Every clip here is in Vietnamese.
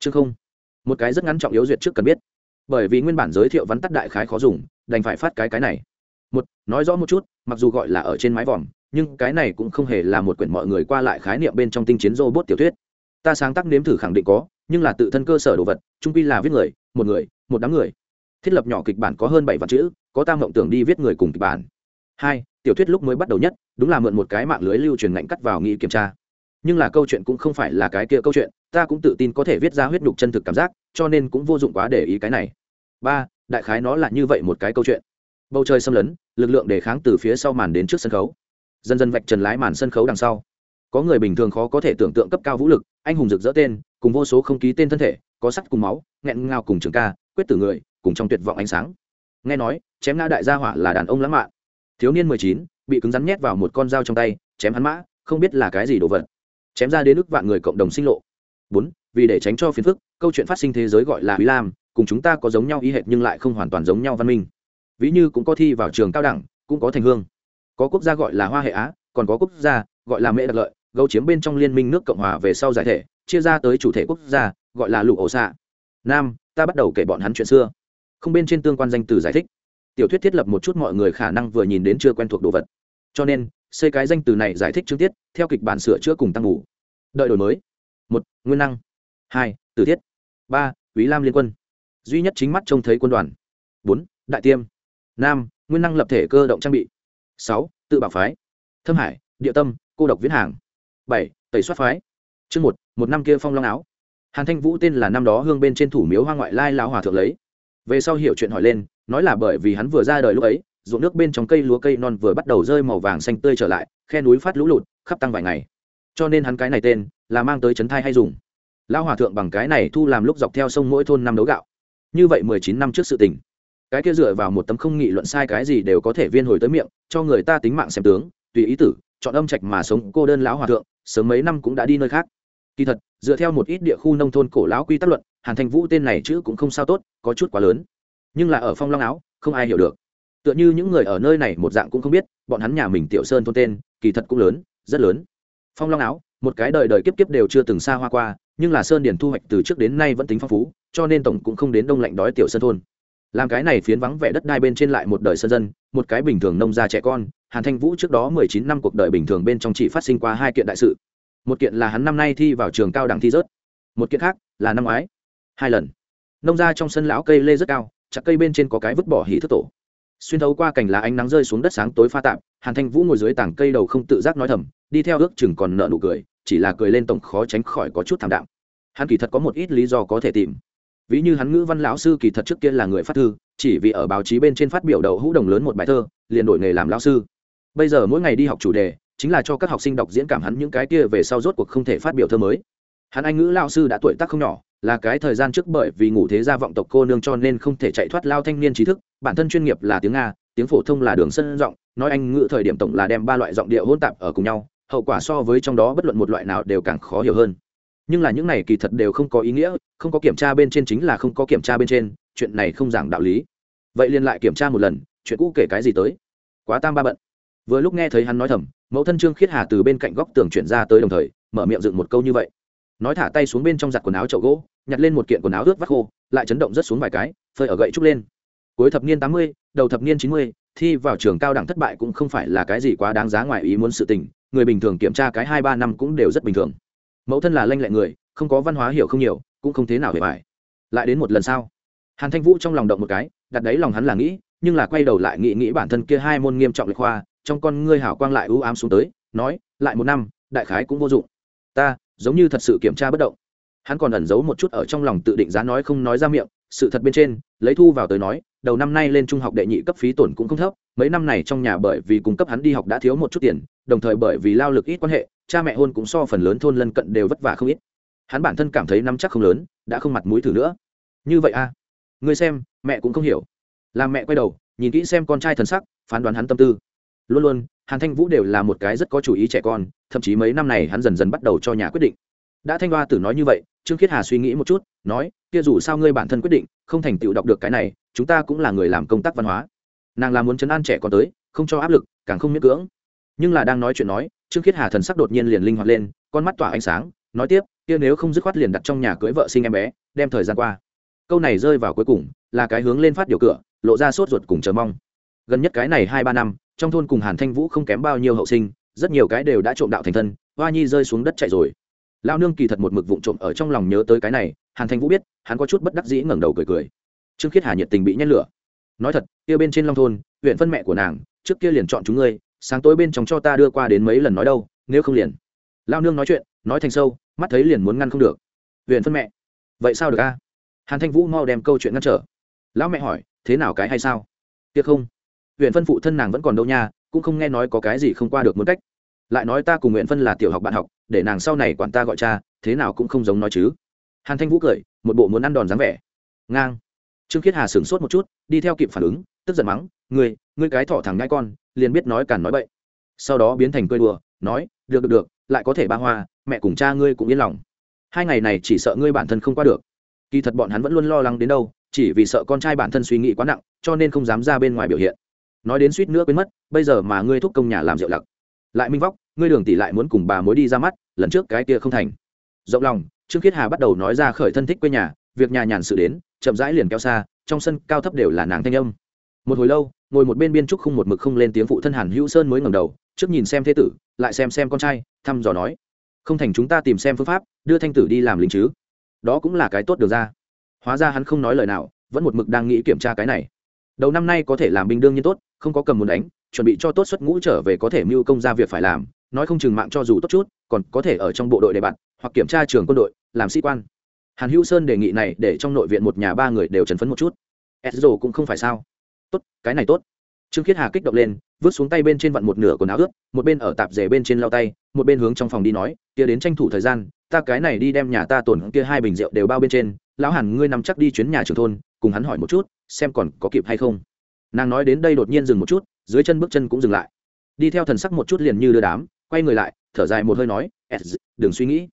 chương không, một cái rất ngắn trọng yếu duyệt trước cần biết. Bởi vì nguyên bản giới thiệu vắn tắt đại khái khó dùng, đành phải phát cái cái này. Một, nói rõ một chút, mặc dù gọi là ở trên mái vòm, nhưng cái này cũng không hề là một quyển mọi người qua lại khái niệm bên trong tinh chiến robot tiểu thuyết. Ta sáng tác nếm thử khẳng định có, nhưng là tự thân cơ sở đồ vật, trung pi là viết người, một người, một đám người. Thiết lập nhỏ kịch bản có hơn bảy vạn chữ, có tam mộng tưởng đi viết người cùng kịch bản. Hai, tiểu thuyết lúc mới bắt đầu nhất, đúng là mượn một cái mạng lưới lưu truyền ngạnh cắt vào nghị kiểm tra nhưng là câu chuyện cũng không phải là cái kia câu chuyện, ta cũng tự tin có thể viết ra huyết đục chân thực cảm giác, cho nên cũng vô dụng quá để ý cái này. Ba, đại khái nó là như vậy một cái câu chuyện. Bầu trời xâm lấn, lực lượng đề kháng từ phía sau màn đến trước sân khấu. Dần dần vạch trần lái màn sân khấu đằng sau. Có người bình thường khó có thể tưởng tượng cấp cao vũ lực, anh hùng rực rỡ tên, cùng vô số không ký tên thân thể, có sắt cùng máu, nghẹn ngào cùng trường ca, quyết tử người, cùng trong tuyệt vọng ánh sáng. Nghe nói, chém ngã đại gia hỏa là đàn ông lãng mạn. Thiếu niên mười chín, bị cứng rắn nhét vào một con dao trong tay, chém hắn mã, không biết là cái gì đồ vật chém ra đến ước vạn người cộng đồng sinh lộ. Bốn, vì để tránh cho phiền phức, câu chuyện phát sinh thế giới gọi là huy lam, cùng chúng ta có giống nhau y hệt nhưng lại không hoàn toàn giống nhau văn minh. Ví như cũng có thi vào trường cao đẳng, cũng có thành hương. Có quốc gia gọi là hoa hệ á, còn có quốc gia gọi là mễ đặc lợi, gấu chiếm bên trong liên minh nước cộng hòa về sau giải thể, chia ra tới chủ thể quốc gia, gọi là lục ổ xạ nam, ta bắt đầu kể bọn hắn chuyện xưa. Không bên trên tương quan danh từ giải thích. Tiểu thuyết thiết lập một chút mọi người khả năng vừa nhìn đến chưa quen thuộc đồ vật. Cho nên xây cái danh từ này giải thích chương tiết, theo kịch bản sửa chữa cùng tăng ngủ. Đợi đổi mới. Một, nguyên năng. Hai, tử thiết. Ba quý lam liên quân. Duy nhất chính mắt trông thấy quân đoàn. Bốn, đại tiêm. Năm, nguyên năng lập thể cơ động trang bị. Sáu, tự bảo phái. Thâm hải, địa tâm, cô độc viễn hàng. Bảy, tẩy soát phái. Chương một một năm kia phong long áo. Hàn thanh vũ tên là năm đó hương bên trên thủ miếu hoa ngoại lai lão hòa thượng lấy. Về sau hiểu chuyện hỏi lên, nói là bởi vì hắn vừa ra đời lúc ấy ruộng nước bên trong cây lúa cây non vừa bắt đầu rơi màu vàng xanh tươi trở lại, khe núi phát lũ lụt, khắp tăng vài ngày. Cho nên hắn cái này tên là mang tới trấn thai hay dùng. Lão hòa thượng bằng cái này thu làm lúc dọc theo sông mỗi thôn năm đấu gạo. Như vậy mười chín năm trước sự tình. Cái kia dựa vào một tấm không nghị luận sai cái gì đều có thể viên hồi tới miệng, cho người ta tính mạng xem tướng, tùy ý tử, chọn âm trạch mà sống cô đơn lão hòa thượng, sớm mấy năm cũng đã đi nơi khác. Kỳ thật, dựa theo một ít địa khu nông thôn cổ lão quy tắc luận, hàn thành vũ tên này chữ cũng không sao tốt, có chút quá lớn. Nhưng là ở phong long áo, không ai hiểu được tựa như những người ở nơi này một dạng cũng không biết, bọn hắn nhà mình tiểu sơn thôn tên, kỳ thật cũng lớn, rất lớn. Phong long áo, một cái đời đời kiếp kiếp đều chưa từng xa hoa qua, nhưng là sơn điển thu hoạch từ trước đến nay vẫn tính phong phú, cho nên tổng cũng không đến đông lạnh đói tiểu sơn thôn. Làm cái này phiến vắng vẻ đất đai bên trên lại một đời sơn dân, một cái bình thường nông gia trẻ con, hàn thanh vũ trước đó mười chín năm cuộc đời bình thường bên trong chỉ phát sinh qua hai kiện đại sự. Một kiện là hắn năm nay thi vào trường cao đẳng thi rớt, một kiện khác là năm ngoái, hai lần. Nông gia trong sân lão cây lê rất cao, chặt cây bên trên có cái vứt bỏ hỉ thức tổ xuyên thấu qua cành lá ánh nắng rơi xuống đất sáng tối pha tạm hàn thanh vũ ngồi dưới tảng cây đầu không tự giác nói thầm, đi theo ước chừng còn nợ nụ cười, chỉ là cười lên tổng khó tránh khỏi có chút thảm đạm. Hắn kỳ thật có một ít lý do có thể tìm. Ví như hắn ngữ văn lão sư kỳ thật trước kia là người phát thư, chỉ vì ở báo chí bên trên phát biểu đầu hũ đồng lớn một bài thơ, liền đổi nghề làm lão sư. Bây giờ mỗi ngày đi học chủ đề, chính là cho các học sinh đọc diễn cảm hắn những cái kia về sau rốt cuộc không thể phát biểu thơ mới. Hắn anh ngữ lão sư đã tuổi tác không nhỏ là cái thời gian trước bởi vì ngủ thế gia vọng tộc cô nương cho nên không thể chạy thoát lao thanh niên trí thức, bản thân chuyên nghiệp là tiếng nga, tiếng phổ thông là đường sân giọng, nói anh ngữ thời điểm tổng là đem ba loại giọng điệu hỗn tạp ở cùng nhau, hậu quả so với trong đó bất luận một loại nào đều càng khó hiểu hơn. Nhưng là những này kỳ thật đều không có ý nghĩa, không có kiểm tra bên trên chính là không có kiểm tra bên trên, chuyện này không giảng đạo lý. Vậy liền lại kiểm tra một lần, chuyện cũ kể cái gì tới? Quá tam ba bận. Vừa lúc nghe thấy hắn nói thầm, mẫu thân trương khiết hà từ bên cạnh góc tường chuyển ra tới đồng thời, mở miệng dựng một câu như vậy nói thả tay xuống bên trong giặt quần áo chậu gỗ, nhặt lên một kiện quần áo ướt vắt khô, lại chấn động rất xuống vài cái, phơi ở gậy trúc lên. Cuối thập niên tám mươi, đầu thập niên chín mươi, thi vào trường cao đẳng thất bại cũng không phải là cái gì quá đáng giá ngoài ý muốn sự tình, người bình thường kiểm tra cái hai ba năm cũng đều rất bình thường. Mẫu thân là lanh lẹ người, không có văn hóa hiểu không nhiều, cũng không thế nào hề phải lại đến một lần sau, hàn thanh vũ trong lòng động một cái, đặt đấy lòng hắn là nghĩ, nhưng là quay đầu lại nghĩ nghĩ bản thân kia hai môn nghiêm trọng lệch khoa, trong con ngươi hảo quang lại ưu ám xuống tới, nói, lại một năm, đại khái cũng vô dụng. Ta giống như thật sự kiểm tra bất động. Hắn còn ẩn giấu một chút ở trong lòng tự định giá nói không nói ra miệng, sự thật bên trên, lấy thu vào tới nói, đầu năm nay lên trung học đệ nhị cấp phí tổn cũng không thấp, mấy năm này trong nhà bởi vì cung cấp hắn đi học đã thiếu một chút tiền, đồng thời bởi vì lao lực ít quan hệ, cha mẹ hôn cũng so phần lớn thôn lân cận đều vất vả không ít. Hắn bản thân cảm thấy năm chắc không lớn, đã không mặt mũi thử nữa. Như vậy a à? ngươi xem, mẹ cũng không hiểu. Làm mẹ quay đầu, nhìn kỹ xem con trai thần sắc, phán đoán hắn tâm tư luôn luôn, hàn thanh vũ đều là một cái rất có chủ ý trẻ con, thậm chí mấy năm này hắn dần dần bắt đầu cho nhà quyết định. Đã thanh hoa tử nói như vậy, trương khiết hà suy nghĩ một chút, nói, kia dù sao ngươi bản thân quyết định, không thành tựu đọc được cái này, chúng ta cũng là người làm công tác văn hóa. Nàng là muốn chấn an trẻ con tới, không cho áp lực, càng không miễn cưỡng. Nhưng là đang nói chuyện nói, trương khiết hà thần sắc đột nhiên liền linh hoạt lên, con mắt tỏa ánh sáng, nói tiếp, kia nếu không dứt khoát liền đặt trong nhà cưới vợ sinh em bé, đem thời gian qua. Câu này rơi vào cuối cùng, là cái hướng lên phát điều cửa, lộ ra sốt ruột cùng chờ mong. Gần nhất cái này hai ba năm trong thôn cùng hàn thanh vũ không kém bao nhiêu hậu sinh, rất nhiều cái đều đã trộm đạo thành thân, hoa nhi rơi xuống đất chạy rồi. Lao nương kỳ thật một mực vụng trộm ở trong lòng nhớ tới cái này, hàn thanh vũ biết, hắn có chút bất đắc dĩ ngẩng đầu cười cười. Trương khiết hà nhiệt tình bị nhét lửa. Nói thật, kia bên trên long thôn, huyện phân mẹ của nàng, trước kia liền chọn chúng ngươi, sáng tối bên trong cho ta đưa qua đến mấy lần nói đâu, nếu không liền. Lao nương nói chuyện, nói thành sâu, mắt thấy liền muốn ngăn không được. Huyện phân mẹ, vậy sao được a? Hàn thanh vũ mau đem câu chuyện ngăn trở. Lão mẹ hỏi, thế nào cái hay sao? Tiếc không? Huyện phân phụ thân nàng vẫn còn đâu nha, cũng không nghe nói có cái gì không qua được muốn cách. Lại nói ta cùng nguyện phân là tiểu học bạn học, để nàng sau này quản ta gọi cha, thế nào cũng không giống nói chứ. Hàn thanh vũ cười, một bộ muốn ăn đòn dáng vẻ. Ngang. Trương khiết hà sửng sốt một chút, đi theo kịp phản ứng, tức giận mắng, ngươi ngươi cái thỏ thẳng ngai con, liền biết nói càn nói bậy. Sau đó biến thành cười đùa, nói, được được được, lại có thể ba hoa, mẹ cùng cha ngươi cũng yên lòng. Hai ngày này chỉ sợ ngươi bản thân không qua được. Kỳ thật bọn hắn vẫn luôn lo lắng đến đâu, chỉ vì sợ con trai bản thân suy nghĩ quá nặng, cho nên không dám ra bên ngoài biểu hiện nói đến suýt nữa quên mất, bây giờ mà ngươi thúc công nhà làm rượu lặc. Lại minh vóc, ngươi đường tỷ lại muốn cùng bà mối đi ra mắt, lần trước cái kia không thành. Rộng lòng, trương khiết hà bắt đầu nói ra khởi thân thích quê nhà, việc nhà nhàn sự đến, chậm rãi liền kéo xa, trong sân cao thấp đều là nàng thanh âm. Một hồi lâu, ngồi một bên biên trúc không một mực không lên tiếng phụ thân hàn hữu sơn mới ngẩng đầu, trước nhìn xem thế tử, lại xem xem con trai, thăm dò nói, không thành chúng ta tìm xem phương pháp, đưa thanh tử đi làm lính chứ? Đó cũng là cái tốt được ra. Hóa ra hắn không nói lời nào, vẫn một mực đang nghĩ kiểm tra cái này đầu năm nay có thể làm binh đương nhiên tốt, không có cầm muốn đánh, chuẩn bị cho tốt xuất ngũ trở về có thể mưu công ra việc phải làm, nói không chừng mạng cho dù tốt chút, còn có thể ở trong bộ đội đề bạn, hoặc kiểm tra trường quân đội, làm sĩ quan. Hàn hữu sơn đề nghị này để trong nội viện một nhà ba người đều chấn phấn một chút. Edzo cũng không phải sao. Tốt, cái này tốt. Trương khiết hà kích động lên, vứt xuống tay bên trên vặn một nửa quần áo ướt, một bên ở tạp rể bên trên lau tay, một bên hướng trong phòng đi nói, kia đến tranh thủ thời gian, ta cái này đi đem nhà ta tổn kia hai bình rượu đều bao bên trên, lão Hàn ngươi nằm chắc đi chuyến nhà trường thôn, cùng hắn hỏi một chút xem còn có kịp hay không. Nàng nói đến đây đột nhiên dừng một chút, dưới chân bước chân cũng dừng lại. Đi theo thần sắc một chút liền như đưa đám, quay người lại, thở dài một hơi nói đừng suy nghĩ.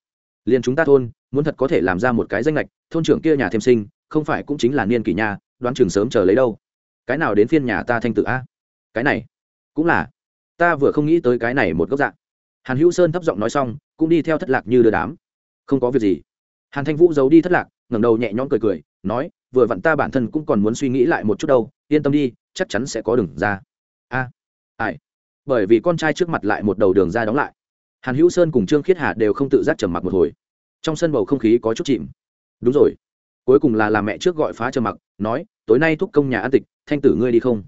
Liền chúng ta thôn, muốn thật có thể làm ra một cái danh lệch thôn trưởng kia nhà thêm sinh, không phải cũng chính là niên kỷ nhà, đoán chừng sớm chờ lấy đâu. Cái nào đến phiên nhà ta thanh tự a? Cái này, cũng là, ta vừa không nghĩ tới cái này một góc dạng. Hàn hữu sơn thấp giọng nói xong, cũng đi theo thất lạc như đưa đám. Không có việc gì. Hàn thanh vũ giấu đi thất lạc, ngẩng đầu nhẹ nhõm cười cười nói, vừa vặn ta bản thân cũng còn muốn suy nghĩ lại một chút đâu, yên tâm đi, chắc chắn sẽ có đường ra. A, ai? Bởi vì con trai trước mặt lại một đầu đường ra đóng lại. Hàn hữu sơn cùng trương khiết hà đều không tự giác trầm mặc một hồi. Trong sân bầu không khí có chút chìm. Đúng rồi. Cuối cùng là làm mẹ trước gọi phá trầm mặc, nói, tối nay thúc công nhà an tịch, thanh tử ngươi đi không?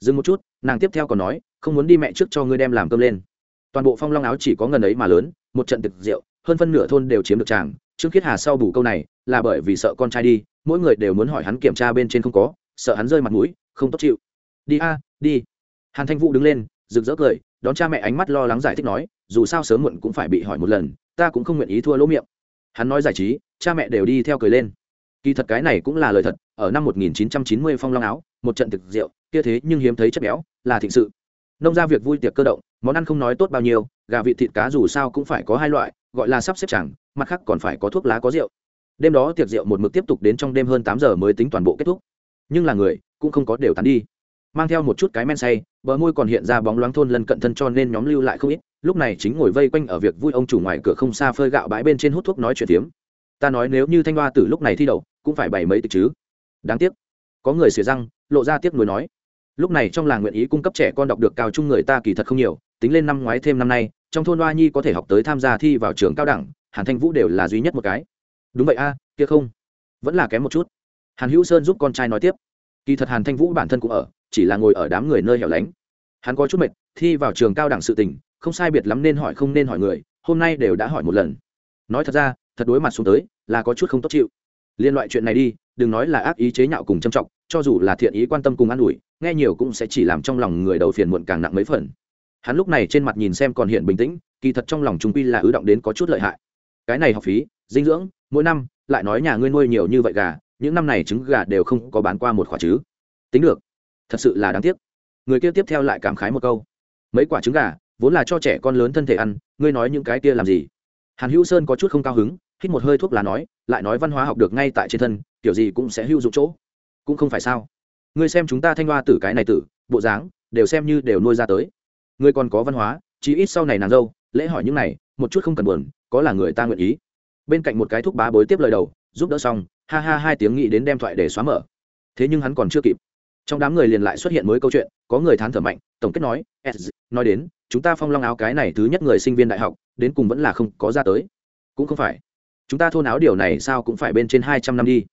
Dừng một chút, nàng tiếp theo còn nói, không muốn đi mẹ trước cho ngươi đem làm cơm lên. Toàn bộ phong long áo chỉ có ngần ấy mà lớn, một trận thực rượu, hơn phân nửa thôn đều chiếm được chàng trương khiết hà sau bù câu này, là bởi vì sợ con trai đi mỗi người đều muốn hỏi hắn kiểm tra bên trên không có, sợ hắn rơi mặt mũi, không tốt chịu. Đi a, đi. Hàn thanh vũ đứng lên, rực rỡ cười, đón cha mẹ ánh mắt lo lắng giải thích nói, dù sao sớm muộn cũng phải bị hỏi một lần, ta cũng không nguyện ý thua lỗ miệng. Hắn nói giải trí, cha mẹ đều đi theo cười lên. Kỳ thật cái này cũng là lời thật, ở năm 1990 phong long áo, một trận thực rượu, kia thế nhưng hiếm thấy chất béo, là thịnh sự. Nông ra việc vui tiệc cơ động, món ăn không nói tốt bao nhiêu, gà vị thịt cá dù sao cũng phải có hai loại, gọi là sắp xếp chẳng, mặt khác còn phải có thuốc lá có rượu đêm đó tiệc rượu một mực tiếp tục đến trong đêm hơn tám giờ mới tính toàn bộ kết thúc. Nhưng là người cũng không có đều tán đi. Mang theo một chút cái men say, bờ môi còn hiện ra bóng loáng thôn lân cận thân cho nên nhóm lưu lại không ít. Lúc này chính ngồi vây quanh ở việc vui ông chủ ngoài cửa không xa phơi gạo bãi bên trên hút thuốc nói chuyện tiếm ta nói nếu như thanh hoa từ lúc này thi đậu, cũng phải bảy mấy tịch chứ. Đáng tiếc. Có người xỉa răng, lộ ra tiếc nuối nói. Lúc này trong làng nguyện ý cung cấp trẻ con đọc được cao trung người ta kỳ thật không nhiều, tính lên năm ngoái thêm năm nay, trong thôn hoa nhi có thể học tới tham gia thi vào trường cao đẳng, hàn thanh vũ đều là duy nhất một cái đúng vậy a, kia không. Vẫn là kém một chút. Hàn hữu sơn giúp con trai nói tiếp. Kỳ thật hàn thanh vũ bản thân cũng ở, chỉ là ngồi ở đám người nơi hẻo lánh. Hắn có chút mệt, thi vào trường cao đẳng sự tình, không sai biệt lắm nên hỏi không nên hỏi người, hôm nay đều đã hỏi một lần. Nói thật ra, thật đối mặt xuống tới, là có chút không tốt chịu. Liên loại chuyện này đi, đừng nói là ác ý chế nhạo cùng châm trọng, cho dù là thiện ý quan tâm cùng an ủi, nghe nhiều cũng sẽ chỉ làm trong lòng người đầu phiền muộn càng nặng mấy phần. Hắn lúc này trên mặt nhìn xem còn hiện bình tĩnh, kỳ thật trong lòng chúng quy là ứ động đến có chút lợi hại. Cái này học phí dinh dưỡng, mỗi năm, lại nói nhà ngươi nuôi nhiều như vậy gà, những năm này trứng gà đều không có bán qua một quả chứ. Tính được. Thật sự là đáng tiếc. Người kia tiếp theo lại cảm khái một câu. Mấy quả trứng gà, vốn là cho trẻ con lớn thân thể ăn, ngươi nói những cái kia làm gì? Hàn hữu sơn có chút không cao hứng, hít một hơi thuốc là nói, lại nói văn hóa học được ngay tại trên thân, kiểu gì cũng sẽ hữu dụng chỗ. Cũng không phải sao. Ngươi xem chúng ta thanh hoa tử cái này tử, bộ dáng, đều xem như đều nuôi ra tới. Ngươi còn có văn hóa, chí ít sau này nàng dâu, lễ hỏi những này, một chút không cần buồn, có là người ta nguyện ý bên cạnh một cái thúc bá bối tiếp lời đầu, giúp đỡ xong, ha ha hai tiếng nghĩ đến đem thoại để xóa mở. Thế nhưng hắn còn chưa kịp. Trong đám người liền lại xuất hiện mới câu chuyện, có người thán thở mạnh, tổng kết nói nói đến, chúng ta phong long áo cái này thứ nhất người sinh viên đại học, đến cùng vẫn là không có ra tới. Cũng không phải. Chúng ta thôn áo điều này sao cũng phải bên trên hai trăm năm đi.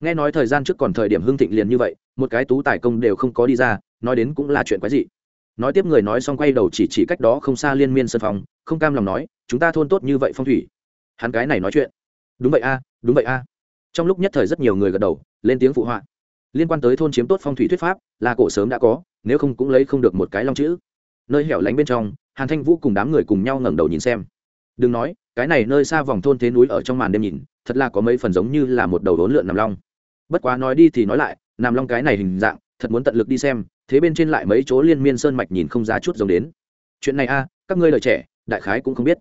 Nghe nói thời gian trước còn thời điểm hưng thịnh liền như vậy, một cái tú tài công đều không có đi ra, nói đến cũng là chuyện quái dị. Nói tiếp người nói xong quay đầu chỉ chỉ cách đó không xa liên miên sân phòng, không cam lòng nói, chúng ta thôn tốt như vậy phong thủy hắn cái này nói chuyện. Đúng vậy a, đúng vậy a. Trong lúc nhất thời rất nhiều người gật đầu, lên tiếng phụ họa. Liên quan tới thôn chiếm tốt phong thủy thuyết pháp, là cổ sớm đã có, nếu không cũng lấy không được một cái long chữ. Nơi hẻo lánh bên trong, hàn thanh vũ cùng đám người cùng nhau ngẩng đầu nhìn xem. Đừng nói, cái này nơi xa vòng thôn thế núi ở trong màn đêm nhìn, thật là có mấy phần giống như là một đầu đốn lượn nằm long. Bất quá nói đi thì nói lại, nằm long cái này hình dạng, thật muốn tận lực đi xem, thế bên trên lại mấy chỗ liên miên sơn mạch nhìn không ra chút giống đến. Chuyện này a, các ngươi lời trẻ, đại khái cũng không biết.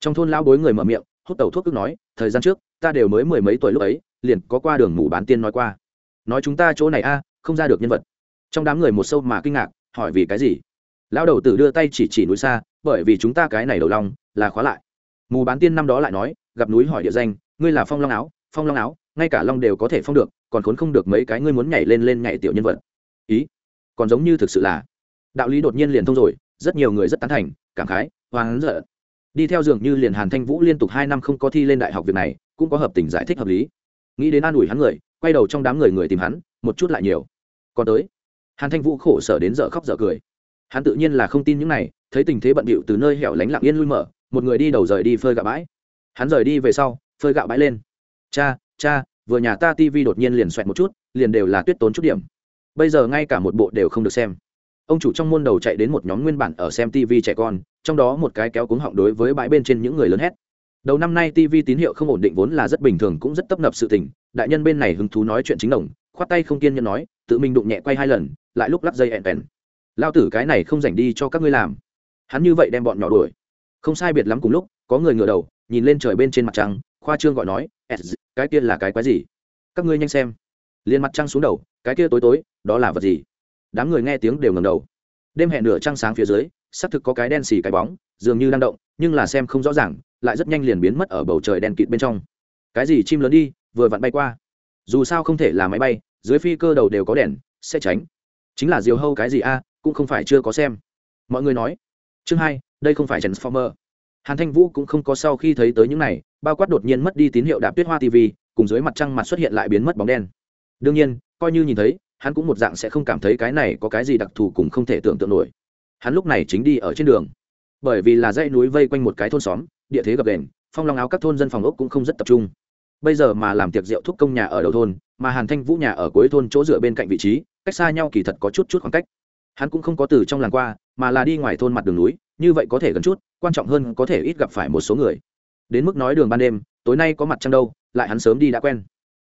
Trong thôn lao bối người mở miệng hút tẩu thuốc cứ nói, thời gian trước, ta đều mới mười mấy tuổi lúc ấy, liền có qua đường mù bán tiên nói qua. Nói chúng ta chỗ này a, không ra được nhân vật. Trong đám người một sâu mà kinh ngạc, hỏi vì cái gì? Lão đầu tử đưa tay chỉ chỉ núi xa, bởi vì chúng ta cái này đầu long, là khóa lại. Mù bán tiên năm đó lại nói, gặp núi hỏi địa danh, ngươi là phong long áo, phong long áo, ngay cả long đều có thể phong được, còn khốn không được mấy cái ngươi muốn nhảy lên lên nhảy tiểu nhân vật. Ý, còn giống như thực sự là. Đạo lý đột nhiên liền thông rồi, rất nhiều người rất tán thành, cảm khái, hoang dở đi theo dường như liền hàn thanh vũ liên tục hai năm không có thi lên đại học việc này, cũng có hợp tình giải thích hợp lý. Nghĩ đến an ủi hắn người, quay đầu trong đám người người tìm hắn, một chút lại nhiều. Còn tới, hàn thanh vũ khổ sở đến giờ khóc dở cười. Hắn tự nhiên là không tin những này, thấy tình thế bận bịu từ nơi hẻo lánh lặng yên lui mở, một người đi đầu rời đi phơi gạo bãi. Hắn rời đi về sau, phơi gạo bãi lên. Cha cha, vừa nhà ta tivi đột nhiên liền xoẹt một chút, liền đều là tuyết tốn chút điểm. Bây giờ ngay cả một bộ đều không được xem. Ông chủ trong môn đầu chạy đến một nhóm nguyên bản ở xem tv trẻ con trong đó một cái kéo cuống họng đối với bãi bên trên những người lớn hét. Đầu năm nay tv tín hiệu không ổn định vốn là rất bình thường cũng rất tấp nập sự tình, đại nhân bên này hứng thú nói chuyện chính đồng, khoát tay không kiên nhẫn nói, tự mình đụng nhẹ quay hai lần, lại lúc lắc dây ẹn vẹn lao tử cái này không dành đi cho các ngươi làm. Hắn như vậy đem bọn nhỏ đuổi. Không sai biệt lắm cùng lúc, có người ngửa đầu, nhìn lên trời bên trên mặt trăng, khoa trương gọi nói cái kia là cái quái gì? Các ngươi nhanh xem. Liền mặt trăng xuống đầu, cái kia tối tối, đó là vật gì? Đám người nghe tiếng đều ngầm đầu. Đêm hẹn nửa trăng sáng phía dưới xác thực có cái đen xì cái bóng, dường như đang động, nhưng là xem không rõ ràng, lại rất nhanh liền biến mất ở bầu trời đen kịt bên trong. Cái gì chim lớn đi, vừa vặn bay qua. Dù sao không thể là máy bay, dưới phi cơ đầu đều có đèn, sẽ tránh. Chính là diều hâu cái gì a, cũng không phải chưa có xem. Mọi người nói. Chương hai, đây không phải transformer. Hàn thanh vũ cũng không có sau khi thấy tới những này, bao quát đột nhiên mất đi tín hiệu đạp tuyết hoa tv cùng dưới mặt trăng mặt xuất hiện lại biến mất bóng đen. Đương nhiên, coi như nhìn thấy, hắn cũng một dạng sẽ không cảm thấy cái này có cái gì đặc thù cùng không thể tưởng tượng nổi hắn lúc này chính đi ở trên đường. Bởi vì là dãy núi vây quanh một cái thôn xóm, địa thế gập đền phong long áo các thôn dân phòng ốc cũng không rất tập trung. Bây giờ mà làm tiệc rượu thúc công nhà ở đầu thôn, mà hàn thanh vũ nhà ở cuối thôn chỗ dựa bên cạnh vị trí, cách xa nhau kỳ thật có chút chút khoảng cách. Hắn cũng không có từ trong làng qua, mà là đi ngoài thôn mặt đường núi, như vậy có thể gần chút, quan trọng hơn có thể ít gặp phải một số người. Đến mức nói đường ban đêm, tối nay có mặt trăng đâu, lại hắn sớm đi đã quen.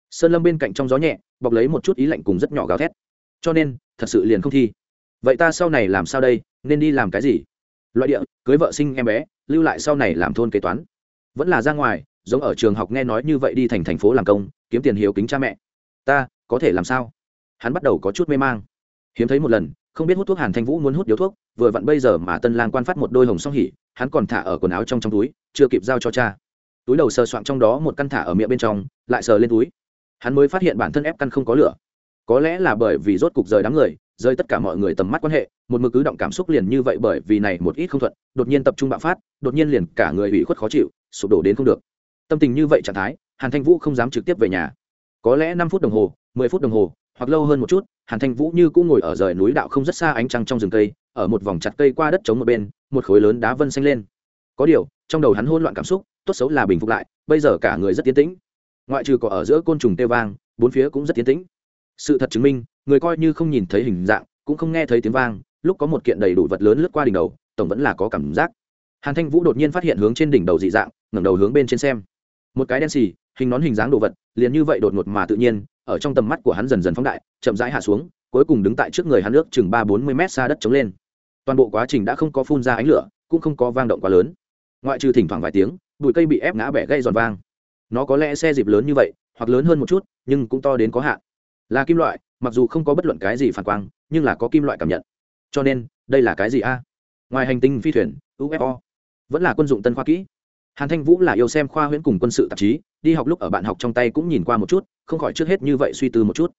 Sơn lâm bên cạnh trong gió nhẹ, bọc lấy một chút ý lạnh cùng rất nhỏ gào thét. Cho nên, thật sự liền không thi vậy ta sau này làm sao đây? Nên đi làm cái gì? Loại địa, cưới vợ sinh em bé, lưu lại sau này làm thôn kế toán. Vẫn là ra ngoài, giống ở trường học nghe nói như vậy đi thành thành phố làm công, kiếm tiền hiếu kính cha mẹ. Ta, có thể làm sao? Hắn bắt đầu có chút mê mang. Hiếm thấy một lần, không biết hút thuốc hàn thanh vũ muốn hút điếu thuốc, vừa vặn bây giờ mà tân lang quan phát một đôi hồng song hỉ, hắn còn thả ở quần áo trong trong túi, chưa kịp giao cho cha. Túi đầu sờ soạn trong đó một căn thả ở miệng bên trong, lại sờ lên túi. Hắn mới phát hiện bản thân ép căn không có lửa. Có lẽ là bởi vì rốt cục rời đám người rơi tất cả mọi người tầm mắt quan hệ, một mực cứ động cảm xúc liền như vậy bởi vì này một ít không thuận, đột nhiên tập trung bạo phát, đột nhiên liền cả người ủy khuất khó chịu, sụp đổ đến không được. Tâm tình như vậy trạng thái, hàn thanh vũ không dám trực tiếp về nhà. Có lẽ năm phút đồng hồ, mười phút đồng hồ, hoặc lâu hơn một chút, hàn thanh vũ như cũng ngồi ở rời núi đạo không rất xa ánh trăng trong rừng cây, ở một vòng chặt cây qua đất chống một bên, một khối lớn đá vân xanh lên. Có điều, trong đầu hắn hôn loạn cảm xúc, tốt xấu là bình phục lại, bây giờ cả người rất tiến tĩnh. Ngoại trừ có ở giữa côn trùng tê vang, bốn phía cũng rất tiến tĩnh. Sự thật chứng minh người coi như không nhìn thấy hình dạng, cũng không nghe thấy tiếng vang, lúc có một kiện đầy đủ vật lớn lướt qua đỉnh đầu, tổng vẫn là có cảm giác. Hàn thanh vũ đột nhiên phát hiện hướng trên đỉnh đầu dị dạng, ngẩng đầu hướng bên trên xem. Một cái đen xì, hình nón hình dáng đồ vật, liền như vậy đột ngột mà tự nhiên, ở trong tầm mắt của hắn dần dần phóng đại, chậm rãi hạ xuống, cuối cùng đứng tại trước người hắn nước chừng ba bốn mươi mét xa đất trống lên. Toàn bộ quá trình đã không có phun ra ánh lửa, cũng không có vang động quá lớn. Ngoại trừ thỉnh thoảng vài tiếng, bụi cây bị ép ngã bẻ gây giòn vang. Nó có lẽ xe dịp lớn như vậy, hoặc lớn hơn một chút, nhưng cũng to đến có hạn. Là kim loại mặc dù không có bất luận cái gì phản quang, nhưng là có kim loại cảm nhận. Cho nên, đây là cái gì a? Ngoài hành tinh phi thuyền ufo vẫn là quân dụng tân khoa kỹ. Hàn thanh vũ là yêu xem khoa huyễn cùng quân sự tạp chí, đi học lúc ở bạn học trong tay cũng nhìn qua một chút, không khỏi trước hết như vậy suy tư một chút.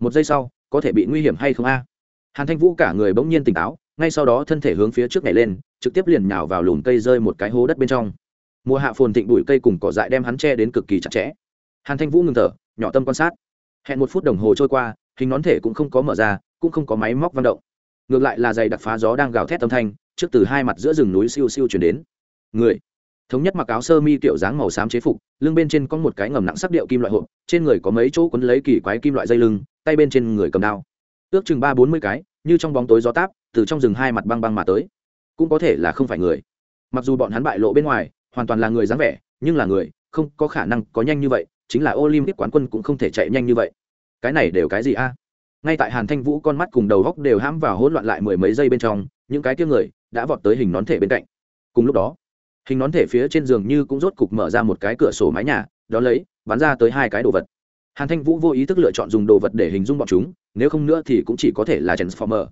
Một giây sau, có thể bị nguy hiểm hay không a? Hàn thanh vũ cả người bỗng nhiên tỉnh táo, ngay sau đó thân thể hướng phía trước nhảy lên, trực tiếp liền nhào vào lùm cây rơi một cái hố đất bên trong. Mùa hạ phồn thịnh bụi cây cùng cỏ dại đem hắn che đến cực kỳ chặt chẽ. Hàn thanh vũ ngừng thở, nhỏ tâm quan sát. Hẹn một phút đồng hồ trôi qua hình nón thể cũng không có mở ra, cũng không có máy móc văn động. Ngược lại là giày đặc phá gió đang gào thét âm thanh, trước từ hai mặt giữa rừng núi siêu siêu chuyển đến. Người, thống nhất mặc áo sơ mi kiểu dáng màu xám chế phục, lưng bên trên có một cái ngầm nặng sắc điệu kim loại hộp, trên người có mấy chỗ quấn lấy kỳ quái kim loại dây lưng, tay bên trên người cầm đao. Ước chừng ba bốn mươi cái, như trong bóng tối gió táp, từ trong rừng hai mặt băng băng mà tới. Cũng có thể là không phải người. Mặc dù bọn hắn bại lộ bên ngoài, hoàn toàn là người dáng vẻ, nhưng là người, không có khả năng có nhanh như vậy, chính là olympic quán quân cũng không thể chạy nhanh như vậy cái này đều cái gì a? Ngay tại hàn thanh vũ con mắt cùng đầu góc đều hãm vào hỗn loạn lại mười mấy giây bên trong, những cái kia người đã vọt tới hình nón thể bên cạnh. Cùng lúc đó, hình nón thể phía trên giường như cũng rốt cục mở ra một cái cửa sổ mái nhà, đó lấy, bắn ra tới hai cái đồ vật. Hàn thanh vũ vô ý thức lựa chọn dùng đồ vật để hình dung bọn chúng, nếu không nữa thì cũng chỉ có thể là transformer.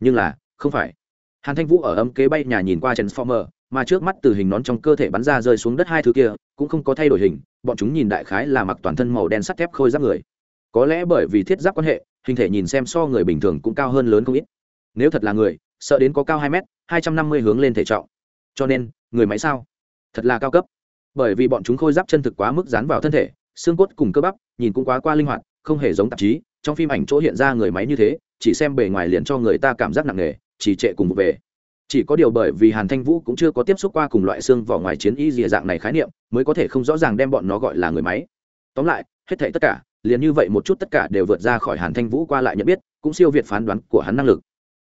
Nhưng là, không phải. Hàn thanh vũ ở âm kế bay nhà nhìn qua transformer, mà trước mắt từ hình nón trong cơ thể bắn ra rơi xuống đất hai thứ kia, cũng không có thay đổi hình, bọn chúng nhìn đại khái là mặc toàn thân màu đen sắt thép khôi giáp người có lẽ bởi vì thiết giáp quan hệ, hình thể nhìn xem so người bình thường cũng cao hơn lớn không ít. Nếu thật là người, sợ đến có cao hai m hai trăm năm mươi hướng lên thể trọng. Cho nên, người máy sao? Thật là cao cấp. Bởi vì bọn chúng khôi giáp chân thực quá mức dán vào thân thể, xương cốt cùng cơ bắp, nhìn cũng quá qua linh hoạt, không hề giống tạp chí. Trong phim ảnh chỗ hiện ra người máy như thế, chỉ xem bề ngoài liền cho người ta cảm giác nặng nề, chỉ trệ cùng một về. Chỉ có điều bởi vì hàn thanh vũ cũng chưa có tiếp xúc qua cùng loại xương vỏ ngoài chiến y dịa dạng này khái niệm, mới có thể không rõ ràng đem bọn nó gọi là người máy. Tóm lại, hết thảy tất cả liền như vậy một chút tất cả đều vượt ra khỏi hàn thanh vũ qua lại nhận biết, cũng siêu việt phán đoán của hắn năng lực.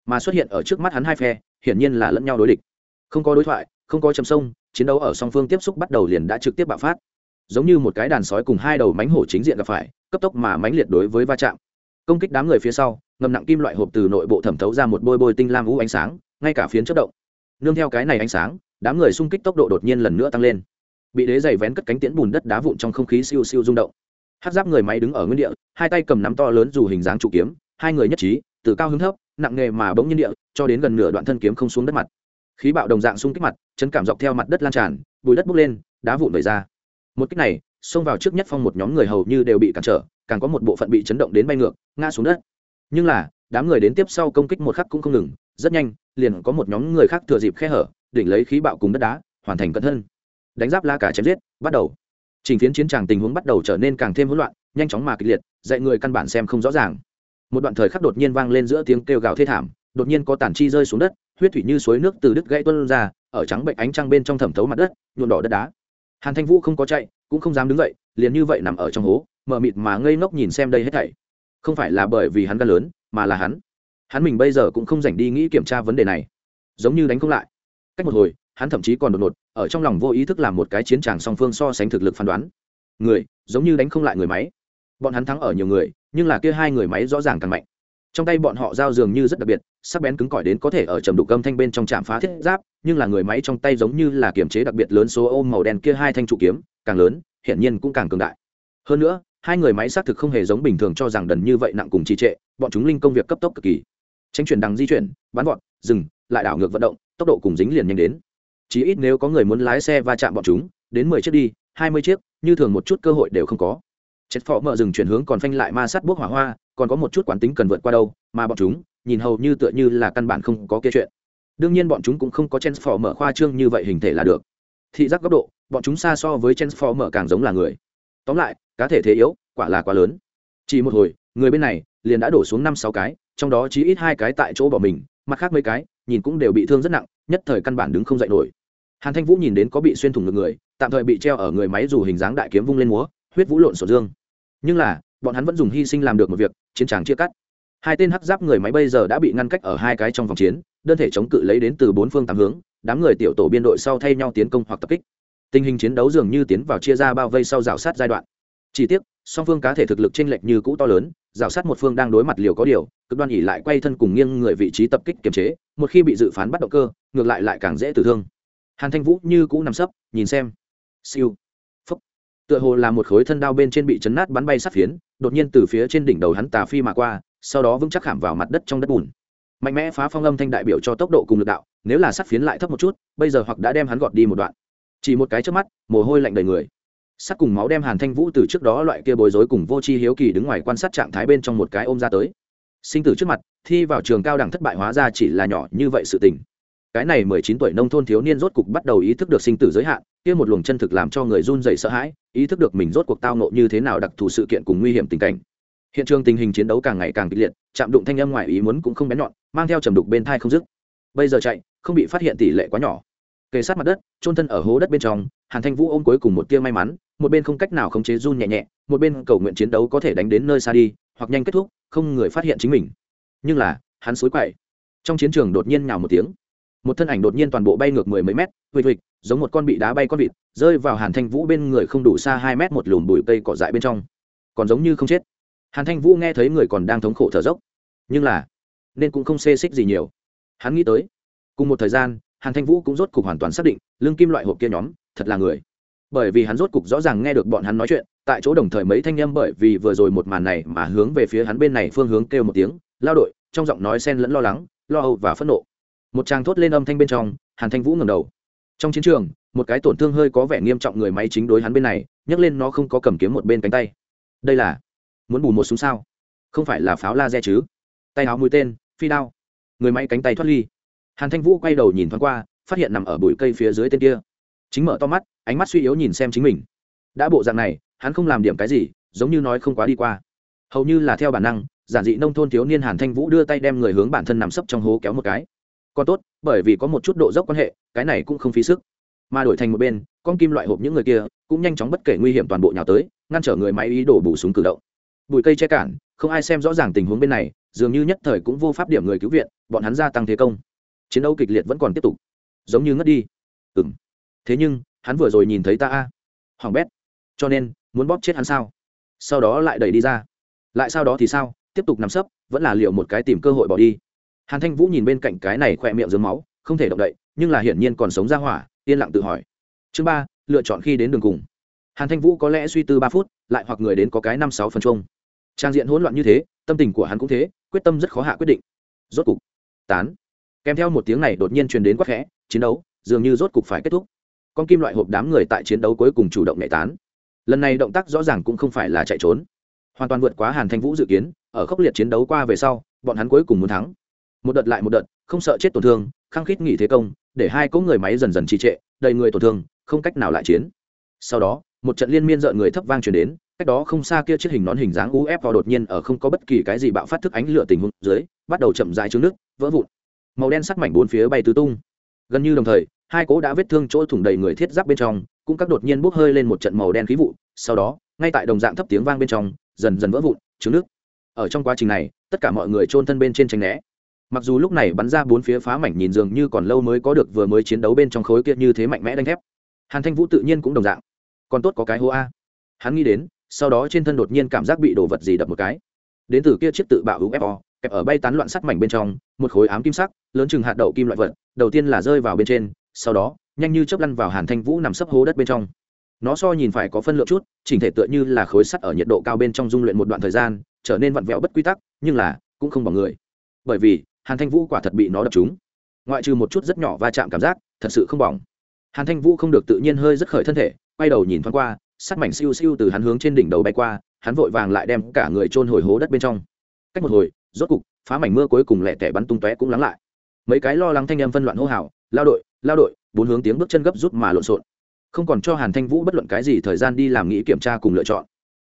Mà xuất hiện ở trước mắt hắn hai phe, hiển nhiên là lẫn nhau đối địch. Không có đối thoại, không có chầm sông, chiến đấu ở song phương tiếp xúc bắt đầu liền đã trực tiếp bạo phát. Giống như một cái đàn sói cùng hai đầu mánh hổ chính diện gặp phải, cấp tốc mà mánh liệt đối với va chạm. Công kích đám người phía sau, ngầm nặng kim loại hộp từ nội bộ thẩm thấu ra một bôi bôi tinh lam vũ ánh sáng, ngay cả phiến chất động. Nương theo cái này ánh sáng, đám người xung kích tốc độ đột nhiên lần nữa tăng lên. Bị đế dày vén cất cánh tiễn bùn đất đá vụn trong không khí siêu siêu rung động hát giáp người máy đứng ở nguyên địa, hai tay cầm nắm to lớn dù hình dáng trụ kiếm, hai người nhất trí, từ cao hướng thấp, nặng nghề mà bỗng nhiên địa, cho đến gần nửa đoạn thân kiếm không xuống đất mặt. Khí bạo đồng dạng xung kích mặt, chấn cảm dọc theo mặt đất lan tràn, bùi đất bốc lên, đá vụn vẩy ra. Một cách này, xông vào trước nhất phong một nhóm người hầu như đều bị cản trở, càng có một bộ phận bị chấn động đến bay ngược, ngã xuống đất. Nhưng là, đám người đến tiếp sau công kích một khắc cũng không ngừng, rất nhanh, liền có một nhóm người khác thừa dịp khe hở, đỉnh lấy khí bạo cùng đất đá, hoàn thành cận thân. Đánh giáp la cả chém giết, bắt đầu trình phiến chiến tràng tình huống bắt đầu trở nên càng thêm hỗn loạn, nhanh chóng mà kịch liệt, dạy người căn bản xem không rõ ràng. Một đoạn thời khắc đột nhiên vang lên giữa tiếng kêu gào thê thảm, đột nhiên có tản chi rơi xuống đất, huyết thủy như suối nước từ đứt gãy tuôn ra, ở trắng bệnh ánh trăng bên trong thẩm thấu mặt đất, nhuộm đỏ đất đá. Hàn thanh vũ không có chạy, cũng không dám đứng dậy, liền như vậy nằm ở trong hố, mờ mịt mà ngây ngốc nhìn xem đây hết thảy. Không phải là bởi vì hắn gan lớn, mà là hắn. Hắn mình bây giờ cũng không dành đi nghĩ kiểm tra vấn đề này. Giống như đánh không lại. Cách một hồi, hắn thậm chí còn đột ngột ở trong lòng vô ý thức làm một cái chiến tràng song phương so sánh thực lực phán đoán. Người, giống như đánh không lại người máy. Bọn hắn thắng ở nhiều người, nhưng là kia hai người máy rõ ràng càng mạnh. Trong tay bọn họ giao dường như rất đặc biệt, sắc bén cứng cỏi đến có thể ở trầm đục âm thanh bên trong trạm phá thiết giáp, nhưng là người máy trong tay giống như là kiềm chế đặc biệt lớn số ôm màu đen kia hai thanh trụ kiếm, càng lớn, hiển nhiên cũng càng cường đại. Hơn nữa, hai người máy xác thực không hề giống bình thường cho rằng đần như vậy nặng cùng trì trệ, bọn chúng linh công việc cấp tốc cực kỳ. Tránh chuyển đằng di chuyển, bắn vọt, dừng, lại đảo ngược vận động, tốc độ cùng dính liền nhanh đến chí ít nếu có người muốn lái xe va chạm bọn chúng, đến mười chiếc đi, hai mươi chiếc, như thường một chút cơ hội đều không có. Chết phò mở dừng chuyển hướng còn phanh lại ma sát bốc hỏa hoa, còn có một chút quán tính cần vượt qua đâu, mà bọn chúng, nhìn hầu như tựa như là căn bản không có kia chuyện. Đương nhiên bọn chúng cũng không có transformer khoa trương như vậy hình thể là được. Thị giác góc độ, bọn chúng xa so với transformer càng giống là người. Tóm lại, cá thể thế yếu, quả là quá lớn. Chỉ một hồi, người bên này liền đã đổ xuống năm sáu cái, trong đó chỉ ít hai cái tại chỗ bỏ mình, mặt khác mấy cái, nhìn cũng đều bị thương rất nặng, nhất thời căn bản đứng không dậy nổi hàn thanh vũ nhìn đến có bị xuyên thủng ngực người, tạm thời bị treo ở người máy dù hình dáng đại kiếm vung lên múa, huyết vũ lộn sổ dương. Nhưng là, bọn hắn vẫn dùng hy sinh làm được một việc, chiến tràng chia cắt. Hai tên hắc giáp người máy bây giờ đã bị ngăn cách ở hai cái trong vòng chiến, đơn thể chống cự lấy đến từ bốn phương tám hướng, đám người tiểu tổ biên đội sau thay nhau tiến công hoặc tập kích. Tình hình chiến đấu dường như tiến vào chia ra bao vây sau rào sát giai đoạn. Chỉ tiếc, song phương cá thể thực lực chênh lệch như cũ to lớn, rào sát một phương đang đối mặt liều có điều, cực đoan ỉ lại quay thân cùng nghiêng người vị trí tập kích kiềm chế, một khi bị dự phán bắt động cơ, ngược lại lại càng dễ tử thương hàn thanh vũ như cũ nằm sấp, nhìn xem. Siêu. Phúc. Tựa hồ là một khối thân đao bên trên bị chấn nát bắn bay sát phiến, đột nhiên từ phía trên đỉnh đầu hắn tà phi mà qua, sau đó vững chắc khảm vào mặt đất trong đất bùn. Mạnh mẽ phá phong âm thanh đại biểu cho tốc độ cùng lực đạo, nếu là sát phiến lại thấp một chút, bây giờ hoặc đã đem hắn gọt đi một đoạn. Chỉ một cái trước mắt, mồ hôi lạnh đầy người. Sắt cùng máu đem hàn thanh vũ từ trước đó loại kia bối rối cùng vô tri hiếu kỳ đứng ngoài quan sát trạng thái bên trong một cái ôm ra tới. Sinh tử trước mặt, thi vào trường cao đẳng thất bại hóa ra chỉ là nhỏ như vậy sự tình cái này mười chín tuổi nông thôn thiếu niên rốt cục bắt đầu ý thức được sinh tử giới hạn, kia một luồng chân thực làm cho người run dày sợ hãi, ý thức được mình rốt cuộc tao nộ như thế nào đặc thù sự kiện cùng nguy hiểm tình cảnh. Hiện trường tình hình chiến đấu càng ngày càng kịch liệt, chạm đụng thanh âm ngoài ý muốn cũng không bén nhọn, mang theo trầm đục bên thai không dứt. Bây giờ chạy, không bị phát hiện tỷ lệ quá nhỏ. Kề sát mặt đất trôn thân ở hố đất bên trong, hàn thanh vũ ôm cuối cùng một tia may mắn, một bên không cách nào khống chế run nhẹ nhẹ, một bên cầu nguyện chiến đấu có thể đánh đến nơi xa đi, hoặc nhanh kết thúc, không người phát hiện chính mình. Nhưng là, hắn xối quậy. Trong chiến trường đột nhiên nhào một tiếng một thân ảnh đột nhiên toàn bộ bay ngược mười mấy mét, huỵch huỵch, giống một con bị đá bay con vịt, rơi vào hàn thanh vũ bên người không đủ xa hai mét một lùm bụi cây cỏ dại bên trong. Còn giống như không chết. Hàn thanh vũ nghe thấy người còn đang thống khổ thở dốc. Nhưng là, nên cũng không xê xích gì nhiều. Hắn nghĩ tới, cùng một thời gian, hàn thanh vũ cũng rốt cục hoàn toàn xác định lương kim loại hộp kia nhóm, thật là người. Bởi vì hắn rốt cục rõ ràng nghe được bọn hắn nói chuyện, tại chỗ đồng thời mấy thanh â m bởi vì vừa rồi một màn này mà hướng về phía hắn bên này phương hướng kêu một tiếng, lao đội, trong giọng nói sen lẫn lo lắng, lo âu và phẫn nộ một tràng thốt lên âm thanh bên trong, hàn thanh vũ ngầm đầu. Trong chiến trường, một cái tổn thương hơi có vẻ nghiêm trọng người máy chính đối hắn bên này, nhấc lên nó không có cầm kiếm một bên cánh tay. Đây là, muốn bù một súng sao? Không phải là pháo laser chứ? Tay áo mũi tên, phi đao. Người máy cánh tay thoát ly. Hàn thanh vũ quay đầu nhìn thoáng qua, phát hiện nằm ở bụi cây phía dưới tên kia. Chính mở to mắt, ánh mắt suy yếu nhìn xem chính mình. Đã bộ dạng này, hắn không làm điểm cái gì, giống như nói không quá đi qua. Hầu như là theo bản năng, giản dị nông thôn thiếu niên hàn thanh vũ đưa tay đem người hướng bản thân nằm sấp trong hố kéo một cái còn tốt, bởi vì có một chút độ dốc quan hệ, cái này cũng không phí sức. Mà đổi thành một bên, con kim loại hộp những người kia, cũng nhanh chóng bất kể nguy hiểm toàn bộ nhào tới, ngăn trở người máy ý đổ bù súng cử động. Bụi cây che cản, không ai xem rõ ràng tình huống bên này, dường như nhất thời cũng vô pháp điểm người cứu viện, bọn hắn gia tăng thế công. Chiến đấu kịch liệt vẫn còn tiếp tục. Giống như ngất đi. Ừ m thế nhưng, hắn vừa rồi nhìn thấy ta a. Hoàng bét. Cho nên, muốn bóp chết hắn sao? Sau đó lại đẩy đi ra. Lại sau đó thì sao? Tiếp tục nằm sấp, vẫn là liệu một cái tìm cơ hội bỏ đi hàn thanh vũ nhìn bên cạnh cái này khỏe miệng dưới máu, không thể động đậy, nhưng là hiển nhiên còn sống ra hỏa, yên lặng tự hỏi. Chương ba, lựa chọn khi đến đường cùng. Hàn thanh vũ có lẽ suy tư ba phút, lại hoặc người đến có cái năm sáu phần chung trang diện hỗn loạn như thế, tâm tình của hắn cũng thế, quyết tâm rất khó hạ quyết định. Rốt cục, tán. Kèm theo một tiếng này đột nhiên truyền đến quắc khẽ, chiến đấu, dường như rốt cục phải kết thúc. Con kim loại hộp đám người tại chiến đấu cuối cùng chủ động nhảy tán. Lần này động tác rõ ràng cũng không phải là chạy trốn. Hoàn toàn vượt quá hàn thanh vũ dự kiến, ở khốc liệt chiến đấu qua về sau, bọn hắn cuối cùng muốn thắng một đợt lại một đợt, không sợ chết tổn thương, khăng khít nghỉ thế công, để hai cỗ người máy dần dần trì trệ, đầy người tổn thương, không cách nào lại chiến. Sau đó, một trận liên miên rợn người thấp vang chuyển đến, cách đó không xa kia chiếc hình nón hình dáng uf vào đột nhiên ở không có bất kỳ cái gì bạo phát thức ánh lửa tình huống dưới, bắt đầu chậm dài trứng nước, vỡ vụn. Màu đen sắc mảnh bốn phía bay tứ tung. Gần như đồng thời, hai cỗ đã vết thương chỗ thủng đầy người thiết giáp bên trong, cũng các đột nhiên bốc hơi lên một trận màu đen khí vụ, sau đó, ngay tại đồng dạng thấp tiếng vang bên trong, dần dần vỡ vụn trứng nước. Ở trong quá trình này, tất cả mọi người trôn thân bên trên tránh né mặc dù lúc này bắn ra bốn phía phá mảnh nhìn dường như còn lâu mới có được vừa mới chiến đấu bên trong khối kia như thế mạnh mẽ đánh thép. Hàn thanh vũ tự nhiên cũng đồng dạng. Còn tốt có cái hô a. Hắn nghĩ đến, sau đó trên thân đột nhiên cảm giác bị đổ vật gì đập một cái. Đến từ kia chiếc tự bạo ufo kẹp ở bay tán loạn sắt mảnh bên trong, một khối ám kim sắc, lớn chừng hạt đậu kim loại vật, đầu tiên là rơi vào bên trên, sau đó, nhanh như chớp lăn vào hàn thanh vũ nằm sấp hố đất bên trong. Nó so nhìn phải có phân lượng chút, chỉnh thể tựa như là khối sắt ở nhiệt độ cao bên trong dung luyện một đoạn thời gian, trở nên vặn vẹo bất quy tắc, nhưng là, cũng không bằng người. Bởi vì hàn thanh vũ quả thật bị nó đập trúng. Ngoại trừ một chút rất nhỏ va chạm cảm giác, thật sự không bỏng. Hàn thanh vũ không được tự nhiên hơi rất khởi thân thể, quay đầu nhìn thoáng qua sắt mảnh siêu siêu từ hắn hướng trên đỉnh đầu bay qua, hắn vội vàng lại đem cả người chôn hồi hố đất bên trong. Cách một hồi, rốt cục, phá mảnh mưa cuối cùng lẹ tẻ bắn tung tóe cũng lắng lại. Mấy cái lo lắng thanh em phân loạn hô hào, lao đội lao đội, bốn hướng tiếng bước chân gấp rút mà lộn xộn. Không còn cho hàn thanh vũ bất luận cái gì thời gian đi làm nghĩ kiểm tra cùng lựa chọn.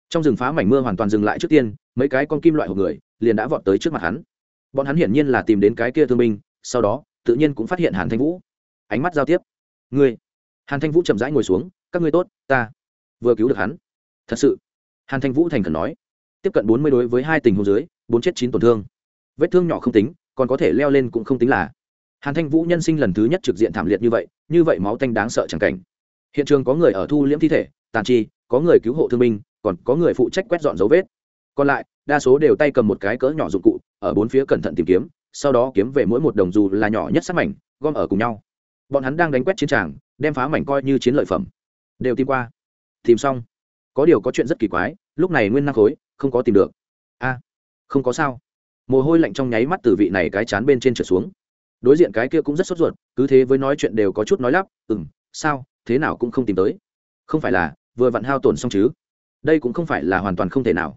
Trong rừng phá mảnh mưa hoàn toàn dừng lại trước tiên, mấy cái con kim loại hộp người, liền đã vọt tới trước mặt hắn bọn hắn hiển nhiên là tìm đến cái kia thương binh, sau đó, tự nhiên cũng phát hiện hàn thanh vũ. Ánh mắt giao tiếp. Ngươi, hàn thanh vũ chậm rãi ngồi xuống, các ngươi tốt, ta vừa cứu được hắn. Thật sự? Hàn thanh vũ thành khẩn nói. Tiếp cận bốn mươi đối với hai tình huống dưới, bốn chết chín tổn thương. Vết thương nhỏ không tính, còn có thể leo lên cũng không tính là. Hàn thanh vũ nhân sinh lần thứ nhất trực diện thảm liệt như vậy như vậy máu tanh đáng sợ chẳng cảnh. Hiện trường có người ở thu liễm thi thể, tàn chi, có người cứu hộ thương binh, còn có người phụ trách quét dọn dấu vết. Còn lại, đa số đều tay cầm một cái cỡ nhỏ dụng cụ ở bốn phía cẩn thận tìm kiếm, sau đó kiếm về mỗi một đồng dù là nhỏ nhất sát mảnh, gom ở cùng nhau. Bọn hắn đang đánh quét chiến tràng, đem phá mảnh coi như chiến lợi phẩm. Đều tìm qua. Tìm xong. Có điều có chuyện rất kỳ quái, lúc này nguyên năng khối, không có tìm được. A, không có sao. Mồ hôi lạnh trong nháy mắt từ vị này cái chán bên trên trở xuống. Đối diện cái kia cũng rất sốt ruột, cứ thế với nói chuyện đều có chút nói lắp ừ m sao, thế nào cũng không tìm tới. Không phải là, vừa vặn hao tổn xong chứ. Đây cũng không phải là hoàn toàn không thể nào.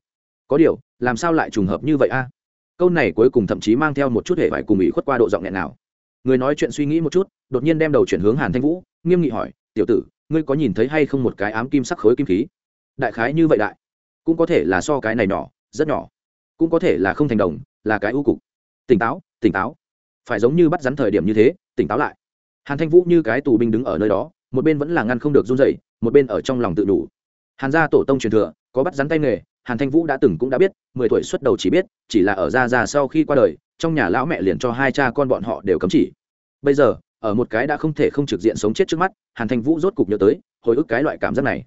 Có điều, làm sao lại trùng hợp như vậy a? Câu này cuối cùng thậm chí mang theo một chút hệ vải cùng ủy khuất qua độ giọng nghẹn nào. Người nói chuyện suy nghĩ một chút, đột nhiên đem đầu chuyển hướng hàn thanh vũ, nghiêm nghị hỏi, tiểu tử, ngươi có nhìn thấy hay không một cái ám kim sắc khối kim khí? Đại khái như vậy đại. Cũng có thể là so cái này nhỏ, rất nhỏ. Cũng có thể là không thành đồng, là cái ưu cục. Tỉnh táo tỉnh táo. Phải giống như bắt rắn thời điểm như thế, tỉnh táo lại. Hàn thanh vũ như cái tù binh đứng ở nơi đó, một bên vẫn là ngăn không được run dậy một bên ở trong lòng tự đủ. Hàn gia tổ tông truyền thừa có bắt rắn tay nghề, hàn thanh vũ đã từng cũng đã biết, mười tuổi xuất đầu chỉ biết, chỉ là ở ra ra sau khi qua đời, trong nhà lão mẹ liền cho hai cha con bọn họ đều cấm chỉ. Bây giờ, ở một cái đã không thể không trực diện sống chết trước mắt, hàn thanh vũ rốt cục nhớ tới, hồi ức cái loại cảm giác này.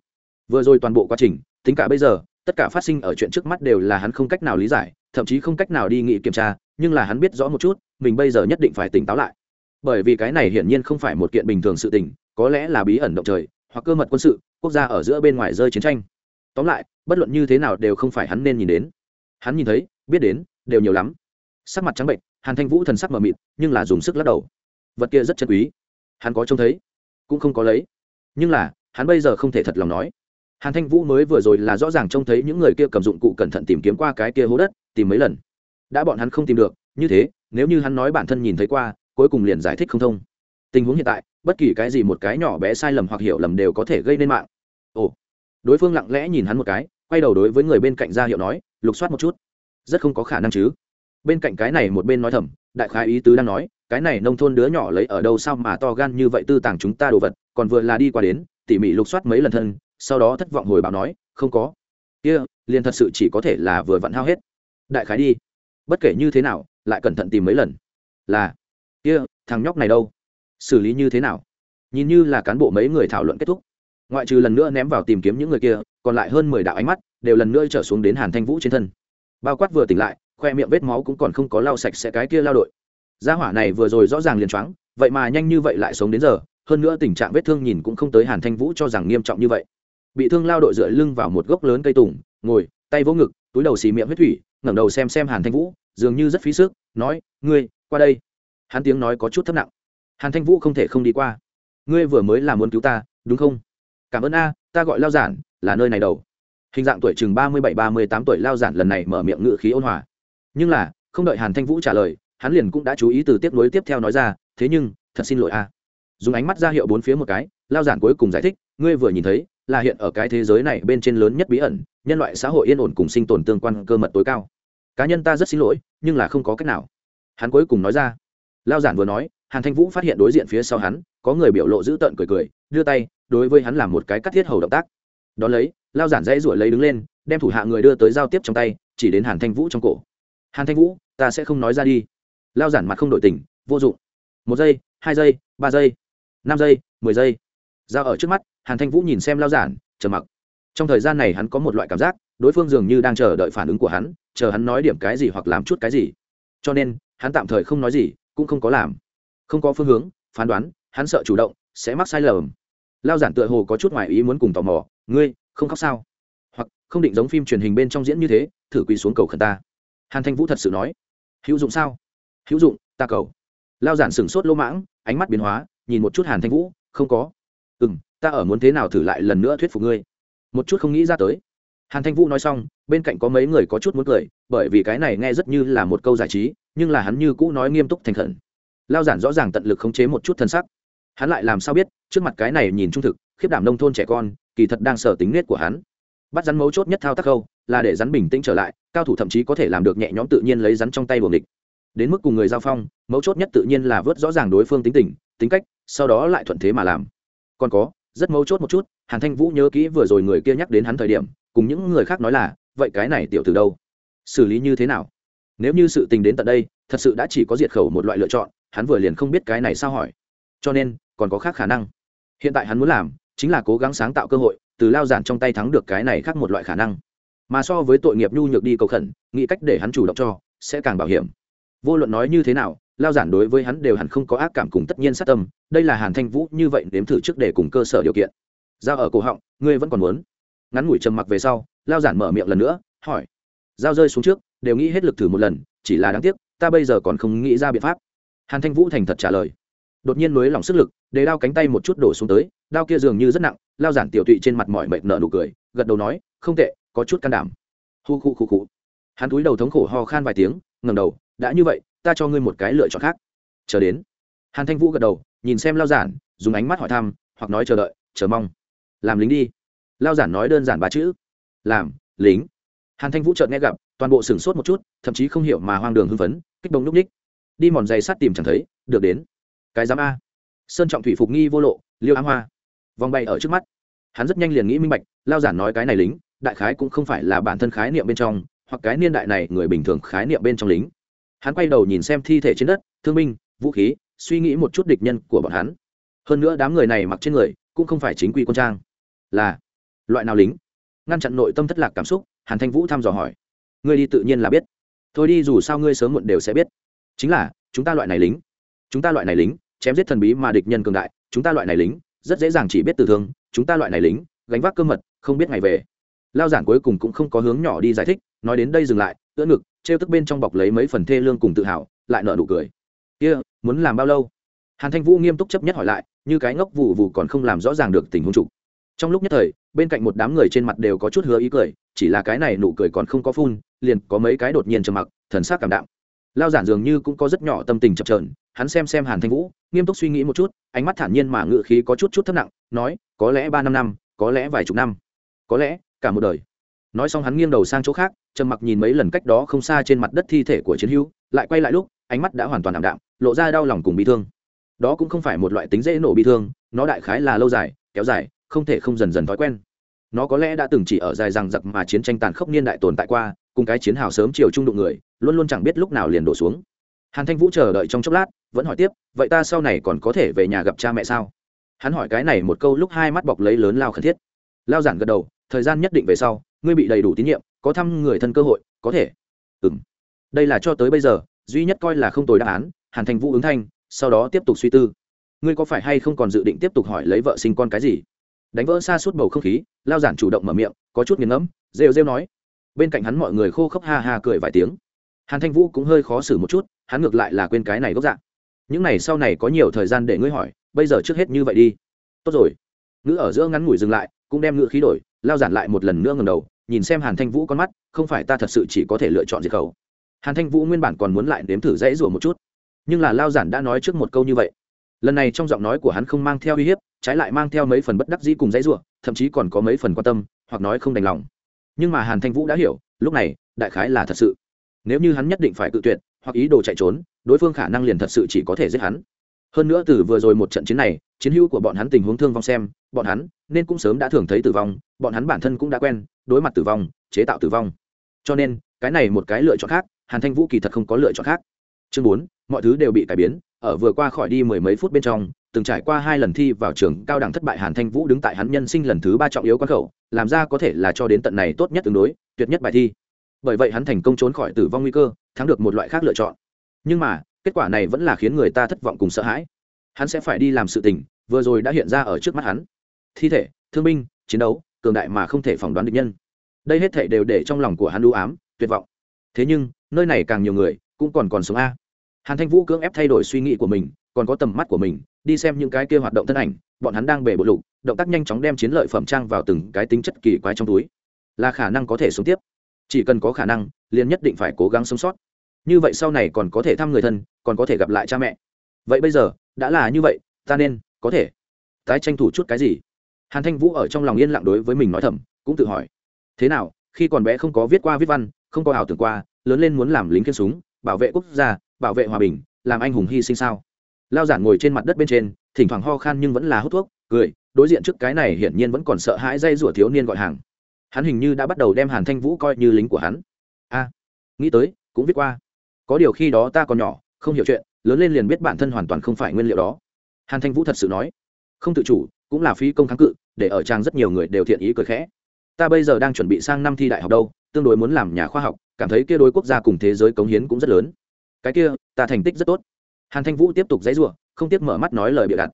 Vừa rồi toàn bộ quá trình, tính cả bây giờ, tất cả phát sinh ở chuyện trước mắt đều là hắn không cách nào lý giải, thậm chí không cách nào đi nghị kiểm tra, nhưng là hắn biết rõ một chút, mình bây giờ nhất định phải tỉnh táo lại. Bởi vì cái này hiển nhiên không phải một kiện bình thường sự tình, có lẽ là bí ẩn động trời, hoặc cơ mật quân sự, quốc gia ở giữa bên ngoài rơi chiến tranh tóm lại, bất luận như thế nào đều không phải hắn nên nhìn đến. Hắn nhìn thấy, biết đến, đều nhiều lắm. Sắc mặt trắng bệnh, hàn thanh vũ thần sắc mờ mịt, nhưng là dùng sức lắc đầu. Vật kia rất chân quý. Hắn có trông thấy, cũng không có lấy. Nhưng là, hắn bây giờ không thể thật lòng nói. Hàn thanh vũ mới vừa rồi là rõ ràng trông thấy những người kia cầm dụng cụ cẩn thận tìm kiếm qua cái kia hố đất, tìm mấy lần. Đã bọn hắn không tìm được, như thế, nếu như hắn nói bản thân nhìn thấy qua, cuối cùng liền giải thích không thông. Tình huống hiện tại, bất kỳ cái gì một cái nhỏ bé sai lầm hoặc hiểu lầm đều có thể gây nên mạng. Ồ đối phương lặng lẽ nhìn hắn một cái quay đầu đối với người bên cạnh ra hiệu nói lục soát một chút. Rất không có khả năng chứ. Bên cạnh cái này một bên nói thầm đại khái ý tứ đang nói cái này nông thôn đứa nhỏ lấy ở đâu sao mà to gan như vậy tư tàng chúng ta đồ vật còn vừa là đi qua đến tỉ mỉ lục soát mấy lần thân sau đó thất vọng hồi báo nói không có. Kia、yeah, liền thật sự chỉ có thể là vừa vặn hao hết. Đại khái đi. Bất kể như thế nào lại cẩn thận tìm mấy lần. Là. Kia、yeah, thằng nhóc này đâu? Xử lý như thế nào? Nhìn như là cán bộ mấy người thảo luận kết thúc ngoại trừ lần nữa ném vào tìm kiếm những người kia, còn lại hơn mười đạo ánh mắt đều lần nữa trở xuống đến hàn thanh vũ trên thân. Bao quát vừa tỉnh lại, khoe miệng vết máu cũng còn không có lau sạch sẽ cái kia lao đội. Gia hỏa này vừa rồi rõ ràng liền choáng, vậy mà nhanh như vậy lại sống đến giờ, hơn nữa tình trạng vết thương nhìn cũng không tới hàn thanh vũ cho rằng nghiêm trọng như vậy. Bị thương lao đội dựa lưng vào một gốc lớn cây tùng, ngồi, tay vỗ ngực, túi đầu xì miệng huyết thủy, ngẩng đầu xem xem hàn thanh vũ, dường như rất phí sức, nói, ngươi, qua đây. Hắn tiếng nói có chút thấp nặng. Hàn thanh vũ không thể không đi qua. Ngươi vừa mới là muốn cứu ta, đúng không? Cảm ơn a, ta gọi lao giản, là nơi này đầu. Hình dạng tuổi chừng ba mươi bảy, ba mươi tám tuổi lao giản lần này mở miệng ngự khí ôn hòa. Nhưng là, không đợi hàn thanh vũ trả lời, hắn liền cũng đã chú ý từ tiếp nối tiếp theo nói ra, thế nhưng, thật xin lỗi a. Dùng ánh mắt ra hiệu bốn phía một cái, lao giản cuối cùng giải thích, ngươi vừa nhìn thấy, là hiện ở cái thế giới này bên trên lớn nhất bí ẩn, nhân loại xã hội yên ổn cùng sinh tồn tương quan cơ mật tối cao. Cá nhân ta rất xin lỗi, nhưng là không có cách nào. Hắn cuối cùng nói ra. Lao giản vừa nói, hàn thanh vũ phát hiện đối diện phía sau hắn, có người biểu lộ dữ tợn cười cười đưa tay, đối với hắn làm một cái cắt thiết hầu động tác. Đ ó lấy, lao giản dãy ruổi lấy đứng lên, đem thủ hạ người đưa tới giao tiếp trong tay, chỉ đến hàn thanh vũ trong cổ. Hàn thanh vũ, ta sẽ không nói ra đi. Lao giản mặt không đổi tình, vô dụng. Một giây, hai giây, ba giây, năm giây, mười giây. Giao ở trước mắt, hàn thanh vũ nhìn xem lao giản chờ mặc. Trong thời gian này hắn có một loại cảm giác, đối phương dường như đang chờ đợi phản ứng của hắn, chờ hắn nói điểm cái gì hoặc làm chút cái gì. Cho nên, hắn tạm thời không nói gì, cũng không có làm. Không có phương hướng, phán đoán, hắn sợ chủ động, sẽ mắc sai lầm lao giản tựa hồ có chút ngoài ý muốn cùng tò mò, ngươi, không khóc sao? Hoặc, không định giống phim truyền hình bên trong diễn như thế, thử quỳ xuống cầu khẩn ta. Hàn thanh vũ thật sự nói, hữu dụng sao? Hữu dụng, ta cầu. Lao giản sửng sốt lỗ mãng, ánh mắt biến hóa, nhìn một chút hàn thanh vũ, không có. Ừ m ta ở muốn thế nào thử lại lần nữa thuyết phục ngươi? Một chút không nghĩ ra tới. Hàn thanh vũ nói xong, bên cạnh có mấy người có chút muốn cười, bởi vì cái này nghe rất như là một câu giải trí, nhưng là hắn như cũ nói nghiêm túc thành khẩn. Lao giản rõ ràng tận lực khống chế một chút thân sắc hắn lại làm sao biết, trước mặt cái này nhìn trung thực, khiếp đảm nông thôn trẻ con, kỳ thật đang sở tính nết của hắn. Bắt rắn mấu chốt nhất thao tác khâu, là để rắn bình tĩnh trở lại, cao thủ thậm chí có thể làm được nhẹ nhõm tự nhiên lấy rắn trong tay buồng địch đến mức cùng người giao phong, mấu chốt nhất tự nhiên là vớt rõ ràng đối phương tính tình, tính cách, sau đó lại thuận thế mà làm. Còn có, rất mấu chốt một chút, hàn thanh vũ nhớ kỹ vừa rồi người kia nhắc đến hắn thời điểm, cùng những người khác nói là, vậy cái này tiểu từ đâu? Xử lý như thế nào? Nếu như sự tình đến tận đây, thật sự đã chỉ có diệt khẩu một loại lựa chọn, hắn vừa liền không biết cái này sao hỏi. Cho nên còn có khác khả năng. Hiện tại hắn muốn làm chính là cố gắng sáng tạo cơ hội, từ lao giản trong tay thắng được cái này khác một loại khả năng. Mà so với tội nghiệp nhu nhược đi cầu khẩn, nghĩ cách để hắn chủ động cho, sẽ càng bảo hiểm. Vô luận nói như thế nào, lao giản đối với hắn đều hẳn không có ác cảm cùng tất nhiên sát tâm, đây là hàn thanh vũ như vậy nếm thử trước để cùng cơ sở điều kiện. Giao ở cổ họng, ngươi vẫn còn muốn? Ngắn ngủi trầm mặc về sau, lao giản mở miệng lần nữa, hỏi. Giao rơi xuống trước, đều nghĩ hết lực thử một lần, chỉ là đáng tiếc, ta bây giờ còn không nghĩ ra biện pháp. Hàn thanh vũ thành thật trả lời đột nhiên nối lỏng sức lực, để đao cánh tay một chút đổ xuống tới, đao kia dường như rất nặng, lao giản tiểu tụy trên mặt mỏi mệt nở nụ cười, gật đầu nói, không tệ, có chút can đảm. Hu khu khu khu. Hắn túi đầu thống khổ ho khan vài tiếng ngầm đầu, đã như vậy, ta cho ngươi một cái lựa chọn khác. Chờ đến. Hàn thanh vũ gật đầu, nhìn xem lao giản, dùng ánh mắt hỏi thăm, hoặc nói chờ đợi, chờ mong. Làm lính đi. Lao giản nói đơn giản ba chữ. Làm lính. Hàn thanh vũ chợt nghe gặp, toàn bộ sửng sốt một chút, thậm chí không hiểu mà hoang đường hưng phấn, kích động núp ních đi mòn giày sắt tìm chẳng thấy, được đến cái giám a. Sơn trọng thủy phục nghi vô lộ, liêu ám hoa. Vòng bay ở trước mắt. Hắn rất nhanh liền nghĩ minh bạch, lao giản nói cái này lính, đại khái cũng không phải là bản thân khái niệm bên trong, hoặc cái niên đại này người bình thường khái niệm bên trong lính. Hắn quay đầu nhìn xem thi thể trên đất, thương binh, vũ khí, suy nghĩ một chút địch nhân của bọn hắn. Hơn nữa đám người này mặc trên người, cũng không phải chính quy quân trang. Là, loại nào lính? Ngăn chặn nội tâm thất lạc cảm xúc, hàn thanh vũ thăm dò hỏi. Ngươi đi tự nhiên là biết. Thôi đi, dù sao ngươi sớm muộn đều sẽ biết. Chính là, chúng ta loại này lính chúng ta loại này lính chém giết thần bí mà địch nhân cường đại chúng ta loại này lính rất dễ dàng chỉ biết từ thương chúng ta loại này lính gánh vác cơ mật không biết ngày về. Lao giản cuối cùng cũng không có hướng nhỏ đi giải thích nói đến đây dừng lại ưỡn ngực trêu tức bên trong bọc lấy mấy phần thê lương cùng tự hào lại nợ nụ cười. Kia、yeah, muốn làm bao lâu? Hàn thanh vũ nghiêm túc chấp nhất hỏi lại như cái ngốc vụ vụ còn không làm rõ ràng được tình huống trục trong lúc nhất thời bên cạnh một đám người trên mặt đều có chút hứa ý cười chỉ là cái này nụ cười còn không có phun liền có mấy cái đột nhiên trầm mặc thần sắc cảm đạm. Lao giản dường như cũng có rất nhỏ tâm tình chập trờn hắn xem xem hàn thanh vũ, nghiêm túc suy nghĩ một chút, ánh mắt thản nhiên mà ngự khí có chút chút thấp nặng, nói, có lẽ ba năm năm, có lẽ vài chục năm, có lẽ cả một đời. Nói xong hắn nghiêng đầu sang chỗ khác, trầm mặc nhìn mấy lần cách đó không xa trên mặt đất thi thể của chiến hữu, lại quay lại lúc, ánh mắt đã hoàn toàn ảm đạm, lộ ra đau lòng cùng bị thương. Đó cũng không phải một loại tính dễ nổ bị thương, nó đại khái là lâu dài, kéo dài, không thể không dần dần thói quen. Nó có lẽ đã từng chỉ ở dài rằng giặc mà chiến tranh tàn khốc niên đại tồn tại qua, cùng cái chiến hào sớm chiều trung đụng người, luôn luôn chẳng biết lúc nào liền đổ xuống hàn thanh vũ chờ đợi trong chốc lát, vẫn hỏi tiếp, vậy ta sau này còn có thể về nhà gặp cha mẹ sao? Hắn hỏi cái này một câu lúc hai mắt bọc lấy lớn lao khẩn thiết. Lao giản gật đầu, thời gian nhất định về sau, ngươi bị đầy đủ tín nhiệm, có thăm người thân cơ hội, có thể. Ừ m đây là cho tới bây giờ, duy nhất coi là không tồi đáp án, hàn Thanh vũ ứng thanh, sau đó tiếp tục suy tư. Ngươi có phải hay không còn dự định tiếp tục hỏi lấy vợ sinh con cái gì? Đánh vỡ xa suốt bầu không khí, lao giản chủ động mở miệng, có chút nghiền ngẫm, rêu rêu nói. Bên cạnh hắn mọi người khô khốc ha ha cười vài tiếng hàn thanh vũ cũng hơi khó xử một chút, hắn ngược lại là quên cái này gốc dạng. Những này sau này có nhiều thời gian để ngươi hỏi, bây giờ trước hết như vậy đi. Tốt rồi. Ngữ ở giữa ngắn ngủi dừng lại, cũng đem ngữ khí đổi, lao giản lại một lần nữa ngầm đầu, nhìn xem hàn thanh vũ con mắt, không phải ta thật sự chỉ có thể lựa chọn diệt khẩu. Hàn thanh vũ nguyên bản còn muốn lại đếm thử dãy rủa một chút, nhưng là lao giản đã nói trước một câu như vậy. Lần này trong giọng nói của hắn không mang theo uy hiếp, trái lại mang theo mấy phần bất đắc dĩ cùng dãy rủa thậm chí còn có mấy phần quan tâm, hoặc nói không đành lòng. Nhưng mà hàn thanh vũ đã hiểu, lúc này, đại khái là thật sự nếu như hắn nhất định phải cự tuyệt, hoặc ý đồ chạy trốn, đối phương khả năng liền thật sự chỉ có thể giết hắn. Hơn nữa từ vừa rồi một trận chiến này, chiến hữu của bọn hắn tình huống thương vong xem, bọn hắn nên cũng sớm đã thường thấy tử vong, bọn hắn bản thân cũng đã quen, đối mặt tử vong, chế tạo tử vong. Cho nên, cái này một cái lựa chọn khác, hàn thanh vũ kỳ thật không có lựa chọn khác. Chương bốn, mọi thứ đều bị cải biến, ở vừa qua khỏi đi mười mấy phút bên trong, từng trải qua hai lần thi vào trường cao đẳng thất bại hàn thanh vũ đứng tại hắn nhân sinh lần thứ ba trọng yếu quan khẩu, làm ra có thể là cho đến tận này tốt nhất tương đối, tuyệt nhất bài thi bởi vậy hắn thành công trốn khỏi tử vong nguy cơ, thắng được một loại khác lựa chọn. Nhưng mà, kết quả này vẫn là khiến người ta thất vọng cùng sợ hãi. Hắn sẽ phải đi làm sự tình, vừa rồi đã hiện ra ở trước mắt hắn. Thi thể, thương binh, chiến đấu, cường đại mà không thể phỏng đoán được nhân. Đây hết thể đều để trong lòng của hắn đu ám, tuyệt vọng. Thế nhưng, nơi này càng nhiều người, cũng còn còn sống a. Hàn thanh vũ cưỡng ép thay đổi suy nghĩ của mình, còn có tầm mắt của mình, đi xem những cái kia hoạt động thân ảnh, bọn hắn đang bể bộ lục, động tác nhanh chóng đem chiến lợi phẩm trang vào từng cái tính chất kỳ quái trong túi. Là khả năng có thể sống tiếp chỉ cần có khả năng, liền nhất định phải cố gắng sống sót. Như vậy sau này còn có thể thăm người thân, còn có thể gặp lại cha mẹ. Vậy bây giờ, đã là như vậy, ta nên, có thể. Tái tranh thủ chút cái gì? Hàn thanh vũ ở trong lòng yên lặng đối với mình nói thầm, cũng tự hỏi. Thế nào, khi còn bé không có viết qua viết văn, không có ảo tưởng qua, lớn lên muốn làm lính kiên súng, bảo vệ quốc gia, bảo vệ hòa bình, làm anh hùng hy sinh sao? Lao giản ngồi trên mặt đất bên trên, thỉnh thoảng ho khan nhưng vẫn là hút thuốc, cười, đối diện trước cái này hiển nhiên vẫn còn sợ hãi dây rủa thiếu niên gọi hàng hắn hình như đã bắt đầu đem hàn thanh vũ coi như lính của hắn. A, nghĩ tới, cũng viết qua. Có điều khi đó ta còn nhỏ, không hiểu chuyện, lớn lên liền biết bản thân hoàn toàn không phải nguyên liệu đó. Hàn thanh vũ thật sự nói, không tự chủ, cũng là phi công kháng cự, để ở trang rất nhiều người đều thiện ý cười khẽ. Ta bây giờ đang chuẩn bị sang năm thi đại học đâu, tương đối muốn làm nhà khoa học, cảm thấy kia đối quốc gia cùng thế giới cống hiến cũng rất lớn. Cái kia, ta thành tích rất tốt. Hàn thanh vũ tiếp tục dãy ruộng không tiếp mở mắt nói lời bịa đặt.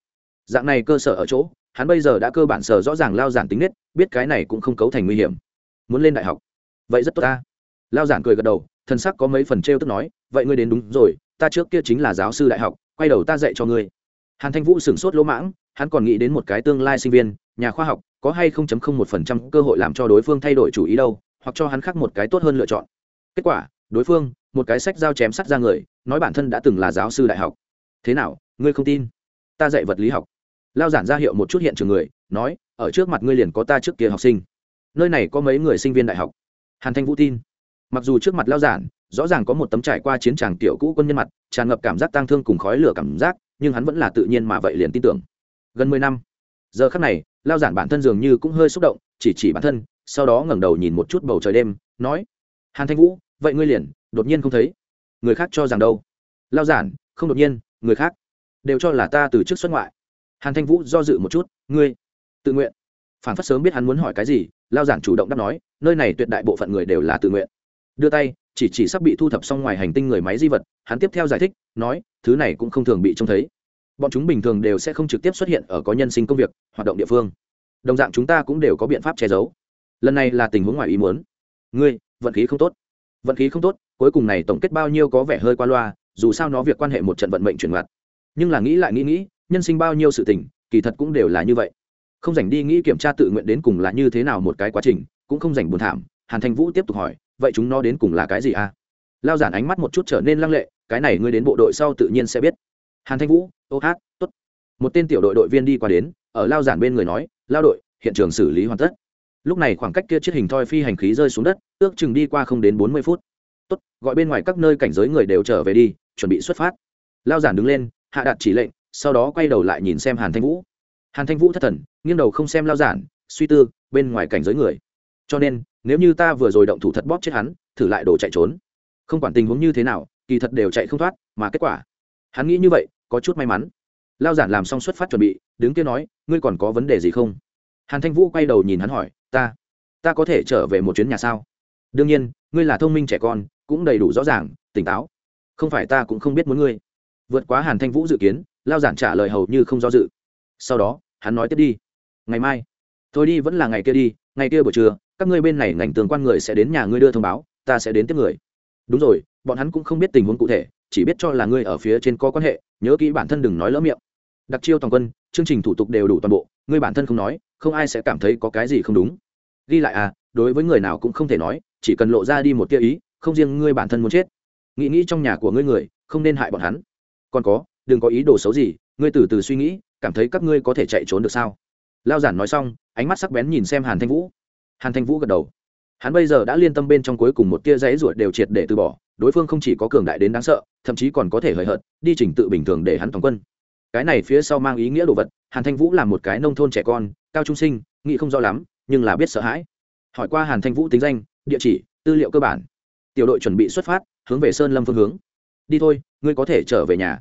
Dạng này cơ sở ở chỗ hắn bây giờ đã cơ bản sở rõ ràng lao giản tính nết, biết cái này cũng không cấu thành nguy hiểm. Muốn lên đại học. Vậy rất tốt ta. Lao giản cười gật đầu thân sắc có mấy phần t r e o tức nói, vậy ngươi đến đúng rồi, ta trước kia chính là giáo sư đại học, quay đầu ta dạy cho ngươi. Hàn thanh vũ sửng sốt lỗ mãng, hắn còn nghĩ đến một cái tương lai sinh viên, nhà khoa học, có hay không chấm không một phần trăm cơ hội làm cho đối phương thay đổi chủ ý đâu, hoặc cho hắn khác một cái tốt hơn lựa chọn. Kết quả, đối phương, một cái sách giao chém sắt ra người, nói bản thân đã từng là giáo sư đại học. Thế nào, ngươi không tin? Ta dạy vật lý học lao giản ra hiệu một chút hiện trường người, nói, ở trước mặt ngươi liền có ta trước kia học sinh. Nơi này có mấy người sinh viên đại học. Hàn thanh vũ tin. Mặc dù trước mặt lao giản, rõ ràng có một tấm trải qua chiến tràng tiểu cũ quân nhân mặt, tràn ngập cảm giác tang thương cùng khói lửa cảm giác, nhưng hắn vẫn là tự nhiên mà vậy liền tin tưởng. Gần mười năm, giờ khắc này, lao giản bản thân dường như cũng hơi xúc động, chỉ chỉ bản thân, sau đó ngẩng đầu nhìn một chút bầu trời đêm, nói, hàn thanh vũ, vậy ngươi liền, đột nhiên không thấy người khác cho rằng đâu? Lao giản, không đột nhiên, người khác đều cho là ta từ trước xuất ngoại hàn thanh vũ do dự một chút, ngươi, tự nguyện. Phản phất sớm biết hắn muốn hỏi cái gì, lao giản chủ động đáp nói, nơi này tuyệt đại bộ phận người đều là tự nguyện. Đưa tay, chỉ chỉ sắp bị thu thập xong ngoài hành tinh người máy di vật, hắn tiếp theo giải thích, nói, thứ này cũng không thường bị trông thấy. Bọn chúng bình thường đều sẽ không trực tiếp xuất hiện ở có nhân sinh công việc, hoạt động địa phương. Đồng dạng chúng ta cũng đều có biện pháp che giấu. Lần này là tình huống ngoài ý muốn. Ngươi, vận khí không tốt. Vận khí không tốt, cuối cùng này tổng kết bao nhiêu có vẻ hơi qua loa, dù sao nó việc quan hệ một trận vận mệnh chuyển ngặt nhưng là nghĩ lại nghĩ nghĩ nhân sinh bao nhiêu sự tình, kỳ thật cũng đều là như vậy. Không dành đi nghĩ kiểm tra tự nguyện đến cùng là như thế nào một cái quá trình, cũng không dành buồn thảm, hàn thanh vũ tiếp tục hỏi, vậy chúng nó đến cùng là cái gì a à? lao giản ánh mắt một chút trở nên lăng lệ, cái này ngươi đến bộ đội sau tự nhiên sẽ biết. Hàn thanh vũ, ô hát t ố t một tên tiểu đội đội viên đi qua đến, ở lao giản bên người nói, lao đội, hiện trường xử lý hoàn tất. Lúc này khoảng cách kia chiếc hình thoi phi hành khí rơi xuống đất, ước chừng đi qua không đến bốn mươi phút. Tốt, gọi bên ngoài các nơi cảnh giới người đều trở về đi, chuẩn bị xuất phát. Lao giản đứng lên, hạ đạt chỉ lệnh sau đó quay đầu lại nhìn xem hàn thanh vũ. Hàn thanh vũ thất thần, nghiêng đầu không xem lao giản, suy tư, bên ngoài cảnh giới người. Cho nên, nếu như ta vừa rồi động thủ thật bóp chết hắn, thử lại đổ chạy trốn. Không quản tình huống như thế nào, kỳ thật đều chạy không thoát, mà kết quả, hắn nghĩ như vậy, có chút may mắn. Lao giản làm xong xuất phát chuẩn bị, đứng kia nói, ngươi còn có vấn đề gì không? Hàn thanh vũ quay đầu nhìn hắn hỏi, ta ta có thể trở về một chuyến nhà sao? Đương nhiên, ngươi là thông minh trẻ con, cũng đầy đủ rõ ràng, tỉnh táo. Không phải ta cũng không biết muốn ngươi. Vượt quá hàn thanh vũ dự kiến lao giản trả lời hầu như không do dự. Sau đó, hắn nói tiếp đi. Ngày mai, thôi đi, vẫn là ngày kia đi, ngày kia buổi trưa, các ngươi bên này ngành tường quan người sẽ đến nhà ngươi đưa thông báo, ta sẽ đến tiếp người. Đúng rồi, bọn hắn cũng không biết tình huống cụ thể, chỉ biết cho là ngươi ở phía trên có quan hệ, nhớ kỹ bản thân đừng nói lỡ miệng. Đặc chiêu toàn quân, chương trình thủ tục đều đủ toàn bộ, ngươi bản thân không nói, không ai sẽ cảm thấy có cái gì không đúng. Ghi lại à đối với người nào cũng không thể nói, chỉ cần lộ ra đi một tia ý, không riêng ngươi bản thân muốn chết. Nghĩ nghĩ trong nhà của ngươi người, không nên hại bọn hắn. Còn có đừng có ý đồ xấu gì, ngươi từ từ suy nghĩ, cảm thấy các ngươi có thể chạy trốn được sao? Lao giản nói xong, ánh mắt sắc bén nhìn xem hàn thanh vũ. Hàn thanh vũ gật đầu. Hắn bây giờ đã liên tâm bên trong cuối cùng một tia giấy ruột đều triệt để từ bỏ, đối phương không chỉ có cường đại đến đáng sợ, thậm chí còn có thể hời hợt, đi trình tự bình thường để hắn toàn quân. Cái này phía sau mang ý nghĩa đồ vật, hàn thanh vũ là một cái nông thôn trẻ con, cao trung sinh, nghĩ không rõ lắm, nhưng là biết sợ hãi. Hỏi qua hàn thanh vũ tính danh, địa chỉ, tư liệu cơ bản. Tiểu đội chuẩn bị xuất phát, hướng về sơn lâm phương hướng. Đi thôi, ngươi có thể trở về nhà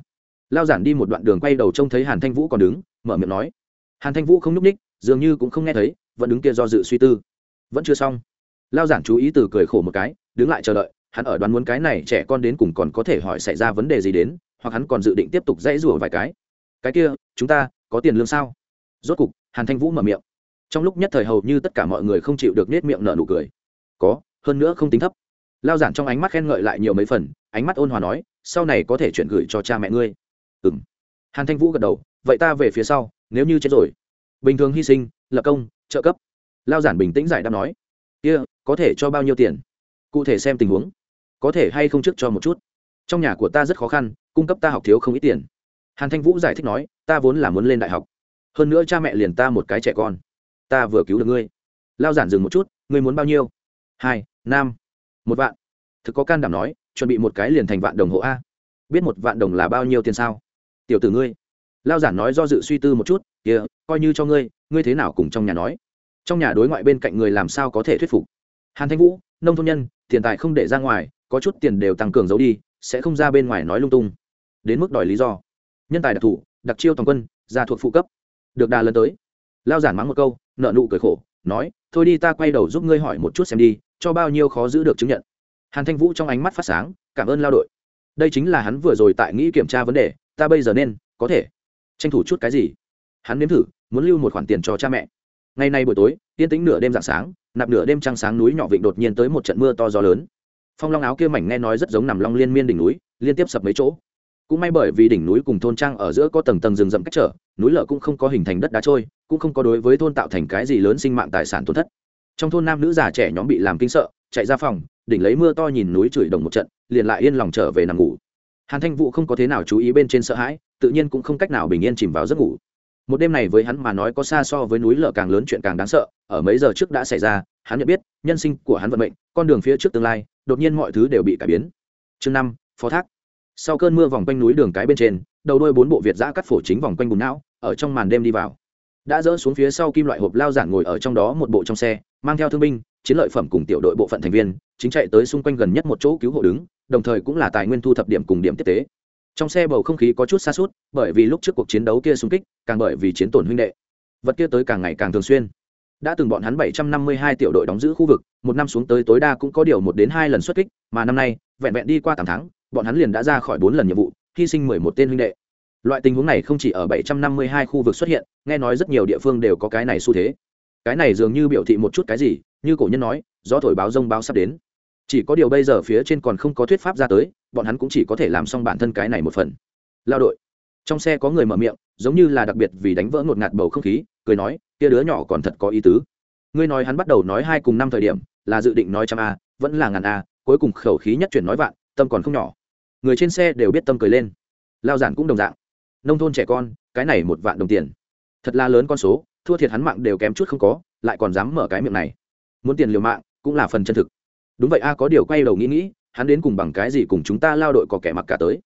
lao giản đi một đoạn đường quay đầu trông thấy hàn thanh vũ còn đứng, mở miệng nói. Hàn thanh vũ không n ú c ních dường như cũng không nghe thấy, vẫn đứng kia do dự suy tư. Vẫn chưa xong. Lao giản chú ý từ cười khổ một cái, đứng lại chờ đợi, hắn ở đoán muốn cái này trẻ con đến cùng còn có thể hỏi xảy ra vấn đề gì đến, hoặc hắn còn dự định tiếp tục dãy rủa vài cái. Cái kia, chúng ta, có tiền lương sao? Rốt cục, hàn thanh vũ mở miệng. Trong lúc nhất thời hầu như tất cả mọi người không chịu được nết miệng nở nụ cười. Có, hơn nữa không tính thấp. Lao giản trong ánh mắt khen ngợi lại nhiều mấy phần, ánh mắt ôn hòa nói, sau này có thể chuyển gửi cho cha mẹ ngươi ừ m hàn thanh vũ gật đầu vậy ta về phía sau nếu như chết rồi. Bình thường hy sinh lập công trợ cấp. Lao giản bình tĩnh giải đáp nói kia、yeah, có thể cho bao nhiêu tiền? Cụ thể xem tình huống. Có thể hay không trước cho một chút? Trong nhà của ta rất khó khăn cung cấp ta học thiếu không ít tiền. Hàn thanh vũ giải thích nói ta vốn là muốn lên đại học. Hơn nữa cha mẹ liền ta một cái trẻ con. Ta vừa cứu được ngươi. Lao giản dừng một chút ngươi muốn bao nhiêu? Hai năm, một vạn. Thực có can đảm nói chuẩn bị một cái liền thành vạn đồng hộ a. Biết một vạn đồng là bao nhiêu tiền sao? Tiểu tử ngươi. Lao giản nói do dự suy tư một chút, kia, coi như cho ngươi ngươi thế nào cùng trong nhà nói? Trong nhà đối ngoại bên cạnh người làm sao có thể thuyết phục? Hàn thanh vũ, nông thôn nhân, tiền tài không để ra ngoài, có chút tiền đều tăng cường giấu đi, sẽ không ra bên ngoài nói lung tung. Đến mức đòi lý do. Nhân tài đặc thù, đặc chiêu toàn quân ra thuộc phụ cấp. Được đà lần tới. Lao giản mắng một câu, nợ nụ cười khổ, nói, thôi đi ta quay đầu giúp ngươi hỏi một chút xem đi, cho bao nhiêu khó giữ được chứng nhận. Hàn thanh vũ trong ánh mắt phát sáng, cảm ơn lao đội. Đây chính là hắn vừa rồi tại nghĩ kiểm tra vấn đề ta bây giờ nên, có thể. Tranh thủ chút cái gì? Hắn nếm thử, muốn lưu một khoản tiền cho cha mẹ. Ngày nay buổi tối, yên tĩnh nửa đêm dạng sáng, nạp nửa đêm trăng sáng núi nhỏ vịnh đột nhiên tới một trận mưa to gió lớn. Phong long áo kia mảnh nghe nói rất giống nằm long liên miên đỉnh núi, liên tiếp sập mấy chỗ. Cũng may bởi vì đỉnh núi cùng thôn trang ở giữa có tầng tầng rừng rậm cách trở, núi lở cũng không có hình thành đất đá trôi, cũng không có đối với thôn tạo thành cái gì lớn sinh mạng tài sản tổn thất. Trong thôn nam nữ già trẻ nhóm bị làm kinh sợ, chạy ra phòng, đỉnh lấy mưa to nhìn núi chửi đồng một trận, liền lại yên lòng trở về nằm ngủ hàn thanh vũ không có thế nào chú ý bên trên sợ hãi, tự nhiên cũng không cách nào bình yên chìm vào giấc ngủ. Một đêm này với hắn mà nói có xa so với núi lở càng lớn chuyện càng đáng sợ, ở mấy giờ trước đã xảy ra, hắn nhận biết, nhân sinh của hắn vận mệnh, con đường phía trước tương lai, đột nhiên mọi thứ đều bị cải biến. Chương năm, phó thác. Sau cơn mưa vòng quanh núi đường cái bên trên, đầu đôi bốn bộ việt giã cắt phổ chính vòng quanh bùn não, ở trong màn đêm đi vào. Đã dỡ xuống phía sau kim loại hộp lao giản ngồi ở trong đó một bộ trong xe, mang theo thương binh, chiến lợi phẩm cùng tiểu đội bộ phận thành viên, chính chạy tới xung quanh gần nhất một chỗ cứu hộ đứng đồng thời cũng là tài nguyên thu thập điểm cùng điểm tiếp tế. Trong xe bầu không khí có chút xa suốt, bởi vì lúc trước cuộc chiến đấu kia xung kích, càng bởi vì chiến tổn huynh đệ. Vật kia tới càng ngày càng thường xuyên. Đã từng bọn hắn bảy trăm năm mươi hai tiểu đội đóng giữ khu vực, một năm xuống tới tối đa cũng có điều một đến hai lần xuất kích, mà năm nay, vẹn vẹn đi qua tám tháng, bọn hắn liền đã ra khỏi bốn lần nhiệm vụ, hy sinh mười một tên huynh đệ. Loại tình huống này không chỉ ở bảy trăm năm mươi hai khu vực xuất hiện, nghe nói rất nhiều địa phương đều có cái này xu thế. Cái này dường như biểu thị một chút cái gì, như cổ nhân nói do thổi báo rông báo sắp đến chỉ có điều bây giờ phía trên còn không có thuyết pháp ra tới, bọn hắn cũng chỉ có thể làm xong bản thân cái này một phần. Lao đội. Trong xe có người mở miệng, giống như là đặc biệt vì đánh vỡ ngột ngạt bầu không khí, cười nói, kia đứa nhỏ còn thật có ý tứ. Ngươi nói hắn bắt đầu nói hai cùng năm thời điểm, là dự định nói trăm a, vẫn là ngàn a, cuối cùng khẩu khí nhất chuyển nói vạn, tâm còn không nhỏ. Người trên xe đều biết tâm cười lên. Lao giản cũng đồng dạng. Nông thôn trẻ con, cái này một vạn đồng tiền. Thật là lớn con số, thua thiệt hắn mạng đều kém chút không có, lại còn dám mở cái miệng này. Muốn tiền liều mạng, cũng là phần chân thực đúng vậy a, có điều quay đầu nghĩ nghĩ, hắn đến cùng bằng cái gì cùng chúng ta lao đội có kẻ mặc cả tới?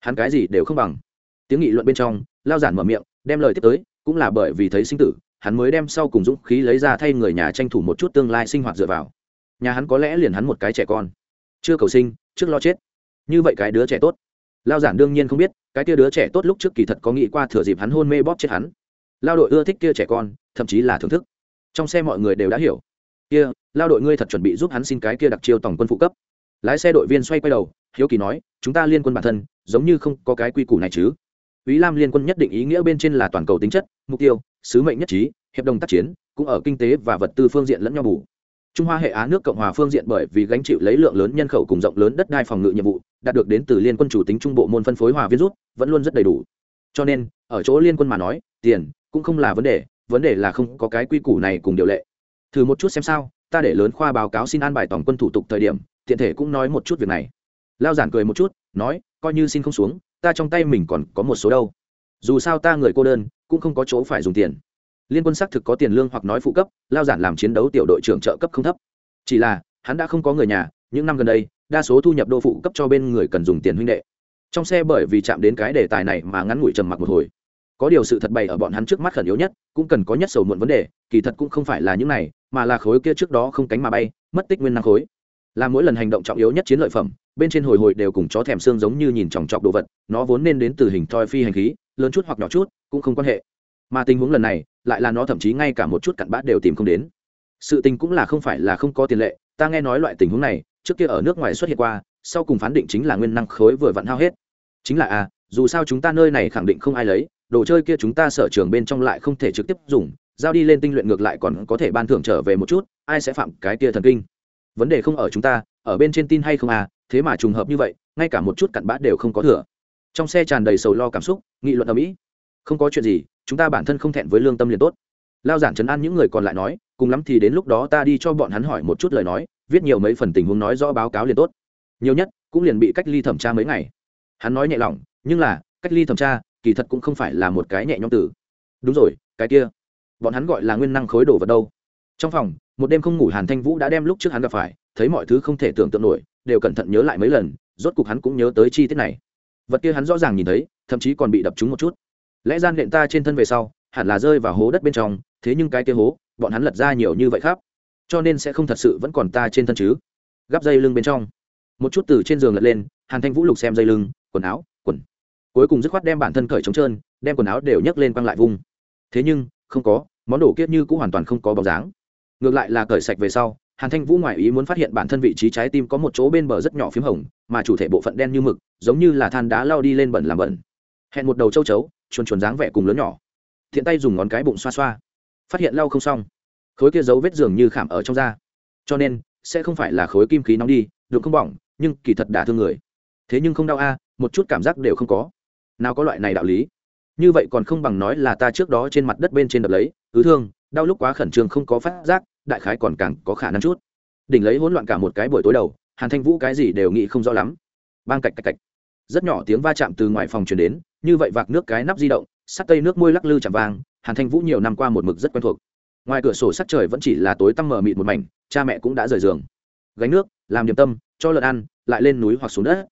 Hắn cái gì đều không bằng. Tiếng nghị luận bên trong, lao giản mở miệng, đem lời tiếp tới, cũng là bởi vì thấy sinh tử, hắn mới đem sau cùng dũng khí lấy ra thay người nhà tranh thủ một chút tương lai sinh hoạt dựa vào. Nhà hắn có lẽ liền hắn một cái trẻ con. Chưa cầu sinh, trước lo chết. Như vậy cái đứa trẻ tốt. Lao giản đương nhiên không biết, cái kia đứa trẻ tốt lúc trước kỳ thật có nghĩ qua thừa dịp hắn hôn mê bóp chết hắn. Lao đội ưa thích kia trẻ con, thậm chí là thưởng thức. Trong xe mọi người đều đã hiểu kia, lao đội ngươi thật chuẩn bị giúp hắn xin cái kia đặc chiêu tổng quân phụ cấp. Lái xe đội viên xoay quay đầu, hiếu kỳ nói, chúng ta liên quân bản thân, giống như không có cái quy củ này chứ. Ý lam liên quân nhất định ý nghĩa bên trên là toàn cầu tính chất, mục tiêu, sứ mệnh nhất trí, hiệp đồng tác chiến, cũng ở kinh tế và vật tư phương diện lẫn nhau bù. Trung hoa hệ á nước cộng hòa phương diện bởi vì gánh chịu lấy lượng lớn nhân khẩu cùng rộng lớn đất đai phòng ngự nhiệm vụ, đạt được đến từ liên quân chủ tính trung bộ môn phân phối hòa viên rút, vẫn luôn rất đầy đủ. Cho nên, ở chỗ liên quân mà nói, tiền cũng không là vấn đề vấn đề là không có cái quy củ này cùng điều lệ thử một chút xem sao, ta để lớn khoa báo cáo xin an bài tổng quân thủ tục thời điểm, tiện thể cũng nói một chút việc này. Lao giản cười một chút, nói, coi như xin không xuống, ta trong tay mình còn có một số đâu. Dù sao ta người cô đơn, cũng không có chỗ phải dùng tiền. Liên quân xác thực có tiền lương hoặc nói phụ cấp, lao giản làm chiến đấu tiểu đội trưởng trợ cấp không thấp. Chỉ là, hắn đã không có người nhà, những năm gần đây, đa số thu nhập đô phụ cấp cho bên người cần dùng tiền huynh đệ. Trong xe bởi vì chạm đến cái đề tài này mà ngắn ngủi trầm mặc một hồi. Có điều sự thật bày ở bọn hắn trước mắt khẩn yếu nhất, cũng cần có nhất sầu muộn vấn đề, kỳ thật cũng không phải là những này mà là khối kia trước đó không cánh mà bay mất tích nguyên năng khối. Là mỗi lần hành động trọng yếu nhất chiến lợi phẩm bên trên hồi hồi đều cùng chó thèm xương giống như nhìn chòng chọc đồ vật nó vốn nên đến từ hình thoi phi hành khí lớn chút hoặc nhỏ chút cũng không quan hệ. Mà tình huống lần này lại là nó thậm chí ngay cả một chút cặn bát đều tìm không đến. Sự tình cũng là không phải là không có tiền lệ ta nghe nói loại tình huống này trước kia ở nước ngoài xuất hiện qua sau cùng phán định chính là nguyên năng khối vừa vặn hao hết. Chính là a à, dù sao chúng ta nơi này khẳng định không ai lấy đồ chơi kia chúng ta sở trường bên trong lại không thể trực tiếp dùng giao đi lên tinh luyện ngược lại còn có thể ban thưởng trở về một chút, ai sẽ phạm cái kia thần kinh? Vấn đề không ở chúng ta, ở bên trên tin hay không à thế mà trùng hợp như vậy, ngay cả một chút cặn bã đều không có thừa. Trong xe tràn đầy sầu lo cảm xúc, nghị luận ở mỹ không có chuyện gì, chúng ta bản thân không thẹn với lương tâm liền tốt. Lao giản chấn an những người còn lại nói, cùng lắm thì đến lúc đó ta đi cho bọn hắn hỏi một chút lời nói, viết nhiều mấy phần tình huống nói rõ báo cáo liền tốt. Nhiều nhất, cũng liền bị cách ly thẩm tra mấy ngày. Hắn nói nhẹ lòng, nhưng là, cách ly thẩm tra, kỳ thật cũng không phải là một cái nhẹ nhõm tử đúng rồi, cái kia bọn hắn gọi là nguyên năng khối đồ vật đâu. Trong phòng, một đêm không ngủ hàn thanh vũ đã đem lúc trước hắn gặp phải, thấy mọi thứ không thể tưởng tượng nổi, đều cẩn thận nhớ lại mấy lần, rốt cục hắn cũng nhớ tới chi tiết này. Vật kia hắn rõ ràng nhìn thấy, thậm chí còn bị đập trúng một chút. Lẽ gian nện ta trên thân về sau, hẳn là rơi vào hố đất bên trong, thế nhưng cái kia hố, bọn hắn lật ra nhiều như vậy khác. Cho nên sẽ không thật sự vẫn còn ta trên thân chứ. Gắp dây lưng bên trong. Một chút từ trên giường lật lên, hàn thanh vũ lục xem dây lưng, quần áo, quần. Cuối cùng dứt khoát đem bản thân cởi trống trơn, đem quần áo đều nhấc lên quăng lại vung. Thế nhưng không có, món đồ kiết như cũng hoàn toàn không có bóng dáng. Ngược lại là cởi sạch về sau, hàn thanh vũ ngoại ý muốn phát hiện bản thân vị trí trái tim có một chỗ bên bờ rất nhỏ p h í m hồng, mà chủ thể bộ phận đen như mực, giống như là than đá lao đi lên bẩn làm bẩn. Hẹn một đầu châu chấu, chuồn chuồn dáng vẻ cùng lớn nhỏ. Thiện tay dùng ngón cái bụng xoa xoa. Phát hiện lau không xong. Khối kia dấu vết dường như khảm ở trong da. Cho nên, sẽ không phải là khối kim khí nóng đi, được không bỏng, nhưng kỳ thật đả thương người. Thế nhưng không đau a, một chút cảm giác đều không có. Nào có loại này đạo lý như vậy còn không bằng nói là ta trước đó trên mặt đất bên trên đập lấy, ứ thương, đau lúc quá khẩn trương không có phát giác, đại khái còn càng có khả năng chút. Đỉnh lấy hỗn loạn cả một cái buổi tối đầu, hàn thanh vũ cái gì đều nghĩ không rõ lắm. Bang cạch cạch cạch. Rất nhỏ tiếng va chạm từ ngoài phòng truyền đến, như vậy vạc nước cái nắp di động, sắt tây nước môi lắc lư chạm vang, hàn thanh vũ nhiều năm qua một mực rất quen thuộc. Ngoài cửa sổ sắc trời vẫn chỉ là tối tăm mờ mịt một mảnh, cha mẹ cũng đã rời giường. Gánh nước, làm điểm tâm, cho lợn ăn, lại lên núi hoặc xuống đất.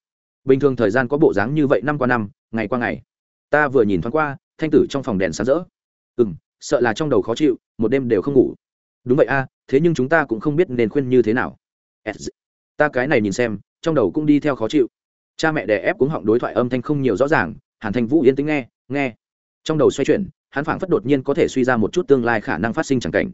Bình thường thời gian có bộ dáng như vậy năm qua năm, ngày qua ngày ta vừa nhìn thoáng qua, thanh tử trong phòng đèn sáng rỡ. Ừ m sợ là trong đầu khó chịu, một đêm đều không ngủ. Đúng vậy a, thế nhưng chúng ta cũng không biết nên khuyên như thế nào. Ta cái này nhìn xem, trong đầu cũng đi theo khó chịu. Cha mẹ đè ép cuống họng đối thoại âm thanh không nhiều rõ ràng, hàn thanh vũ yên tĩnh nghe nghe. Trong đầu xoay chuyển, hắn phảng phất đột nhiên có thể suy ra một chút tương lai khả năng phát sinh chẳng cảnh.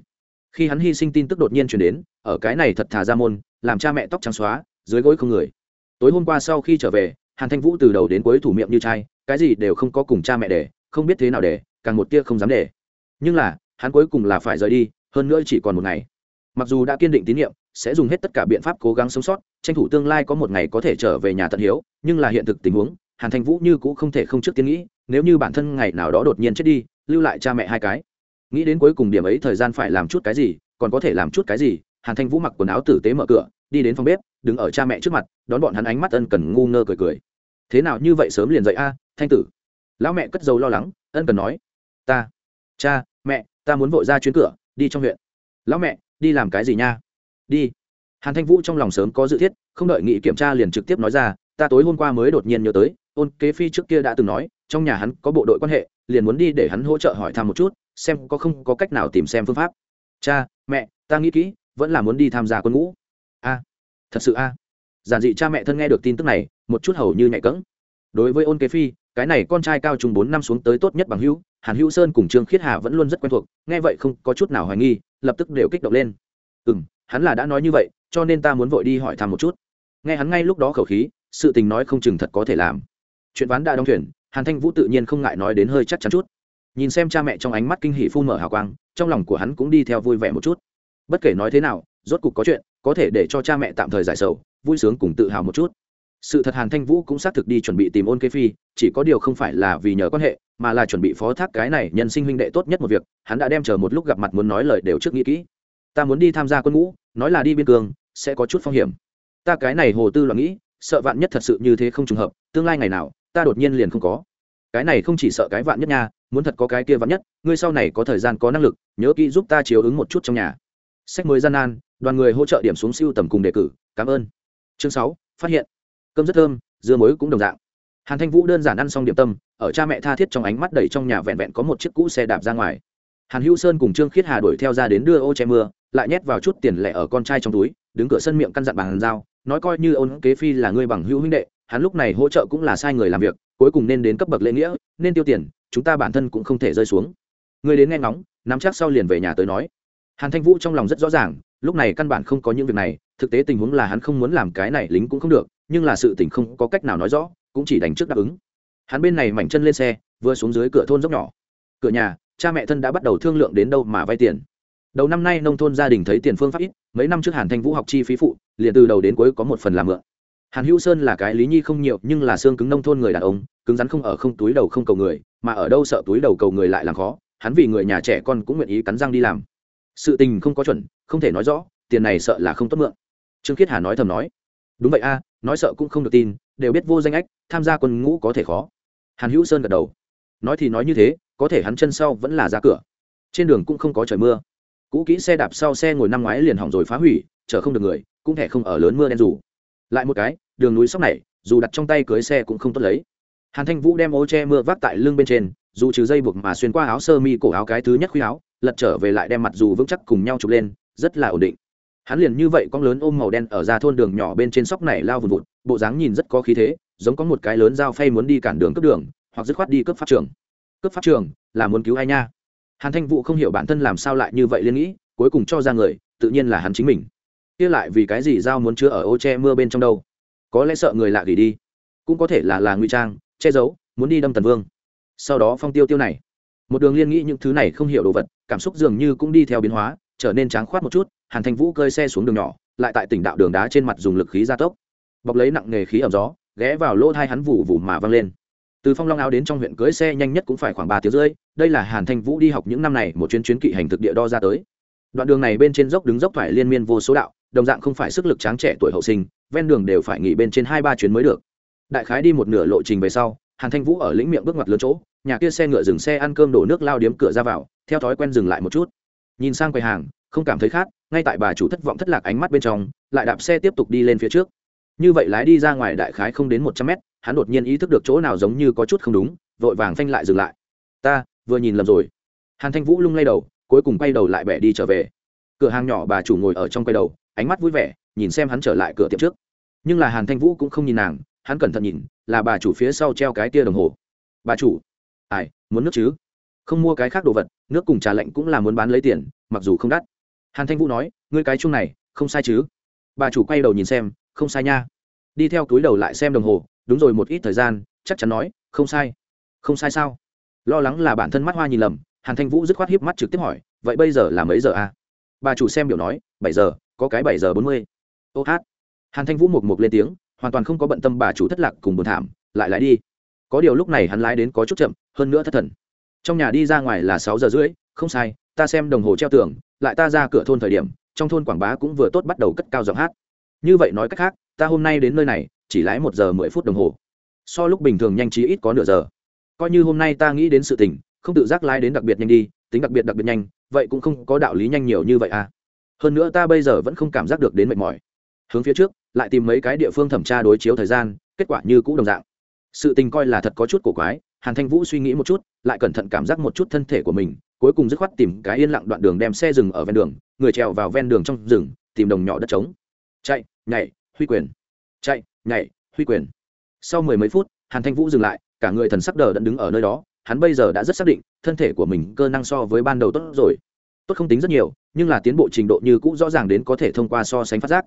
Khi hắn hy sinh tin tức đột nhiên chuyển đến, ở cái này thật thà ra môn, làm cha mẹ tóc trắng xóa, dưới gối không người. Tối hôm qua sau khi trở về, hàn thanh vũ từ đầu đến cuối thủ miệng như trai cái gì đều không có cùng cha mẹ để, không biết thế nào để, càng một tia không dám để. Nhưng là, hắn cuối cùng là phải rời đi, hơn nữa chỉ còn một ngày. Mặc dù đã kiên định tín nhiệm, sẽ dùng hết tất cả biện pháp cố gắng sống sót, tranh thủ tương lai có một ngày có thể trở về nhà tận hiếu, nhưng là hiện thực tình huống, hàn thanh vũ như cũng không thể không trước tiên nghĩ, nếu như bản thân ngày nào đó đột nhiên chết đi, lưu lại cha mẹ hai cái. Nghĩ đến cuối cùng điểm ấy thời gian phải làm chút cái gì, còn có thể làm chút cái gì, hàn thanh vũ mặc quần áo tử tế mở cửa, đi đến phòng bếp, đứng ở cha mẹ trước mặt, đón bọn hắn ánh mắt ân cần ngu ngơ cười cười thế nào như vậy sớm liền dậy a, thanh tử? Lão mẹ cất dấu lo lắng, ân cần nói. Ta, cha, mẹ, ta muốn vội ra chuyến cửa, đi trong huyện. Lão mẹ, đi làm cái gì nha? Đi. Hàn thanh vũ trong lòng sớm có dự thiết, không đợi nghị kiểm tra liền trực tiếp nói ra, ta tối hôm qua mới đột nhiên nhớ tới, ôn kế phi trước kia đã từng nói, trong nhà hắn có bộ đội quan hệ, liền muốn đi để hắn hỗ trợ hỏi thăm một chút, xem có không có cách nào tìm xem phương pháp. Cha, mẹ, ta nghĩ kỹ, vẫn là muốn đi tham gia quân ngũ. A, thật sự a. Giản dị cha mẹ thân nghe được tin tức này một chút hầu như nhạy cẫng. Đối với ôn kế phi, cái này con trai cao trung bốn năm xuống tới tốt nhất bằng hữu, hàn hữu sơn cùng trương khiết hà vẫn luôn rất quen thuộc, nghe vậy không có chút nào hoài nghi, lập tức đều kích động lên. Ừ m hắn là đã nói như vậy, cho nên ta muốn vội đi hỏi thăm một chút. Nghe hắn ngay lúc đó khẩu khí, sự tình nói không chừng thật có thể làm. Chuyện ván đã đóng thuyền, hàn thanh vũ tự nhiên không ngại nói đến hơi chắc chắn chút. Nhìn xem cha mẹ trong ánh mắt kinh hỷ phun mở hào quang, trong lòng của hắn cũng đi theo vui vẻ một chút. Bất kể nói thế nào, rốt cục có chuyện, có thể để cho cha mẹ tạm thời giải sầu, vui sướng cùng tự hào một chút sự thật hàn thanh vũ cũng xác thực đi chuẩn bị tìm ôn kế phi, chỉ có điều không phải là vì nhờ quan hệ, mà là chuẩn bị phó thác cái này nhân sinh huynh đệ tốt nhất một việc, hắn đã đem chờ một lúc gặp mặt muốn nói lời đều trước nghĩ kỹ. Ta muốn đi tham gia quân ngũ, nói là đi biên cương, sẽ có chút phong hiểm. Ta cái này hồ tư lo nghĩ, sợ vạn nhất thật sự như thế không trùng hợp, tương lai ngày nào, ta đột nhiên liền không có. Cái này không chỉ sợ cái vạn nhất nha, muốn thật có cái kia vạn nhất, ngươi sau này có thời gian có năng lực, nhớ kỹ giúp ta chiếu ứng một chút trong nhà. Sách mới gian nan, đoàn người hỗ trợ điểm xuống siêu tầm cùng đề cử, cảm ơn. Chương sáu, phát hiện cơm rất thơm, dưa muối cũng đồng dạng. Hàn thanh vũ đơn giản ăn xong điểm tâm, ở cha mẹ tha thiết trong ánh mắt đầy trong nhà vẹn vẹn có một chiếc cũ xe đạp ra ngoài. Hàn hữu sơn cùng trương khiết hà đuổi theo ra đến đưa ô che mưa, lại nhét vào chút tiền lẻ ở con trai trong túi, đứng cửa sân miệng căn dặn bàn giao nói coi như ôn kế phi là ngươi bằng hữu huynh đệ, hắn lúc này hỗ trợ cũng là sai người làm việc, cuối cùng nên đến cấp bậc lễ nghĩa, nên tiêu tiền, chúng ta bản thân cũng không thể rơi xuống. Người đến nghe ngóng, nắm chắc sau liền về nhà tới nói. Hàn thanh vũ trong lòng rất rõ ràng, lúc này căn bản không có những việc này, thực tế tình huống là hắn không muốn làm cái này lính cũng không được nhưng là sự tình không có cách nào nói rõ, cũng chỉ đánh trước đáp ứng. Hắn bên này mảnh chân lên xe, vừa xuống dưới cửa thôn dốc nhỏ. Cửa nhà, cha mẹ thân đã bắt đầu thương lượng đến đâu mà vay tiền. Đầu năm nay nông thôn gia đình thấy tiền phương pháp ít, mấy năm trước hàn thanh vũ học chi phí phụ, liền từ đầu đến cuối có một phần làm mượn. Hàn hữu sơn là cái lý nhi không nhiều, nhưng là xương cứng nông thôn người đàn ông, cứng rắn không ở không túi đầu không cầu người, mà ở đâu sợ túi đầu cầu người lại làm khó, hắn vì người nhà trẻ con cũng nguyện ý cắn răng đi làm. Sự tình không có chuẩn, không thể nói rõ, tiền này sợ là không tốt mượn. Trương khiết hà nói thầm nói đúng vậy a, nói sợ cũng không được tin, đều biết vô danh ách, tham gia quân ngũ có thể khó. Hàn hữu sơn gật đầu. Nói thì nói như thế, có thể hắn chân sau vẫn là ra cửa. Trên đường cũng không có trời mưa. Cũ kỹ xe đạp sau xe ngồi năm ngoái liền hỏng rồi phá hủy, chở không được người, cũng thể không ở lớn mưa đen dù. Lại một cái, đường núi sóc này, dù đặt trong tay cưới xe cũng không tốt lấy. Hàn thanh vũ đem ô che mưa vác tại lưng bên trên, dù trừ dây buộc mà xuyên qua áo sơ mi cổ áo cái thứ nhất khuy áo, lật trở về lại đem mặt dù vững chắc cùng nhau chụp lên, rất là ổn định hắn liền như vậy con lớn ôm màu đen ở ra thôn đường nhỏ bên trên sóc này lao vùn vụt, bộ dáng nhìn rất có khí thế, giống có một cái lớn dao phay muốn đi cản đường cướp đường, hoặc dứt khoát đi cướp pháp trường. Cướp pháp trường, là muốn cứu ai nha? Hàn thanh vũ không hiểu bản thân làm sao lại như vậy liên nghĩ, cuối cùng cho ra người, tự nhiên là hắn chính mình. Kia lại vì cái gì dao muốn chứa ở ô che mưa bên trong đâu? Có lẽ sợ người lạ gỉ đi. Cũng có thể là là nguy trang, che giấu, muốn đi đâm tần vương. Sau đó phong tiêu tiêu này. Một đường liên nghĩ những thứ này không hiểu đồ vật, cảm xúc dường như cũng đi theo biến hóa, trở nên tráng khoát một chút hàn thanh vũ cơi xe xuống đường nhỏ, lại tại tỉnh đạo đường đá trên mặt dùng lực khí gia tốc. Bọc lấy nặng nghề khí ẩm gió, ghé vào lỗ thai hắn vụ vụ mà văng lên. Từ phong long áo đến trong huyện cưới xe nhanh nhất cũng phải khoảng ba tiếng rưỡi, đây là hàn thanh vũ đi học những năm này một chuyến chuyến kỵ hành thực địa đo ra tới. Đoạn đường này bên trên dốc đứng dốc phải liên miên vô số đạo, đồng dạng không phải sức lực tráng trẻ tuổi hậu sinh, ven đường đều phải nghỉ bên trên hai ba chuyến mới được. Đại khái đi một nửa lộ trình về sau, hàn thanh vũ ở lĩnh miệng bước ngoặt lớn chỗ, nhà kia xe ngựa dừng xe ăn cơm đổ nước lao điếm cửa ra vào, theo thói quen dừng lại một chút. Nhìn sang quầy hàng không cảm thấy khát, ngay tại bà chủ thất vọng thất lạc ánh mắt bên trong, lại đạp xe tiếp tục đi lên phía trước. Như vậy lái đi ra ngoài đại khái không đến một trăm mét, hắn đột nhiên ý thức được chỗ nào giống như có chút không đúng, vội vàng phanh lại dừng lại. Ta, vừa nhìn lầm rồi. Hàn thanh vũ lung lay đầu, cuối cùng quay đầu lại bẻ đi trở về. Cửa hàng nhỏ bà chủ ngồi ở trong quay đầu, ánh mắt vui vẻ, nhìn xem hắn trở lại cửa tiệm trước. Nhưng là hàn thanh vũ cũng không nhìn nàng, hắn cẩn thận nhìn, là bà chủ phía sau treo cái tia đồng hồ. Bà chủ, ai, muốn nước chứ? Không mua cái khác đồ vật, nước cùng trà lạnh cũng là muốn bán lấy tiền, mặc dù không đắt hàn thanh vũ nói, ngươi cái chung này, không sai chứ? Bà chủ quay đầu nhìn xem, không sai nha. Đi theo túi đầu lại xem đồng hồ, đúng rồi một ít thời gian, chắc chắn nói, không sai. Không sai sao? Lo lắng là bản thân mắt hoa nhìn lầm, hàn thanh vũ dứt khoát hiếp mắt trực tiếp hỏi, vậy bây giờ là mấy giờ à? bà chủ xem biểu nói, bảy giờ, có cái bảy giờ bốn mươi. Ô hát. Hàn thanh vũ mục mục lên tiếng, hoàn toàn không có bận tâm bà chủ thất lạc cùng buồn thảm, lại lái đi. Có điều lúc này hắn lái đến có chút chậm, hơn nữa thất thần. Trong nhà đi ra ngoài là sáu giờ rưỡi, không sai ta xem đồng hồ treo tường, lại ta ra cửa thôn thời điểm, trong thôn quảng bá cũng vừa tốt bắt đầu cất cao giọng hát. Như vậy nói cách khác, ta hôm nay đến nơi này, chỉ lái một giờ mười phút đồng hồ. So lúc bình thường nhanh chí ít có nửa giờ. Coi như hôm nay ta nghĩ đến sự tình, không tự giác lái đến đặc biệt nhanh đi, tính đặc biệt đặc biệt nhanh, vậy cũng không có đạo lý nhanh nhiều như vậy à. Hơn nữa ta bây giờ vẫn không cảm giác được đến mệt mỏi. Hướng phía trước, lại tìm mấy cái địa phương thẩm tra đối chiếu thời gian, kết quả như cũ đồng dạng. Sự tình coi là thật có chút cổ quái hàn thanh vũ suy nghĩ một chút, lại cẩn thận cảm giác một chút thân thể của mình, cuối cùng dứt khoát tìm cái yên lặng đoạn đường đem xe dừng ở ven đường, người trèo vào ven đường trong rừng, tìm đồng nhỏ đất trống. Chạy, nhảy, huy quyền. Chạy, nhảy, huy quyền. Sau mười mấy phút, hàn thanh vũ dừng lại, cả người thần sắc đờ đẫn đứng ở nơi đó, hắn bây giờ đã rất xác định, thân thể của mình cơ năng so với ban đầu tốt rồi. Tốt không tính rất nhiều, nhưng là tiến bộ trình độ như cũ rõ ràng đến có thể thông qua so sánh phát giác.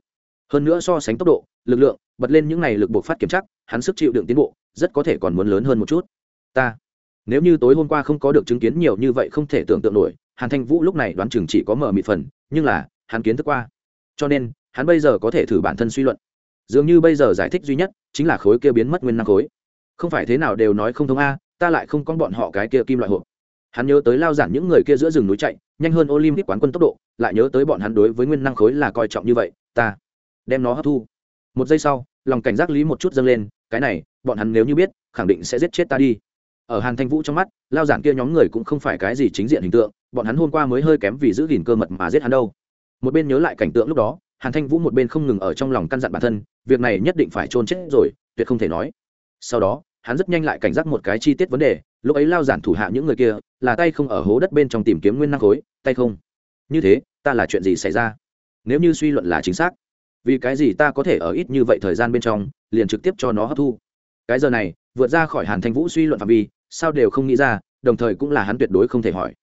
Hơn nữa so sánh tốc độ, lực lượng, bật lên những này lực buộc phát kiểm chắc hắn sức chịu đựng tiến bộ, rất có thể còn muốn lớn hơn một chút ta. Nếu như tối hôm qua không có được chứng kiến nhiều như vậy không thể tưởng tượng nổi, hàn thanh vũ lúc này đoán chừng chỉ có mở mịt phần, nhưng là, hắn kiến thức qua. Cho nên, hắn bây giờ có thể thử bản thân suy luận. Dường như bây giờ giải thích duy nhất chính là khối kia biến mất nguyên năng khối. Không phải thế nào đều nói không thông a, ta lại không con bọn họ cái kia kim loại hộp. Hắn nhớ tới lao giản những người kia giữa rừng núi chạy, nhanh hơn olympic quán quân tốc độ, lại nhớ tới bọn hắn đối với nguyên năng khối là coi trọng như vậy, ta đem nó hấp thu. Một giây sau, lòng cảnh giác lý một chút dâng lên, cái này, bọn hắn nếu như biết, khẳng định sẽ giết chết ta đi ở hàn thanh vũ trong mắt, lao giản kia nhóm người cũng không phải cái gì chính diện hình tượng, bọn hắn hôm qua mới hơi kém vì giữ gìn cơ mật mà giết hắn đâu. Một bên nhớ lại cảnh tượng lúc đó, hàn thanh vũ một bên không ngừng ở trong lòng căn dặn bản thân, việc này nhất định phải trôn chết rồi, tuyệt không thể nói. Sau đó, hắn rất nhanh lại cảnh giác một cái chi tiết vấn đề, lúc ấy lao giản thủ hạ những người kia, là tay không ở hố đất bên trong tìm kiếm nguyên năng khối, tay không. Như thế, ta là chuyện gì xảy ra? Nếu như suy luận là chính xác, vì cái gì ta có thể ở ít như vậy thời gian bên trong, liền trực tiếp cho nó hấp thu? Cái giờ này vượt ra khỏi hàn thanh vũ suy luận phạm vi, sao đều không nghĩ ra, đồng thời cũng là hắn tuyệt đối không thể hỏi.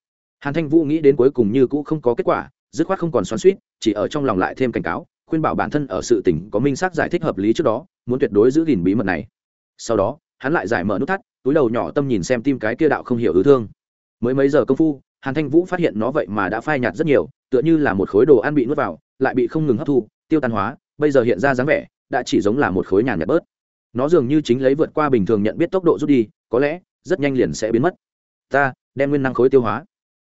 Hàn thanh vũ nghĩ đến cuối cùng như cũ không có kết quả, dứt khoát không còn xoắn suýt chỉ ở trong lòng lại thêm cảnh cáo, khuyên bảo bản thân ở sự tỉnh có minh xác giải thích hợp lý trước đó, muốn tuyệt đối giữ gìn bí mật này. Sau đó, hắn lại giải mở nút thắt, túi đầu nhỏ tâm nhìn xem tim cái kia đạo không hiểu ứ thương. Mới mấy giờ công phu, hàn thanh vũ phát hiện nó vậy mà đã phai nhạt rất nhiều, tựa như là một khối đồ ăn bị nuốt vào, lại bị không ngừng hấp thu, tiêu tan hóa, bây giờ hiện ra dáng vẻ, đã chỉ giống là một khối nhàn nhạt bớt nó dường như chính lấy vượt qua bình thường nhận biết tốc độ rút đi, có lẽ, rất nhanh liền sẽ biến mất. Ta, đem nguyên năng khối tiêu hóa.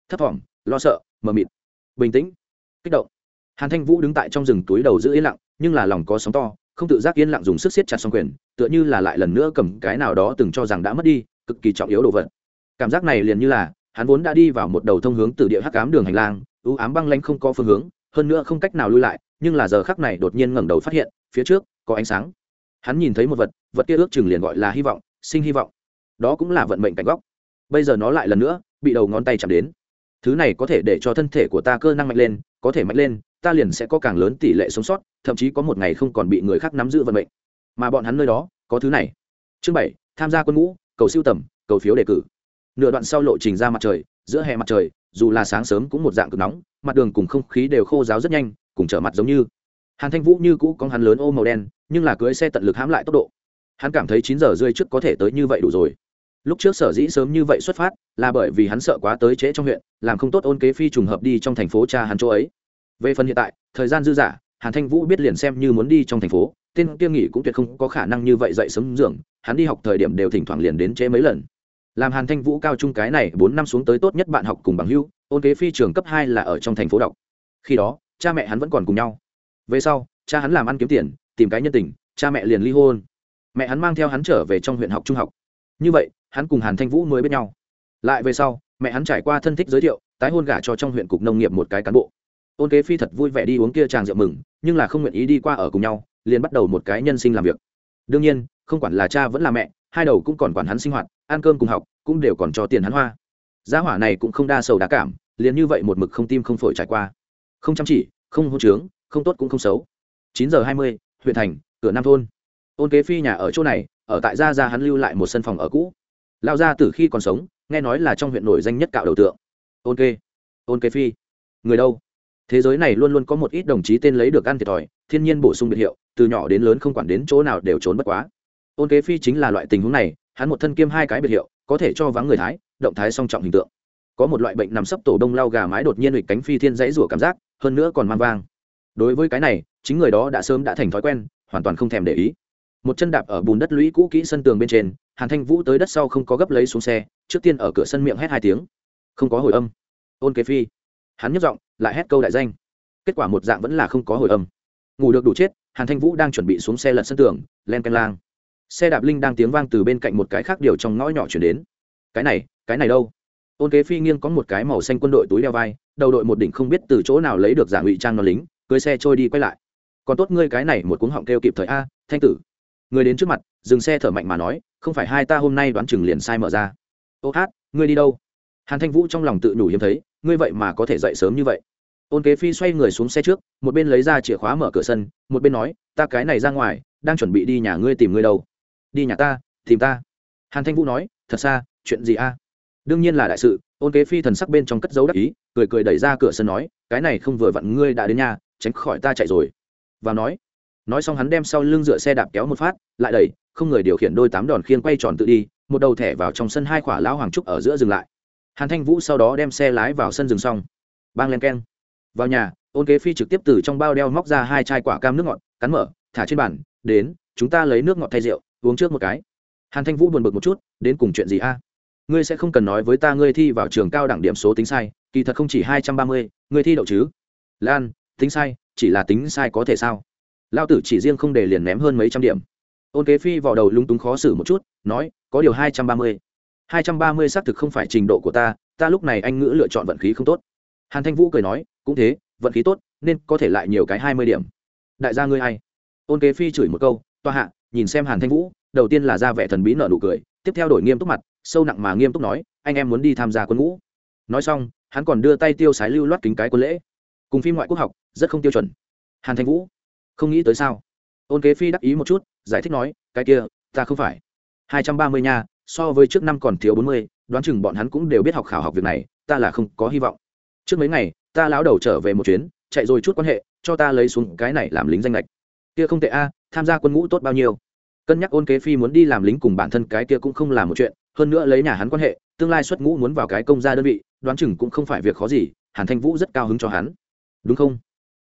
Thấp thỏm, lo sợ, mờ mịt. Bình tĩnh. Kích động. Hàn thanh vũ đứng tại trong rừng túi đầu giữ yên lặng, nhưng là lòng có sóng to, không tự giác yên lặng dùng sức siết chặt xong quyền, tựa như là lại lần nữa cầm cái nào đó từng cho rằng đã mất đi, cực kỳ trọng yếu đồ vật. Cảm giác này liền như là, hắn vốn đã đi vào một đầu thông hướng từ địa hắc ám đường hành lang ưu ám băng lanh không có phương hướng, hơn nữa không cách nào lui lại, nhưng là giờ khắc này đột nhiên ngẩng đầu phát hiện, phía trước, có ánh sáng hắn nhìn thấy một vật vật kia ước chừng liền gọi là hy vọng, sinh hy vọng. Đó cũng là vận mệnh cảnh góc. Bây giờ nó lại lần nữa, bị đầu ngón tay chạm đến. Thứ này có thể để cho thân thể của ta cơ năng mạnh lên, có thể mạnh lên, ta liền sẽ có càng lớn tỷ lệ sống sót, thậm chí có một ngày không còn bị người khác nắm giữ vận mệnh. Mà bọn hắn nơi đó, có thứ này. Chương bảy, tham gia quân ngũ, cầu siêu tầm, cầu phiếu đề cử. Nửa đoạn sau lộ trình ra mặt trời, giữa hè mặt trời, dù là sáng sớm cũng một dạng cực nóng, mặt đường cùng không khí đều khô ráo rất nhanh, cùng trở mặt giống như hàn thanh vũ như cũ có hắn lớn ô màu đen nhưng là cưới xe tận lực hãm lại tốc độ. Hắn cảm thấy chín giờ rơi trước có thể tới như vậy đủ rồi. Lúc trước sở dĩ sớm như vậy xuất phát là bởi vì hắn sợ quá tới trễ trong huyện làm không tốt ôn kế phi trùng hợp đi trong thành phố cha hắn chỗ ấy. Về phần hiện tại thời gian dư giả, hàn thanh vũ biết liền xem như muốn đi trong thành phố tên kia nghỉ cũng tuyệt không có khả năng như vậy dậy sớm dưỡng. hắn đi học thời điểm đều thỉnh thoảng liền đến chế mấy lần. Làm hàn thanh vũ cao trung cái này bốn năm xuống tới tốt nhất bạn học cùng bằng hưu ôn kế phi trường cấp hai là ở trong thành phố đọc. Khi đó cha mẹ hắn vẫn còn cùng nhau về sau, cha hắn làm ăn kiếm tiền, tìm cái nhân tình, cha mẹ liền ly hôn. Mẹ hắn mang theo hắn trở về trong huyện học trung học. Như vậy, hắn cùng hàn thanh vũ mới biết nhau. Lại về sau, mẹ hắn trải qua thân thích giới thiệu, tái hôn gả cho trong huyện cục nông nghiệp một cái cán bộ. Ôn kế phi thật vui vẻ đi uống kia tràng rượu mừng, nhưng là không nguyện ý đi qua ở cùng nhau, liền bắt đầu một cái nhân sinh làm việc. Đương nhiên, không quản là cha vẫn là mẹ, hai đầu cũng còn quản hắn sinh hoạt, ăn cơm cùng học, cũng đều còn cho tiền hắn hoa. Gia hỏa này cũng không đa sầu đa cảm, liền như vậy một mực không tim không phổi trải qua. Không chăm chỉ, không hôn trướng không tốt cũng không xấu. Chín giờ hai mươi, huyện thành, cửa nam thôn. Ôn kế phi nhà ở chỗ này, ở tại gia gia hắn lưu lại một sân phòng ở cũ. Lao ra từ khi còn sống, nghe nói là trong huyện nổi danh nhất cạo đầu tượng. Ôn kê ôn kế phi, người đâu? Thế giới này luôn luôn có một ít đồng chí tên lấy được ăn thiệt thòi, thiên nhiên bổ sung biệt hiệu, từ nhỏ đến lớn không quản đến chỗ nào đều trốn bất quá. Ôn kế phi chính là loại tình huống này, hắn một thân kiêm hai cái biệt hiệu, có thể cho vắng người thái, động thái song trọng hình tượng. Có một loại bệnh nằm sấp tổ đông lao gà mái đột nhiên hịch cánh phi thiên dãy rủa cảm giác, hơn nữa còn mang vang đối với cái này, chính người đó đã sớm đã thành thói quen, hoàn toàn không thèm để ý. Một chân đạp ở bùn đất lũy cũ kỹ sân tường bên trên, hàn thanh vũ tới đất sau không có gấp lấy xuống xe, trước tiên ở cửa sân miệng hét hai tiếng. Không có hồi âm. Ôn kế phi. Hắn nhấp giọng, lại hét câu đại danh. Kết quả một dạng vẫn là không có hồi âm. Ngủ được đủ chết, hàn thanh vũ đang chuẩn bị xuống xe lật sân tường, len canh lang. Xe đạp linh đang tiếng vang từ bên cạnh một cái khác điều trong ngõ nhỏ chuyển đến. Cái này cái này đâu? Ôn kế phi nghiêng có một cái màu xanh quân đội túi đeo vai, đầu đội một đỉnh không biết từ chỗ nào lấy được giả ngụy trang non lính cưới xe trôi đi quay lại. Còn tốt ngươi cái này một cuống họng kêu kịp thời a, thanh tử. Người đến trước mặt, dừng xe thở mạnh mà nói, không phải hai ta hôm nay đoán chừng liền sai mở ra. Ô hát, ngươi đi đâu? Hàn thanh vũ trong lòng tự nhủ hiếm thấy, ngươi vậy mà có thể dậy sớm như vậy. Ôn kế phi xoay người xuống xe trước, một bên lấy ra chìa khóa mở cửa sân, một bên nói, ta cái này ra ngoài, đang chuẩn bị đi nhà ngươi tìm ngươi đâu. Đi nhà ta, tìm ta. Hàn thanh vũ nói, thật xa, chuyện gì a? Đương nhiên là đại sự, ôn kế phi thần sắc bên trong cất dấu đắc ý, cười cười đẩy ra cửa sân nói, cái này không vừa vặn ngươi đã đến nhà tránh khỏi ta chạy rồi. Và nói nói xong hắn đem sau lưng dựa xe đạp kéo một phát, lại đẩy, không người điều khiển đôi tám đòn khiên quay tròn tự đi, một đầu thẻ vào trong sân hai khỏa lão hoàng trúc ở giữa dừng lại. Hàn thanh vũ sau đó đem xe lái vào sân dừng xong. Bang len keng. Vào nhà, ôn kế phi trực tiếp từ trong bao đeo móc ra hai chai quả cam nước ngọt, cắn mở, thả trên bàn, đến, chúng ta lấy nước ngọt thay rượu, uống trước một cái. Hàn thanh vũ buồn bực một chút, đến cùng chuyện gì a? Ngươi sẽ không cần nói với ta ngươi thi vào trường cao đẳng điểm số tính sai, kỳ thật không chỉ hai trăm ba mươi, ngươi thi đậu chứ? Lan tính sai, chỉ là tính sai có thể sao? Lao tử chỉ riêng không để liền ném hơn mấy trăm điểm. Ôn kế phi vào đầu lung túng khó xử một chút, nói, có điều hai trăm ba mươi. hai trăm ba mươi xác thực không phải trình độ của ta ta lúc này anh ngữ lựa chọn vận khí không tốt. Hàn thanh vũ cười nói, cũng thế, vận khí tốt, nên có thể lại nhiều cái hai mươi điểm. Đại gia ngươi hay. Ôn kế phi chửi một câu, toa hạ, nhìn xem hàn thanh vũ, đầu tiên là ra vẻ thần bí nợ nụ cười, tiếp theo đổi nghiêm túc mặt, sâu nặng mà nghiêm túc nói, anh em muốn đi tham gia quân ngũ. Nói xong, hắn còn đưa tay tiêu sái lưu loát kính cái quân lễ cùng phim ngoại quốc học, rất không tiêu chuẩn. Hàn thanh vũ, không nghĩ tới sao? Ôn kế phi đắc ý một chút, giải thích nói, cái kia, ta không phải. Hai trăm ba mươi nha, so với trước năm còn thiếu bốn mươi, đoán chừng bọn hắn cũng đều biết học khảo học việc này, ta là không có hy vọng. Trước mấy ngày, ta lão đầu trở về một chuyến, chạy rồi chút quan hệ, cho ta lấy xuống cái này làm lính danh lệch. Kia không tệ a, tham gia quân ngũ tốt bao nhiêu? Cân nhắc ôn kế phi muốn đi làm lính cùng bản thân cái kia cũng không là một chuyện, hơn nữa lấy nhà hắn quan hệ, tương lai xuất ngũ muốn vào cái công gia đơn vị, đoán chừng cũng không phải việc khó gì, hàn thanh vũ rất cao hứng cho hắn đúng không?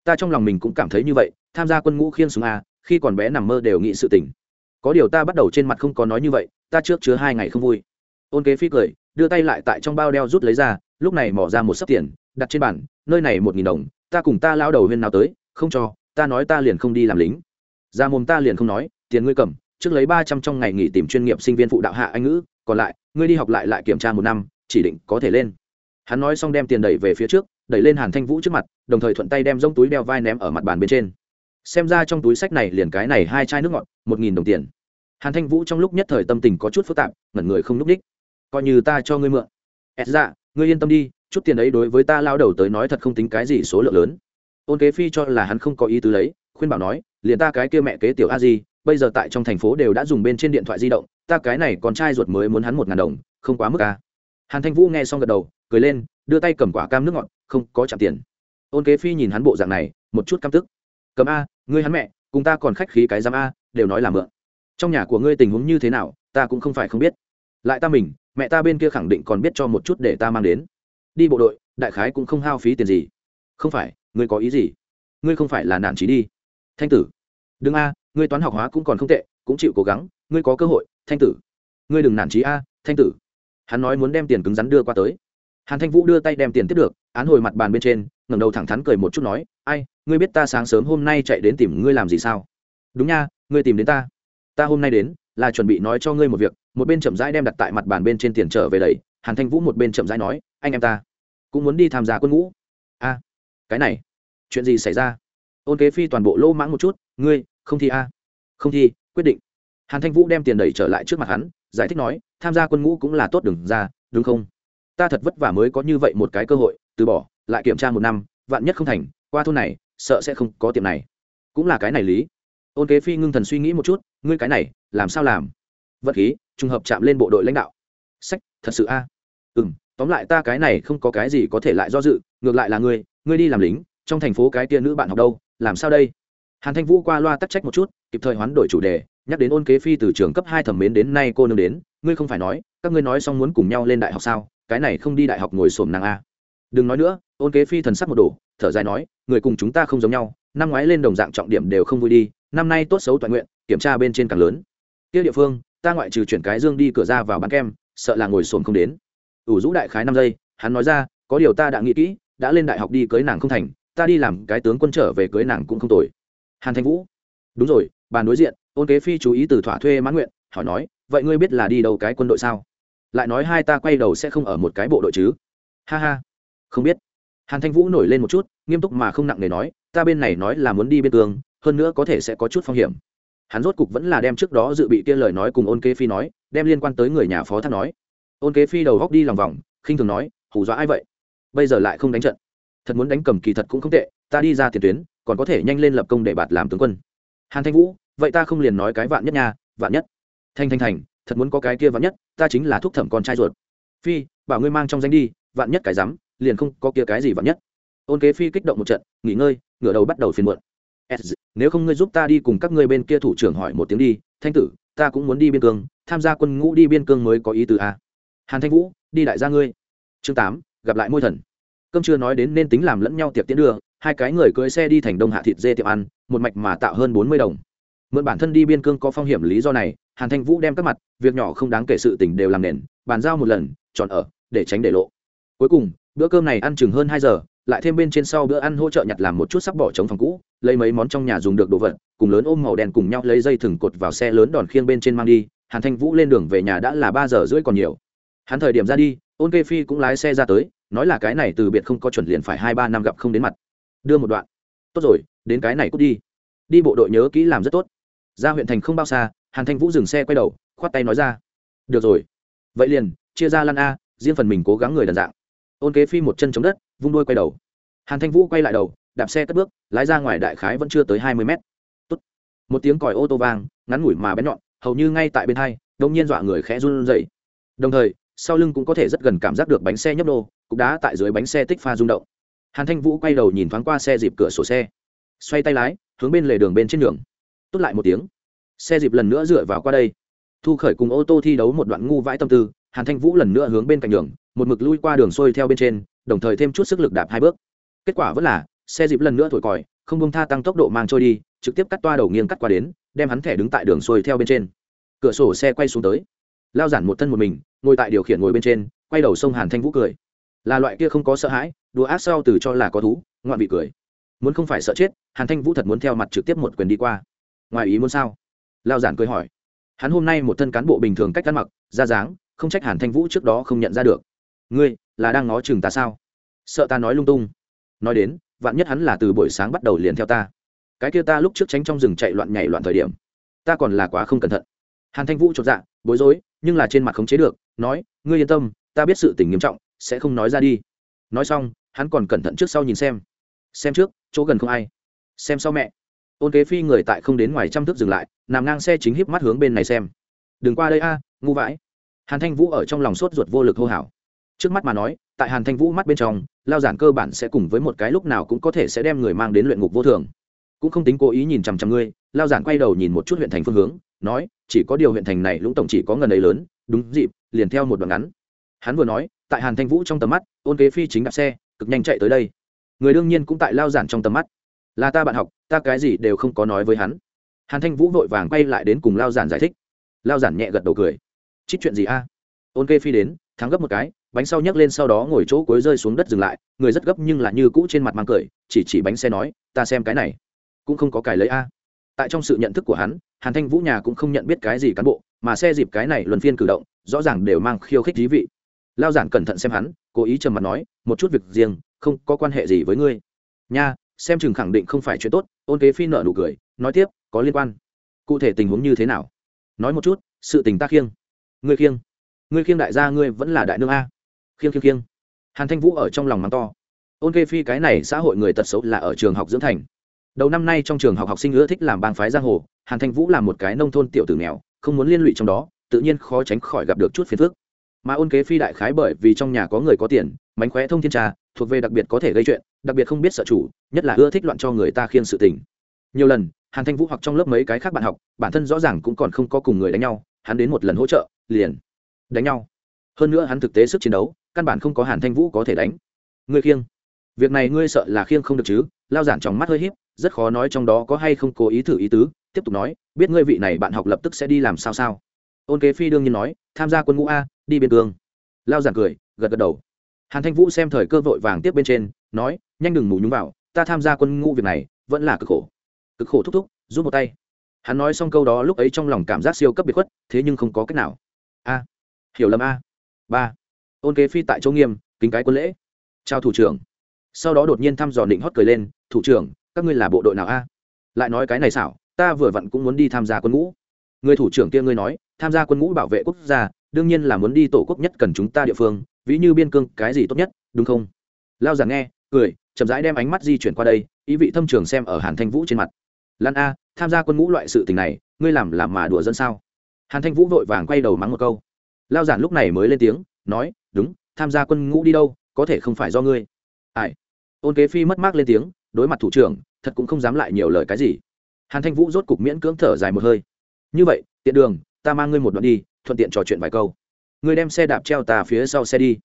Ta trong lòng mình cũng cảm thấy như vậy, tham gia quân ngũ khiên xuống a, khi còn bé nằm mơ đều nghĩ sự tình. Có điều ta bắt đầu trên mặt không có nói như vậy, ta trước chứa hai ngày không vui. Ôn kế phi cười, đưa tay lại tại trong bao đeo rút lấy ra, lúc này mỏ ra một sấp tiền, đặt trên bàn, nơi này một nghìn đồng, ta cùng ta lao đầu huyên nào tới, không cho, ta nói ta liền không đi làm lính. Ra mồm ta liền không nói, tiền ngươi cầm, trước lấy ba trăm trong ngày nghỉ tìm chuyên nghiệp sinh viên phụ đạo hạ anh ngữ, còn lại, ngươi đi học lại lại kiểm tra một năm, chỉ định có thể lên. Hắn nói xong đem tiền đẩy về phía trước đẩy lên hàn thanh vũ trước mặt, đồng thời thuận tay đem rông túi đeo vai ném ở mặt bàn bên trên. Xem ra trong túi sách này liền cái này hai chai nước ngọt, một nghìn đồng tiền. Hàn thanh vũ trong lúc nhất thời tâm tình có chút phức tạp, ngẩn người không n ú c ních coi như ta cho ngươi mượn. Ẹt dạ ngươi yên tâm đi, chút tiền ấy đối với ta lao đầu tới nói thật không tính cái gì số lượng lớn. Ôn kế phi cho là hắn không có ý tứ lấy, khuyên bảo nói, liền ta cái kia mẹ kế tiểu a di, bây giờ tại trong thành phố đều đã dùng bên trên điện thoại di động, ta cái này con trai ruột mới muốn hắn một ngàn đồng, không quá mức ca hàn thanh vũ nghe xong gật đầu, cười lên, đưa tay cầm quả cam nước ngọt không có chạm tiền. Ôn kế phi nhìn hắn bộ dạng này, một chút căm tức. Cầm a, ngươi hắn mẹ, cùng ta còn khách khí cái giám a, đều nói là mượn. Trong nhà của ngươi tình huống như thế nào, ta cũng không phải không biết. Lại ta mình, mẹ ta bên kia khẳng định còn biết cho một chút để ta mang đến. Đi bộ đội, đại khái cũng không hao phí tiền gì. Không phải, ngươi có ý gì? Ngươi không phải là nản trí đi. Thanh tử. Đừng a, ngươi toán học hóa cũng còn không tệ, cũng chịu cố gắng, ngươi có cơ hội, thanh tử. Ngươi đừng nản trí a, thanh tử. Hắn nói muốn đem tiền cứng rắn đưa qua tới hàn thanh vũ đưa tay đem tiền tiếp được, án hồi mặt bàn bên trên, ngẩng đầu thẳng thắn cười một chút nói, ai, ngươi biết ta sáng sớm hôm nay chạy đến tìm ngươi làm gì sao? Đúng nha, ngươi tìm đến ta. Ta hôm nay đến, là chuẩn bị nói cho ngươi một việc. Một bên chậm rãi đem đặt tại mặt bàn bên trên tiền trở về đầy hàn thanh vũ một bên chậm rãi nói, anh em ta cũng muốn đi tham gia quân ngũ. A, cái này, chuyện gì xảy ra? Ôn kế phi toàn bộ lô mãng một chút, ngươi, không thi a. Không thi, quyết định. Hàn thanh vũ đem tiền đẩy trở lại trước mặt hắn, giải thích nói, tham gia quân ngũ cũng là tốt đừng ra, đúng không? Ta thật vất vả mới có như vậy một cái cơ hội, từ bỏ, lại kiểm tra một năm, vạn nhất không thành, qua thôn này, sợ sẽ không có tiệm này. Cũng là cái này lý. Ôn kế phi ngưng thần suy nghĩ một chút, ngươi cái này, làm sao làm? Vật khí, trùng hợp chạm lên bộ đội lãnh đạo. Sách, thật sự a? À? ừ m tóm lại ta cái này không có cái gì có thể lại do dự, ngược lại là ngươi ngươi đi làm lính, trong thành phố cái tia nữ bạn học đâu, làm sao đây? Hàn thanh vũ qua loa tắc trách một chút, kịp thời hoán đổi chủ đề, nhắc đến ôn kế phi từ trường cấp hai thẩm mến đến nay cô nương đến, ngươi không phải nói, các ngươi nói xong muốn cùng nhau lên đại học sao? Cái này không đi đại học ngồi xổm nàng a. Đừng nói nữa, ôn kế phi thần sắc một đồ thở dài nói, người cùng chúng ta không giống nhau, năm ngoái lên đồng dạng trọng điểm đều không vui đi, năm nay tốt xấu toàn nguyện, kiểm tra bên trên càng lớn. Kia địa phương, ta ngoại trừ chuyển cái dương đi cửa ra vào bán kem, sợ là ngồi xổm không đến. Ủ rũ đại khái năm giây, hắn nói ra, có điều ta đã nghĩ kỹ, đã lên đại học đi cưới nàng không thành, ta đi làm cái tướng quân trở về cưới nàng cũng không tồi. Hàn thanh vũ. Đúng rồi bàn đối diện, ôn kế phi chú ý từ thỏa thuê mãn nguyện, hỏi nói, vậy ngươi biết là đi đâu cái quân đội sao? Lại nói hai ta quay đầu sẽ không ở một cái bộ đội chứ? Ha ha. Không biết. Hàn thanh vũ nổi lên một chút, nghiêm túc mà không nặng nề nói, ta bên này nói là muốn đi biên cương, hơn nữa có thể sẽ có chút phong hiểm. Hắn rốt cục vẫn là đem trước đó dự bị kia lời nói cùng ôn kế phi nói, đem liên quan tới người nhà phó thác nói. Ôn kế phi đầu góc đi lòng vòng, khinh thường nói, hù dọa ai vậy? Bây giờ lại không đánh trận. Thật muốn đánh cầm kỳ thật cũng không tệ, ta đi ra tiền tuyến, còn có thể nhanh lên lập công để bạt làm tướng quân. Hàn thanh vũ, vậy ta không liền nói cái vạn nhất nha, vạn nhất. Thanh thanh thành thật muốn có cái kia vạn nhất, ta chính là thúc thẩm con trai ruột. Phi, bảo ngươi mang trong danh đi, vạn nhất cái rắm, liền không có kia cái gì vạn nhất. Ôn kế phi kích động một trận, nghỉ ngơi, ngửa đầu bắt đầu phiền muộn. Nếu không ngươi giúp ta đi cùng các ngươi bên kia thủ trưởng hỏi một tiếng đi, thanh tử, ta cũng muốn đi biên cương, tham gia quân ngũ đi biên cương mới có ý từ a. Hàn thanh vũ, đi đại gia ngươi. Chương tám, gặp lại môi thần. Cơm chưa nói đến nên tính làm lẫn nhau tiệc tiến đưa, hai cái người cưới xe đi thành đông hạ thịt dê tiệm ăn, một mạch mà tạo hơn bốn mươi đồng. Mượn bản thân đi biên cương có phong hiểm lý do này hàn thanh vũ đem các mặt, việc nhỏ không đáng kể sự tình đều làm nền, bàn giao một lần tròn ở, để tránh để lộ. Cuối cùng, bữa cơm này ăn chừng hơn hai giờ, lại thêm bên trên sau bữa ăn hỗ trợ nhặt làm một chút sắc bỏ chống phòng cũ, lấy mấy món trong nhà dùng được đồ vật, cùng lớn ôm màu đen cùng nhau lấy dây thừng cột vào xe lớn đòn khiêng bên trên mang đi, hàn thanh vũ lên đường về nhà đã là ba giờ rưỡi còn nhiều. Hắn thời điểm ra đi, ôn kê phi cũng lái xe ra tới, nói là cái này từ biệt không có chuẩn liền phải hai ba năm gặp không đến mặt. Đưa một đoạn. Tốt rồi, đến cái này cút đi. Đi bộ đội nhớ kỹ làm rất tốt. Ra huyện thành không bao xa hàn thanh vũ dừng xe quay đầu, khoát tay nói ra. Được rồi. Vậy liền, chia ra Lan a, riêng phần mình cố gắng người đàn dạng. Ôn kế phi một chân chống đất, vung đuôi quay đầu. Hàn thanh vũ quay lại đầu, đạp xe cất bước, lái ra ngoài đại khái vẫn chưa tới hai mươi mét. Tốt. một tiếng còi ô tô vang, ngắn ngủi mà bén nhọn, hầu như ngay tại bên hai đông nhiên dọa người khẽ run dậy đồng thời, sau lưng cũng có thể rất gần cảm giác được bánh xe nhấp nô, cục đá tại dưới bánh xe tích pha rung động. Hàn thanh vũ quay đầu nhìn thoáng qua xe dịp cửa sổ xe. Xoay tay lái, hướng bên lề đường bên trên đường. Tốt lại một tiếng xe dịp lần nữa dựa vào qua đây. Thu khởi cùng ô tô thi đấu một đoạn ngu vãi tâm tư, hàn thanh vũ lần nữa hướng bên cạnh đường một mực lui qua đường xuôi theo bên trên, đồng thời thêm chút sức lực đạp hai bước. Kết quả vẫn là, xe dịp lần nữa thổi còi, không bông tha tăng tốc độ mang trôi đi, trực tiếp cắt toa đầu nghiêng cắt qua đến, đem hắn thẻ đứng tại đường xuôi theo bên trên. Cửa sổ xe quay xuống tới. Lao giản một thân một mình, ngồi tại điều khiển ngồi bên trên, quay đầu sông hàn thanh vũ cười. Là loại kia không có sợ hãi, đùa ác sau từ cho là có thú, ngoạn vị cười. Muốn không phải sợ chết, hàn thanh vũ thật muốn theo mặt trực tiếp một quyền đi qua. Ngoài ý muốn sao? Lao giản cười hỏi. Hắn hôm nay một thân cán bộ bình thường cách ăn mặc ra dáng, không trách hàn thanh vũ trước đó không nhận ra được. Ngươi, là đang ngó chừng ta sao? Sợ ta nói lung tung. Nói đến, vạn nhất hắn là từ buổi sáng bắt đầu liền theo ta. Cái kia ta lúc trước tránh trong rừng chạy loạn nhảy loạn thời điểm, ta còn là quá không cẩn thận. Hàn thanh vũ chột dạ bối rối, nhưng là trên mặt khống chế được, nói, ngươi yên tâm, ta biết sự tình nghiêm trọng, sẽ không nói ra đi. Nói xong, hắn còn cẩn thận trước sau nhìn xem. Xem trước, chỗ gần không ai. Xem sau mẹ ôn kế phi người tại không đến ngoài trăm thước dừng lại, nằm ngang xe chính híp mắt hướng bên này xem. Đừng qua đây a, ngu vãi. Hàn thanh vũ ở trong lòng sốt ruột vô lực hô hào. Trước mắt mà nói, tại hàn thanh vũ mắt bên trong, lao giản cơ bản sẽ cùng với một cái lúc nào cũng có thể sẽ đem người mang đến luyện ngục vô thường. Cũng không tính cố ý nhìn chằm chằm ngươi, lao giản quay đầu nhìn một chút huyện thành phương hướng, nói, chỉ có điều huyện thành này lũng tổng chỉ có ngần ấy lớn, đúng dịp, liền theo một đoạn ngắn. Hắn vừa nói, tại hàn thanh vũ trong tầm mắt, ôn kế phi chính đạp xe, cực nhanh chạy tới đây. Người đương nhiên cũng tại lao giản trong tầm mắt là ta bạn học, ta cái gì đều không có nói với hắn. Hàn thanh vũ vội vàng quay lại đến cùng lao giản giải thích. Lao giản nhẹ gật đầu cười. Chít chuyện gì a? Ôn kê phi đến, thắng gấp một cái, bánh sau nhấc lên sau đó ngồi chỗ cuối rơi xuống đất dừng lại, người rất gấp nhưng là như cũ trên mặt mang cười, chỉ chỉ bánh xe nói, ta xem cái này, cũng không có cải lấy a. Tại trong sự nhận thức của hắn, hàn thanh vũ nhà cũng không nhận biết cái gì cán bộ, mà xe dịp cái này luân phiên cử động, rõ ràng đều mang khiêu khích thí vị. Lao giản cẩn thận xem hắn, cố ý trầm mặt nói, một chút việc riêng, không có quan hệ gì với ngươi. Nha xem chừng khẳng định không phải chuyện tốt, ôn kế phi nợ nụ cười, nói tiếp, có liên quan. Cụ thể tình huống như thế nào? Nói một chút, sự tình ta khiêng. Ngươi khiêng. Ngươi khiêng đại gia ngươi vẫn là đại nương a. Khiêng khiêng khiêng. Hàn thanh vũ ở trong lòng mắng to. Ôn kê phi cái này xã hội người tật xấu là ở trường học dưỡng thành. Đầu năm nay trong trường học học sinh ưa thích làm bang phái giang hồ, hàn thanh vũ là một cái nông thôn tiểu tử nghèo, không muốn liên lụy trong đó, tự nhiên khó tránh khỏi gặp được chút phiền phức mà ôn kế phi đại khái bởi vì trong nhà có người có tiền, mánh khóe thông thiên trà, thuộc về đặc biệt có thể gây chuyện, đặc biệt không biết sợ chủ, nhất là ưa thích loạn cho người ta khiêng sự tình. Nhiều lần, hàn thanh vũ hoặc trong lớp mấy cái khác bạn học, bản thân rõ ràng cũng còn không có cùng người đánh nhau, hắn đến một lần hỗ trợ, liền đánh nhau. Hơn nữa hắn thực tế sức chiến đấu, căn bản không có hàn thanh vũ có thể đánh. Ngươi khiêng. Việc này ngươi sợ là khiêng không được chứ? Lao giản trong mắt hơi híp, rất khó nói trong đó có hay không cố ý thử ý tứ, tiếp tục nói, biết ngươi vị này bạn học lập tức sẽ đi làm sao sao? Ôn kế phi đương nhiên nói, tham gia quân ngũ a đi biên cương. Lao giản cười, gật gật đầu. Hàn thanh vũ xem thời cơ vội vàng tiếp bên trên, nói, nhanh đừng mù nhúng vào, ta tham gia quân ngũ việc này, vẫn là cực khổ. Cực khổ thúc thúc giúp một tay. Hắn nói xong câu đó lúc ấy trong lòng cảm giác siêu cấp biệt khuất, thế nhưng không có cách nào. A, hiểu lầm a. Ba, ôn kế phi tại châu nghiêm, kính cái quân lễ. Chào thủ trưởng. Sau đó đột nhiên thăm dò định hót cười lên, thủ trưởng, các ngươi là bộ đội nào a? Lại nói cái này xảo, ta vừa vặn cũng muốn đi tham gia quân ngũ. Người thủ trưởng kia ngươi nói, tham gia quân ngũ bảo vệ quốc gia đương nhiên là muốn đi tổ quốc nhất cần chúng ta địa phương, ví như biên cương, cái gì tốt nhất, đúng không? Lao giảng nghe, cười, chậm rãi đem ánh mắt di chuyển qua đây, ý vị thâm trường xem ở hàn thanh vũ trên mặt. Lan a, tham gia quân ngũ loại sự tình này, ngươi làm làm mà đùa dân sao? Hàn thanh vũ vội vàng quay đầu mắng một câu. Lao giản lúc này mới lên tiếng, nói, đúng, tham gia quân ngũ đi đâu, có thể không phải do ngươi. Ai? Ôn kế phi mất mát lên tiếng, đối mặt thủ trưởng, thật cũng không dám lại nhiều lời cái gì. Hàn thanh vũ rốt cục miễn cưỡng thở dài một hơi. Như vậy, tiện đường, ta mang ngươi một đoạn đi thuận tiện trò chuyện vài câu. Người đem xe đạp treo tà phía sau xe đi.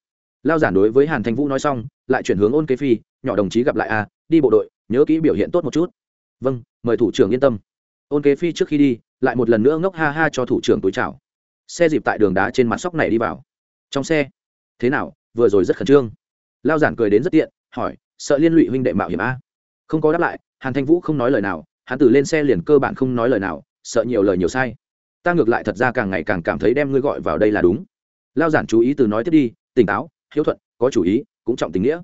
Lao giản đối với hàn thanh vũ nói xong, lại chuyển hướng ôn kế phi, nhỏ đồng chí gặp lại a, đi bộ đội, nhớ kỹ biểu hiện tốt một chút. Vâng mời thủ trưởng yên tâm. Ôn kế phi trước khi đi, lại một lần nữa ngốc ha ha cho thủ trưởng túi chào. Xe dịp tại đường đá trên mặt sóc này đi vào. Trong xe. Thế nào, vừa rồi rất khẩn trương. Lao giản cười đến rất tiện, hỏi, sợ liên lụy huynh đệ mạo hiểm a? Không có đáp lại, hàn thanh vũ không nói lời nào, hắn từ lên xe liền cơ bản không nói lời nào, sợ nhiều lời nhiều sai ta ngược lại thật ra càng ngày càng cảm thấy đem ngươi gọi vào đây là đúng. Lao giản chú ý từ nói tiếp đi, tỉnh táo, hiếu thuận, có chủ ý, cũng trọng tình nghĩa.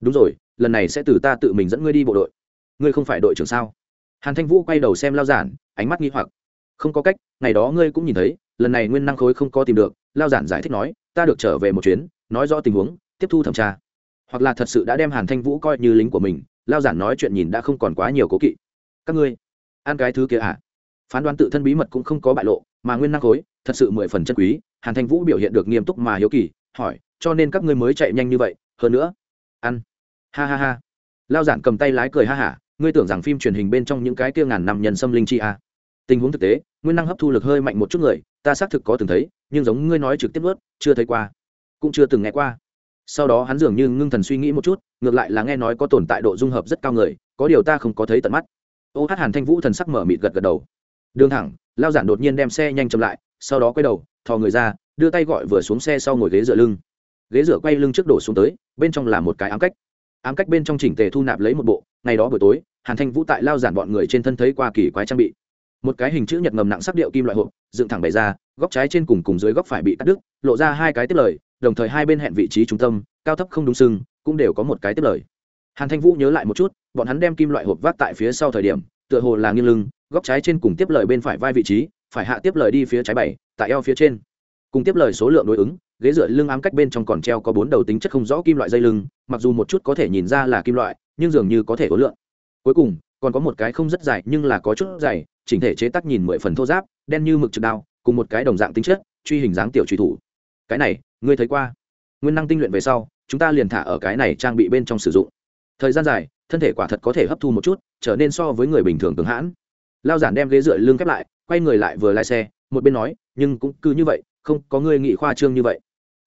Đúng rồi, lần này sẽ từ ta tự mình dẫn ngươi đi bộ đội. Ngươi không phải đội trưởng sao? Hàn thanh vũ quay đầu xem lao giản, ánh mắt nghi hoặc. Không có cách, ngày đó ngươi cũng nhìn thấy, lần này nguyên năng khối không có tìm được, lao giản giải thích nói, ta được trở về một chuyến, nói rõ tình huống, tiếp thu thẩm tra. Hoặc là thật sự đã đem hàn thanh vũ coi như lính của mình, lao giản nói chuyện nhìn đã không còn quá nhiều cố kỵ. Các ngươi, ăn cái thứ kia à? Phán đoán tự thân bí mật cũng không có bại lộ, mà nguyên năng khối, thật sự mười phần chân quý, hàn thanh vũ biểu hiện được nghiêm túc mà hiếu kỳ, hỏi, cho nên các ngươi mới chạy nhanh như vậy, hơn nữa? Ăn. Ha ha ha. Lao giản cầm tay lái cười ha hả, ngươi tưởng rằng phim truyền hình bên trong những cái kia ngàn năm nhân xâm linh chi à. tình huống thực tế, nguyên năng hấp thu lực hơi mạnh một chút người, ta xác thực có từng thấy, nhưng giống ngươi nói trực tiếp ướt chưa thấy qua, cũng chưa từng nghe qua. Sau đó hắn dường như ngưng thần suy nghĩ một chút, ngược lại là nghe nói có tồn tại độ dung hợp rất cao người, có điều ta không có thấy tận mắt. Ô hát hàn thanh vũ thần sắc mở mịt gật gật đầu đường thẳng, lao giản đột nhiên đem xe nhanh chậm lại, sau đó quay đầu, thò người ra, đưa tay gọi vừa xuống xe sau ngồi ghế dựa lưng. Ghế dựa quay lưng trước đổ xuống tới, bên trong là một cái ám cách. Ám cách bên trong chỉnh tề thu nạp lấy một bộ, ngày đó buổi tối, hàn thanh vũ tại lao giản bọn người trên thân thấy qua kỳ quái trang bị. Một cái hình chữ nhật ngầm nặng sắc điệu kim loại hộp, dựng thẳng bày ra, góc trái trên cùng cùng dưới góc phải bị cắt đứt, lộ ra hai cái tiếp lời, đồng thời hai bên hẹn vị trí trung tâm, cao thấp không đúng sưng cũng đều có một cái tiếp lời. Hàn thanh vũ nhớ lại một chút, bọn hắn đem kim loại hộp vác tại phía sau thời điểm, tựa hồ là nghiêng lưng góc trái trên cùng tiếp lời bên phải vai vị trí, phải hạ tiếp lời đi phía trái bảy, tại eo phía trên. Cùng tiếp lời số lượng đối ứng, ghế dựa lưng ám cách bên trong còn treo có bốn đầu tính chất không rõ kim loại dây lưng, mặc dù một chút có thể nhìn ra là kim loại, nhưng dường như có thể ối lượng. Cuối cùng, còn có một cái không rất dài nhưng là có chút dày, chỉnh thể chế tác nhìn mười phần thô giáp, đen như mực trực đao, cùng một cái đồng dạng tính chất, truy hình dáng tiểu truy thủ. Cái này, ngươi thấy qua. Nguyên năng tinh luyện về sau, chúng ta liền thả ở cái này trang bị bên trong sử dụng. Thời gian dài, thân thể quả thật có thể hấp thu một chút, trở nên so với người bình thường cường hãn lao giản đem ghế dựa lưng khép lại, quay người lại vừa lái xe, một bên nói, nhưng cũng cứ như vậy, không có người nghị khoa trương như vậy.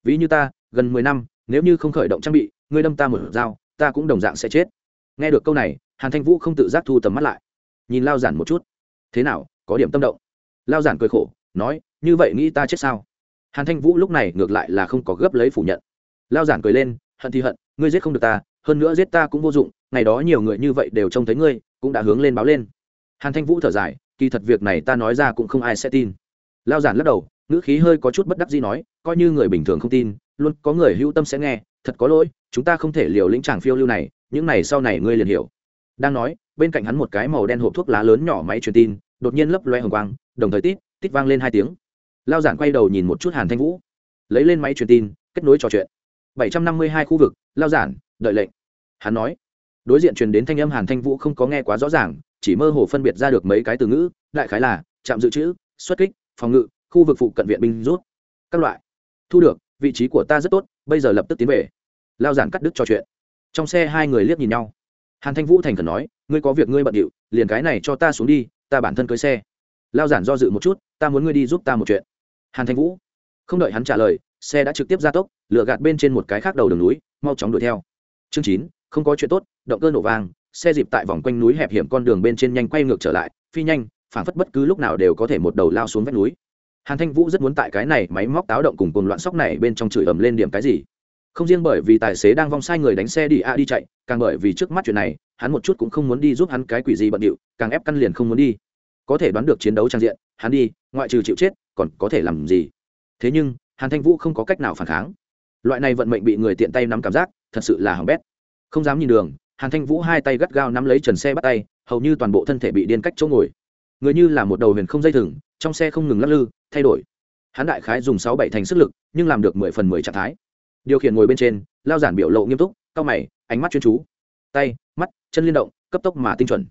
Ví như ta, gần mười năm, nếu như không khởi động trang bị, ngươi đâm ta một dao, ta cũng đồng dạng sẽ chết. Nghe được câu này, hàn thanh vũ không tự giác thu tầm mắt lại. Nhìn lao giản một chút. Thế nào, có điểm tâm động? Lao giản cười khổ, nói, như vậy nghĩ ta chết sao? Hàn thanh vũ lúc này ngược lại là không có gấp lấy phủ nhận. Lao giản cười lên, hận thì hận, ngươi giết không được ta, hơn nữa giết ta cũng vô dụng, ngày đó nhiều người như vậy đều trông thấy ngươi, cũng đã hướng lên báo lên hàn thanh vũ thở dài, kỳ thật việc này ta nói ra cũng không ai sẽ tin. Lao giản lắc đầu, ngữ khí hơi có chút bất đắc gì nói, coi như người bình thường không tin, luôn có người hữu tâm sẽ nghe, thật có lỗi, chúng ta không thể liều lĩnh tràng phiêu lưu này, những này sau này ngươi liền hiểu. Đang nói, bên cạnh hắn một cái màu đen hộp thuốc lá lớn nhỏ máy truyền tin, đột nhiên lấp loe hồng quang, đồng thời tít tít vang lên hai tiếng. Lao giản quay đầu nhìn một chút hàn thanh vũ. Lấy lên máy truyền tin, kết nối trò chuyện. Bảy trăm năm mươi hai khu vực, lao giản, đợi lệnh. Hắn nói, đối diện truyền đến thanh âm hàn thanh vũ không có nghe quá rõ ràng chỉ mơ hồ phân biệt ra được mấy cái từ ngữ, đại khái là trạm dự trữ, xuất kích, phòng ngự, khu vực phụ cận viện binh rút, các loại. Thu được, vị trí của ta rất tốt, bây giờ lập tức tiến về. Lao giản cắt đứt trò chuyện. Trong xe hai người liếc nhìn nhau. Hàn thanh vũ thành khẩn nói, ngươi có việc ngươi bận điệu, liền cái này cho ta xuống đi, ta bản thân cưới xe. Lao giản do dự một chút, ta muốn ngươi đi giúp ta một chuyện. Hàn thanh vũ không đợi hắn trả lời, xe đã trực tiếp ra tốc lựa gạt bên trên một cái khác đầu đường núi, mau chóng đuổi theo. Chương chín, không có chuyện tốt, động cơ nổ vang xe dịp tại vòng quanh núi hẹp hiểm con đường bên trên nhanh quay ngược trở lại, phi nhanh phản phất bất cứ lúc nào đều có thể một đầu lao xuống vách núi. Hàn thanh vũ rất muốn tại cái này máy móc táo động cùng cồn loạn sóc này bên trong chửi ầm lên điểm cái gì. Không riêng bởi vì tài xế đang vong sai người đánh xe đi a đi chạy, càng bởi vì trước mắt chuyện này, hắn một chút cũng không muốn đi giúp hắn cái quỷ gì bận điệu, càng ép căn liền không muốn đi. Có thể đoán được chiến đấu trang diện, hắn đi, ngoại trừ chịu chết, còn có thể làm gì? Thế nhưng, hàn thanh vũ không có cách nào phản kháng. Loại này vận mệnh bị người tiện tay nắm cảm giác, thật sự là hỏng bét. Không dám nhìn đường hàn thanh vũ hai tay gắt gao nắm lấy trần xe bắt tay, hầu như toàn bộ thân thể bị điên cách chỗ ngồi. Người như là một đầu huyền không dây thừng, trong xe không ngừng lắc lư, thay đổi. Hắn đại khái dùng sáu bảy thành sức lực, nhưng làm được mười phần mười trạng thái. Điều khiển ngồi bên trên, lao giản biểu lộ nghiêm túc, cao mày, ánh mắt chuyên chú. Tay, mắt, chân liên động, cấp tốc mà tinh chuẩn.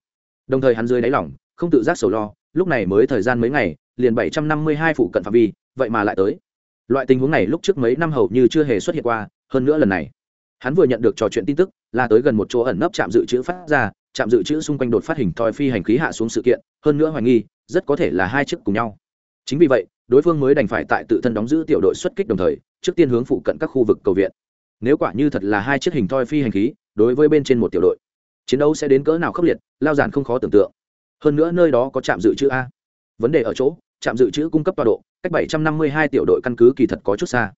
Đồng thời hắn dưới đáy lỏng, không tự giác sầu lo, lúc này mới thời gian mấy ngày, liền bảy trăm năm mươi hai phụ cận phạm vi, vậy mà lại tới. Loại tình huống này lúc trước mấy năm hầu như chưa hề xuất hiện qua, hơn nữa lần này hắn vừa nhận được trò chuyện tin tức, là tới gần một chỗ ẩn nấp trạm dự trữ phát ra, trạm dự trữ xung quanh đột phát hình thoi phi hành khí hạ xuống sự kiện, hơn nữa hoài nghi, rất có thể là hai chiếc cùng nhau. Chính vì vậy, đối phương mới đành phải tại tự thân đóng giữ tiểu đội xuất kích đồng thời, trước tiên hướng phụ cận các khu vực cầu viện. Nếu quả như thật là hai chiếc hình thoi phi hành khí, đối với bên trên một tiểu đội, chiến đấu sẽ đến cỡ nào khốc liệt, lao giản không khó tưởng tượng. Hơn nữa nơi đó có trạm dự trữ a. Vấn đề ở chỗ, trạm dự trữ cung cấp tọa độ, cách 752 tiểu đội căn cứ kỳ thật có chút xa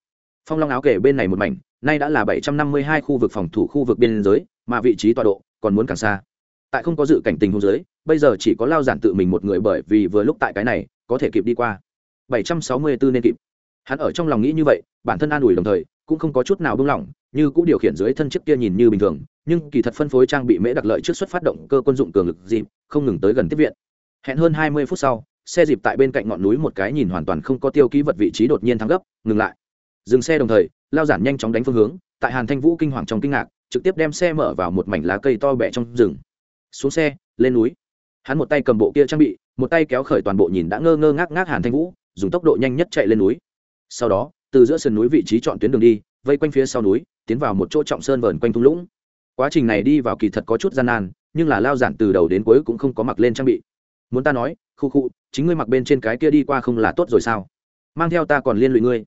phong long áo kể bên này một mảnh, nay đã là 752 khu vực phòng thủ khu vực biên giới, mà vị trí tọa độ còn muốn càng xa. Tại không có dự cảnh tình huống giới bây giờ chỉ có lao giản tự mình một người bởi vì vừa lúc tại cái này, có thể kịp đi qua. 764 nên kịp. Hắn ở trong lòng nghĩ như vậy, bản thân an ủi đồng thời, cũng không có chút nào buông lỏng, như cũng điều khiển dưới thân chiếc kia nhìn như bình thường, nhưng kỳ thật phân phối trang bị mễ đặc lợi trước xuất phát động cơ quân dụng cường lực dịp, không ngừng tới gần tiếp viện. Hẹn hơn 20 phút sau, xe dịp tại bên cạnh ngọn núi một cái nhìn hoàn toàn không có tiêu ký vật vị trí đột nhiên thắng gấp ngừng lại dừng xe đồng thời, lao giản nhanh chóng đánh phương hướng, tại hàn thanh vũ kinh hoàng trong kinh ngạc, trực tiếp đem xe mở vào một mảnh lá cây to bẹ trong rừng. Xuống xe, lên núi. Hắn một tay cầm bộ kia trang bị, một tay kéo khởi toàn bộ nhìn đã ngơ ngơ ngác ngác hàn thanh vũ, dùng tốc độ nhanh nhất chạy lên núi. Sau đó, từ giữa sườn núi vị trí chọn tuyến đường đi, vây quanh phía sau núi, tiến vào một chỗ trọng sơn vờn quanh thung lũng. Quá trình này đi vào kỳ thật có chút gian nan, nhưng là lao giản từ đầu đến cuối cũng không có mặc lên trang bị. Muốn ta nói, khu khu, chính ngươi mặc bên trên cái kia đi qua không là tốt rồi sao? Mang theo ta còn liên lụy ngươi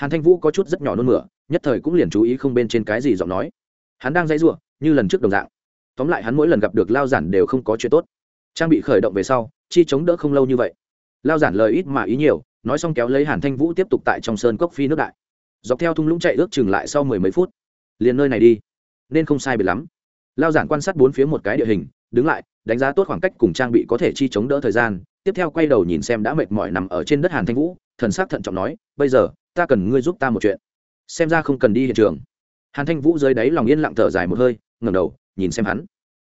hàn thanh vũ có chút rất nhỏ nôn mửa, nhất thời cũng liền chú ý không bên trên cái gì giọng nói. Hắn đang dãy r u ộ như lần trước đồng dạng. Tóm lại hắn mỗi lần gặp được lao giản đều không có chuyện tốt. Trang bị khởi động về sau, chi chống đỡ không lâu như vậy. Lao giản lời ít mà ý nhiều, nói xong kéo lấy hàn thanh vũ tiếp tục tại trong sơn cốc phi nước đại. Dọc theo thung lũng chạy ước chừng lại sau mười mấy phút. Liền nơi này đi. Nên không sai biệt lắm. Lao giản quan sát bốn phía một cái địa hình, đứng lại, đánh giá tốt khoảng cách cùng trang bị có thể chi chống đỡ thời gian. Tiếp theo quay đầu nhìn xem đã mệt mỏi nằm ở trên đất hàn thanh vũ, thần sắc thận trọng nói, bây giờ ta cần ngươi giúp ta một chuyện. Xem ra không cần đi hiện trường. Hàn thanh vũ dưới đáy lòng yên lặng thở dài một hơi ngầm đầu, nhìn xem hắn.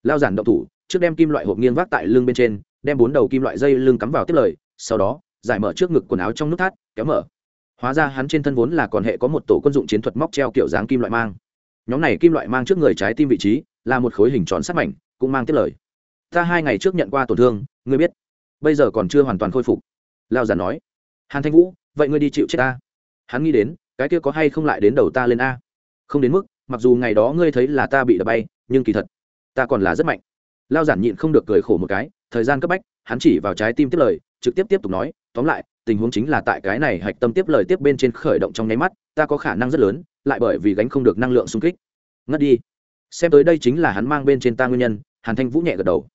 Lao giản động thủ, trước đem kim loại hộp nghiêng vác tại lưng bên trên, đem bốn đầu kim loại dây lưng cắm vào tiếp lời, sau đó, giải mở trước ngực quần áo trong nút thắt, kéo mở. Hóa ra hắn trên thân vốn là còn hệ có một tổ quân dụng chiến thuật móc treo kiểu dáng kim loại mang. Nhóm này kim loại mang trước người trái tim vị trí, là một khối hình tròn sắt mảnh, cũng mang tiếp lời. Ta hai ngày trước nhận qua tổn thương, ngươi biết. Bây giờ còn chưa hoàn toàn khôi phục. Lao giản nói. Hàn thanh vũ, vậy ngươi đi chịu chết ta hắn nghĩ đến, cái kia có hay không lại đến đầu ta lên a. Không đến mức, mặc dù ngày đó ngươi thấy là ta bị đập bay, nhưng kỳ thật, ta còn là rất mạnh. Lao giản nhịn không được cười khổ một cái, thời gian cấp bách, hắn chỉ vào trái tim tiếp lời, trực tiếp tiếp tục nói, tóm lại, tình huống chính là tại cái này hạch tâm tiếp lời tiếp bên trên khởi động trong nháy mắt, ta có khả năng rất lớn, lại bởi vì gánh không được năng lượng xung kích. Ngất đi. Xem tới đây chính là hắn mang bên trên ta nguyên nhân, hàn thanh vũ nhẹ gật đầu.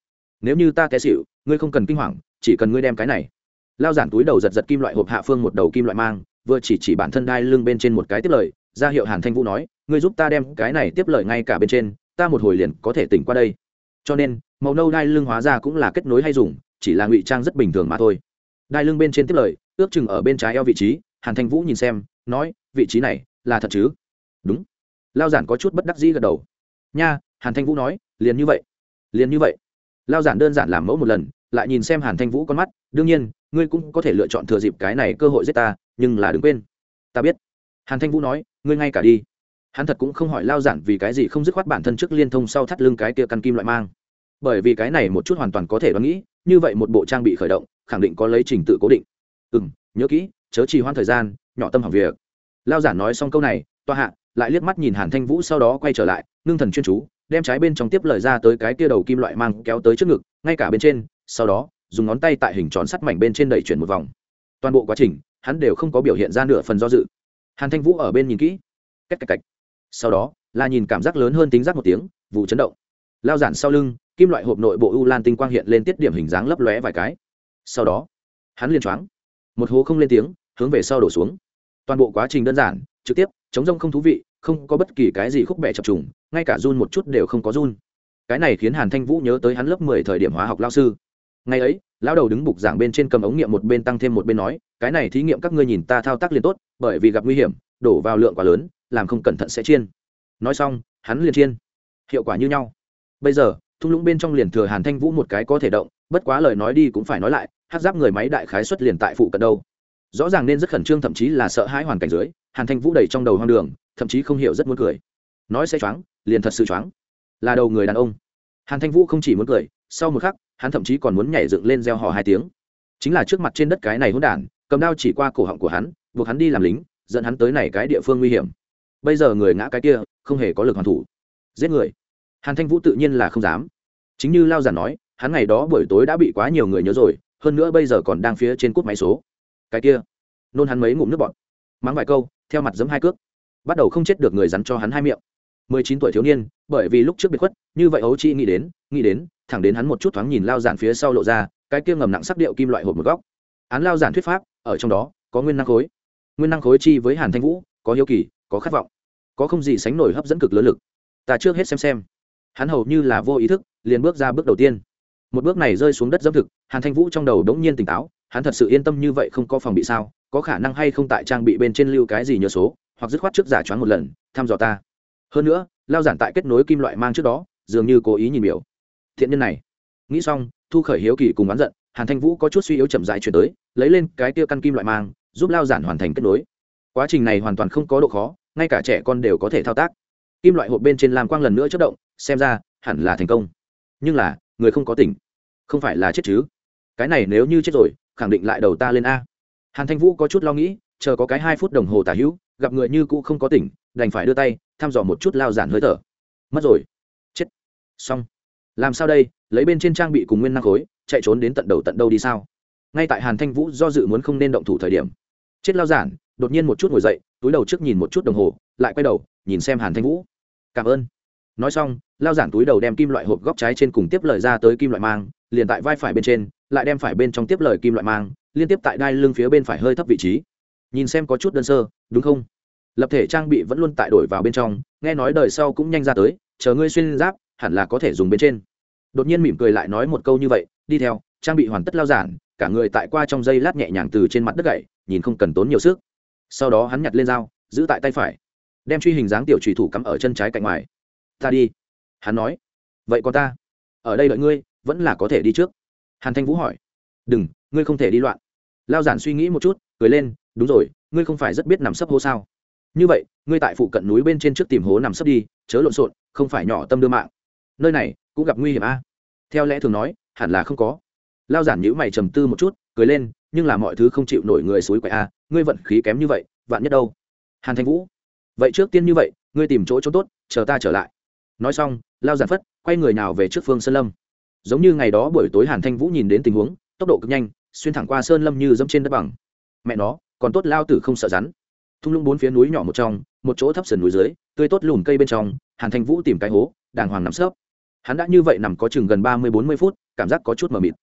Nếu như ta té xịu ngươi không cần kinh hoàng, chỉ cần ngươi đem cái này. Lao giản túi đầu giật giật kim loại hộp hạ phương một đầu kim loại mang vừa chỉ chỉ bản thân đai lưng bên trên một cái tiếp lời, ra hiệu hàn thanh vũ nói, ngươi giúp ta đem cái này tiếp lời ngay cả bên trên, ta một hồi liền có thể tỉnh qua đây. Cho nên, màu nâu đai lưng hóa ra cũng là kết nối hay dùng, chỉ là ngụy trang rất bình thường mà thôi. Đai lưng bên trên tiếp lời, ước chừng ở bên trái eo vị trí, hàn thanh vũ nhìn xem, nói, vị trí này là thật chứ? Đúng. Lao giản có chút bất đắc dĩ gật đầu. Nha, hàn thanh vũ nói, liền như vậy, liền như vậy. Lao giản đơn giản làm mẫu một lần, lại nhìn xem hàn thanh vũ con mắt, đương nhiên ngươi cũng có thể lựa chọn thừa dịp cái này cơ hội giết ta, nhưng là đừng quên. Ta biết. Hàn thanh vũ nói, ngươi ngay cả đi. Hắn thật cũng không hỏi lao giản vì cái gì không dứt khoát bản thân trước liên thông sau thắt lưng cái kia căn kim loại mang. Bởi vì cái này một chút hoàn toàn có thể đoán nghĩ, như vậy một bộ trang bị khởi động, khẳng định có lấy trình tự cố định. Ừ m nhớ kỹ, chớ trì hoãn thời gian, nhỏ tâm hỏng việc. Lao giản nói xong câu này, toa hạ, lại liếc mắt nhìn hàn thanh vũ sau đó quay trở lại, ngưng thần chuyên chú, đem trái bên trong tiếp lời ra tới cái kia đầu kim loại mang kéo tới trước ngực, ngay cả bên trên, sau đó dùng ngón tay tại hình tròn sắt mảnh bên trên đẩy chuyển một vòng. Toàn bộ quá trình, hắn đều không có biểu hiện ra nửa phần do dự. Hàn thanh vũ ở bên nhìn kỹ. Cách cách cách. Sau đó là nhìn cảm giác lớn hơn tính giác một tiếng, vụ chấn động. Lao giản sau lưng, kim loại hộp nội bộ u lan tinh quang hiện lên tiết điểm hình dáng lấp lóe vài cái. Sau đó, hắn liền choáng. Một hố không lên tiếng, hướng về sau đổ xuống. Toàn bộ quá trình đơn giản, trực tiếp, chống rông không thú vị, không có bất kỳ cái gì khúc bẻ chập trùng, ngay cả run một chút đều không có run. Cái này khiến hàn thanh vũ nhớ tới hắn lớp mười thời điểm hóa học lao sư ngày ấy, lão đầu đứng bục giảng bên trên cầm ống nghiệm một bên tăng thêm một bên nói, cái này thí nghiệm các ngươi nhìn ta thao tác liền tốt, bởi vì gặp nguy hiểm, đổ vào lượng quá lớn, làm không cẩn thận sẽ chiên. Nói xong, hắn liền chiên. Hiệu quả như nhau. Bây giờ, thung lũng bên trong liền thừa hàn thanh vũ một cái có thể động, bất quá lời nói đi cũng phải nói lại, hát giáp người máy đại khái xuất liền tại phụ cận đâu. Rõ ràng nên rất khẩn trương, thậm chí là sợ hãi hoàn cảnh dưới, hàn thanh vũ đầy trong đầu hoang đường, thậm chí không hiểu rất muốn cười. Nói sẽ choáng, liền thật sự choáng. Là đầu người đàn ông. Hàn thanh vũ không chỉ muốn cười, sau một khắc hắn thậm chí còn muốn nhảy dựng lên gieo hò hai tiếng. Chính là trước mặt trên đất cái này hỗn đản, cầm đao chỉ qua cổ họng của hắn, buộc hắn đi làm lính, dẫn hắn tới này cái địa phương nguy hiểm. Bây giờ người ngã cái kia, không hề có lực hoàn thủ. Giết người. Hàn thanh vũ tự nhiên là không dám. Chính như lao giản nói, hắn ngày đó buổi tối đã bị quá nhiều người nhớ rồi, hơn nữa bây giờ còn đang phía trên cút máy số. Cái kia. Nôn hắn mấy ngụm nước bọt. Mắng vài câu, theo mặt giấm hai cước. Bắt đầu không chết được người rắn cho hắn hai miệng. Mười chín tuổi thiếu niên, bởi vì lúc trước biệt khuất, như vậy ấu chi nghĩ đến nghĩ đến thẳng đến hắn một chút thoáng nhìn lao giản phía sau lộ ra, cái kia ngầm nặng sắc điệu kim loại hộp một góc. Án lao giản thuyết pháp, ở trong đó, có nguyên năng khối. Nguyên năng khối chi với hàn thanh vũ, có hiếu kỳ, có khát vọng. Có không gì sánh nổi hấp dẫn cực lớn lực. Ta trước hết xem xem. Hắn hầu như là vô ý thức, liền bước ra bước đầu tiên. Một bước này rơi xuống đất dâm thực, hàn thanh vũ trong đầu đống nhiên tỉnh táo, hắn thật sự yên tâm như vậy không có phòng bị sao, có khả năng hay không tại trang bị bên trên lưu cái gì nhớ số, hoặc dứt khoát trước giả choáng một lần, thăm dò ta. Hơn nữa, lao giản tại kết nối kim loại mang trước đó, dường như cố ý nhìn biểu thiện nhân này. Nghĩ xong, thu khởi hiếu kỳ cùng oán giận, hàn thanh vũ có chút suy yếu chậm dại chuyển tới, lấy lên cái tia căn kim loại mang, giúp lao giản hoàn thành kết nối. Quá trình này hoàn toàn không có độ khó, ngay cả trẻ con đều có thể thao tác. Kim loại hộp bên trên làm quang lần nữa chất động, xem ra, hẳn là thành công. Nhưng là, người không có tỉnh. Không phải là chết chứ? Cái này nếu như chết rồi, khẳng định lại đầu ta lên a. Hàn thanh vũ có chút lo nghĩ, chờ có cái hai phút đồng hồ tả hữu, gặp người như cũ không có tỉnh, đành phải đưa tay, thăm dò một chút lao giản hơi thở. Mất rồi. Chết. Xong làm sao đây? Lấy bên trên trang bị cùng nguyên năng khối, chạy trốn đến tận đầu tận đâu đi sao? Ngay tại hàn thanh vũ do dự muốn không nên động thủ thời điểm, chết lao giản, đột nhiên một chút ngồi dậy, túi đầu trước nhìn một chút đồng hồ, lại quay đầu, nhìn xem hàn thanh vũ. Cảm ơn. Nói xong, lao giản túi đầu đem kim loại hộp góc trái trên cùng tiếp lời ra tới kim loại mang, liền tại vai phải bên trên, lại đem phải bên trong tiếp lời kim loại mang, liên tiếp tại đai lưng phía bên phải hơi thấp vị trí. Nhìn xem có chút đơn sơ, đúng không? Lập thể trang bị vẫn luôn tại đổi vào bên trong, nghe nói đời sau cũng nhanh ra tới, chờ ngươi xuyên giáp hẳn là có thể dùng bên trên. Đột nhiên mỉm cười lại nói một câu như vậy, đi theo, trang bị hoàn tất lao giản, cả người tại qua trong dây lát nhẹ nhàng từ trên mặt đất gậy, nhìn không cần tốn nhiều sức. Sau đó hắn nhặt lên dao, giữ tại tay phải, đem truy hình dáng tiểu trùy thủ cắm ở chân trái cạnh ngoài. Ta đi. Hắn nói. Vậy còn ta? Ở đây đợi ngươi, vẫn là có thể đi trước. Hàn thanh vũ hỏi. Đừng, ngươi không thể đi loạn. Lao giản suy nghĩ một chút, cười lên, đúng rồi, ngươi không phải rất biết nằm sấp hố sao? Như vậy, ngươi tại phụ cận núi bên trên trước tìm hố nằm sấp đi, chớ lộn xộn, không phải nhỏ tâm đưa mạng nơi này cũng gặp nguy hiểm a. Theo lẽ thường nói, hẳn là không có. Lao giản nhữ mày trầm tư một chút, cười lên, nhưng là mọi thứ không chịu nổi người suối quậy a, ngươi vận khí kém như vậy, vạn nhất đâu? Hàn thanh vũ, vậy trước tiên như vậy, ngươi tìm chỗ chỗ tốt, chờ ta trở lại. Nói xong, lao giản phất, quay người nào về trước phương sơn lâm. Giống như ngày đó buổi tối hàn thanh vũ nhìn đến tình huống, tốc độ cực nhanh, xuyên thẳng qua sơn lâm như dẫm trên đất bằng. Mẹ nó, còn tốt lao tử không sợ rắn. Thung lũng bốn phía núi nhỏ một trong, một chỗ thấp sườn núi dưới, tươi tốt lùm cây bên trong, hàn thanh vũ tìm cái hố, đàng hoàng nằm sấp hắn đã như vậy nằm có chừng gần ba mươi bốn mươi phút, cảm giác có chút mờ mịt.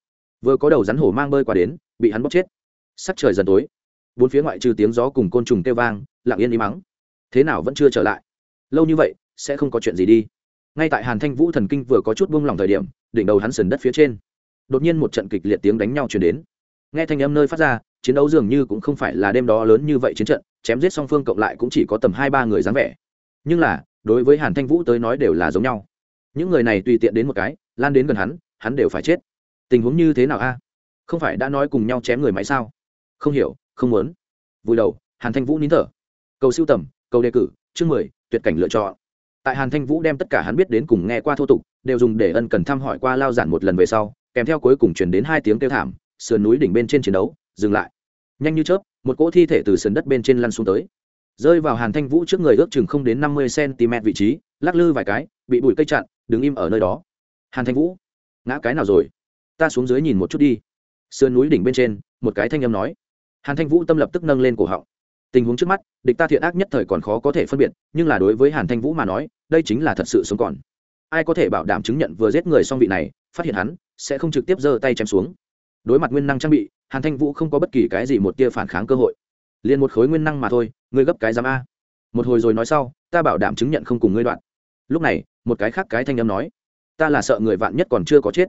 Vừa có đầu rắn hổ mang bơi qua đến, bị hắn bóp chết. Sắc trời dần tối. Bốn phía ngoại trừ tiếng gió cùng côn trùng kêu vang, lặng yên im mắng. Thế nào vẫn chưa trở lại? Lâu như vậy, sẽ không có chuyện gì đi. Ngay tại hàn thanh vũ thần kinh vừa có chút buông lỏng thời điểm, đỉnh đầu hắn sần đất phía trên. Đột nhiên một trận kịch liệt tiếng đánh nhau chuyển đến. Nghe thanh âm nơi phát ra, chiến đấu dường như cũng không phải là đêm đó lớn như vậy chiến trận, chém giết song phương cộng lại cũng chỉ có tầm hai ba người dáng vẻ. Nhưng là, đối với hàn thanh vũ tới nói đều là giống nhau những người này tùy tiện đến một cái, lan đến gần hắn hắn đều phải chết. Tình huống như thế nào a? Không phải đã nói cùng nhau chém người máy sao? Không hiểu, không muốn. Vui đầu, hàn thanh vũ nín thở. Cầu siêu tầm, cầu đề cử, chương mười, tuyệt cảnh lựa chọn. Tại hàn thanh vũ đem tất cả hắn biết đến cùng nghe qua thô tục, đều dùng để ân cần thăm hỏi qua lao giản một lần về sau, kèm theo cuối cùng chuyển đến hai tiếng kêu thảm, sườn núi đỉnh bên trên chiến đấu, dừng lại. Nhanh như chớp, một cỗ thi thể từ sườn đất bên trên lăn xuống tới. Rơi vào hàn thanh vũ trước người ước chừng không đến năm mươi cm vị trí, lắc lư vài cái, bị bụi cây chặn đứng im ở nơi đó. Hàn thanh vũ, ngã cái nào rồi? Ta xuống dưới nhìn một chút đi. Sườn núi đỉnh bên trên, một cái thanh âm nói. Hàn thanh vũ tâm lập tức nâng lên cổ họng. Tình huống trước mắt, địch ta thiện ác nhất thời còn khó có thể phân biệt, nhưng là đối với hàn thanh vũ mà nói, đây chính là thật sự sống còn. Ai có thể bảo đảm chứng nhận vừa giết người xong vị này, phát hiện hắn, sẽ không trực tiếp giơ tay chém xuống. Đối mặt nguyên năng trang bị, hàn thanh vũ không có bất kỳ cái gì một tia phản kháng cơ hội. Liền một khối nguyên năng mà thôi, ngươi gấp cái giám a. Một hồi rồi nói sau, ta bảo đảm chứng nhận không cùng ngươi đoạn. Lúc này một cái khác cái thanh âm nói, ta là sợ người vạn nhất còn chưa có chết.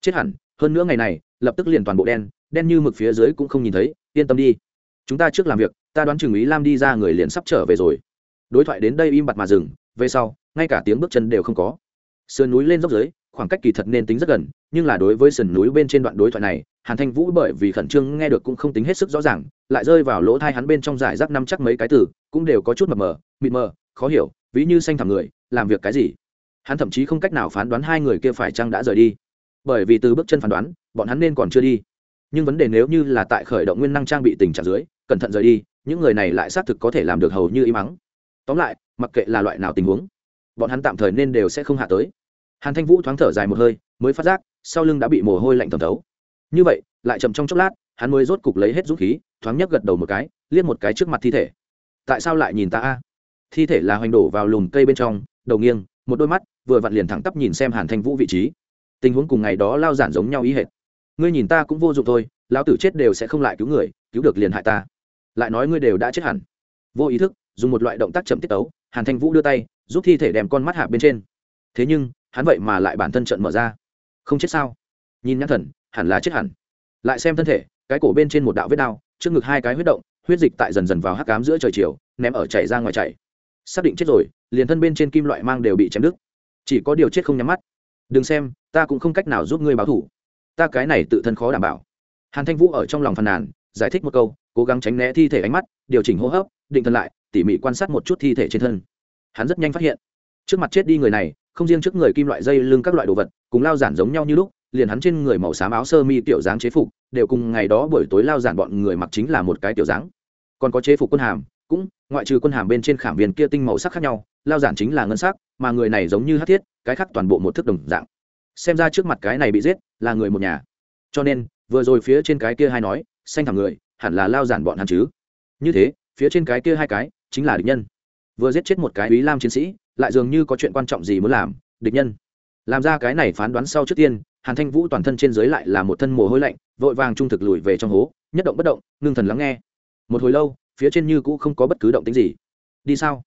Chết hẳn, hơn nữa ngày này, lập tức liền toàn bộ đen đen như mực phía dưới cũng không nhìn thấy, yên tâm đi. Chúng ta trước làm việc, ta đoán chừng ý lam đi ra người liền sắp trở về rồi. Đối thoại đến đây im bặt mà dừng, về sau, ngay cả tiếng bước chân đều không có. Sườn núi lên dốc dưới, khoảng cách kỳ thật nên tính rất gần, nhưng là đối với sườn núi bên trên đoạn đối thoại này, hàn thanh vũ bởi vì khẩn trương nghe được cũng không tính hết sức rõ ràng, lại rơi vào lỗ thai hắn bên trong giải rác năm chắc mấy cái từ, cũng đều có chút mập mờ, mịt mờ, khó hiểu, ví như xanh thẳm người, làm việc cái gì? Hắn thậm chí không cách nào phán đoán hai người kia phải chăng đã rời đi. Bởi vì từ bước chân phán đoán, bọn hắn nên còn chưa đi. Nhưng vấn đề nếu như là tại khởi động nguyên năng trang bị tình trạng dưới, cẩn thận rời đi, những người này lại xác thực có thể làm được hầu như im mắng tóm lại, mặc kệ là loại nào tình huống, bọn hắn tạm thời nên đều sẽ không hạ tới. Hàn thanh vũ thoáng thở dài một hơi, mới phát giác, sau lưng đã bị mồ hôi lạnh thẩm thấu. Như vậy, lại chậm trong chốc lát, hắn mới rốt cục lấy hết dũng khí, thoáng nhấc gật đầu một cái, liếc một cái trước mặt thi thể. Tại sao lại nhìn ta a? Thi thể là hoành đổ vào lùm cây bên trong, đầu nghiêng, một đôi mắt vừa vặn liền thẳng tắp nhìn xem hàn thanh vũ vị trí. Tình huống cùng ngày đó lao giản giống nhau ý hệt. Ngươi nhìn ta cũng vô dụng thôi, lão tử chết đều sẽ không lại cứu người, cứu được liền hại ta. Lại nói ngươi đều đã chết hẳn. Vô ý thức, dùng một loại động tác chậm tiết tấu, hàn thanh vũ đưa tay, giúp thi thể đem con mắt hạ bên trên. Thế nhưng, hắn vậy mà lại bản thân trận mở ra. Không chết sao? Nhìn nhãn thần, hẳn là chết hẳn. Lại xem thân thể, cái cổ bên trên một đạo vết đao trước ngực hai cái huyết động, huyết dịch tại dần dần vào hắc cám giữa trời chiều, ném ở chảy ra ngoài chảy. Xác định chết rồi, liền thân bên trên kim loại mang đều bị chém đứt chỉ có điều chết không nhắm mắt. Đừng xem, ta cũng không cách nào giúp ngươi báo thủ. Ta cái này tự thân khó đảm bảo. Hàn thanh vũ ở trong lòng phàn nàn, giải thích một câu, cố gắng tránh né thi thể ánh mắt, điều chỉnh hô hấp, định thân lại, tỉ mỉ quan sát một chút thi thể trên thân. Hắn rất nhanh phát hiện, trước mặt chết đi người này, không riêng trước người kim loại dây lưng các loại đồ vật, cùng lao giản giống nhau như lúc, liền hắn trên người màu xám áo sơ mi tiểu dáng chế phục, đều cùng ngày đó buổi tối lao giản bọn người mặc chính là một cái tiểu dáng. Còn có chế phục quân hàm, cũng, ngoại trừ quân hàm bên trên khảm viên kia tinh màu sắc khác nhau lao giản chính là ngân sắc, mà người này giống như hát thiết, cái khác toàn bộ một thức đồng dạng. Xem ra trước mặt cái này bị giết, là người một nhà. Cho nên, vừa rồi phía trên cái kia hai nói, xanh thẳng người, hẳn là lao giản bọn hắn chứ. Như thế, phía trên cái kia hai cái, chính là địch nhân. Vừa giết chết một cái ý lam chiến sĩ, lại dường như có chuyện quan trọng gì muốn làm, địch nhân. Làm ra cái này phán đoán sau trước tiên, hàn thanh vũ toàn thân trên dưới lại là một thân mồ hôi lạnh, vội vàng trung thực lùi về trong hố, nhất động bất động, ngưng thần lắng nghe. Một hồi lâu, phía trên như cũ không có bất cứ động tính gì. Đi sao?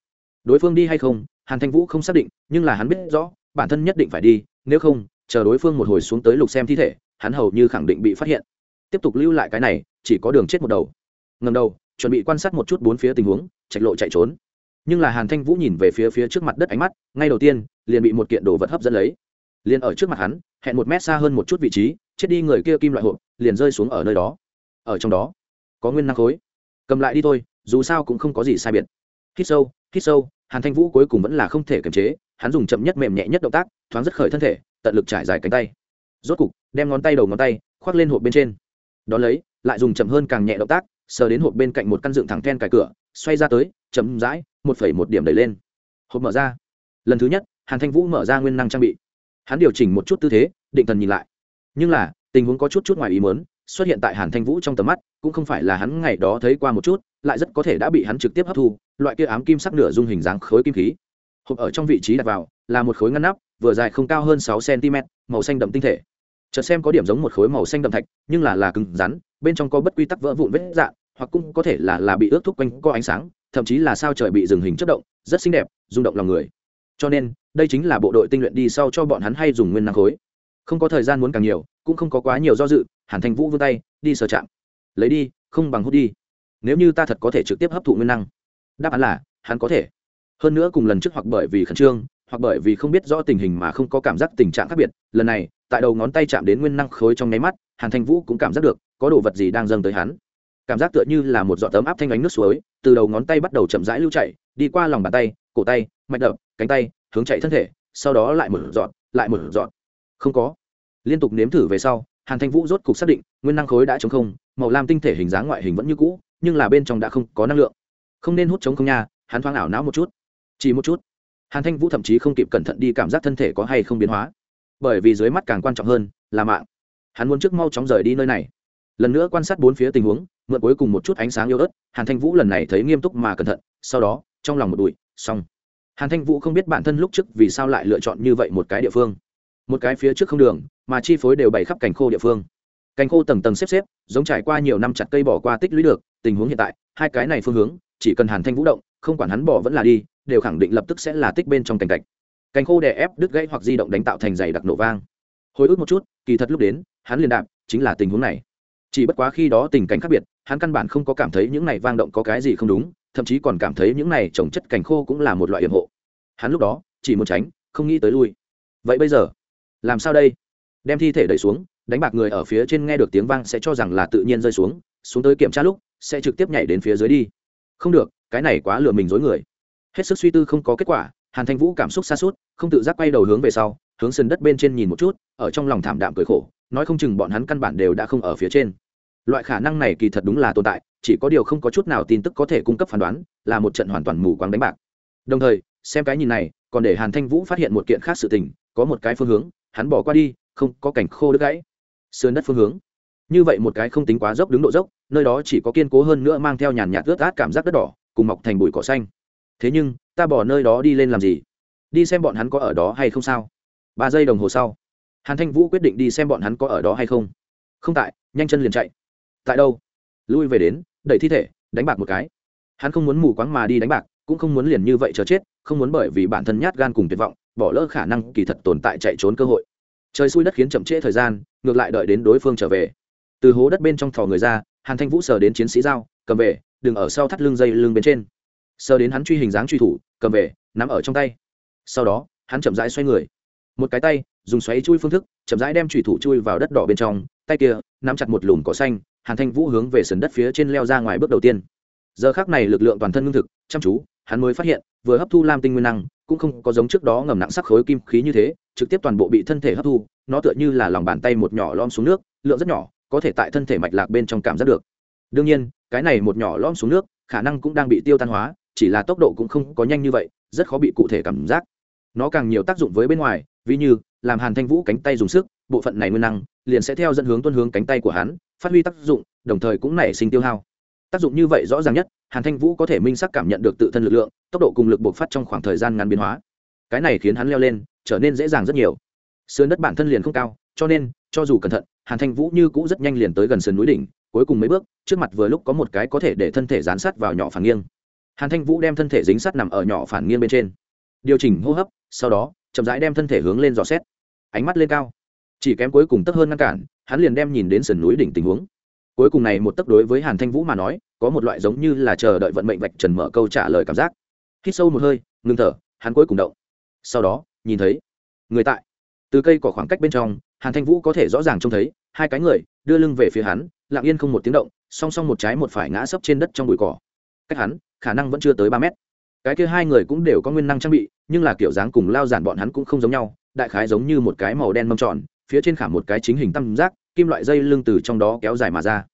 Đối phương đi hay không, hàn thanh vũ không xác định, nhưng là hắn biết rõ, bản thân nhất định phải đi, nếu không, chờ đối phương một hồi xuống tới lục xem thi thể, hắn hầu như khẳng định bị phát hiện. Tiếp tục lưu lại cái này, chỉ có đường chết một đầu. Ngầm đầu, chuẩn bị quan sát một chút bốn phía tình huống chạy lộ chạy trốn. Nhưng là hàn thanh vũ nhìn về phía phía trước mặt đất ánh mắt, ngay đầu tiên, liền bị một kiện đồ vật hấp dẫn lấy. Liền ở trước mặt hắn, hẹn một mét xa hơn một chút vị trí, chết đi người kia kim loại hộp, liền rơi xuống ở nơi đó. Ở trong đó, có nguyên năng khối. Cầm lại đi thôi, dù sao cũng không có gì sai biệt hít sâu hít sâu, hàn thanh vũ cuối cùng vẫn là không thể kiềm chế, hắn dùng chậm nhất mềm nhẹ nhất động tác, thoáng rất khởi thân thể, tận lực trải dài cánh tay. Rốt cục, đem ngón tay đầu ngón tay khoác lên hộp bên trên. Đón lấy, lại dùng chậm hơn càng nhẹ động tác, sờ đến hộp bên cạnh một căn dựng thẳng then cài cửa, xoay ra tới, chậm rãi, một phẩy một điểm đẩy lên. Hộp mở ra. Lần thứ nhất, hàn thanh vũ mở ra nguyên năng trang bị. Hắn điều chỉnh một chút tư thế, định thần nhìn lại. Nhưng là, tình huống có chút chút ngoài ý mớn xuất hiện tại hàn thanh vũ trong tầm mắt, cũng không phải là hắn ngày đó thấy qua một chút lại rất có thể đã bị hắn trực tiếp hấp thu, loại kia ám kim sắc nửa dung hình dáng khối kim khí. Hộp ở trong vị trí đặt vào, là một khối ngăn nắp, vừa dài không cao hơn sáu cm màu xanh đậm tinh thể. Chợt xem có điểm giống một khối màu xanh đậm thạch, nhưng là là cứng rắn, bên trong có bất quy tắc vỡ vụn vết dạn hoặc cũng có thể là là bị ướt thúc quanh có ánh sáng, thậm chí là sao trời bị dừng hình chất động, rất xinh đẹp, rung động lòng người. Cho nên, đây chính là bộ đội tinh luyện đi sau cho bọn hắn hay dùng nguyên năng khối. Không có thời gian muốn càng nhiều, cũng không có quá nhiều do dự, hàn thanh vũ vươn tay, đi sờ chạm. Lấy đi, không bằng hút đi nếu như ta thật có thể trực tiếp hấp thụ nguyên năng, đáp án là, hắn có thể. Hơn nữa cùng lần trước hoặc bởi vì khẩn trương, hoặc bởi vì không biết rõ tình hình mà không có cảm giác tình trạng khác biệt, lần này, tại đầu ngón tay chạm đến nguyên năng khối trong nháy mắt, hàn thanh vũ cũng cảm giác được, có đồ vật gì đang dâng tới hắn. Cảm giác tựa như là một giọt tấm áp thanh ánh nước suối, từ đầu ngón tay bắt đầu chậm rãi lưu chạy đi qua lòng bàn tay, cổ tay, mạch đập, cánh tay, hướng chạy thân thể, sau đó lại một dọn lại một dọn không có. Liên tục nếm thử về sau, hàn thanh vũ rốt cục xác định, nguyên năng khối đã chống không, màu lam tinh thể hình dáng ngoại hình vẫn như cũ nhưng là bên trong đã không có năng lượng. Không nên hút chống không nha, hắn thoáng ảo não một chút. Chỉ một chút. Hàn thanh vũ thậm chí không kịp cẩn thận đi cảm giác thân thể có hay không biến hóa. Bởi vì dưới mắt càng quan trọng hơn là mạng. Hắn muốn trước mau chóng rời đi nơi này. Lần nữa quan sát bốn phía tình huống, mượn cuối cùng một chút ánh sáng yếu ớt, hàn thanh vũ lần này thấy nghiêm túc mà cẩn thận, sau đó, trong lòng một đùi xong. Hàn thanh vũ không biết bản thân lúc trước vì sao lại lựa chọn như vậy một cái địa phương. Một cái phía trước không đường, mà chi phối đều bày khắp cành khô địa phương. Cành khô tầng tầng xếp xếp, giống trải qua nhiều năm chặt cây bỏ qua tích lũy được tình huống hiện tại, hai cái này phương hướng, chỉ cần hàn thanh vũ động, không quản hắn bỏ vẫn là đi, đều khẳng định lập tức sẽ là tích bên trong cành cạch cành khô đè ép đứt gãy hoặc di động đánh tạo thành dày đặc nổ vang. Hồi ức một chút, kỳ thật lúc đến, hắn liền đạp, chính là tình huống này. Chỉ bất quá khi đó tình cảnh khác biệt, hắn căn bản không có cảm thấy những này vang động có cái gì không đúng, thậm chí còn cảm thấy những này trồng chất cành khô cũng là một loại hiểm hộ. Hắn lúc đó, chỉ muốn tránh, không nghĩ tới lui. Vậy bây giờ, làm sao đây? Đem thi thể đẩy xuống, đánh bạc người ở phía trên nghe được tiếng vang sẽ cho rằng là tự nhiên rơi xuống xuống tới kiểm tra lúc sẽ trực tiếp nhảy đến phía dưới đi. Không được, cái này quá lừa mình dối người. Hết sức suy tư không có kết quả, hàn thanh vũ cảm xúc xa suốt, không tự giác quay đầu hướng về sau, hướng sân đất bên trên nhìn một chút, ở trong lòng thảm đạm cười khổ, nói không chừng bọn hắn căn bản đều đã không ở phía trên. Loại khả năng này kỳ thật đúng là tồn tại, chỉ có điều không có chút nào tin tức có thể cung cấp phán đoán, là một trận hoàn toàn mù quáng đánh bạc. Đồng thời, xem cái nhìn này, còn để hàn thanh vũ phát hiện một kiện khác sự tình, có một cái phương hướng, hắn bỏ qua đi, không có cảnh khô đứt gãy. Sườn đất phương hướng. Như vậy một cái không tính quá dốc đứng độ dốc nơi đó chỉ có kiên cố hơn nữa mang theo nhàn nhạt ướt át cảm giác đất đỏ, cùng mọc thành bụi cỏ xanh. Thế nhưng, ta bỏ nơi đó đi lên làm gì? Đi xem bọn hắn có ở đó hay không sao? Ba giây đồng hồ sau, hàn thanh vũ quyết định đi xem bọn hắn có ở đó hay không. Không tại, nhanh chân liền chạy. Tại đâu? Lui về đến, đẩy thi thể, đánh bạc một cái. Hắn không muốn mù quáng mà đi đánh bạc, cũng không muốn liền như vậy chờ chết, không muốn bởi vì bản thân nhát gan cùng tuyệt vọng, bỏ lỡ khả năng kỳ thật tồn tại chạy trốn cơ hội. Trời xui đất khiến chậm trễ thời gian, ngược lại đợi đến đối phương trở về. Từ hố đất bên trong thò người ra hàn thanh vũ sờ đến chiến sĩ dao, cầm về, đừng ở sau thắt lưng dây lưng bên trên. Sờ đến hắn truy hình dáng truy thủ, cầm về, nắm ở trong tay. Sau đó, hắn chậm rãi xoay người. Một cái tay, dùng xoáy chui phương thức, chậm rãi đem truy thủ chui vào đất đỏ bên trong, tay kia, nắm chặt một lùm cỏ xanh, hàn thanh vũ hướng về sườn đất phía trên leo ra ngoài bước đầu tiên. Giờ khác này lực lượng toàn thân ngưng thực, chăm chú, hắn mới phát hiện, vừa hấp thu lam tinh nguyên năng, cũng không có giống trước đó ngầm nặng sắc khối kim khí như thế, trực tiếp toàn bộ bị thân thể hấp thu, nó tựa như là lòng bàn tay một nhỏ lom xuống nước, lượng rất nhỏ có thể tại thân thể mạch lạc bên trong cảm giác được. Đương nhiên, cái này một nhỏ lõm xuống nước, khả năng cũng đang bị tiêu tan hóa, chỉ là tốc độ cũng không có nhanh như vậy, rất khó bị cụ thể cảm giác. Nó càng nhiều tác dụng với bên ngoài, ví như, làm hàn thanh vũ cánh tay dùng sức, bộ phận này nguyên năng, liền sẽ theo dẫn hướng tuân hướng cánh tay của hắn, phát huy tác dụng, đồng thời cũng nảy sinh tiêu hao. Tác dụng như vậy rõ ràng nhất, hàn thanh vũ có thể minh sắc cảm nhận được tự thân lực lượng, tốc độ cùng lực bộc phát trong khoảng thời gian ngắn biến hóa. Cái này khiến hắn leo lên, trở nên dễ dàng rất nhiều. Sườn đất bản thân liền không cao, cho nên cho dù cẩn thận, hàn thanh vũ như cũ rất nhanh liền tới gần sườn núi đỉnh, cuối cùng mấy bước, trước mặt vừa lúc có một cái có thể để thân thể dán sát vào nhỏ phản nghiêng. Hàn thanh vũ đem thân thể dính sát nằm ở nhỏ phản nghiêng bên trên. Điều chỉnh hô hấp, sau đó, chậm rãi đem thân thể hướng lên dò xét. Ánh mắt lên cao. Chỉ kém cuối cùng tấp hơn ngăn cản, hắn liền đem nhìn đến sườn núi đỉnh tình huống. Cuối cùng này một tấc đối với hàn thanh vũ mà nói, có một loại giống như là chờ đợi vận mệnh vạch trần mở câu trả lời cảm giác. Hít sâu một hơi ngưng thở, hắn cuối cùng động. Sau đó, nhìn thấy người tại từ cây cỏ khoảng cách bên trong, hàn thanh vũ có thể rõ ràng trông thấy, hai cái người, đưa lưng về phía hắn, lặng yên không một tiếng động, song song một trái một phải ngã sấp trên đất trong bụi cỏ. Cách hắn, khả năng vẫn chưa tới ba mét. Cái kia hai người cũng đều có nguyên năng trang bị, nhưng là kiểu dáng cùng lao giản bọn hắn cũng không giống nhau, đại khái giống như một cái màu đen mâm tròn, phía trên khảm một cái chính hình tam giác, kim loại dây lưng từ trong đó kéo dài mà ra.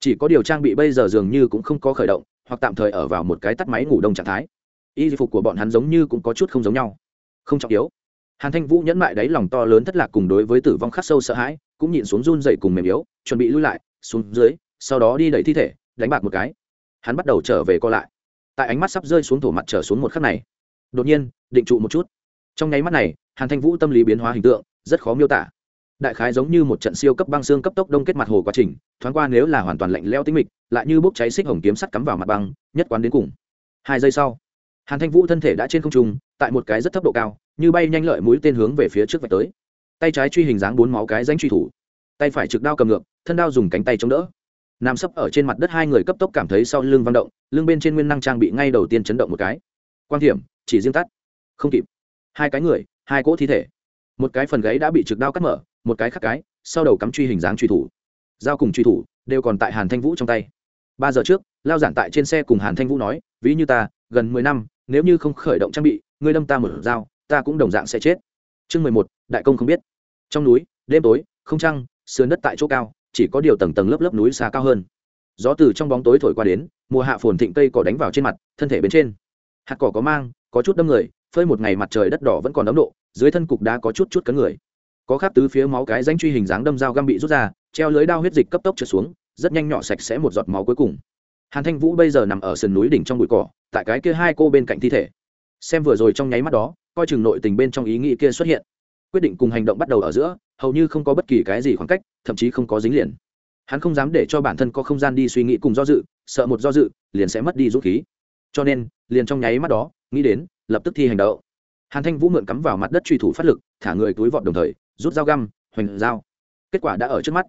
Chỉ có điều trang bị bây giờ dường như cũng không có khởi động, hoặc tạm thời ở vào một cái tắt máy ngủ đông trạng thái. Y phục của bọn hắn giống như cũng có chút không giống nhau. Không trọng yếu hàn thanh vũ nhẫn mại đáy lòng to lớn thất lạc cùng đối với tử vong khắc sâu sợ hãi, cũng nhịn xuống run dậy cùng mềm yếu, chuẩn bị lui lại, xuống dưới, sau đó đi đẩy thi thể, đánh bạc một cái. Hắn bắt đầu trở về co lại. Tại ánh mắt sắp rơi xuống thổ mặt trở xuống một khắc này, đột nhiên, định trụ một chút. Trong nháy mắt này, hàn thanh vũ tâm lý biến hóa hình tượng, rất khó miêu tả. Đại khái giống như một trận siêu cấp băng xương cấp tốc đông kết mặt hồ quá trình, thoáng qua nếu là hoàn toàn lạnh leo tính mịch, lại như bốc cháy xích hồng kiếm sắt cắm vào mặt băng, nhất quán đến cùng. Hai giây sau hàn thanh vũ thân thể đã trên không trung, tại một cái rất thấp độ cao, như bay nhanh lợi mũi tên hướng về phía trước vạch tới. Tay trái truy hình dáng bốn máu cái danh truy thủ. Tay phải trực đao cầm ngược, thân đao dùng cánh tay chống đỡ. Nằm sấp ở trên mặt đất hai người cấp tốc cảm thấy sau lưng văng động, lưng bên trên nguyên năng trang bị ngay đầu tiên chấn động một cái. Quan điểm chỉ riêng tắt. Không kịp. Hai cái người, hai cỗ thi thể. Một cái phần gáy đã bị trực đao cắt mở, một cái khắc cái, sau đầu cắm truy hình dáng truy thủ. Giao cùng truy thủ, đều còn tại hàn thanh vũ trong tay. Ba giờ trước, lao giản tại trên xe cùng hàn thanh vũ nói, ví như ta, gần mười năm nếu như không khởi động trang bị, ngươi đâm ta một dao, ta cũng đồng dạng sẽ chết. Chương mười một, đại công không biết. Trong núi, đêm tối, không trăng, sườn đất tại chỗ cao, chỉ có điều tầng tầng lớp lớp núi xa cao hơn. Gió từ trong bóng tối thổi qua đến, mùa hạ phồn thịnh cây cỏ đánh vào trên mặt, thân thể bên trên. Hạt cỏ có mang, có chút đâm người, phơi một ngày mặt trời đất đỏ vẫn còn ấm độ, dưới thân cục đá có chút chút cấn người. Có khắp tứ phía máu cái danh truy hình dáng đâm dao găm bị rút ra, treo lưới đao huyết dịch cấp tốc trượt xuống, rất nhanh nhỏ sạch sẽ một giọt máu cuối cùng hàn thanh vũ bây giờ nằm ở sườn núi đỉnh trong bụi cỏ, tại cái kia hai cô bên cạnh thi thể. Xem vừa rồi trong nháy mắt đó, coi chừng nội tình bên trong ý nghĩ kia xuất hiện. Quyết định cùng hành động bắt đầu ở giữa, hầu như không có bất kỳ cái gì khoảng cách, thậm chí không có dính liền. Hắn không dám để cho bản thân có không gian đi suy nghĩ cùng do dự, sợ một do dự, liền sẽ mất đi dũng khí. Cho nên, liền trong nháy mắt đó, nghĩ đến, lập tức thi hành động hàn thanh vũ mượn cắm vào mặt đất truy thủ phát lực, thả người túi vọt đồng thời, rút dao găm, hoành dao. Kết quả đã ở trước mắt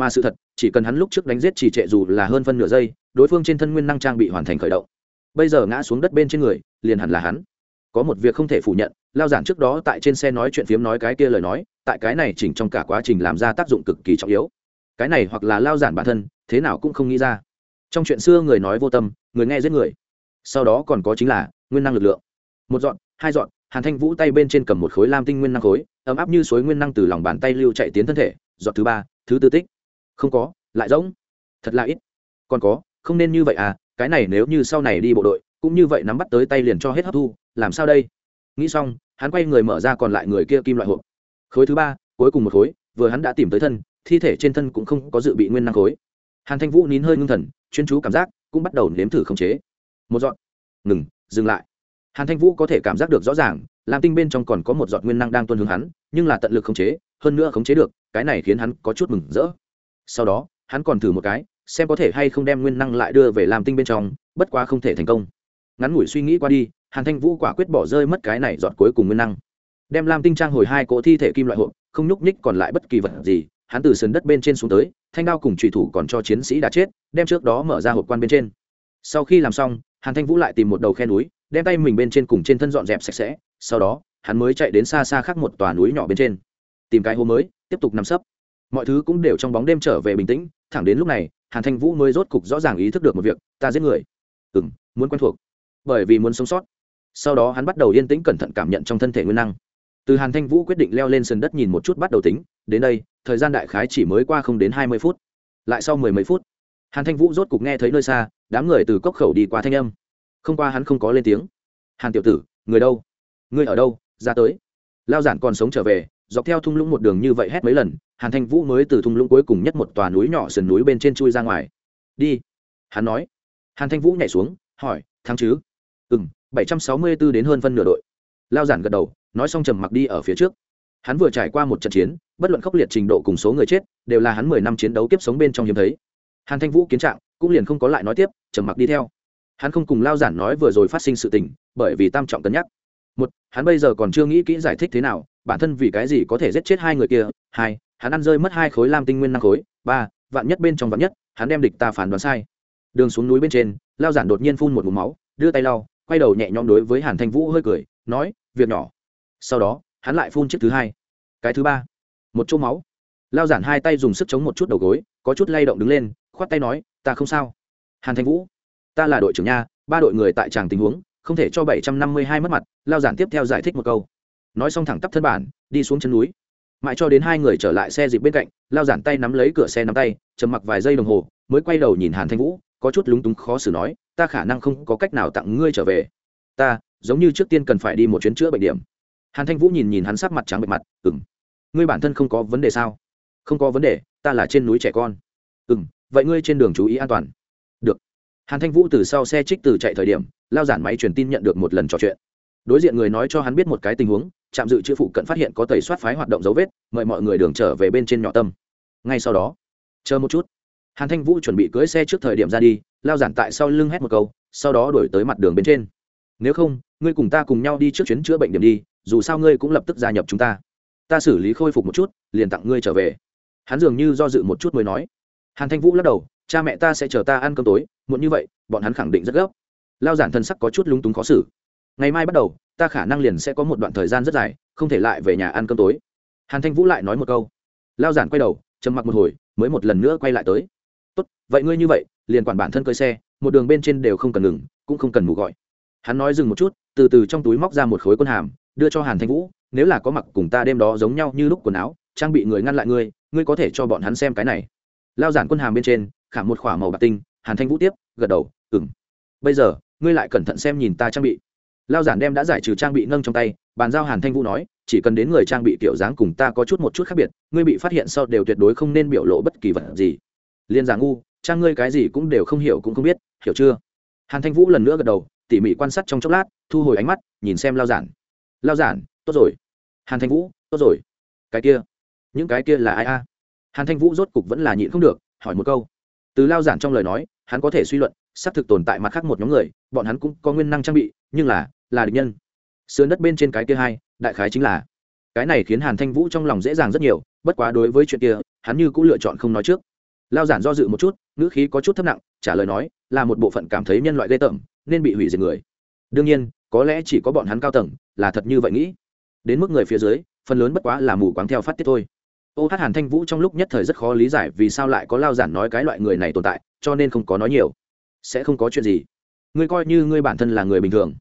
mà sự thật, chỉ cần hắn lúc trước đánh giết chỉ trệ dù là hơn phân nửa giây, đối phương trên thân nguyên năng trang bị hoàn thành khởi động. Bây giờ ngã xuống đất bên trên người, liền hẳn là hắn. Có một việc không thể phủ nhận, lao giản trước đó tại trên xe nói chuyện phiếm nói cái kia lời nói, tại cái này chỉnh trong cả quá trình làm ra tác dụng cực kỳ trọng yếu. Cái này hoặc là lao giản bản thân, thế nào cũng không nghĩ ra. Trong chuyện xưa người nói vô tâm, người nghe giết người. Sau đó còn có chính là, nguyên năng lực lượng. Một dọn, hai dọn, hàn thanh vũ tay bên trên cầm một khối lam tinh nguyên năng khối, ấm áp như suối nguyên năng từ lòng bàn tay lưu chạy tiến thân thể, dọn thứ ba, thứ tư tích không có, lại giống thật là ít. Còn có, không nên như vậy à cái này nếu như sau này đi bộ đội, cũng như vậy nắm bắt tới tay liền cho hết hấp thu, làm sao đây? Nghĩ xong, hắn quay người mở ra còn lại người kia kim loại hộp. Khối thứ ba, cuối cùng một khối, vừa hắn đã tìm tới thân, thi thể trên thân cũng không có dự bị nguyên năng khối. Hàn thanh vũ nín hơi ngưng thần, chuyên chú cảm giác, cũng bắt đầu nếm thử khống chế. Một dọn ngừng, dừng lại. Hàn thanh vũ có thể cảm giác được rõ ràng, lam tinh bên trong còn có một giọt nguyên năng đang tuân hướng hắn, nhưng là tận lực khống chế, hơn nữa khống chế được, cái này khiến hắn có chút mừng rỡ sau đó, hắn còn thử một cái, xem có thể hay không đem nguyên năng lại đưa về làm tinh bên trong, bất quá không thể thành công. Ngắn ngủi suy nghĩ qua đi, hàn thanh vũ quả quyết bỏ rơi mất cái này dọn cuối cùng nguyên năng. Đem lam tinh trang hồi hai cỗ thi thể kim loại hộp, không nhúc nhích còn lại bất kỳ vật gì, hắn từ sườn đất bên trên xuống tới, thanh đao cùng trùy thủ còn cho chiến sĩ đã chết, đem trước đó mở ra hộp quan bên trên. Sau khi làm xong, hàn thanh vũ lại tìm một đầu khe núi, đem tay mình bên trên cùng trên thân dọn dẹp sạch sẽ, sau đó, hắn mới chạy đến xa xa khác một tòa núi nhỏ bên trên. Tìm cái hố mới, tiếp tục nằm sấp mọi thứ cũng đều trong bóng đêm trở về bình tĩnh, thẳng đến lúc này, hàn thanh vũ mới rốt cục rõ ràng ý thức được một việc, ta giết người. Ừ m muốn quen thuộc. Bởi vì muốn sống sót. Sau đó hắn bắt đầu yên tĩnh cẩn thận cảm nhận trong thân thể nguyên năng. Từ hàn thanh vũ quyết định leo lên sườn đất nhìn một chút bắt đầu tính, đến đây, thời gian đại khái chỉ mới qua không đến hai mươi phút. Lại sau mười mấy phút, hàn thanh vũ rốt cục nghe thấy nơi xa, đám người từ cốc khẩu đi qua thanh âm. Không qua hắn không có lên tiếng. Hàn tiểu tử, người đâu? Người ở đâu? Ra tới. Lao giản còn sống trở về dọc theo thung lũng một đường như vậy hét mấy lần, hàn thanh vũ mới từ thung lũng cuối cùng nhất một tòa núi nhỏ sườn núi bên trên chui ra ngoài. Đi, hắn nói. Hàn thanh vũ nhảy xuống, hỏi, thắng chứ? Ừ m bảy trăm sáu mươi b ố đến hơn phân nửa đội. Lao giản gật đầu, nói xong trầm mặc đi ở phía trước. Hắn vừa trải qua một trận chiến, bất luận khốc liệt trình độ cùng số người chết, đều là hắn mười năm chiến đấu tiếp sống bên trong hiếm thấy. Hàn thanh vũ kiến trạng, cũng liền không có lại nói tiếp, trầm mặc đi theo. Hắn không cùng lao giản nói vừa rồi phát sinh sự tình, bởi vì tam trọng cân nhắc. Một, hắn bây giờ còn chưa nghĩ kỹ giải thích thế nào bản thân vì cái gì có thể giết chết hai người kia? Hai, hắn ăn rơi mất hai khối lam tinh nguyên năng khối. Ba, vạn nhất bên trong vạn nhất, hắn đem địch ta phản đoán sai. Đường xuống núi bên trên, lao giản đột nhiên phun một mũ máu, đưa tay lau, quay đầu nhẹ nhõm đối với hàn thanh vũ hơi cười, nói, việc nhỏ. Sau đó, hắn lại phun chiếc thứ hai. Cái thứ ba, một chỗ máu. Lao giản hai tay dùng sức chống một chút đầu gối, có chút lay động đứng lên, khoát tay nói, ta không sao. Hàn thanh vũ, ta là đội trưởng nha, ba đội người tại tràng tình huống, không thể cho bảy trăm năm mươi hai mất mặt. Lao giản tiếp theo giải thích một câu nói xong thẳng tắp thân bản, đi xuống chân núi. Mãi cho đến hai người trở lại xe dịp bên cạnh, lao giản tay nắm lấy cửa xe nắm tay, trầm mặc vài giây đồng hồ, mới quay đầu nhìn hàn thanh vũ, có chút lúng túng khó xử nói, ta khả năng không có cách nào tặng ngươi trở về. Ta, giống như trước tiên cần phải đi một chuyến chữa bệnh điểm. Hàn thanh vũ nhìn nhìn hắn sắc mặt trắng bệ mặt ừng ngươi bản thân không có vấn đề sao? Không có vấn đề, ta là trên núi trẻ con. Ừng vậy ngươi trên đường chú ý an toàn. Được. Hàn thanh vũ từ sau xe trích từ chạy thời điểm, lao giản máy truyền tin nhận được một lần trò chuyện. Đối diện người nói cho hắn biết một cái tình huống trạm dự trữ phụ cận phát hiện có tẩy soát phái hoạt động dấu vết, mời mọi người đường trở về bên trên nhỏ tâm. Ngay sau đó, chờ một chút. Hàn thanh vũ chuẩn bị cưỡi xe trước thời điểm ra đi, lao giản tại sau lưng hét một câu, sau đó đổi tới mặt đường bên trên. Nếu không, ngươi cùng ta cùng nhau đi trước chuyến chữa bệnh điểm đi, dù sao ngươi cũng lập tức gia nhập chúng ta. Ta xử lý khôi phục một chút, liền tặng ngươi trở về. Hắn dường như do dự một chút mới nói. Hàn thanh vũ lắc đầu, cha mẹ ta sẽ chờ ta ăn cơm tối, muộn như vậy, bọn hắn khẳng định rất gấp. Lao giản thân sắc có chút lúng túng khó xử. Ngày mai bắt đầu ta khả năng liền sẽ có một đoạn thời gian rất dài, không thể lại về nhà ăn cơm tối. Hàn thanh vũ lại nói một câu. Lao giản quay đầu, trầm mặc một hồi, mới một lần nữa quay lại tới. Tốt, vậy ngươi như vậy, liền quản bản thân cơi xe, một đường bên trên đều không cần ngừng, cũng không cần ngủ gọi. Hắn nói dừng một chút, từ từ trong túi móc ra một khối quân hàm, đưa cho hàn thanh vũ, nếu là có mặc cùng ta đêm đó giống nhau như lúc quần áo, trang bị người ngăn lại ngươi ngươi có thể cho bọn hắn xem cái này. Lao giản quân hàm bên trên, khảm một k h ỏ a màu bạc tinh, hàn thanh vũ tiếp, gật đầu ừng bây giờ, ngươi lại cẩn thận xem nhìn ta trang bị lao giản đem đã giải trừ trang bị nâng trong tay, bàn giao hàn thanh vũ nói, chỉ cần đến người trang bị kiểu dáng cùng ta có chút một chút khác biệt, ngươi bị phát hiện sau đều tuyệt đối không nên biểu lộ bất kỳ vật gì. Liên giả ngu trang ngươi cái gì cũng đều không hiểu cũng không biết, hiểu chưa? Hàn thanh vũ lần nữa gật đầu, tỉ mỉ quan sát trong chốc lát, thu hồi ánh mắt, nhìn xem lao giản. Lao giản, tốt rồi. Hàn thanh vũ, tốt rồi. Cái kia, những cái kia là ai a? Hàn thanh vũ rốt cục vẫn là nhịn không được, hỏi một câu. Từ lao giản trong lời nói, hắn có thể suy luận, xác thực tồn tại mặt khác một nhóm người, bọn hắn cũng có nguyên năng trang bị, nhưng là là địch nhân. Sườn đất bên trên cái kia hai, đại khái chính là. Cái này khiến hàn thanh vũ trong lòng dễ dàng rất nhiều, bất quá đối với chuyện kia, hắn như cũng lựa chọn không nói trước. Lao giản do dự một chút, ngữ khí có chút thấp nặng, trả lời nói, là một bộ phận cảm thấy nhân loại ghê tởm, nên bị hủy diệt người. Đương nhiên, có lẽ chỉ có bọn hắn cao tầng, là thật như vậy nghĩ. Đến mức người phía dưới, phần lớn bất quá là mù quáng theo phát tiết thôi. Ô hát hàn thanh vũ trong lúc nhất thời rất khó lý giải vì sao lại có lao giản nói cái loại người này tồn tại, cho nên không có nói nhiều. Sẽ không có chuyện gì. Ngươi coi như ngươi bản thân là người bình thường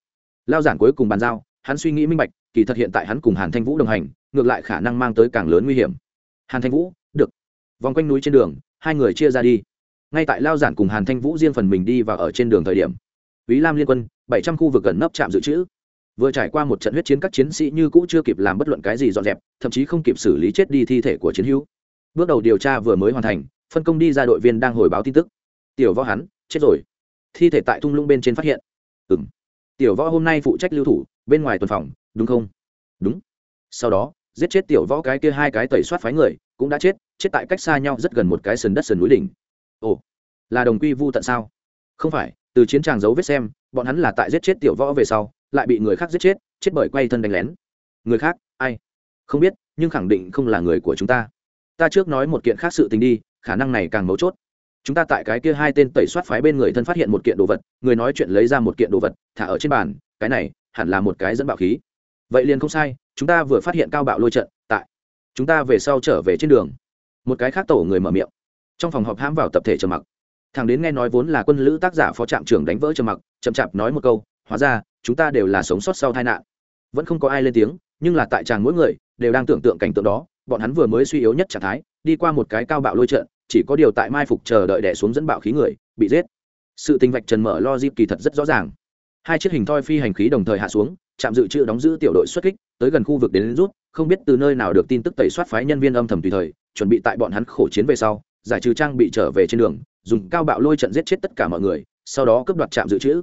lao giản cuối cùng bàn giao, hắn suy nghĩ minh bạch, kỳ thật hiện tại hắn cùng hàn thanh vũ đồng hành, ngược lại khả năng mang tới càng lớn nguy hiểm. Hàn thanh vũ, được. Vòng quanh núi trên đường, hai người chia ra đi. Ngay tại lao giản cùng hàn thanh vũ riêng phần mình đi và ở trên đường thời điểm ý lam liên quân, bảy trăm khu vực gần nấp trạm dự trữ. Vừa trải qua một trận huyết chiến các chiến sĩ như cũ chưa kịp làm bất luận cái gì dọn dẹp, thậm chí không kịp xử lý chết đi thi thể của chiến hữu. Bước đầu điều tra vừa mới hoàn thành, phân công đi ra đội viên đang hồi báo tin tức. Tiểu võ hắn, chết rồi. Thi thể tại thung lũng bên trên phát hiện. Ừ tiểu võ hôm nay phụ trách lưu thủ, bên ngoài tuần phòng, đúng không? Đúng. Sau đó, giết chết tiểu võ cái kia hai cái tẩy soát phái người, cũng đã chết chết tại cách xa nhau rất gần một cái sườn đất sườn núi đỉnh. Ồ, là đồng quy vu tận sao? Không phải, từ chiến tràng dấu vết xem, bọn hắn là tại giết chết tiểu võ về sau, lại bị người khác giết chết chết bởi quay thân đánh lén. Người khác, ai? Không biết, nhưng khẳng định không là người của chúng ta. Ta trước nói một kiện khác sự tình đi, khả năng này càng mấu chốt chúng ta tại cái kia hai tên tẩy soát phái bên người thân phát hiện một kiện đồ vật, người nói chuyện lấy ra một kiện đồ vật, thả ở trên bàn, cái này, hẳn là một cái dẫn bạo khí. Vậy liền không sai, chúng ta vừa phát hiện cao bạo lôi trận, tại, chúng ta về sau trở về trên đường. Một cái khác tổ người mở miệng. Trong phòng họp hãm vào tập thể trầm mặc. Thằng đến nghe nói vốn là quân lữ tác giả phó trạm trưởng đánh vỡ trầm mặc, chậm chạp nói một câu, hóa ra, chúng ta đều là sống sót sau tai nạn. Vẫn không có ai lên tiếng, nhưng là tại tràng mỗi người đều đang tưởng tượng cảnh tượng đó, bọn hắn vừa mới suy yếu nhất trạng thái, đi qua một cái cao bạo lôi trận chỉ có điều tại mai phục chờ đợi đẻ xuống dẫn bạo khí người, bị giết. Sự tình vạch trần mở lo dịp kỳ thật rất rõ ràng. Hai chiếc hình thoi phi hành khí đồng thời hạ xuống, chạm dự trữ đóng giữ tiểu đội xuất kích, tới gần khu vực đến rút, không biết từ nơi nào được tin tức tẩy soát phái nhân viên âm thầm tùy thời, chuẩn bị tại bọn hắn khổ chiến về sau, giải trừ trang bị trở về trên đường, dùng cao bạo lôi trận giết chết tất cả mọi người, sau đó cướp đoạt trạm dự trữ.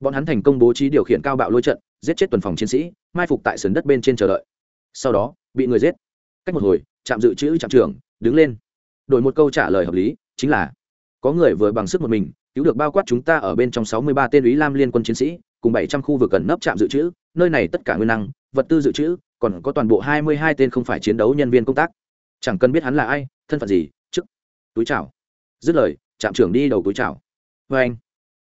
Bọn hắn thành công bố trí điều khiển cao bạo lôi trận, giết chết tuần phòng chiến sĩ, mai phục tại sườn đất bên trên chờ đợi. Sau đó, bị người giết. Cách một hồi trạm dự trữ trạm trưởng đứng lên đổi một câu trả lời hợp lý, chính là, có người vừa bằng sức một mình, cứu được bao quát chúng ta ở bên trong sáu mươi ba tên ý lam liên quân chiến sĩ, cùng bảy trăm khu vực gần nấp trạm dự trữ, nơi này tất cả nguyên năng, vật tư dự trữ, còn có toàn bộ hai mươi hai tên không phải chiến đấu nhân viên công tác. Chẳng cần biết hắn là ai, thân phận gì, chức, túi chào. Dứt lời, trạm trưởng đi đầu túi chào. Vê anh,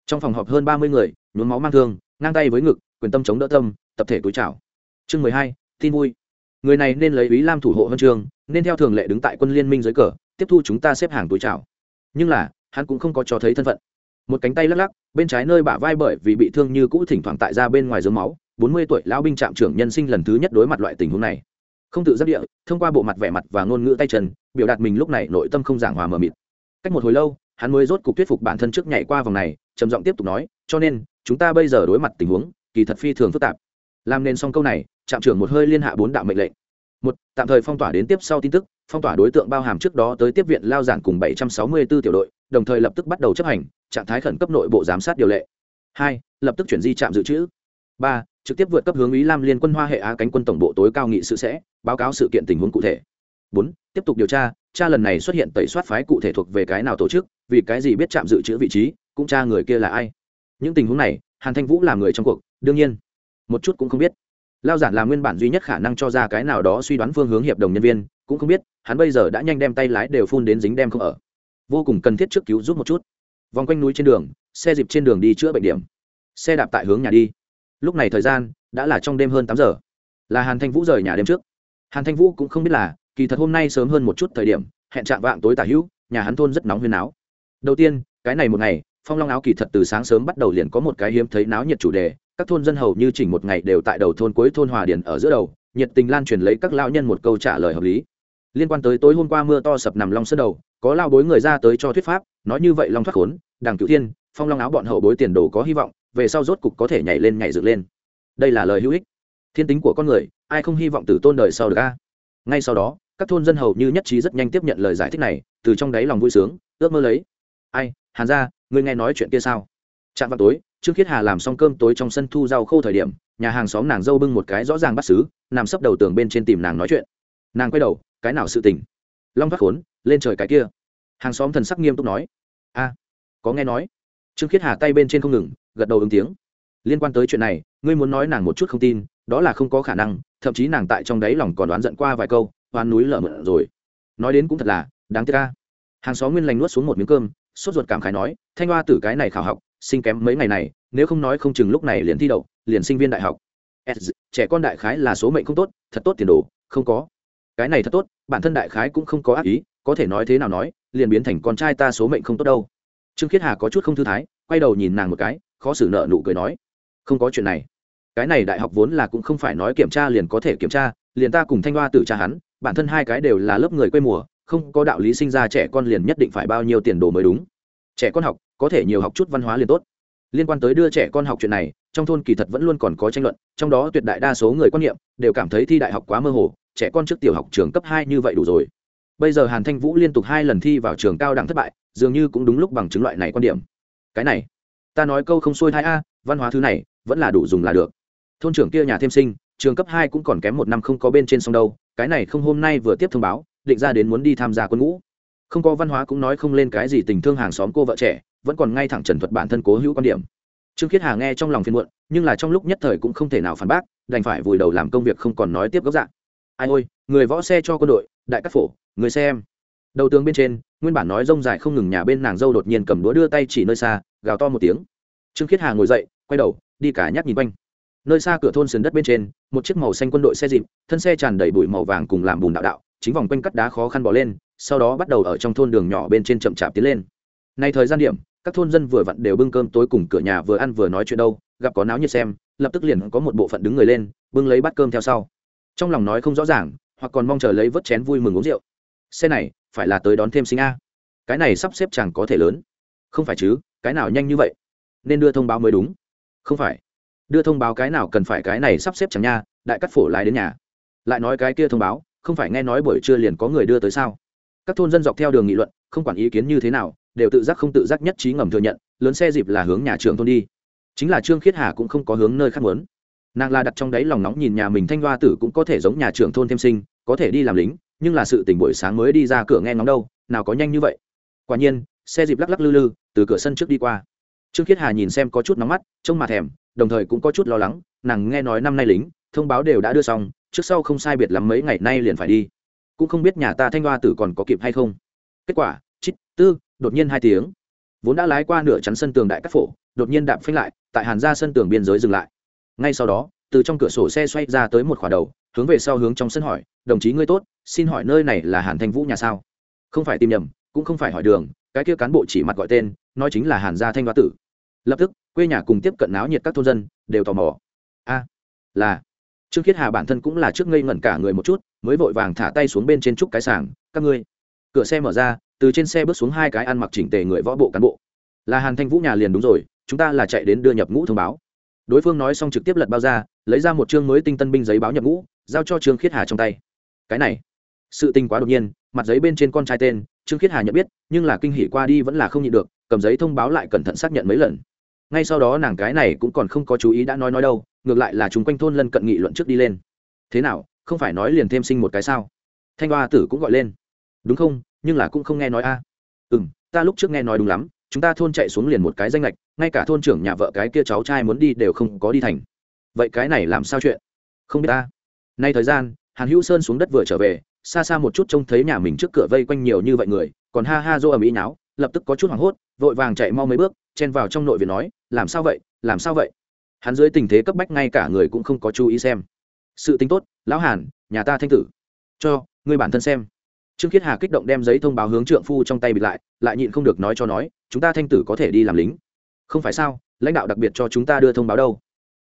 trong phòng họp hơn ba mươi người, nhuốm máu mang thương, ngang tay với ngực, quyền tâm chống đỡ tâm, tập thể túi chào. Chương mười hai, tin vui. Người này nên lấy ý lam thủ hộ huân trường nên theo thường lệ đứng tại quân liên minh dưới cờ tiếp thu chúng ta xếp hàng túi chào. Nhưng là, hắn cũng không có cho thấy thân phận. Một cánh tay lắc lắc, bên trái nơi bả vai bởi vì bị thương như cũ thỉnh thoảng tại ra bên ngoài dướng máu, bốn mươi tuổi lão binh trạm trưởng nhân sinh lần thứ nhất đối mặt loại tình huống này. Không tự giác địa, thông qua bộ mặt vẻ mặt và ngôn ngữ tay chân, biểu đạt mình lúc này nội tâm không giảng hòa mờ mịt. Cách một hồi lâu, hắn mới rốt cục thuyết phục bản thân trước nhảy qua vòng này, trầm giọng tiếp tục nói, cho nên, chúng ta bây giờ đối mặt tình huống, kỳ thật phi thường phức tạp. Làm nên xong câu này, trạm trưởng một hơi liên hạ bốn đạo mệnh lệnh một, tạm thời phong tỏa đến tiếp sau tin tức, phong tỏa đối tượng bao hàm trước đó tới tiếp viện lao giản cùng 764 tiểu đội, đồng thời lập tức bắt đầu chấp hành trạng thái khẩn cấp nội bộ giám sát điều lệ. Hai, lập tức chuyển di trạm dự trữ. Ba, trực tiếp vượt cấp hướng ý lam liên quân hoa hệ á cánh quân tổng bộ tối cao nghị sự sẽ, báo cáo sự kiện tình huống cụ thể. Bốn, tiếp tục điều tra cha lần này xuất hiện tẩy soát phái cụ thể thuộc về cái nào tổ chức, vì cái gì biết chạm dự trữ vị trí, cũng cha người kia là ai. Những tình huống này, hàn thanh vũ là người trong cuộc, đương nhiên, một chút cũng không biết lao giản là nguyên bản duy nhất khả năng cho ra cái nào đó suy đoán phương hướng hiệp đồng nhân viên, cũng không biết, hắn bây giờ đã nhanh đem tay lái đều phun đến dính đem không ở. Vô cùng cần thiết trước cứu giúp một chút. Vòng quanh núi trên đường, xe dịp trên đường đi chữa bệnh điểm. Xe đạp tại hướng nhà đi. Lúc này thời gian, đã là trong đêm hơn tám giờ. Là hàn thanh vũ rời nhà đêm trước. Hàn thanh vũ cũng không biết là, kỳ thật hôm nay sớm hơn một chút thời điểm, hẹn chạm vạng tối tả hữu, nhà hắn thôn rất nóng huyên áo đầu tiên, cái này một ngày, phong long áo kỳ thật từ sáng sớm bắt đầu liền có một cái hiếm thấy náo nhiệt chủ đề các thôn dân hầu như chỉnh một ngày đều tại đầu thôn cuối thôn hòa điền ở giữa đầu, nhiệt tình lan truyền lấy các lao nhân một câu trả lời hợp lý. Liên quan tới tối hôm qua mưa to sập nằm long sơn đầu, có lao bối người ra tới cho thuyết pháp, nói như vậy long thoát khốn đàng cửu thiên, phong long áo bọn hậu bối tiền đồ có hy vọng, về sau rốt cục có thể nhảy lên nhảy dựng lên. Đây là lời hữu ích. Thiên tính của con người, ai không hy vọng từ tôn đời sau được a? Ngay sau đó, các thôn dân hầu như nhất trí rất nhanh tiếp nhận lời giải thích này, từ trong đáy lòng vui sướng, ước mơ lấy. Ai, hàn ra ngươi nghe nói chuyện kia sao? Chạm vào tối trương khiết hà làm xong cơm tối trong sân thu rau khô thời điểm, nhà hàng xóm nàng dâu bưng một cái rõ ràng bắt xứ, nằm sấp đầu tường bên trên tìm nàng nói chuyện. Nàng quay đầu, cái nào sự tình? Long thoát khốn, lên trời cái kia. Hàng xóm thần sắc nghiêm túc nói. A, có nghe nói. Trương khiết hà tay bên trên không ngừng, gật đầu ứng tiếng. Liên quan tới chuyện này, ngươi muốn nói nàng một chút không tin, đó là không có khả năng, thậm chí nàng tại trong đáy lòng còn đoán giận qua vài câu oan núi lở mượn rồi. Nói đến cũng thật là, đáng tiếc ca hàng xóm nguyên lành nuốt xuống một miếng cơm, sốt ruột cảm khái nói, thanh hoa tử cái này khảo học sinh kém mấy ngày này, nếu không nói không chừng lúc này liền thi đậu, liền sinh viên đại học. Trẻ con đại khái là số mệnh không tốt, thật tốt tiền đồ, không có. Cái này thật tốt, bản thân đại khái cũng không có ác ý, có thể nói thế nào nói, liền biến thành con trai ta số mệnh không tốt đâu. Trương khiết hà có chút không thư thái, quay đầu nhìn nàng một cái, khó xử nợ nụ cười nói, không có chuyện này. Cái này đại học vốn là cũng không phải nói kiểm tra liền có thể kiểm tra, liền ta cùng thanh hoa tử tra hắn, bản thân hai cái đều là lớp người quê mùa, không có đạo lý sinh ra trẻ con liền nhất định phải bao nhiêu tiền đồ mới đúng trẻ con học, có thể nhiều học chút văn hóa liền tốt. Liên quan tới đưa trẻ con học chuyện này, trong thôn kỳ thật vẫn luôn còn có tranh luận, trong đó tuyệt đại đa số người quan niệm đều cảm thấy thi đại học quá mơ hồ, trẻ con trước tiểu học trường cấp hai như vậy đủ rồi. Bây giờ hàn thanh vũ liên tục hai lần thi vào trường cao đẳng thất bại, dường như cũng đúng lúc bằng chứng loại này quan điểm. Cái này, ta nói câu không xuôi thai a, văn hóa thứ này, vẫn là đủ dùng là được. Thôn trưởng kia nhà thêm sinh, trường cấp hai cũng còn kém một năm không có bên trên sông đâu, cái này không hôm nay vừa tiếp thông báo, định ra đến muốn đi tham gia quân ngũ không có văn hóa cũng nói không lên cái gì tình thương hàng xóm cô vợ trẻ, vẫn còn ngay thẳng trần thuật bản thân cố hữu quan điểm. Trương khiết hà nghe trong lòng phiền muộn, nhưng là trong lúc nhất thời cũng không thể nào phản bác, đành phải vùi đầu làm công việc không còn nói tiếp gốc dạng. Ai ôi, người võ xe cho quân đội, đại cát phổ, người xe em. Đầu tướng bên trên, nguyên bản nói rông dài không ngừng nhà bên nàng dâu đột nhiên cầm đũa đưa tay chỉ nơi xa, gào to một tiếng. Trương khiết hà ngồi dậy, quay đầu, đi cả nhắc nhìn quanh. Nơi xa cửa thôn sườn đất bên trên, một chiếc màu xanh quân đội xe dịp, thân xe tràn đầy bụi màu vàng cùng làm bùn đạo đạo chính vòng quanh cắt đá khó khăn bỏ lên, sau đó bắt đầu ở trong thôn đường nhỏ bên trên chậm chạp tiến lên. Nay thời gian điểm, các thôn dân vừa vặn đều bưng cơm tối cùng cửa nhà vừa ăn vừa nói chuyện đâu, gặp có náo nhiệt xem, lập tức liền có một bộ phận đứng người lên, bưng lấy bát cơm theo sau. Trong lòng nói không rõ ràng, hoặc còn mong chờ lấy vớt chén vui mừng uống rượu. Xe này, phải là tới đón thêm sinh a. Cái này sắp xếp chẳng có thể lớn. Không phải chứ, cái nào nhanh như vậy? Nên đưa thông báo mới đúng. Không phải. Đưa thông báo cái nào cần phải cái này sắp xếp chẳng nha, đại cắt phổ lái đến nhà. Lại nói cái kia thông báo không phải nghe nói buổi trưa liền có người đưa tới sao? Các thôn dân dọc theo đường nghị luận, không quản ý kiến như thế nào, đều tự giác không tự giác nhất trí ngầm thừa nhận, lớn xe dịp là hướng nhà trường thôn đi. Chính là trương khiết hà cũng không có hướng nơi khác muốn. Nàng là đặt trong đáy lòng nóng nhìn nhà mình thanh hoa tử cũng có thể giống nhà trưởng thôn thêm sinh, có thể đi làm lính, nhưng là sự tỉnh buổi sáng mới đi ra cửa nghe ngóng đâu, nào có nhanh như vậy. Quả nhiên, xe dịp lắc lắc lư lư, từ cửa sân trước đi qua. Trương khiết hà nhìn xem có chút nóng mắt, trông mà thèm, đồng thời cũng có chút lo lắng, nàng nghe nói năm nay lính, thông báo đều đã đưa xong trước sau không sai biệt lắm mấy ngày nay liền phải đi. Cũng không biết nhà ta thanh hoa tử còn có kịp hay không. Kết quả, chít, tư, đột nhiên hai tiếng. Vốn đã lái qua nửa chắn sân tường đại cắt phổ, đột nhiên đạp phanh lại, tại hàn ra sân tường biên giới dừng lại. Ngay sau đó, từ trong cửa sổ xe xoay ra tới một khỏa đầu, hướng về sau hướng trong sân hỏi, đồng chí ngươi tốt, xin hỏi nơi này là hàn thanh vũ nhà sao? Không phải tìm nhầm, cũng không phải hỏi đường, cái kia cán bộ chỉ mặt gọi tên, nói chính là hàn gia thanh hoa tử. Lập tức, quê nhà cùng tiếp cận náo nhiệt các thôn dân, đều tò mò. A, là trương khiết hà bản thân cũng là trước ngây ngẩn cả người một chút, mới vội vàng thả tay xuống bên trên trúc cái sàng, các ngươi, cửa xe mở ra, từ trên xe bước xuống hai cái ăn mặc chỉnh tề người võ bộ cán bộ. Là hàn thanh vũ nhà liền đúng rồi, chúng ta là chạy đến đưa nhập ngũ thông báo. Đối phương nói xong trực tiếp lật bao ra, lấy ra một chương mới tinh tân binh giấy báo nhập ngũ, giao cho trương khiết hà trong tay. Cái này. Sự tình quá đột nhiên, mặt giấy bên trên con trai tên, trương khiết hà nhận biết, nhưng là kinh hỉ qua đi vẫn là không nhịn được, cầm giấy thông báo lại cẩn thận xác nhận mấy lần ngay sau đó nàng cái này cũng còn không có chú ý đã nói nói đâu, ngược lại là chúng quanh thôn lân cận nghị luận trước đi lên. Thế nào, không phải nói liền thêm sinh một cái sao? Thanh hoa tử cũng gọi lên. Đúng không, nhưng là cũng không nghe nói a. À. ừ m ta lúc trước nghe nói đúng lắm, chúng ta thôn chạy xuống liền một cái danh lệch, ngay cả thôn trưởng nhà vợ cái kia cháu trai muốn đi đều không có đi thành. Vậy cái này làm sao chuyện? Không biết ta. Nay thời gian, hàn hữu sơn xuống đất vừa trở về, xa xa một chút trông thấy nhà mình trước cửa vây quanh nhiều như vậy người, còn ha ha dô ở mỹ náo lập tức có chút hoảng hốt vội vàng chạy mau mấy bước, chen vào trong nội viện nói, làm sao vậy? Làm sao vậy? Hắn dưới tình thế cấp bách ngay cả người cũng không có chú ý xem. Sự tính tốt, lão hàn, nhà ta thanh tử. Cho, ngươi bản thân xem. Trương khiết hà kích động đem giấy thông báo hướng trượng phu trong tay bịt lại lại nhịn không được nói cho nói, chúng ta thanh tử có thể đi làm lính. Không phải sao, lãnh đạo đặc biệt cho chúng ta đưa thông báo đâu.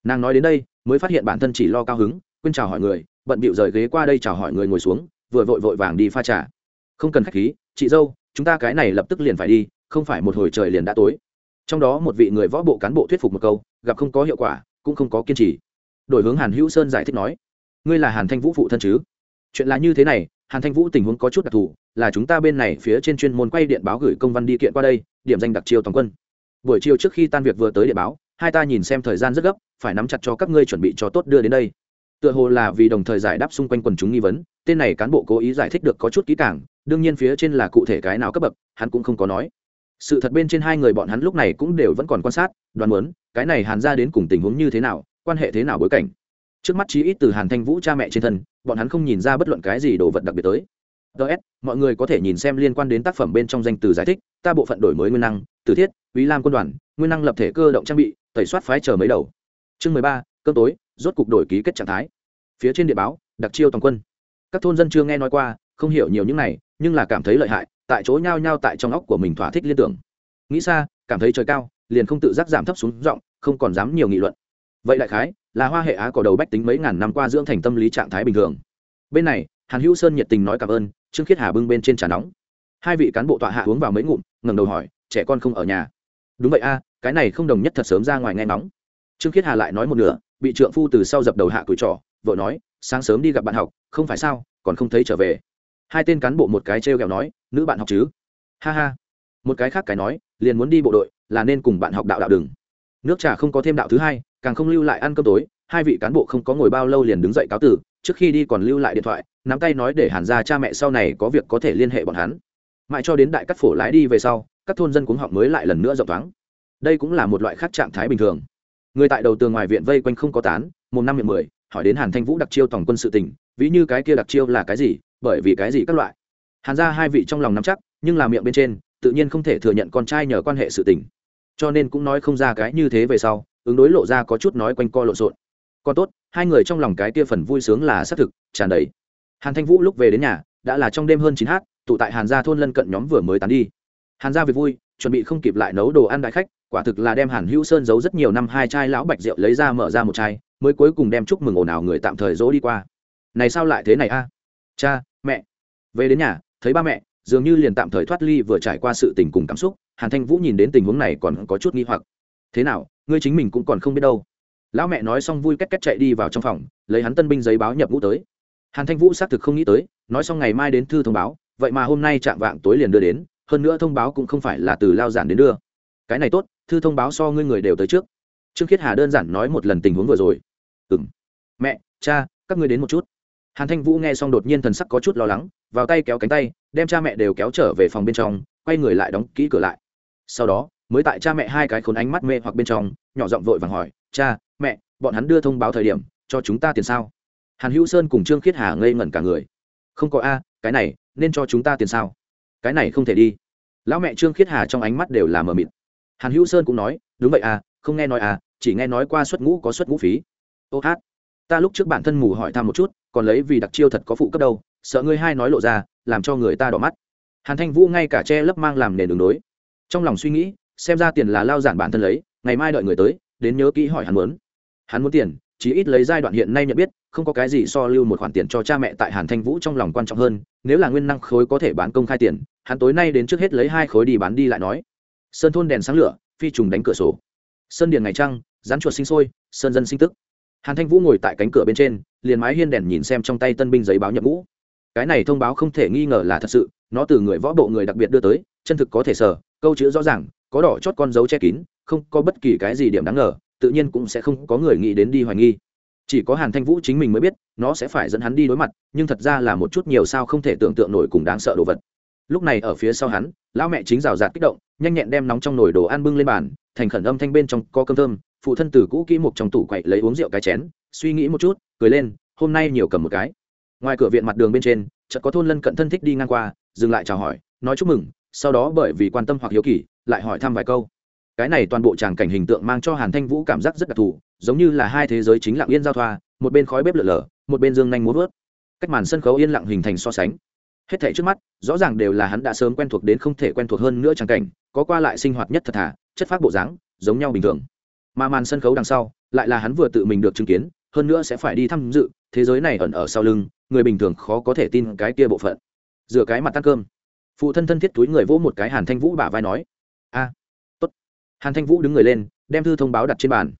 Nàng nói đến đây, mới phát hiện bản thân chỉ lo cao hứng, quên chào hỏi người, bận bịu rời ghế qua đây chào hỏi người ngồi xuống, vừa vội vội vàng đi pha trà. Không cần khách khí, chị dâu, chúng ta cái này lập tức liền phải đi không phải một hồi trời liền đã tối. Trong đó một vị người võ bộ cán bộ thuyết phục một câu, gặp không có hiệu quả, cũng không có kiên trì. Đổi hướng hàn hữu sơn giải thích nói, ngươi là hàn thanh vũ phụ thân chứ? Chuyện là như thế này, hàn thanh vũ tình huống có chút đặc thù, là chúng ta bên này phía trên chuyên môn quay điện báo gửi công văn đi kiện qua đây, điểm danh đặc chiêu toàn quân. Buổi chiều trước khi tan việc vừa tới điện báo, hai ta nhìn xem thời gian rất gấp, phải nắm chặt cho các ngươi chuẩn bị cho tốt đưa đến đây. Tựa hồ là vì đồng thời giải đáp xung quanh quần chúng nghi vấn, tên này cán bộ cố ý giải thích được có chút kỹ càng, đương nhiên phía trên là cụ thể cái nào cấp bậc, hắn cũng không có nói sự thật bên trên hai người bọn hắn lúc này cũng đều vẫn còn quan sát, đoán muốn, cái này hàn ra đến cùng tình huống như thế nào, quan hệ thế nào bối cảnh. Trước mắt chí ít từ hàn thanh vũ cha mẹ trên thân, bọn hắn không nhìn ra bất luận cái gì đồ vật đặc biệt tới. Ts mọi người có thể nhìn xem liên quan đến tác phẩm bên trong danh từ giải thích, ta bộ phận đổi mới nguyên năng, từ thiết quý lam quân đoàn, nguyên năng lập thể cơ động trang bị, tẩy soát phái chờ mấy đầu. Chương mười ba, cơm tối, rốt cục đổi ký kết trạng thái. Phía trên địa báo, đặc chiêu toàn quân. Các thôn dân chưa nghe nói qua, không hiểu nhiều những này, nhưng là cảm thấy lợi hại tại chỗ nhao nhao tại trong óc của mình thỏa thích liên tưởng. Nghĩ xa, cảm thấy trời cao, liền không tự giác giảm thấp xuống giọng, không còn dám nhiều nghị luận. Vậy đại khái, là hoa hệ á có đầu bách tính mấy ngàn năm qua dưỡng thành tâm lý trạng thái bình thường. Bên này, hàn hữu sơn nhiệt tình nói cảm ơn, trương khiết hà bưng bên trên trà nóng. Hai vị cán bộ tọa hạ uống vào mấy ngụm, ngẩng đầu hỏi, trẻ con không ở nhà? Đúng vậy a, cái này không đồng nhất thật sớm ra ngoài nghe nóng trương khiết hà lại nói một nửa, bị trượng phu từ sau dập đầu hạ tuổi trỏ vợ nói, sáng sớm đi gặp bạn học, không phải sao, còn không thấy trở về hai tên cán bộ một cái trêu ghẹo nói, nữ bạn học chứ? Ha ha. Một cái khác cái nói, liền muốn đi bộ đội, là nên cùng bạn học đạo đạo đừng. Nước trà không có thêm đạo thứ hai, càng không lưu lại ăn cơm tối, hai vị cán bộ không có ngồi bao lâu liền đứng dậy cáo tử, trước khi đi còn lưu lại điện thoại, nắm tay nói để hàn ra cha mẹ sau này có việc có thể liên hệ bọn hắn. Mãi cho đến đại cắt phổ lái đi về sau, các thôn dân cuống họng mới lại lần nữa rộng thoáng. Đây cũng là một loại khác trạng thái bình thường. Người tại đầu tường ngoài viện vây quanh không có tán một năm miệng mười, hỏi đến hàn thanh vũ đặc chiêu tổng quân sự tỉnh ví như cái kia đặc chiêu là cái gì bởi vì cái gì các loại? Hàn ra hai vị trong lòng nắm chắc, nhưng là miệng bên trên, tự nhiên không thể thừa nhận con trai nhờ quan hệ sự tình. Cho nên cũng nói không ra cái như thế về sau, ứng đối lộ ra có chút nói quanh co lộn xộn. Còn tốt, hai người trong lòng cái kia phần vui sướng là xác thực, tràn đầy. Hàn thanh vũ lúc về đến nhà, đã là trong đêm hơn chín h tụ tại hàn gia thôn lân cận nhóm vừa mới tán đi. Hàn gia việc vui, chuẩn bị không kịp lại nấu đồ ăn đại khách, quả thực là đem hàn hữu sơn giấu rất nhiều năm hai chai lão bạch rượu lấy ra mở ra một chai, mới cuối cùng đem chúc mừng ồn ào người tạm thời dỗ đi qua. Này sao lại thế này a? Cha mẹ. Về đến nhà, thấy ba mẹ, dường như liền tạm thời thoát ly vừa trải qua sự tình cùng cảm xúc, hàn thanh vũ nhìn đến tình huống này còn có chút nghi hoặc. Thế nào, ngươi chính mình cũng còn không biết đâu. Lão mẹ nói xong vui cách cách chạy đi vào trong phòng, lấy hắn tân binh giấy báo nhập ngũ tới. Hàn thanh vũ xác thực không nghĩ tới, nói xong ngày mai đến thư thông báo, vậy mà hôm nay chạm vạng tối liền đưa đến, hơn nữa thông báo cũng không phải là từ lao giản đến đưa. Cái này tốt, thư thông báo so ngươi người đều tới trước. Trương khiết hà đơn giản nói một lần tình huống vừa rồi. Ừ m mẹ, cha, các ngươi đến một chút hàn thanh vũ nghe xong đột nhiên thần sắc có chút lo lắng, vào tay kéo cánh tay, đem cha mẹ đều kéo trở về phòng bên trong, quay người lại đóng kỹ cửa lại. Sau đó, mới tại cha mẹ hai cái khốn ánh mắt mê hoặc bên trong, nhỏ giọng vội vàng hỏi, cha, mẹ, bọn hắn đưa thông báo thời điểm, cho chúng ta tiền sao? Hàn hữu sơn cùng trương khiết hà ngây ngẩn cả người. Không có a, cái này, nên cho chúng ta tiền sao? Cái này không thể đi. Lão mẹ trương khiết hà trong ánh mắt đều là mờ mịt. Hàn hữu sơn cũng nói, đúng vậy à không nghe nói à chỉ nghe nói qua xuất ngũ có xuất ngũ phí. Ô hát, ta lúc trước bản thân mù hỏi thăm một chút còn lấy vì đặc chiêu thật có phụ cấp đâu, sợ ngươi hai nói lộ ra, làm cho người ta đỏ mắt. Hàn thanh vũ ngay cả che lấp mang làm nền đường đối. Trong lòng suy nghĩ, xem ra tiền là lao giản bản thân lấy, ngày mai đợi người tới, đến nhớ kỹ hỏi hắn muốn. Hắn muốn tiền chỉ ít lấy giai đoạn hiện nay nhận biết, không có cái gì so lưu một khoản tiền cho cha mẹ tại hàn thanh vũ trong lòng quan trọng hơn, nếu là nguyên năng khối có thể bán công khai tiền, hắn tối nay đến trước hết lấy hai khối đi bán đi lại nói. Sơn thôn đèn sáng lửa, phi trùng đánh cửa sổ. Sơn điền ngày trăng rán chuột sinh sôi, sơn dân sinh tức hàn thanh vũ ngồi tại cánh cửa bên trên, liền mái hiên đèn nhìn xem trong tay tân binh giấy báo nhập ngũ. Cái này thông báo không thể nghi ngờ là thật sự, nó từ người võ bộ người đặc biệt đưa tới, chân thực có thể sở câu chữ rõ ràng, có đỏ chót con dấu che kín, không có bất kỳ cái gì điểm đáng ngờ, tự nhiên cũng sẽ không có người nghĩ đến đi hoài nghi. Chỉ có hàn thanh vũ chính mình mới biết, nó sẽ phải dẫn hắn đi đối mặt, nhưng thật ra là một chút nhiều sao không thể tưởng tượng nổi cùng đáng sợ đồ vật. Lúc này ở phía sau hắn, lão mẹ chính rào rạt kích động, nhanh nhẹn đem nóng trong nồi đồ ăn bưng lên bàn, thành khẩn âm thanh bên trong, có cơm thơm phụ thân từ cũ kỹ một trong tủ quậy lấy uống rượu cái chén, suy nghĩ một chút, cười lên, hôm nay nhiều cầm một cái. Ngoài cửa viện mặt đường bên trên, chợt có thôn lân cận thân thích đi ngang qua, dừng lại chào hỏi, nói chúc mừng, sau đó bởi vì quan tâm hoặc hiếu kỳ, lại hỏi thăm vài câu. Cái này toàn bộ tràng cảnh hình tượng mang cho hàn thanh vũ cảm giác rất đặc thù, giống như là hai thế giới chính lặng yên giao thoa, một bên khói bếp lở lở, một bên dương nhanh muốn vớt. Cách màn sân khấu yên lặng hình thành so sánh. Hết thảy trước mắt, rõ ràng đều là hắn đã sớm quen thuộc đến không thể quen thuộc hơn nữa tràng cảnh, có qua lại sinh hoạt nhất thật thà, chất phát bộ dáng, giống nhau bình thường mà màn sân khấu đằng sau lại là hắn vừa tự mình được chứng kiến, hơn nữa sẽ phải đi tham dự, thế giới này ẩn ở sau lưng, người bình thường khó có thể tin cái kia bộ phận. Rửa cái mặt ăn cơm. Phụ thân thân thiết túi người vỗ một cái hàn thanh vũ bả vai nói, a, tốt. Hàn thanh vũ đứng người lên, đem thư thông báo đặt trên bàn.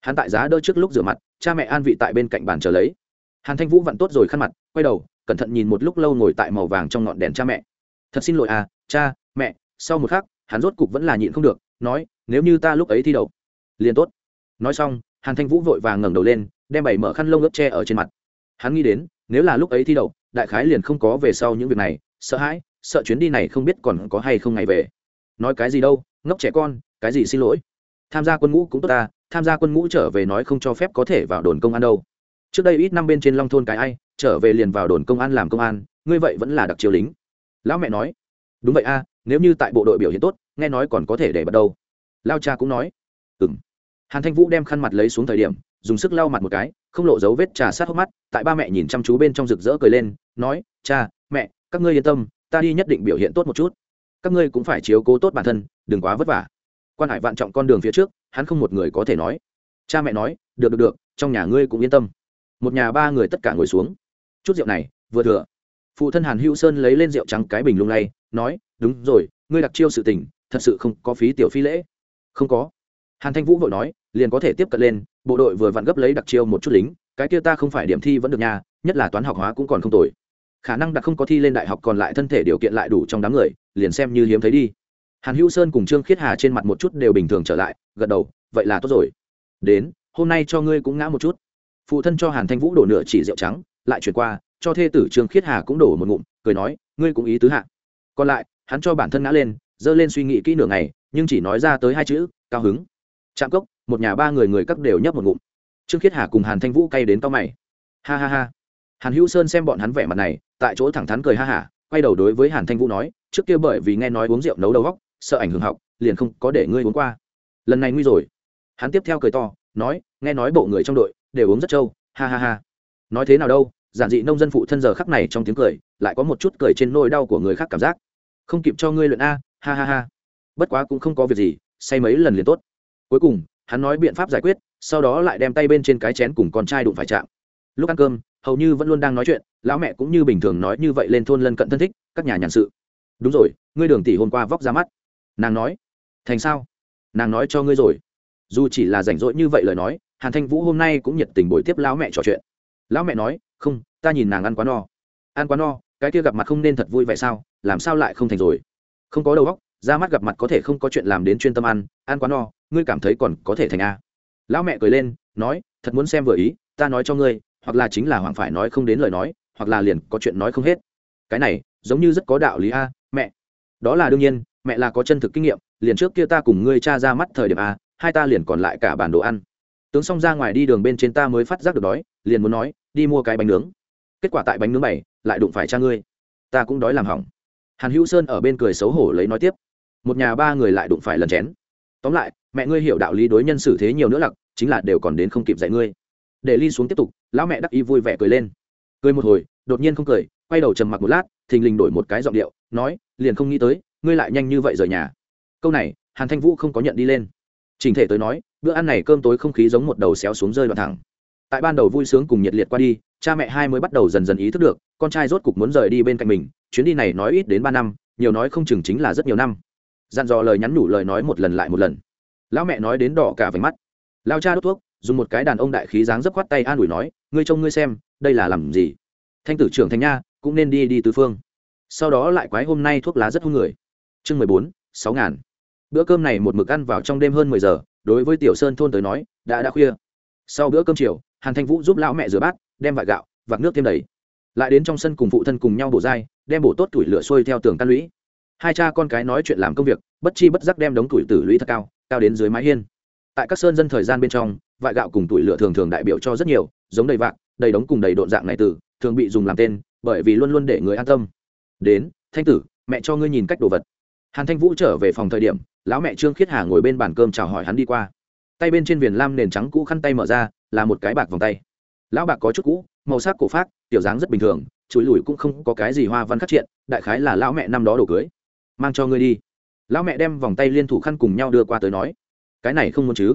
Hắn tại giá đỡ trước lúc rửa mặt, cha mẹ an vị tại bên cạnh bàn chờ lấy. Hàn thanh vũ vặn tốt rồi khăn mặt, quay đầu, cẩn thận nhìn một lúc lâu ngồi tại màu vàng trong ngọn đèn cha mẹ. Thật xin lỗi à cha, mẹ, sau một khắc, hắn rốt cục vẫn là nhịn không được, nói, nếu như ta lúc ấy thi đậu liền tốt. Nói xong, hàn thanh vũ vội vàng ngẩng đầu lên, đem bảy mở khăn lông ướp tre ở trên mặt. Hắn nghĩ đến, nếu là lúc ấy thi đậu, đại khái liền không có về sau những việc này, sợ hãi, sợ chuyến đi này không biết còn có hay không ngày về. Nói cái gì đâu, ngốc trẻ con, cái gì xin lỗi. Tham gia quân ngũ cũng tốt ta, tham gia quân ngũ trở về nói không cho phép có thể vào đồn công an đâu. Trước đây ít năm bên trên long thôn cái ai, trở về liền vào đồn công an làm công an, ngươi vậy vẫn là đặc chiều lính. Lão mẹ nói. Đúng vậy a, nếu như tại bộ đội biểu hiện tốt, nghe nói còn có thể để bắt đâu. Lao cha cũng nói. Ừ m hàn thanh vũ đem khăn mặt lấy xuống thời điểm, dùng sức lau mặt một cái, không lộ dấu vết trà sát hốc mắt, tại ba mẹ nhìn chăm chú bên trong rực rỡ cười lên, nói, cha, mẹ, các ngươi yên tâm, ta đi nhất định biểu hiện tốt một chút. Các ngươi cũng phải chiếu cố tốt bản thân, đừng quá vất vả. Quan hải vạn trọng con đường phía trước, hắn không một người có thể nói. Cha mẹ nói, được được được, trong nhà ngươi cũng yên tâm. Một nhà ba người tất cả ngồi xuống. Chút rượu này, vừa thừa. Phụ thân hàn hữu sơn lấy lên rượu trắng cái bình lung lay, nói, đúng rồi, ngươi đặc chiêu sự tình, thật sự không có phí tiểu phi lễ. Không có hàn thanh vũ vội nói, liền có thể tiếp cận lên, bộ đội vừa vặn gấp lấy đặc chiêu một chút lính, cái kia ta không phải điểm thi vẫn được nha, nhất là toán học hóa cũng còn không tồi. Khả năng đặc không có thi lên đại học còn lại thân thể điều kiện lại đủ trong đám người, liền xem như hiếm thấy đi. Hàn hữu sơn cùng trương khiết hà trên mặt một chút đều bình thường trở lại, gật đầu, vậy là tốt rồi. Đến, hôm nay cho ngươi cũng ngã một chút. Phụ thân cho hàn thanh vũ đổ nửa chỉ rượu trắng, lại chuyển qua, cho thê tử trương khiết hà cũng đổ một ngụm, cười nói, ngươi cũng ý tứ hạ. Còn lại, hắn cho bản thân ngã lên, dơ lên suy nghĩ kỹ nửa ngày, nhưng chỉ nói ra tới hai chữ, cao hứng trạm cốc, một nhà ba người người cắt đều nhấp một ngụm. Trương khiết hà cùng hàn thanh vũ cay đến to mày. Ha ha ha. Hàn hữu sơn xem bọn hắn vẻ mặt này, tại chỗ thẳng thắn cười ha hả, quay đầu đối với hàn thanh vũ nói, trước kia bởi vì nghe nói uống rượu nấu đầu góc sợ ảnh hưởng học, liền không có để ngươi uống qua. Lần này nguy rồi. Hắn tiếp theo cười to, nói, nghe nói bộ người trong đội, đều uống rất trâu, ha ha ha. Nói thế nào đâu, giản dị nông dân phụ thân giờ khắc này trong tiếng cười, lại có một chút cười trên nỗi đau của người khác cảm giác. Không kịp cho ngươi luyện a, ha ha ha. Bất quá cũng không có việc gì, say mấy lần liền tốt cuối cùng, hắn nói biện pháp giải quyết, sau đó lại đem tay bên trên cái chén cùng con trai đụng phải chạm. Lúc ăn cơm, hầu như vẫn luôn đang nói chuyện, lão mẹ cũng như bình thường nói như vậy lên thôn lân cận thân thích, các nhà nhàn sự. Đúng rồi, ngươi đường tỷ hôm qua vóc ra mắt. Nàng nói. Thành sao? Nàng nói cho ngươi rồi. Dù chỉ là rảnh rỗi như vậy lời nói, hàn thanh vũ hôm nay cũng nhiệt tình bồi tiếp lão mẹ trò chuyện. Lão mẹ nói, không, ta nhìn nàng ăn quá no. Ăn quá no, cái kia gặp mặt không nên thật vui vậy sao? Làm sao lại không thành rồi? Không có đầu óc, ra mắt gặp mặt có thể không có chuyện làm đến chuyên tâm ăn ăn quá no ngươi cảm thấy còn có thể thành a. Lão mẹ cười lên, nói, thật muốn xem vừa ý, ta nói cho ngươi, hoặc là chính là hoàng phải nói không đến lời nói, hoặc là liền có chuyện nói không hết. Cái này, giống như rất có đạo lý a, mẹ. Đó là đương nhiên, mẹ là có chân thực kinh nghiệm, liền trước kia ta cùng ngươi cha ra mắt thời điểm a, hai ta liền còn lại cả bản đồ ăn. Tướng xong ra ngoài đi đường bên trên ta mới phát giác được đói, liền muốn nói, đi mua cái bánh nướng. Kết quả tại bánh nướng bảy, lại đụng phải cha ngươi. Ta cũng đói làm hỏng. Hàn hữu sơn ở bên cười xấu hổ lấy nói tiếp. Một nhà ba người lại đụng phải lần chén tóm lại, mẹ ngươi hiểu đạo lý đối nhân xử thế nhiều nữa lặc, chính là đều còn đến không kịp dạy ngươi. Để ly xuống tiếp tục, lão mẹ đắc y vui vẻ cười lên. Cười một hồi, đột nhiên không cười, quay đầu trầm mặc một lát, thình lình đổi một cái giọng điệu, nói, liền không nghĩ tới, ngươi lại nhanh như vậy rời nhà. Câu này, hàn thanh vũ không có nhận đi lên. Trình thể tới nói, bữa ăn này cơm tối không khí giống một đầu xéo xuống rơi đoạn thẳng. Tại ban đầu vui sướng cùng nhiệt liệt qua đi, cha mẹ hai mới bắt đầu dần dần ý thức được, con trai rốt cục muốn rời đi bên cạnh mình, chuyến đi này nói ít đến ba năm, nhiều nói không chừng chính là rất nhiều năm dặn dò lời nhắn nhủ lời nói một lần lại một lần. Lão mẹ nói đến đỏ cả váy mắt. Lao cha đốt thuốc, dùng một cái đàn ông đại khí dáng dấp khoát tay an ủi nói, ngươi trông ngươi xem, đây là làm gì? Thanh tử trưởng thành nha, cũng nên đi đi tứ phương. Sau đó lại quái hôm nay thuốc lá rất hung người. Chương mười bốn, sáu ngàn. Bữa cơm này một mực ăn vào trong đêm hơn mười giờ, đối với tiểu sơn thôn tới nói, đã đã khuya. Sau bữa cơm chiều, hàn thanh vũ giúp lão mẹ rửa bát, đem vải gạo, vạc nước thêm đầy. Lại đến trong sân cùng phụ thân cùng nhau bổ dai, đem bổ tốt tuổi lửa xuôi theo tường căn lũy hai cha con cái nói chuyện làm công việc bất chi bất giác đem đống tuổi tử lũy thật cao cao đến dưới mái hiên. Tại các sơn dân thời gian bên trong vại gạo cùng tuổi lửa thường thường đại biểu cho rất nhiều giống đầy vạc đầy đống cùng đầy độn dạng này tử, thường bị dùng làm tên bởi vì luôn luôn để người an tâm. Đến thanh tử mẹ cho ngươi nhìn cách đồ vật. Hàn thanh vũ trở về phòng thời điểm lão mẹ trương khiết hà ngồi bên bàn cơm chào hỏi hắn đi qua. Tay bên trên viền lam nền trắng cũ khăn tay mở ra là một cái bạc vòng tay. Lão bạc có chút cũ màu sắc cổ phát tiểu dáng rất bình thường chuỗi lùi cũng không có cái gì hoa văn khắc triện đại khái là lão mẹ năm đó đồ cưới mang cho ngươi đi. Lão mẹ đem vòng tay liên thủ khăn cùng nhau đưa qua tới nói, cái này không muốn chứ?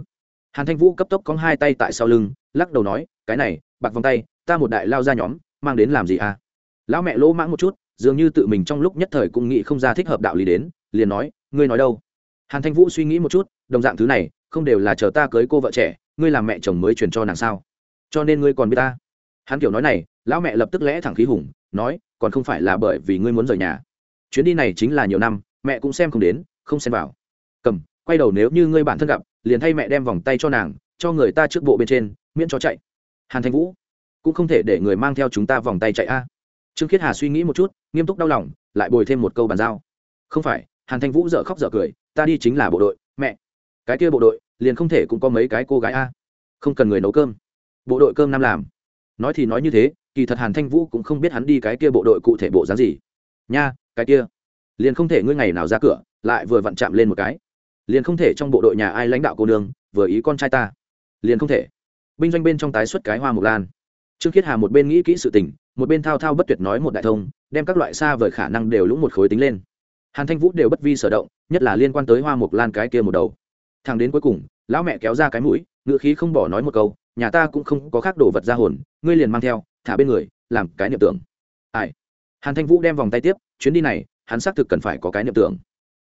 Hàn thanh vũ cấp tốc có hai tay tại sau lưng, lắc đầu nói, cái này, bạc vòng tay, ta một đại lao ra nhóm, mang đến làm gì à? Lão mẹ lỗ mãng một chút, dường như tự mình trong lúc nhất thời cũng nghĩ không ra thích hợp đạo lý đến, liền nói, ngươi nói đâu? Hàn thanh vũ suy nghĩ một chút, đồng dạng thứ này, không đều là chờ ta cưới cô vợ trẻ, ngươi làm mẹ chồng mới truyền cho nàng sao? Cho nên ngươi còn biết ta? Hắn kiểu nói này, lão mẹ lập tức lẽ thẳng khí hùng, nói, còn không phải là bởi vì ngươi muốn rời nhà chuyến đi này chính là nhiều năm, mẹ cũng xem không đến, không xem vào. Cầm, quay đầu nếu như ngươi bản thân gặp, liền thay mẹ đem vòng tay cho nàng, cho người ta trước bộ bên trên, miễn cho chạy. Hàn thanh vũ, cũng không thể để người mang theo chúng ta vòng tay chạy a. Trương khiết hà suy nghĩ một chút, nghiêm túc đau lòng, lại bồi thêm một câu bàn giao. Không phải, hàn thanh vũ dợ khóc dợ cười, ta đi chính là bộ đội, mẹ. Cái kia bộ đội, liền không thể cũng có mấy cái cô gái a. Không cần người nấu cơm. Bộ đội cơm nam làm. Nói thì nói như thế, kỳ thật hàn thanh vũ cũng không biết hắn đi cái kia bộ đội cụ thể bộ dáng gì nha, cái kia. Liền không thể ngươi ngày nào ra cửa, lại vừa vặn chạm lên một cái. Liền không thể trong bộ đội nhà ai lãnh đạo cô nương, vừa ý con trai ta. Liền không thể. Binh doanh bên trong tái xuất cái hoa mục lan. Trương khiết hà một bên nghĩ kỹ sự tình, một bên thao thao bất tuyệt nói một đại thông, đem các loại xa vời khả năng đều lũng một khối tính lên. Hàn thanh vũ đều bất vi sở động, nhất là liên quan tới hoa mục lan cái kia một đầu. Thằng đến cuối cùng, lão mẹ kéo ra cái mũi, ngựa khí không bỏ nói một câu, nhà ta cũng không có khác đồ vật ra hồn, ngươi liền mang theo, thả bên người, làm cái niệm tưởng. Ai? Hàn thanh vũ đem vòng tay tiếp, chuyến đi này, hắn xác thực cần phải có cái niệm tưởng.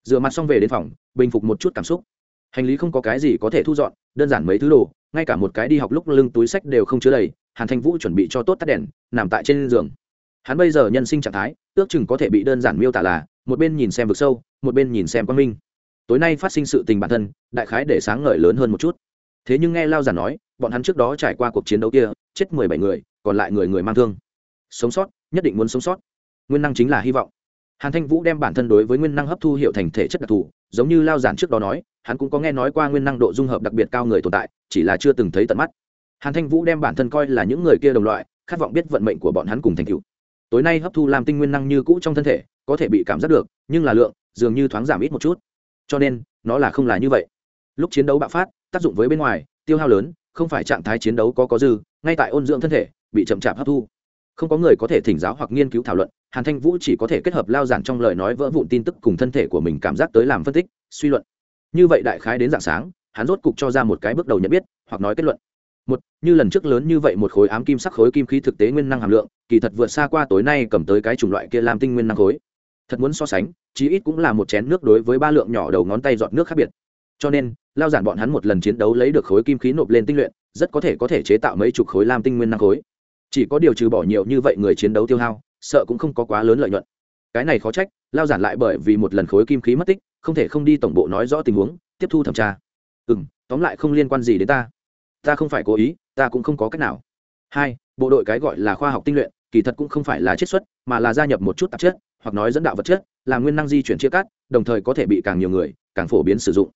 Rửa mặt xong về đến phòng, bình phục một chút cảm xúc. Hành lý không có cái gì có thể thu dọn, đơn giản mấy thứ đồ, ngay cả một cái đi học lúc lưng túi sách đều không chứa đầy, hàn thanh vũ chuẩn bị cho tốt tắt đèn, nằm tại trên giường. Hắn bây giờ nhân sinh trạng thái, ước chừng có thể bị đơn giản miêu tả là, một bên nhìn xem vực sâu, một bên nhìn xem quang minh. Tối nay phát sinh sự tình bản thân, đại khái để sáng ngời lớn hơn một chút. Thế nhưng nghe lao giản nói, bọn hắn trước đó trải qua cuộc chiến đấu kia, chết mười bảy người, còn lại người người mang thương. Sống sót, nhất định muốn sống sót nguyên năng chính là hy vọng. Hàn thanh vũ đem bản thân đối với nguyên năng hấp thu hiệu thành thể chất đặc thù, giống như lao giản trước đó nói, hắn cũng có nghe nói qua nguyên năng độ dung hợp đặc biệt cao người tồn tại, chỉ là chưa từng thấy tận mắt. Hàn thanh vũ đem bản thân coi là những người kia đồng loại, khát vọng biết vận mệnh của bọn hắn cùng thành cựu tối nay hấp thu làm tinh nguyên năng như cũ trong thân thể, có thể bị cảm giác được, nhưng là lượng, dường như thoáng giảm ít một chút. Cho nên, nó là không là như vậy. Lúc chiến đấu bạo phát, tác dụng với bên ngoài, tiêu hao lớn, không phải trạng thái chiến đấu có có dư, ngay tại ôn dưỡng thân thể, bị chậm chạp hấp thu không có người có thể thỉnh giáo hoặc nghiên cứu thảo luận, hàn thanh vũ chỉ có thể kết hợp lao giản trong lời nói vỡ vụn tin tức cùng thân thể của mình cảm giác tới làm phân tích, suy luận. Như vậy đại khái đến dạng sáng, hắn rốt cục cho ra một cái bước đầu nhận biết, hoặc nói kết luận. Một, như lần trước lớn như vậy một khối ám kim sắc khối kim khí thực tế nguyên năng hàm lượng, kỳ thật vượt xa qua tối nay cầm tới cái chủng loại kia làm tinh nguyên năng khối. Thật muốn so sánh, chí ít cũng là một chén nước đối với ba lượng nhỏ đầu ngón tay dọn nước khác biệt. Cho nên, lao giản bọn hắn một lần chiến đấu lấy được khối kim khí nộp lên tinh luyện, rất có thể có thể chế tạo mấy chục khối lam tinh nguyên năng khối chỉ có điều trừ bỏ nhiều như vậy người chiến đấu tiêu hao, sợ cũng không có quá lớn lợi nhuận. Cái này khó trách, lao giản lại bởi vì một lần khối kim khí mất tích, không thể không đi tổng bộ nói rõ tình huống, tiếp thu thẩm tra. Ừ m tóm lại không liên quan gì đến ta. Ta không phải cố ý, ta cũng không có cách nào. Hai, bộ đội cái gọi là khoa học tinh luyện, kỳ thật cũng không phải là chiết xuất, mà là gia nhập một chút tạp chất, hoặc nói dẫn đạo vật chất, là nguyên năng di chuyển chia cắt, đồng thời có thể bị càng nhiều người, càng phổ biến sử dụng.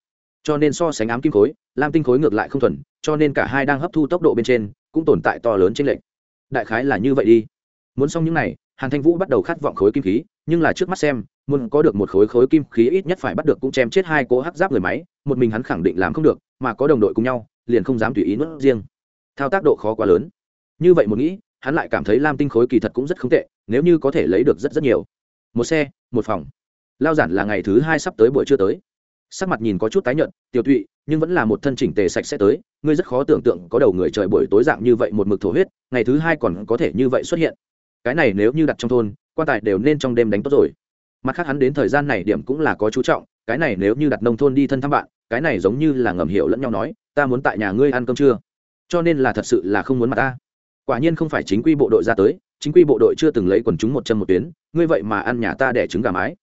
Cho nên so sánh ám kim khối, lam tinh khối ngược lại không thuần, cho nên cả hai đang hấp thu tốc độ bên trên, cũng tồn tại to lớn trên lệnh đại khái là như vậy đi. Muốn xong những n à y hàn thanh vũ bắt đầu khát vọng khối kim khí, nhưng là trước mắt xem, muốn có được một khối khối kim khí ít nhất phải bắt được cũng chém chết hai cố hắc giáp người máy, một mình hắn khẳng định làm không được, mà có đồng đội cùng nhau, liền không dám tùy ý nuốt riêng. Thao tác độ khó quá lớn. Như vậy một nghĩ, hắn lại cảm thấy lam tinh khối kỳ thật cũng rất không tệ, nếu như có thể lấy được rất rất nhiều. Một xe, một phòng. Lao giản là ngày thứ hai sắp tới buổi trưa tới sắc mặt nhìn có chút tái nhợt tiêu tụy nhưng vẫn là một thân chỉnh tề sạch sẽ tới, ngươi rất khó tưởng tượng có đầu người trời buổi tối dạng như vậy một mực thổ huyết, ngày thứ hai còn có thể như vậy xuất hiện. Cái này nếu như đặt trong thôn, quan tài đều nên trong đêm đánh tốt rồi. Mặt khác hắn đến thời gian này điểm cũng là có chú trọng, cái này nếu như đặt nông thôn đi thân thăm bạn, cái này giống như là ngầm hiểu lẫn nhau nói, ta muốn tại nhà ngươi ăn cơm trưa. Cho nên là thật sự là không muốn mặt ta. Quả nhiên không phải chính quy bộ đội ra tới, chính quy bộ đội chưa từng lấy quần chúng một chân một tuyến, ngươi vậy mà ăn nhà ta để trứng gà mái.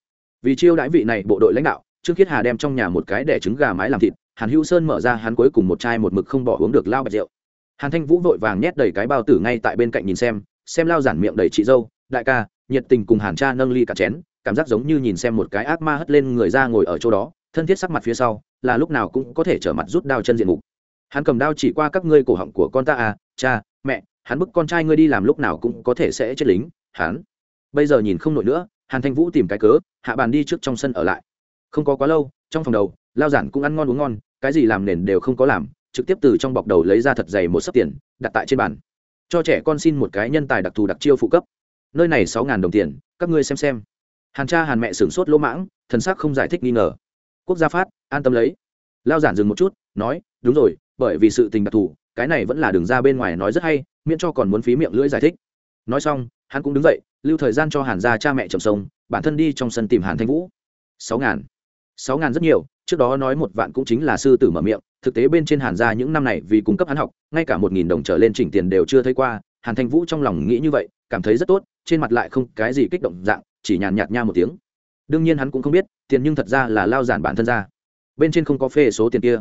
Vì chiêu đãi vị này bộ đội lãnh đạo trương khiết hà đem trong nhà một cái đẻ trứng gà mái làm thịt, hàn hữu sơn mở ra hắn cuối cùng một chai một mực không bỏ uống được lao bạch rượu. Hàn thanh vũ vội vàng nhét đầy cái bao tử ngay tại bên cạnh nhìn xem xem lao giản miệng đầy chị dâu, đại ca, nhiệt tình cùng hàn cha nâng ly cả chén, cảm giác giống như nhìn xem một cái ác ma hất lên người ra ngồi ở chỗ đó, thân thiết sắc mặt phía sau, là lúc nào cũng có thể trở mặt rút đao chân diện mục. Hắn cầm đao chỉ qua các ngươi cổ họng của con ta à cha, mẹ, hắn bức con trai ngươi đi làm lúc nào cũng có thể sẽ chết lính, hắn. Bây giờ nhìn không nổi nữa, hàn thanh vũ tìm cái cớ, hạ bàn đi trước trong sân ở lại không có quá lâu, trong phòng đầu, lao giản cũng ăn ngon uống ngon, cái gì làm nền đều không có làm, trực tiếp từ trong bọc đầu lấy ra thật dày một sấp tiền, đặt tại trên bàn. Cho trẻ con xin một cái nhân tài đặc thù đặc chiêu phụ cấp. Nơi này sáu ngàn đồng tiền, các ngươi xem xem. Hàn cha hàn mẹ sửng sốt lỗ mãng, thần sắc không giải thích nghi ngờ. Quốc gia phát, an tâm lấy. Lao giản dừng một chút, nói, đúng rồi, bởi vì sự tình đặc thù, cái này vẫn là đường ra bên ngoài nói rất hay, miễn cho còn muốn phí miệng lưỡi giải thích. Nói xong, hắn cũng đứng dậy, lưu thời gian cho hàn gia cha mẹ chậm sông bản thân đi trong sân tìm hàn thanh vũ. Sáu ngàn sáu ngàn rất nhiều trước đó nói một vạn cũng chính là sư tử mở miệng thực tế bên trên hàn gia những năm này vì cung cấp hắn học ngay cả một nghìn đồng trở lên chỉnh tiền đều chưa thấy qua hàn thanh vũ trong lòng nghĩ như vậy cảm thấy rất tốt trên mặt lại không cái gì kích động dạng chỉ nhàn nhạt nha một tiếng đương nhiên hắn cũng không biết tiền nhưng thật ra là lao giản bản thân ra bên trên không có phê số tiền kia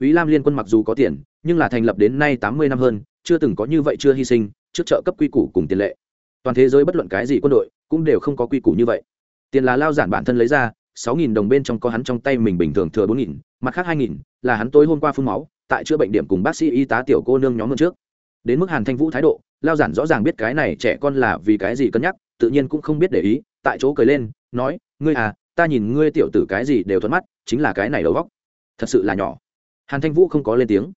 ý Lam Liên quân mặc dù có tiền, nhưng là thành lập đến nay tám mươi năm hơn, chưa từng có như vậy chưa hy sinh, trước trợ cấp quy củ cùng tiền lệ. Toàn thế giới bất luận cái gì quân đội, cũng đều không có quy củ như vậy. Tiền là lao giản bản thân lấy ra, sáu nghìn đồng bên trong có hắn trong tay mình bình thường thừa bốn nghìn, mặt khác hai nghìn là hắn tối hôm qua phun máu, tại chữa bệnh điểm cùng bác sĩ y tá tiểu cô nương nhóm mượn trước. Đến mức Hàn Thanh Vũ thái độ, lao giản rõ ràng biết cái này trẻ con là vì cái gì cân nhắc, tự nhiên cũng không biết để ý, tại chỗ cười lên, nói, ngươi à, ta nhìn ngươi tiểu tử cái gì đều thuận mắt, chính là cái này đầu góc. Thật sự là nhỏ hàn thanh vũ không có lên tiếng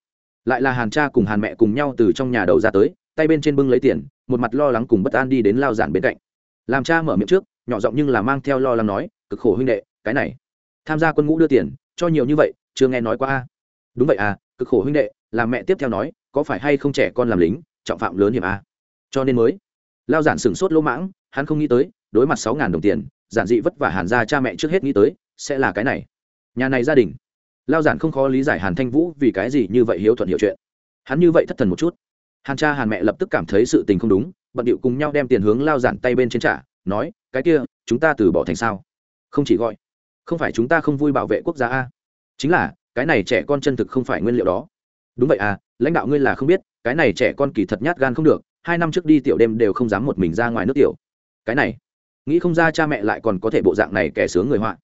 lại là hàn cha cùng hàn mẹ cùng nhau từ trong nhà đầu ra tới tay bên trên bưng lấy tiền một mặt lo lắng cùng bất an đi đến lao giản bên cạnh làm cha mở miệng trước nhỏ giọng nhưng là mang theo lo lắng nói cực khổ huynh đệ cái này. Tham gia quân ngũ đưa tiền, cho nhiều như vậy, chưa nghe nói qua a. Đúng vậy à cực khổ huynh đệ làm mẹ tiếp theo nói, có phải hay không trẻ con làm lính, trọng phạm lớn hiểm a. Cho nên mới, lao giản sửng sốt lỗ mãng, hắn không nghĩ tới, đối mặt sáu ngàn đồng tiền, giản dị vất vả hàn ra cha mẹ trước hết nghĩ tới, sẽ là cái này. Nhà này gia đình, lao giản không khó lý giải hàn thanh vũ vì cái gì như vậy hiếu thuận hiểu chuyện. Hắn như vậy thất thần một chút. Hàn cha hàn mẹ lập tức cảm thấy sự tình không đúng, bận điệu cùng nhau đem tiền hướng lao giản tay bên trên trả, nói, cái kia, chúng ta từ bỏ thành sao? Không chỉ gọi không phải chúng ta không vui bảo vệ quốc gia a. Chính là, cái này trẻ con chân thực không phải nguyên liệu đó. Đúng vậy à lãnh đạo ngươi là không biết, cái này trẻ con kỳ thật nhát gan không được, hai năm trước đi tiểu đêm đều không dám một mình ra ngoài nước tiểu. Cái này, nghĩ không ra cha mẹ lại còn có thể bộ dạng này kẻ sướng người họa.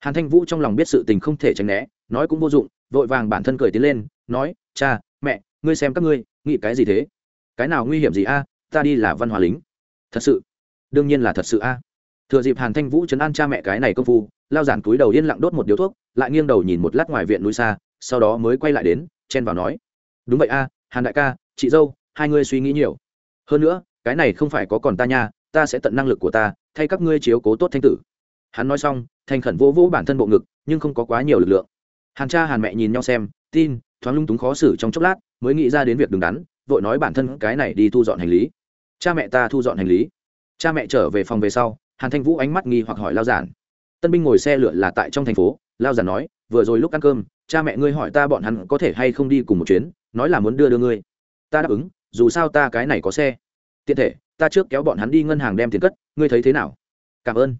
Hàn thanh vũ trong lòng biết sự tình không thể tránh né, nói cũng vô dụng, vội vàng bản thân cười tiến lên, nói, cha, mẹ, ngươi xem các ngươi, nghĩ cái gì thế? Cái nào nguy hiểm gì a, ta đi là văn hóa lính. Thật sự? Đương nhiên là thật sự a. Thừa dịp hàn thanh vũ chấn an cha mẹ cái này công phu lao giản túi đầu yên lặng đốt một điếu thuốc, lại nghiêng đầu nhìn một lát ngoài viện núi xa, sau đó mới quay lại đến, chen vào nói, đúng vậy a, hàn đại ca, chị dâu, hai ngươi suy nghĩ nhiều. Hơn nữa, cái này không phải có còn ta nha, ta sẽ tận năng lực của ta, thay các ngươi chiếu cố tốt thanh tử. Hắn nói xong, thành khẩn vỗ vỗ bản thân bộ ngực, nhưng không có quá nhiều lực lượng. Hàn cha hàn mẹ nhìn nhau xem, tin, thoáng lung túng khó xử trong chốc lát, mới nghĩ ra đến việc đứng đắn, vội nói bản thân cái này đi thu dọn hành lý. Cha mẹ ta thu dọn hành lý. Cha mẹ trở về phòng về sau, hàn thanh vũ ánh mắt nghi hoặc hỏi lao giản tân binh ngồi xe lửa là tại trong thành phố, lao giản nói, vừa rồi lúc ăn cơm, cha mẹ ngươi hỏi ta bọn hắn có thể hay không đi cùng một chuyến, nói là muốn đưa đưa ngươi. Ta đáp ứng, dù sao ta cái này có xe. Tiện thể, ta trước kéo bọn hắn đi ngân hàng đem tiền cất, ngươi thấy thế nào? Cảm ơn.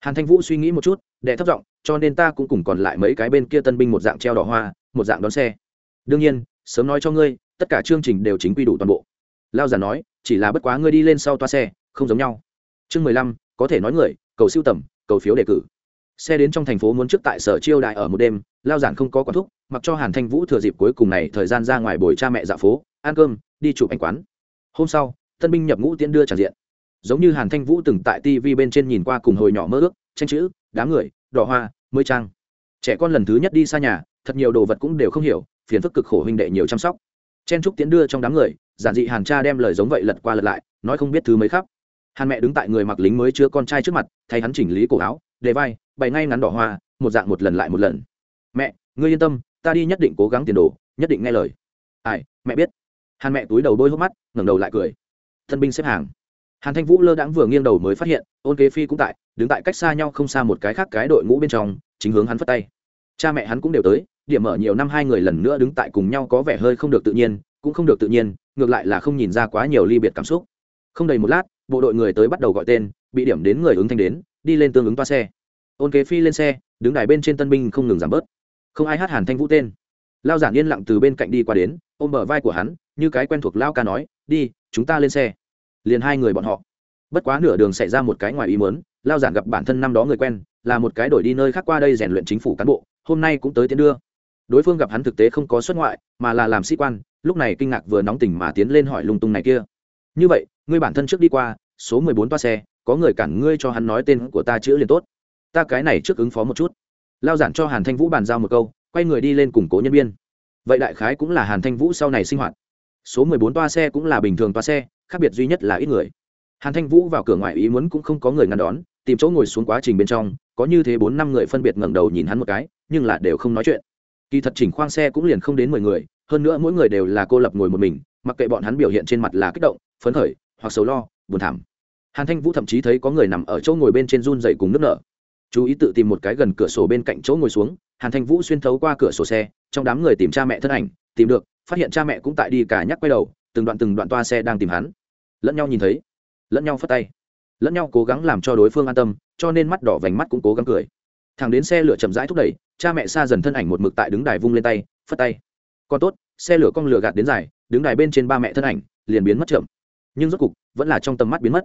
Hàn thanh vũ suy nghĩ một chút, đệ thấp giọng, cho nên ta cũng cùng còn lại mấy cái bên kia tân binh một dạng treo đỏ hoa, một dạng đón xe. Đương nhiên, sớm nói cho ngươi, tất cả chương trình đều chính quy đủ toàn bộ. Lao giản nói, chỉ là bất quá ngươi đi lên sau toa xe, không giống nhau. Chương mười lăm, có thể nói người, cầu siêu tầm, cầu phiếu đề cử xe đến trong thành phố muốn trước tại sở chiêu đại ở một đêm, lao giản không có quán thúc, mặc cho hàn thanh vũ thừa dịp cuối cùng này thời gian ra ngoài bồi cha mẹ dạo phố, ăn cơm, đi chụp ảnh quán. Hôm sau, tân binh nhập ngũ tiễn đưa tràn diện. Giống như hàn thanh vũ từng tại tv bên trên nhìn qua cùng hồi nhỏ mơ ước, tranh chữ, đám người, đỏ hoa, mới trang. Trẻ con lần thứ nhất đi xa nhà, thật nhiều đồ vật cũng đều không hiểu, phiền phức cực khổ huynh đệ nhiều chăm sóc. Chen trúc tiến đưa trong đám người, giản dị hàn cha đem lời giống vậy lật qua lật lại, nói không biết thứ mấy khắp. Hàn mẹ đứng tại người mặc lính mới chứa con trai trước mặt, thay hắn chỉnh lý cổ áo, đề vai bày ngay ngắn đỏ hoa, một dạng một lần lại một lần. Mẹ, ngươi yên tâm, ta đi nhất định cố gắng tiền đồ, nhất định nghe lời. Ai, mẹ biết. Hàn mẹ túi đầu đôi hốc mắt, ngẩng đầu lại cười. Thân binh xếp hàng. Hàn thanh vũ lơ đãng vừa nghiêng đầu mới phát hiện, ôn kế phi cũng tại, đứng tại cách xa nhau không xa một cái khác cái đội ngũ bên trong, chính hướng hắn phất tay. Cha mẹ hắn cũng đều tới, điểm mở nhiều năm hai người lần nữa đứng tại cùng nhau có vẻ hơi không được tự nhiên, cũng không được tự nhiên, ngược lại là không nhìn ra quá nhiều ly biệt cảm xúc. Không đầy một lát, bộ đội người tới bắt đầu gọi tên, bị điểm đến người ứng thanh đến, đi lên tương ứng toa xe ôn kế phi lên xe, đứng đài bên trên tân binh không ngừng giảm bớt. Không ai hát hàn thanh vũ tên. Lao giản yên lặng từ bên cạnh đi qua đến, ôm bờ vai của hắn, như cái quen thuộc lao ca nói, đi, chúng ta lên xe. Liền hai người bọn họ. Bất quá nửa đường xảy ra một cái ngoài ý mớn lao giản gặp bản thân năm đó người quen, là một cái đổi đi nơi khác qua đây rèn luyện chính phủ cán bộ, hôm nay cũng tới tiến đưa. Đối phương gặp hắn thực tế không có xuất ngoại, mà là làm sĩ quan, lúc này kinh ngạc vừa nóng tình mà tiến lên hỏi lung tung này kia. Như vậy, ngươi bản thân trước đi qua, số mười bốn toa xe, có người cản ngươi cho hắn nói tên của ta chữ liền tốt ta cái này trước ứng phó một chút. Lao giản cho hàn thanh vũ bàn giao một câu, quay người đi lên củng cố nhân viên vậy đại khái cũng là hàn thanh vũ sau này sinh hoạt. Số mười bốn toa xe cũng là bình thường toa xe, khác biệt duy nhất là ít người. Hàn thanh vũ vào cửa ngoài ý muốn cũng không có người ngăn đón, tìm chỗ ngồi xuống quá trình bên trong, có như thế bốn năm người phân biệt ngẩng đầu nhìn hắn một cái, nhưng là đều không nói chuyện. Kỳ thật chỉnh khoang xe cũng liền không đến mười người, hơn nữa mỗi người đều là cô lập ngồi một mình, mặc kệ bọn hắn biểu hiện trên mặt là kích động, phấn khởi, hoặc xấu lo, buồn thảm. Hàn thanh vũ thậm chí thấy có người nằm ở chỗ ngồi bên trên run dậy cùng nước nở chú ý tự tìm một cái gần cửa sổ bên cạnh chỗ ngồi xuống, hàn thanh vũ xuyên thấu qua cửa sổ xe, trong đám người tìm cha mẹ thân ảnh, tìm được, phát hiện cha mẹ cũng tại đi cả nhắc quay đầu, từng đoạn từng đoạn toa xe đang tìm hắn. Lẫn nhau nhìn thấy, lẫn nhau phất tay, lẫn nhau cố gắng làm cho đối phương an tâm, cho nên mắt đỏ vành mắt cũng cố gắng cười. Thằng đến xe lửa chậm rãi thúc đẩy, cha mẹ xa dần thân ảnh một mực tại đứng đài vung lên tay, phất tay. Còn tốt, xe lửa con lửa gạt đến dài, đứng đài bên trên ba mẹ thân ảnh, liền biến mất chậm. Nhưng rốt cục, vẫn là trong tầm mắt biến mất.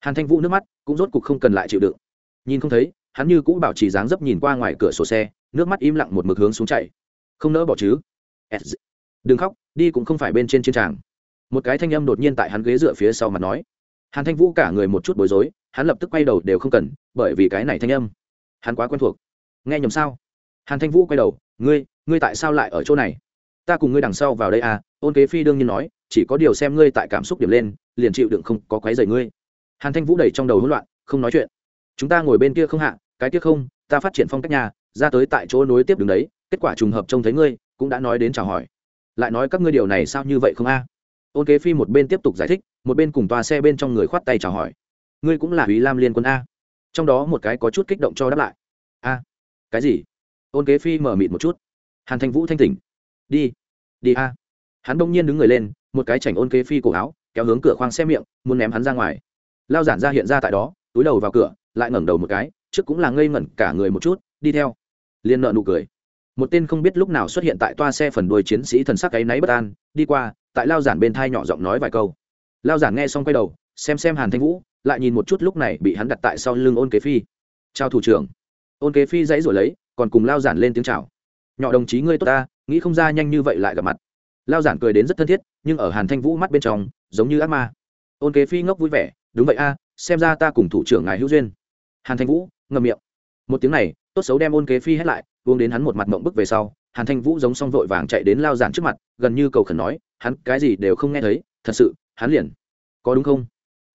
Hàn thanh vũ nước mắt cũng rốt cục không cần lại chịu đựng. Nhìn không thấy hắn như cũ bảo trì dáng dấp nhìn qua ngoài cửa sổ xe, nước mắt im lặng một mực hướng xuống chạy. Không nỡ bỏ chứ? Đừng khóc, đi cũng không phải bên trên chiến tràng. Một cái thanh âm đột nhiên tại hắn ghế dựa phía sau mặt nói. Hàn thanh vũ cả người một chút bối rối, hắn lập tức quay đầu đều không cần, bởi vì cái này thanh âm, hắn quá quen thuộc. Nghe nhầm sao? Hàn thanh vũ quay đầu, ngươi ngươi tại sao lại ở chỗ này? Ta cùng ngươi đằng sau vào đây à? Ôn kế phi đương nhiên nói, chỉ có điều xem ngươi tại cảm xúc điểm lên, liền chịu đựng không có quái dày ngươi. Hàn thanh vũ đầy trong đầu hỗn loạn, không nói chuyện. Chúng ta ngồi bên kia không hạ cái kia không, ta phát triển phong cách nhà, ra tới tại chỗ nối tiếp đứng đấy, kết quả trùng hợp trông thấy ngươi, cũng đã nói đến chào hỏi. Lại nói các ngươi điều này sao như vậy không a? Ôn kế phi một bên tiếp tục giải thích, một bên cùng toa xe bên trong người khoát tay chào hỏi. Ngươi cũng là ý lam liên quân a. Trong đó một cái có chút kích động cho đáp lại. A, cái gì? Ôn kế phi mở mịt một chút. Hàn thanh vũ thanh tỉnh. Đi đi a. Hắn đông nhiên đứng người lên, một cái chảnh ôn kế phi cổ áo, kéo hướng cửa khoang xe miệng, muốn ném hắn ra ngoài. Lao giản ra hiện ra tại đó, túi đầu vào cửa, lại ngẩng đầu một cái trước cũng là ngây ngẩn cả người một chút, đi theo. Liên nợ nụ cười. Một tên không biết lúc nào xuất hiện tại toa xe phần đuôi chiến sĩ thần sắc ấy náy bất an, đi qua, tại lao giản bên thai nhỏ giọng nói vài câu. Lao giản nghe xong quay đầu, xem xem hàn thanh vũ, lại nhìn một chút lúc này bị hắn đặt tại sau lưng ôn kế phi. Chào thủ trưởng. Ôn kế phi dãy rồi lấy, còn cùng lao giản lên tiếng chào. Nhỏ đồng chí ngươi tốt ta, nghĩ không ra nhanh như vậy lại gặp mặt. Lao giản cười đến rất thân thiết, nhưng ở hàn thanh vũ mắt bên trong, giống như ác ma. Ôn kế phi ngốc vui vẻ, đúng vậy a, xem ra ta cùng thủ trưởng ngài hữu duyên. Hàn thanh vũ ngậm miệng. Một tiếng này, tốt xấu đem ôn kế phi hết lại, uống đến hắn một mặt mộng bức về sau, hàn thanh vũ giống xong vội vàng chạy đến lao giản trước mặt, gần như cầu khẩn nói, hắn cái gì đều không nghe thấy, thật sự, hắn liền có đúng không?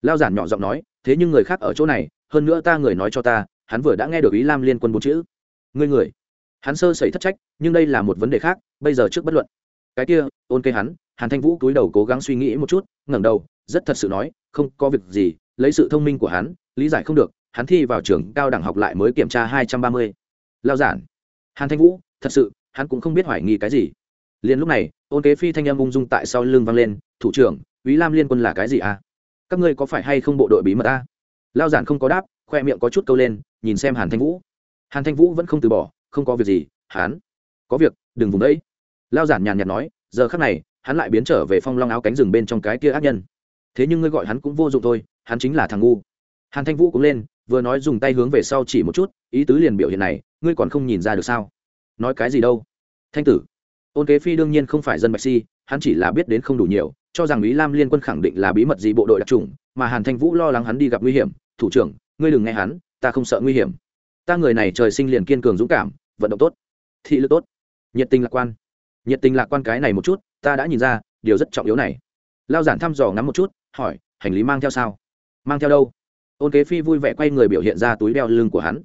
Lao giản nhỏ giọng nói, thế nhưng người khác ở chỗ này, hơn nữa ta người nói cho ta, hắn vừa đã nghe được ý lam liên quân bốn chữ. Ngươi người. Hắn sơ sẩy thất trách, nhưng đây là một vấn đề khác, bây giờ trước bất luận. Cái kia, ôn kế hắn, hàn thanh vũ cúi đầu cố gắng suy nghĩ một chút, ngẩng đầu, rất thật sự nói, không có việc gì, lấy sự thông minh của hắn, lý giải không được hắn thi vào trường cao đẳng học lại mới kiểm tra hai trăm ba mươi. Lao giản. Hàn thanh vũ, thật sự, hắn cũng không biết hoài nghi cái gì. Liền lúc này, ôn kế phi thanh âm ung dung tại sau lưng vang lên, thủ trưởng ý lam liên quân là cái gì à? Các ngươi có phải hay không bộ đội bí mật à? lao giản không có đáp, khoe miệng có chút câu lên, nhìn xem hàn thanh vũ. Hàn thanh vũ vẫn không từ bỏ, không có việc gì, hắn, có việc, đừng vùng đấy. Lao giản nhàn nhạt nói, giờ khắc này, hắn lại biến trở về phong long áo cánh rừng bên trong cái kia ác nhân. Thế nhưng ngươi gọi hắn cũng vô dụng thôi, hắn chính là thằng ngu. Hàn thanh vũ cũng lên vừa nói dùng tay hướng về sau chỉ một chút, ý tứ liền biểu hiện này, ngươi còn không nhìn ra được sao? Nói cái gì đâu? Thanh tử, ôn kế phi đương nhiên không phải dân bạch si, hắn chỉ là biết đến không đủ nhiều, cho rằng ý lam liên quân khẳng định là bí mật gì bộ đội đặc trùng mà hàn thanh vũ lo lắng hắn đi gặp nguy hiểm. Thủ trưởng, ngươi đừng nghe hắn, ta không sợ nguy hiểm. Ta người này trời sinh liền kiên cường dũng cảm, vận động tốt, thị lực tốt. Nhiệt tình lạc quan. Nhiệt tình lạc quan cái này một chút, ta đã nhìn ra, điều rất trọng yếu này. Lao giản thăm dò ngắm một chút, hỏi, hành lý mang theo sao? Mang theo đâu? Ôn kế phi vui vẻ quay người biểu hiện ra túi đeo lưng của hắn.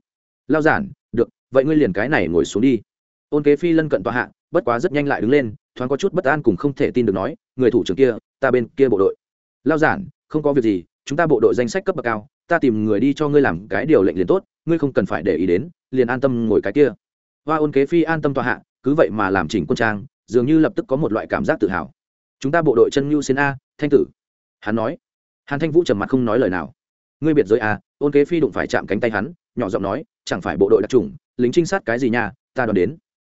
Lao giản, được, vậy ngươi liền cái này ngồi xuống đi. Ôn kế phi lân cận tòa hạ, bất quá rất nhanh lại đứng lên, thoáng có chút bất an cùng không thể tin được nói, người thủ trưởng kia, ta bên kia bộ đội. Lao giản, không có việc gì, chúng ta bộ đội danh sách cấp bậc cao, ta tìm người đi cho ngươi làm cái điều lệnh liền tốt, ngươi không cần phải để ý đến, liền an tâm ngồi cái kia. Hoa ôn kế phi an tâm tòa hạ, cứ vậy mà làm chỉnh quân trang, dường như lập tức có một loại cảm giác tự hào. Chúng ta bộ đội chân nhu xin a, thanh tử. Hắn nói. Hàn thanh vũ trầm mặt không nói lời nào ngươi biệt giới à? ôn kế phi đụng phải chạm cánh tay hắn, nhỏ giọng nói, chẳng phải bộ đội đặc trùng lính trinh sát cái gì nha, ta đoán đến.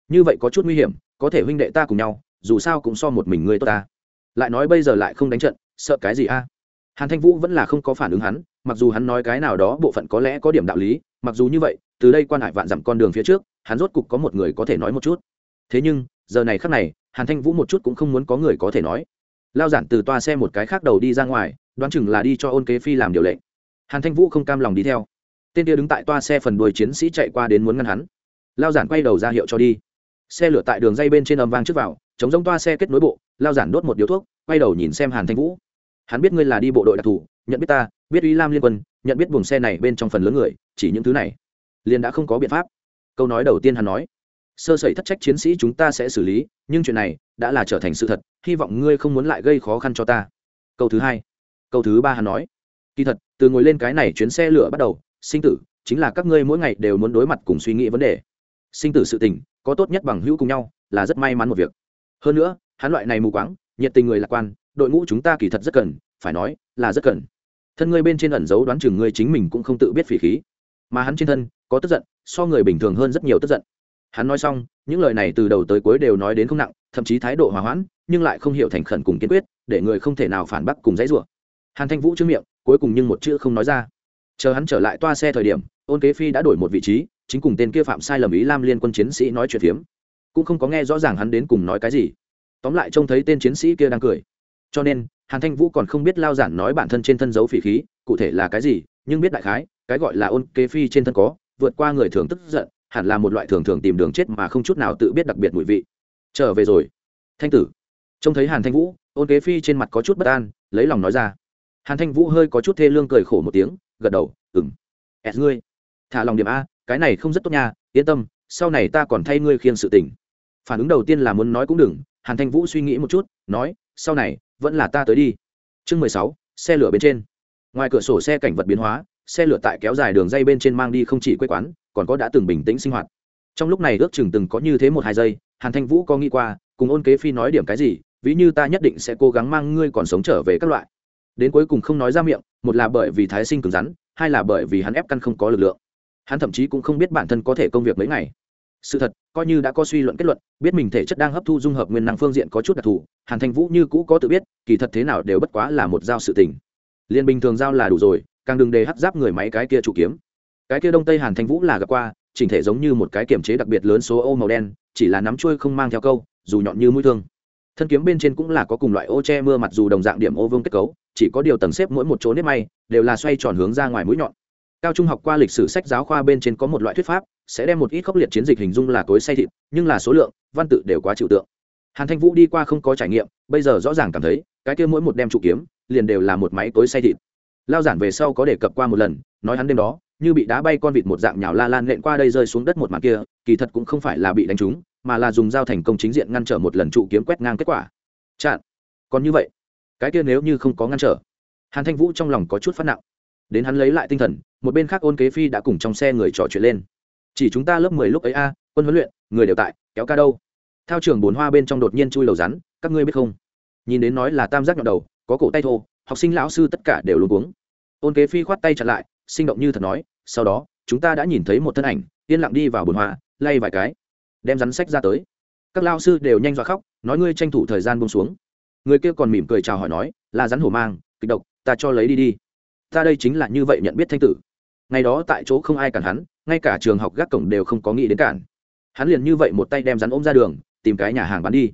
Như vậy có chút nguy hiểm, có thể huynh đệ ta cùng nhau, dù sao cũng so một mình ngươi tốt ta. Lại nói bây giờ lại không đánh trận, sợ cái gì a? Hàn thanh vũ vẫn là không có phản ứng hắn, mặc dù hắn nói cái nào đó bộ phận có lẽ có điểm đạo lý, mặc dù như vậy, từ đây quan hải vạn dặm con đường phía trước, hắn rốt cục có một người có thể nói một chút. Thế nhưng, giờ này khắc này, hàn thanh vũ một chút cũng không muốn có người có thể nói. Lao giản từ toa xe một cái khác đầu đi ra ngoài, đoán chừng là đi cho ôn kế phi làm điều lệnh hàn thanh vũ không cam lòng đi theo. Tên kia đứng tại toa xe phần đuôi chiến sĩ chạy qua đến muốn ngăn hắn. Lao giản quay đầu ra hiệu cho đi. Xe lửa tại đường dây bên trên âm vang trước vào, chống giống toa xe kết nối bộ, lao giản đốt một điếu thuốc, quay đầu nhìn xem hàn thanh vũ. Hắn biết ngươi là đi bộ đội đặc thù, nhận biết ta, biết uy lam liên quân, nhận biết buồng xe này bên trong phần lớn người, chỉ những thứ này. Liền đã không có biện pháp. Câu nói đầu tiên hắn nói. Sơ sẩy thất trách chiến sĩ chúng ta sẽ xử lý, nhưng chuyện này đã là trở thành sự thật, hy vọng ngươi không muốn lại gây khó khăn cho ta. Câu thứ hai. Câu thứ ba hắn nói. Kỳ thật từ ngồi lên cái này chuyến xe lửa bắt đầu, sinh tử, chính là các ngươi mỗi ngày đều muốn đối mặt cùng suy nghĩ vấn đề. Sinh tử sự tình, có tốt nhất bằng hữu cùng nhau, là rất may mắn một việc. Hơn nữa, hắn loại này mù quáng, nhiệt tình người lạc quan, đội ngũ chúng ta kỳ thật rất cần, phải nói, là rất cần. Thân ngươi bên trên ẩn giấu đoán chừng ngươi chính mình cũng không tự biết phỉ khí. Mà hắn trên thân, có tức giận, so người bình thường hơn rất nhiều tức giận. Hắn nói xong, những lời này từ đầu tới cuối đều nói đến không nặng, thậm chí thái độ hòa hoãn, nhưng lại không hiểu thành khẩn cùng kiên quyết, để người không thể nào phản bác cùng dãy ruộng hàn thanh vũ trước miệng, cuối cùng nhưng một chữ không nói ra. Chờ hắn trở lại toa xe thời điểm, ôn kế phi đã đổi một vị trí, chính cùng tên kia phạm sai lầm ý lam liên quân chiến sĩ nói chuyện phiếm. Cũng không có nghe rõ ràng hắn đến cùng nói cái gì. Tóm lại trông thấy tên chiến sĩ kia đang cười. Cho nên, hàn thanh vũ còn không biết lao giản nói bản thân trên thân dấu phỉ khí, cụ thể là cái gì, nhưng biết đại khái, cái gọi là ôn kế phi trên thân có, vượt qua người thường tức giận, hẳn là một loại thường thường tìm đường chết mà không chút nào tự biết đặc biệt mùi vị. Trở về rồi. Thanh tử. Trông thấy hàn thanh vũ, ôn kế phi trên mặt có chút bất an, lấy lòng nói ra hàn thanh vũ hơi có chút thê lương cười khổ một tiếng, gật đầu ừng ẹt ngươi. Thả lòng điểm a, cái này không rất tốt nha, yên tâm, sau này ta còn thay ngươi khiêng sự tình. Phản ứng đầu tiên là muốn nói cũng đừng, hàn thanh vũ suy nghĩ một chút, nói, sau này, vẫn là ta tới đi. Chương mười sáu, xe lửa bên trên. Ngoài cửa sổ xe cảnh vật biến hóa, xe lửa tại kéo dài đường dây bên trên mang đi không chỉ quê quán, còn có đã từng bình tĩnh sinh hoạt. Trong lúc này ước chừng từng có như thế một hai giây, hàn thanh vũ có nghĩ qua, cùng ôn kế phi nói điểm cái gì, ví như ta nhất định sẽ cố gắng mang ngươi còn sống trở về các loại đến cuối cùng không nói ra miệng, một là bởi vì thái sinh cứng rắn, hai là bởi vì hắn ép căn không có lực lượng. Hắn thậm chí cũng không biết bản thân có thể công việc mấy ngày. Sự thật, coi như đã có suy luận kết luận, biết mình thể chất đang hấp thu dung hợp nguyên năng phương diện có chút đặc thù, hàn thanh vũ như cũ có tự biết, kỳ thật thế nào đều bất quá là một giao sự tình. Liên bình thường giao là đủ rồi, càng đừng đề hắt giáp người máy cái kia chủ kiếm. Cái kia đông tây hàn thanh vũ là gặp qua, chỉnh thể giống như một cái kiểm chế đặc biệt lớn số ô màu đen, chỉ là nắm chuôi không mang theo câu, dù nhọn như mũi thương. Thân kiếm bên trên cũng là có cùng loại ô che mưa mặt dù đồng dạng điểm ô vương kết cấu chỉ có điều tầng xếp mỗi một chỗ nếp may đều là xoay tròn hướng ra ngoài mũi nhọn. Cao trung học qua lịch sử sách giáo khoa bên trên có một loại thuyết pháp, sẽ đem một ít khốc liệt chiến dịch hình dung là cối say thịt, nhưng là số lượng, văn tự đều quá chịu tượng. Hàn thanh vũ đi qua không có trải nghiệm, bây giờ rõ ràng cảm thấy, cái kia mỗi một đem trụ kiếm, liền đều là một máy cối say thịt. Lao giản về sau có đề cập qua một lần, nói hắn đêm đó, như bị đá bay con vịt một dạng nhào la lan lện qua đây rơi xuống đất một mặt kia, kỳ thật cũng không phải là bị đánh trúng, mà là dùng dao thành công chính diện ngăn trở một lần trụ kiếm quét ngang kết quả. Chặn còn như vậy cái kia nếu như không có ngăn trở. Hàn thanh vũ trong lòng có chút phát nặng. Đến hắn lấy lại tinh thần, một bên khác ôn kế phi đã cùng trong xe người trò chuyện lên. Chỉ chúng ta lớp mười lúc ấy a, quân huấn luyện, người đều tại, kéo ca đâu? Thao trường bồn hoa bên trong đột nhiên chui lầu rắn, các ngươi biết không? Nhìn đến nói là tam giác nhọn đầu, có cổ tay thô, học sinh lão sư tất cả đều luôn cuống. Ôn kế phi khoát tay chặn lại, sinh động như thật nói, sau đó, chúng ta đã nhìn thấy một thân ảnh, yên lặng đi vào bồn hoa, lay vài cái, đem rắn sách ra tới. Các lao sư đều nhanh dọa khóc, nói, ngươi tranh thủ thời gian bông xuống người kia còn mỉm cười chào hỏi nói, là rắn hổ mang, kịch độc, ta cho lấy đi đi. Ta đây chính là như vậy nhận biết thanh tử. Ngày đó tại chỗ không ai cản hắn, ngay cả trường học gác cổng đều không có nghĩ đến cản. Hắn liền như vậy một tay đem rắn ôm ra đường, tìm cái nhà hàng bán đi.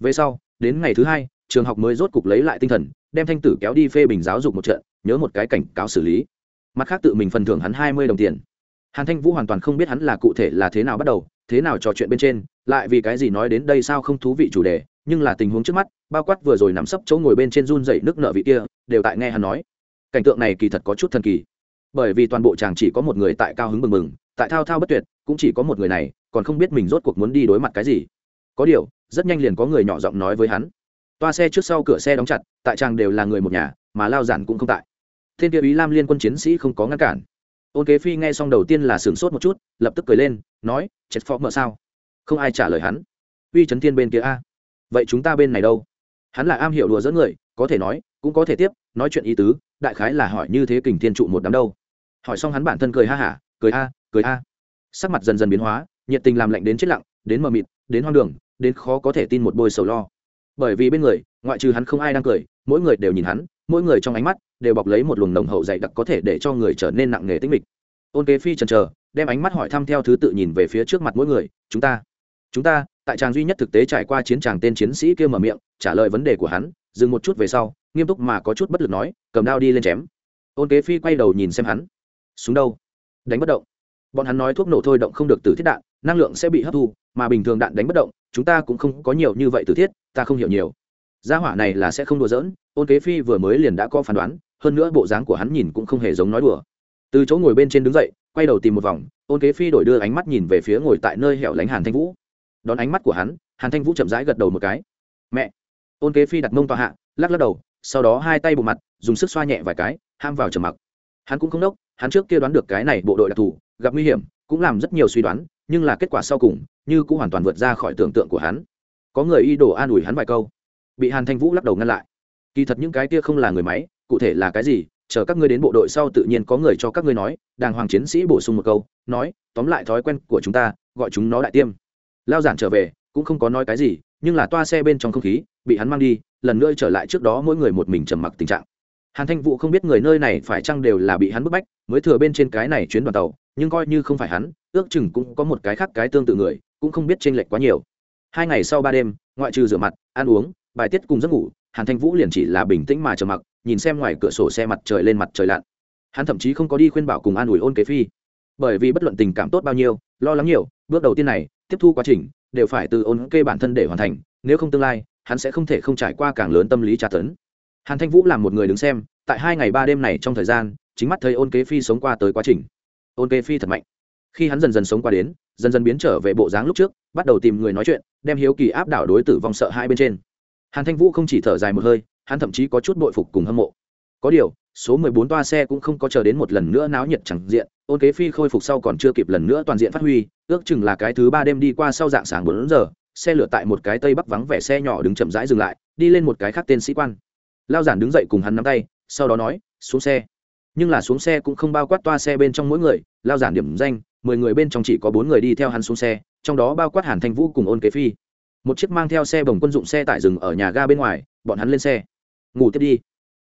Về sau, đến ngày thứ hai, trường học mới rốt cục lấy lại tinh thần, đem thanh tử kéo đi phê bình giáo dục một trận, nhớ một cái cảnh cáo xử lý. Mặt khác tự mình phần thưởng hắn hai mươi đồng tiền. Hàn thanh vũ hoàn toàn không biết hắn là cụ thể là thế nào bắt đầu thế nào trò chuyện bên trên, lại vì cái gì nói đến đây sao không thú vị chủ đề, nhưng là tình huống trước mắt, bao quát vừa rồi nằm sấp chỗ ngồi bên trên run dậy nước nợ vị kia, đều tại nghe hắn nói. Cảnh tượng này kỳ thật có chút thần kỳ. Bởi vì toàn bộ chàng chỉ có một người tại cao hứng mừng mừng tại thao thao bất tuyệt, cũng chỉ có một người này, còn không biết mình rốt cuộc muốn đi đối mặt cái gì. Có điều, rất nhanh liền có người nhỏ giọng nói với hắn. Toa xe trước sau cửa xe đóng chặt, tại chàng đều là người một nhà, mà lao giản cũng không tại. Thiên kia ý lam liên quân chiến sĩ không có ngăn cản ôn kế phi nghe xong đầu tiên là sửng sốt một chút, lập tức cười lên, nói chết phó mợ sao? Không ai trả lời hắn. Uy Trấn thiên bên kia a. Vậy chúng ta bên này đâu? Hắn là am hiểu đùa dẫn người, có thể nói, cũng có thể tiếp, nói chuyện ý tứ, đại khái là hỏi như thế kình thiên trụ một đám đâu. Hỏi xong hắn bản thân cười ha hả, cười a cười a. Sắc mặt dần dần biến hóa, nhiệt tình làm lạnh đến chết lặng, đến mờ mịt, đến hoang đường, đến khó có thể tin một bôi sầu lo. Bởi vì bên người, ngoại trừ hắn không ai đang cười, mỗi người đều nhìn hắn mỗi người trong ánh mắt đều bọc lấy một luồng nồng hậu dày đặc có thể để cho người trở nên nặng nề tích mịch. Ôn kế phi trần chờ, đem ánh mắt hỏi thăm theo thứ tự nhìn về phía trước mặt mỗi người, chúng ta chúng ta, tại tràng duy nhất thực tế trải qua chiến tràng tên chiến sĩ kia mở miệng, trả lời vấn đề của hắn, dừng một chút về sau, nghiêm túc mà có chút bất lực nói, cầm đao đi lên chém. Ôn kế phi quay đầu nhìn xem hắn. Xuống đâu? Đánh bất động. Bọn hắn nói thuốc nổ thôi động không được từ thiết đạn, năng lượng sẽ bị hấp thu, mà bình thường đạn đánh bất động, chúng ta cũng không có nhiều như vậy từ thiết, ta không hiểu nhiều gia hỏa này là sẽ không đùa giỡn ôn kế phi vừa mới liền đã có phán đoán, hơn nữa bộ dáng của hắn nhìn cũng không hề giống nói đùa. Từ chỗ ngồi bên trên đứng dậy, quay đầu tìm một vòng ôn kế phi đổi đưa ánh mắt nhìn về phía ngồi tại nơi hẻo lánh hàn thanh vũ. Đón ánh mắt của hắn, hàn thanh vũ chậm rãi gật đầu một cái. Mẹ. Ôn kế phi đặt mông tòa hạ, lắc lắc đầu, sau đó hai tay bộ mặt, dùng sức xoa nhẹ vài cái, ham vào trầm mặc. Hắn cũng không đốc, hắn trước kia đoán được cái này bộ đội đặc thù, gặp nguy hiểm, cũng làm rất nhiều suy đoán, nhưng là kết quả sau cùng, như cũng hoàn toàn vượt ra khỏi tưởng tượng của hắn. Có người y đồ an ủi hắn vài câu bị hàn thanh vũ lắc đầu ngăn lại kỳ thật những cái kia không là người máy cụ thể là cái gì chờ các ngươi đến bộ đội sau tự nhiên có người cho các ngươi nói đàng hoàng chiến sĩ bổ sung một câu nói tóm lại thói quen của chúng ta gọi chúng nó đại tiêm lao giản trở về cũng không có nói cái gì nhưng là toa xe bên trong không khí bị hắn mang đi lần nữa trở lại trước đó mỗi người một mình trầm mặc tình trạng hàn thanh vũ không biết người nơi này phải chăng đều là bị hắn bức bách mới thừa bên trên cái này chuyến đoàn tàu nhưng coi như không phải hắn ước chừng cũng có một cái khác cái tương tự người cũng không biết chênh lệch quá nhiều hai ngày sau ba đêm ngoại trừ rửa mặt ăn uống bài tiết cùng giấc ngủ, hàn thanh vũ liền chỉ là bình tĩnh mà trầm mặc, nhìn xem ngoài cửa sổ xe mặt trời lên mặt trời lặn. Hắn thậm chí không có đi khuyên bảo cùng an ủi ôn kế phi. Bởi vì bất luận tình cảm tốt bao nhiêu, lo lắng nhiều, bước đầu tiên này, tiếp thu quá trình, đều phải từ ôn kê bản thân để hoàn thành, nếu không tương lai, hắn sẽ không thể không trải qua càng lớn tâm lý tra tấn. Hàn thanh vũ là một người đứng xem, tại hai ngày ba đêm này trong thời gian, chính mắt thấy ôn kế phi sống qua tới quá trình. Ôn kế phi thật mạnh. Khi hắn dần dần sống qua đến, dần dần biến trở về bộ dáng lúc trước, bắt đầu tìm người nói chuyện, đem hiếu kỳ áp đảo đối tử vong sợ hai bên trên hàn thanh vũ không chỉ thở dài một hơi, hắn thậm chí có chút bội phục cùng hâm mộ. Có điều, số mười bốn toa xe cũng không có chờ đến một lần nữa náo nhiệt chẳng diện, ôn kế phi khôi phục sau còn chưa kịp lần nữa toàn diện phát huy, ước chừng là cái thứ ba đêm đi qua sau dạng sáng bốn giờ, xe lửa tại một cái tây bắc vắng vẻ xe nhỏ đứng chậm rãi dừng lại, đi lên một cái khác tên sĩ quan. Lao giản đứng dậy cùng hắn nắm tay, sau đó nói, xuống xe. Nhưng là xuống xe cũng không bao quát toa xe bên trong mỗi người, lao giản điểm danh, mười người bên trong chỉ có bốn người đi theo hắn xuống xe, trong đó bao quát hàn thanh vũ cùng ôn kế phi một chiếc mang theo xe bồng quân dụng xe tải rừng ở nhà ga bên ngoài, bọn hắn lên xe. Ngủ tiếp đi.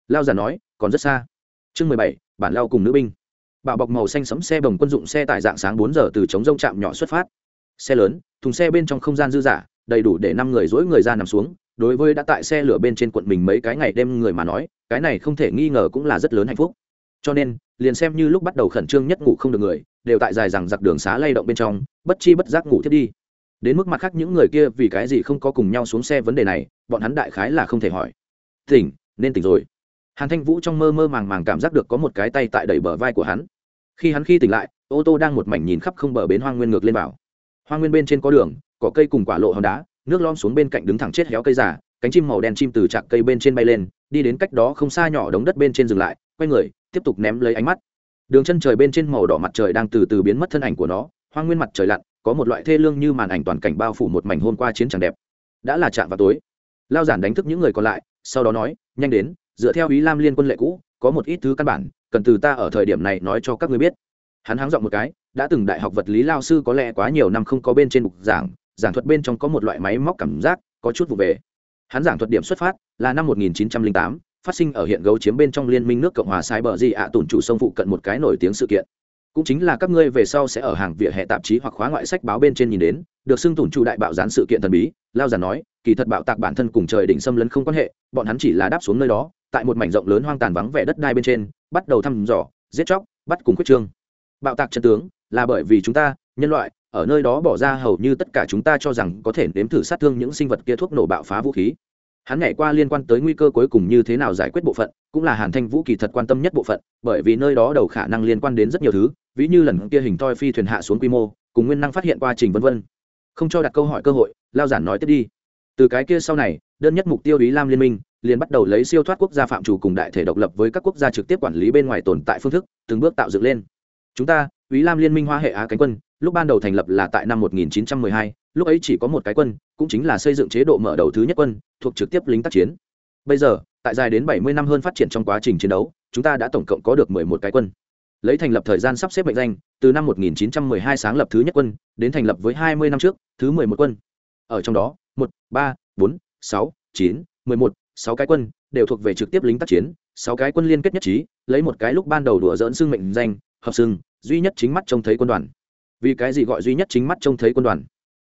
Lao giả nói, còn rất xa. Chương mười bảy, bản lao cùng nữ binh. Bạo bọc màu xanh sấm xe bồng quân dụng xe tải dạng sáng bốn giờ từ trống rông trạm nhỏ xuất phát. Xe lớn, thùng xe bên trong không gian dư giả đầy đủ để năm người dỗi người ra nằm xuống. Đối với đã tại xe lửa bên trên quận mình mấy cái ngày đêm người mà nói, cái này không thể nghi ngờ cũng là rất lớn hạnh phúc. Cho nên, liền xem như lúc bắt đầu khẩn trương nhất ngủ không được người, đều tại dài rằng giặc đường xá lay động bên trong, bất chi bất giác ngủ thiết đi đến mức mặt khác những người kia vì cái gì không có cùng nhau xuống xe vấn đề này, bọn hắn đại khái là không thể hỏi. Tỉnh, nên tỉnh rồi. Hàn thanh vũ trong mơ mơ màng màng cảm giác được có một cái tay tại đẩy bờ vai của hắn. Khi hắn khi tỉnh lại, ô tô đang một mảnh nhìn khắp không bờ bến hoang nguyên ngược lên vào. Hoang nguyên bên trên có đường, có cây cùng quả lộ hòn đá, nước lom xuống bên cạnh đứng thẳng chết héo cây giả cánh chim màu đen chim từ trạc cây bên trên bay lên, đi đến cách đó không xa nhỏ đống đất bên trên dừng lại, quay người, tiếp tục ném lấy ánh mắt. Đường chân trời bên trên màu đỏ mặt trời đang từ từ biến mất thân ảnh của nó, hoang nguyên mặt trời lặn có một loại thê lương như màn ảnh toàn cảnh bao phủ một mảnh hôm qua chiến chẳng đẹp. Đã là chạm vào tối. Lao giản đánh thức những người còn lại sau đó nói nhanh đến dựa theo ý lam liên quân lệ cũ có một ít thứ căn bản cần từ ta ở thời điểm này nói cho các ngươi biết. Hắn háng dọn một cái đã từng đại học vật lý lao sư có lẽ quá nhiều năm không có bên trên mục giảng giảng thuật bên trong có một loại máy móc cảm giác có chút vụ về. Hắn giảng thuật điểm xuất phát là năm 1908, phát sinh ở hiện gấu chiếm bên trong liên minh nước cộng hòa sai bờ di ạ tủn chủ sông phụ cận một cái nổi tiếng sự kiện cũng chính là các ngươi về sau sẽ ở hàng vỉa hè tạp chí hoặc khóa ngoại sách báo bên trên nhìn đến, được xưng tủn chủ đại bạo gián sự kiện thần bí, lao già nói, kỳ thật bạo tạc bản thân cùng trời đỉnh xâm lấn không quan hệ, bọn hắn chỉ là đáp xuống nơi đó, tại một mảnh rộng lớn hoang tàn vắng vẻ đất đai bên trên, bắt đầu thăm dò, giết chóc, bắt cùng quyết trương. Bạo tạc chân tướng, là bởi vì chúng ta, nhân loại, ở nơi đó bỏ ra hầu như tất cả chúng ta cho rằng có thể nếm thử sát thương những sinh vật kia thuốc nổ bạo phá vũ khí hắn nhảy qua liên quan tới nguy cơ cuối cùng như thế nào giải quyết bộ phận, cũng là hàn thanh vũ kỳ thật quan tâm nhất bộ phận, bởi vì nơi đó đầu khả năng liên quan đến rất nhiều thứ, ví như lần kia hình toi phi thuyền hạ xuống quy mô, cùng nguyên năng phát hiện quá trình vân vân. Không cho đặt câu hỏi cơ hội, lao giản nói tiếp đi. Từ cái kia sau này, đơn nhất mục tiêu ý lam liên minh, liền bắt đầu lấy siêu thoát quốc gia phạm chủ cùng đại thể độc lập với các quốc gia trực tiếp quản lý bên ngoài tồn tại phương thức, từng bước tạo dựng lên. Chúng ta ý lam liên minh hoa hệ á cánh quân lúc ban đầu thành lập là tại năm 1912, lúc ấy chỉ có một cái quân cũng chính là xây dựng chế độ mở đầu thứ nhất quân thuộc trực tiếp lính tác chiến. Bây giờ tại dài đến 70 năm hơn phát triển trong quá trình chiến đấu chúng ta đã tổng cộng có được 11 cái quân. Lấy thành lập thời gian sắp xếp mệnh danh từ năm 1912 sáng lập thứ nhất quân đến thành lập với 20 năm trước thứ 11 quân. Ở trong đó một ba bốn sáu chín mười một sáu cái quân đều thuộc về trực tiếp lính tác chiến 6 cái quân liên kết nhất trí lấy một cái lúc ban đầu đùa dỡn xương mệnh danh hợp xưng duy nhất chính mắt trông thấy quân đoàn. Vì cái gì gọi duy nhất chính mắt trông thấy quân đoàn?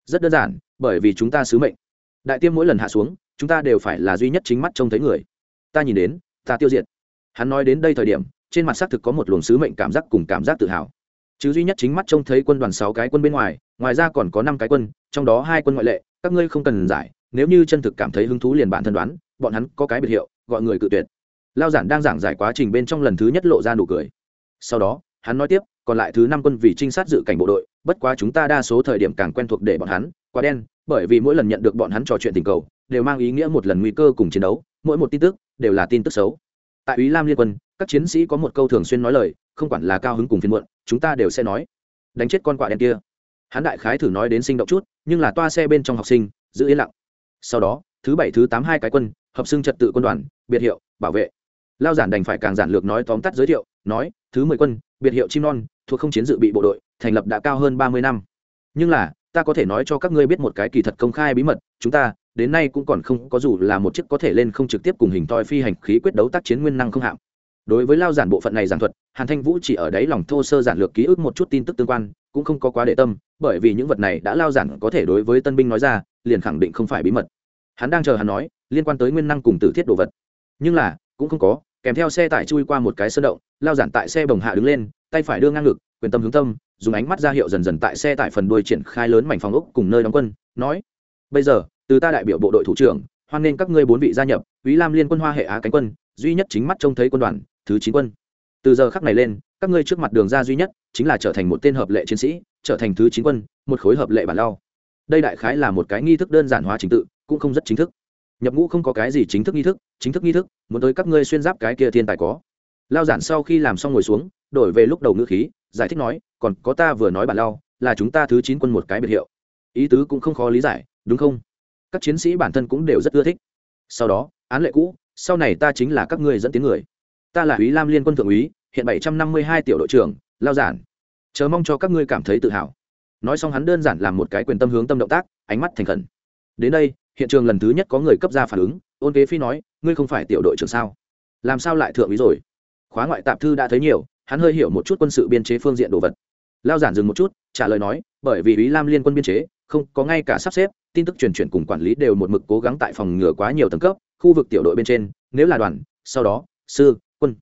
Rất đơn giản, bởi vì chúng ta sứ mệnh. Đại tiêm mỗi lần hạ xuống, chúng ta đều phải là duy nhất chính mắt trông thấy người. Ta nhìn đến, ta tiêu diệt. Hắn nói đến đây thời điểm, trên mặt xác thực có một luồng sứ mệnh cảm giác cùng cảm giác tự hào. Chứ duy nhất chính mắt trông thấy quân đoàn sáu cái quân bên ngoài ngoài ra còn có năm cái quân, trong đó hai quân ngoại lệ, các ngươi không cần giải, nếu như chân thực cảm thấy hứng thú liền bản thân đoán, bọn hắn có cái biệt hiệu, gọi người cự tuyệt. Lao giản đang giảng giải quá trình bên trong lần thứ nhất lộ ra nụ cười. Sau đó, hắn nói tiếp còn lại thứ năm quân vì trinh sát dự cảnh bộ đội, bất quá chúng ta đa số thời điểm càng quen thuộc để bọn hắn, quá đen, bởi vì mỗi lần nhận được bọn hắn trò chuyện tình cầu, đều mang ý nghĩa một lần nguy cơ cùng chiến đấu, mỗi một tin tức, đều là tin tức xấu. Tại ý lam liên quân, các chiến sĩ có một câu thường xuyên nói lời, không quản là cao hứng cùng phiên muộn, chúng ta đều sẽ nói. Đánh chết con quạ đen kia. Hắn đại khái thử nói đến sinh động chút, nhưng là toa xe bên trong học sinh, giữ yên lặng. Sau đó, thứ bảy, thứ tám, hai cái quân, hợp xưng trật tự quân đoàn, biệt hiệu, bảo vệ lao giản đành phải càng giản lược nói tóm tắt giới thiệu, nói, thứ mười quân, biệt hiệu chim non, thuộc không chiến dự bị bộ đội, thành lập đã cao hơn ba mươi năm. Nhưng là, ta có thể nói cho các ngươi biết một cái kỳ thật công khai bí mật, chúng ta, đến nay cũng còn không có dù là một chiếc có thể lên không trực tiếp cùng hình toi phi hành khí quyết đấu tác chiến nguyên năng không hạm. Đối với lao giản bộ phận này giảng thuật, hàn thanh vũ chỉ ở đấy lòng thô sơ giản lược ký ức một chút tin tức tương quan, cũng không có quá để tâm, bởi vì những vật này đã lao giản có thể đối với tân binh nói ra, liền khẳng định không phải bí mật. Hắn đang chờ hắn nói, liên quan tới nguyên năng cùng tử thiết đồ vật. Nhưng là, cũng không có kèm theo xe tải chui qua một cái sơn động lao giản tại xe bồng hạ đứng lên tay phải đưa ngang ngực quyền tâm hướng tâm dùng ánh mắt ra hiệu dần dần tại xe tải phần đuôi triển khai lớn mảnh phòng ốc cùng nơi đóng quân nói bây giờ từ ta đại biểu bộ đội thủ trưởng hoan nghênh các ngươi bốn vị gia nhập Úy Lam Liên quân Hoa hệ Á cánh quân, duy nhất chính mắt trông thấy quân đoàn, thứ chín quân. Từ giờ khắc này lên, các ngươi trước mặt đường ra duy nhất, chính là trở thành một tên hợp lệ chiến sĩ, trở thành thứ chín quân, một khối hợp lệ bản lao. Đây đại khái là một cái nghi thức đơn giản hóa trình tự, cũng không rất chính thức. Nhập ngũ không có cái gì chính thức nghi thức, chính thức nghi thức, muốn tới các ngươi xuyên giáp cái kia thiên tài có. Lao giản sau khi làm xong ngồi xuống, đổi về lúc đầu ngữ khí, giải thích nói, còn có ta vừa nói bản lao, là chúng ta thứ chín quân một cái biệt hiệu. Ý tứ cũng không khó lý giải, đúng không? các chiến sĩ bản thân cũng đều rất ưa thích sau đó án lệ cũ sau này ta chính là các ngươi dẫn tiếng người ta là úy lam liên quân thượng úy hiện bảy trăm năm mươi hai tiểu đội trưởng lao giản chờ mong cho các ngươi cảm thấy tự hào nói xong hắn đơn giản làm một cái quyền tâm hướng tâm động tác ánh mắt thành khẩn đến đây hiện trường lần thứ nhất có người cấp ra phản ứng, ôn kế phi nói, ngươi không phải tiểu đội trưởng sao? Làm sao lại thượng úy rồi? Khóa ngoại tạp thư đã thấy nhiều, hắn hơi hiểu một chút quân sự biên chế phương diện đồ vật. Lao giản dừng một chút, trả lời nói, bởi vì ý lam liên quân biên chế, không có ngay cả sắp xếp, tin tức truyền chuyển cùng quản lý đều một mực cố gắng tại phòng ngừa quá nhiều tầng cấp, khu vực tiểu đội bên trên, nếu là đoàn, sau đó, sư, quân.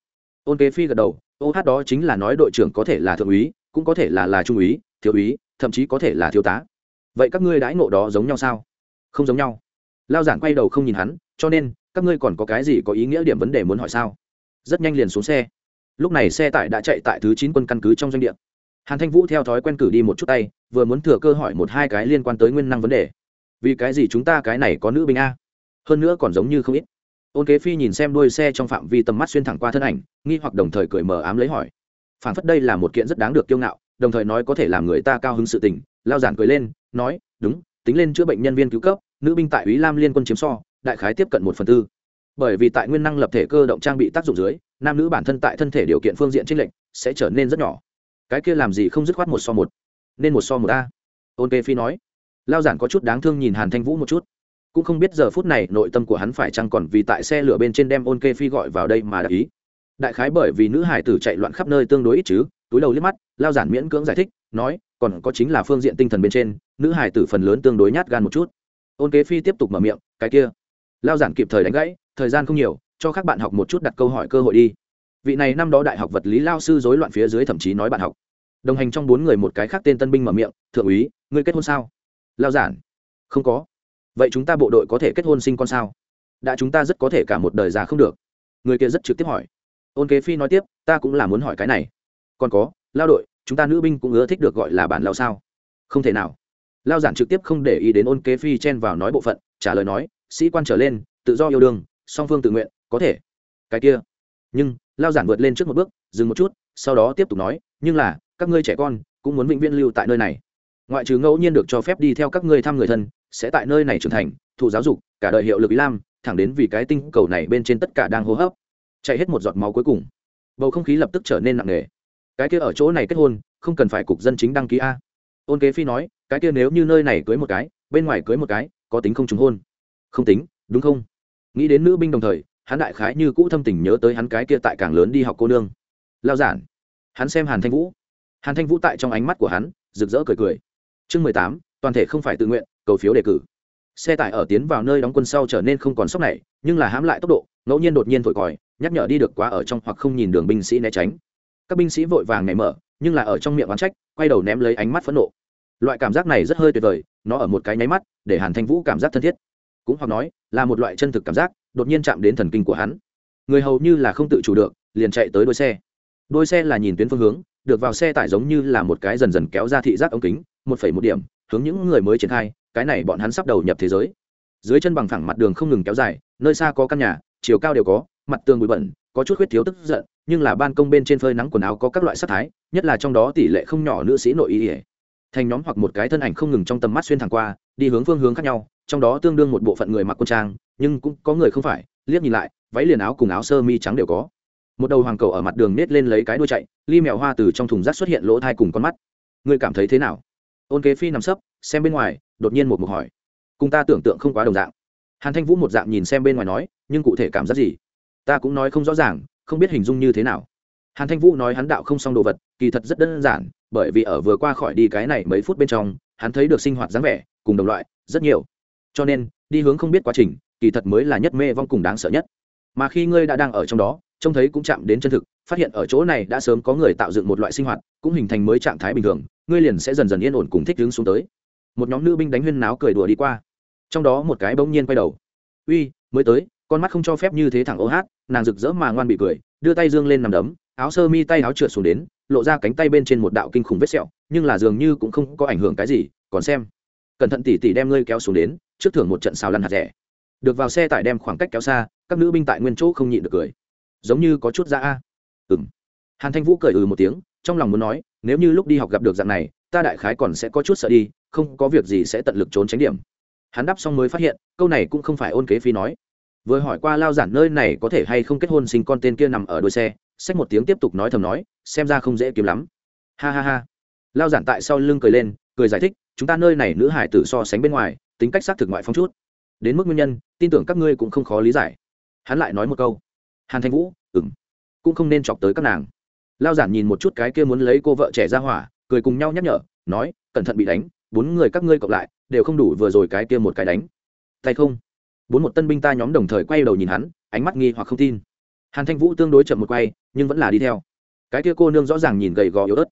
Ôn kế phi gật đầu, ô hát đó chính là nói đội trưởng có thể là thượng úy, cũng có thể là là trung úy, thiếu úy, thậm chí có thể là thiếu tá. Vậy các ngươi đãi ngộ đó giống nhau sao? Không giống nhau. Lao giản quay đầu không nhìn hắn, cho nên, các ngươi còn có cái gì có ý nghĩa điểm vấn đề muốn hỏi sao? Rất nhanh liền xuống xe. Lúc này xe tải đã chạy tại thứ chín quân căn cứ trong doanh địa. Hàn thanh vũ theo thói quen cử đi một chút tay, vừa muốn thừa cơ hỏi một hai cái liên quan tới nguyên năng vấn đề. Vì cái gì chúng ta cái này có nữ binh a? Hơn nữa còn giống như không ít. Ôn kế phi nhìn xem đuôi xe trong phạm vi tầm mắt xuyên thẳng qua thân ảnh, nghi hoặc đồng thời cười mờ ám lấy hỏi. Phản phất đây là một kiện rất đáng được kiêu ngạo, đồng thời nói có thể làm người ta cao hứng sự tình. Lao giản cười lên, nói, đúng tính lên chữa bệnh nhân viên cứu cấp, nữ binh tại ý lam liên quân chiếm so, đại khái tiếp cận một phần tư. Bởi vì tại nguyên năng lập thể cơ động trang bị tác dụng dưới, nam nữ bản thân tại thân thể điều kiện phương diện trích lệnh sẽ trở nên rất nhỏ. Cái kia làm gì không dứt khoát một so một, nên một so một a. Ôn kê phi nói. Lao giản có chút đáng thương nhìn hàn thanh vũ một chút. Cũng không biết giờ phút này nội tâm của hắn phải chăng còn vì tại xe lửa bên trên đem ôn kê phi gọi vào đây mà đã ý đại khái bởi vì nữ hải tử chạy loạn khắp nơi tương đối ít chứ, túi đầu liếc mắt, lao giản miễn cưỡng giải thích, nói, còn có chính là phương diện tinh thần bên trên, nữ hải tử phần lớn tương đối nhát gan một chút. Ôn kế phi tiếp tục mở miệng, cái kia. Lao giản kịp thời đánh gãy, thời gian không nhiều, cho các bạn học một chút đặt câu hỏi cơ hội đi. Vị này năm đó đại học vật lý lao sư dối loạn phía dưới thậm chí nói bạn học. Đồng hành trong bốn người một cái khác tên tân binh mở miệng, thượng úy, ngươi kết hôn sao? Lao giản, không có. Vậy chúng ta bộ đội có thể kết hôn sinh con sao? Đã, chúng ta rất có thể cả một đời già không được. Người kia rất trực tiếp hỏi ôn kế phi nói tiếp, ta cũng là muốn hỏi cái này. Còn có, lao đội, chúng ta nữ binh cũng ưa thích được gọi là bản lao sao? Không thể nào. Lao giản trực tiếp không để ý đến ôn kế phi chen vào nói bộ phận, trả lời nói, sĩ quan trở lên, tự do yêu đương, song phương tự nguyện, có thể. Cái kia. Nhưng, lao giản vượt lên trước một bước, dừng một chút, sau đó tiếp tục nói, nhưng là, các ngươi trẻ con, cũng muốn vĩnh viễn lưu tại nơi này. Ngoại trừ ngẫu nhiên được cho phép đi theo các ngươi thăm người thân, sẽ tại nơi này trưởng thành, thụ giáo dục, cả đời hiệu lực ý lam thẳng đến vì cái tinh cầu này bên trên tất cả đang hô hấp chạy hết một giọt máu cuối cùng. Bầu không khí lập tức trở nên nặng nề. Cái kia ở chỗ này kết hôn, không cần phải cục dân chính đăng ký a. Ôn kế phi nói, cái kia nếu như nơi này cưới một cái, bên ngoài cưới một cái, có tính không trùng hôn? Không tính, đúng không? Nghĩ đến nữ binh đồng thời, hắn đại khái như cũ thâm tình nhớ tới hắn cái kia tại càng lớn đi học cô nương. Lao giản. Hắn xem hàn thanh vũ. Hàn thanh vũ tại trong ánh mắt của hắn, rực rỡ cười cười. Chương mười tám, toàn thể không phải tự nguyện, cầu phiếu đề cử. Xe tải ở tiến vào nơi đóng quân sau trở nên không còn sốc này, nhưng là hãm lại tốc độ ngẫu nhiên đột nhiên thổi còi, nhắc nhở đi được quá ở trong hoặc không nhìn đường binh sĩ né tránh. Các binh sĩ vội vàng nhảy mở, nhưng là ở trong miệng oán trách, quay đầu ném lấy ánh mắt phẫn nộ. Loại cảm giác này rất hơi tuyệt vời, nó ở một cái nháy mắt, để hàn thanh vũ cảm giác thân thiết. Cũng hoặc nói, là một loại chân thực cảm giác, đột nhiên chạm đến thần kinh của hắn. Người hầu như là không tự chủ được, liền chạy tới đôi xe. Đôi xe là nhìn tuyến phương hướng, được vào xe tải giống như là một cái dần dần kéo ra thị giác ống kính, một phẩy một điểm, hướng những người mới triển khai, cái này bọn hắn sắp đầu nhập thế giới. Dưới chân bằng phẳng mặt đường không ngừng kéo dài, nơi xa có căn nhà chiều cao đều có, mặt tường bụi bẩn, có chút khuyết thiếu tức giận, nhưng là ban công bên trên phơi nắng quần áo có các loại sắc thái, nhất là trong đó tỷ lệ không nhỏ nữ sĩ nội y ỉa thành nhóm hoặc một cái thân ảnh không ngừng trong tầm mắt xuyên thẳng qua, đi hướng phương hướng khác nhau, trong đó tương đương một bộ phận người mặc quân trang, nhưng cũng có người không phải, liếc nhìn lại, váy liền áo cùng áo sơ mi trắng đều có. Một đầu hoàng cầu ở mặt đường nết lên lấy cái đuôi chạy, ly mèo hoa từ trong thùng rác xuất hiện lỗ thai cùng con mắt. Ngươi cảm thấy thế nào? Ôn kế phi nằm sấp, xem bên ngoài, đột nhiên một mục hỏi. Cùng ta tưởng tượng không quá đồng dạng hàn thanh vũ một dạng nhìn xem bên ngoài nói, nhưng cụ thể cảm giác gì? Ta cũng nói không rõ ràng, không biết hình dung như thế nào. Hàn thanh vũ nói hắn đạo không xong đồ vật, kỳ thật rất đơn giản, bởi vì ở vừa qua khỏi đi cái này mấy phút bên trong, hắn thấy được sinh hoạt dáng vẻ, cùng đồng loại, rất nhiều. Cho nên, đi hướng không biết quá trình, kỳ thật mới là nhất mê vong cùng đáng sợ nhất. Mà khi ngươi đã đang ở trong đó, trông thấy cũng chạm đến chân thực, phát hiện ở chỗ này đã sớm có người tạo dựng một loại sinh hoạt, cũng hình thành mới trạng thái bình thường, ngươi liền sẽ dần dần yên ổn cùng thích hướng xuống tới. Một nhóm nữ binh đánh huyên náo cười đùa đi qua trong đó một cái bỗng nhiên quay đầu. Uy, mới tới, con mắt không cho phép như thế thẳng ô hát. Nàng rực rỡ mà ngoan bị cười, đưa tay dương lên nằm đấm, áo sơ mi tay áo trượt xuống đến, lộ ra cánh tay bên trên một đạo kinh khủng vết sẹo, nhưng là dường như cũng không có ảnh hưởng cái gì, còn xem. Cẩn thận tỉ tỉ đem ngươi kéo xuống đến, trước thưởng một trận xào lăn hạt rẻ. Được vào xe tải đem khoảng cách kéo xa, các nữ binh tại nguyên chỗ không nhịn được cười. Giống như có chút ra a. Ừng hàn thanh vũ cười ừ một tiếng, trong lòng muốn nói, nếu như lúc đi học gặp được dạng này, ta đại khái còn sẽ có chút sợ đi, không có việc gì sẽ tận lực trốn tránh điểm hắn đáp xong mới phát hiện, câu này cũng không phải ôn kế phi nói. Vừa hỏi qua lao giản nơi này có thể hay không kết hôn sinh con tên kia nằm ở đuôi xe, xách một tiếng tiếp tục nói thầm nói, xem ra không dễ kiếm lắm. Ha ha ha. Lao giản tại sau lưng cười lên, cười giải thích, chúng ta nơi này nữ hải tử so sánh bên ngoài, tính cách xác thực ngoại phong chút. Đến mức nguyên nhân, tin tưởng các ngươi cũng không khó lý giải. Hắn lại nói một câu. Hàn thanh vũ ừng cũng không nên chọc tới các nàng. Lao giản nhìn một chút cái kia muốn lấy cô vợ trẻ ra hỏa, cười cùng nhau nhắc nhở, nói, cẩn thận bị đánh bốn người các ngươi cộng lại, đều không đủ vừa rồi cái kia một cái đánh. Tay không? Bốn một tân binh ta nhóm đồng thời quay đầu nhìn hắn, ánh mắt nghi hoặc không tin. Hàn thanh vũ tương đối chậm một quay, nhưng vẫn là đi theo. Cái kia cô nương rõ ràng nhìn gầy gò yếu ớt.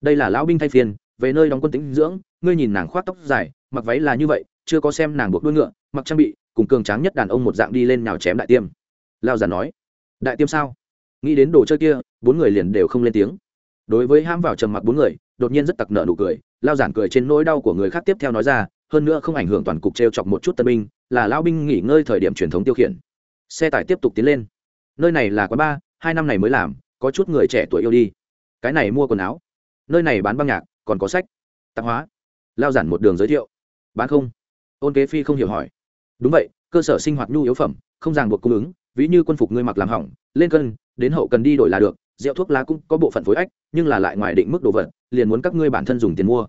Đây là lão binh thay phiên, về nơi đóng quân tĩnh dưỡng, ngươi nhìn nàng khoác tóc dài, mặc váy là như vậy, chưa có xem nàng buộc đuôi ngựa, mặc trang bị, cùng cường tráng nhất đàn ông một dạng đi lên nào chém đại tiêm. Lao già nói, đại tiêm sao? Nghĩ đến đồ chơi kia, bốn người liền đều không lên tiếng. Đối với ham vào trầm mặc bốn người đột nhiên rất tặc nợ nụ cười, lao giản cười trên nỗi đau của người khác tiếp theo nói ra, hơn nữa không ảnh hưởng toàn cục t r e o chọc một chút tân binh, là lao binh nghỉ ngơi thời điểm truyền thống tiêu khiển. Xe tải tiếp tục tiến lên. Nơi này là quán ba, hai năm này mới làm, có chút người trẻ tuổi yêu đi. Cái này mua quần áo. Nơi này bán băng nhạc, còn có sách. Tạp hóa. Lao giản một đường giới thiệu. Bán không? Ôn kế phi không hiểu hỏi. Đúng vậy, cơ sở sinh hoạt nhu yếu phẩm, không ràng buộc cung ứng, ví như quân phục ngươi mặc làm hỏng, lên cân, đến hậu cần đi đổi là được, rượu thuốc lá cũng có bộ phận phối ách, nhưng là lại ngoài định mức đồ vật liền muốn các ngươi bản thân dùng tiền mua.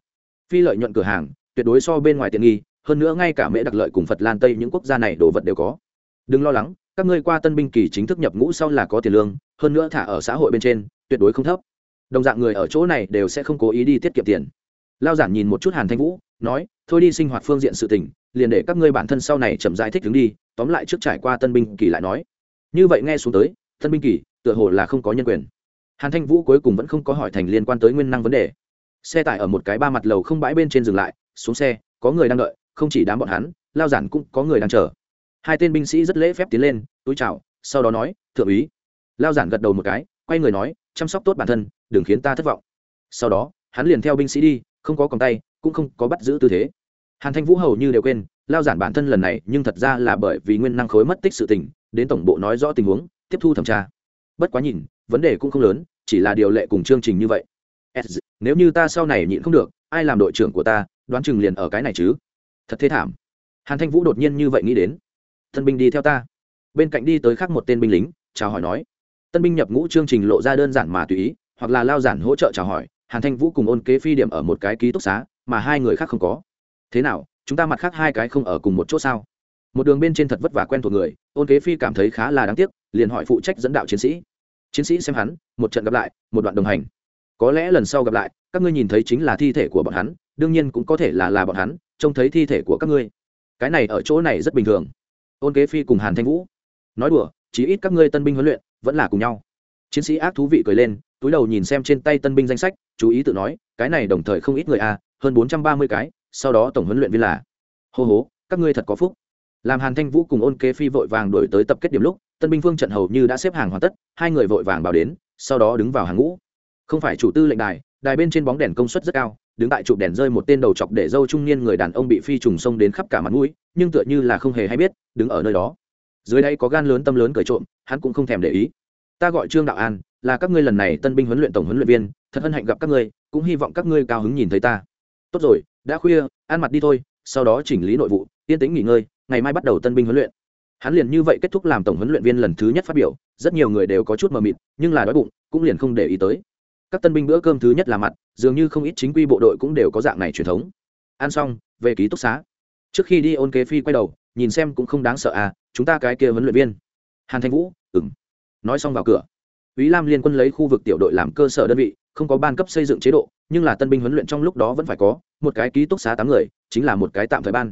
Phi lợi nhuận cửa hàng, tuyệt đối so bên ngoài tiện nghi, hơn nữa ngay cả mễ đặc lợi cùng phật lan tây những quốc gia này đồ vật đều có. Đừng lo lắng, các ngươi qua tân binh kỳ chính thức nhập ngũ sau là có tiền lương, hơn nữa thả ở xã hội bên trên, tuyệt đối không thấp. Đồng dạng người ở chỗ này đều sẽ không cố ý đi tiết kiệm tiền. Lao giản nhìn một chút hàn thanh vũ, nói, thôi đi sinh hoạt phương diện sự tình, liền để các ngươi bản thân sau này chậm giải thích đứng đi, tóm lại trước trải qua tân binh kỳ lại nói. Như vậy nghe xuống tới, tân binh kỳ, tựa hồ là không có nhân quyền hàn thanh vũ cuối cùng vẫn không có hỏi thành liên quan tới nguyên năng vấn đề. Xe tải ở một cái ba mặt lầu không bãi bên trên dừng lại, xuống xe, có người đang đợi, không chỉ đám bọn hắn, lao giản cũng có người đang chờ. Hai tên binh sĩ rất lễ phép tiến lên, túi chào, sau đó nói, thượng úy. Lao giản gật đầu một cái, quay người nói, chăm sóc tốt bản thân, đừng khiến ta thất vọng. Sau đó, hắn liền theo binh sĩ đi, không có còng tay, cũng không có bắt giữ tư thế. Hàn thanh vũ hầu như đều quên, lao giản bản thân lần này nhưng thật ra là bởi vì nguyên năng khối mất tích sự tình, đến tổng bộ nói rõ tình huống, tiếp thu thẩm tra bất quá nhìn, vấn đề cũng không lớn, chỉ là điều lệ cùng chương trình như vậy. Nếu như ta sau này nhịn không được, ai làm đội trưởng của ta, đoán chừng liền ở cái này chứ. Thật thế thảm. Hàn thanh vũ đột nhiên như vậy nghĩ đến. Thân binh đi theo ta. Bên cạnh đi tới khác một tên binh lính, chào hỏi nói. Tân binh nhập ngũ chương trình lộ ra đơn giản mà tùy ý, hoặc là lao giản hỗ trợ chào hỏi. Hàn thanh vũ cùng ôn kế phi điểm ở một cái ký túc xá, mà hai người khác không có. Thế nào, chúng ta mặt khác hai cái không ở cùng một chỗ sao? Một đường bên trên thật vất vả quen thuộc người, ôn kế phi cảm thấy khá là đáng tiếc, liền hỏi phụ trách dẫn đạo chiến sĩ chiến sĩ xem hắn một trận gặp lại một đoạn đồng hành. Có lẽ lần sau gặp lại các ngươi nhìn thấy chính là thi thể của bọn hắn đương nhiên cũng có thể là là bọn hắn trông thấy thi thể của các ngươi. Cái này ở chỗ này rất bình thường. Ôn kế phi cùng hàn thanh vũ. Nói đùa chí ít các ngươi tân binh huấn luyện vẫn là cùng nhau. Chiến sĩ ác thú vị cười lên túi đầu nhìn xem trên tay tân binh danh sách chú ý tự nói cái này đồng thời không ít người a à, hơn bốn trăm ba mươi cái sau đó tổng huấn luyện viên là. Hô hố các ngươi thật có phúc. Làm hàn thanh vũ cùng ôn kế phi vội vàng đổi tới tập kết điểm lúc tân binh phương trận hầu như đã xếp hàng hoàn tất, hai người vội vàng vào đến, sau đó đứng vào hàng ngũ. Không phải chủ tư lệnh đài đài bên trên bóng đèn công suất rất cao, đứng tại trụ đèn rơi một tên đầu chọc để dâu trung niên người đàn ông bị phi trùng sông đến khắp cả mặt mũi, nhưng tựa như là không hề hay biết, đứng ở nơi đó. Dưới đây có gan lớn tâm lớn cởi trộm, hắn cũng không thèm để ý. Ta gọi trương đạo an, là các ngươi lần này tân binh huấn luyện tổng huấn luyện viên, thật hân hạnh gặp các ngươi, cũng hy vọng các ngươi cao hứng nhìn thấy ta. Tốt rồi, đã khuya, ăn mặt đi thôi, sau đó chỉnh lý nội vụ, yên tĩnh nghỉ ngơi, ngày mai bắt đầu tân binh huấn luyện hắn liền như vậy kết thúc làm tổng huấn luyện viên lần thứ nhất phát biểu rất nhiều người đều có chút mờ mịt nhưng là đói bụng cũng liền không để ý tới. Các tân binh bữa cơm thứ nhất là mặt dường như không ít chính quy bộ đội cũng đều có dạng này truyền thống. Ăn xong về ký túc xá. Trước khi đi ôn kế phi quay đầu nhìn xem cũng không đáng sợ à chúng ta cái kia huấn luyện viên. Hàn thanh vũ ừng nói xong vào cửa. Ý Lam liên quân lấy khu vực tiểu đội làm cơ sở đơn vị, không có ban cấp xây dựng chế độ, nhưng là tân binh huấn luyện trong lúc đó vẫn phải có, một cái ký túc xá tám người, chính là một cái tạm thời ban.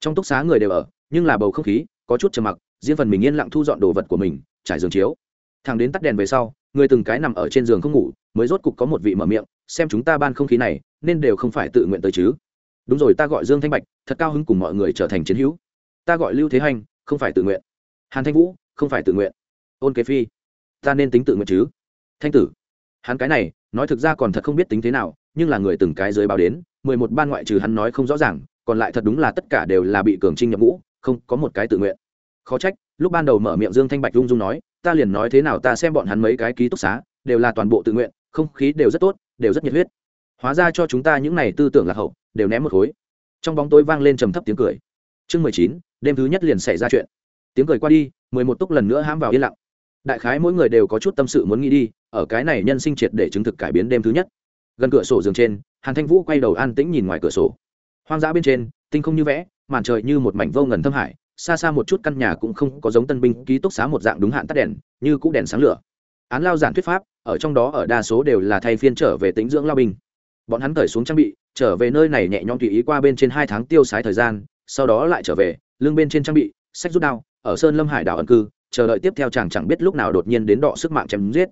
Trong túc xá người đều ở, nhưng là bầu không khí có chút trầm mặc, riêng phần mình yên lặng thu dọn đồ vật của mình, trải giường chiếu. Thằng đến tắt đèn về sau, người từng cái nằm ở trên giường không ngủ, mới rốt cục có một vị mở miệng, xem chúng ta ban không khí này, nên đều không phải tự nguyện tới chứ. Đúng rồi, ta gọi Dương Thanh Bạch, thật cao hứng cùng mọi người trở thành chiến hữu. Ta gọi Lưu Thế Hành, không phải tự nguyện. Hàn Thanh Vũ, không phải tự nguyện. Ôn Kế Phi, ta nên tính tự nguyện chứ thanh tử hắn cái này nói thực ra còn thật không biết tính thế nào nhưng là người từng cái dưới báo đến mười một ban ngoại trừ hắn nói không rõ ràng còn lại thật đúng là tất cả đều là bị cường trinh nhập ngũ không có một cái tự nguyện. Khó trách, lúc ban đầu mở miệng dương thanh bạch rung rung nói, ta liền nói thế nào ta xem bọn hắn mấy cái ký túc xá, đều là toàn bộ tự nguyện, không khí đều rất tốt, đều rất nhiệt huyết. Hóa ra cho chúng ta những này tư tưởng lạc hậu, đều ném một khối. Trong bóng tối vang lên trầm thấp tiếng cười. Chương mười chín, đêm thứ nhất liền xảy ra chuyện. Tiếng cười qua đi, mười một túc lần nữa hãm vào yên lặng. Đại khái mỗi người đều có chút tâm sự muốn nghĩ đi, ở cái này nhân sinh triệt để chứng thực cải biến đêm thứ nhất. Gần cửa sổ giường trên, hàn thanh vũ quay đầu an tĩnh nhìn ngoài cửa sổ. Hoang dã bên trên, tinh không như vẽ màn trời như một mảnh vô ngần thâm hải, xa xa một chút căn nhà cũng không có giống tân binh ký túc xá một dạng đúng hạn tắt đèn, như cũ đèn sáng lửa. Án lao giản thuyết pháp, ở trong đó ở đa số đều là thay phiên trở về tính dưỡng lao binh. Bọn hắn cởi xuống trang bị, trở về nơi này nhẹ nhõm tùy ý qua bên trên hai tháng tiêu sái thời gian, sau đó lại trở về, lưng bên trên trang bị, sách rút đao, ở sơn lâm hải đảo ẩn cư, chờ đợi tiếp theo chàng chẳng biết lúc nào đột nhiên đến đọ sức mạng chém giết.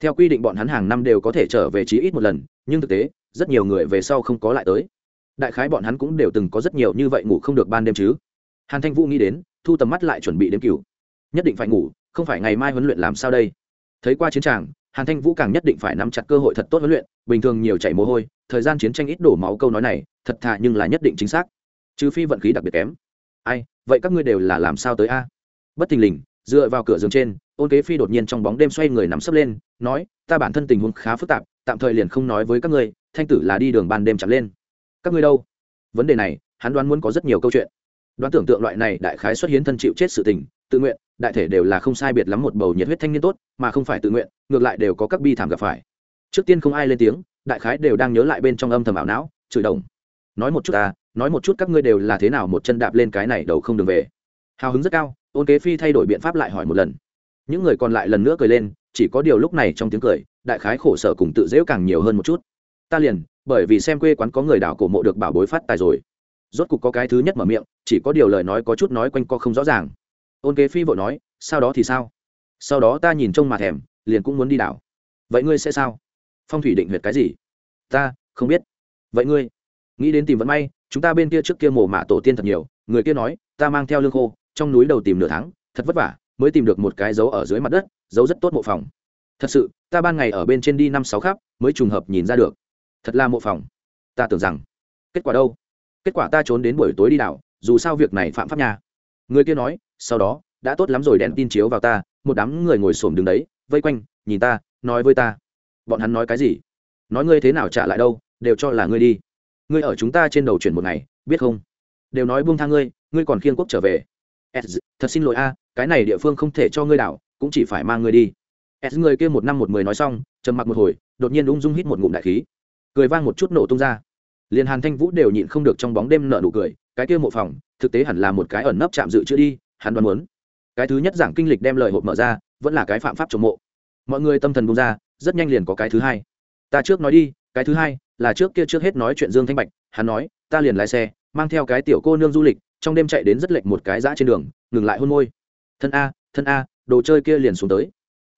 Theo quy định bọn hắn hàng năm đều có thể trở về chí ít một lần, nhưng thực tế, rất nhiều người về sau không có lại tới đại khái bọn hắn cũng đều từng có rất nhiều như vậy ngủ không được ban đêm chứ. Hàn thanh vũ nghĩ đến, thu tầm mắt lại chuẩn bị đến cửu. Nhất định phải ngủ, không phải ngày mai huấn luyện làm sao đây? Thấy qua chiến tràng, hàn thanh vũ càng nhất định phải nắm chặt cơ hội thật tốt huấn luyện, bình thường nhiều chảy mồ hôi, thời gian chiến tranh ít đổ máu câu nói này, thật thà nhưng là nhất định chính xác. Trừ phi vận khí đặc biệt kém. Ai, vậy các ngươi đều là làm sao tới a? Bất thình lình, dựa vào cửa giường trên, ôn kế phi đột nhiên trong bóng đêm xoay người nắm sấp lên, nói, ta bản thân tình huống khá phức tạp, tạm thời liền không nói với các ngươi, thanh tử là đi đường ban đêm chặt lên các ngươi đâu? Vấn đề này, hắn đoán muốn có rất nhiều câu chuyện. Đoán tưởng tượng loại này đại khái xuất hiến thân chịu chết sự tình, tự nguyện, đại thể đều là không sai biệt lắm một bầu nhiệt huyết thanh niên tốt, mà không phải tự nguyện, ngược lại đều có các bi thảm gặp phải. Trước tiên không ai lên tiếng, đại khái đều đang nhớ lại bên trong âm thầm ảo não, chửi đồng. Nói một chút ta nói một chút các ngươi đều là thế nào một chân đạp lên cái này đầu không đường về. Hào hứng rất cao, ôn kế phi thay đổi biện pháp lại hỏi một lần. Những người còn lại lần nữa cười lên, chỉ có điều lúc này trong tiếng cười, đại khái khổ sở cùng tự dễu càng nhiều hơn một chút ta liền, bởi vì xem quê quán có người đảo cổ mộ được bảo bối phát tài rồi. Rốt cục có cái thứ nhất mở miệng, chỉ có điều lời nói có chút nói quanh co không rõ ràng. Ôn kế phi vội nói, sau đó thì sao? Sau đó ta nhìn trông mà thèm, liền cũng muốn đi đảo. Vậy ngươi sẽ sao? Phong thủy định huyệt cái gì? Ta, không biết. Vậy ngươi, nghĩ đến tìm vận may, chúng ta bên kia trước kia mồ mạ tổ tiên thật nhiều, người kia nói, ta mang theo lương khô, trong núi đầu tìm nửa tháng, thật vất vả, mới tìm được một cái dấu ở dưới mặt đất, dấu rất tốt mộ phòng. Thật sự, ta ban ngày ở bên trên đi năm sáu khắp, mới trùng hợp nhìn ra được thật là mộ phòng. Ta tưởng rằng, kết quả đâu? Kết quả ta trốn đến buổi tối đi đảo, dù sao việc này phạm pháp nhà người kia nói, sau đó, đã tốt lắm rồi đèn tin chiếu vào ta, một đám người ngồi xổm đứng đấy, vây quanh, nhìn ta, nói với ta. Bọn hắn nói cái gì? Nói ngươi thế nào trả lại đâu, đều cho là ngươi đi. Ngươi ở chúng ta trên đầu chuyển một ngày, biết không? Đều nói buông tha ngươi ngươi còn khiên quốc trở về. S thật xin lỗi a, cái này địa phương không thể cho ngươi đảo, cũng chỉ phải mang ngươi đi. S người kia một năm một mười nói xong, trầm mặc một hồi, đột nhiên ung dung hít một ngụm đại khí cười vang một chút nổ tung ra. Liền hàn thanh vũ đều nhịn không được trong bóng đêm nợ nụ cười, cái kia mộ phòng, thực tế hẳn là một cái ẩn nấp chạm dự chưa đi, hắn đoán muốn. Cái thứ nhất giảng kinh lịch đem lời hộp mở ra, vẫn là cái phạm pháp chống mộ. Mọi người tâm thần bung ra, rất nhanh liền có cái thứ hai. Ta trước nói đi, cái thứ hai là trước kia trước hết nói chuyện dương thanh bạch, hắn nói, ta liền lái xe, mang theo cái tiểu cô nương du lịch, trong đêm chạy đến rất lệch một cái dã trên đường, ngừng lại hôn môi. Thân a thân a, đồ chơi kia liền xuống tới.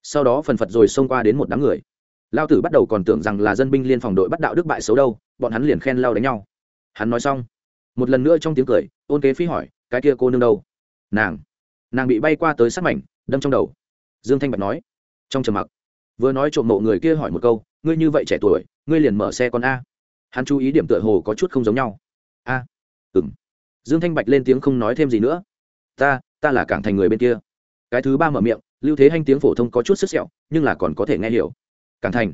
Sau đó phần phật rồi xông qua đến một đám người lao tử bắt đầu còn tưởng rằng là dân binh liên phòng đội bắt đạo đức bại xấu đâu bọn hắn liền khen lao đánh nhau. Hắn nói xong một lần nữa trong tiếng cười ôn kế phi hỏi cái kia cô nương đâu? Nàng. Nàng bị bay qua tới sát mảnh đâm trong đầu. Dương thanh bạch nói trong trầm mặc. Vừa nói trộm mộ người kia hỏi một câu ngươi như vậy trẻ tuổi ngươi liền mở xe con a? Hắn chú ý điểm tựa hồ có chút không giống nhau. A. À, ừng dương thanh bạch lên tiếng không nói thêm gì nữa. Ta ta là cảng thành người bên kia. Cái thứ ba mở miệng lưu thế hanh tiếng phổ thông có chút sức sẹo nhưng là còn có thể nghe hiểu cản thành.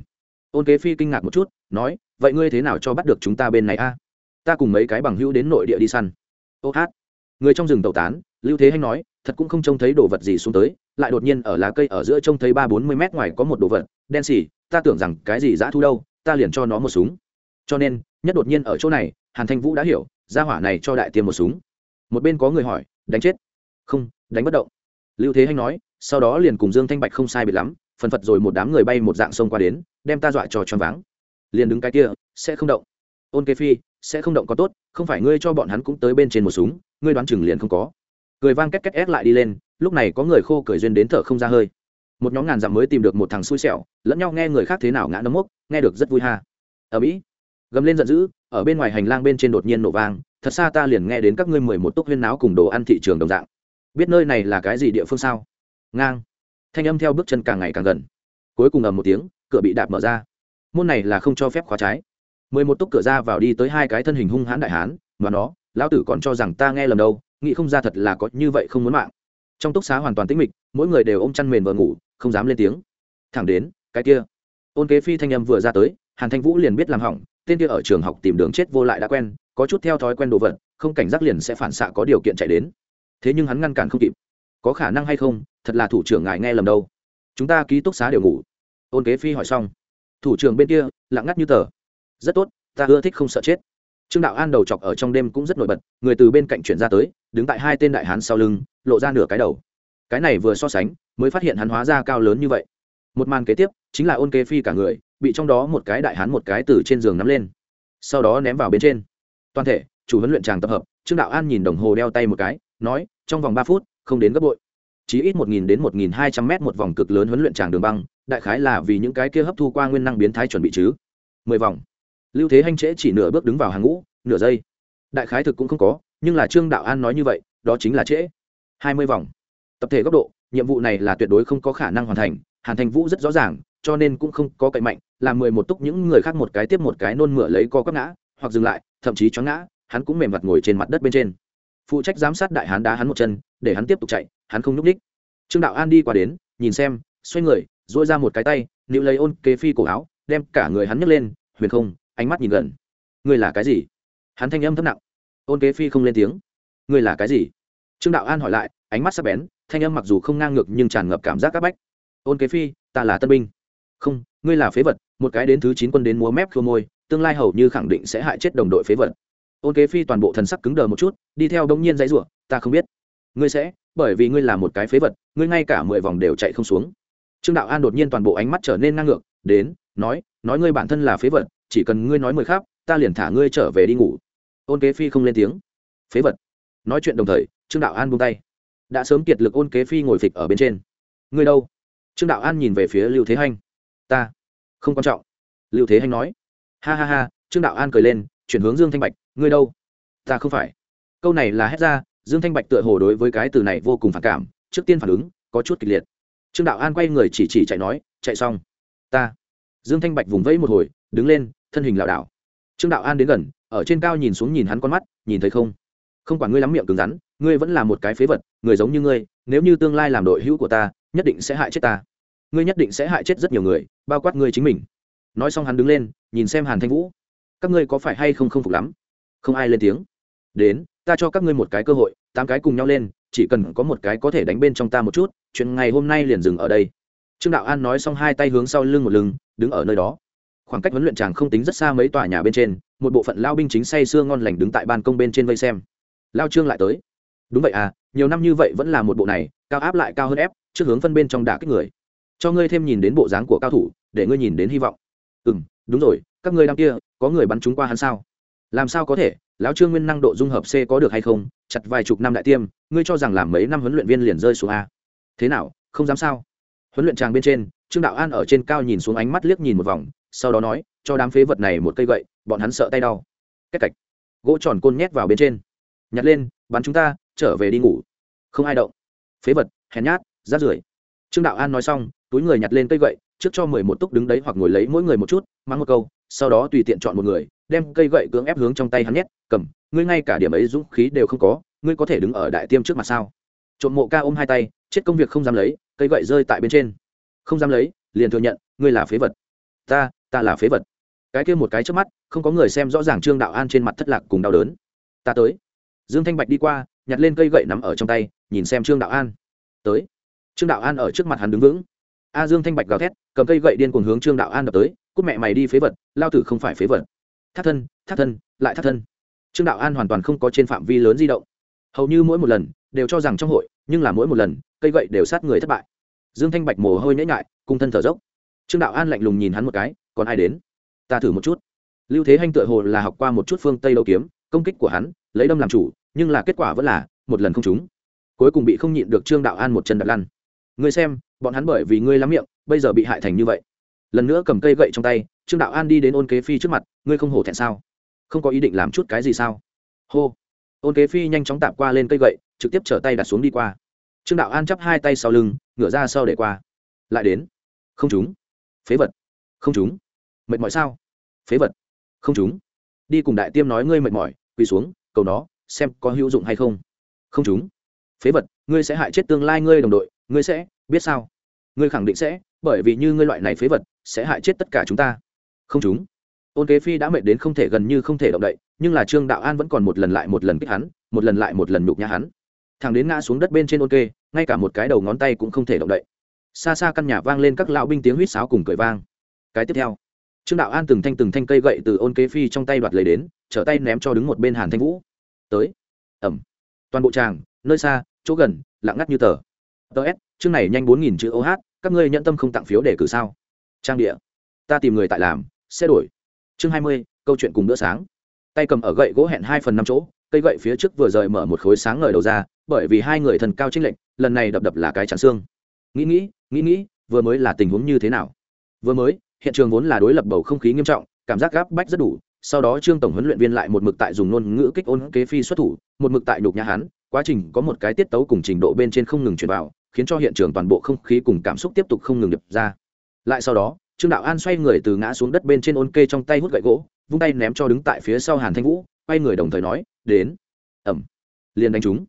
Ôn kế phi kinh ngạc một chút, nói, vậy ngươi thế nào cho bắt được chúng ta bên này a? Ta cùng mấy cái bằng hữu đến nội địa đi săn. Ô hát. Người trong rừng tẩu tán, lưu thế hanh nói, thật cũng không trông thấy đồ vật gì xuống tới, lại đột nhiên ở lá cây ở giữa trông thấy ba bốn mươi mét ngoài có một đồ vật, đen xì, ta tưởng rằng cái gì dã thu đâu, ta liền cho nó một súng. Cho nên, nhất đột nhiên ở chỗ này, hàn thanh vũ đã hiểu ra hỏa này cho đại tiêm một súng. Một bên có người hỏi, đánh chết? Không, đánh bất động. Lưu thế hanh nói, sau đó liền cùng dương thanh bạch không sai biệt lắm phần phật rồi một đám người bay một dạng sông qua đến, đem ta dọa cho choáng váng. Liền đứng cái kia, sẽ không động. Ôn kế phi, sẽ không động có tốt, không phải ngươi cho bọn hắn cũng tới bên trên một súng, ngươi đoán chừng liền không có. Cười vang két két ép lại đi lên, lúc này có người khô cười duyên đến thở không ra hơi. Một nhóm ngàn dặm mới tìm được một thằng xui xẻo, lẫn nhau nghe người khác thế nào ngã nấm mốc, nghe được rất vui ha. Ở mỹ, gầm lên giận dữ, ở bên ngoài hành lang bên trên đột nhiên nổ vang, thật xa ta liền nghe đến các ngươi mười một túc huyên náo cùng đồ ăn thị trường đồng dạng. Biết nơi này là cái gì địa phương sao? Ngang thanh âm theo bước chân càng ngày càng gần. Cuối cùng ầm một tiếng, cửa bị đạp mở ra. Môn này là không cho phép khóa trái. Mười một túc cửa ra vào đi tới hai cái thân hình hung hãn đại hán, mà nó, lão tử còn cho rằng ta nghe lầm đâu, nghĩ không ra thật là có như vậy không muốn mạng. Trong túc xá hoàn toàn tĩnh mịch, mỗi người đều ôm chăn mền vừa ngủ, không dám lên tiếng. Thẳng đến, cái kia. Ôn kế phi thanh âm vừa ra tới, hàn thanh vũ liền biết làm hỏng, tên kia ở trường học tìm đường chết vô lại đã quen, có chút theo thói quen đồ vật, không cảnh giác liền sẽ phản xạ có điều kiện chạy đến. Thế nhưng hắn ngăn cản không kịp. Có khả năng hay không thật là thủ trưởng ngài nghe lầm đâu. Chúng ta ký túc xá đều ngủ. Ôn kế phi hỏi xong. Thủ trưởng bên kia, lặng ngắt như tờ. Rất tốt, ta ưa thích không sợ chết. Trương đạo an đầu chọc ở trong đêm cũng rất nổi bật, người từ bên cạnh chuyển ra tới, đứng tại hai tên đại hán sau lưng, lộ ra nửa cái đầu. Cái này vừa so sánh, mới phát hiện hắn hóa ra cao lớn như vậy. Một màn kế tiếp, chính là ôn kế phi cả người, bị trong đó một cái đại hán một cái từ trên giường nắm lên. Sau đó ném vào bên trên. Toàn thể, chủ huấn luyện tràng tập hợp, trương đạo an nhìn đồng hồ đeo tay một cái, nói, trong vòng ba phút, không đến gấp bội chỉ ít một nghìn đến một nghìn hai trăm mét một vòng cực lớn huấn luyện tràng đường băng, đại khái là vì những cái kia hấp thu qua nguyên năng biến thái chuẩn bị chứ. Mười vòng. Lưu thế hanh trễ chỉ nửa bước đứng vào hàng ngũ, nửa giây. Đại khái thực cũng không có, nhưng là trương đạo an nói như vậy, đó chính là trễ. Hai mươi vòng. Tập thể góc độ, nhiệm vụ này là tuyệt đối không có khả năng hoàn thành, hàn thành vũ rất rõ ràng, cho nên cũng không có cậy mạnh làm mười một túc những người khác một cái tiếp một cái nôn mửa lấy co quắp ngã, hoặc dừng lại, thậm chí choáng ngã, hắn cũng mềm mặt ngồi trên mặt đất bên trên. Phụ trách giám sát đại hán đá hắn một chân, để hắn tiếp tục chạy hắn không nhúc ú ních trương đạo an đi qua đến, nhìn xem, xoay người dỗi ra một cái tay nịu lấy ôn kế phi cổ áo, đem cả người hắn nhấc lên, huyền không, ánh mắt nhìn gần. Ngươi là cái gì? Hắn thanh âm thấp nặng. Ôn kế phi không lên tiếng. Ngươi là cái gì? Trương đạo an hỏi lại, ánh mắt sắc bén, thanh âm mặc dù không ngang ngược nhưng tràn ngập cảm giác c áp bách. Ôn kế phi, ta là tân binh. Không, ngươi là phế vật, một cái đến thứ chín quân đến múa mép khô môi, tương lai hầu như khẳng định sẽ hại chết đồng đội phế vật. Ôn kế phi toàn bộ thần sắc cứng đờ một chút, đi theo đông nhiên dãy rủa, ta không biết ngươi sẽ, bởi vì ngươi là một cái phế vật, ngươi ngay cả mười vòng đều chạy không xuống. Trương đạo an đột nhiên toàn bộ ánh mắt trở nên ngang ngược, đến, nói nói ngươi bản thân là phế vật, chỉ cần ngươi nói mười khác ta liền thả ngươi trở về đi ngủ. Ôn kế phi không lên tiếng. Phế vật. Nói chuyện đồng thời, trương đạo an buông tay. Đã sớm kiệt lực ôn kế phi ngồi phịch ở bên trên. Ngươi đâu? Trương đạo an nhìn về phía lưu thế hanh ta. Không quan trọng. Lưu thế hanh nói. Ha ha ha, trương đạo an cười lên, chuyển hướng dương thanh bạch. Ngươi đâu? Ta không phải. Câu này là hét ra dương thanh bạch tựa hồ đối với cái từ này vô cùng phản cảm, trước tiên phản ứng, có chút kịch liệt. Trương đạo an quay người chỉ chỉ chạy nói, chạy xong. Ta. Dương thanh bạch vùng vẫy một hồi, đứng lên, thân hình lảo đảo. Trương đạo an đến gần, ở trên cao nhìn xuống nhìn hắn con mắt, nhìn thấy không? Không quản ngươi lắm miệng cứng rắn, ngươi vẫn là một cái phế vật, người giống như ngươi, nếu như tương lai làm đội hữu của ta, nhất định sẽ hại chết ta. Ngươi nhất định sẽ hại chết rất nhiều người, bao quát ngươi chính mình. Nói xong hắn đứng lên, nhìn xem hàn thanh vũ. Các ngươi có phải hay không không phục lắm? Không ai lên tiếng. Đến ta cho các ngươi một cái cơ hội, tám cái cùng nhau lên, chỉ cần có một cái có thể đánh bên trong ta một chút, chuyện ngày hôm nay liền dừng ở đây. Trương đạo an nói xong hai tay hướng sau lưng một lưng, đứng ở nơi đó. Khoảng cách huấn luyện chàng không tính rất xa mấy tòa nhà bên trên, một bộ phận lao binh chính say sưa ngon lành đứng tại ban công bên trên vây xem. Lao trương lại tới. Đúng vậy à nhiều năm như vậy vẫn là một bộ này, cao áp lại cao hơn ép, trước hướng phân bên trong đả kích người. Cho ngươi thêm nhìn đến bộ dáng của cao thủ, để ngươi nhìn đến hy vọng. Ừ m đúng rồi, các ngươi đang kia, có người bắn chúng qua hắn sao? Làm sao có thể lão trương nguyên năng độ dung hợp c có được hay không? Chặt vài chục năm đại tiêm, ngươi cho rằng làm mấy năm huấn luyện viên liền rơi xuống a. Thế nào, không dám sao? Huấn luyện tràng bên trên, trương đạo an ở trên cao nhìn xuống ánh mắt liếc nhìn một vòng, sau đó nói, cho đám phế vật này một cây gậy, bọn hắn sợ tay đau. Cách cạch. Gỗ tròn côn nhét vào bên trên. Nhặt lên, bắn chúng ta, trở về đi ngủ. Không ai động. Phế vật, hèn nhát, rát rưởi. Trương đạo an nói xong, túi người nhặt lên cây gậy, trước cho mười một túc đứng đấy hoặc ngồi lấy mỗi người một chút mang một câu, sau đó tùy tiện chọn một người đem cây gậy cưỡng ép hướng trong tay hắn nhét, cầm, ngươi ngay cả điểm ấy dũng khí đều không có, ngươi có thể đứng ở đại tiêm trước mặt sao? Trộm mộ ca ôm hai tay, chết công việc không dám lấy, cây gậy rơi tại bên trên. Không dám lấy, liền thừa nhận, ngươi là phế vật. Ta ta là phế vật. Cái kia một cái trước mắt, không có người xem rõ ràng trương đạo an trên mặt thất lạc cùng đau đớn. Ta tới. Dương thanh bạch đi qua, nhặt lên cây gậy nắm ở trong tay, nhìn xem trương đạo an. Tới. Trương đạo an ở trước mặt hắn đứng vững. A dương thanh bạch gào thét, cầm cây gậy điên cuồng hướng trương đạo an đập tới, cút mẹ mày đi phế vật, lao tử không phải phế vật thác thân thác thân, lại thác thân. Trương đạo an hoàn toàn không có trên phạm vi lớn di động. Hầu như mỗi một lần đều cho rằng trong hội, nhưng là mỗi một lần, cây gậy đều sát người thất bại. Dương thanh bạch mồ hôi nhễ ngại cung thân thở dốc. Trương đạo an lạnh lùng nhìn hắn một cái, còn ai đến? Ta thử một chút. Lưu thế hanh tựa hồ là học qua một chút phương tây lâu kiếm, công kích của hắn, lấy đâm làm chủ, nhưng là kết quả vẫn là một lần không trúng. Cuối cùng bị không nhịn được trương đạo an một chân đặt lăn. Ngươi xem, bọn hắn bởi vì ngươi lắm miệng, bây giờ bị hại thành như vậy lần nữa cầm cây gậy trong tay, trương đạo an đi đến ôn kế phi trước mặt, ngươi không hổ thẹn sao? Không có ý định làm chút cái gì sao? Hô. Ôn kế phi nhanh chóng tạm qua lên cây gậy, trực tiếp trở tay đặt xuống đi qua. Trương đạo an chắp hai tay sau lưng, ngửa ra sau để qua. Lại đến. Không chúng. Phế vật. Không chúng. Mệt mỏi sao? Phế vật. Không chúng. Đi cùng đại tiêm nói ngươi mệt mỏi, quỳ xuống, cầu nó, xem có hữu dụng hay không. Không chúng. Phế vật, ngươi sẽ hại chết tương lai ngươi đồng đội, ngươi sẽ biết sao? Ngươi khẳng định sẽ, bởi vì như ngươi loại này phế vật sẽ hại chết tất cả chúng ta. Không chúng. Ôn kế phi đã mệt đến không thể gần như không thể động đậy, nhưng là trương đạo an vẫn còn một lần lại một lần kích hắn, một lần lại một lần nhục nhã hắn. Thằng đến ngã xuống đất bên trên ôn kê ngay cả một cái đầu ngón tay cũng không thể động đậy. Xa xa căn nhà vang lên các lão binh tiếng huýt sáo cùng cười vang. Cái tiếp theo, trương đạo an từng thanh từng thanh cây gậy từ ôn kế phi trong tay đoạt lấy đến, trở tay ném cho đứng một bên hàn thanh vũ. Tới. Ẩm. Toàn bộ tràng, nơi xa, chỗ gần, lặng ngắt như tờ. Ts chương này nhanh bốn nghìn chữ ô hát, các ngươi nhận tâm không tặng phiếu để cử sao? Trang địa. Ta tìm người tại làm, sẽ đổi. Chương hai mươi, câu chuyện cùng bữa sáng. Tay cầm ở gậy gỗ hẹn hai phần năm chỗ, cây gậy phía trước vừa rời mở một khối sáng ngời đầu ra, bởi vì hai người thần cao trinh lệnh lần này đập đập là cái chắn xương. Nghĩ nghĩ nghĩ nghĩ, vừa mới là tình huống như thế nào? Vừa mới, hiện trường vốn là đối lập bầu không khí nghiêm trọng, cảm giác gáp bách rất đủ, sau đó trương tổng huấn luyện viên lại một mực tại dùng ngôn ngữ kích ôn kế phi xuất thủ, một mực tại nhục nhà hắn, quá trình có một cái tiết tấu cùng trình độ bên trên không ngừng chuyển vào, khiến cho hiện trường toàn bộ không khí cùng cảm xúc tiếp tục không ngừng đập ra lại sau đó, trương đạo an xoay người từ ngã xuống đất bên trên ôn kê trong tay hút gậy gỗ, vung tay ném cho đứng tại phía sau hàn thanh vũ, quay người đồng thời nói, đến. Ẩm. Liền đánh chúng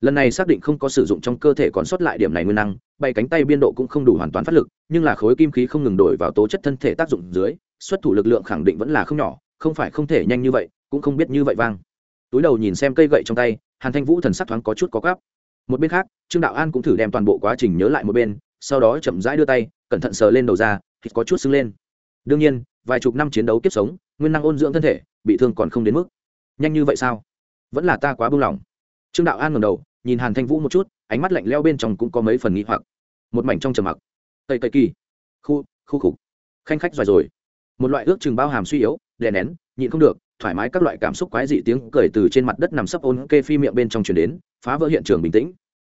lần này xác định không có sử dụng trong cơ thể còn sót lại điểm này nguyên năng bay cánh tay biên độ cũng không đủ hoàn toàn phát lực, nhưng là khối kim khí không ngừng đổi vào tố chất thân thể tác dụng dưới, xuất thủ lực lượng khẳng định vẫn là không nhỏ, không phải không thể nhanh như vậy, cũng không biết như vậy vang. Túi đầu nhìn xem cây gậy trong tay, hàn thanh vũ thần sắc thoáng có chút có gáp một bên khác, trương đạo an cũng thử đem toàn bộ quá trình nhớ lại một bên sau đó chậm rãi đưa tay, cẩn thận sờ lên đầu ra, thì có chút sưng lên. Đương nhiên, vài chục năm chiến đấu kiếp sống, nguyên năng ôn dưỡng thân thể, bị thương còn không đến mức. Nhanh như vậy sao? Vẫn là ta quá buông lỏng. Trương đạo an ngầm đầu, nhìn hàn thanh vũ một chút, ánh mắt lạnh leo bên trong cũng có mấy phần nghĩ hoặc. Một mảnh trong trầm mặc. Tây tây kỳ. Khu khu khục. Khanh khách dòi rồi. Một loại ước chừng bao hàm suy yếu, đè nén, nhịn không được, thoải mái các loại cảm xúc quái dị tiếng cười từ trên mặt đất nằm sấp ôn kê phi miệng bên trong chuyển đến, phá vỡ hiện trường bình tĩnh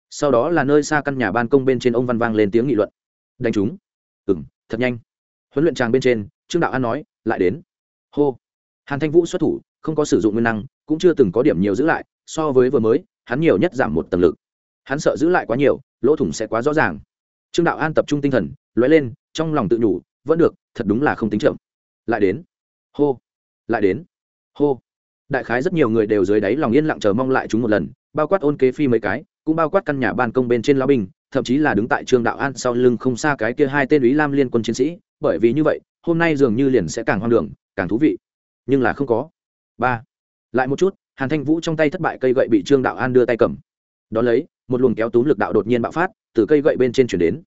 sau đó là nơi xa căn nhà ban công bên trên ông văn vang lên tiếng nghị luận. Đánh chúng. Ừ m thật nhanh. Huấn luyện tràng bên trên, trương đạo an nói, lại đến. Hô. Hàn thanh vũ xuất thủ, không có sử dụng nguyên năng, cũng chưa từng có điểm nhiều giữ lại, so với vừa mới, hắn nhiều nhất giảm một tầng lực. Hắn sợ giữ lại quá nhiều, lỗ thủng sẽ quá rõ ràng. Trương đạo an tập trung tinh thần, lóe lên, trong lòng tự nhủ, vẫn được, thật đúng là không tính chậm. Lại đến. Hô. Lại đến. Hô. Đại khái rất nhiều người đều dưới đáy lòng yên lặng chờ mong lại chúng một lần, bao quát ôn kế phi mấy cái cũng bao quát căn nhà ban công bên trên lão binh, thậm chí là đứng tại trương đạo an sau lưng không xa cái kia hai tên ý lam liên quân chiến sĩ, bởi vì như vậy, hôm nay dường như liền sẽ càng hoang đường, càng thú vị. Nhưng là không có. Ba. Lại một chút, hàn thanh vũ trong tay thất bại cây gậy bị trương đạo an đưa tay cầm. Đón lấy, một luồng kéo túm lực đạo đột nhiên bạo phát, từ cây gậy bên trên chuyển đến.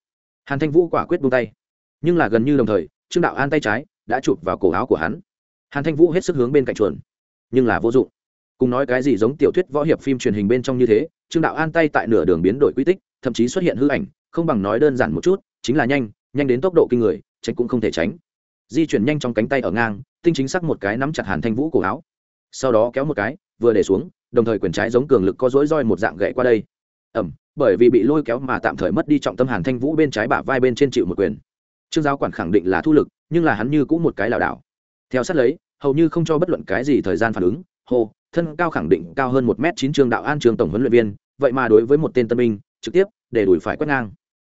Hàn thanh vũ quả quyết buông tay. Nhưng là gần như đồng thời, trương đạo an tay trái đã chụp vào cổ áo của hắn. Hàn thanh vũ hết sức hướng bên cạnh chuồn. Nhưng là vô dụng cùng nói cái gì giống tiểu thuyết võ hiệp phim truyền hình bên trong như thế, trương đạo an tay tại nửa đường biến đổi quy tích, thậm chí xuất hiện hư ảnh, không bằng nói đơn giản một chút, chính là nhanh nhanh đến tốc độ kinh người, tránh cũng không thể tránh. Di chuyển nhanh trong cánh tay ở ngang, tinh chính xác một cái nắm chặt hàn thanh vũ cổ áo. Sau đó kéo một cái, vừa để xuống, đồng thời quyền trái giống cường lực có dối roi một dạng gậy qua đây. Ẩm, bởi vì bị lôi kéo mà tạm thời mất đi trọng tâm hàn thanh vũ bên trái bả vai bên trên chịu một quyền. Trương giáo quản khẳng định là thu lực, nhưng là hắn như cũng một cái lảo đảo. Theo sát lấy, hầu như không cho bất luận cái gì thời gian phản ứng, hô thân cao khẳng định cao hơn một m chín trương đạo an trường tổng huấn luyện viên, vậy mà đối với một tên tân binh, trực tiếp, để đuổi phải quét ngang.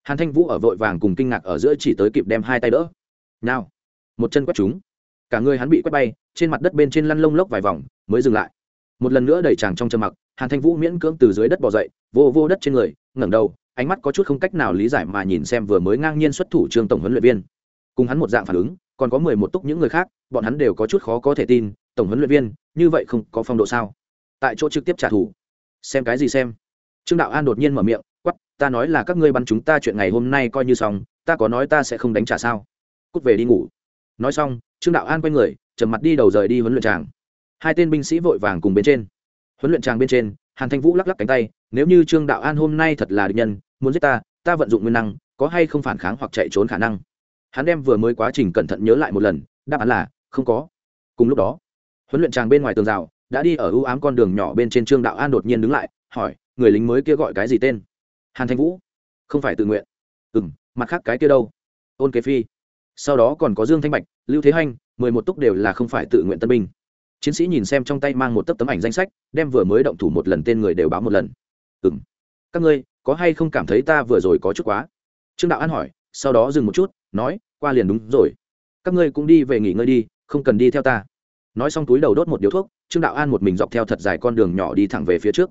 Hàn thanh vũ ở vội vàng cùng kinh ngạc ở giữa chỉ tới kịp đem hai tay đỡ. Nào, một chân quét chúng. Cả người hắn bị quét bay, trên mặt đất bên trên lăn lông lốc vài vòng, mới dừng lại. Một lần nữa đẩy chàng trong trầm mặc, hàn thanh vũ miễn cưỡng từ dưới đất bỏ dậy, vô vô đất trên người, ngẩng đầu, ánh mắt có chút không cách nào lý giải mà nhìn xem vừa mới ngang nhiên xuất thủ trương tổng huấn luyện viên. Cùng hắn một dạng phản ứng, còn có mười một túc những người khác, bọn hắn đều có chút khó có thể tin tổng huấn luyện viên, như vậy không có phong độ sao? Tại chỗ trực tiếp trả thù. Xem cái gì xem? Trương đạo an đột nhiên mở miệng quắp ta nói là các ngươi bắn chúng ta chuyện ngày hôm nay coi như xong, ta có nói ta sẽ không đánh trả sao? Cút về đi ngủ. Nói xong, trương đạo an quay người, trầm mặt đi đầu rời đi huấn luyện tràng. Hai tên binh sĩ vội vàng cùng bên trên. Huấn luyện tràng bên trên, hàn thanh vũ lắc lắc cánh tay, nếu như trương đạo an hôm nay thật là địch nhân, muốn giết ta ta vận dụng nguyên năng, có hay không phản kháng hoặc chạy trốn khả năng? Hắn đem vừa mới quá trình cẩn thận nhớ lại một lần, đáp án là, không có. Cùng lúc đó huấn luyện tràng bên ngoài tường rào, đã đi ở ưu ám con đường nhỏ bên trên trương đạo an đột nhiên đứng lại, hỏi, người lính mới kia gọi cái gì tên? Hàn thanh vũ. Không phải tự nguyện. Ừ m mặt khác cái kia đâu? Ôn kế phi. Sau đó còn có dương thanh bạch, lưu thế hanh, mười một túc đều là không phải tự nguyện tân binh. Chiến sĩ nhìn xem trong tay mang một tấm tấm ảnh danh sách, đem vừa mới động thủ một lần tên người đều báo một lần. Ừ m các ngươi có hay không cảm thấy ta vừa rồi có chút quá? Trương đạo an hỏi, sau đó dừng một chút, nói, qua liền đúng rồi. Các ngươi cũng đi về nghỉ ngơi đi, không cần đi theo ta nói xong túi đầu đốt một điếu thuốc, trương đạo an một mình dọc theo thật dài con đường nhỏ đi thẳng về phía trước.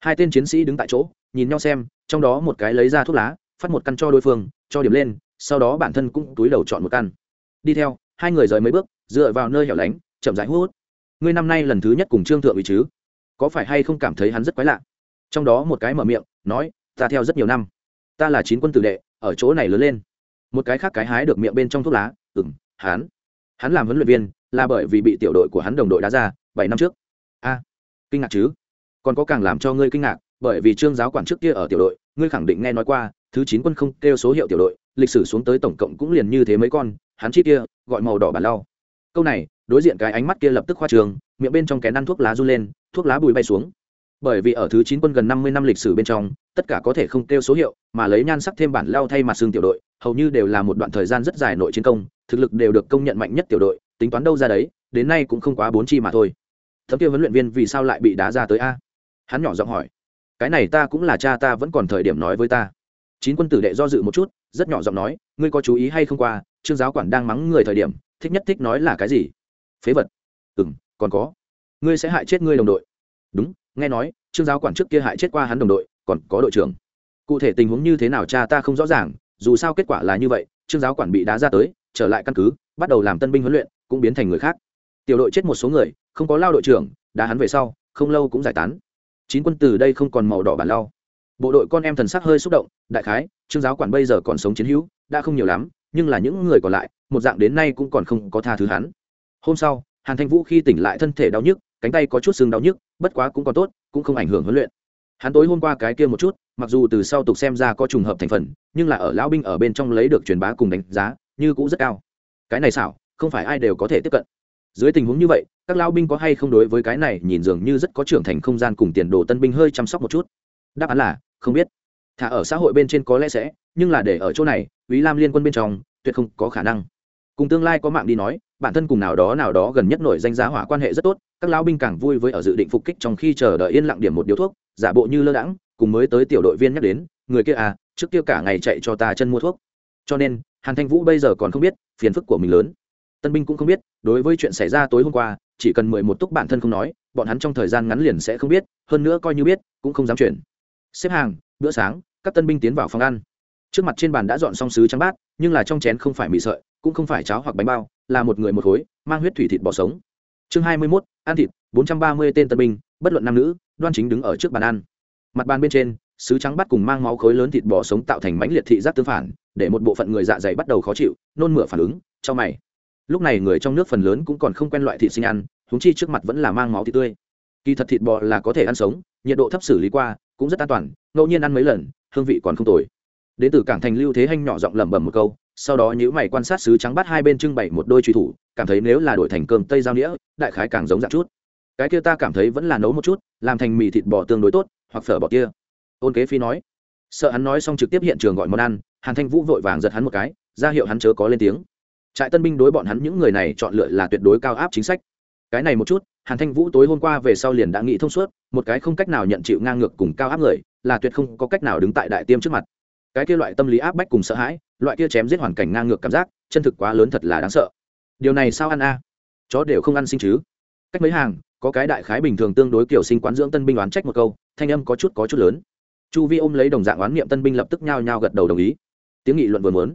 Hai tên chiến sĩ đứng tại chỗ, nhìn nhau xem, trong đó một cái lấy ra thuốc lá, phát một căn cho đối phương, cho điểm lên, sau đó bản thân cũng túi đầu chọn một căn. Đi theo, hai người rời mấy bước, dựa vào nơi hẻo lánh, chậm rãi hút ngươi năm nay lần thứ nhất cùng trương thượng ủy chứ? Có phải hay không cảm thấy hắn rất quái lạ? Trong đó một cái mở miệng, nói, ta theo rất nhiều năm. Ta là chín quân tử đệ, ở chỗ này lớn lên. Một cái khác cái hái được miệng bên trong thuốc lá ừng hắn hắn làm huấn luyện viên là bởi vì bị tiểu đội của hắn đồng đội đá ra bảy năm trước. A, kinh ngạc chứ? Còn có càng làm cho ngươi kinh ngạc, bởi vì trương giáo quản trước kia ở tiểu đội, ngươi khẳng định nghe nói qua, thứ chín quân không kêu số hiệu tiểu đội, lịch sử xuống tới tổng cộng cũng liền như thế mấy con, hắn chi kia, gọi màu đỏ bản lau. Câu này, đối diện cái ánh mắt kia lập tức khoa trường, miệng bên trong kén ăn thuốc lá run lên, thuốc lá bùi bay xuống. Bởi vì ở thứ chín quân gần năm mươi năm lịch sử bên trong, tất cả có thể không kêu số hiệu, mà lấy nhan sắc thêm bản lao thay mặt xương tiểu đội, hầu như đều là một đoạn thời gian rất dài nội chiến công thực lực đều được công nhận mạnh nhất tiểu đội, tính toán đâu ra đấy, đến nay cũng không quá bốn chi mà thôi. Thấm kia huấn luyện viên vì sao lại bị đá ra tới a? Hắn nhỏ giọng hỏi. Cái này ta cũng là cha ta vẫn còn thời điểm nói với ta. Chín quân tử đệ do dự một chút, rất nhỏ giọng nói, ngươi có chú ý hay không qua, trương giáo quản đang mắng người thời điểm, thích nhất thích nói là cái gì? Phế vật. Ừ m còn có. Ngươi sẽ hại chết ngươi đồng đội. Đúng, nghe nói, trương giáo quản trước kia hại chết qua hắn đồng đội, còn có đội trưởng. Cụ thể tình huống như thế nào cha ta không rõ ràng, dù sao kết quả là như vậy, trương giáo quản bị đá ra tới trở lại căn cứ, bắt đầu làm tân binh huấn luyện, cũng biến thành người khác. Tiểu đội chết một số người, không có lao đội trưởng đã hắn về sau, không lâu cũng giải tán. Chín quân từ đây không còn màu đỏ bản lao. Bộ đội con em thần sắc hơi xúc động, đại khái, trương giáo quản bây giờ còn sống chiến hữu, đã không nhiều lắm, nhưng là những người còn lại, một dạng đến nay cũng còn không có tha thứ hắn. Hôm sau, hàn thanh vũ khi tỉnh lại thân thể đau nhức, cánh tay có chút xương đau nhức, bất quá cũng còn tốt, cũng không ảnh hưởng huấn luyện. Hắn tối hôm qua cái kia một chút, mặc dù từ sau tục xem ra có trùng hợp thành phần, nhưng là ở lão binh ở bên trong lấy được truyền bá cùng đánh giá như cũ rất cao. Cái này xảo, không phải ai đều có thể tiếp cận. Dưới tình huống như vậy, các lão binh có hay không đối với cái này nhìn dường như rất có trưởng thành không gian cùng tiền đồ tân binh hơi chăm sóc một chút? Đáp án là, không biết. Thả ở xã hội bên trên có lẽ sẽ, nhưng là để ở chỗ này ý lam liên quân bên trong, tuyệt không có khả năng. Cùng tương lai có mạng đi nói, bản thân cùng nào đó nào đó gần nhất nổi danh giá hỏa quan hệ rất tốt, các lão binh càng vui với ở dự định phục kích trong khi chờ đợi yên lặng điểm một điếu thuốc, giả bộ như lơ đãng, cùng mới tới tiểu đội viên nhắc đến, người kia à trước kia cả ngày chạy cho ta chân mua thuốc. Cho nên hàn thanh vũ bây giờ còn không biết, phiền phức của mình lớn. Tân binh cũng không biết, đối với chuyện xảy ra tối hôm qua, chỉ cần mười một túc bản thân không nói, bọn hắn trong thời gian ngắn liền sẽ không biết, hơn nữa coi như biết, cũng không dám chuyển. Xếp hàng, bữa sáng, các tân binh tiến vào phòng ăn. Trước mặt trên bàn đã dọn xong sứ trắng bát, nhưng là trong chén không phải mì sợi, cũng không phải cháo hoặc bánh bao, là một người một khối mang huyết thủy thịt bò sống. Chương hai mươi mốt, ăn thịt, bốn trăm ba mươi tên tân binh, bất luận nam nữ, đoan chính đứng ở trước bàn ăn. Mặt bàn bên trên, sứ trắng bát cùng mang máu khối lớn thịt bò sống tạo thành mãnh liệt thị giác tương phản để một bộ phận người dạ dày bắt đầu khó chịu nôn mửa phản ứng cho mày. Lúc này người trong nước phần lớn cũng còn không quen loại thịt sinh ăn húng chi trước mặt vẫn là mang máu thịt tươi. Kỳ thật thịt bò là có thể ăn sống nhiệt độ thấp xử lý qua cũng rất an toàn ngẫu nhiên ăn mấy lần hương vị còn không tồi. Đến từ cảng thành lưu thế hanh nhỏ giọng lẩm bẩm một câu sau đó nhữ mày quan sát sứ trắng bắt hai bên trưng bày một đôi truy thủ cảm thấy nếu là đổi thành cơm tây giao nghĩa, đại khái càng giống dạng chút. Cái kia ta cảm thấy vẫn là nấu một chút làm thành mì thịt bò tương đối tốt hoặc phở bò kia. Ôn kế phi nói. Sợ hắn nói xong trực tiếp hiện trường gọi món ăn hàn thanh vũ vội vàng giật hắn một cái, ra hiệu hắn chớ có lên tiếng. Trại tân binh đối bọn hắn những người này chọn lựa là tuyệt đối cao áp chính sách. Cái này một chút, hàn thanh vũ tối hôm qua về sau liền đã nghĩ thông suốt, một cái không cách nào nhận chịu ngang ngược cùng cao áp người, là tuyệt không có cách nào đứng tại đại tiêm trước mặt. Cái kia loại tâm lý áp bách cùng sợ hãi, loại kia chém giết hoàn cảnh ngang ngược cảm giác, chân thực quá lớn thật là đáng sợ. Điều này sao ăn a? Chó đều không ăn sinh chứ. Cách mấy hàng, có cái đại khái bình thường tương đối kiểu sinh quán dưỡng tân binh oán trách một câu, thanh âm có chút có chút lớn. Chu vi ôm lấy đồng dạng oán niệm tân binh lập tức nhao nhao gật đầu đồng ý tiếng nghị luận vừa muốn.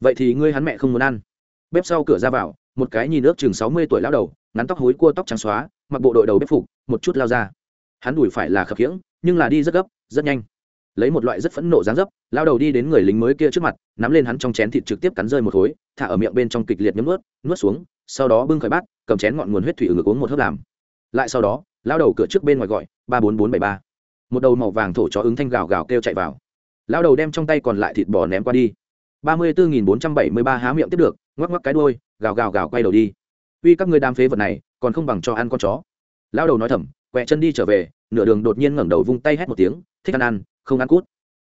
Vậy thì ngươi hắn mẹ không muốn ăn. Bếp sau cửa ra vào, một cái nhìn ước chừng sáu mươi tuổi lão đầu, ngắn tóc hối cua tóc trắng xóa, mặc bộ đội đầu bếp phục, một chút lao ra. Hắn đùi phải là khập khiễng, nhưng là đi rất gấp, rất nhanh. Lấy một loại rất phẫn nộ dáng dấp lao đầu đi đến người lính mới kia trước mặt, nắm lên hắn trong chén thịt trực tiếp cắn rơi một khối, thả ở miệng bên trong kịch liệt nhấm nuốt nuốt xuống, sau đó bưng khởi bát, cầm chén ngọn nguồn huyết thủy ở ngực uống một hớp làm. Lại sau đó lao đầu cửa trước bên ngoài gọi, ba bốn bốn bảy ba. Một đầu màu vàng thổ chó ứng thanh gào gào kêu chạy vào lao đầu đem trong tay còn lại thịt bò ném qua đi. Ba mươi bốn nghìn bốn trăm bảy mươi ba há miệng tiếp được, ngoắc ngoắc cái đôi gào gào gào quay đầu đi. Uy các người đam phế vật này, còn không bằng cho ăn con chó. Lao đầu nói thầm, quẹ chân đi trở về, nửa đường đột nhiên ngẩng đầu vung tay hét một tiếng, thích ăn ăn, không ăn cút.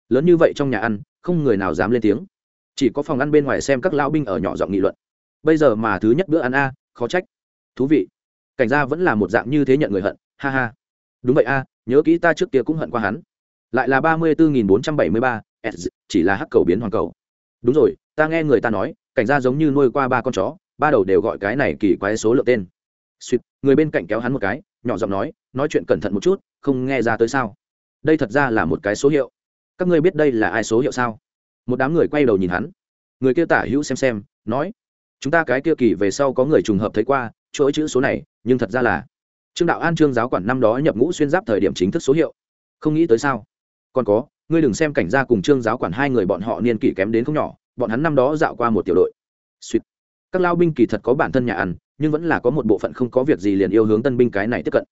Lớn như vậy trong nhà ăn, không người nào dám lên tiếng. Chỉ có phòng ăn bên ngoài xem các lao binh ở nhỏ giọng nghị luận. Bây giờ mà thứ nhất bữa ăn a, khó trách. Thú vị. Cảnh gia vẫn là một dạng như thế nhận người hận, ha ha. Đúng vậy a, nhớ kỹ ta trước kia cũng hận qua hắn lại là ba mươi bốn nghìn bốn trăm bảy mươi ba, s, chỉ là hắc cầu biến hoàng cầu. Đúng rồi, ta nghe người ta nói, cảnh gia giống như nuôi qua ba con chó, ba đầu đều gọi cái này kỳ quái số lượng tên. Suýt người bên cạnh kéo hắn một cái, nhỏ giọng nói nói chuyện cẩn thận một chút, không nghe ra tới sao. Đây thật ra là một cái số hiệu. Các ngươi biết đây là ai số hiệu sao? Một đám người quay đầu nhìn hắn. Người kia tả hữu xem xem, nói, chúng ta cái kia kỳ về sau có người trùng hợp thấy qua chuỗi chữ số này, nhưng thật ra là trương đạo an trương giáo quản năm đó nhập ngũ xuyên giáp thời điểm chính thức số hiệu. Không nghĩ tới sao? Còn có, ngươi đừng xem cảnh gia cùng trương giáo quản hai người bọn họ niên kỷ kém đến không nhỏ, bọn hắn năm đó dạo qua một tiểu đội. Suýt các lao binh kỳ thật có bản thân nhà ăn, nhưng vẫn là có một bộ phận không có việc gì liền yêu hướng tân binh cái này tiếp cận.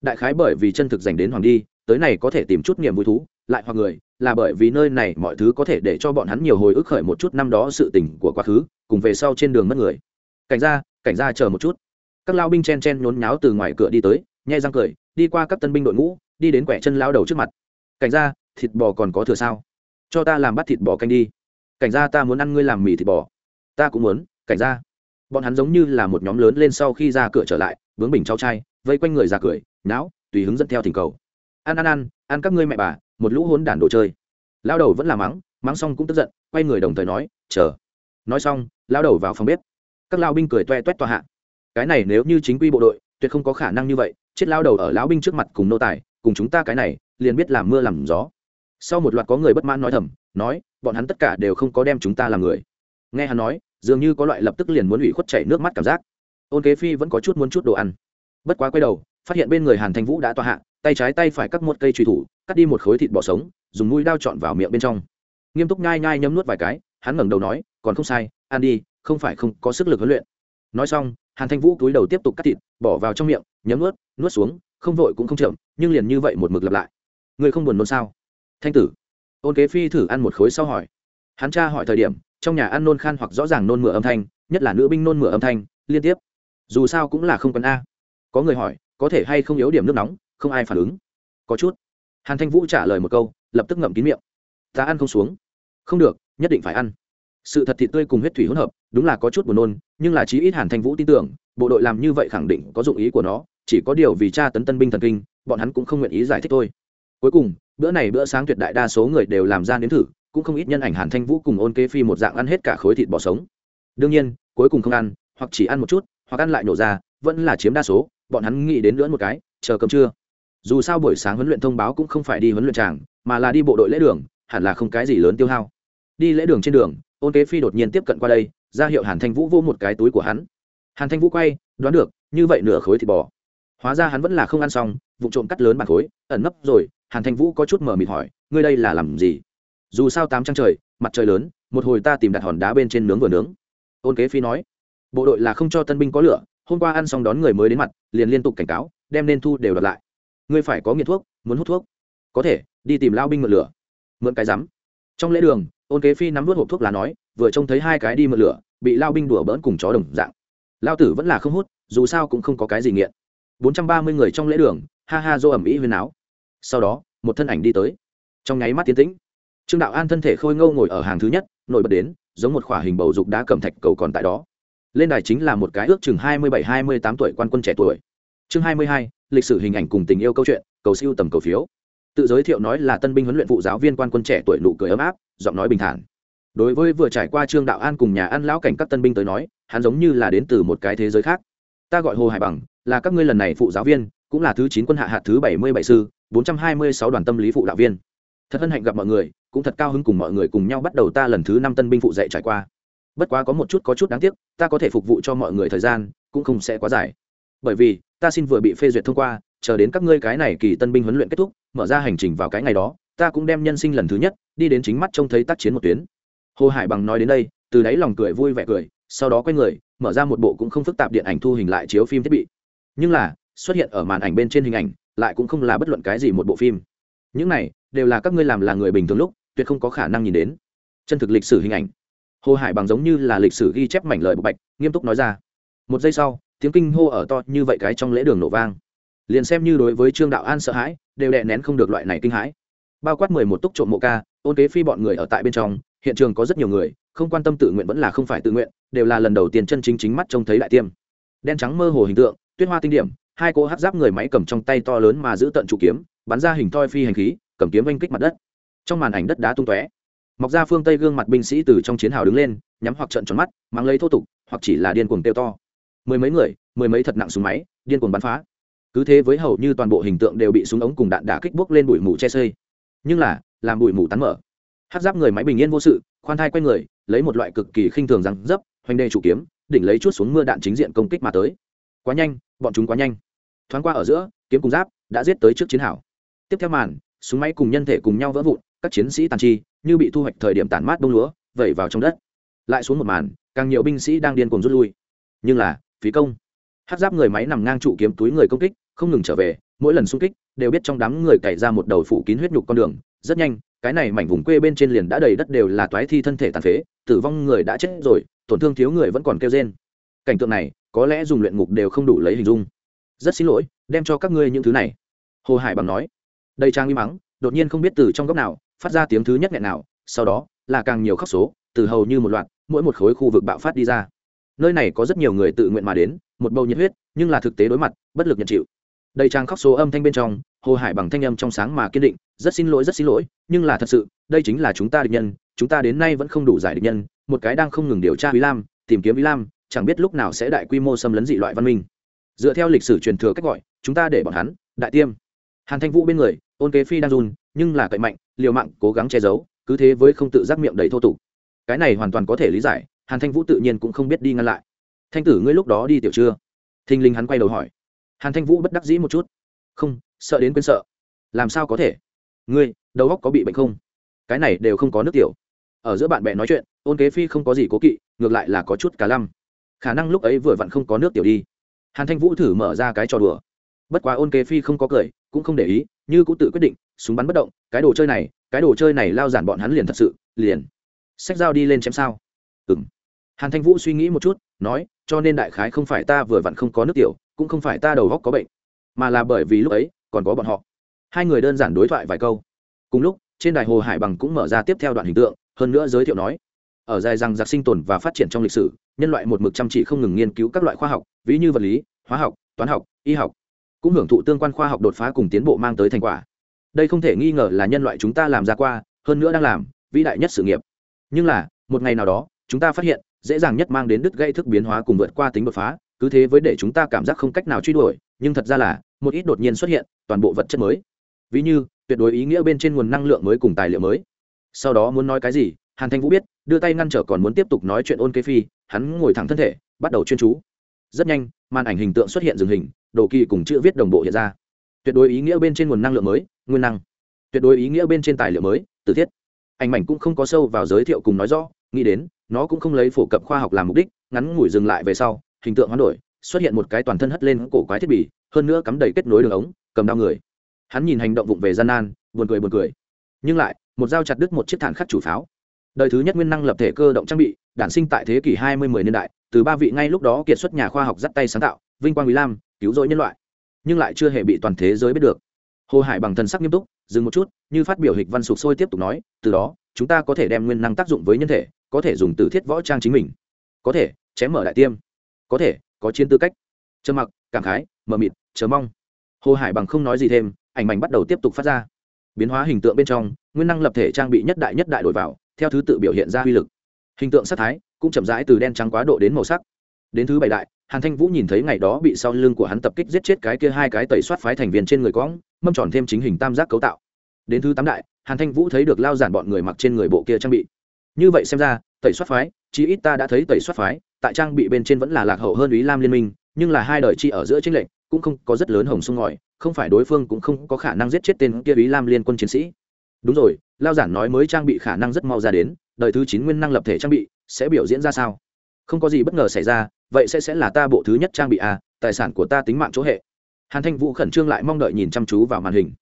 Đại khái bởi vì chân thực dành đến hoàng đi, tới này có thể tìm chút niềm vui thú, lại hoặc người, là bởi vì nơi này mọi thứ có thể để cho bọn hắn nhiều hồi ức khởi một chút năm đó sự tình của quá khứ, cùng về sau trên đường mất người. Cảnh ra cảnh ra chờ một chút. Các lao binh chen chen nhốn nháo từ ngoài cửa đi tới, nhai răng cười, đi qua các tân binh đội ngũ, đi đến quẻ chân lao đầu trước mặt. Cảnh ra thịt bò còn có thừa sao? Cho ta làm bắt thịt bò canh đi. Cảnh ra ta muốn ăn ngươi làm mì thịt bò. Ta cũng muốn, cảnh ra bọn hắn giống như là một nhóm lớn lên sau khi ra cửa trở lại, bướng bình trao trai, vây quanh người ra cười não tùy hứng dẫn theo thỉnh cầu. Ăn ăn ăn ăn các ngươi mẹ bà, một lũ hốn đản đồ chơi. Lao đầu vẫn là mắng mắng xong cũng tức giận, quay người đồng thời nói, chờ. Nói xong lao đầu vào phòng bếp. Các lao binh cười toe toét tòa hạ. Cái này nếu như chính quy bộ đội, tuyệt không có khả năng như vậy. Chết lao đầu ở lão binh trước mặt cùng nô tài, cùng chúng ta cái này, liền biết làm mưa làm gió sau một loạt có người bất mãn nói thầm, nói, bọn hắn tất cả đều không có đem chúng ta làm người. Nghe hắn nói, dường như có loại lập tức liền muốn ủy khuất chảy nước mắt cảm giác. Ôn kế phi vẫn có chút muốn chút đồ ăn. Bất quá quay đầu, phát hiện bên người hàn thanh vũ đã tọa hạ, tay trái tay phải cắt một cây truy thủ, cắt đi một khối thịt bò sống, dùng mũi đao chọn vào miệng bên trong. Nghiêm túc nhai nhai nhấm nuốt vài cái, hắn ngẩng đầu nói, còn không sai, ăn đi, không phải không có sức lực huấn luyện. Nói xong, hàn thanh vũ cúi đầu tiếp tục cắt thịt, bỏ vào trong miệng, nhấm nuốt nuốt xuống, không vội cũng không chậm, nhưng liền như vậy một mực lặp lại. Người không buồn nôn sao? Thanh tử. Ôn kế phi thử ăn một khối sau hỏi. Hắn cha hỏi thời điểm, trong nhà ăn nôn khan hoặc rõ ràng nôn mửa âm thanh, nhất là nữ binh nôn mửa âm thanh, liên tiếp. Dù sao cũng là không cần a. Có người hỏi, có thể hay không yếu điểm nước nóng, không ai phản ứng. Có chút. Hàn thanh vũ trả lời một câu, lập tức ngậm kín miệng. Ta ăn không xuống. Không được, nhất định phải ăn. Sự thật thịt tươi cùng huyết thủy hỗn hợp, đúng là có chút buồn nôn, nhưng là chí ít hàn thanh vũ tin tưởng, bộ đội làm như vậy khẳng định có dụng ý của nó, chỉ có điều vì cha tấn tân binh thần kinh, bọn hắn cũng không nguyện ý giải thích thôi cuối cùng, bữa này bữa sáng tuyệt đại đa số người đều làm ra đến thử, cũng không ít nhân ảnh hàn thanh vũ cùng ôn kế phi một dạng ăn hết cả khối thịt bò sống. Đương nhiên, cuối cùng không ăn, hoặc chỉ ăn một chút, hoặc ăn lại nổ ra, vẫn là chiếm đa số, bọn hắn nghĩ đến lưỡn một cái, chờ cơm trưa. Dù sao buổi sáng huấn luyện thông báo cũng không phải đi huấn luyện tràng, mà là đi bộ đội lễ đường, hẳn là không cái gì lớn tiêu hao. Đi lễ đường trên đường, ôn kế phi đột nhiên tiếp cận qua đây, ra hiệu hàn thanh vũ vô một cái túi của hắn. Hàn thanh vũ quay, đoán được, như vậy nửa khối thịt bò. Hóa ra hắn vẫn là không ăn xong, vụ trộm cắt lớn bàn khối, ẩn nấp rồi hàn thanh vũ có chút mờ mịt hỏi, ngươi đây là làm gì? Dù sao tám trăng trời, mặt trời lớn, một hồi ta tìm đặt hòn đá bên trên nướng vừa nướng. Ôn kế phi nói, bộ đội là không cho tân binh có lửa, hôm qua ăn xong đón người mới đến mặt, liền liên tục cảnh cáo, đem nên thu đều đợt lại. Ngươi phải có nghiện thuốc, muốn hút thuốc. Có thể, đi tìm lao binh mượn lửa. Mượn cái rắm. Trong lễ đường, ôn kế phi nắm vớt hộp thuốc lá nói, vừa trông thấy hai cái đi mượn lửa, bị lao binh đùa bỡn cùng chó đồng dạng. Lao tử vẫn là không hút, dù sao cũng không có cái gì nghiện. Bốn trăm ba mươi người trong lễ đường, ha ha dô ẩm ĩ huyên áo sau đó, một thân ảnh đi tới. Trong nháy mắt tiến tĩnh, trương đạo an thân thể khôi ngâu ngồi ở hàng thứ nhất, nổi bật đến, giống một khỏa hình bầu dục đá cầm thạch cầu còn tại đó. Lên đài chính là một cái ước chừng hai mươi bảy, hai mươi tám tuổi quan quân trẻ tuổi. Chương hai mươi hai, lịch sử hình ảnh cùng tình yêu câu chuyện, cầu siêu tầm cầu phiếu. Tự giới thiệu nói là tân binh huấn luyện phụ giáo viên quan quân trẻ tuổi nụ cười ấm áp, giọng nói bình thản. Đối với vừa trải qua trương đạo an cùng nhà ăn lão cảnh các tân binh tới nói, hắn giống như là đến từ một cái thế giới khác. Ta gọi hồ hải bằng, là các ngươi lần này phụ giáo viên, cũng là thứ chín quân hạ hạt thứ bảy mươi bảy sư bốn trăm hai mươi sáu đoàn tâm lý phụ đạo viên. Thật hân hạnh gặp mọi người, cũng thật cao hứng cùng mọi người cùng nhau bắt đầu ta lần thứ năm tân binh phụ dạy trải qua. Bất quá có một chút có chút đáng tiếc, ta có thể phục vụ cho mọi người thời gian, cũng không sẽ quá dài. Bởi vì, ta xin vừa bị phê duyệt thông qua, chờ đến các ngươi cái này kỳ tân binh huấn luyện kết thúc, mở ra hành trình vào cái ngày đó, ta cũng đem nhân sinh lần thứ nhất, đi đến chính mắt trông thấy tác chiến một tuyến. Hồ hải bằng nói đến đây, từ đáy lòng cười vui vẻ cười, sau đó quay người, mở ra một bộ cũng không phức tạp điện ảnh thu hình lại chiếu phim thiết bị. Nhưng là, xuất hiện ở màn ảnh bên trên hình ảnh lại cũng không là bất luận cái gì một bộ phim. Những này đều là các ngươi làm là người bình thường lúc, tuyệt không có khả năng nhìn đến. Chân thực lịch sử hình ảnh. Hồ hải bằng giống như là lịch sử ghi chép mảnh lời bộ bạch, nghiêm túc nói ra. Một giây sau, tiếng kinh hô ở to như vậy cái trong lễ đường nổ vang. Liền xem như đối với trương đạo an sợ hãi, đều đè nén không được loại này kinh hãi. Bao quát mười một túc trộm mộ ca, ôn kế phi bọn người ở tại bên trong, hiện trường có rất nhiều người, không quan tâm tự nguyện vẫn là không phải tự nguyện, đều là lần đầu tiên chân chính chính mắt trông thấy đại tiêm. Đen trắng mơ hồ hình tượng, tuyết hoa tinh điểm hai cô hát giáp người máy cầm trong tay to lớn mà giữ tận trụ kiếm, bắn ra hình thoi phi hành khí, cầm kiếm oanh kích mặt đất. Trong màn ảnh đất đá tung tóe. Mọc ra phương tây gương mặt binh sĩ từ trong chiến hào đứng lên, nhắm hoặc trận tròn mắt, mang lấy thô tục, hoặc chỉ là điên cuồng tiêu to. Mười mấy người, mười mấy thật nặng súng máy, điên cuồng bắn phá. Cứ thế với hầu như toàn bộ hình tượng đều bị súng ống cùng đạn đả kích bốc lên bụi mù che xây nhưng là, làm bụi mù tắn mở. Hát giáp người máy bình yên vô sự, khoan thai quay người, lấy một loại cực kỳ khinh thường răng dấp, hoành đê chủ kiếm, đỉnh lấy chút xuống mưa đạn chính diện công kích mà tới. Quá nhanh, bọn chúng quá nhanh thoáng qua ở giữa, kiếm cùng giáp đã giết tới trước chiến hào. Tiếp theo màn, súng máy cùng nhân thể cùng nhau vỡ vụn, các chiến sĩ tàn chi, như bị thu hoạch thời điểm tản mát đông lúa, vẩy vào trong đất. Lại xuống một màn, càng nhiều binh sĩ đang điên cuồng rút lui. Nhưng là, phí công. Hát giáp người máy nằm ngang trụ kiếm túi người công kích, không ngừng trở về, mỗi lần xung kích đều biết trong đám người cày ra một đầu phủ kín huyết nhục con đường. Rất nhanh, cái này mảnh vùng quê bên trên liền đã đầy đất đều là toái thi thân thể tàn phế, tử vong người đã chết rồi, tổn thương thiếu người vẫn còn kêu trên cảnh tượng này, có lẽ dùng luyện ngục đều không đủ lấy hình dung rất xin lỗi, đem cho các ngươi những thứ này. Hồ hải bằng nói. Đầy trang uy mắng, đột nhiên không biết từ trong góc nào, phát ra tiếng thứ nhất nghẹn nào, sau đó là càng nhiều khóc số, từ hầu như một loạt, mỗi một khối khu vực bạo phát đi ra. Nơi này có rất nhiều người tự nguyện mà đến, một bầu nhiệt huyết, nhưng là thực tế đối mặt, bất lực nhận chịu. Đầy trang khóc số âm thanh bên trong, hồ hải bằng thanh âm trong sáng mà kiên định, rất xin lỗi, rất xin lỗi, nhưng là thật sự, đây chính là chúng ta địch nhân, chúng ta đến nay vẫn không đủ giải địch nhân, một cái đang không ngừng điều tra ý lam, tìm kiếm ý lam, chẳng biết lúc nào sẽ đại quy mô xâm lấn dị loại văn minh dựa theo lịch sử truyền thừa cách gọi, chúng ta để bọn hắn, đại tiêm. Hàn thanh vũ bên người, ôn kế phi đang run, nhưng là cậy mạnh, liều mạng, cố gắng che giấu, cứ thế với không tự giác miệng đầy thô tục. Cái này hoàn toàn có thể lý giải, hàn thanh vũ tự nhiên cũng không biết đi ngăn lại. Thanh tử, ngươi lúc đó đi tiểu chưa? Thình linh hắn quay đầu hỏi. Hàn thanh vũ bất đắc dĩ một chút. Không, sợ đến quên sợ. Làm sao có thể? Ngươi, đầu óc có bị bệnh không? Cái này đều không có nước tiểu. Ở giữa bạn bè nói chuyện, ôn kế phi không có gì cố kỵ, ngược lại là có chút cả lăm. Khả năng lúc ấy vừa vặn không có nước tiểu đi hàn thanh vũ thử mở ra cái trò đùa. Bất quá ôn kế phi không có cười, cũng không để ý, như cũng tự quyết định, súng bắn bất động, cái đồ chơi này, cái đồ chơi này lao giản bọn hắn liền thật sự, liền. Sách dao đi lên chém sao. Ừng hàn thanh vũ suy nghĩ một chút, nói, cho nên đại khái không phải ta vừa vặn không có nước tiểu, cũng không phải ta đầu góc có bệnh, mà là bởi vì lúc ấy, còn có bọn họ. Hai người đơn giản đối thoại vài câu. Cùng lúc, trên đài hồ hải bằng cũng mở ra tiếp theo đoạn hình tượng, hơn nữa giới thiệu nói ở dài rằng giặc sinh tồn và phát triển trong lịch sử, nhân loại một mực chăm chỉ không ngừng nghiên cứu các loại khoa học, ví như vật lý, hóa học, toán học, y học, cũng hưởng thụ tương quan khoa học đột phá cùng tiến bộ mang tới thành quả. Đây không thể nghi ngờ là nhân loại chúng ta làm ra qua, hơn nữa đang làm, vĩ đại nhất sự nghiệp. Nhưng là, một ngày nào đó, chúng ta phát hiện, dễ dàng nhất mang đến đứt gây thức biến hóa cùng vượt qua tính đột phá, cứ thế với để chúng ta cảm giác không cách nào truy đuổi, nhưng thật ra là, một ít đột nhiên xuất hiện, toàn bộ vật chất mới. Ví như, tuyệt đối ý nghĩa bên trên nguồn năng lượng mới cùng tài liệu mới. Sau đó muốn nói cái gì hàn thanh vũ biết, đưa tay ngăn trở còn muốn tiếp tục nói chuyện ôn kế phi, hắn ngồi thẳng thân thể, bắt đầu chuyên chú. Rất nhanh, màn ảnh hình tượng xuất hiện dừng hình, đồ kỳ cùng chữ viết đồng bộ hiện ra. Tuyệt đối ý nghĩa bên trên nguồn năng lượng mới, nguyên năng. Tuyệt đối ý nghĩa bên trên tài liệu mới tử thiết. Ảnh mảnh cũng không có sâu vào giới thiệu cùng nói rõ, nghĩ đến, nó cũng không lấy phổ cập khoa học làm mục đích, ngắn ngủi dừng lại về sau, hình tượng hoán đổi, xuất hiện một cái toàn thân hất lên cổ quái thiết bị, hơn nữa cắm đầy kết nối đường ống, cầm đao người. Hắn nhìn hành động vụng về gian nan, buồn cười buồn cười. Nhưng lại, một dao chặt đứt một chiếc thản khắc chủ pháo đời thứ nhất nguyên năng lập thể cơ động trang bị, đản sinh tại thế kỷ hai mươi mười niên đại, từ ba vị ngay lúc đó kiệt xuất nhà khoa học dắt tay sáng tạo, vinh quang quý lam, cứu rỗi nhân loại. Nhưng lại chưa hề bị toàn thế giới biết được. Hồ hải bằng thần sắc nghiêm túc, dừng một chút, như phát biểu hịch văn sụp sôi tiếp tục nói, từ đó, chúng ta có thể đem nguyên năng tác dụng với nhân thể, có thể dùng từ thiết võ trang chính mình. Có thể, chém mở đại tiêm. Có thể, có chiến tư cách. Trầm mặc, cảm khái mờ mịt, chờ mong. Hồ hải bằng không nói gì thêm, ảnh mảnh bắt đầu tiếp tục phát ra. Biến hóa hình tượng bên trong, nguyên năng lập thể trang bị nhất đại nhất đại đổi vào theo thứ tự biểu hiện ra uy lực. Hình tượng sắc thái cũng chậm rãi từ đen trắng quá độ đến màu sắc. Đến thứ bảy đại, hàn thanh vũ nhìn thấy ngày đó bị sau lưng của hắn tập kích giết chết cái kia hai cái tẩy soát phái thành viên trên người cõng, mâm tròn thêm chính hình tam giác cấu tạo. Đến thứ tám đại, hàn thanh vũ thấy được lao giản bọn người mặc trên người bộ kia trang bị. Như vậy xem ra, tẩy soát phái, chí ít ta đã thấy tẩy soát phái, tại trang bị bên trên vẫn là lạc hậu hơn ý lam liên minh, nhưng là hai đời chi ở giữa chính lệnh cũng không có rất lớn hồng sung ngòi, không phải đối phương cũng không có khả năng giết chết tên kia ý lam liên quân chiến sĩ đúng rồi, lao giản nói mới trang bị khả năng rất mau ra đến, đời thứ chín nguyên năng lập thể trang bị sẽ biểu diễn ra sao? Không có gì bất ngờ xảy ra, vậy sẽ sẽ là ta bộ thứ nhất trang bị à tài sản của ta tính mạng chỗ hệ. Hàn thanh vũ khẩn trương lại mong đợi nhìn chăm chú vào màn hình.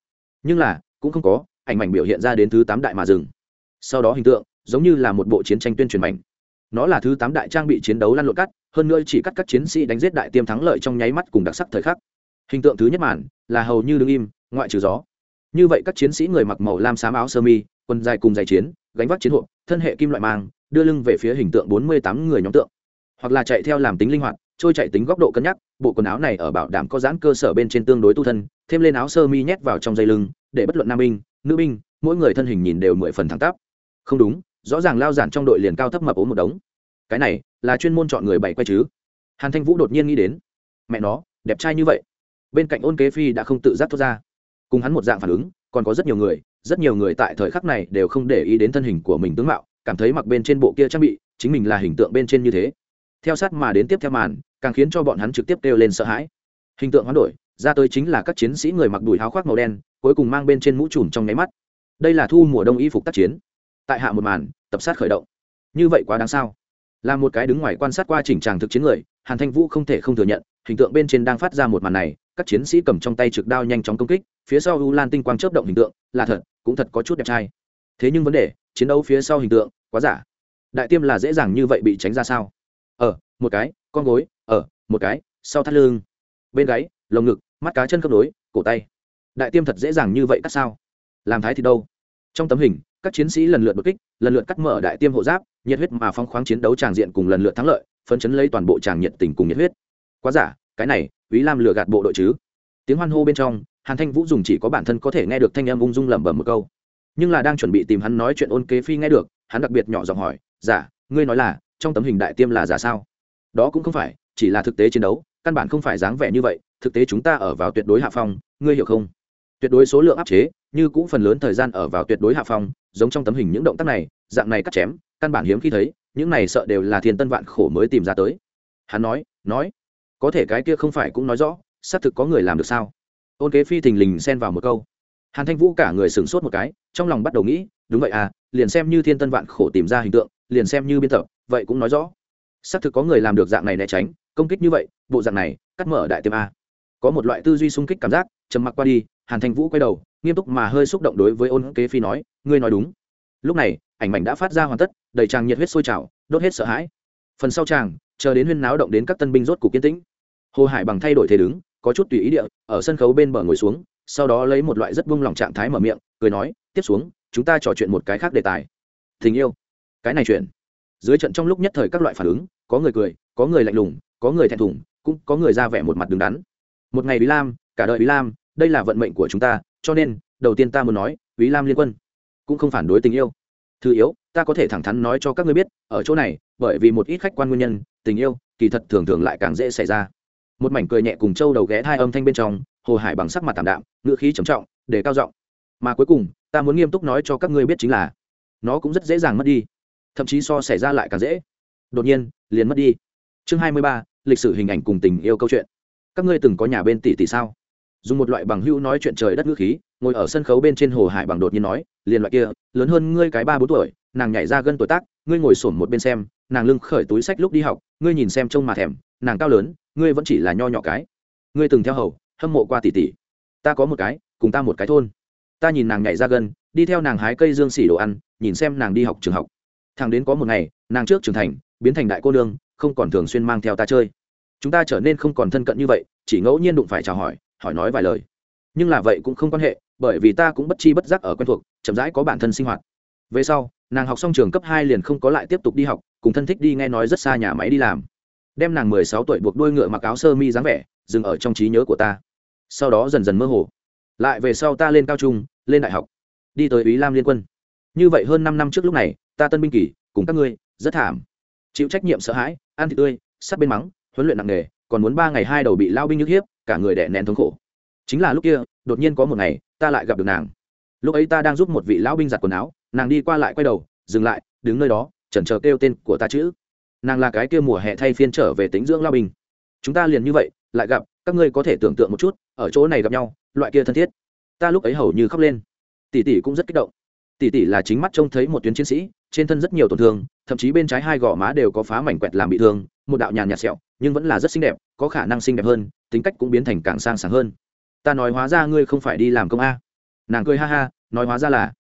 Nhưng là, cũng không có, ảnh mảnh biểu hiện ra đến thứ tám đại mà dừng. Sau đó hình tượng, giống như là một bộ chiến tranh tuyên truyền mảnh. Nó là thứ tám đại trang bị chiến đấu lăn lộn cắt, hơn nữa chỉ cắt các chiến sĩ đánh giết đại tiêm thắng lợi trong nháy mắt cùng đặc sắc thời khắc. Hình tượng thứ nhất màn là hầu như đứng im, ngoại trừ gió như vậy các chiến sĩ người mặc màu lam xám áo sơ mi, quần dài cùng giày chiến, gánh vác chiến hộp thân hệ kim loại mang, đưa lưng về phía hình tượng bốn mươi tám người nhóm tượng. Hoặc là chạy theo làm tính linh hoạt, trôi chạy tính góc độ cân nhắc, bộ quần áo này ở bảo đảm có giãn cơ sở bên trên tương đối tu thân, thêm lên áo sơ mi nhét vào trong dây lưng, để bất luận nam binh, nữ binh, mỗi người thân hình nhìn đều mười phần thẳng tắp. Không đúng, rõ ràng lao giản trong đội liền cao thấp mập ốm một đống. Cái này là chuyên môn chọn người bảy quay chứ? Hàn thanh vũ đột nhiên nghĩ đến. Mẹ nó, đẹp trai như vậy. Bên cạnh ôn kế phi đã không tự giác thoát ra cùng hắn một dạng phản ứng, còn có rất nhiều người, rất nhiều người tại thời khắc này đều không để ý đến thân hình của mình tướng mạo, cảm thấy mặc bên trên bộ kia trang bị, chính mình là hình tượng bên trên như thế. Theo sát mà đến tiếp theo màn, càng khiến cho bọn hắn trực tiếp kêu lên sợ hãi. Hình tượng hoán đổi, ra tới chính là các chiến sĩ người mặc đùi áo khoác màu đen, cuối cùng mang bên trên mũ trùm trong nháy mắt. Đây là thu mùa đông y phục tác chiến. Tại hạ một màn, tập sát khởi động. Như vậy quá đáng sao? Là một cái đứng ngoài quan sát qua chỉnh tràng thực chiến người, hàn thanh vũ không thể không thừa nhận, hình tượng bên trên đang phát ra một màn này các chiến sĩ cầm trong tay trực đao nhanh chóng công kích, phía sau u lan tinh quang chớp động hình tượng, là thật, cũng thật có chút đẹp trai. Thế nhưng vấn đề, chiến đấu phía sau hình tượng, quá giả. Đại tiêm là dễ dàng như vậy bị tránh ra sao? Ở một cái, con gối ở một cái, sau thắt lưng. Bên gáy, lồng ngực, mắt cá chân khớp nối, cổ tay. Đại tiêm thật dễ dàng như vậy cắt sao? Làm thái thì đâu? Trong tấm hình, các chiến sĩ lần lượt đột kích, lần lượt cắt mở đại tiêm hộ giáp, nhiệt huyết mà phong khoáng chiến đấu tràng diện cùng lần lượt thắng lợi, phấn chấn lấy toàn bộ tràng nhiệt tình cùng nhiệt huyết. Quá giả cái này ý lam lừa gạt bộ đội chứ? Tiếng hoan hô bên trong, hàn thanh vũ dùng chỉ có bản thân có thể nghe được thanh âm ung dung lẩm bẩm một câu. Nhưng là đang chuẩn bị tìm hắn nói chuyện ôn kế phi nghe được, hắn đặc biệt nhỏ giọng hỏi giả ngươi nói là, trong tấm hình đại tiêm là giả sao? Đó cũng không phải, chỉ là thực tế chiến đấu, căn bản không phải dáng vẻ như vậy, thực tế chúng ta ở vào tuyệt đối hạ phong, ngươi hiểu không? Tuyệt đối số lượng áp chế, như cũng phần lớn thời gian ở vào tuyệt đối hạ phong, giống trong tấm hình những động tác này, dạng này cắt chém, căn bản hiếm khi thấy, những này sợ đều là thiên tân vạn khổ mới tìm ra tới. Hắn nói nói có thể cái kia không phải cũng nói rõ, xác thực có người làm được sao? Ôn kế phi thình lình xen vào một câu. Hàn thanh vũ cả người sửng sốt một cái, trong lòng bắt đầu nghĩ, đúng vậy à liền xem như thiên tân vạn khổ tìm ra hình tượng, liền xem như biên tập, vậy cũng nói rõ. Xác thực có người làm được dạng này né tránh, công kích như vậy, bộ dạng này, cắt mở đại tiêm a. Có một loại tư duy sung kích cảm giác, trầm mặc qua đi, hàn thanh vũ quay đầu, nghiêm túc mà hơi xúc động đối với ôn kế phi nói, ngươi nói đúng. Lúc này, ảnh mảnh đã phát ra hoàn tất, đầy tràng nhiệt huyết sôi trào, đốt hết sợ hãi. Phần sau tràng chờ đến huyên náo động đến các tân binh rốt cục kiên tĩnh. Hồ hải bằng thay đổi thế đứng, có chút tùy ý địa, ở sân khấu bên bờ ngồi xuống, sau đó lấy một loại rất buông lòng trạng thái mở miệng, cười nói, tiếp xuống, chúng ta trò chuyện một cái khác đề tài. Tình yêu. Cái này chuyện. Dưới trận trong lúc nhất thời các loại phản ứng, có người cười, có người lạnh lùng, có người thẹn thùng, cũng có người ra vẻ một mặt đứng đắn. Một ngày bí lam, cả đời bí lam, đây là vận mệnh của chúng ta, cho nên, đầu tiên ta muốn nói bí lam liên quân, cũng không phản đối tình yêu. Thứ yếu, ta có thể thẳng thắn nói cho các ngươi biết, ở chỗ này, bởi vì một ít khách quan nguyên nhân tình yêu, kỳ thật thường thường lại càng dễ xảy ra. Một mảnh cười nhẹ cùng châu đầu ghé hai âm thanh bên trong, hồ hải bằng sắc mặt tảm đạm, ngữ khí trầm trọng, để cao giọng. Mà cuối cùng, ta muốn nghiêm túc nói cho các ngươi biết chính là, nó cũng rất dễ dàng mất đi, thậm chí so xảy ra lại càng dễ. Đột nhiên, liền mất đi. Chương hai mươi ba, lịch sử hình ảnh cùng tình yêu câu chuyện. Các ngươi từng có nhà bên tỷ tỷ sao? Dùng một loại bằng hữu nói chuyện trời đất ngữ khí, ngồi ở sân khấu bên trên hồ hải bằng đột nhiên nói liền loại kia, lớn hơn ngươi cái ba bốn tuổi, nàng nhảy ra gân tuổi tác, ngươi ngồi sổm một bên xem, nàng lưng khởi túi sách lúc đi học ngươi nhìn xem trông mà thèm, nàng cao lớn, ngươi vẫn chỉ là nho nhỏ cái. Ngươi từng theo hầu, hâm mộ qua tỷ tỷ. Ta có một cái, cùng ta một cái thôn. Ta nhìn nàng nhảy ra gần đi theo nàng hái cây dương xỉ đồ ăn, nhìn xem nàng đi học trường học. Thằng đến có một ngày, nàng trước trưởng thành, biến thành đại cô nương, không còn thường xuyên mang theo ta chơi. Chúng ta trở nên không còn thân cận như vậy, chỉ ngẫu nhiên đụng phải chào hỏi hỏi nói vài lời. Nhưng là vậy cũng không quan hệ, bởi vì ta cũng bất chi bất giác ở quen thuộc, chậm rãi có bản thân sinh hoạt. Về sau, nàng học xong trường cấp hai liền không có lại tiếp tục đi học cùng thân thích đi nghe nói rất xa nhà máy đi làm. Đem nàng mười sáu tuổi buộc đuôi ngựa mặc áo sơ mi dáng vẻ, dừng ở trong trí nhớ của ta. Sau đó dần dần mơ hồ. Lại về sau ta lên cao trung, lên đại học. Đi tới ý lam liên quân. Như vậy hơn năm năm trước lúc này, ta tân binh kỳ, cùng các ngươi, rất thảm. Chịu trách nhiệm sợ hãi, ăn thịt tươi, sắt bên mắng, huấn luyện nặng nề còn muốn ba ngày hai đầu bị lao binh nhức hiếp, cả người đẻ nén thống khổ. Chính là lúc kia, đột nhiên có một ngày, ta lại gặp được nàng. Lúc ấy ta đang giúp một vị lão binh giặt quần áo, nàng đi qua lại quay đầu, dừng lại, đứng nơi đó chần chờ kêu tên của ta chữ nàng là cái kia mùa hè thay phiên trở về tính dưỡng lao bình chúng ta liền như vậy, lại gặp, các ngươi có thể tưởng tượng một chút, ở chỗ này gặp nhau, loại kia thân thiết. Ta lúc ấy hầu như khóc lên. Tỷ tỷ cũng rất kích động. Tỷ tỷ là chính mắt trông thấy một tuyến chiến sĩ, trên thân rất nhiều tổn thương, thậm chí bên trái hai gò má đều có phá mảnh quẹt làm bị thương, một đạo nhàn nhạt sẹo, nhưng vẫn là rất xinh đẹp, có khả năng xinh đẹp hơn, tính cách cũng biến thành càng sang sáng hơn. Ta nói hóa ra ngươi không phải đi làm công a. Nàng cười ha ha, nói hóa ra là,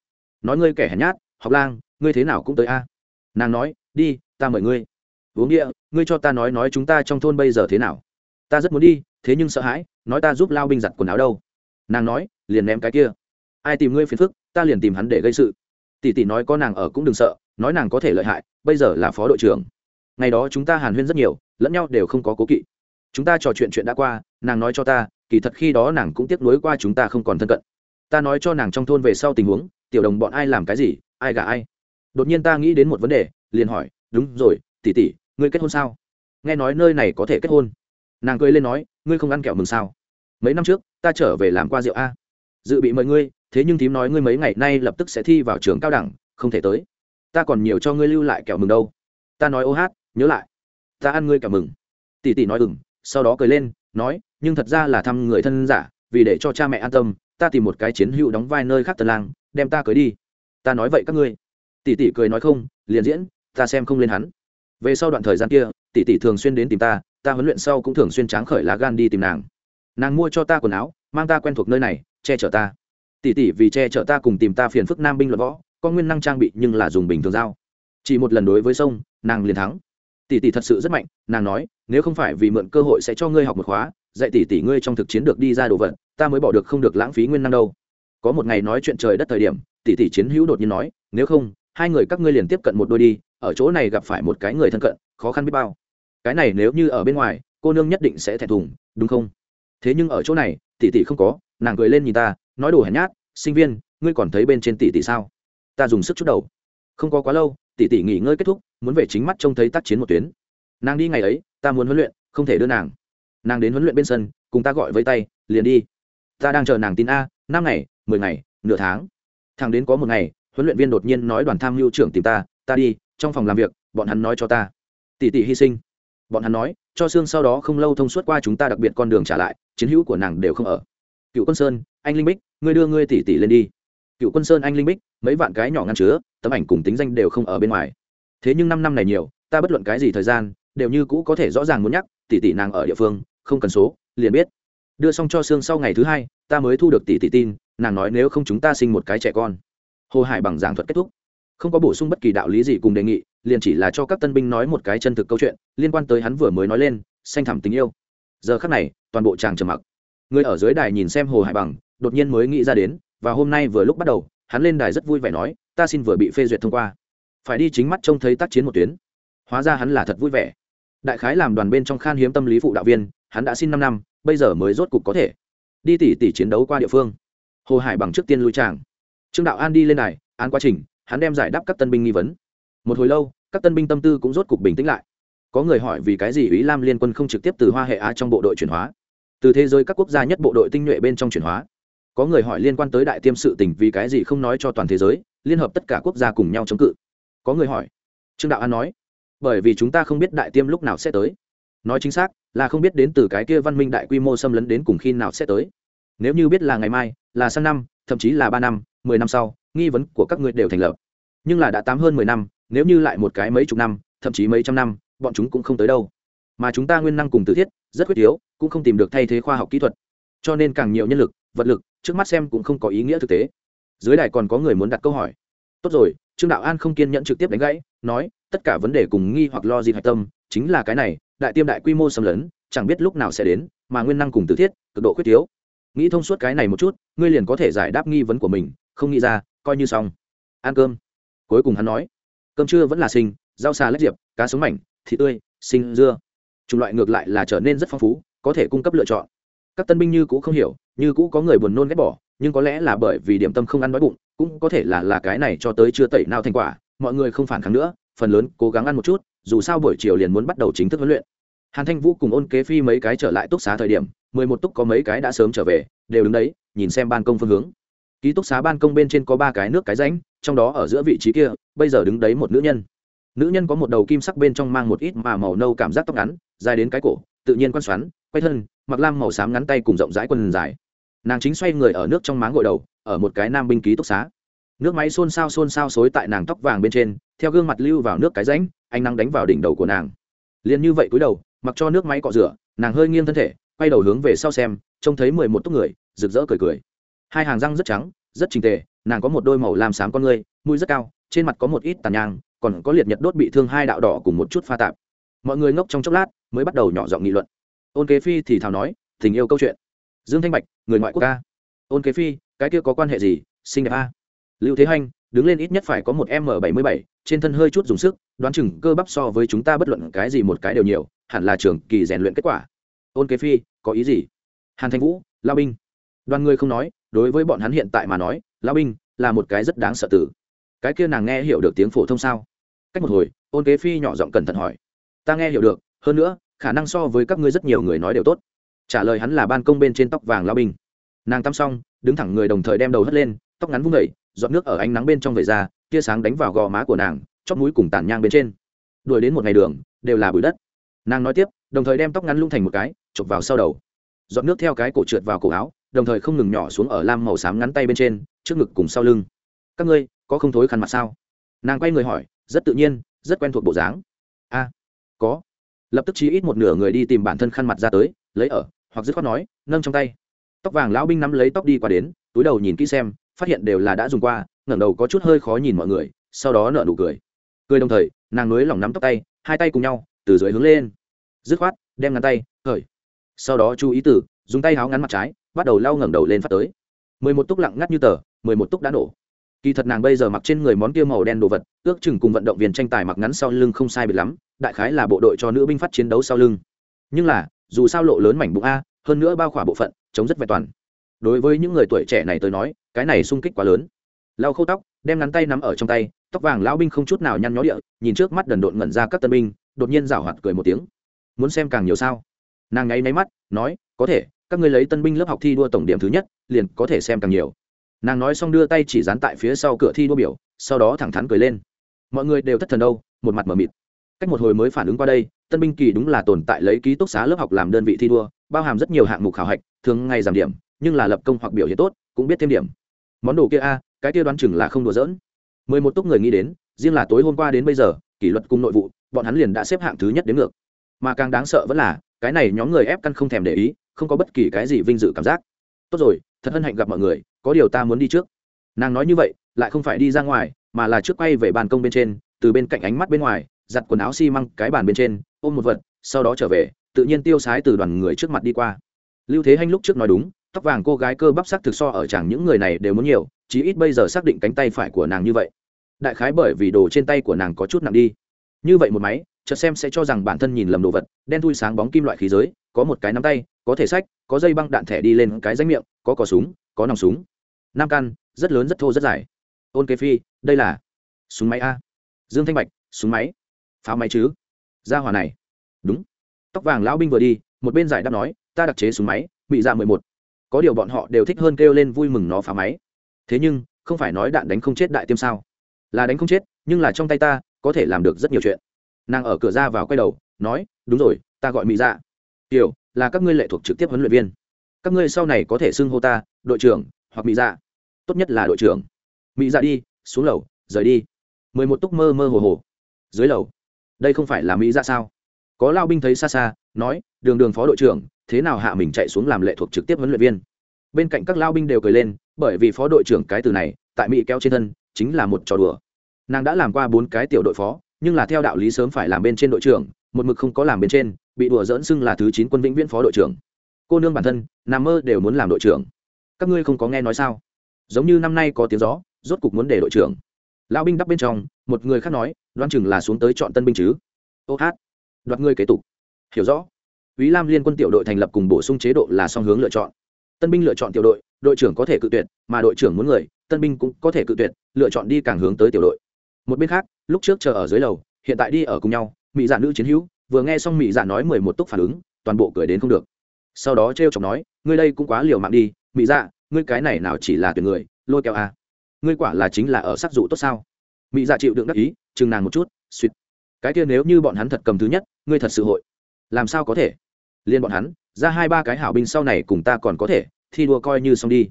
nói ngươi kẻ hèn nhát, học lang, ngươi thế nào cũng tới a nàng nói, đi, ta mời ngươi. Uống địa, ngươi cho ta nói nói chúng ta trong thôn bây giờ thế nào? Ta rất muốn đi, thế nhưng sợ hãi, nói ta giúp lao binh giặt quần áo đâu. Nàng nói, liền ném cái kia. Ai tìm ngươi phiền phức, ta liền tìm hắn để gây sự. Tỷ tỷ nói có nàng ở cũng đừng sợ, nói nàng có thể lợi hại, bây giờ là phó đội trưởng. Ngày đó chúng ta hàn huyên rất nhiều, lẫn nhau đều không có cố kỵ. Chúng ta trò chuyện chuyện đã qua, nàng nói cho ta, kỳ thật khi đó nàng cũng tiếc nuối qua chúng ta không còn thân cận. Ta nói cho nàng trong thôn về sau tình huống, tiểu đồng bọn ai làm cái gì, ai gả ai đột nhiên ta nghĩ đến một vấn đề, liền hỏi, đúng rồi, tỷ tỷ, ngươi kết hôn sao? Nghe nói nơi này có thể kết hôn. Nàng cười lên nói, ngươi không ăn kẹo mừng sao? Mấy năm trước, ta trở về làm qua rượu a. Dự bị mời ngươi, thế nhưng thím nói ngươi mấy ngày nay lập tức sẽ thi vào trường cao đẳng, không thể tới. Ta còn nhiều cho ngươi lưu lại kẹo mừng đâu. Ta nói, ô hát, nhớ lại. Ta ăn ngươi kẹo mừng. Tỷ tỷ nói ừng sau đó cười lên, nói, nhưng thật ra là thăm người thân giả, vì để cho cha mẹ an tâm, ta tìm một cái chiến hữu đóng vai nơi khác tân lang, đem ta cưới đi. Ta nói, vậy các ngươi tỷ tỷ cười nói không, liền diễn, ta xem không lên hắn. Về sau đoạn thời gian kia, tỷ tỷ thường xuyên đến tìm ta ta huấn luyện sau cũng thường xuyên tráng khởi lá gan đi tìm nàng. Nàng mua cho ta quần áo, mang ta quen thuộc nơi này, che chở ta. Tỷ tỷ vì che chở ta cùng tìm ta phiền phức nam binh luận võ, có nguyên năng trang bị nhưng là dùng bình thường dao chỉ một lần đối với sông, nàng liền thắng. Tỷ tỷ thật sự rất mạnh, nàng nói, nếu không phải vì mượn cơ hội sẽ cho ngươi học một khóa, dạy tỷ tỷ ngươi trong thực chiến được đi ra đồ vật, ta mới bỏ được không được lãng phí nguyên năng đâu. Có một ngày nói chuyện trời đất thời điểm, tỷ tỷ chiến hữu đột nhiên nói, nếu không hai người các ngươi liền tiếp cận một đôi đi, ở chỗ này gặp phải một cái người thân cận, khó khăn biết bao. Cái này nếu như ở bên ngoài, cô nương nhất định sẽ thẹn thùng, đúng không? Thế nhưng ở chỗ này, tỷ tỷ không có, nàng cười lên nhìn ta, nói đồ hèn nhát, sinh viên, ngươi còn thấy bên trên tỷ tỷ sao? Ta dùng sức chút đầu. Không có quá lâu, tỷ tỷ nghỉ ngơi kết thúc, muốn về chính mắt trông thấy tác chiến một tuyến. Nàng đi ngày ấy, ta muốn huấn luyện, không thể đưa nàng. Nàng đến huấn luyện bên sân, cùng ta gọi với tay, liền đi. Ta đang chờ nàng tin a, năm ngày, mười ngày, nửa tháng. Thằng đến có một ngày huấn luyện viên đột nhiên nói đoàn tham mưu trưởng tìm ta ta đi, trong phòng làm việc, bọn hắn nói cho ta. Tỷ tỷ hy sinh. Bọn hắn nói, cho xương sau đó không lâu thông suốt qua chúng ta đặc biệt con đường trả lại, chiến hữu của nàng đều không ở. Cựu quân sơn, anh linh bích, ngươi đưa ngươi tỷ tỷ lên đi. Cựu quân sơn, anh linh bích, mấy vạn cái nhỏ ngăn chứa, tấm ảnh cùng tính danh đều không ở bên ngoài. Thế nhưng năm năm này nhiều, ta bất luận cái gì thời gian, đều như cũ có thể rõ ràng muốn nhắc, tỷ tỷ nàng ở địa phương, không cần số, liền biết. Đưa xong cho xương sau ngày thứ hai, ta mới thu được tỷ tỷ tin, nàng nói nếu không chúng ta sinh một cái trẻ con hồ hải bằng giảng thuật kết thúc. Không có bổ sung bất kỳ đạo lý gì cùng đề nghị, liền chỉ là cho các tân binh nói một cái chân thực câu chuyện, liên quan tới hắn vừa mới nói lên xanh thẳm tình yêu. Giờ khắc này, toàn bộ chàng trầm mặc. Người ở dưới đài nhìn xem hồ hải bằng, đột nhiên mới nghĩ ra đến, và hôm nay vừa lúc bắt đầu, hắn lên đài rất vui vẻ nói, ta xin vừa bị phê duyệt thông qua. Phải đi chính mắt trông thấy tác chiến một tuyến. Hóa ra hắn là thật vui vẻ. Đại khái làm đoàn bên trong khan hiếm tâm lý phụ đạo viên, hắn đã xin năm năm, bây giờ mới rốt cục có thể đi tỉ tỉ chiến đấu qua địa phương. Hồ hải bằng trước tiên lui tràng trương đạo an đi lên này an quá trình, hắn đem giải đáp các tân binh nghi vấn. Một hồi lâu, các tân binh tâm tư cũng rốt cục bình tĩnh lại. Có người hỏi vì cái gì ý lam liên quân không trực tiếp từ hoa hệ á trong bộ đội chuyển hóa? Từ thế giới các quốc gia nhất bộ đội tinh nhuệ bên trong chuyển hóa. Có người hỏi liên quan tới đại tiêm sự tình vì cái gì không nói cho toàn thế giới, liên hợp tất cả quốc gia cùng nhau chống cự. Có người hỏi, trương đạo an nói, bởi vì chúng ta không biết đại tiêm lúc nào sẽ tới. Nói chính xác, là không biết đến từ cái kia văn minh đại quy mô xâm lấn đến cùng khi nào sẽ tới. Nếu như biết là ngày mai, là sang năm, thậm chí là ba năm mười năm sau, nghi vấn của các ngươi đều thành lập. Nhưng là đã tám hơn mười năm, nếu như lại một cái mấy chục năm, thậm chí mấy trăm năm, bọn chúng cũng không tới đâu. Mà chúng ta nguyên năng cùng tự thiết, rất quyết yếu, cũng không tìm được thay thế khoa học kỹ thuật. Cho nên càng nhiều nhân lực, vật lực, trước mắt xem cũng không có ý nghĩa thực tế. Dưới đài còn có người muốn đặt câu hỏi. Tốt rồi, trương đạo an không kiên nhẫn trực tiếp đánh gãy, nói, tất cả vấn đề cùng nghi hoặc lo gì hạch tâm, chính là cái này, đại tiêm đại quy mô xâm lấn, chẳng biết lúc nào sẽ đến, mà nguyên năng cùng tự thiết, cực độ khuyết yếu. Nghĩ thông suốt cái này một chút, ngươi liền có thể giải đáp nghi vấn của mình không nghĩ ra, coi như xong. Ăn cơm. Cuối cùng hắn nói, cơm trưa vẫn là sinh, rau xà lách diệp, cá sống mảnh, thịt tươi, sinh dưa. Chủng loại ngược lại là trở nên rất phong phú, có thể cung cấp lựa chọn. Các tân binh như cũ không hiểu, như cũ có người buồn nôn ghét bỏ, nhưng có lẽ là bởi vì điểm tâm không ăn đói bụng, cũng có thể là là cái này cho tới chưa tẩy nào thành quả, mọi người không phản kháng nữa, phần lớn cố gắng ăn một chút, dù sao buổi chiều liền muốn bắt đầu chính thức huấn luyện. Hàn thanh vũ cùng ôn kế phi mấy cái trở lại túc xá thời điểm, mười một túc có mấy cái đã sớm trở về, đều đứng đấy, nhìn xem ban công phương hướng ký túc xá ban công bên trên có ba cái nước cái ránh trong đó ở giữa vị trí kia, bây giờ đứng đấy một nữ nhân. Nữ nhân có một đầu kim sắc bên trong mang một ít mà màu nâu cảm giác tóc ngắn, dài đến cái cổ, tự nhiên quan xoắn, quay thân, mặc lam màu xám ngắn tay cùng rộng rãi quần dài. Nàng chính xoay người ở nước trong máng gội đầu, ở một cái nam binh ký túc xá. Nước máy xôn xao xôn xao xối tại nàng tóc vàng bên trên, theo gương mặt lưu vào nước cái ránh ánh nắng đánh vào đỉnh đầu của nàng. Liền như vậy cúi đầu, mặc cho nước máy cọ rửa, nàng hơi nghiêng thân thể, quay đầu hướng về sau xem, trông thấy mười một túc người, rực rỡ cười cười hai hàng răng rất trắng, rất trình tề, nàng có một đôi màu làm xám con ngươi, mũi rất cao, trên mặt có một ít tàn nhang, còn có liệt nhật đốt bị thương hai đạo đỏ cùng một chút pha tạp. Mọi người ngốc trong chốc lát, mới bắt đầu nhỏ giọng nghị luận. Ôn kế phi thì thào nói, tình yêu câu chuyện. Dương thanh bạch, người ngoại quốc ca. Ôn kế phi, cái kia có quan hệ gì? Xinh đẹp a. Lưu thế hanh, đứng lên ít nhất phải có một m bảy mươi bảy, trên thân hơi chút dùng sức, đoán chừng cơ bắp so với chúng ta bất luận cái gì một cái đều nhiều, hẳn là trường kỳ rèn luyện kết quả. Ôn kế phi, có ý gì? Hàn thanh vũ, lao binh. Đoàn người không nói đối với bọn hắn hiện tại mà nói lao binh là một cái rất đáng sợ tử. Cái kia nàng nghe hiểu được tiếng phổ thông sao? Cách một hồi, ôn kế phi nhỏ giọng cẩn thận hỏi. Ta nghe hiểu được, hơn nữa, khả năng so với các ngươi rất nhiều người nói đều tốt. Trả lời hắn là ban công bên trên tóc vàng lao binh. Nàng tắm xong, đứng thẳng người đồng thời đem đầu hất lên, tóc ngắn vung vẩy giọt nước ở ánh nắng bên trong vẩy ra, tia sáng đánh vào gò má của nàng, chóp mũi cùng tàn nhang bên trên. Đuổi đến một ngày đường, đều là bụi đất. Nàng nói tiếp, đồng thời đem tóc ngắn lung thành một cái, chụp vào sau đầu. Giọt nước theo cái cổ trượt vào cổ áo đồng thời không ngừng nhỏ xuống ở lam màu xám ngắn tay bên trên, trước ngực cùng sau lưng. Các ngươi, có không thối khăn mặt sao? Nàng quay người hỏi, rất tự nhiên, rất quen thuộc bộ dáng. A, có. Lập tức chí ít một nửa người đi tìm bản thân khăn mặt ra tới, lấy ở, hoặc dứt khoát nói, nâng trong tay. Tóc vàng lão binh nắm lấy tóc đi qua đến, túi đầu nhìn kỹ xem, phát hiện đều là đã dùng qua, ngẩng đầu có chút hơi khó nhìn mọi người, sau đó nở nụ cười. Cười đồng thời, nàng nới lỏng nắm tóc tay, hai tay cùng nhau, từ dưới hướng lên. Dứt khoát, đem ngắn tay khởi sau đó chú ý từ, dùng tay háo ngắn mặt trái bắt đầu lau ngẩng đầu lên phát tới. Mười một túc lặng ngắt như tờ, mười một túc đã nổ. Kỳ thật nàng bây giờ mặc trên người món kia màu đen đồ vật, ước chừng cùng vận động viên tranh tài mặc ngắn sau lưng không sai biệt lắm, đại khái là bộ đội cho nữ binh phát chiến đấu sau lưng. Nhưng là, dù sao lộ lớn mảnh bụng a, hơn nữa bao khỏa bộ phận, chống rất vẹn toàn. Đối với những người tuổi trẻ này tôi nói, cái này sung kích quá lớn. Lau khâu tóc, đem ngắn tay nắm ở trong tay, tóc vàng lão binh không chút nào nhăn nhó địa, nhìn trước mắt đần độn ngẩn ra các tân binh, đột nhiên rảo hoạt cười một tiếng. Muốn xem càng nhiều sao? Nàng ngáy náy mắt, nói, có thể các ngươi lấy tân binh lớp học thi đua tổng điểm thứ nhất, liền có thể xem càng nhiều. Nàng nói xong đưa tay chỉ dán tại phía sau cửa thi đua biểu, sau đó thẳng thắn cười lên. Mọi người đều thất thần đâu, một mặt mờ mịt. Cách một hồi mới phản ứng qua đây, tân binh kỳ đúng là tồn tại lấy ký túc xá lớp học làm đơn vị thi đua, bao hàm rất nhiều hạng mục khảo hạch, thường ngày giảm điểm, nhưng là lập công hoặc biểu hiện tốt, cũng biết thêm điểm. Món đồ kia a, cái kia đoán chừng là không đùa dỡn mười một túc người nghĩ đến, riêng là tối hôm qua đến bây giờ, kỷ luật cung nội vụ, bọn hắn liền đã xếp hạng thứ nhất đến ngược. Mà càng đáng sợ vẫn là, cái này nhóm người ép căn không thèm để ý không có bất kỳ cái gì vinh dự cảm giác. Tốt rồi, thật hân hạnh gặp mọi người, có điều ta muốn đi trước. Nàng nói như vậy, lại không phải đi ra ngoài, mà là trước quay về bàn công bên trên, từ bên cạnh ánh mắt bên ngoài, giặt quần áo xi măng cái bàn bên trên, ôm một vật, sau đó trở về, tự nhiên tiêu sái từ đoàn người trước mặt đi qua. Lưu thế hanh lúc trước nói đúng, tóc vàng cô gái cơ bắp sắc thực so ở chẳng những người này đều muốn nhiều, chí ít bây giờ xác định cánh tay phải của nàng như vậy. Đại khái bởi vì đồ trên tay của nàng có chút nặng đi. Như vậy một máy, chợt xem sẽ cho rằng bản thân nhìn lầm đồ vật, đen thui sáng bóng kim loại khí giới có một cái nắm tay, có thể sách, có dây băng đạn thẻ đi lên cái danh miệng, có cò súng, có nòng súng. Năm căn, rất lớn, rất thô, rất dài. Ôn kế phi, đây là súng máy a. Dương thanh bạch, súng máy. Pháo máy chứ? Ra hỏa này. Đúng. Tóc vàng lão binh vừa đi, một bên giải đáp nói, ta đặc chế súng máy bị ra dạ mười một. Có điều bọn họ đều thích hơn kêu lên vui mừng nó phá máy. Thế nhưng, không phải nói đạn đánh không chết đại tiêm sao? Là đánh không chết, nhưng là trong tay ta, có thể làm được rất nhiều chuyện. Nàng ở cửa ra vào quay đầu, nói, đúng rồi, ta gọi mỹ dạ. Tiểu, là các ngươi lệ thuộc trực tiếp huấn luyện viên. Các ngươi sau này có thể xưng hô ta, đội trưởng, hoặc mỹ dạ. Tốt nhất là đội trưởng. Mỹ dạ đi, xuống lầu, rời đi. Mười một túc mơ mơ hồ hồ. Dưới lầu. Đây không phải là mỹ dạ sao? Có lao binh thấy xa xa, nói, đường đường phó đội trưởng, thế nào hạ mình chạy xuống làm lệ thuộc trực tiếp huấn luyện viên? Bên cạnh các lao binh đều cười lên, bởi vì phó đội trưởng cái từ này, tại mỹ kéo trên thân, chính là một trò đùa. Nàng đã làm qua bốn cái tiểu đội phó, nhưng là theo đạo lý sớm phải làm bên trên đội trưởng, một mực không có làm bên trên bị đùa dỡn xưng là thứ chín quân vĩnh viễn phó đội trưởng. Cô nương bản thân nằm mơ đều muốn làm đội trưởng. Các ngươi không có nghe nói sao? Giống như năm nay có tiếng gió rốt cục muốn để đội trưởng. Lão binh đắp bên trong một người khác nói đoan chừng là xuống tới chọn tân binh chứ. Ô hát. Đoạt ngươi kế tục. Hiểu rõ. Ý Lam liên quân tiểu đội thành lập cùng bổ sung chế độ là song hướng lựa chọn. Tân binh lựa chọn tiểu đội, đội trưởng có thể cự tuyệt, mà đội trưởng muốn người, tân binh cũng có thể cự tuyệt, lựa chọn đi càng hướng tới tiểu đội. Một bên khác, lúc trước chờ ở dưới lầu, hiện tại đi ở cùng nhau, mỹ giả nữ chiến hữu, vừa nghe xong mỹ dạ nói mười một túc phản ứng, toàn bộ cười đến không được. Sau đó trêu chọc nói, ngươi đây cũng quá liều mạng đi, mỹ dạ, ngươi cái này nào chỉ là tuyển người, lôi kéo à? Ngươi quả là chính là ở sắc dụ tốt sao? Mỹ dạ chịu đựng đắc ý, chừng nàng một chút, suýt. Cái kia nếu như bọn hắn thật cầm thứ nhất, ngươi thật sự hội. Làm sao có thể? liên bọn hắn ra hai ba cái hảo binh sau này cùng ta còn có thể thi đua coi như xong đi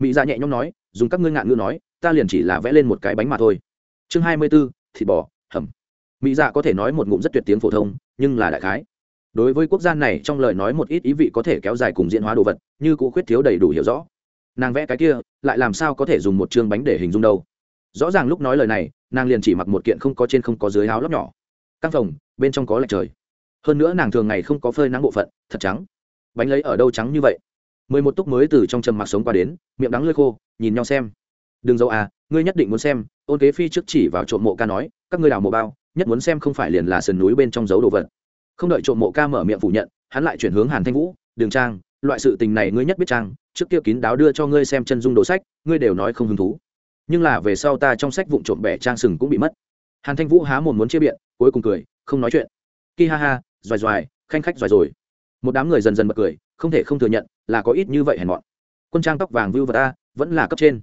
mỹ dạ nhẹ nhõm nói dùng các ngươi ngạn ngữ nói ta liền chỉ là vẽ lên một cái bánh mà thôi chương hai mươi b ố thịt bò hầm mỹ dạ có thể nói một ngụm rất tuyệt tiếng phổ thông nhưng là đại khái. Đối với quốc gia này, trong lời nói một ít ý vị có thể kéo dài cùng diễn hóa đồ vật, như cụ khuyết thiếu đầy đủ hiểu rõ. Nàng vẽ cái kia, lại làm sao có thể dùng một chương bánh để hình dung đâu. Rõ ràng lúc nói lời này, nàng liền chỉ mặc một kiện không có trên không có dưới áo lóc nhỏ. Căng phòng bên trong có lạch trời. Hơn nữa nàng thường ngày không có phơi nắng bộ phận, thật trắng. Bánh lấy ở đâu trắng như vậy? Mười một túc mới từ trong trầm mặc sống qua đến, miệng đắng lơi khô, nhìn nhau xem. Đừng dâu à ngươi nhất định muốn xem, ôn kế phi trước chỉ vào trộm mộ ca nói, các ngươi đào mộ bao nhất muốn xem không phải liền là sườn núi bên trong dấu đồ vật. Không đợi trộm mộ ca mở miệng phủ nhận, hắn lại chuyển hướng hàn thanh vũ, đường trang, loại sự tình này ngươi nhất biết trang trước kia kín đáo đưa cho ngươi xem chân dung đồ sách, ngươi đều nói không hứng thú. Nhưng là về sau ta trong sách vụn trộm bẻ trang sừng cũng bị mất. Hàn thanh vũ há mồm muốn chia biện, cuối cùng cười, không nói chuyện. Ki ha ha doài doài khanh khách doài rồi. Một đám người dần dần bật cười, không thể không thừa nhận là có ít như vậy hèn mọn. Quân trang tóc vàng vưu vật a, vẫn là cấp trên.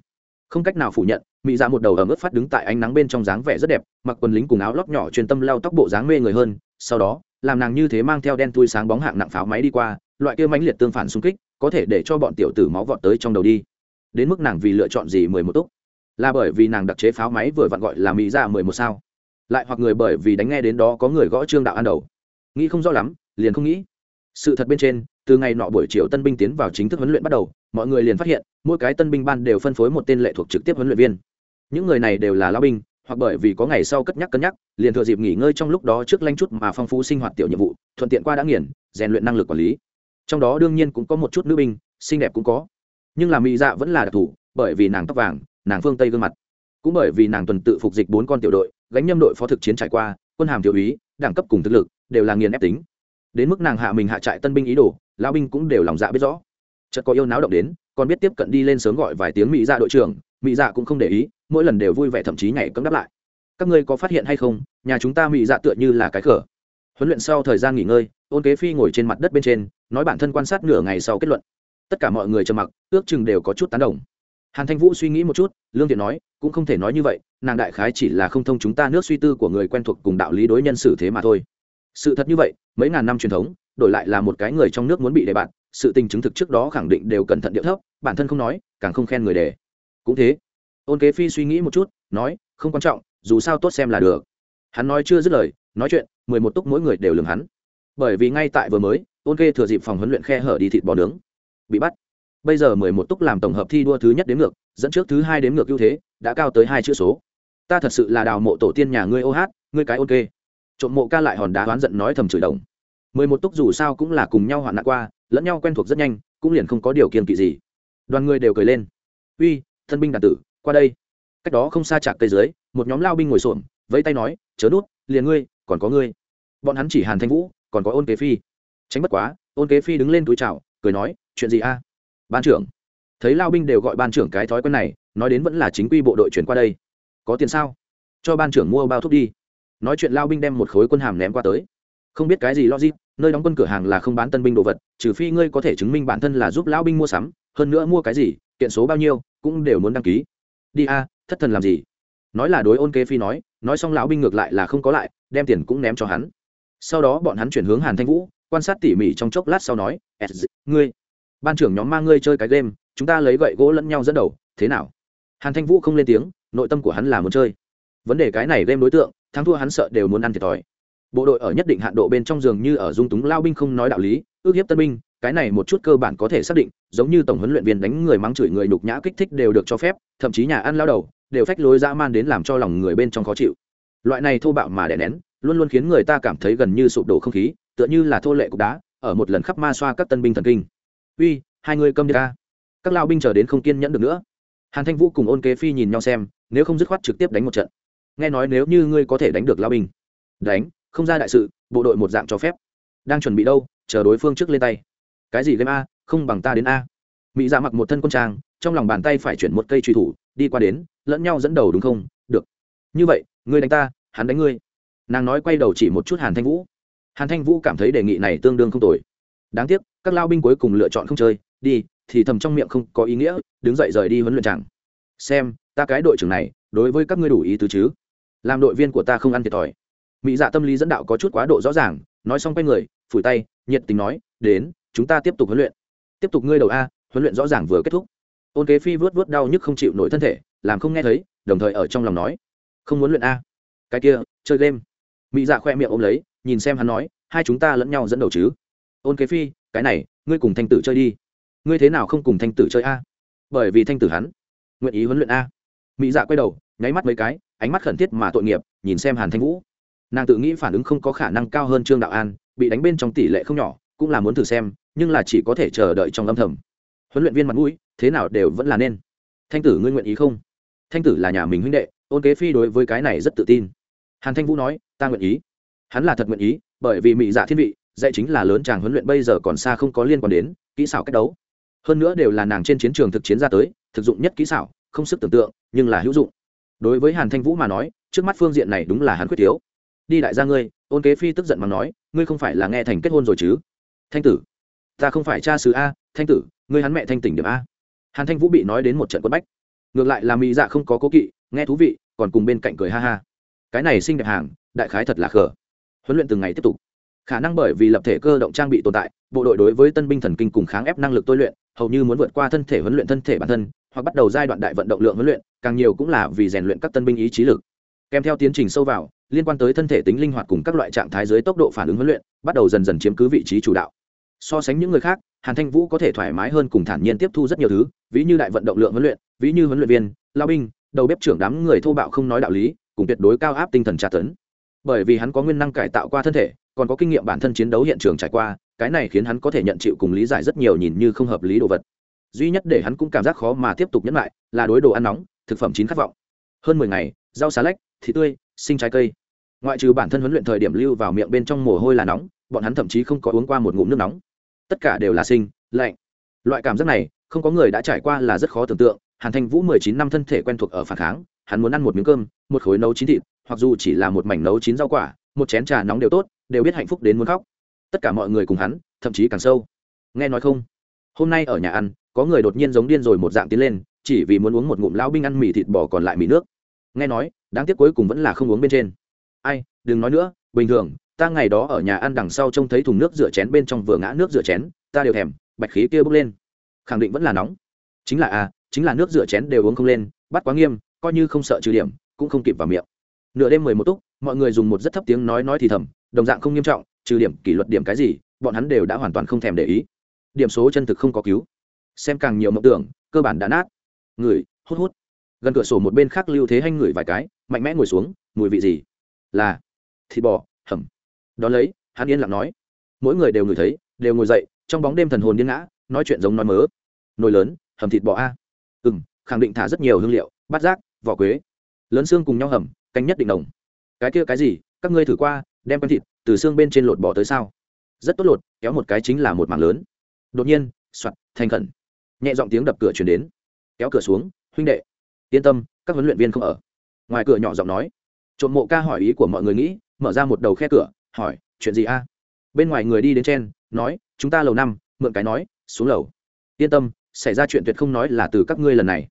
Không cách nào phủ nhận mỹ dạ một đầu ở mức phát đứng tại ánh nắng bên trong dáng vẻ rất đẹp, mặc quần lính cùng áo lóc nhỏ truyền tâm lau tóc bộ dáng mê người hơn. Sau đó, làm nàng như thế mang theo đen tui sáng bóng hạng nặng pháo máy đi qua, loại kia mãnh liệt tương phản xung kích, có thể để cho bọn tiểu tử máu vọt tới trong đầu đi. Đến mức nàng vì lựa chọn gì mười một túc? Là bởi vì nàng đặc chế pháo máy vừa vặn gọi là mỹ dạ mười một sao. Lại hoặc người bởi vì đánh nghe đến đó có người gõ trương đạo ăn đầu. Nghĩ không rõ lắm, liền không nghĩ. Sự thật bên trên, từ ngày nọ buổi chiều tân binh tiến vào chính thức huấn luyện bắt đầu, mọi người liền phát hiện, mỗi cái tân binh ban đều phân phối một tên lệ thuộc trực tiếp huấn luyện viên những người này đều là lao binh, hoặc bởi vì có ngày sau cất nhắc cân nhắc, liền thừa dịp nghỉ ngơi trong lúc đó trước lanh chút mà phong phú sinh hoạt tiểu nhiệm vụ, thuận tiện qua đã nghiền, rèn luyện năng lực quản lý. Trong đó đương nhiên cũng có một chút nữ binh, xinh đẹp cũng có. Nhưng là mỹ dạ vẫn là đặc thù, bởi vì nàng tóc vàng, nàng phương tây gương mặt. Cũng bởi vì nàng tuần tự phục dịch bốn con tiểu đội, gánh nhâm đội phó thực chiến trải qua, quân hàm thiếu úy, đẳng cấp cùng thực lực, đều là nghiền ép tính. Đến mức nàng hạ mình hạ trại tân binh ý đồ lao binh cũng đều lòng dạ biết rõ. Chợt có yêu náo động đến, còn biết tiếp cận đi lên sớm gọi vài tiếng mỹ dạ đội trưởng, mỹ dạ cũng không để ý mỗi lần đều vui vẻ thậm chí nhảy cấm đáp lại. Các ngươi có phát hiện hay không, nhà chúng ta mỹ dạ tựa như là cái cửa huấn luyện sau thời gian nghỉ ngơi, ôn kế phi ngồi trên mặt đất bên trên, nói bản thân quan sát nửa ngày sau kết luận. Tất cả mọi người trầm mặc, ước chừng đều có chút tán đồng. Hàn thanh vũ suy nghĩ một chút, lương thiện nói, cũng không thể nói như vậy, nàng đại khái chỉ là không thông chúng ta nước suy tư của người quen thuộc cùng đạo lý đối nhân xử thế mà thôi. Sự thật như vậy, mấy ngàn năm truyền thống, đổi lại là một cái người trong nước muốn bị đề bạt, sự tình chứng thực trước đó khẳng định đều cẩn thận điệu thấp, bản thân không nói, càng không khen người đề. Cũng thế ôn kế phi suy nghĩ một chút, nói, không quan trọng, dù sao tốt xem là được. Hắn nói chưa dứt lời, nói chuyện, mười một túc mỗi người đều lường hắn. Bởi vì ngay tại vừa mới, ôn kê thừa dịp phòng huấn luyện khe hở đi thịt bò nướng. Bị bắt. Bây giờ mười một túc làm tổng hợp thi đua thứ nhất đến ngược, dẫn trước thứ hai đến ngược ưu thế, đã cao tới hai chữ số. Ta thật sự là đào mộ tổ tiên nhà ngươi ô hát, ngươi cái ôn kê trộm mộ ca lại hòn đá oán giận nói thầm chửi đồng. Mười một túc dù sao cũng là cùng nhau hoạn nạn qua, lẫn nhau quen thuộc rất nhanh, cũng liền không có điều kiện kỵ gì. Đoàn người đều cười lên. Uy, thân binh đàn tử qua đây. Cách đó không xa chạc cây dưới, một nhóm lao binh ngồi xổm, vẫy tay nói, chớ nút, liền ngươi, còn có ngươi. Bọn hắn chỉ hàn thanh vũ, còn có ôn kế phi. Tránh bất quá, ôn kế phi đứng lên túi chào, cười nói, chuyện gì a? Ban trưởng. Thấy lao binh đều gọi ban trưởng cái thói quen này, nói đến vẫn là chính quy bộ đội chuyển qua đây. Có tiền sao? Cho ban trưởng mua bao thuốc đi. Nói chuyện lao binh đem một khối quân hàm ném qua tới. Không biết cái gì logic, nơi đóng quân cửa hàng là không bán tân binh đồ vật, trừ phi ngươi có thể chứng minh bản thân là giúp lão binh mua sắm, hơn nữa mua cái gì, kiện số bao nhiêu, cũng đều muốn đăng ký đi a, thất thần làm gì? Nói là đối ôn kế phi nói nói xong lão binh ngược lại là không có lại, đem tiền cũng ném cho hắn. Sau đó bọn hắn chuyển hướng hàn thanh vũ, quan sát tỉ mỉ trong chốc lát sau nói ngươi, ban trưởng nhóm mang ngươi chơi cái game, chúng ta lấy gậy gỗ lẫn nhau dẫn đầu, thế nào? Hàn thanh vũ không lên tiếng, nội tâm của hắn là muốn chơi. Vấn đề cái này game đối tượng, thắng thua hắn sợ đều muốn ăn thiệt thòi bộ đội ở nhất định hạn độ bên trong giường như ở dung túng lao binh không nói đạo lý, ước hiếp tân binh, cái này một chút cơ bản có thể xác định, giống như tổng huấn luyện viên đánh người mắng chửi người nhục nhã kích thích đều được cho phép, thậm chí nhà ăn lao đầu đều phách lối dã man đến làm cho lòng người bên trong khó chịu. Loại này thô bạo mà đè nén, luôn luôn khiến người ta cảm thấy gần như sụp đổ không khí, tựa như là thô lệ cục đá, ở một lần khắp ma xoa các tân binh thần kinh. Uy, hai người câm đi ca các lao binh chờ đến không kiên nhẫn được nữa. Hàn thanh vũ cùng ôn kế phi nhìn nhau xem, nếu không dứt khoát trực tiếp đánh một trận. Nghe nói nếu như ngươi có thể đánh được lao binh. Đánh? Không ra đại sự, bộ đội một dạng cho phép. Đang chuẩn bị đâu, chờ đối phương trước lên tay. Cái gì game a, không bằng ta đến a. Mỹ dạ mặc một thân quân trang, trong lòng bàn tay phải chuyển một cây truy thủ, đi qua đến, lẫn nhau dẫn đầu đúng không? Được. Như vậy, ngươi đánh ta, hắn đánh ngươi. Nàng nói quay đầu chỉ một chút hàn thanh vũ. Hàn thanh vũ cảm thấy đề nghị này tương đương không tồi. Đáng tiếc, các lao binh cuối cùng lựa chọn không chơi, đi, thì thầm trong miệng không có ý nghĩa, đứng dậy rời đi huấn luyện chẳng. Xem, ta cái đội trưởng này, đối với các ngươi đủ ý tứ chứ? Làm đội viên của ta không ăn thiệt thòi mỹ dạ tâm lý dẫn đạo có chút quá độ rõ ràng, nói xong quay người, phủi tay, nhiệt tình nói, đến, chúng ta tiếp tục huấn luyện. Tiếp tục ngươi đầu a, huấn luyện rõ ràng vừa kết thúc. Ôn kế phi vớt vớt đau nhức không chịu nổi thân thể, làm không nghe thấy, đồng thời ở trong lòng nói, không muốn luyện a. Cái kia, chơi game. Mỹ dạ khoe miệng ôm lấy, nhìn xem hắn nói, hai chúng ta lẫn nhau dẫn đầu chứ. Ôn kế phi, cái này, ngươi cùng thanh tử chơi đi. Ngươi thế nào không cùng thanh tử chơi a? Bởi vì thanh tử hắn, nguyện ý huấn luyện a. Mỹ dạ quay đầu, nháy mắt mấy cái, ánh mắt khẩn thiết mà tội nghiệp, nhìn xem hàn thanh vũ nàng tự nghĩ phản ứng không có khả năng cao hơn trương đạo an, bị đánh bên trong tỷ lệ không nhỏ, cũng là muốn thử xem, nhưng là chỉ có thể chờ đợi trong âm thầm. Huấn luyện viên mặt mũi, thế nào đều vẫn là nên. Thanh tử ngươi nguyện ý không? Thanh tử là nhà mình huynh đệ, ôn kế phi đối với cái này rất tự tin. Hàn thanh vũ nói, ta nguyện ý. Hắn là thật nguyện ý, bởi vì mỹ dạ thiên vị, dạy chính là lớn chàng huấn luyện bây giờ còn xa không có liên quan đến kỹ xảo cách đấu. Hơn nữa đều là nàng trên chiến trường thực chiến ra tới, thực dụng nhất kỹ xảo, không sức tưởng tượng, nhưng là hữu dụng. Đối với hàn thanh vũ mà nói, trước mắt phương diện này đúng là hắn quyết thiếu đi đại gia ngươi, ôn kế phi tức giận mà nói, ngươi không phải là nghe thành kết hôn rồi chứ? Thanh tử, ta không phải cha sứ a, thanh tử, ngươi hắn mẹ thanh tỉnh điểm a. Hàn thanh vũ bị nói đến một trận quất bách. Ngược lại là mỹ dạ không có cố kỵ, nghe thú vị, còn cùng bên cạnh cười ha ha. Cái này xinh đẹp hàng, đại khái thật là khờ. Huấn luyện từng ngày tiếp tục. Khả năng bởi vì lập thể cơ động trang bị tồn tại, bộ đội đối với tân binh thần kinh cùng kháng ép năng lực tôi luyện, hầu như muốn vượt qua thân thể huấn luyện thân thể bản thân, hoặc bắt đầu giai đoạn đại vận động lượng huấn luyện, càng nhiều cũng là vì rèn luyện các tân binh ý chí lực. Kèm theo tiến trình sâu vào liên quan tới thân thể tính linh hoạt cùng các loại trạng thái dưới tốc độ phản ứng huấn luyện, bắt đầu dần dần chiếm cứ vị trí chủ đạo. So sánh những người khác, hàn thanh vũ có thể thoải mái hơn cùng thản nhiên tiếp thu rất nhiều thứ, ví như đại vận động lượng huấn luyện, ví như huấn luyện viên, lao binh, đầu bếp trưởng đám người thô bạo không nói đạo lý, cùng tuyệt đối cao áp tinh thần tra tấn. Bởi vì hắn có nguyên năng cải tạo qua thân thể, còn có kinh nghiệm bản thân chiến đấu hiện trường trải qua, cái này khiến hắn có thể nhận chịu cùng lý giải rất nhiều nhìn như không hợp lý đồ vật. Duy nhất để hắn cũng cảm giác khó mà tiếp tục nhẫn lại, là đối đồ ăn nóng, thực phẩm chín khát vọng. Hơn mười ngày, rau xà lách, thịt tươi, sinh trái cây ngoại trừ bản thân huấn luyện thời điểm lưu vào miệng bên trong mồ hôi là nóng, bọn hắn thậm chí không có uống qua một ngụm nước nóng. Tất cả đều là sinh, lạnh. Loại cảm giác này, không có người đã trải qua là rất khó tưởng tượng. Hàn thanh vũ mười chín năm thân thể quen thuộc ở phản kháng, hắn muốn ăn một miếng cơm, một khối nấu chín thịt, hoặc dù chỉ là một mảnh nấu chín rau quả, một chén trà nóng đều tốt, đều biết hạnh phúc đến muốn khóc. Tất cả mọi người cùng hắn, thậm chí càng sâu. Nghe nói không? Hôm nay ở nhà ăn, có người đột nhiên giống điên rồi một dạng tiến lên, chỉ vì muốn uống một ngụm lão binh ăn mì thịt bò còn lại mì nước. Nghe nói, đáng tiếc cuối cùng vẫn là không uống bên trên ai, đừng nói nữa, bình thường, ta ngày đó ở nhà ăn đằng sau trông thấy thùng nước rửa chén bên trong vừa ngã nước rửa chén, ta đều thèm, bạch khí kia bốc lên. Khẳng định vẫn là nóng. Chính là à chính là nước rửa chén đều uống không lên, bắt quá nghiêm, coi như không sợ trừ điểm, cũng không kịp vào miệng. Nửa đêm mười một túc, mọi người dùng một rất thấp tiếng nói nói thì thầm, đồng dạng không nghiêm trọng, trừ điểm, kỷ luật điểm cái gì, bọn hắn đều đã hoàn toàn không thèm để ý. Điểm số chân thực không có cứu. Xem càng nhiều mộng tưởng, cơ bản đã nát. Người, hút hút. Gần cửa sổ một bên khác lưu thế hanh ngửi vài cái, mạnh mẽ ngồi xuống, mùi vị gì? Là thịt bò, hầm. Đón lấy, hắn yên lặng nói. Mỗi người đều ngửi thấy, đều ngồi dậy, trong bóng đêm thần hồn điên ngã, nói chuyện giống nói mớ. Nồi lớn, hầm thịt bò a. Ừ m khẳng định thả rất nhiều hương liệu, bát giác, vỏ quế. Lớn xương cùng nhau hầm, canh nhất định đồng. Cái kia cái gì, các ngươi thử qua, đem con thịt từ xương bên trên lột bỏ tới sao? Rất tốt lột, kéo một cái chính là một mảng lớn. Đột nhiên soặt thành khẩn. Nhẹ giọng tiếng đập cửa chuyển đến. Kéo cửa xuống, huynh đệ, yên tâm, các huấn luyện viên không ở. Ngoài cửa nhỏ giọng nói trộm mộ ca hỏi ý của mọi người nghĩ, mở ra một đầu khe cửa, hỏi, chuyện gì a? Bên ngoài người đi đến trên, nói, chúng ta lầu năm, mượn cái nói, xuống lầu. Yên tâm, xảy ra chuyện tuyệt không nói là từ các ngươi lần này.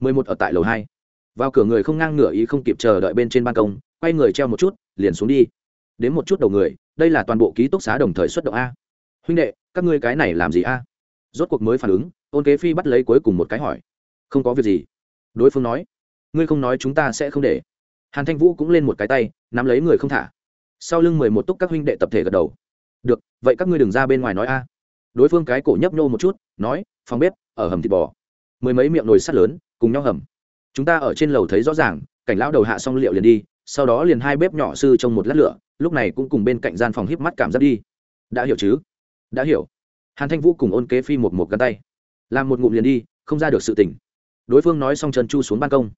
Mười một ở tại lầu hai. Vào cửa người không ngang ngửa ý không kịp chờ đợi bên trên ban công, quay người treo một chút, liền xuống đi. Đến một chút đầu người, đây là toàn bộ ký túc xá đồng thời xuất động a. Huynh đệ, các ngươi cái này làm gì a? Rốt cuộc mới phản ứng, ôn kế phi bắt lấy cuối cùng một cái hỏi. Không có việc gì. Đối phương nói. Ngươi không nói chúng ta sẽ không để hàn thanh vũ cũng lên một cái tay, nắm lấy người không thả. Sau lưng mười một túc các huynh đệ tập thể gật đầu. Được, vậy các ngươi đừng ra bên ngoài nói a. Đối phương cái cổ nhấp nhô một chút, nói, phòng bếp, ở hầm thịt bò. Mười mấy miệng nồi sắt lớn, cùng nhau hầm. Chúng ta ở trên lầu thấy rõ ràng, cảnh lão đầu hạ xong liệu liền đi, sau đó liền hai bếp nhỏ sư trong một lát lửa, lúc này cũng cùng bên cạnh gian phòng híp mắt cảm giác đi. Đã hiểu chứ? Đã hiểu. Hàn thanh vũ cùng ôn kế phi một một gắn tay. Làm một ngụm liền đi, không ra được sự tỉnh đối phương nói xong Trần chu xuống ban công.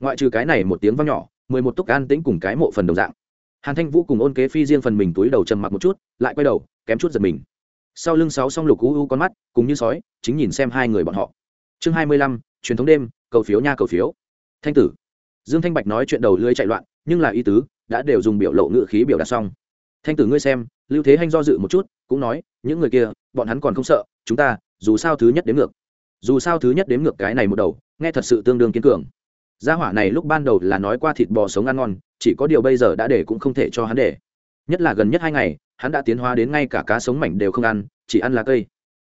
Ngoại trừ cái này một tiếng vang nhỏ mười một túc an tĩnh cùng cái mộ phần đồng dạng. Hàn thanh vũ cùng ôn kế phi riêng phần mình túi đầu trầm mặc một chút, lại quay đầu, kém chút giật mình. Sau lưng sáu song lục u u con mắt, cùng như sói, chính nhìn xem hai người bọn họ. Chương hai mươi lăm, truyền thống đêm, cầu phiếu nha cầu phiếu. Thanh tử. Dương thanh bạch nói chuyện đầu lưới chạy loạn, nhưng là ý tứ, đã đều dùng biểu lộ ngự khí biểu đạt xong. Thanh tử ngươi xem, lưu thế hanh do dự một chút, cũng nói, những người kia, bọn hắn còn không sợ, chúng ta, dù sao thứ nhất đếm ngược. Dù sao thứ nhất đếm ngược cái này một đầu, nghe thật sự tương đương kiên cường gia hỏa này lúc ban đầu là nói qua thịt bò sống ăn ngon, chỉ có điều bây giờ đã để cũng không thể cho hắn để. Nhất là gần nhất hai ngày, hắn đã tiến hóa đến ngay cả cá sống mảnh đều không ăn, chỉ ăn lá cây.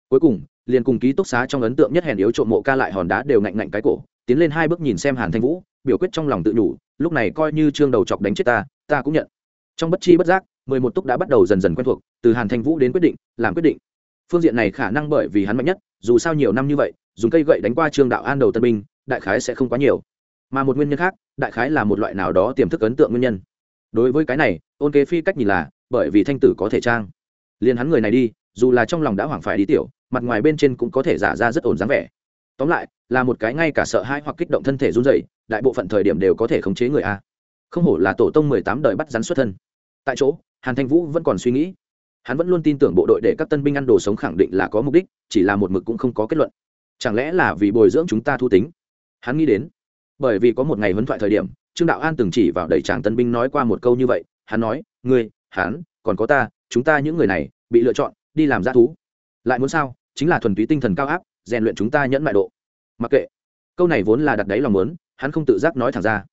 Cuối cùng, liền cùng ký túc xá trong ấn tượng nhất hèn yếu trộm mộ ca lại hòn đá đều ngạnh ngạnh cái cổ, tiến lên hai bước nhìn xem hàn thanh vũ, biểu quyết trong lòng tự nhủ, lúc này coi như trương đầu chọc đánh chết ta ta cũng nhận. Trong bất chi bất giác, mười một túc đã bắt đầu dần dần quen thuộc, từ hàn thanh vũ đến quyết định, làm quyết định. Phương diện này khả năng bởi vì hắn mạnh nhất, dù sao nhiều năm như vậy, dùng cây gậy đánh qua trương đạo an đầu tân binh, đại khái sẽ không quá nhiều mà một nguyên nhân khác, đại khái là một loại nào đó tiềm thức ấn tượng nguyên nhân. Đối với cái này, ôn kế phi cách nhìn là, bởi vì thanh tử có thể trang. Liền hắn người này đi, dù là trong lòng đã hoảng phải đi tiểu, mặt ngoài bên trên cũng có thể giả ra rất ổn dáng vẻ. Tóm lại, là một cái ngay cả sợ hãi hoặc kích động thân thể run dày đại bộ phận thời điểm đều có thể khống chế người a. Không hổ là tổ tông mười tám đời bắt rắn xuất thân. Tại chỗ, hàn thanh vũ vẫn còn suy nghĩ. Hắn vẫn luôn tin tưởng bộ đội để các tân binh ăn đồ sống khẳng định là có mục đích, chỉ là một mực cũng không có kết luận. Chẳng lẽ là vì bồi dưỡng chúng ta thu tính? Hắn nghĩ đến bởi vì có một ngày huấn thoại thời điểm, trương đạo an từng chỉ vào đầy tràng tân binh nói qua một câu như vậy, hắn nói, ngươi, hắn, còn có ta, chúng ta những người này, bị lựa chọn, đi làm g thú. Lại muốn sao? Chính là thuần túy tinh thần cao áp, rèn luyện chúng ta nhẫn mại độ. Mặc kệ. Câu này vốn là đặt đáy lòng muốn, hắn không tự giác nói thẳng ra.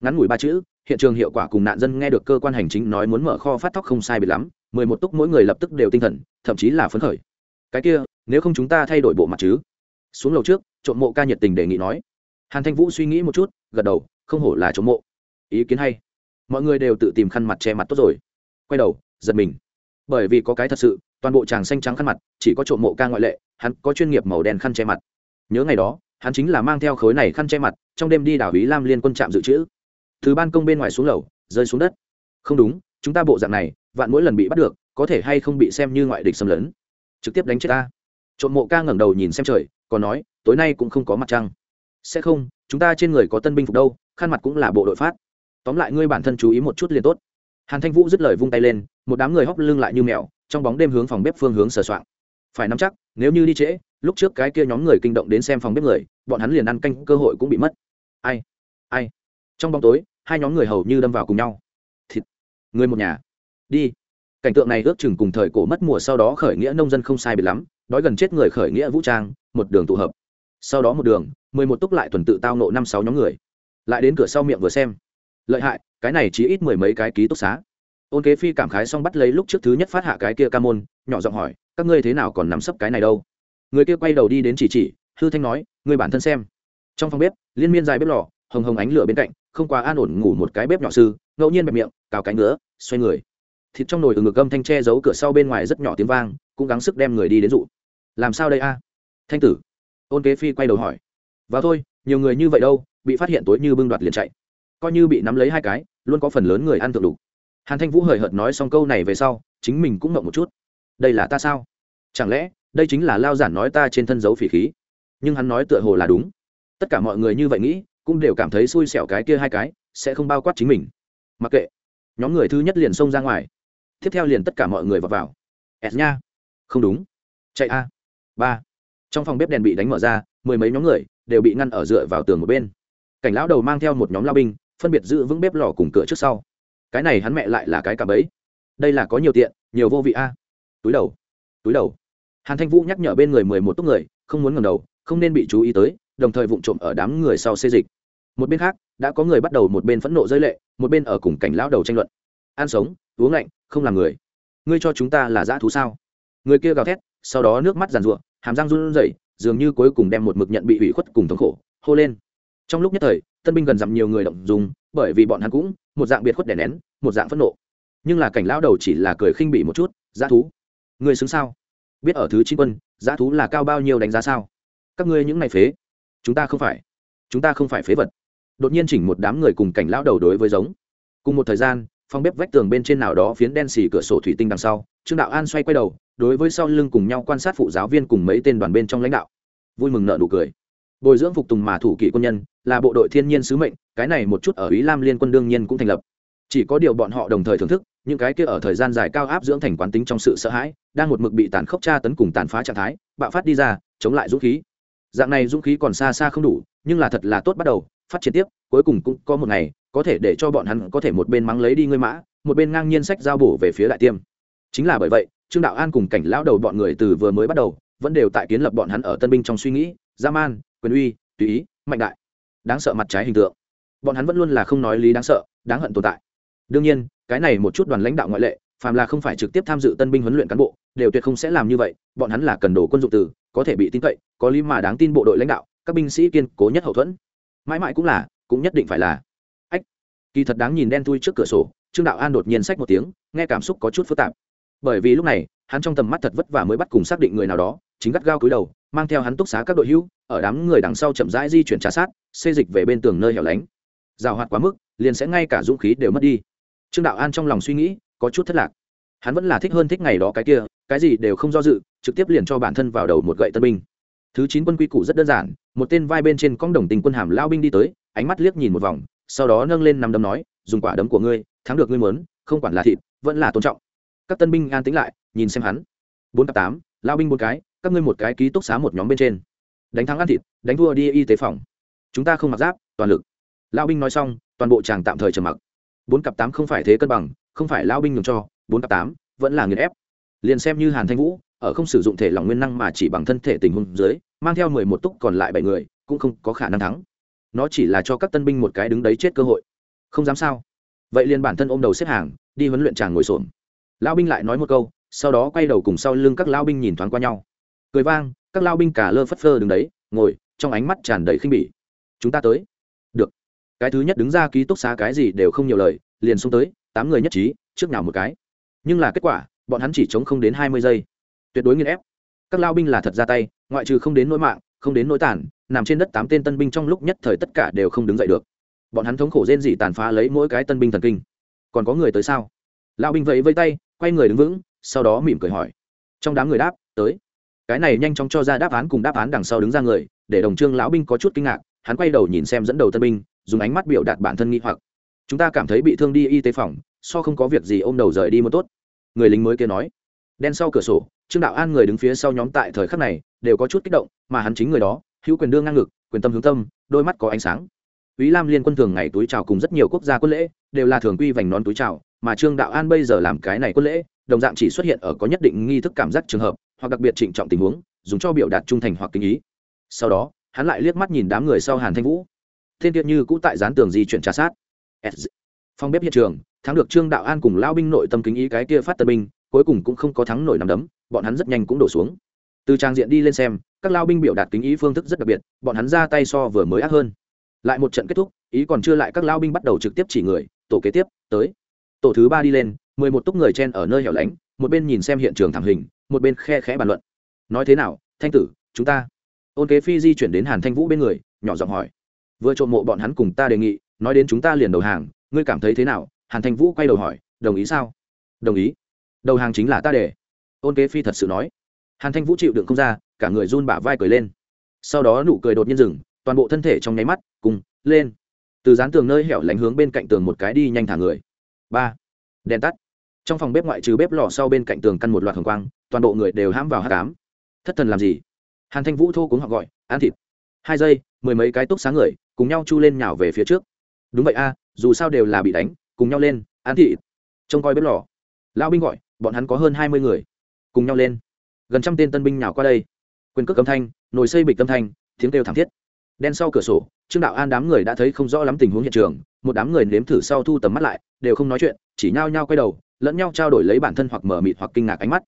Ngắn ngủi ba chữ, hiện trường hiệu quả cùng nạn dân nghe được cơ quan hành chính nói muốn mở kho phát thóc không sai biệt lắm, mười một túc mỗi người lập tức đều tinh thần, thậm chí là phấn khởi. Cái kia, nếu không chúng ta thay đổi bộ mặt chứ? Xuống lầu trước, trộm mộ ca nhiệt tình đề nghị nói hàn thanh vũ suy nghĩ một chút, gật đầu, không hổ là trộm mộ. Ý kiến hay. Mọi người đều tự tìm khăn mặt che mặt tốt rồi. Quay đầu, giật mình. Bởi vì có cái thật sự, toàn bộ chàng xanh trắng khăn mặt, chỉ có trộm mộ ca ngoại lệ, hắn có chuyên nghiệp màu đen khăn che mặt. Nhớ ngày đó, hắn chính là mang theo khối này khăn che mặt, trong đêm đi đảo ý lam liên quân trạm dự trữ. Từ ban công bên ngoài xuống lầu, rơi xuống đất. Không đúng, chúng ta bộ dạng này, vạn mỗi lần bị bắt được, có thể hay không bị xem như ngoại địch xâm lấn. Trực tiếp đánh chết ta. Trộm mộ ca ngẩng đầu nhìn xem trời, còn nói, tối nay cũng không có mặt trăng sẽ không, chúng ta trên người có tân binh phục đâu khăn mặt cũng là bộ đội phát. Tóm lại ngươi bản thân chú ý một chút liền tốt. Hàn thanh vũ dứt lời vung tay lên, một đám người hóc lưng lại như mèo, trong bóng đêm hướng phòng bếp phương hướng sờ soạng. Phải nắm chắc, nếu như đi trễ, lúc trước cái kia nhóm người kinh động đến xem phòng bếp người, bọn hắn liền ăn canh, cơ hội cũng bị mất. Ai ai? Trong bóng tối, hai nhóm người hầu như đâm vào cùng nhau. Thịt. Người một nhà. Đi. Cảnh tượng này ước chừng cùng thời cổ mất mùa sau đó khởi nghĩa nông dân không sai biệt lắm, đói gần chết người khởi nghĩa vũ trang, một đường tụ hợp sau đó một đường, mười một túc lại tuần tự tao nộ năm sáu nhóm người. Lại đến cửa sau miệng vừa xem. Lợi hại, cái này chỉ ít mười mấy cái ký túc xá. Ôn kế phi cảm khái xong bắt lấy lúc trước thứ nhất phát hạ cái kia ca môn, nhỏ giọng hỏi, các ngươi thế nào còn nắm sấp cái này đâu? Người kia quay đầu đi đến chỉ chỉ, hư thanh nói người bản thân xem. Trong phòng bếp, liên miên dài bếp lò, hồng hồng ánh lửa bên cạnh, không quá an ổn ngủ một cái bếp nhỏ sư, ngẫu nhiên bẹp miệng, cào cánh ngứa, xoay người. Thịt trong nồi ở ngực gâm thanh che giấu cửa sau bên ngoài rất nhỏ tiếng vang, cũng gắng sức đem người đi đến dụ. Làm sao đây a? Thanh tử ôn kế phi quay đầu hỏi, vào thôi, nhiều người như vậy đâu, bị phát hiện tối như bưng đoạt liền chạy. Coi như bị nắm lấy hai cái, luôn có phần lớn người ăn thượng đủ. Hàn thanh vũ hời hợt nói xong câu này về sau, chính mình cũng ngậm một chút. Đây là ta sao? Chẳng lẽ, đây chính là lao giản nói ta trên thân dấu phỉ khí? Nhưng hắn nói tựa hồ là đúng. Tất cả mọi người như vậy nghĩ, cũng đều cảm thấy xui xẻo cái kia hai cái, sẽ không bao quát chính mình. Mặc kệ, nhóm người thứ nhất liền xông ra ngoài. Tiếp theo liền tất cả mọi người vào vào. Ẹt nha. Không đúng. Chạy a. Ba trong phòng bếp đèn bị đánh mở ra, mười mấy nhóm người đều bị ngăn ở dựa vào tường một bên. Cảnh lão đầu mang theo một nhóm lao binh, phân biệt giữ vững bếp lò cùng cửa trước sau. Cái này hắn mẹ lại là cái cà bẫy. Đây là có nhiều tiện, nhiều vô vị a. Túi đầu túi đầu. Hàn thanh vũ nhắc nhở bên người mười một túc người, không muốn ngầm đầu, không nên bị chú ý tới, đồng thời vụng trộm ở đám người sau xê dịch. Một bên khác, đã có người bắt đầu một bên phẫn nộ rơi lệ, một bên ở cùng cảnh lão đầu tranh luận. Ăn sống, uống lạnh, không làm người. Ngươi cho chúng ta là dã thú sao? Người kia gào thét, sau đó nước mắt giàn ruộng hàm răng run rẩy, dường như cuối cùng đem một mực nhận bị ủy khuất cùng thống khổ, hô lên. Trong lúc nhất thời, tân binh gần dặm nhiều người động dùng bởi vì bọn hắn cũng một dạng biệt khuất đè nén, một dạng phẫn nộ. Nhưng là cảnh lão đầu chỉ là cười khinh bỉ một chút giá thú người xứng sao? Biết ở thứ chín quân giá thú là cao bao nhiêu đánh giá sao? Các ngươi những này phế, chúng ta không phải, chúng ta không phải phế vật. Đột nhiên chỉnh một đám người cùng cảnh lão đầu đối với giống. Cùng một thời gian, phòng bếp vách tường bên trên nào đó phiến đen xì cửa sổ thủy tinh đằng sau, trương đạo an xoay quay đầu đối với sau lưng cùng nhau quan sát phụ giáo viên cùng mấy tên đoàn bên trong lãnh đạo. Vui mừng nợ nụ cười. Bồi dưỡng phục tùng mà thủ kỷ quân nhân, là bộ đội thiên nhiên sứ mệnh, cái này một chút ở ý lam liên quân đương nhiên cũng thành lập. Chỉ có điều bọn họ đồng thời thưởng thức, những cái kia ở thời gian dài cao áp dưỡng thành quán tính trong sự sợ hãi, đang một mực bị tàn khốc tra tấn cùng tàn phá trạng thái, bạo phát đi ra, chống lại dũng khí. Dạng này dũng khí còn xa xa không đủ, nhưng là thật là tốt bắt đầu, phát triển tiếp, cuối cùng cũng có một ngày, có thể để cho bọn hắn có thể một bên mắng lấy đi ngươi mã, một bên ngang nhiên sách giao bổ về phía đại tiêm chính là bởi vậy, trương đạo an cùng cảnh lão đầu bọn người từ vừa mới bắt đầu, vẫn đều tại kiến lập bọn hắn ở tân binh trong suy nghĩ, gia man, quyền uy, tùy ý, mạnh đại. Đáng sợ mặt trái hình tượng. Bọn hắn vẫn luôn là không nói lý đáng sợ, đáng hận tồn tại. Đương nhiên, cái này một chút đoàn lãnh đạo ngoại lệ, phàm là không phải trực tiếp tham dự tân binh huấn luyện cán bộ, đều tuyệt không sẽ làm như vậy, bọn hắn là cần đồ quân dụng từ, có thể bị tin cậy, có lý mà đáng tin bộ đội lãnh đạo, các binh sĩ kiên cố nhất hậu thuẫn. Mãi mãi cũng là, cũng nhất định phải là. Ách, kỳ thật đáng nhìn đen thui trước cửa sổ, trương đạo an đột nhiên sách một tiếng, nghe cảm xúc có chút phức tạp bởi vì lúc này, hắn trong tầm mắt thật vất vả mới bắt cùng xác định người nào đó, chính gắt gao cúi đầu, mang theo hắn túc xá các đội hữu ở đám người đằng sau chậm rãi di chuyển trà sát, xê dịch về bên tường nơi hẻo lánh. Rào hoạt quá mức, liền sẽ ngay cả dũng khí đều mất đi. Trương đạo an trong lòng suy nghĩ, có chút thất lạc. Hắn vẫn là thích hơn thích ngày đó cái kia, cái gì đều không do dự, trực tiếp liền cho bản thân vào đầu một gậy tân binh. Thứ chín quân quy củ rất đơn giản, một tên vai bên trên cong đồng tình quân hàm lao binh đi tới, ánh mắt liếc nhìn một vòng, sau đó nâng lên nằm đấm nói, dùng quả đấm của ngươi, thắng được ngươi muốn, không quản là thịt, vẫn là tôn trọng các tân binh an tĩnh lại, nhìn xem hắn. Bốn cặp tám, lao binh bốn cái, các ngươi một cái ký túc xá một nhóm bên trên. Đánh thắng ăn thịt, đánh thua đi y tế phòng. Chúng ta không mặc giáp, toàn lực. Lao binh nói xong, toàn bộ chàng tạm thời trầm mặc. Bốn cặp tám không phải thế cân bằng, không phải lao binh nhường cho, bốn cặp tám vẫn là nghiền ép. Liền xem như hàn thanh vũ, ở không sử dụng thể lòng nguyên năng mà chỉ bằng thân thể tình huống dưới, mang theo mười một túc còn lại bảy người, cũng không có khả năng thắng. Nó chỉ là cho các tân binh một cái đứng đấy chết cơ hội. Không dám sao. Vậy liền bản thân ôm đầu xếp hàng, đi huấn luyện chàng ngồi xổm lão binh lại nói một câu, sau đó quay đầu cùng sau lưng các lao binh nhìn thoáng qua nhau. Cười vang, các lao binh cả lơ phất phơ đứng đấy, ngồi, trong ánh mắt tràn đầy khinh bỉ. Chúng ta tới. Được. Cái thứ nhất đứng ra ký túc xá cái gì đều không nhiều lời, liền xông tới, tám người nhất trí, trước nào một cái. Nhưng là kết quả, bọn hắn chỉ chống không đến hai mươi giây. Tuyệt đối nghiên ép. Các lao binh là thật ra tay, ngoại trừ không đến nỗi mạng, không đến nỗi tàn, nằm trên đất tám tên tân binh trong lúc nhất thời tất cả đều không đứng dậy được. Bọn hắn thống khổ rên dị tàn phá lấy mỗi cái tân binh thần kinh. Còn có người tới sao? Lao binh vẫy vây tay quay người đứng vững sau đó mỉm cười hỏi. Trong đám người đáp tới. Cái này nhanh chóng cho ra đáp án cùng đáp án đằng sau đứng ra người để đồng trương lão binh có chút kinh ngạc hắn quay đầu nhìn xem dẫn đầu tân binh dùng ánh mắt biểu đạt bản thân nghi hoặc. Chúng ta cảm thấy bị thương đi y tế phòng so không có việc gì ôm đầu rời đi một tốt. Người lính mới kia nói. Đen sau cửa sổ trương đạo an người đứng phía sau nhóm tại thời khắc này đều có chút kích động mà hắn chính người đó hữu quyền đương ngang ngực quyền tâm hướng tâm đôi mắt có ánh sáng. Úy Lam liên quân thường ngày túi chào cùng rất nhiều quốc gia quân lễ đều là thường quy vành nón túi chào, mà Trương Đạo An bây giờ làm cái này quân lễ, đồng dạng chỉ xuất hiện ở có nhất định nghi thức cảm giác trường hợp, hoặc đặc biệt trịnh trọng tình huống, dùng cho biểu đạt trung thành hoặc kính ý. Sau đó, hắn lại liếc mắt nhìn đám người sau Hàn Thanh Vũ. Thiên Tiết Như cũ tại gián tường di chuyển trà sát. Phong bếp hiện trường, thắng được Trương Đạo An cùng lao binh nội tâm kính ý cái kia phát tân binh, cuối cùng cũng không có thắng nổi nằm đấm, bọn hắn rất nhanh cũng đổ xuống. Từ trang diện đi lên xem, các lao binh biểu đạt kính ý phương thức rất đặc biệt, bọn hắn ra tay so vừa mới ác hơn lại một trận kết thúc ý còn chưa lại các lao binh bắt đầu trực tiếp chỉ người tổ kế tiếp tới tổ thứ ba đi lên, mười một túc người chen ở nơi hẻo lánh, một bên nhìn xem hiện trường thảm hình, một bên khe khẽ bàn luận. Nói thế nào, thanh tử, chúng ta? Ôn kế phi di chuyển đến hàn thanh vũ bên người, nhỏ giọng hỏi. Vừa trộm mộ bọn hắn cùng ta đề nghị, nói đến chúng ta liền đầu hàng, ngươi cảm thấy thế nào? Hàn thanh vũ quay đầu hỏi, đồng ý sao? Đồng ý. Đầu hàng chính là ta để ôn kế phi thật sự nói. Hàn thanh vũ chịu đựng không ra, cả người run bả vai cười lên. Sau đó nụ cười đột nhiên dừng, toàn bộ thân thể trong nháy mắt cùng, lên. Từ dán tường nơi hẻo lánh hướng bên cạnh tường một cái đi nhanh thả người ba đèn tắt trong phòng bếp ngoại trừ bếp lò sau bên cạnh tường căn một loạt hồng quang toàn bộ người đều hãm vào hát cám thất thần làm gì hàn thanh vũ thô cuống họ gọi ăn thịt hai giây mười mấy cái túc sáng người cùng nhau chu lên nhào về phía trước đúng vậy a dù sao đều là bị đánh cùng nhau lên ăn thịt trông coi bếp lò lão binh gọi bọn hắn có hơn hai mươi người cùng nhau lên gần trăm tên tân binh nhào qua đây quyền cước âm thanh nồi xây bịch âm thanh tiếng kêu thảm thiết đen sau cửa sổ trương đạo an đám người đã thấy không rõ lắm tình huống hiện trường một đám người nếm thử sau thu tầm mắt lại đều không nói chuyện, chỉ nhao nhao quay đầu, lẫn nhau trao đổi lấy bản thân hoặc mở mịt hoặc kinh ngạc ánh mắt.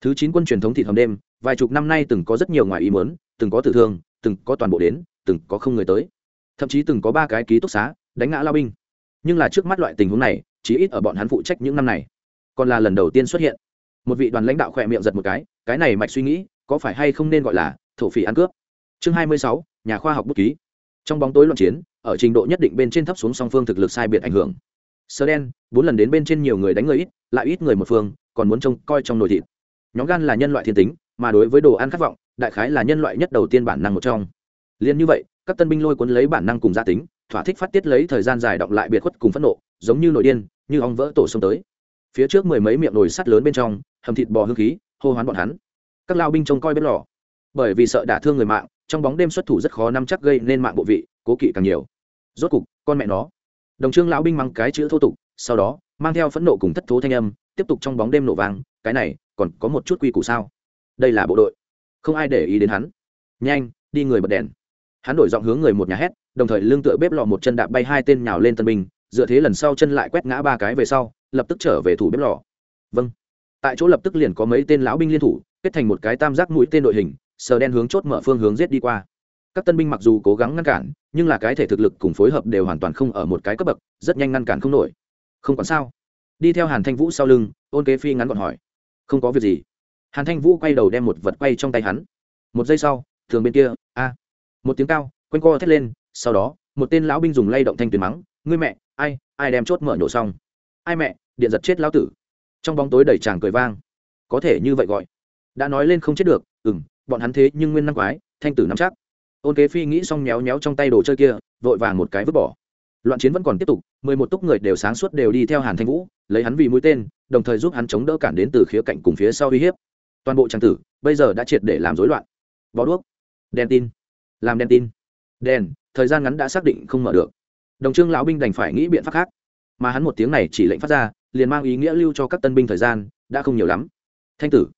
Thứ chín quân truyền thống thị hầm đêm, vài chục năm nay từng có rất nhiều ngoài ý muốn, từng có tử thương, từng có toàn bộ đến, từng có không người tới. Thậm chí từng có ba cái ký túc xá, đánh ngã lao binh. Nhưng là trước mắt loại tình huống này, chí ít ở bọn hắn phụ trách những năm này, còn là lần đầu tiên xuất hiện. Một vị đoàn lãnh đạo khỏe miệng giật một cái cái này mạch suy nghĩ, có phải hay không nên gọi là thổ phỉ ăn cướp? Chương hai mươi sáu, nhà khoa học bút ký. Trong bóng tối loạn chiến, ở trình độ nhất định bên trên thấp xuống song phương thực lực sai biệt ảnh hưởng sơ đen, bốn lần đến bên trên nhiều người đánh người ít, lại ít người một phương, còn muốn trông coi trong nồi thịt. Nhóm gan là nhân loại thiên tính, mà đối với đồ ăn khát vọng, đại khái là nhân loại nhất đầu tiên bản năng một trong. Liên như vậy, các tân binh lôi cuốn lấy bản năng cùng gia tính, thỏa thích phát tiết lấy thời gian dài động lại biệt khuất cùng phẫn nộ, giống như nội điên, như ong vỡ tổ sông tới. Phía trước mười mấy miệng nồi sắt lớn bên trong, hầm thịt bò hương khí, hô hoán bọn hắn. Các lao binh trông coi bếp lò. Bởi vì sợ đả thương người mạng, trong bóng đêm xuất thủ rất khó nắm chắc gây nên mạng bộ vị, cố kỵ càng nhiều. Rốt cục, con mẹ nó đồng trương lão binh mang cái chữ thô tục, sau đó, mang theo phẫn nộ cùng thất thố thanh âm, tiếp tục trong bóng đêm nổ vang, cái này, còn có một chút quy củ sao? Đây là bộ đội. Không ai để ý đến hắn. Nhanh, đi người bật đèn. Hắn đổi giọng hướng người một nhà hét, đồng thời lưng tựa bếp lò một chân đạp bay hai tên nhào lên tân binh, dựa thế lần sau chân lại quét ngã ba cái về sau, lập tức trở về thủ bếp lò. Vâng. Tại chỗ lập tức liền có mấy tên lão binh liên thủ, kết thành một cái tam giác mũi tên đội hình, sờ đen hướng chốt mở phương hướng giết đi qua các tân binh mặc dù cố gắng ngăn cản, nhưng là cái thể thực lực cùng phối hợp đều hoàn toàn không ở một cái cấp bậc, rất nhanh ngăn cản không nổi. Không còn sao. Đi theo hàn thanh vũ sau lưng, ôn kế phi ngắn gọn hỏi. Không có việc gì. Hàn thanh vũ quay đầu đem một vật quay trong tay hắn. Một giây sau thường bên kia, a. Một tiếng cao, quanh co thét lên, sau đó, một tên lão binh dùng lay động thanh tuyền mắng, ngươi mẹ, ai ai đem chốt mở nhổ xong? Ai mẹ, điện giật chết lão tử. Trong bóng tối đầy tràng cười vang. Có thể như vậy gọi. Đã nói lên không chết được. Ừ m bọn hắn thế nhưng nguyên năm quái, thanh tử nắm chắc ôn kế phi nghĩ xong méo méo trong tay đồ chơi kia, vội vàng một cái vứt bỏ. Loạn chiến vẫn còn tiếp tục, mười một túc người đều sáng suốt đều đi theo hàn thanh vũ, lấy hắn vì mũi tên, đồng thời giúp hắn chống đỡ cản đến từ khía cạnh cùng phía sau uy hiếp. Toàn bộ trang tử, bây giờ đã triệt để làm rối loạn. Bó đuốc. Đèn tin. Làm đèn tin. Đèn, thời gian ngắn đã xác định không mở được. Đồng trương lão binh đành phải nghĩ biện pháp khác. Mà hắn một tiếng này chỉ lệnh phát ra, liền mang ý nghĩa lưu cho các tân binh thời gian, đã không nhiều lắm. Thanh tử.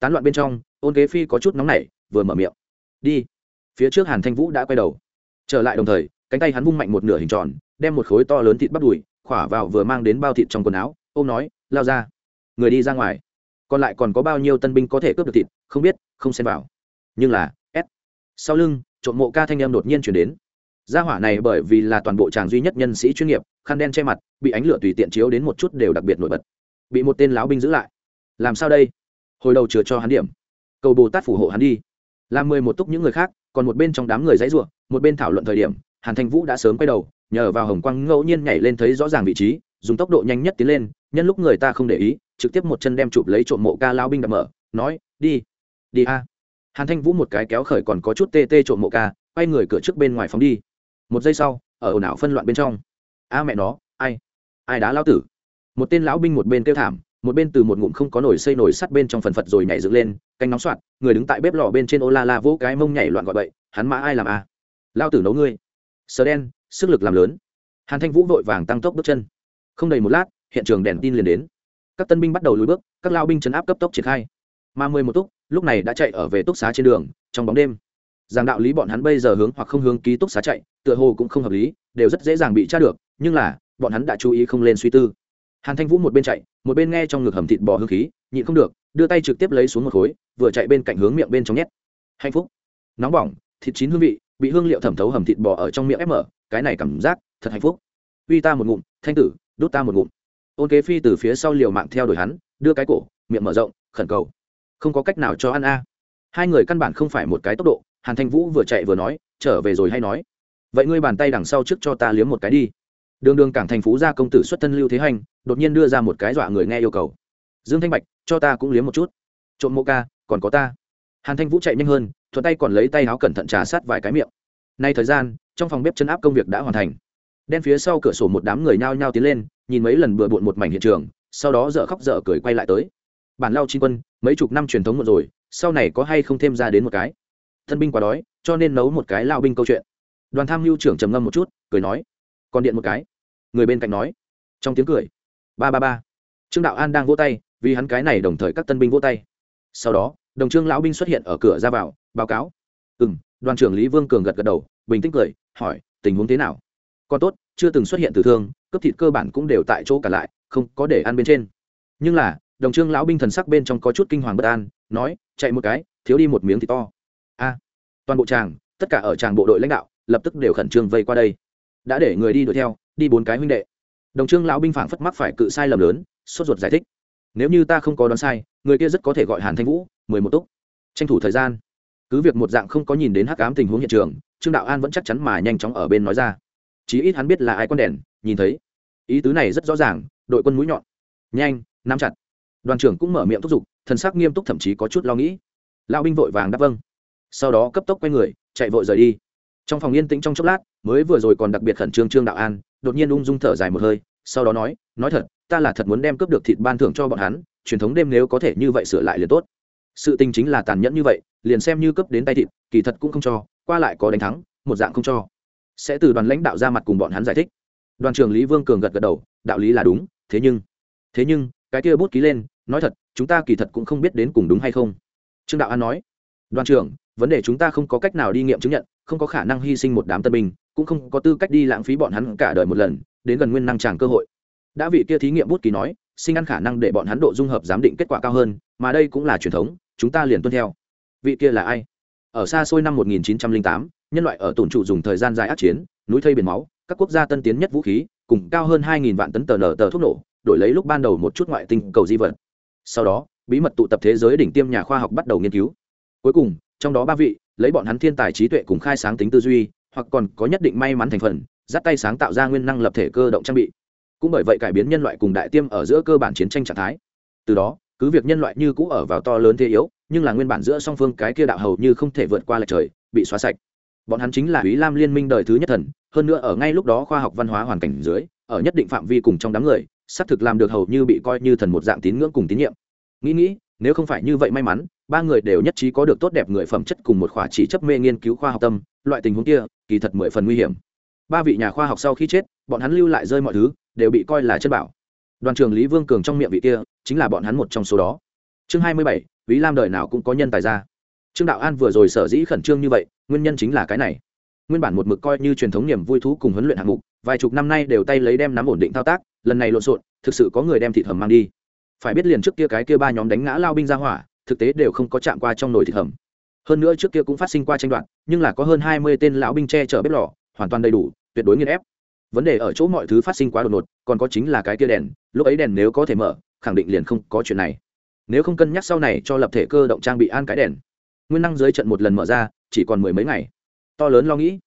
Tán loạn bên trong, ôn kế phi có chút nóng nảy, vừa mở miệng. Đi phía trước hàn thanh vũ đã quay đầu trở lại đồng thời cánh tay hắn vung mạnh một nửa hình tròn đem một khối to lớn thịt bắt đùi khỏa vào vừa mang đến bao thịt trong quần áo ô m nói lao ra người đi ra ngoài còn lại còn có bao nhiêu tân binh có thể cướp được thịt không biết không xem vào nhưng là s sau lưng trộm mộ ca thanh em đột nhiên chuyển đến gia hỏa này bởi vì là toàn bộ tràng duy nhất nhân sĩ chuyên nghiệp khăn đen che mặt bị ánh lửa tùy tiện chiếu đến một chút đều đặc biệt nổi bật bị một tên lão binh giữ lại làm sao đây hồi đầu chừa cho hắn điểm cầu bồ tát phủ hộ hắn đi làm mười một túc những người khác còn một bên trong đám người dãy ruộng một bên thảo luận thời điểm, hàn thanh vũ đã sớm quay đầu, nhờ vào hồng quang ngẫu nhiên nhảy lên thấy rõ ràng vị trí, dùng tốc độ nhanh nhất tiến lên, nhân lúc người ta không để ý, trực tiếp một chân đem chụp lấy trộm mộ ca lao binh đập mở, nói, đi đi a. Hàn thanh vũ một cái kéo khởi còn có chút tê tê trộm mộ ca, quay người cửa trước bên ngoài phóng đi. Một giây sau, ở ồn ào phân loạn bên trong. A mẹ nó, ai ai đá lao tử? Một tên lão binh một bên kêu thảm một bên từ một ngụm không có nổi xây nổi sắt bên trong phần phật rồi nhảy dựng lên, canh nóng soạt, người đứng tại bếp lò bên trên ô la la vỗ cái mông nhảy loạn gọi bậy, hắn mã ai làm a lao tử nấu ngươi. Sờ đen, sức lực làm lớn. Hàn thanh vũ vội vàng tăng tốc bước chân. Không đầy một lát, hiện trường đèn tin liền đến. Các tân binh bắt đầu lùi bước, các lao binh chấn áp cấp tốc triển khai. Mà mười một túc, lúc này đã chạy ở về túc xá trên đường, trong bóng đêm. Rằng đạo lý bọn hắn bây giờ hướng hoặc không hướng ký túc xá chạy, tựa hồ cũng không hợp lý, đều rất dễ dàng bị tra được, nhưng là, bọn hắn đã chú ý không lên suy tư. Hàn thanh vũ một bên chạy một bên nghe trong ngực hầm thịt bò hương khí, nhịn không được, đưa tay trực tiếp lấy xuống một khối, vừa chạy bên cạnh hướng miệng bên trong nhét. Hạnh phúc. Nóng bỏng, thịt chín hương vị, bị hương liệu thẩm thấu hầm thịt bò ở trong miệng ép mở, cái này cảm giác thật hạnh phúc. Uy ta một ngụm, thanh tử đốt ta một ngụm. Ôn kế phi từ phía sau liều mạng theo đuổi hắn, đưa cái cổ, miệng mở rộng, khẩn cầu. Không có cách nào cho ăn a. Hai người căn bản không phải một cái tốc độ, hàn thanh vũ vừa chạy vừa nói, trở về rồi hay nói. Vậy ngươi bàn tay đằng sau trước cho ta liếm một cái đi đường đường cảng thành phú gia công tử xuất thân lưu thế hành, đột nhiên đưa ra một cái dọa người nghe yêu cầu. Dương thanh bạch, cho ta cũng liếm một chút. Trộm mộ ca, còn có ta. Hàn thanh vũ chạy nhanh hơn, thuận tay còn lấy tay áo cẩn thận trà sát vài cái miệng. Nay thời gian, trong phòng bếp chân áp công việc đã hoàn thành. Đen phía sau cửa sổ một đám người nhao nhao tiến lên, nhìn mấy lần bừa bộn một mảnh hiện trường, sau đó dợ khóc dợ cười quay lại tới. Bản lao chi quân, mấy chục năm truyền thống một rồi, sau này có hay không thêm ra đến một cái? Thân binh quá đói, cho nên nấu một cái lao binh câu chuyện. Đoàn tham mưu trưởng trầm ngâm một chút, cười nói, còn điện một cái người bên cạnh nói. Trong tiếng cười, ba ba ba. Trương đạo an đang vỗ tay, vì hắn cái này đồng thời các tân binh vỗ tay. Sau đó, đồng trương lão binh xuất hiện ở cửa ra vào, báo cáo. Ừ m đoàn trưởng lý vương cường gật gật đầu, bình tĩnh cười, hỏi, tình huống thế nào? Còn tốt, chưa từng xuất hiện tử thương, cấp thịt cơ bản cũng đều tại chỗ cả lại, không có để ăn bên trên. Nhưng là, đồng trương lão binh thần sắc bên trong có chút kinh hoàng bất an, nói, chạy một cái, thiếu đi một miếng thịt to. A, toàn bộ tràng tất cả ở tràng bộ đội lãnh đạo, lập tức đều khẩn trương vây qua đây đã để người đi đuổi theo, đi bốn cái huynh đệ. Đồng trương lão binh phảng phất mắc phải cự sai lầm lớn, sốt ruột giải thích. Nếu như ta không có đoán sai, người kia rất có thể gọi hàn thanh vũ, mười một túc. Tranh thủ thời gian. Cứ việc một dạng không có nhìn đến hắc ám tình huống hiện trường, trương đạo an vẫn chắc chắn mà nhanh chóng ở bên nói ra. Chí ít hắn biết là ai con đèn, nhìn thấy. Ý tứ này rất rõ ràng, đội quân mũi nhọn. Nhanh, nắm chặt. Đoàn trưởng cũng mở miệng thúc giục, thần sắc nghiêm túc thậm chí có chút lo nghĩ. Lão binh vội vàng đáp vâng. Sau đó cấp tốc quay người, chạy vội rời đi trong phòng yên tĩnh trong chốc lát, mới vừa rồi còn đặc biệt khẩn trương trương đạo an, đột nhiên ung dung thở dài một hơi, sau đó nói nói thật, ta là thật muốn đem cướp được thịt ban thưởng cho bọn hắn, truyền thống đêm nếu có thể như vậy sửa lại liền tốt. Sự tình chính là tàn nhẫn như vậy, liền xem như cướp đến tay thịt, kỳ thật cũng không cho, qua lại có đánh thắng, một dạng không cho. Sẽ từ đoàn lãnh đạo ra mặt cùng bọn hắn giải thích. Đoàn trưởng lý vương cường gật gật đầu, đạo lý là đúng, thế nhưng thế nhưng, cái kia bút ký lên, nói thật, chúng ta kỳ thật cũng không biết đến cùng đúng hay không. Trương đạo an nói, đoàn trưởng, vấn đề chúng ta không có cách nào đi nghiệm chứng nhận không có khả năng hy sinh một đám tân binh cũng không có tư cách đi lãng phí bọn hắn cả đời một lần đến gần nguyên năng tràng cơ hội. Đã vị kia thí nghiệm bút ký nói sinh ăn khả năng để bọn hắn độ dung hợp giám định kết quả cao hơn mà đây cũng là truyền thống chúng ta liền tuân theo. Vị kia là ai? Ở xa xôi năm 1908, nhân loại ở tổn trụ dùng thời gian dài ác chiến núi thây biển máu các quốc gia tân tiến nhất vũ khí cùng cao hơn 2.000 vạn tấn tờ nở tờ thuốc nổ đổi lấy lúc ban đầu một chút ngoại tinh cầu di vật. Sau đó bí mật tụ tập thế giới đỉnh tiêm nhà khoa học bắt đầu nghiên cứu. Cuối cùng trong đó ba vị, lấy bọn hắn thiên tài trí tuệ cùng khai sáng tính tư duy, hoặc còn có nhất định may mắn thành phần, dắt tay sáng tạo ra nguyên năng lập thể cơ động trang bị. Cũng bởi vậy cải biến nhân loại cùng đại tiêm ở giữa cơ bản chiến tranh trạng thái. Từ đó, cứ việc nhân loại như cũ ở vào to lớn thế yếu, nhưng là nguyên bản giữa song phương cái kia đạo hầu như không thể vượt qua lệch trời, bị xóa sạch. Bọn hắn chính là ý lam liên minh đời thứ nhất thần, hơn nữa ở ngay lúc đó khoa học văn hóa hoàn cảnh dưới, ở nhất định phạm vi cùng trong đám người, xác thực làm được hầu như bị coi như thần một dạng tín ngưỡng cùng tín nhiệm. Nghĩ nghĩ nếu không phải như vậy may mắn, ba người đều nhất trí có được tốt đẹp người phẩm chất cùng một khoa chỉ chấp mê nghiên cứu khoa học tâm, loại tình huống kia, kỳ thật mười phần nguy hiểm. Ba vị nhà khoa học sau khi chết, bọn hắn lưu lại rơi mọi thứ, đều bị coi là chất bảo. Đoàn trường lý vương cường trong miệng vị kia, chính là bọn hắn một trong số đó. Chương hai mươi bảy ví lam đời nào cũng có nhân tài ra. Trương đạo an vừa rồi sở dĩ khẩn trương như vậy, nguyên nhân chính là cái này. Nguyên bản một mực coi như truyền thống niềm vui thú cùng huấn luyện hạng mục, vài chục năm nay đều tay lấy đem nắm ổn định thao tác, lần này lộn xộn, thực sự có người đem thị thầm mang đi phải biết liền trước kia cái kia ba nhóm đánh ngã lao binh ra hỏa, thực tế đều không có chạm qua trong nồi thịt hầm. Hơn nữa trước kia cũng phát sinh qua tranh đoạt, nhưng là có hơn hai mươi tên lão binh che chở bếp lò, hoàn toàn đầy đủ, tuyệt đối nghiên ép. Vấn đề ở chỗ mọi thứ phát sinh quá đột ngột, còn có chính là cái kia đèn, lúc ấy đèn nếu có thể mở, khẳng định liền không có chuyện này. Nếu không cân nhắc sau này cho lập thể cơ động trang bị an cái đèn. Nguyên năng dưới trận một lần mở ra, chỉ còn mười mấy ngày. To lớn lo nghĩ.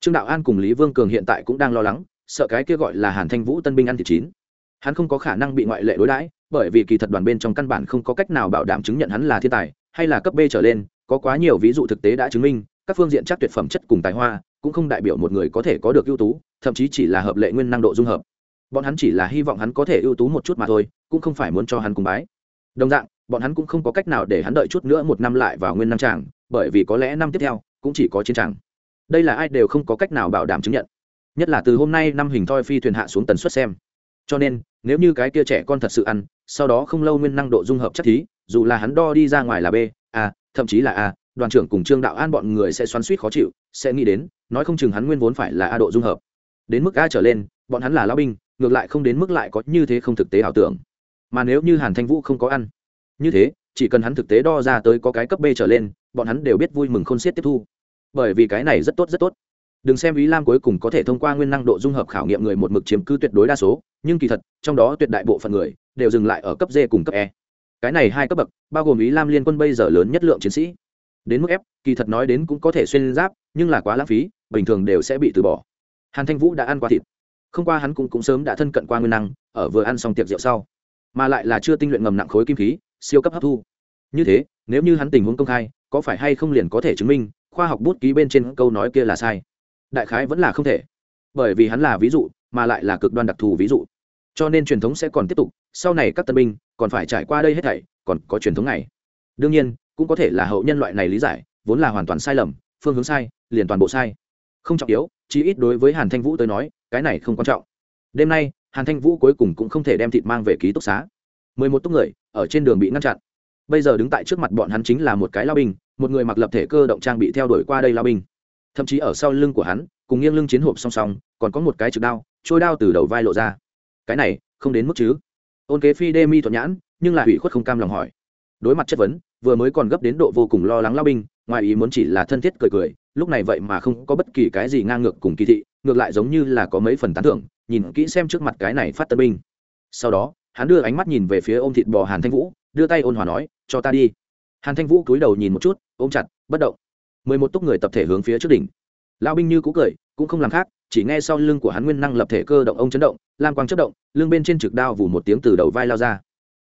Trương đạo an cùng lý vương cường hiện tại cũng đang lo lắng, sợ cái kia gọi là hàn thanh vũ tân binh ăn thịt chín. Hắn không có khả năng bị ngoại lệ đối đãi bởi vì kỳ thật đoàn bên trong căn bản không có cách nào bảo đảm chứng nhận hắn là thiên tài, hay là cấp b trở lên, có quá nhiều ví dụ thực tế đã chứng minh, các phương diện chắc tuyệt phẩm chất cùng tài hoa, cũng không đại biểu một người có thể có được ưu tú, thậm chí chỉ là hợp lệ nguyên năng độ dung hợp. Bọn hắn chỉ là hy vọng hắn có thể ưu tú một chút mà thôi, cũng không phải muốn cho hắn cùng bái. Đồng dạng, bọn hắn cũng không có cách nào để hắn đợi chút nữa một năm lại vào nguyên năm tràng, bởi vì có lẽ năm tiếp theo, cũng chỉ có chiến tràng. Đây là ai đều không có cách nào bảo đảm chứng nhận. Nhất là từ hôm nay năm hình thoi phi thuyền hạ xuống tần suất xem. Cho nên nếu như cái kia trẻ con thật sự ăn, sau đó không lâu nguyên năng độ dung hợp chắc thí, dù là hắn đo đi ra ngoài là b, a, thậm chí là a, đoàn trưởng cùng trương đạo an bọn người sẽ xoắn suýt khó chịu, sẽ nghĩ đến, nói không chừng hắn nguyên vốn phải là a độ dung hợp. Đến mức a trở lên, bọn hắn là lao binh, ngược lại không đến mức lại có như thế không thực tế ảo tưởng. Mà nếu như hàn thanh vũ không có ăn, như thế, chỉ cần hắn thực tế đo ra tới có cái cấp b trở lên, bọn hắn đều biết vui mừng không xiết tiếp thu. Bởi vì cái này rất tốt rất tốt đừng xem ý lam cuối cùng có thể thông qua nguyên năng độ dung hợp khảo nghiệm người một mực chiếm cứ tuyệt đối đa số nhưng kỳ thật trong đó tuyệt đại bộ phận người đều dừng lại ở cấp d cùng cấp e. Cái này hai cấp bậc bao gồm ý lam liên quân bây giờ lớn nhất lượng chiến sĩ. Đến mức f kỳ thật nói đến cũng có thể xuyên giáp nhưng là quá lãng phí bình thường đều sẽ bị từ bỏ. Hàn thanh vũ đã ăn qua thịt. Không qua hắn cũng, cũng sớm đã thân cận qua nguyên năng ở vừa ăn xong tiệc rượu sau. Mà lại là chưa tinh luyện ngầm nặng khối kim khí siêu cấp hấp thu. Như thế nếu như hắn tình huống công khai có phải hay không liền có thể chứng minh khoa học bút ký bên trên câu nói kia là sai đại khái vẫn là không thể. Bởi vì hắn là ví dụ, mà lại là cực đoan đặc thù ví dụ. Cho nên truyền thống sẽ còn tiếp tục, sau này các tân binh còn phải trải qua đây hết thảy, còn có truyền thống này đương nhiên, cũng có thể là hậu nhân loại này lý giải, vốn là hoàn toàn sai lầm, phương hướng sai, liền toàn bộ sai. Không trọng yếu, chí ít đối với hàn thanh vũ tới nói, cái này không quan trọng. Đêm nay, hàn thanh vũ cuối cùng cũng không thể đem thịt mang về ký túc xá. Mười một túc người, ở trên đường bị ngăn chặn. Bây giờ đứng tại trước mặt bọn hắn chính là một cái lao binh, một người mặc lập thể cơ động trang bị theo đuổi qua đây lao binh thậm chí ở sau lưng của hắn, cùng nghiêng lưng chiến hộp song song, còn có một cái trực đao, trôi đao từ đầu vai lộ ra. Cái này, không đến mức chứ? Ôn kế phi đê mi thuận nhãn, nhưng là hủy khuất không cam lòng hỏi. Đối mặt chất vấn, vừa mới còn gấp đến độ vô cùng lo lắng lao binh, ngoài ý muốn chỉ là thân thiết cười cười, lúc này vậy mà không có bất kỳ cái gì ngang ngược cùng kỳ thị, ngược lại giống như là có mấy phần tán thưởng, nhìn kỹ xem trước mặt cái này phát tân binh. Sau đó, hắn đưa ánh mắt nhìn về phía ôm thịt bò hàn thanh vũ, đưa tay ôn hòa nói, cho ta đi. Hàn thanh vũ cúi đầu nhìn một chút, ôm chặt, bất động mười một túc người tập thể hướng phía trước đỉnh. Lão binh như cũ cười, cũng không làm khác, chỉ nghe sau lưng của hắn nguyên năng lập thể cơ động ông chấn động, lam quang chất động, lưng bên trên trực đao vù một tiếng từ đầu vai lao ra.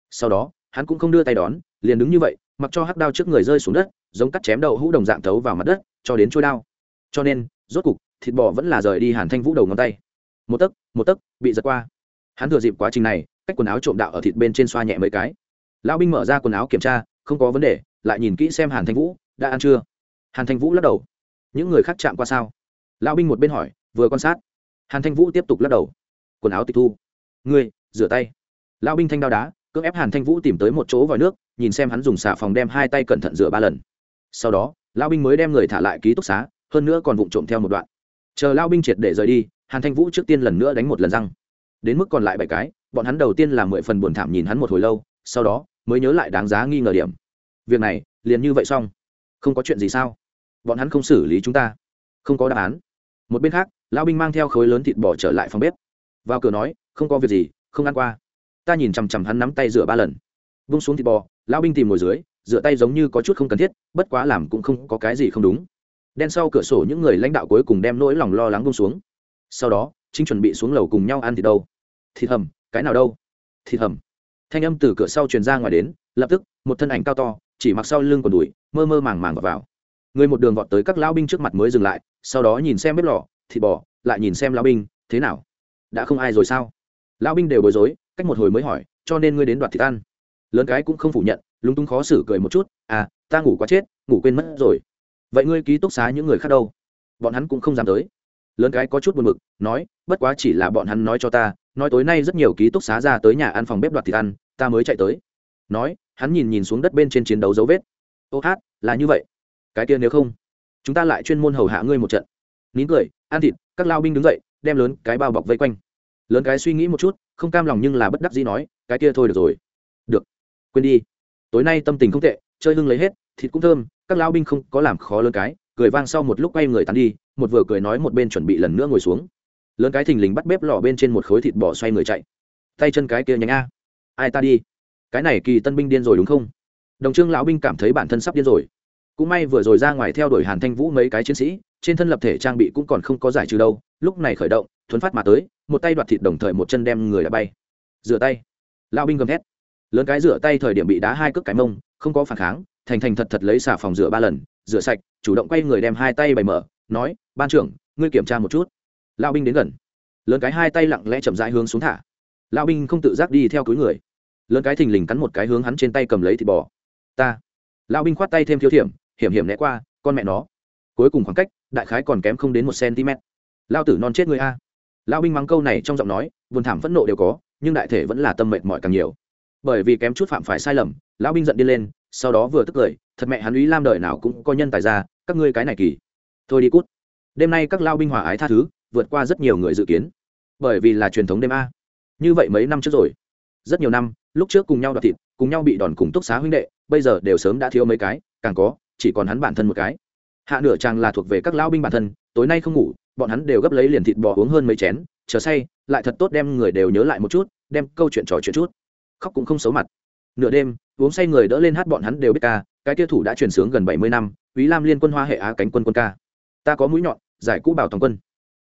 Sau đó, hắn cũng không đưa tay đón, liền đứng như vậy, mặc cho hắc đao trước người rơi xuống đất, giống cắt chém đầu hũ đồng dạng thấu vào mặt đất, cho đến trôi đao. Cho nên, rốt cục, thịt bò vẫn là rời đi hàn thanh vũ đầu ngón tay. Một tấc một tấc, bị giật qua. Hắn thừa dịp quá trình này, cách quần áo trộm đạo ở thịt bên trên xoa nhẹ mấy cái. Lão binh mở ra quần áo kiểm tra, không có vấn đề, lại nhìn kỹ xem hàn thanh vũ, đã ăn chưa? Hàn thanh vũ lắc đầu. Những người khác chạm qua sao? Lão binh một bên hỏi, vừa quan sát. Hàn thanh vũ tiếp tục lắc đầu. Quần áo tịch thu. Ngươi, rửa tay. Lão binh thanh đao đá, cưỡng ép hàn thanh vũ tìm tới một chỗ vòi nước, nhìn xem hắn dùng xà phòng đem hai tay cẩn thận rửa ba lần. Sau đó, lão binh mới đem người thả lại ký túc xá, hơn nữa còn vụng trộm theo một đoạn. Chờ lão binh triệt để rời đi, hàn thanh vũ trước tiên lần nữa đánh một lần răng. Đến mức còn lại bảy cái, bọn hắn đầu tiên là mười phần buồn thảm nhìn hắn một hồi lâu, sau đó mới nhớ lại đáng giá nghi ngờ điểm. Việc này liền như vậy xong. Không có chuyện gì sao? Bọn hắn không xử lý chúng ta. Không có đáp án. Một bên khác lão binh mang theo khối lớn thịt bò trở lại phòng bếp. Vào cửa nói không có việc gì không ăn qua. Ta nhìn chằm chằm hắn nắm tay rửa ba lần. Vung xuống thịt bò lão binh tìm ngồi dưới rửa tay giống như có chút không cần thiết bất quá làm cũng không có cái gì không đúng. Đen sau cửa sổ những người lãnh đạo cuối cùng đem nỗi lòng lo lắng vung xuống. Sau đó chính chuẩn bị xuống lầu cùng nhau ăn thịt đâu. Thịt hầm cái nào đâu? Thịt hầm. Thanh âm từ cửa sau truyền ra ngoài đến lập tức một thân ảnh cao to chỉ mặc sau lưng còn đùi mơ mơ màng màng vào, vào người một đường vọt tới các lão binh trước mặt mới dừng lại, sau đó nhìn xem bếp lò, thịt bò, lại nhìn xem lão binh, thế nào? Đã không ai rồi sao? Lão binh đều bối rối, cách một hồi mới hỏi, cho nên ngươi đến đoạt thịt ăn? Lớn cái cũng không phủ nhận, lúng túng khó xử cười một chút à ta ngủ quá chết, ngủ quên mất rồi. Vậy ngươi ký túc xá những người khác đâu? Bọn hắn cũng không dám tới. Lớn cái có chút buồn bực, nói, bất quá chỉ là bọn hắn nói cho ta, nói tối nay rất nhiều ký túc xá ra tới nhà ăn phòng bếp đoạt thịt ăn, ta mới chạy tới. Nói, hắn nhìn nhìn xuống đất bên trên chiến đấu dấu vết. Ô hát, là như vậy cái kia nếu không, chúng ta lại chuyên môn hầu hạ ngươi một trận. Nín cười, ăn thịt, các lao binh đứng dậy, đem lớn cái bao bọc vây quanh. Lớn cái suy nghĩ một chút, không cam lòng nhưng là bất đắc dĩ nói, cái kia thôi được rồi. Được, quên đi. Tối nay tâm tình không tệ, chơi hưng lấy hết, thịt cũng thơm, các lao binh không có làm khó lớn cái, cười vang sau một lúc quay người tắn đi, một vừa cười nói một bên chuẩn bị lần nữa ngồi xuống. Lớn cái thình lình bắt bếp lò bên trên một khối thịt bò xoay người chạy. Tay chân cái kia nhánh a. Ai ta đi? Cái này kỳ tân binh điên rồi đúng không? Đồng trương lão binh cảm thấy bản thân sắp điên rồi cũng may vừa rồi ra ngoài theo đuổi hàn thanh vũ mấy cái chiến sĩ, trên thân lập thể trang bị cũng còn không có giải trừ đâu, lúc này khởi động, thuấn phát mà tới, một tay đoạt thịt đồng thời một chân đem người đã bay. Rửa tay. Lão binh gầm thét. Lớn cái rửa tay thời điểm bị đá hai cước cái mông, không có phản kháng, thành thành thật thật lấy xà phòng rửa ba lần, rửa sạch, chủ động quay người đem hai tay bày mở, nói, ban trưởng, ngươi kiểm tra một chút. Lão binh đến gần. Lớn cái hai tay lặng lẽ chậm rãi hướng xuống thả. Lão binh không tự giác đi theo cuối người. Lớn cái thình lình cắn một cái hướng hắn trên tay cầm lấy thịt bò. Ta. Lão binh khoát tay thêm thiếu thiểm hiểm hiểm né qua, con mẹ nó. Cuối cùng khoảng cách, đại khái còn kém không đến một cm. Lao tử non chết người a. Lão binh mắng câu này trong giọng nói, buồn thảm phẫn nộ đều có, nhưng đại thể vẫn là tâm mệt mỏi càng nhiều. Bởi vì kém chút phạm phải sai lầm, lão binh giận đi lên, sau đó vừa tức cười, thật mẹ hắn ý lam đời nào cũng có nhân tài ra, các ngươi cái này kỳ. Thôi đi cút. Đêm nay các lao binh hòa ái tha thứ, vượt qua rất nhiều người dự kiến. Bởi vì là truyền thống đêm a. Như vậy mấy năm trước rồi. Rất nhiều năm, lúc trước cùng nhau đoạt thịt, cùng nhau bị đòn cùng túc xá huynh đệ, bây giờ đều sớm đã thiếu mấy cái, càng có chỉ còn hắn bản thân một cái hạ nửa chàng là thuộc về các lão binh bản thân tối nay không ngủ bọn hắn đều gấp lấy liền thịt bò uống hơn mấy chén chờ say lại thật tốt đem người đều nhớ lại một chút đem câu chuyện trò chuyện chút khóc cũng không xấu mặt nửa đêm uống say người đỡ lên hát bọn hắn đều biết ca cái tiêu thủ đã truyền sướng gần bảy mươi năm Úy Lam Liên quân Hoa hệ á cánh quân quân ca. Ta có mũi nhọn, giải cũ bảo toàn quân.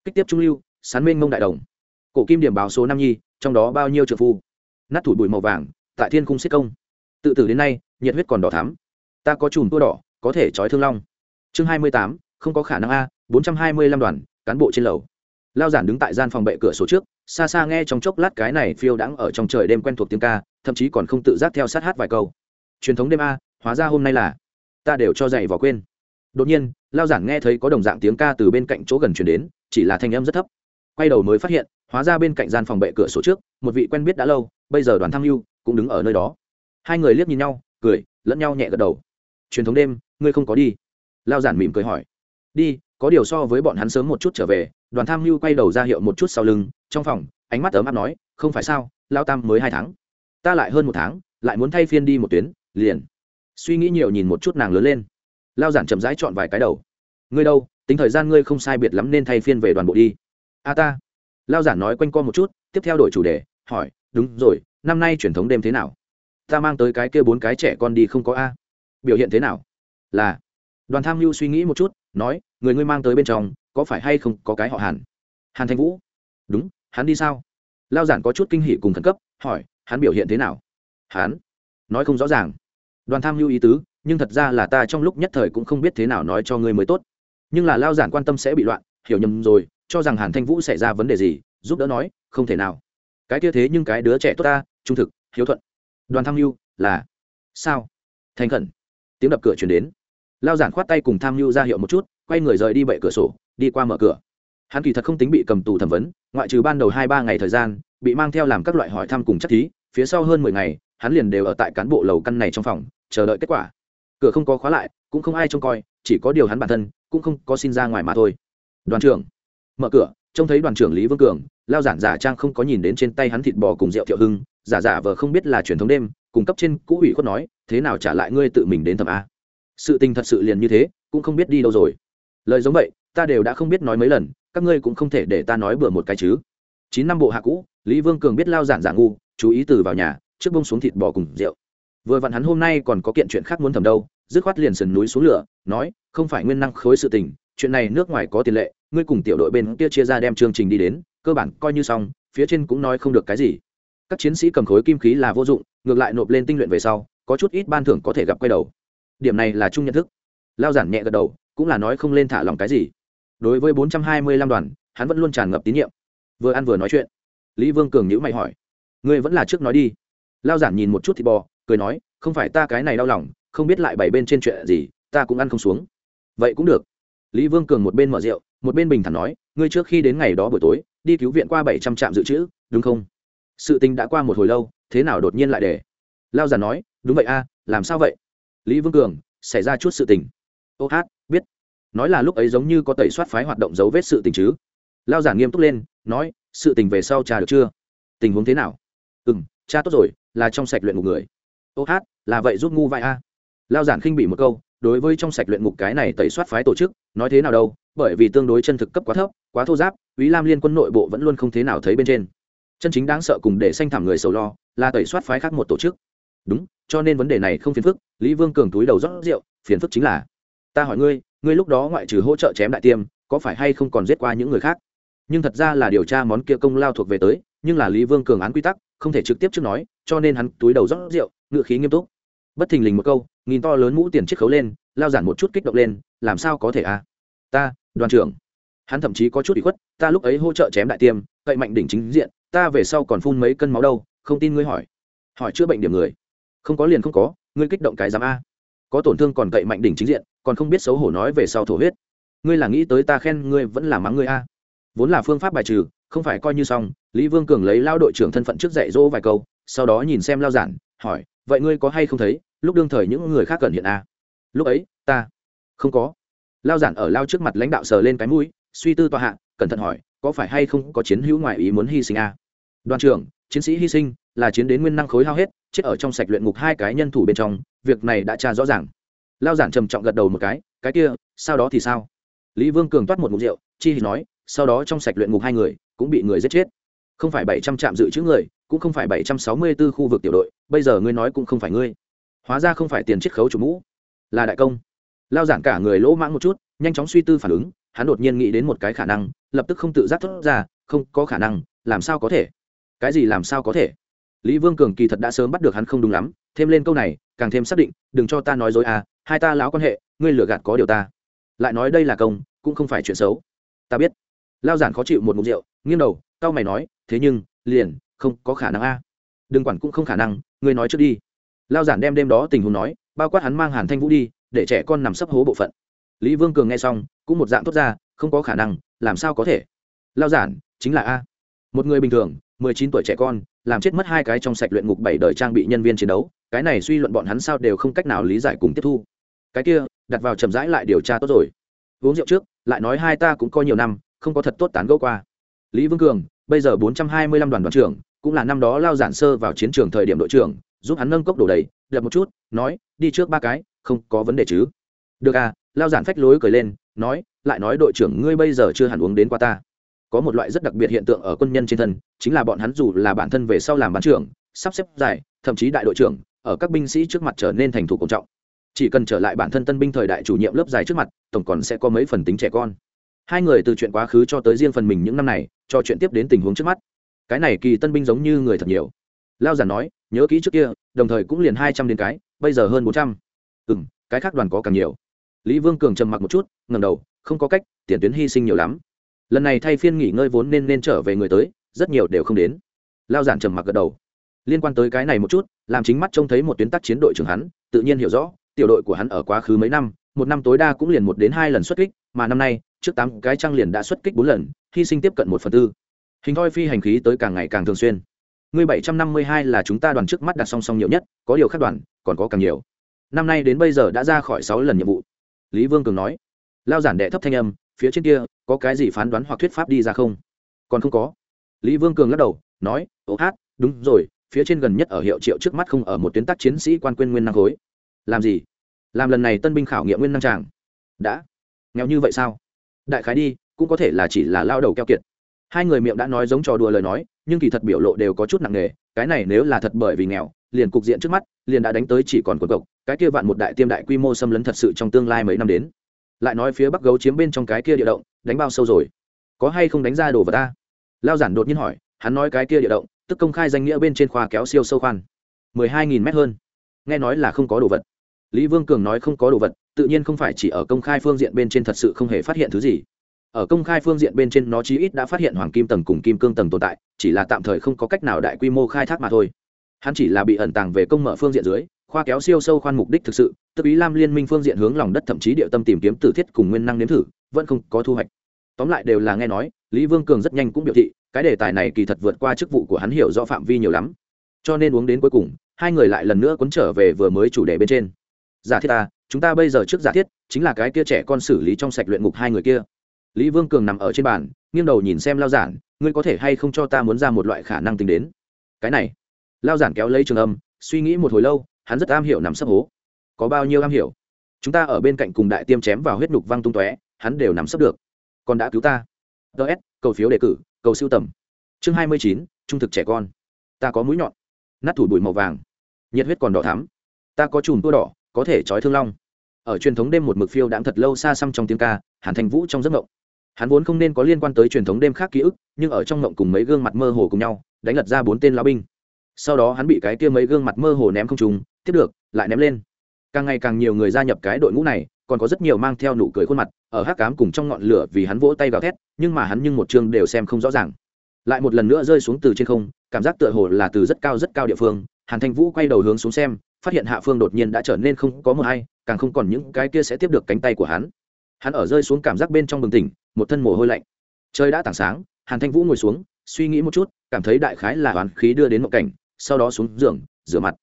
Kích tiếp trung lưu, sán mênh mông đại đồng. Cổ kim điểm báo số năm nhi, trong đó bao nhiêu trợ phu. Nát thủ bụi màu vàng, tại thiên cung xiết công. Tự tử đến nay, nhiệt huyết còn đỏ thắm. Ta có chùm tua đỏ, có thể trói thương long. Chương hai mươi tám, không có khả năng a, bốn trăm hai mươi lăm đoàn, cán bộ trên lầu. Lao giản đứng tại gian phòng bệ cửa sổ trước, xa xa nghe trong chốc lát cái này phiêu đãng ở trong trời đêm quen thuộc tiếng ca, thậm chí còn không tự giác theo sát hát vài câu. Truyền thống đêm a, hóa ra hôm nay là ta đều cho dạy vào quên đột nhiên lao giản nghe thấy có đồng dạng tiếng ca từ bên cạnh chỗ gần chuyển đến chỉ là thanh âm rất thấp quay đầu mới phát hiện hóa ra bên cạnh gian phòng bệ cửa sổ trước một vị quen biết đã lâu bây giờ đoàn tham mưu cũng đứng ở nơi đó hai người liếc nhìn nhau cười lẫn nhau nhẹ gật đầu truyền thống đêm, ngươi không có đi? Lao giản mỉm cười hỏi. Đi, có điều so với bọn hắn sớm một chút trở về. Đoàn tham mưu quay đầu ra hiệu một chút sau lưng, trong phòng, ánh mắt ấm áp nói, không phải sao, lao tam mới hai tháng. Ta lại hơn một tháng, lại muốn thay phiên đi một tuyến, liền. Suy nghĩ nhiều nhìn một chút nàng lớn lên. Lao giản chậm rãi chọn vài cái đầu. Ngươi đâu, tính thời gian ngươi không sai biệt lắm nên thay phiên về đoàn bộ đi. A ta. Lao giản nói quanh co một chút, tiếp theo đổi chủ đề, hỏi, đúng rồi, năm nay truyền thống đêm thế nào? Ta mang tới cái kia bốn cái trẻ con đi không có a biểu hiện thế nào? Là, đoàn tham mưu suy nghĩ một chút, nói, người ngươi mang tới bên trong, có phải hay không có cái họ hàn? Hàn thanh vũ. Đúng, hắn đi sao? Lao giản có chút kinh hỉ cùng khẩn cấp, hỏi, hắn biểu hiện thế nào? Hắn? Nói không rõ ràng. Đoàn tham mưu ý tứ, nhưng thật ra là ta trong lúc nhất thời cũng không biết thế nào nói cho ngươi mới tốt. Nhưng là lao giản quan tâm sẽ bị loạn, hiểu nhầm rồi, cho rằng hàn thanh vũ xảy ra vấn đề gì, giúp đỡ nói, không thể nào. Cái kia thế nhưng cái đứa trẻ tốt ta, trung thực, hiếu thuận. Đoàn tham mưu, là, sao? Thành khẩn tiếng đập cửa chuyển đến. Lao giản khoát tay cùng tham mưu ra hiệu một chút, quay người rời đi bậy cửa sổ, đi qua mở cửa. Hắn kỳ thật không tính bị cầm tù thẩm vấn, ngoại trừ ban đầu hai ba ngày thời gian, bị mang theo làm các loại hỏi thăm cùng chắc thí, phía sau hơn mười ngày, hắn liền đều ở tại cán bộ lầu căn này trong phòng, chờ đợi kết quả. Cửa không có khóa lại, cũng không ai trông coi, chỉ có điều hắn bản thân, cũng không có xin ra ngoài mà thôi. Đoàn trưởng, mở cửa, trông thấy đoàn trưởng lý vương cường, lao giản giả trang không có nhìn đến trên tay hắn thịt bò cùng rượu thiệu hưng, giả giả vờ không biết là truyền thống đêm cung cấp trên cũ ủy khuất nói, thế nào trả lại ngươi tự mình đến thẩm a? Sự tình thật sự liền như thế, cũng không biết đi đâu rồi. Lời giống vậy, ta đều đã không biết nói mấy lần, các ngươi cũng không thể để ta nói bừa một cái chứ. Chín năm bộ hạ cũ, lý vương cường biết lao giản giả ngu, chú ý từ vào nhà, trước bông xuống thịt bò cùng rượu. Vừa vặn hắn hôm nay còn có kiện chuyện khác muốn thầm đâu, dứt khoát liền sườn núi xuống lửa, nói, không phải nguyên năng khối sự tình, chuyện này nước ngoài có tiền lệ, ngươi cùng tiểu đội bên kia chia ra đem chương trình đi đến, cơ bản coi như xong, phía trên cũng nói không được cái gì các chiến sĩ cầm khối kim khí là vô dụng, ngược lại nộp lên tinh luyện về sau, có chút ít ban thưởng có thể gặp quay đầu. Điểm này là chung nhận thức. Lao giản nhẹ gật đầu, cũng là nói không lên thả lòng cái gì. Đối với bốn trăm hai mươi lăm đoàn, hắn vẫn luôn tràn ngập tín nhiệm. Vừa ăn vừa nói chuyện. Lý vương cường nhữ mày hỏi, ngươi vẫn là trước nói đi. Lao giản nhìn một chút thịt bò, cười nói, không phải ta cái này đau lòng, không biết lại bảy bên trên chuyện gì, ta cũng ăn không xuống. Vậy cũng được. Lý vương cường một bên mở rượu, một bên bình thản nói, ngươi trước khi đến ngày đó buổi tối, đi cứu viện qua bảy trăm trạm dự trữ, đúng không? Sự tình đã qua một hồi lâu, thế nào đột nhiên lại để? Lao giản nói, đúng vậy a, làm sao vậy? Lý vương cường, xảy ra chút sự tình. Ô hát, biết. Nói là lúc ấy giống như có tẩy soát phái hoạt động dấu vết sự tình chứ. Lao giản nghiêm túc lên, nói, sự tình về sau trà được chưa? Tình huống thế nào? Ừ m cha tốt rồi, là trong sạch luyện ngục người. Ô hát, là vậy giúp ngu vai a. Lao giản khinh bị một câu, đối với trong sạch luyện ngục cái này tẩy soát phái tổ chức, nói thế nào đâu, bởi vì tương đối chân thực cấp quá thấp, quá thô giáp ý lam liên quân nội bộ vẫn luôn không thế nào thấy bên trên chân chính đáng sợ cùng để sanh thảm người sầu lo là tẩy soát phái khác một tổ chức. Đúng, cho nên vấn đề này không phiền phức, lý vương cường túi đầu rót rượu, phiền phức chính là, ta hỏi ngươi ngươi lúc đó ngoại trừ hỗ trợ chém đại tiêm, có phải hay không còn giết qua những người khác? Nhưng thật ra là điều tra món kia công lao thuộc về tới, nhưng là lý vương cường án quy tắc, không thể trực tiếp trước nói, cho nên hắn túi đầu rót rượu, ngựa khí nghiêm túc. Bất thình lình một câu, nghìn to lớn mũ tiền chiếc khấu lên, lao giản một chút kích động lên, làm sao có thể à? Ta, đoàn trưởng. Hắn thậm chí có chút bị khuất, ta lúc ấy hỗ trợ chém đại tiêm, cậy mạnh đỉnh chính diện ta về sau còn phun mấy cân máu đâu, không tin ngươi hỏi. Hỏi chữa bệnh điểm người. Không có liền không có, ngươi kích động cái giám a. Có tổn thương còn cậy mạnh đỉnh chính diện, còn không biết xấu hổ nói về sau thổ huyết. Ngươi là nghĩ tới ta khen ngươi vẫn là mắng ngươi a. Vốn là phương pháp bài trừ, không phải coi như xong, lý vương cường lấy lao đội trưởng thân phận trước dạy dỗ vài câu, sau đó nhìn xem lao giản, hỏi, vậy ngươi có hay không thấy, lúc đương thời những người khác cần hiện a? Lúc ấy, ta không có. Lao giản ở lao trước mặt lãnh đạo sờ lên cái mũi, suy tư tòa hạ, cẩn thận hỏi có phải hay không có chiến hữu ngoại ý muốn hy sinh a đoàn trưởng, chiến sĩ hy sinh là chiến đến nguyên năng khối hao hết, chết ở trong sạch luyện ngục hai cái nhân thủ bên trong, việc này đã tra rõ ràng. Lao giản trầm trọng gật đầu một cái cái kia, sau đó thì sao? Lý vương cường toát một mục rượu, chi thì nói, sau đó trong sạch luyện ngục hai người cũng bị người giết chết. Không phải bảy trăm trạm dự trữ người, cũng không phải bảy trăm sáu mươi b ố khu vực tiểu đội, bây giờ ngươi nói cũng không phải ngươi. Hóa ra không phải tiền chiết khấu chủ mũ. Là đại công. Lao giản cả người lỗ mãng một chút, nhanh chóng suy tư phản ứng hắn đột nhiên nghĩ đến một cái khả năng, lập tức không tự giác thốt ra, không, có khả năng, làm sao có thể? Cái gì làm sao có thể? Lý vương cường kỳ thật đã sớm bắt được hắn không đúng lắm, thêm lên câu này, càng thêm xác định, đừng cho ta nói dối à hai ta láo quan hệ, ngươi lừa gạt có điều ta. Lại nói đây là công, cũng không phải chuyện xấu. Ta biết. Lao giản khó chịu một mục rượu, nghiêng đầu tao mày nói, thế nhưng, liền, không có khả năng a. Đừng quản cũng không khả năng, ngươi nói trước đi. Lao giản đem đêm đó tình huống nói, bao quát hắn mang hàn thanh vũ đi, để trẻ con nằm sấp hố bộ phận. Lý vương cường nghe xong cũng một dạng tốt ra, không có khả năng, làm sao có thể? Lao giản, chính là a. Một người bình thường, mười chín tuổi trẻ con, làm chết mất hai cái trong sạch luyện ngục bảy đời trang bị nhân viên chiến đấu, cái này suy luận bọn hắn sao đều không cách nào lý giải cùng tiếp thu. Cái kia, đặt vào chậm rãi lại điều tra tốt rồi. Uống rượu trước, lại nói hai ta cũng coi nhiều năm, không có thật tốt tán gẫu qua. Lý vương cường, bây giờ bốn trăm hai mươi lăm đoàn đoàn trưởng, cũng là năm đó lao giản sơ vào chiến trường thời điểm đội trưởng, giúp hắn nâng cốc đổ đầy, đập một chút, nói, đi trước ba cái, không có vấn đề chứ được à lao giản phách lối cười lên, nói, lại nói đội trưởng ngươi bây giờ chưa hẳn uống đến qua ta. Có một loại rất đặc biệt hiện tượng ở quân nhân trên thân, chính là bọn hắn dù là bản thân về sau làm bán trưởng, sắp xếp dài, thậm chí đại đội trưởng, ở các binh sĩ trước mặt trở nên thành thủ cổ trọng. Chỉ cần trở lại bản thân tân binh thời đại chủ nhiệm lớp dài trước mặt, tổng còn sẽ có mấy phần tính trẻ con. Hai người từ chuyện quá khứ cho tới riêng phần mình những năm này, cho chuyện tiếp đến tình huống trước mắt. Cái này kỳ tân binh giống như người thật nhiều. Lao giản nói, nhớ kỹ trước kia, đồng thời cũng liền hai trăm đến cái, bây giờ hơn bốn trăm. Ừ m cái khác đoàn có càng nhiều lý vương cường trầm mặc một chút ngầm đầu, không có cách, tiền tuyến hy sinh nhiều lắm. Lần này thay phiên nghỉ ngơi vốn nên nên trở về người tới, rất nhiều đều không đến. Lao giản trầm mặc gật đầu. Liên quan tới cái này một chút, làm chính mắt trông thấy một tuyến tác chiến đội trưởng hắn, tự nhiên hiểu rõ, tiểu đội của hắn ở quá khứ mấy năm, một năm tối đa cũng liền một đến hai lần xuất kích, mà năm nay, trước tám cái trăng liền đã xuất kích bốn lần, hy sinh tiếp cận một phần tư. Hình thoi phi hành khí tới càng ngày càng thường xuyên. Người bảy trăm năm mươi hai là chúng ta đoàn trước mắt đặt song song nhiều nhất, có điều khác đoàn, còn có càng nhiều. Năm nay đến bây giờ đã ra khỏi sáu lần nhiệm vụ lý vương cường nói. Lao giản đệ thấp thanh âm, phía trên kia, có cái gì phán đoán hoặc thuyết pháp đi ra không? Còn không có. Lý vương cường lắc đầu, nói, ô hát, đúng rồi, phía trên gần nhất ở hiệu triệu trước mắt không ở một tuyến tác chiến sĩ quan quyên nguyên năng khối. Làm gì? Làm lần này tân binh khảo nghiệm nguyên năng tràng? Đã. Nghèo như vậy sao? Đại khái đi, cũng có thể là chỉ là lao đầu keo kiệt. Hai người miệng đã nói giống trò đùa lời nói, nhưng kỳ thật biểu lộ đều có chút nặng nề, cái này nếu là thật bởi vì nghèo, liền cục diện trước mắt, liền đã đánh tới chỉ còn quần cộc cái kia vạn một đại tiêm đại quy mô xâm lấn thật sự trong tương lai mấy năm đến. Lại nói phía bắc gấu chiếm bên trong cái kia địa động, đánh bao sâu rồi. Có hay không đánh ra đồ vào ta? Lao giản đột nhiên hỏi, hắn nói cái kia địa động, tức công khai danh nghĩa bên trên khoa kéo siêu sâu khoan. mười hai nghìn mét hơn. Nghe nói là không có đồ vật. Lý vương cường nói không có đồ vật, tự nhiên không phải chỉ ở công khai phương diện bên trên thật sự không hề phát hiện thứ gì. Ở công khai phương diện bên trên nó chí ít đã phát hiện hoàng kim tầng cùng kim cương tầng tồn tại, chỉ là tạm thời không có cách nào đại quy mô khai thác mà thôi. Hắn chỉ là bị ẩn tàng về công mở phương diện dưới khoa kéo siêu sâu khoan mục đích thực sự, tức ý lam liên minh phương diện hướng lòng đất thậm chí địa tâm tìm kiếm tử thiết cùng nguyên năng nếm thử, vẫn không có thu hoạch. Tóm lại đều là nghe nói, lý vương cường rất nhanh cũng biểu thị, cái đề tài này kỳ thật vượt qua chức vụ của hắn hiểu rõ phạm vi nhiều lắm. Cho nên uống đến cuối cùng, hai người lại lần nữa cuốn trở về vừa mới chủ đề bên trên. Giả thiết ta chúng ta bây giờ trước giả thiết, chính là cái kia trẻ con xử lý trong sạch luyện ngục hai người kia. Lý vương cường nằm ở trên bàn, nghiêng đầu nhìn xem lao giản, ngươi có thể hay không cho ta muốn ra một loại khả năng tính đến? Cái này. Lao giản kéo lấy trường âm, suy nghĩ một hồi lâu hắn rất am hiểu nằm sấp hố. Có bao nhiêu am hiểu? Chúng ta ở bên cạnh cùng đại tiêm chém vào huyết nhục văng tung tóe hắn đều nằm sấp được. Còn đã cứu ta. Ts cầu phiếu đề cử cầu siêu tầm. Chương hai mươi chín trung thực trẻ con. Ta có mũi nhọn nát thủ bụi màu vàng nhiệt huyết còn đỏ thắm. Ta có chùm tua đỏ có thể trói thương long. Ở truyền thống đêm một mực phiêu đãng thật lâu xa xăm trong tiếng ca hàn thành vũ trong giấc mộng, hắn vốn không nên có liên quan tới truyền thống đêm khác ký ức nhưng ở trong mộng cùng mấy gương mặt mơ hồ cùng nhau đánh lật ra bốn tên lao binh sau đó hắn bị cái kia mấy gương mặt mơ hồ ném không trùng tiếp được, lại ném lên. Càng ngày càng nhiều người gia nhập cái đội ngũ này, còn có rất nhiều mang theo nụ cười khuôn mặt, ở hát cám cùng trong ngọn lửa vì hắn vỗ tay vào thét, nhưng mà hắn nhưng một chương đều xem không rõ ràng. Lại một lần nữa rơi xuống từ trên không, cảm giác tựa hồ là từ rất cao rất cao địa phương, hàn thanh vũ quay đầu hướng xuống xem, phát hiện hạ phương đột nhiên đã trở nên không có một ai càng không còn những cái kia sẽ tiếp được cánh tay của hắn. Hắn ở rơi xuống cảm giác bên trong bừng tỉnh, một thân mồ hôi lạnh. Trời đã tảng sáng, hàn thanh vũ ngồi xuống, suy nghĩ một chút, cảm thấy đại khái là oán khí đưa đến một cảnh sau đó xuống giường, rửa mặt.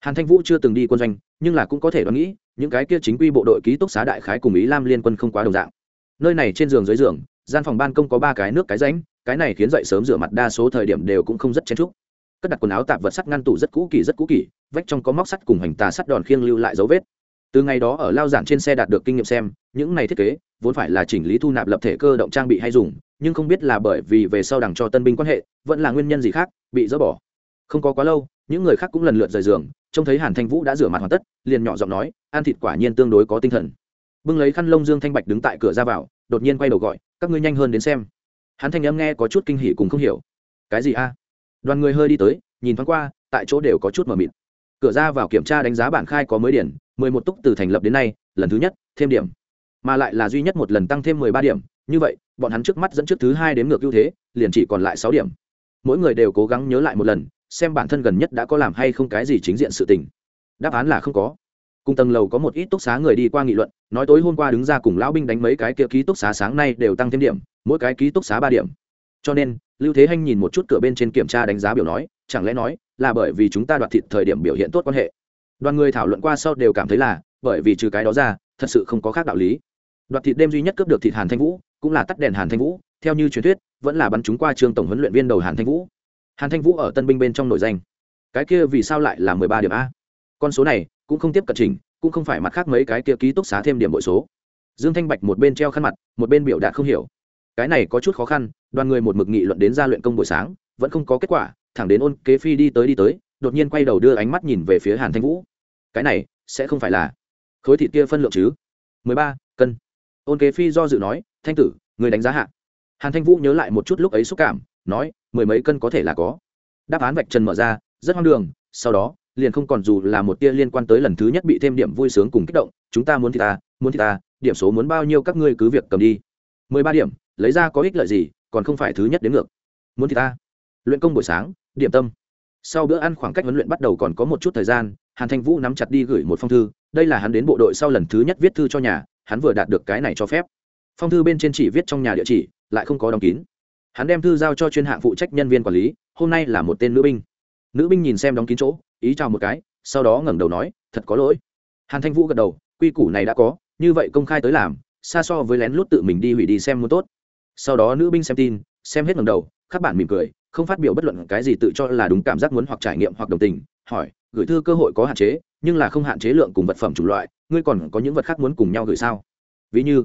Hàn thanh vũ chưa từng đi quân doanh, nhưng là cũng có thể đoán nghĩ, những cái kia chính quy bộ đội ký túc xá đại khái cùng ý lam liên quân không quá đồng dạng. Nơi này trên giường dưới giường, gian phòng ban công có ba cái nước cái ránh cái này khiến dậy sớm rửa mặt đa số thời điểm đều cũng không rất chen trúc cất đặt quần áo tạp vật sắt ngăn tủ rất cũ kỳ rất cũ kỳ vách trong có móc sắt cùng hành tà sắt đòn khiêng lưu lại dấu vết. Từ ngày đó ở lao giản trên xe đạt được kinh nghiệm xem, những này thiết kế, vốn phải là chỉnh lý thu nạp lập thể cơ động trang bị hay dùng, nhưng không biết là bởi vì về sau đằng cho tân binh quan hệ, vẫn là nguyên nhân gì khác, bị dỡ bỏ không có quá lâu, những người khác cũng lần lượt rời giường, trông thấy hàn thanh vũ đã rửa mặt hoàn tất, liền nhỏ giọng nói ăn thịt quả nhiên tương đối có tinh thần. Bưng lấy khăn lông dương thanh bạch đứng tại cửa ra vào, đột nhiên quay đầu gọi, các ngươi nhanh hơn đến xem. Hắn thanh âm nghe có chút kinh hỉ cùng không hiểu. Cái gì a? Đoàn người hơi đi tới, nhìn thoáng qua, tại chỗ đều có chút mờ mịt. Cửa ra vào kiểm tra đánh giá bản khai có mới điển, mười một túc từ thành lập đến nay, lần thứ nhất, thêm điểm. Mà lại là duy nhất một lần tăng thêm mười ba điểm, như vậy, bọn hắn trước mắt dẫn trước thứ hai đến ngược ưu thế, liền chỉ còn lại sáu điểm. Mỗi người đều cố gắng nhớ lại một lần xem bản thân gần nhất đã có làm hay không cái gì chính diện sự tình. Đáp án là không có. Cùng tầng lầu có một ít túc xá người đi qua nghị luận, nói tối hôm qua đứng ra cùng lão binh đánh mấy cái kia ký túc xá sáng nay đều tăng thêm điểm, mỗi cái ký túc xá ba điểm. Cho nên, lưu thế hanh nhìn một chút cửa bên trên kiểm tra đánh giá biểu nói, chẳng lẽ nói là bởi vì chúng ta đoạt thịt thời điểm biểu hiện tốt quan hệ. Đoàn người thảo luận qua sau đều cảm thấy là bởi vì trừ cái đó ra, thật sự không có khác đạo lý. Đoạt thịt đêm duy nhất cướp được thịt hàn thanh vũ, cũng là tắt đèn hàn thanh vũ, theo như truyền thuyết, vẫn là bắn chúng qua trường tổng huấn luyện viên đầu hàn thanh vũ hàn thanh vũ ở tân binh bên trong nội danh. Cái kia vì sao lại là mười ba điểm a? Con số này cũng không tiếp cận trình, cũng không phải mặt khác mấy cái kia ký túc xá thêm điểm bội số. Dương thanh bạch một bên treo khăn mặt, một bên biểu đạt không hiểu. Cái này có chút khó khăn, đoàn người một mực nghị luận đến ra luyện công buổi sáng, vẫn không có kết quả, thẳng đến ôn kế phi đi tới đi tới, đột nhiên quay đầu đưa ánh mắt nhìn về phía hàn thanh vũ. Cái này sẽ không phải là khối thịt kia phân lượng chứ? Mười ba, cân. Ôn kế phi do dự nói, thanh tử, người đánh giá hạ. Hàn thanh vũ nhớ lại một chút lúc ấy xúc cảm, nói mười mấy cân có thể là có. Đáp án vạch trần mở ra, rất hoang đường, sau đó, liền không còn dù là một tia liên quan tới lần thứ nhất bị thêm điểm vui sướng cùng kích động, chúng ta muốn thì ta, muốn thì ta, điểm số muốn bao nhiêu các ngươi cứ việc cầm đi. Mười ba điểm, lấy ra có ích lợi gì, còn không phải thứ nhất đến ngược. Muốn thì ta. Luyện công buổi sáng, điểm tâm. Sau bữa ăn khoảng cách huấn luyện bắt đầu còn có một chút thời gian, hàn thanh vũ nắm chặt đi gửi một phong thư, đây là hắn đến bộ đội sau lần thứ nhất viết thư cho nhà, hắn vừa đạt được cái này cho phép. Phong thư bên trên chỉ viết trong nhà địa chỉ, lại không có đóng kín hắn đem thư giao cho chuyên hạng phụ trách nhân viên quản lý, hôm nay là một tên nữ binh. Nữ binh nhìn xem đóng kín chỗ, ý chào một cái, sau đó ngẩng đầu nói, thật có lỗi. Hàn thanh vũ gật đầu, quy củ này đã có, như vậy công khai tới làm, xa so với lén lút tự mình đi hủy đi xem muốn tốt. Sau đó nữ binh xem tin, xem hết ngẩng đầu các bạn mỉm cười, không phát biểu bất luận cái gì tự cho là đúng cảm giác muốn hoặc trải nghiệm hoặc đồng tình, hỏi, gửi thư cơ hội có hạn chế, nhưng là không hạn chế lượng cùng vật phẩm chủng loại, ngươi còn có những vật khác muốn cùng nhau gửi sao? Ví như,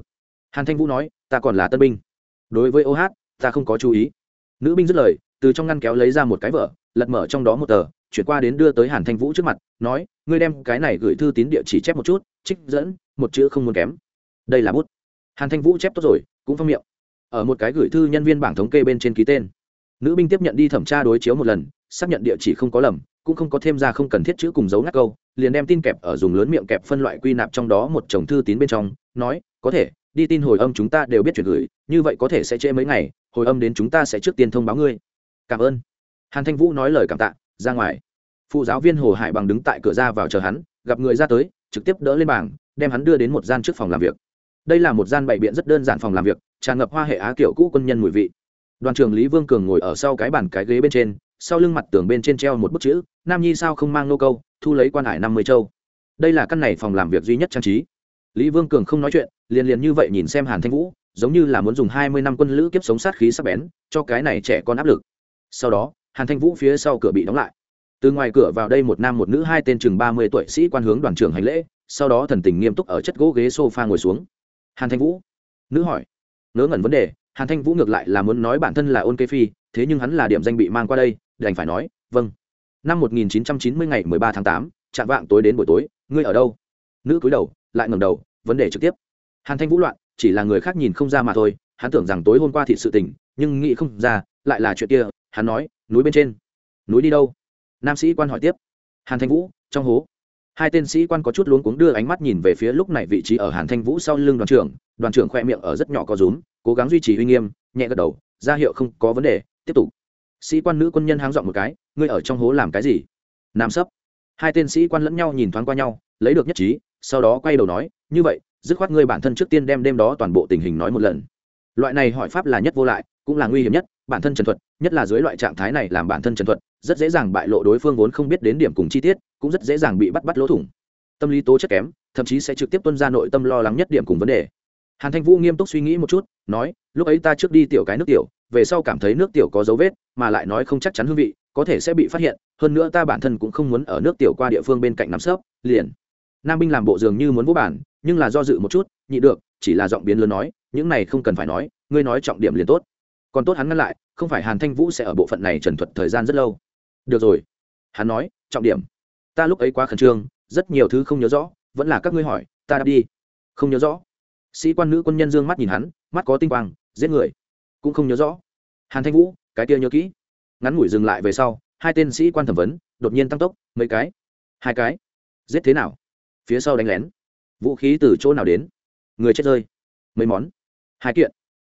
hàn thanh vũ nói, ta còn là tân binh. Đối với ô hát ta không có chú ý. Nữ binh dứt lời, từ trong ngăn kéo lấy ra một cái vở, lật mở trong đó một tờ, chuyển qua đến đưa tới hàn thanh vũ trước mặt, nói, ngươi đem cái này gửi thư tín địa chỉ chép một chút, trích dẫn, một chữ không muốn kém. Đây là bút. Hàn thanh vũ chép tốt rồi, cũng phong miệng. Ở một cái gửi thư nhân viên bảng thống kê bên trên ký tên. Nữ binh tiếp nhận đi thẩm tra đối chiếu một lần, xác nhận địa chỉ không có lầm, cũng không có thêm ra không cần thiết chữ cùng dấu ngắt câu, liền đem tin kẹp ở dùng lớn miệng kẹp phân loại quy nạp trong đó một chồng thư tín bên trong, nói, có thể đi tin hồi âm chúng ta đều biết chuyển gửi, như vậy có thể sẽ trễ mấy ngày, hồi âm đến chúng ta sẽ trước tiên thông báo ngươi. Cảm ơn. Hàn thanh vũ nói lời cảm tạ, ra ngoài. Phụ giáo viên hồ hải bằng đứng tại cửa ra vào chờ hắn, gặp người ra tới, trực tiếp đỡ lên bảng, đem hắn đưa đến một gian trước phòng làm việc. Đây là một gian bày biện rất đơn giản phòng làm việc, tràn ngập hoa hệ á kiểu cũ quân nhân mùi vị. Đoàn trưởng lý vương cường ngồi ở sau cái bàn cái ghế bên trên, sau lưng mặt tường bên trên treo một bức chữ, nam nhi sao không mang nô câu, thu lấy quan hải năm mươi châu. Đây là căn này phòng làm việc duy nhất trang trí lý vương cường không nói chuyện liền liền như vậy nhìn xem hàn thanh vũ giống như là muốn dùng hai mươi năm quân lữ kiếp sống sát khí sắc bén cho cái này trẻ con áp lực. Sau đó hàn thanh vũ phía sau cửa bị đóng lại. Từ ngoài cửa vào đây một nam một nữ hai tên chừng ba mươi tuổi sĩ quan hướng đoàn trưởng hành lễ sau đó thần tình nghiêm túc ở chất gỗ ghế sofa ngồi xuống. Hàn thanh vũ nữ hỏi ngớ ngẩn vấn đề hàn thanh vũ ngược lại là muốn nói bản thân là ôn kê phi thế nhưng hắn là điểm danh bị mang qua đây đành phải nói vâng. Năm 1990 ngày 13 tháng 8, chạm vạng tối đến buổi tối ngươi ở đâu? Nữ cúi đầu lại ngẩng đầu, vấn đề trực tiếp. Hàn thanh vũ loạn, chỉ là người khác nhìn không ra mà thôi, hắn tưởng rằng tối hôm qua thị sự tình, nhưng nghĩ không ra, lại là chuyện kia, hắn nói, núi bên trên. Núi đi đâu? Nam sĩ quan hỏi tiếp. Hàn thanh vũ, trong hố. Hai tên sĩ quan có chút luống cuống đưa ánh mắt nhìn về phía lúc này vị trí ở hàn thanh vũ sau lưng đoàn trưởng đoàn trưởng khoe miệng ở rất nhỏ có rúm, cố gắng duy trì uy nghiêm, nhẹ gật đầu, ra hiệu không có vấn đề, tiếp tục. Sĩ quan nữ quân nhân háng dọn một cái, ngươi ở trong hố làm cái gì? Nam sấp. Hai tên sĩ quan lẫn nhau nhìn thoáng qua nhau lấy được nhất trí, sau đó quay đầu nói, như vậy, dứt khoát ngươi bản thân trước tiên đem đêm đó toàn bộ tình hình nói một lần. Loại này hỏi pháp là nhất vô lại, cũng là nguy hiểm nhất, bản thân trần thuật, nhất là dưới loại trạng thái này làm bản thân trần thuật, rất dễ dàng bại lộ đối phương vốn không biết đến điểm cùng chi tiết, cũng rất dễ dàng bị bắt bắt lỗ thủng. Tâm lý tố chất kém, thậm chí sẽ trực tiếp tuân ra nội tâm lo lắng nhất điểm cùng vấn đề. Hàn thanh vũ nghiêm túc suy nghĩ một chút, nói, lúc ấy ta trước đi tiểu cái nước tiểu, về sau cảm thấy nước tiểu có dấu vết, mà lại nói không chắc chắn hương vị, có thể sẽ bị phát hiện, hơn nữa ta bản thân cũng không muốn ở nước tiểu qua địa phương bên cạnh nắm sớp liền nam binh làm bộ dường như muốn vô bản nhưng là do dự một chút, nhị được, chỉ là giọng biến lớn nói, những này không cần phải nói, ngươi nói trọng điểm liền tốt. Còn tốt hắn ngăn lại, không phải hàn thanh vũ sẽ ở bộ phận này trần thuật thời gian rất lâu. Được rồi. Hắn nói, trọng điểm. Ta lúc ấy quá khẩn trương, rất nhiều thứ không nhớ rõ, vẫn là các ngươi hỏi, ta đáp đi. Không nhớ rõ. Sĩ quan nữ quân nhân dương mắt nhìn hắn, mắt có tinh quang, giết người. Cũng không nhớ rõ. Hàn thanh vũ, cái kia nhớ kỹ. Ngắn ngủi dừng lại về sau, hai tên sĩ quan thẩm vấn, đột nhiên tăng tốc, mấy cái? Hai cái. Giết thế nào? Phía sau đánh lén. Vũ khí từ chỗ nào đến? Người chết rơi. Mấy món. Hai kiện.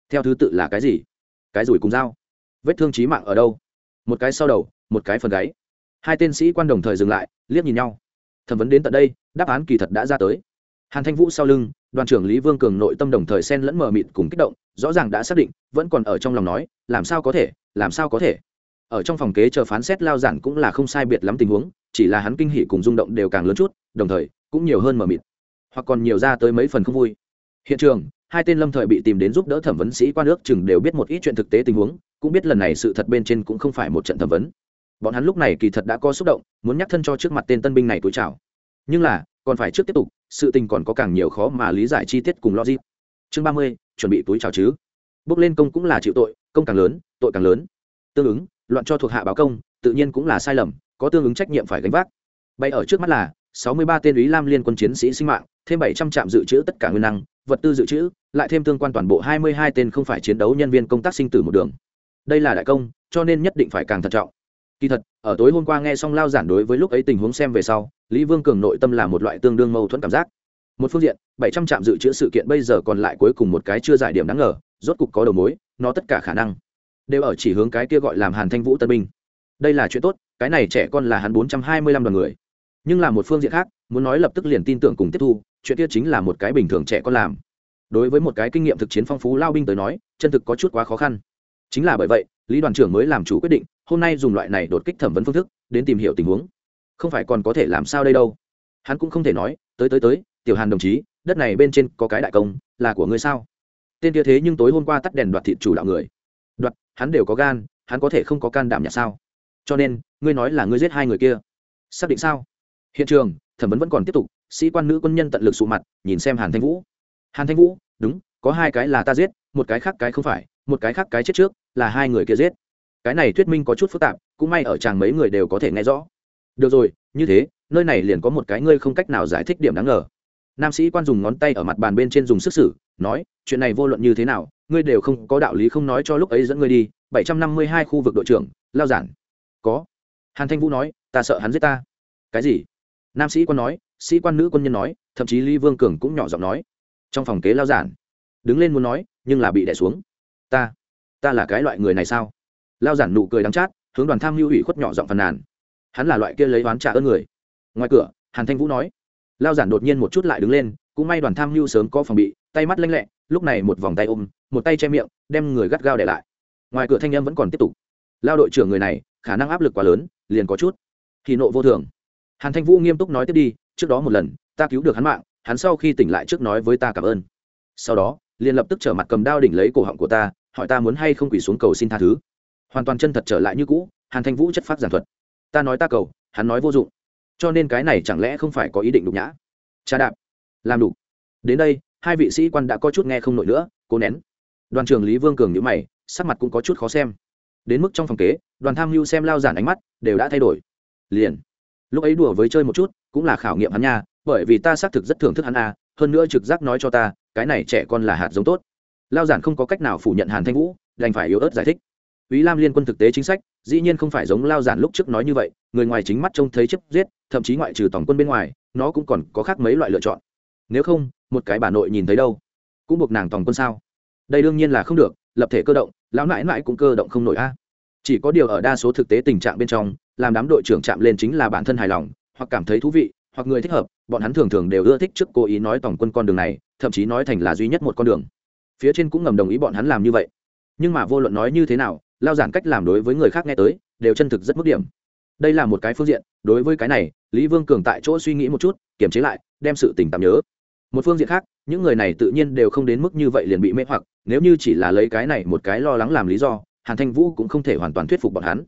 Theo thứ tự là cái gì? Cái rủi cùng dao. Vết thương trí mạng ở đâu? Một cái sau đầu, một cái phần gáy. Hai tên sĩ quan đồng thời dừng lại, liếc nhìn nhau. Thẩm vấn đến tận đây, đáp án kỳ thật đã ra tới. Hàn thanh vũ sau lưng, đoàn trưởng lý vương cường nội tâm đồng thời xen lẫn mờ mịt cùng kích động, rõ ràng đã xác định, vẫn còn ở trong lòng nói, làm sao có thể, làm sao có thể. Ở trong phòng kế chờ phán xét lao giản cũng là không sai biệt lắm tình huống, chỉ là hắn kinh hỉ cùng rung động đều càng lớn chút, đồng thời cũng nhiều hơn mờ mịt, hoặc còn nhiều ra tới mấy phần không vui. Hiện trường, hai tên lâm thời bị tìm đến giúp đỡ thẩm vấn sĩ quan nước chừng đều biết một ít chuyện thực tế tình huống, cũng biết lần này sự thật bên trên cũng không phải một trận thẩm vấn. Bọn hắn lúc này kỳ thật đã có xúc động, muốn nhắc thân cho trước mặt tên tân binh này túi chào. Nhưng là, còn phải trước tiếp tục, sự tình còn có càng nhiều khó mà lý giải chi tiết cùng logic. Chương ba mươi, chuẩn bị túi chào chứ. Bước lên công cũng là chịu tội, công càng lớn, tội càng lớn. Tương ứng, loạn cho thuộc hạ báo công, tự nhiên cũng là sai lầm, có tương ứng trách nhiệm phải gánh vác. Bay ở trước mắt là sáu mươi ba tên úy lam liên quân chiến sĩ sinh mạng, thêm bảy trăm trạm dự trữ tất cả nguyên năng, vật tư dự trữ, lại thêm tương quan toàn bộ hai mươi hai tên không phải chiến đấu nhân viên công tác sinh tử một đường. Đây là đại công, cho nên nhất định phải càng thận trọng. Kỳ thật, ở tối hôm qua nghe xong lao giản đối với lúc ấy tình huống xem về sau, lý vương cường nội tâm là một loại tương đương mâu thuẫn cảm giác. Một phương diện, bảy trăm trạm dự trữ sự kiện bây giờ còn lại cuối cùng một cái chưa giải điểm đáng ngờ, rốt cục có đầu mối, nó tất cả khả năng đều ở chỉ hướng cái kia gọi làm hàn thanh vũ tân binh. Đây là chuyện tốt, cái này trẻ con là hắn bốn trăm hai mươi lăm đoàn người nhưng là một phương diện khác, muốn nói lập tức liền tin tưởng cùng tiếp thu, chuyện kia chính là một cái bình thường trẻ con làm. Đối với một cái kinh nghiệm thực chiến phong phú lao binh tới nói, chân thực có chút quá khó khăn. Chính là bởi vậy, lý đoàn trưởng mới làm chủ quyết định, hôm nay dùng loại này đột kích thẩm vấn phương thức, đến tìm hiểu tình huống. Không phải còn có thể làm sao đây đâu. Hắn cũng không thể nói, tới tới tới, tiểu hàn đồng chí, đất này bên trên có cái đại công, là của ngươi sao? Tên kia thế nhưng tối hôm qua tắt đèn đoạt thịt chủ đạo người. Đoạt, hắn đều có gan, hắn có thể không có can đảm nhặt sao? Cho nên, ngươi nói là ngươi giết hai người kia. Xác định sao? Hiện trường, thẩm vấn vẫn còn tiếp tục, sĩ quan nữ quân nhân tận lực sụ mặt, nhìn xem hàn thanh vũ. Hàn thanh vũ, đúng, có hai cái là ta giết, một cái khác cái không phải, một cái khác cái chết trước, là hai người kia giết. Cái này thuyết minh có chút phức tạp, cũng may ở chàng mấy người đều có thể nghe rõ. Được rồi, như thế, nơi này liền có một cái ngươi không cách nào giải thích điểm đáng ngờ. Nam sĩ quan dùng ngón tay ở mặt bàn bên trên dùng sức sử nói, chuyện này vô luận như thế nào, ngươi đều không có đạo lý không nói cho lúc ấy dẫn ngươi đi, bảy trăm năm mươi hai khu vực đội trưởng, lao giản. Có. Hàn thanh vũ nói, ta sợ hắn giết ta. Cái gì? Nam sĩ quan nói, sĩ quan nữ quân nhân nói, thậm chí lý vương cường cũng nhỏ giọng nói. Trong phòng kế lao giản, đứng lên muốn nói, nhưng là bị đẻ xuống. Ta ta là cái loại người này sao? Lao giản nụ cười đắng chát, hướng đoàn tham mưu ủy khuất nhỏ giọng phàn nàn. Hắn là loại kia lấy oán trả ơn người. Ngoài cửa, hàn thanh vũ nói. Lao giản đột nhiên một chút lại đứng lên, cũng may đoàn tham mưu sớm có phòng bị, tay mắt lanh lẹ, lúc này một vòng tay ôm, một tay che miệng, đem người gắt gao để lại. Ngoài cửa thanh em vẫn còn tiếp tục. Lao đội trưởng người này, khả năng áp lực quá lớn, liền có chút. Thì nộ vô thường hàn thanh vũ nghiêm túc nói tiếp đi, trước đó một lần, ta cứu được hắn mạng, hắn sau khi tỉnh lại trước nói với ta cảm ơn. Sau đó, liền lập tức trở mặt cầm đao đỉnh lấy cổ họng của ta, hỏi ta muốn hay không quỳ xuống cầu xin tha thứ. Hoàn toàn chân thật trở lại như cũ, hàn thanh vũ chất phát giảng thuật. Ta nói ta cầu, hắn nói vô dụng. Cho nên cái này chẳng lẽ không phải có ý định đục nhã? Cha đạp. Làm đục. Đến đây, hai vị sĩ quan đã có chút nghe không nổi nữa, cố nén. Đoàn trưởng lý vương cường nhữ mày, sắc mặt cũng có chút khó xem. Đến mức trong phòng kế, đoàn tham mưu xem lao giản ánh mắt, đều đã thay đổi. Liền lúc ấy đùa với chơi một chút cũng là khảo nghiệm hắn nha bởi vì ta xác thực rất thưởng thức hắn a hơn nữa trực giác nói cho ta cái này trẻ con là hạt giống tốt lao giản không có cách nào phủ nhận hàn thanh vũ đành phải yếu ớt giải thích Vĩ Lam liên quân thực tế chính sách, dĩ nhiên không phải giống Lao Giản lúc trước nói như vậy, người ngoài chính mắt trông thấy chấp giết, thậm chí ngoại trừ tổng quân bên ngoài, nó cũng còn có khác mấy loại lựa chọn. Nếu không, một cái bà nội nhìn thấy đâu, cũng buộc nàng tổng quân sao? Đây đương nhiên là không được, lập thể cơ động, lão nãi nãi cũng cơ động không nổi a. Chỉ có điều ở đa số thực tế tình trạng bên trong, làm đám đội trưởng chạm lên chính là bản thân hài lòng, hoặc cảm thấy thú vị, hoặc người thích hợp, bọn hắn thường thường đều ưa thích trước cố ý nói tổng quân con đường này, thậm chí nói thành là duy nhất một con đường. Phía trên cũng ngầm đồng ý bọn hắn làm như vậy. Nhưng mà vô luận nói như thế nào, lao giản cách làm đối với người khác nghe tới đều chân thực rất mức điểm đây là một cái phương diện đối với cái này lý vương cường tại chỗ suy nghĩ một chút kiềm chế lại đem sự tình tạm nhớ một phương diện khác những người này tự nhiên đều không đến mức như vậy liền bị mê hoặc nếu như chỉ là lấy cái này một cái lo lắng làm lý do hàn thanh vũ cũng không thể hoàn toàn thuyết phục bọn hắn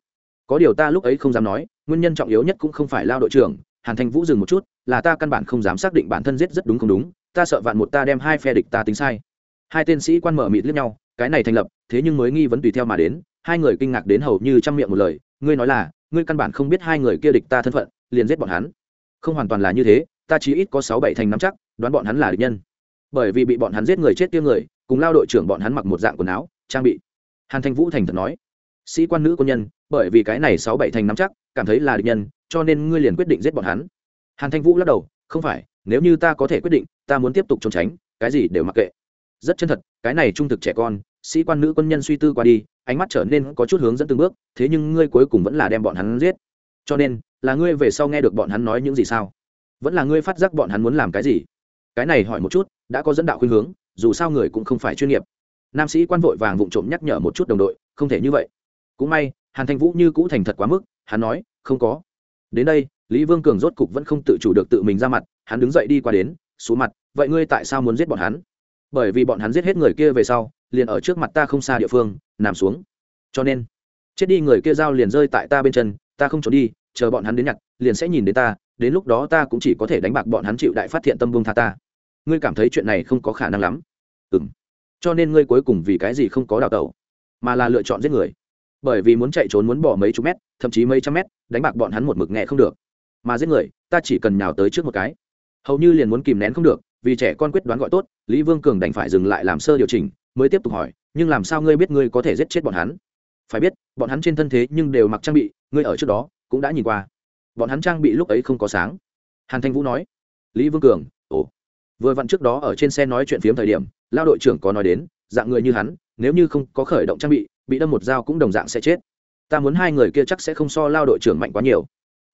có điều ta lúc ấy không dám nói, nguyên nhân trọng yếu nhất cũng không phải lao đội trưởng, hàn thanh vũ dừng một chút, là ta căn bản không dám xác định bản thân giết rất đúng không đúng, ta sợ vạn một ta đem hai phe địch ta tính sai. Hai tên sĩ quan mở mịt liếc nhau, cái này thành lập, thế nhưng mới nghi vấn tùy theo mà đến, hai người kinh ngạc đến hầu như trăm miệng một lời, ngươi nói là, ngươi căn bản không biết hai người kia địch ta thân phận, liền giết bọn hắn. Không hoàn toàn là như thế, ta chỉ ít có sáu bảy thành nắm chắc, đoán bọn hắn là địch nhân. Bởi vì bị bọn hắn giết người chết tiêu người, cùng lao đội trưởng bọn hắn mặc một dạng quần áo, trang bị. Hàn thanh vũ thành thật nói sĩ quan nữ quân nhân, bởi vì cái này sáu bảy thành nắm chắc, cảm thấy là địch nhân, cho nên ngươi liền quyết định giết bọn hắn. Hàn thanh vũ lắc đầu, không phải, nếu như ta có thể quyết định, ta muốn tiếp tục trốn tránh, cái gì đều mặc kệ. Rất chân thật, cái này trung thực trẻ con, sĩ quan nữ quân nhân suy tư qua đi, ánh mắt trở nên có chút hướng dẫn từng bước, thế nhưng ngươi cuối cùng vẫn là đem bọn hắn giết. Cho nên, là ngươi về sau nghe được bọn hắn nói những gì sao? Vẫn là ngươi phát giác bọn hắn muốn làm cái gì? Cái này hỏi một chút, đã có dẫn đạo khuyên hướng, dù sao người cũng không phải chuyên nghiệp. Nam sĩ quan vội vàng vụng trộm nhắc nhở một chút đồng đội, không thể như vậy cũng may, hàn thanh vũ như cũ thành thật quá mức, hắn nói, không có. Đến đây, lý vương cường rốt cục vẫn không tự chủ được tự mình ra mặt, hắn đứng dậy đi qua đến xuống mặt, vậy ngươi tại sao muốn giết bọn hắn? Bởi vì bọn hắn giết hết người kia về sau, liền ở trước mặt ta không xa địa phương, nằm xuống. Cho nên, chết đi người kia dao liền rơi tại ta bên chân, ta không trốn đi, chờ bọn hắn đến nhặt, liền sẽ nhìn đến ta, đến lúc đó ta cũng chỉ có thể đánh bạc bọn hắn chịu đại phát hiện tâm vương tha ta. Ngươi cảm thấy chuyện này không có khả năng lắm. Ừ m cho nên ngươi cuối cùng vì cái gì không có đào tẩu, mà là lựa chọn giết người? Bởi vì muốn chạy trốn muốn bỏ mấy chục mét, thậm chí mấy trăm mét, đánh bạc bọn hắn một mực nghe không được. Mà giết người, ta chỉ cần nhào tới trước một cái. Hầu như liền muốn kìm nén không được, vì trẻ con quyết đoán gọi tốt, lý vương cường đành phải dừng lại làm sơ điều chỉnh, mới tiếp tục hỏi, nhưng làm sao ngươi biết ngươi có thể giết chết bọn hắn? Phải biết, bọn hắn trên thân thế nhưng đều mặc trang bị, ngươi ở trước đó cũng đã nhìn qua. Bọn hắn trang bị lúc ấy không có sáng. Hàn thanh vũ nói. Lý vương cường, ồ, vừa vặn trước đó ở trên xe nói chuyện phiếm thời điểm, lao đội trưởng có nói đến, dạng người như hắn, nếu như không có khởi động trang bị bị đâm một dao cũng đồng dạng sẽ chết. Ta muốn hai người kia chắc sẽ không so lao đội trưởng mạnh quá nhiều.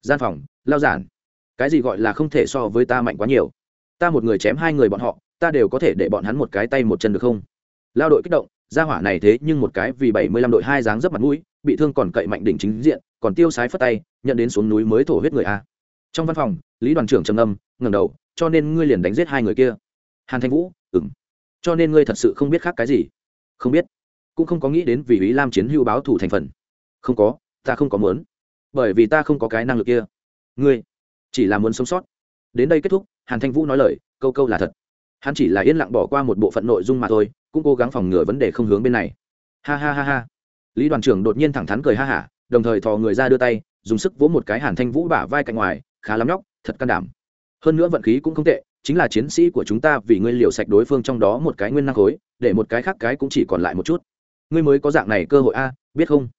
Gian phòng, lao giản. Cái gì gọi là không thể so với ta mạnh quá nhiều? Ta một người chém hai người bọn họ, ta đều có thể để bọn hắn một cái tay một chân được không? Lao đội kích động ra hỏa này thế nhưng một cái vì bảy mươi lăm đội hai dáng dấp mặt mũi, bị thương còn cậy mạnh đỉnh chính diện, còn tiêu sái phất tay, nhận đến xuống núi mới thổ huyết người a. Trong văn phòng, lý đoàn trưởng trầm âm ngầm đầu, cho nên ngươi liền đánh giết hai người kia. Hàn thanh vũ ừng cho nên ngươi thật sự không biết khác cái gì. Không biết cũng không có nghĩ đến vì ý lam chiến hữu báo thủ thành phần. Không có, ta không có muốn. Bởi vì ta không có cái năng lực kia. Ngươi, chỉ là muốn sống sót. Đến đây kết thúc, hàn thanh vũ nói lời, câu câu là thật. Hắn chỉ là yên lặng bỏ qua một bộ phận nội dung mà thôi, cũng cố gắng phòng ngừa vấn đề không hướng bên này. Ha ha ha ha. Lý đoàn trưởng đột nhiên thẳng thắn cười ha hả, đồng thời thò người ra đưa tay, dùng sức vỗ một cái hàn thanh vũ bả vai cạnh ngoài, khá lắm nhóc, thật can đảm. Hơn nữa vận khí cũng không tệ, chính là chiến sĩ của chúng ta vì ngươi liều sạch đối phương trong đó một cái nguyên năng khối, để một cái khác cái cũng chỉ còn lại một chút ngươi mới có dạng này cơ hội a, biết không?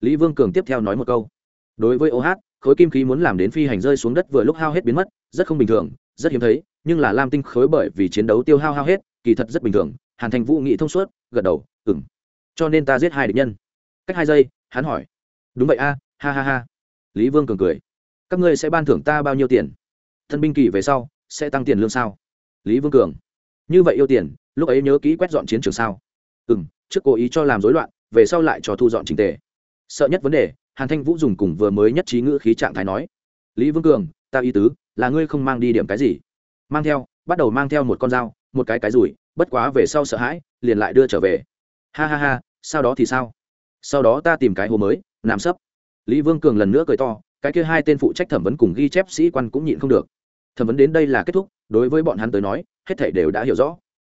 Lý vương cường tiếp theo nói một câu. Đối với ô hát, khối kim khí muốn làm đến phi hành rơi xuống đất vừa lúc hao hết biến mất, rất không bình thường, rất hiếm thấy, nhưng là lam tinh khối bởi vì chiến đấu tiêu hao hao hết, kỳ thật rất bình thường, hàn thành vũ nghị thông suốt, gật đầu ừng cho nên ta giết hai địch nhân. Cách hai giây, hắn hỏi. Đúng vậy a, ha ha ha. Lý vương cường cười. Các ngươi sẽ ban thưởng ta bao nhiêu tiền? Thân binh kỳ về sau, sẽ tăng tiền lương sao? Lý vương cường. Như vậy yêu tiền, lúc ấy nhớ kỹ quét dọn chiến trường sao? Ừ m trước cố ý cho làm rối loạn, về sau lại cho thu dọn trình tề. Sợ nhất vấn đề, hàn thanh vũ dùng cùng vừa mới nhất trí ngữ khí trạng thái nói. Lý vương cường, ta ý tứ, là ngươi không mang đi điểm cái gì. Mang theo, bắt đầu mang theo một con dao, một cái cái rủi, bất quá về sau sợ hãi, liền lại đưa trở về. Ha ha ha, sau đó thì sao? Sau đó ta tìm cái hồ mới, nằm sấp. Lý vương cường lần nữa cười to, cái kia hai tên phụ trách thẩm vấn cùng ghi chép sĩ quan cũng nhịn không được. Thẩm vấn đến đây là kết thúc, đối với bọn hắn tới nói, hết thể đều đã hiểu rõ.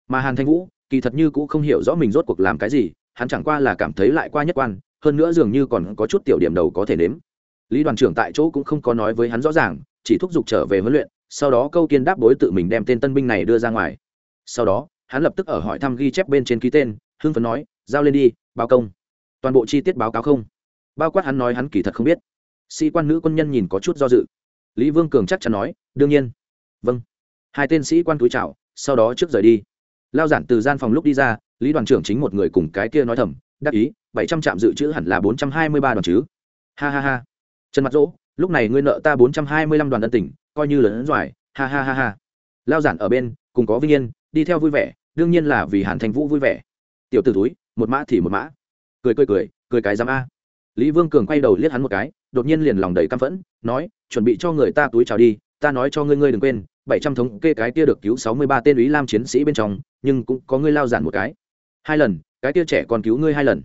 Mà hàn thanh vũ kỳ thật như cũng không hiểu rõ mình rốt cuộc làm cái gì, hắn chẳng qua là cảm thấy lại qua nhất quan, hơn nữa dường như còn có chút tiểu điểm đầu có thể nếm. Lý đoàn trưởng tại chỗ cũng không có nói với hắn rõ ràng, chỉ thúc giục trở về huấn luyện, sau đó câu kiên đáp bối tự mình đem tên tân binh này đưa ra ngoài. Sau đó, hắn lập tức ở hỏi thăm ghi chép bên trên ký tên, hưng phấn nói, giao lên đi, báo công. Toàn bộ chi tiết báo cáo không? Bao quát hắn nói hắn kỳ thật không biết. Sĩ quan nữ quân nhân nhìn có chút do dự. Lý vương cường chắc chắn nói, đương nhiên. Vâng. Hai tên sĩ quan túi chào, sau đó trước rời đi lao giản từ gian phòng lúc đi ra, lý đoàn trưởng chính một người cùng cái kia nói thầm, đắc ý, bảy trăm trạm dự trữ hẳn là bốn trăm hai mươi ba đoàn chứ. Ha ha ha. Trần mặt dỗ, lúc này ngươi nợ ta bốn trăm hai mươi lăm đoàn ân tỉnh coi như lớn ấn doài ha ha ha ha. Lao giản ở bên, cùng có vinh yên, đi theo vui vẻ, đương nhiên là vì hàn thành vũ vui vẻ. Tiểu t ử túi, một mã thì một mã. Cười cười cười cười cái dám a. Lý vương cường quay đầu liếc hắn một cái, đột nhiên liền lòng đầy căm phẫn, nói, chuẩn bị cho người ta túi trào đi ta nói cho ngươi ngươi đừng quên, bảy trăm thống kê cái kia được cứu sáu mươi ba tên úy lam chiến sĩ bên trong, nhưng cũng có ngươi lao giản một cái. Hai lần, cái kia trẻ còn cứu ngươi hai lần.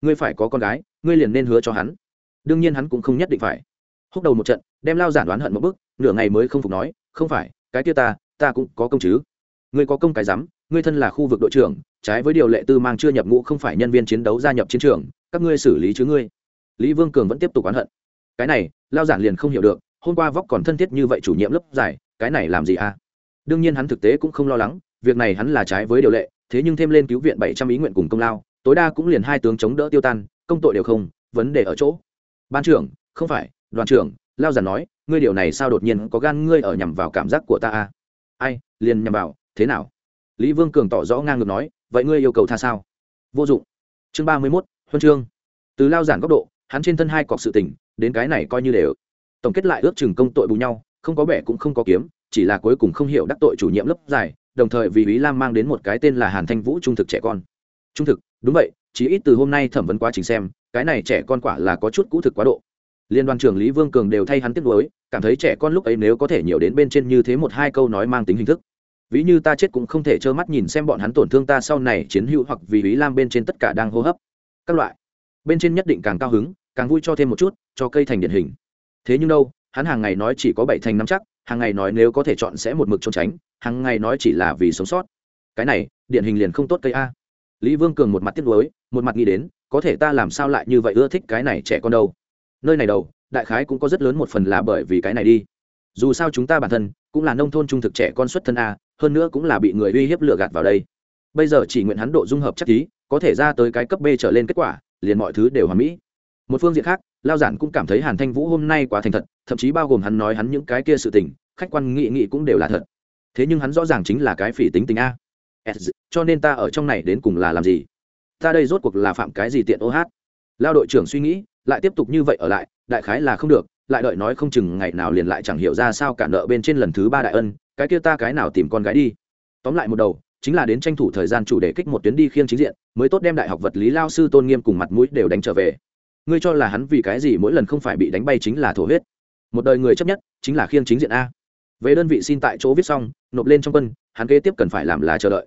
Ngươi phải có con gái, ngươi liền nên hứa cho hắn. Đương nhiên hắn cũng không nhất định phải. Húc đầu một trận, đem lao giản đoán hận một bức, nửa ngày mới không phục nói, không phải, cái kia ta ta cũng có công chứ. Ngươi có công cái rắm, ngươi thân là khu vực đội trưởng, trái với điều lệ tư mang chưa nhập ngũ không phải nhân viên chiến đấu gia nhập chiến trường, các ngươi xử lý chứ ngươi. Lý vương cường vẫn tiếp tục oán hận. Cái này, lao giản liền không hiểu được hôm qua vóc còn thân thiết như vậy chủ nhiệm lớp giải, cái này làm gì à? Đương nhiên hắn thực tế cũng không lo lắng, việc này hắn là trái với điều lệ, thế nhưng thêm lên cứu viện bảy trăm ý nguyện cùng công lao, tối đa cũng liền hai tướng chống đỡ tiêu tan, công tội đều không, vấn đề ở chỗ. Ban trưởng, không phải, đoàn trưởng, lao giản nói, ngươi điều này sao đột nhiên có gan ngươi ở nhằm vào cảm giác của ta à? Ai, liền nhằm vào, thế nào? Lý vương cường tỏ rõ ngang ngược nói, vậy ngươi yêu cầu tha sao? Vô dụng. Chương ba mươi mốt, huân chương. Từ lao giản góc độ, hắn trên thân hai cọc sự tình, đến cái này coi như đều tổng kết lại ước chừng công tội bù nhau, không có bẻ cũng không có kiếm, chỉ là cuối cùng không hiểu đắc tội chủ nhiệm lớp dài, đồng thời vì ý lam mang đến một cái tên là hàn thanh vũ trung thực trẻ con. Trung thực, đúng vậy chỉ ít từ hôm nay thẩm vấn quá trình xem, cái này trẻ con quả là có chút cũ thực quá độ. Liên đoàn trưởng lý vương cường đều thay hắn tiếp nối cảm thấy trẻ con lúc ấy nếu có thể nhiều đến bên trên như thế một hai câu nói mang tính hình thức. Ví như ta chết cũng không thể trơ mắt nhìn xem bọn hắn tổn thương ta sau này chiến hữu hoặc vì ý lam bên trên tất cả đang hô hấp. Các loại. Bên trên nhất định càng cao hứng, càng vui cho thêm một chút, cho cây thành điển hình thế nhưng đâu, hắn hàng ngày nói chỉ có bảy thành năm chắc, hàng ngày nói nếu có thể chọn sẽ một mực trốn tránh, hàng ngày nói chỉ là vì sống sót. Cái này, điển hình liền không tốt cây a. Lý vương cường một mặt tiếc nuối, một mặt nghĩ đến, có thể ta làm sao lại như vậy ưa thích cái này trẻ con đâu? Nơi này đâu đại khái cũng có rất lớn một phần là bởi vì cái này đi. Dù sao chúng ta bản thân, cũng là nông thôn trung thực trẻ con xuất thân a, hơn nữa cũng là bị người uy hiếp lừa gạt vào đây. Bây giờ chỉ nguyện hắn độ dung hợp chắc tí có thể ra tới cái cấp b trở lên kết quả, liền mọi thứ đều hoàn mỹ. Một phương diện khác lao giản cũng cảm thấy hàn thanh vũ hôm nay quá thành thật, thậm chí bao gồm hắn nói hắn những cái kia sự tình, khách quan nghị nghị cũng đều là thật. Thế nhưng hắn rõ ràng chính là cái phỉ tính tình a. Cho nên ta ở trong này đến cùng là làm gì? Ta đây rốt cuộc là phạm cái gì tiện ô hát? Lao đội trưởng suy nghĩ, lại tiếp tục như vậy ở lại, đại khái là không được, lại đợi nói không chừng ngày nào liền lại chẳng hiểu ra sao cả nợ bên trên lần thứ ba đại ân, cái kia ta cái nào tìm con gái đi. Tóm lại một đầu, chính là đến tranh thủ thời gian chủ đề kích một tuyến đi khiêng chính diện, mới tốt đem đại học vật lý lao sư tôn nghiêm cùng mặt mũi đều đánh trở về ngươi cho là hắn vì cái gì mỗi lần không phải bị đánh bay chính là thổ huyết? Một đời người chấp nhất chính là khiêng chính diện a. Về đơn vị xin tại chỗ viết xong, nộp lên trong quân, hắn kế tiếp cần phải làm là chờ đợi.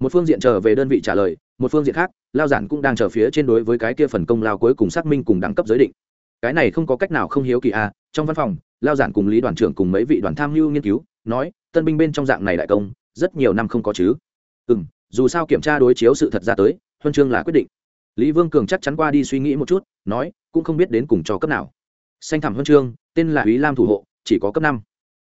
Một phương diện chờ về đơn vị trả lời, một phương diện khác, lao giản cũng đang chờ phía trên đối với cái kia phần công lao cuối cùng xác minh cùng đẳng cấp giới định. Cái này không có cách nào không hiếu kỳ a, trong văn phòng, lao giản cùng lý đoàn trưởng cùng mấy vị đoàn tham mưu nghiên cứu, nói, tân binh bên trong dạng này đại công, rất nhiều năm không có chứ. Ừ m dù sao kiểm tra đối chiếu sự thật ra tới, huân chương là quyết định lý vương cường chắc chắn qua đi suy nghĩ một chút, nói, cũng không biết đến cùng cho cấp nào. Xanh thẳm huân chương, tên là ý lam thủ hộ, chỉ có cấp năm.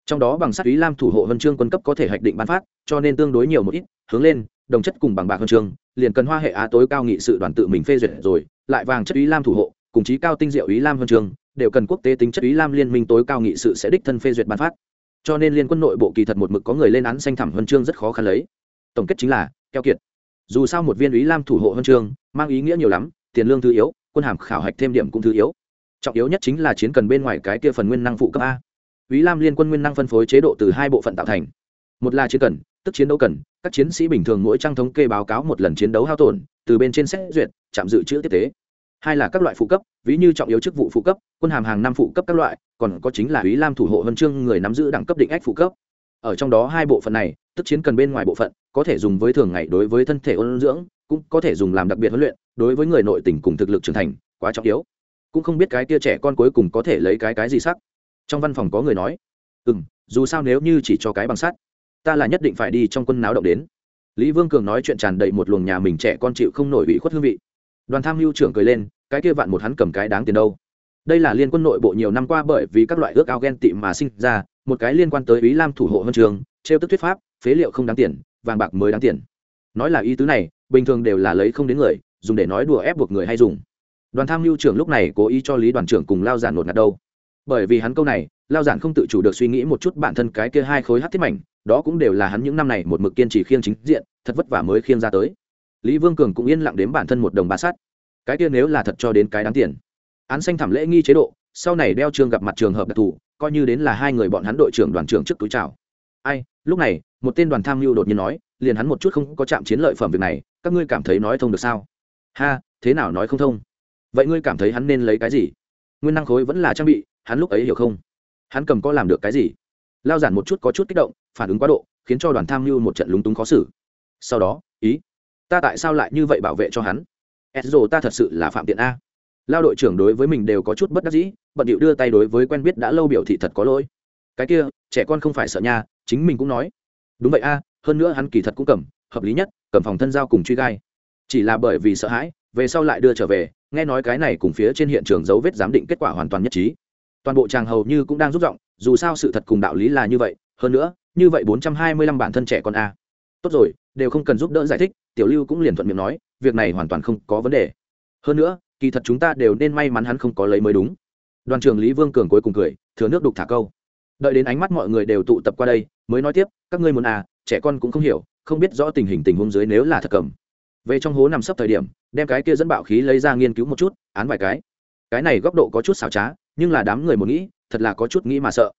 Trong đó bằng sắt ý lam thủ hộ huân chương quân cấp có thể hạch định bán phát, cho nên tương đối nhiều một ít, hướng lên, đồng chất cùng bằng bạc huân chương, liền cần hoa hệ á tối cao nghị sự đoàn tự mình phê duyệt rồi, lại vàng chất ý lam thủ hộ, cùng chí cao tinh diệu ý lam huân chương, đều cần quốc tế tính chất ý lam liên minh tối cao nghị sự sẽ đích thân phê duyệt bán phát. Cho nên liên quân nội bộ kỳ thật một mực có người lên án xanh thẳm huân chương rất khó khăn lấy. Tổng kết chính là, keo kiệt. Dù sao một viên ý lam thủ hộ huân chương mang ý nghĩa nhiều lắm, tiền lương thứ yếu, quân hàm khảo hạch thêm điểm cũng thứ yếu. Trọng yếu nhất chính là chiến cần bên ngoài cái kia phần nguyên năng phụ cấp a. Ý lam liên quân nguyên năng phân phối chế độ từ hai bộ phận tạo thành. Một là chiến cần, tức chiến đấu cần, các chiến sĩ bình thường mỗi trang thống kê báo cáo một lần chiến đấu hao tổn, từ bên trên xét duyệt, chạm dự trữ tiếp tế. Hai là các loại phụ cấp, ví như trọng yếu chức vụ phụ cấp, quân hàm hàng năm phụ cấp các loại, còn có chính là ý lam thủ hộ huân chương người nắm giữ đẳng cấp định ách phụ cấp. Ở trong đó hai bộ phận này, tức chiến cần bên ngoài bộ phận có thể dùng với thường ngày đối với thân thể ôn dưỡng, cũng có thể dùng làm đặc biệt huấn luyện, đối với người nội tình cùng thực lực trưởng thành, quá trọng yếu. Cũng không biết cái tia trẻ con cuối cùng có thể lấy cái cái gì sắc. Trong văn phòng có người nói ừ m dù sao nếu như chỉ cho cái bằng sắt, ta là nhất định phải đi trong quân náo động đến. Lý vương cường nói chuyện tràn đầy một luồng nhà mình trẻ con chịu không nổi bị khuất hương vị. Đoàn tham mưu trưởng cười lên, cái kia vạn một hắn cầm cái đáng tiền đâu? Đây là liên quân nội bộ nhiều năm qua bởi vì các loại ước ao ghen tị mà sinh ra, một cái liên quan tới ý lam thủ hộ huân trường, trêu tức thuyết pháp, phế liệu không đáng tiền vàng bạc mới đáng tiền. Nói là ý tứ này, bình thường đều là lấy không đến người, dùng để nói đùa ép buộc người hay dùng. Đoàn tham mưu trưởng lúc này cố ý cho lý đoàn trưởng cùng lao giản nột ngạt đâu. Bởi vì hắn câu này, lao giản không tự chủ được suy nghĩ một chút bản thân cái kia hai khối hát thiết mảnh, đó cũng đều là hắn những năm này một mực kiên trì khiêng chính diện, thật vất vả mới khiêng ra tới. Lý vương cường cũng yên lặng đến bản thân một đồng ba sát cái kia nếu là thật cho đến cái đáng tiền. Án xanh thảm lễ nghi chế độ, sau này đeo trường gặp mặt trường hợp đặc thù, coi như đến là hai người bọn hắn đội trưởng đoàn trưởng trước túi chào ai, lúc này, một tên đoàn tham mưu đột nhiên nói, liền hắn một chút không có chạm chiến lợi phẩm việc này, các ngươi cảm thấy nói thông được sao? Ha, thế nào nói không thông? Vậy ngươi cảm thấy hắn nên lấy cái gì? Nguyên năng khối vẫn là trang bị, hắn lúc ấy hiểu không? Hắn cầm có làm được cái gì? Lao giản một chút có chút kích động, phản ứng quá độ, khiến cho đoàn tham mưu một trận lúng túng khó xử. Sau đó, ý, ta tại sao lại như vậy bảo vệ cho hắn? Edro ta thật sự là phạm tiện a. Lao đội trưởng đối với mình đều có chút bất đắc dĩ, bận điệu đưa tay đối với quen biết đã lâu biểu thị thật có lỗi. Cái kia, trẻ con không phải sợ nha chính mình cũng nói. Đúng vậy a, hơn nữa hắn kỳ thật cũng cầm, hợp lý nhất, cầm phòng thân giao cùng truy gai. Chỉ là bởi vì sợ hãi, về sau lại đưa trở về, nghe nói cái này cùng phía trên hiện trường dấu vết giám định kết quả hoàn toàn nhất trí. Toàn bộ chàng hầu như cũng đang rút giọng, dù sao sự thật cùng đạo lý là như vậy, hơn nữa, như vậy bốn trăm hai mươi lăm bản thân trẻ con a. Tốt rồi, đều không cần giúp đỡ giải thích, tiểu lưu cũng liền thuận miệng nói, việc này hoàn toàn không có vấn đề. Hơn nữa, kỳ thật chúng ta đều nên may mắn hắn không có lấy mới đúng. Đoàn trưởng lý vương cường cuối cùng cười, thừa nước đục thả câu đợi đến ánh mắt mọi người đều tụ tập qua đây, mới nói tiếp, các ngươi muốn à trẻ con cũng không hiểu, không biết rõ tình hình tình huống dưới nếu là thật cầm. Về trong hố nằm sấp thời điểm, đem cái kia dẫn bạo khí lấy ra nghiên cứu một chút, án vài cái. Cái này góc độ có chút xảo trá, nhưng là đám người một nghĩ, thật là có chút nghĩ mà sợ.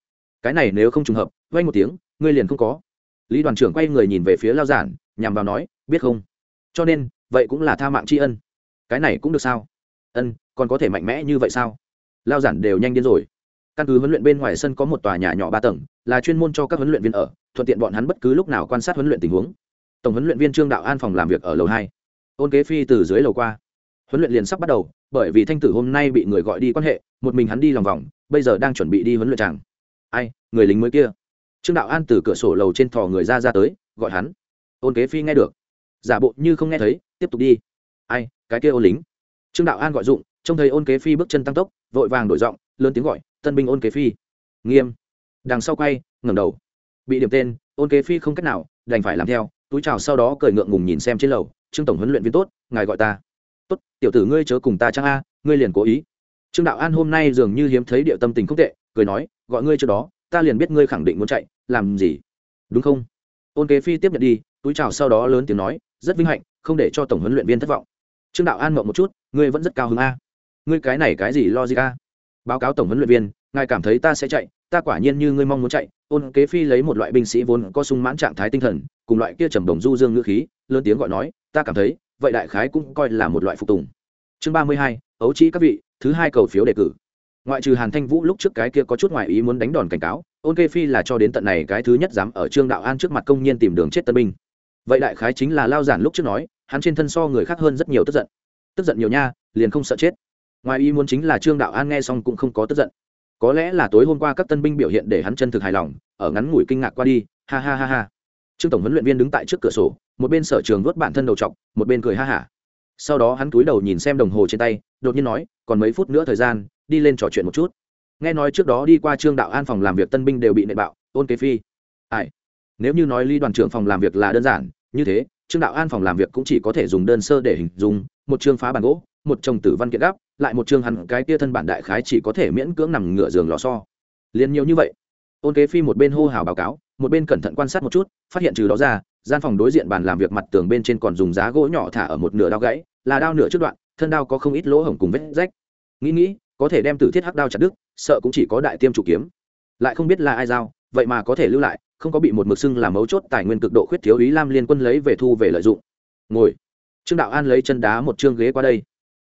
Cái này nếu không trùng hợp vay một tiếng, ngươi liền không có. Lý đoàn trưởng quay người nhìn về phía lao giản, nhằm vào nói, biết không? Cho nên, vậy cũng là tha mạng tri ân. Cái này cũng được sao? Ân, còn có thể mạnh mẽ như vậy sao? Lao giản đều nhanh đến rồi căn cứ huấn luyện bên ngoài sân có một tòa nhà nhỏ ba tầng, là chuyên môn cho các huấn luyện viên ở, thuận tiện bọn hắn bất cứ lúc nào quan sát huấn luyện tình huống. Tổng huấn luyện viên trương đạo an phòng làm việc ở lầu hai. Ôn kế phi từ dưới lầu qua. Huấn luyện liền sắp bắt đầu, bởi vì thanh tử hôm nay bị người gọi đi quan hệ, một mình hắn đi lòng vòng, bây giờ đang chuẩn bị đi huấn luyện chàng. Ai, người lính mới kia. Trương đạo an từ cửa sổ lầu trên thò người ra ra tới, gọi hắn. Ôn kế phi nghe được. Giả bộ như không nghe thấy, tiếp tục đi. Ai, cái kia ôn lính. Trương đạo an gọi dụng, trông thấy ôn kế phi bước chân tăng tốc, vội vàng đổi giọng, lớn tiếng gọi tân binh ôn kế phi. Nghiêm. Đằng sau quay, ngẩng đầu. Bị điểm tên, ôn kế phi không cách nào, đành phải làm theo, túi chào sau đó cởi ngượng ngùng nhìn xem trên lầu, trương tổng huấn luyện viên tốt, ngài gọi ta. Tốt, tiểu tử ngươi chớ cùng ta chăng a, ngươi liền cố ý. Trương đạo an hôm nay dường như hiếm thấy địa tâm tình không tệ, cười nói, gọi ngươi trước đó, ta liền biết ngươi khẳng định muốn chạy, làm gì? Đúng không? Ôn kế phi tiếp nhận đi, túi chào sau đó lớn tiếng nói, rất vinh hạnh, không để cho tổng huấn luyện viên thất vọng. Trương đạo an mộng một chút, ngươi vẫn rất cao hứng a. Ngươi cái này cái gì logic a? Báo cáo tổng huấn luyện viên, ngài cảm thấy ta sẽ chạy, ta quả nhiên như ngươi mong muốn chạy. Ôn kế phi lấy một loại binh sĩ vốn có sung mãn trạng thái tinh thần, cùng loại kia trầm đồng du dương ngữ khí, lớn tiếng gọi nói, ta cảm thấy, vậy đại khái cũng coi là một loại phục tùng. Chương ba mươi hai, ấu trĩ các vị, thứ hai cầu phiếu đề cử. Ngoại trừ hàn thanh vũ lúc trước cái kia có chút ngoại ý muốn đánh đòn cảnh cáo, ôn kê phi là cho đến tận này cái thứ nhất dám ở trương đạo an trước mặt công nhân tìm đường chết tân binh. Vậy đại khái chính là lao giản lúc trước nói, hắn trên thân so người khác hơn rất nhiều tức giận. Tức giận nhiều nha, liền không sợ chết ngoài ý muốn chính là trương đạo an nghe xong cũng không có tức giận. Có lẽ là tối hôm qua các tân binh biểu hiện để hắn chân thực hài lòng, ở ngắn ngủi kinh ngạc qua đi, ha ha ha ha. Trương tổng huấn luyện viên đứng tại trước cửa sổ, một bên sở trường vớt bản thân đầu t một bên cười ha hả. Sau đó hắn cúi đầu nhìn xem đồng hồ trên tay, đột nhiên nói, còn mấy phút nữa thời gian, đi lên trò chuyện một chút. Nghe nói trước đó đi qua trương đạo an phòng làm việc tân binh đều bị nệ bạo, ôn kế phi. Ai? Nếu như nói ly đoàn trưởng phòng làm việc là đơn giản, như thế, trương đạo an phòng làm việc cũng chỉ có thể dùng đơn sơ để hình dung, một chương phá bàn gỗ, một chồng tử văn kiện gáp lại một chương hẳn cái tia thân bản đại khái chỉ có thể miễn cưỡng nằm ngửa giường lò so liền nhiều như vậy ôn kế phi một bên hô hào báo cáo, một bên cẩn thận quan sát một chút, phát hiện trừ đó ra, gian phòng đối diện bàn làm việc mặt tường bên trên còn dùng giá gỗ nhỏ thả ở một nửa đao gãy, là đao nửa trước đoạn, thân đao có không ít lỗ hổng cùng vết rách. Nghĩ nghĩ, có thể đem tử thiết hắc đao chặt đứt, sợ cũng chỉ có đại tiêm chủ kiếm. Lại không biết là ai giao, vậy mà có thể lưu lại, không có bị một mực xưng làm mấu chốt tài nguyên cực độ khuyết thiếu ý lam liên quân lấy về thu về lợi dụng. Ngồi. Trương đạo an lấy chân đá một chương ghế qua đây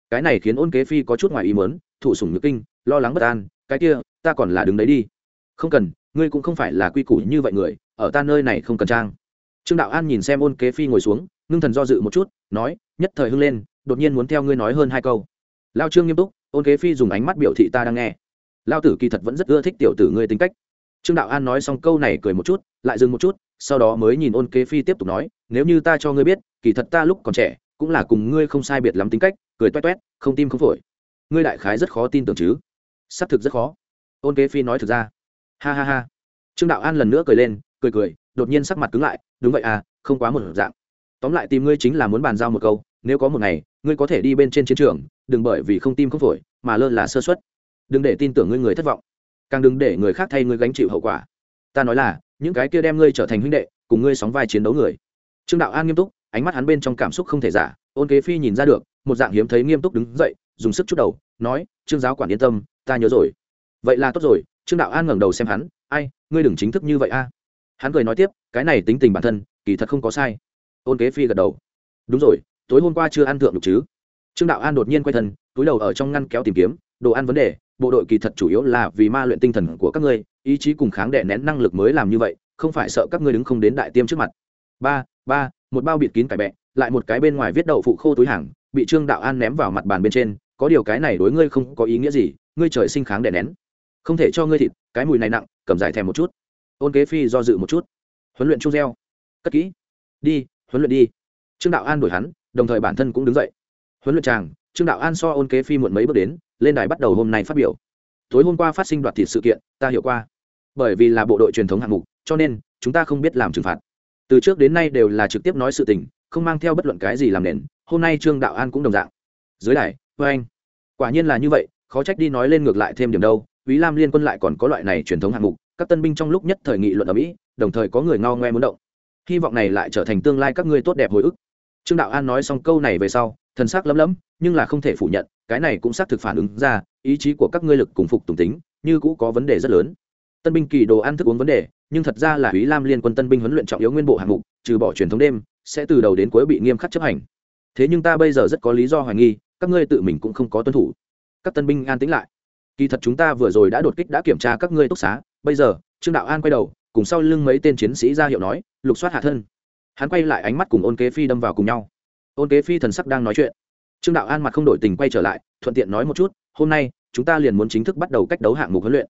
cái này khiến ôn kế phi có chút ngoài ý mớn thụ sủng nhược kinh, lo lắng bất an, cái kia, ta còn là đứng đấy đi. Không cần, ngươi cũng không phải là quy củ như vậy người, ở ta nơi này không cần trang. Trương đạo an nhìn xem ôn kế phi ngồi xuống, ngưng thần do dự một chút, nói, nhất thời hưng lên, đột nhiên muốn theo ngươi nói hơn hai câu. Lao trương nghiêm túc, ôn kế phi dùng ánh mắt biểu thị ta đang nghe. Lao tử kỳ thật vẫn rất ưa thích tiểu tử ngươi tính cách. Trương đạo an nói xong câu này cười một chút, lại dừng một chút, sau đó mới nhìn ôn kế phi tiếp tục nói, nếu như ta cho ngươi biết, kỳ thật ta lúc còn trẻ, cũng là cùng ngươi không sai biệt lắm tính cách cười toét toét, không tim không phổi. Ngươi đại khái rất khó tin tưởng chứ? Xác thực rất khó. Ôn kế phi nói thực ra. Ha ha ha. Trương đạo an lần nữa cười lên, cười cười, đột nhiên sắc mặt cứng lại, đúng vậy à không quá một dạng. Tóm lại tìm ngươi chính là muốn bàn giao một câu, nếu có một ngày, ngươi có thể đi bên trên chiến trường, đừng bởi vì không tim không phổi mà lơ là sơ xuất đừng để tin tưởng ngươi người thất vọng. Càng đừng để người khác thay ngươi gánh chịu hậu quả. Ta nói là, những cái kia đem ngươi trở thành huynh đệ, cùng ngươi sóng vai chiến đấu người. Trương đạo an nghiêm túc, ánh mắt hắn bên trong cảm xúc không thể giả, ôn kế phi nhìn ra được một dạng hiếm thấy nghiêm túc đứng dậy, dùng sức chút đầu, nói, trương giáo quản yên tâm, ta nhớ rồi. Vậy là tốt rồi. Trương đạo an ngẩng đầu xem hắn, ai, ngươi đừng chính thức như vậy a. Hắn cười nói tiếp, cái này tính tình bản thân, kỳ thật không có sai. Ôn kế phi gật đầu. Đúng rồi, tối hôm qua chưa ăn thượng được chứ? Trương đạo an đột nhiên quay thân, túi đầu ở trong ngăn kéo tìm kiếm, đồ ăn vấn đề, bộ đội kỳ thật chủ yếu là vì ma luyện tinh thần của các ngươi, ý chí cùng kháng đệ nén năng lực mới làm như vậy, không phải sợ các ngươi đứng không đến đại tiêm trước mặt. Ba ba, một bao bịt kín cải bẹ, lại một cái bên ngoài viết đậu phụ khô túi hàng bị trương đạo an ném vào mặt bàn bên trên, có điều cái này đối ngươi không có ý nghĩa gì, ngươi trời sinh kháng đè nén. Không thể cho ngươi thịt, cái mùi này nặng, cầm dài thèm một chút. Ôn kế phi do dự một chút. Huấn luyện chung reo cất kỹ. Đi, huấn luyện đi. Trương đạo an đuổi hắn, đồng thời bản thân cũng đứng dậy. Huấn luyện chàng. trương đạo an so ôn kế phi muộn mấy bước đến, lên đài bắt đầu hôm nay phát biểu. Tối hôm qua phát sinh đoạt thịt sự kiện, ta hiểu qua. Bởi vì là bộ đội truyền thống hạng mục, cho nên, chúng ta không biết làm trừng phạt. Từ trước đến nay đều là trực tiếp nói sự tình, không mang theo bất luận cái gì làm nền hôm nay trương đạo an cũng đồng dạng dưới đài vê anh quả nhiên là như vậy khó trách đi nói lên ngược lại thêm điểm đâu ý Lam Liên quân lại còn có loại này truyền thống hạng mục, các tân binh trong lúc nhất thời nghị luận ở Mỹ, đồng thời có người ngao ngoe muốn động. Hy vọng này lại trở thành tương lai các ngươi tốt đẹp hồi ức. Trương Đạo An nói xong câu này về sau, thần sắc lấm lấm, nhưng là không thể phủ nhận, cái này cũng xác thực phản ứng ra, ý chí của các ngươi lực cùng phục tùng tính, như cũ có vấn đề rất lớn. Tân binh kỳ đồ ăn thức uống vấn đề, nhưng thật ra là ý Lam Liên quân tân binh huấn luyện trọng yếu nguyên bộ hạng mục, trừ bỏ truyền thống đêm, sẽ từ đầu đến cuối bị nghiêm khắc chấp hành. Thế nhưng ta bây giờ rất có lý do hoài nghi, các ngươi tự mình cũng không có tuân thủ. Các tân binh an tĩnh lại. Kỳ thật chúng ta vừa rồi đã đột kích đã kiểm tra các ngươi túc xá. Bây giờ trương đạo an quay đầu cùng sau lưng mấy tên chiến sĩ ra hiệu nói lục soát hạ thân. Hắn quay lại ánh mắt cùng ôn kế phi đâm vào cùng nhau. Ôn kế phi thần sắc đang nói chuyện. Trương đạo an mặt không đổi tình quay trở lại thuận tiện nói một chút hôm nay chúng ta liền muốn chính thức bắt đầu cách đấu hạng mục huấn luyện.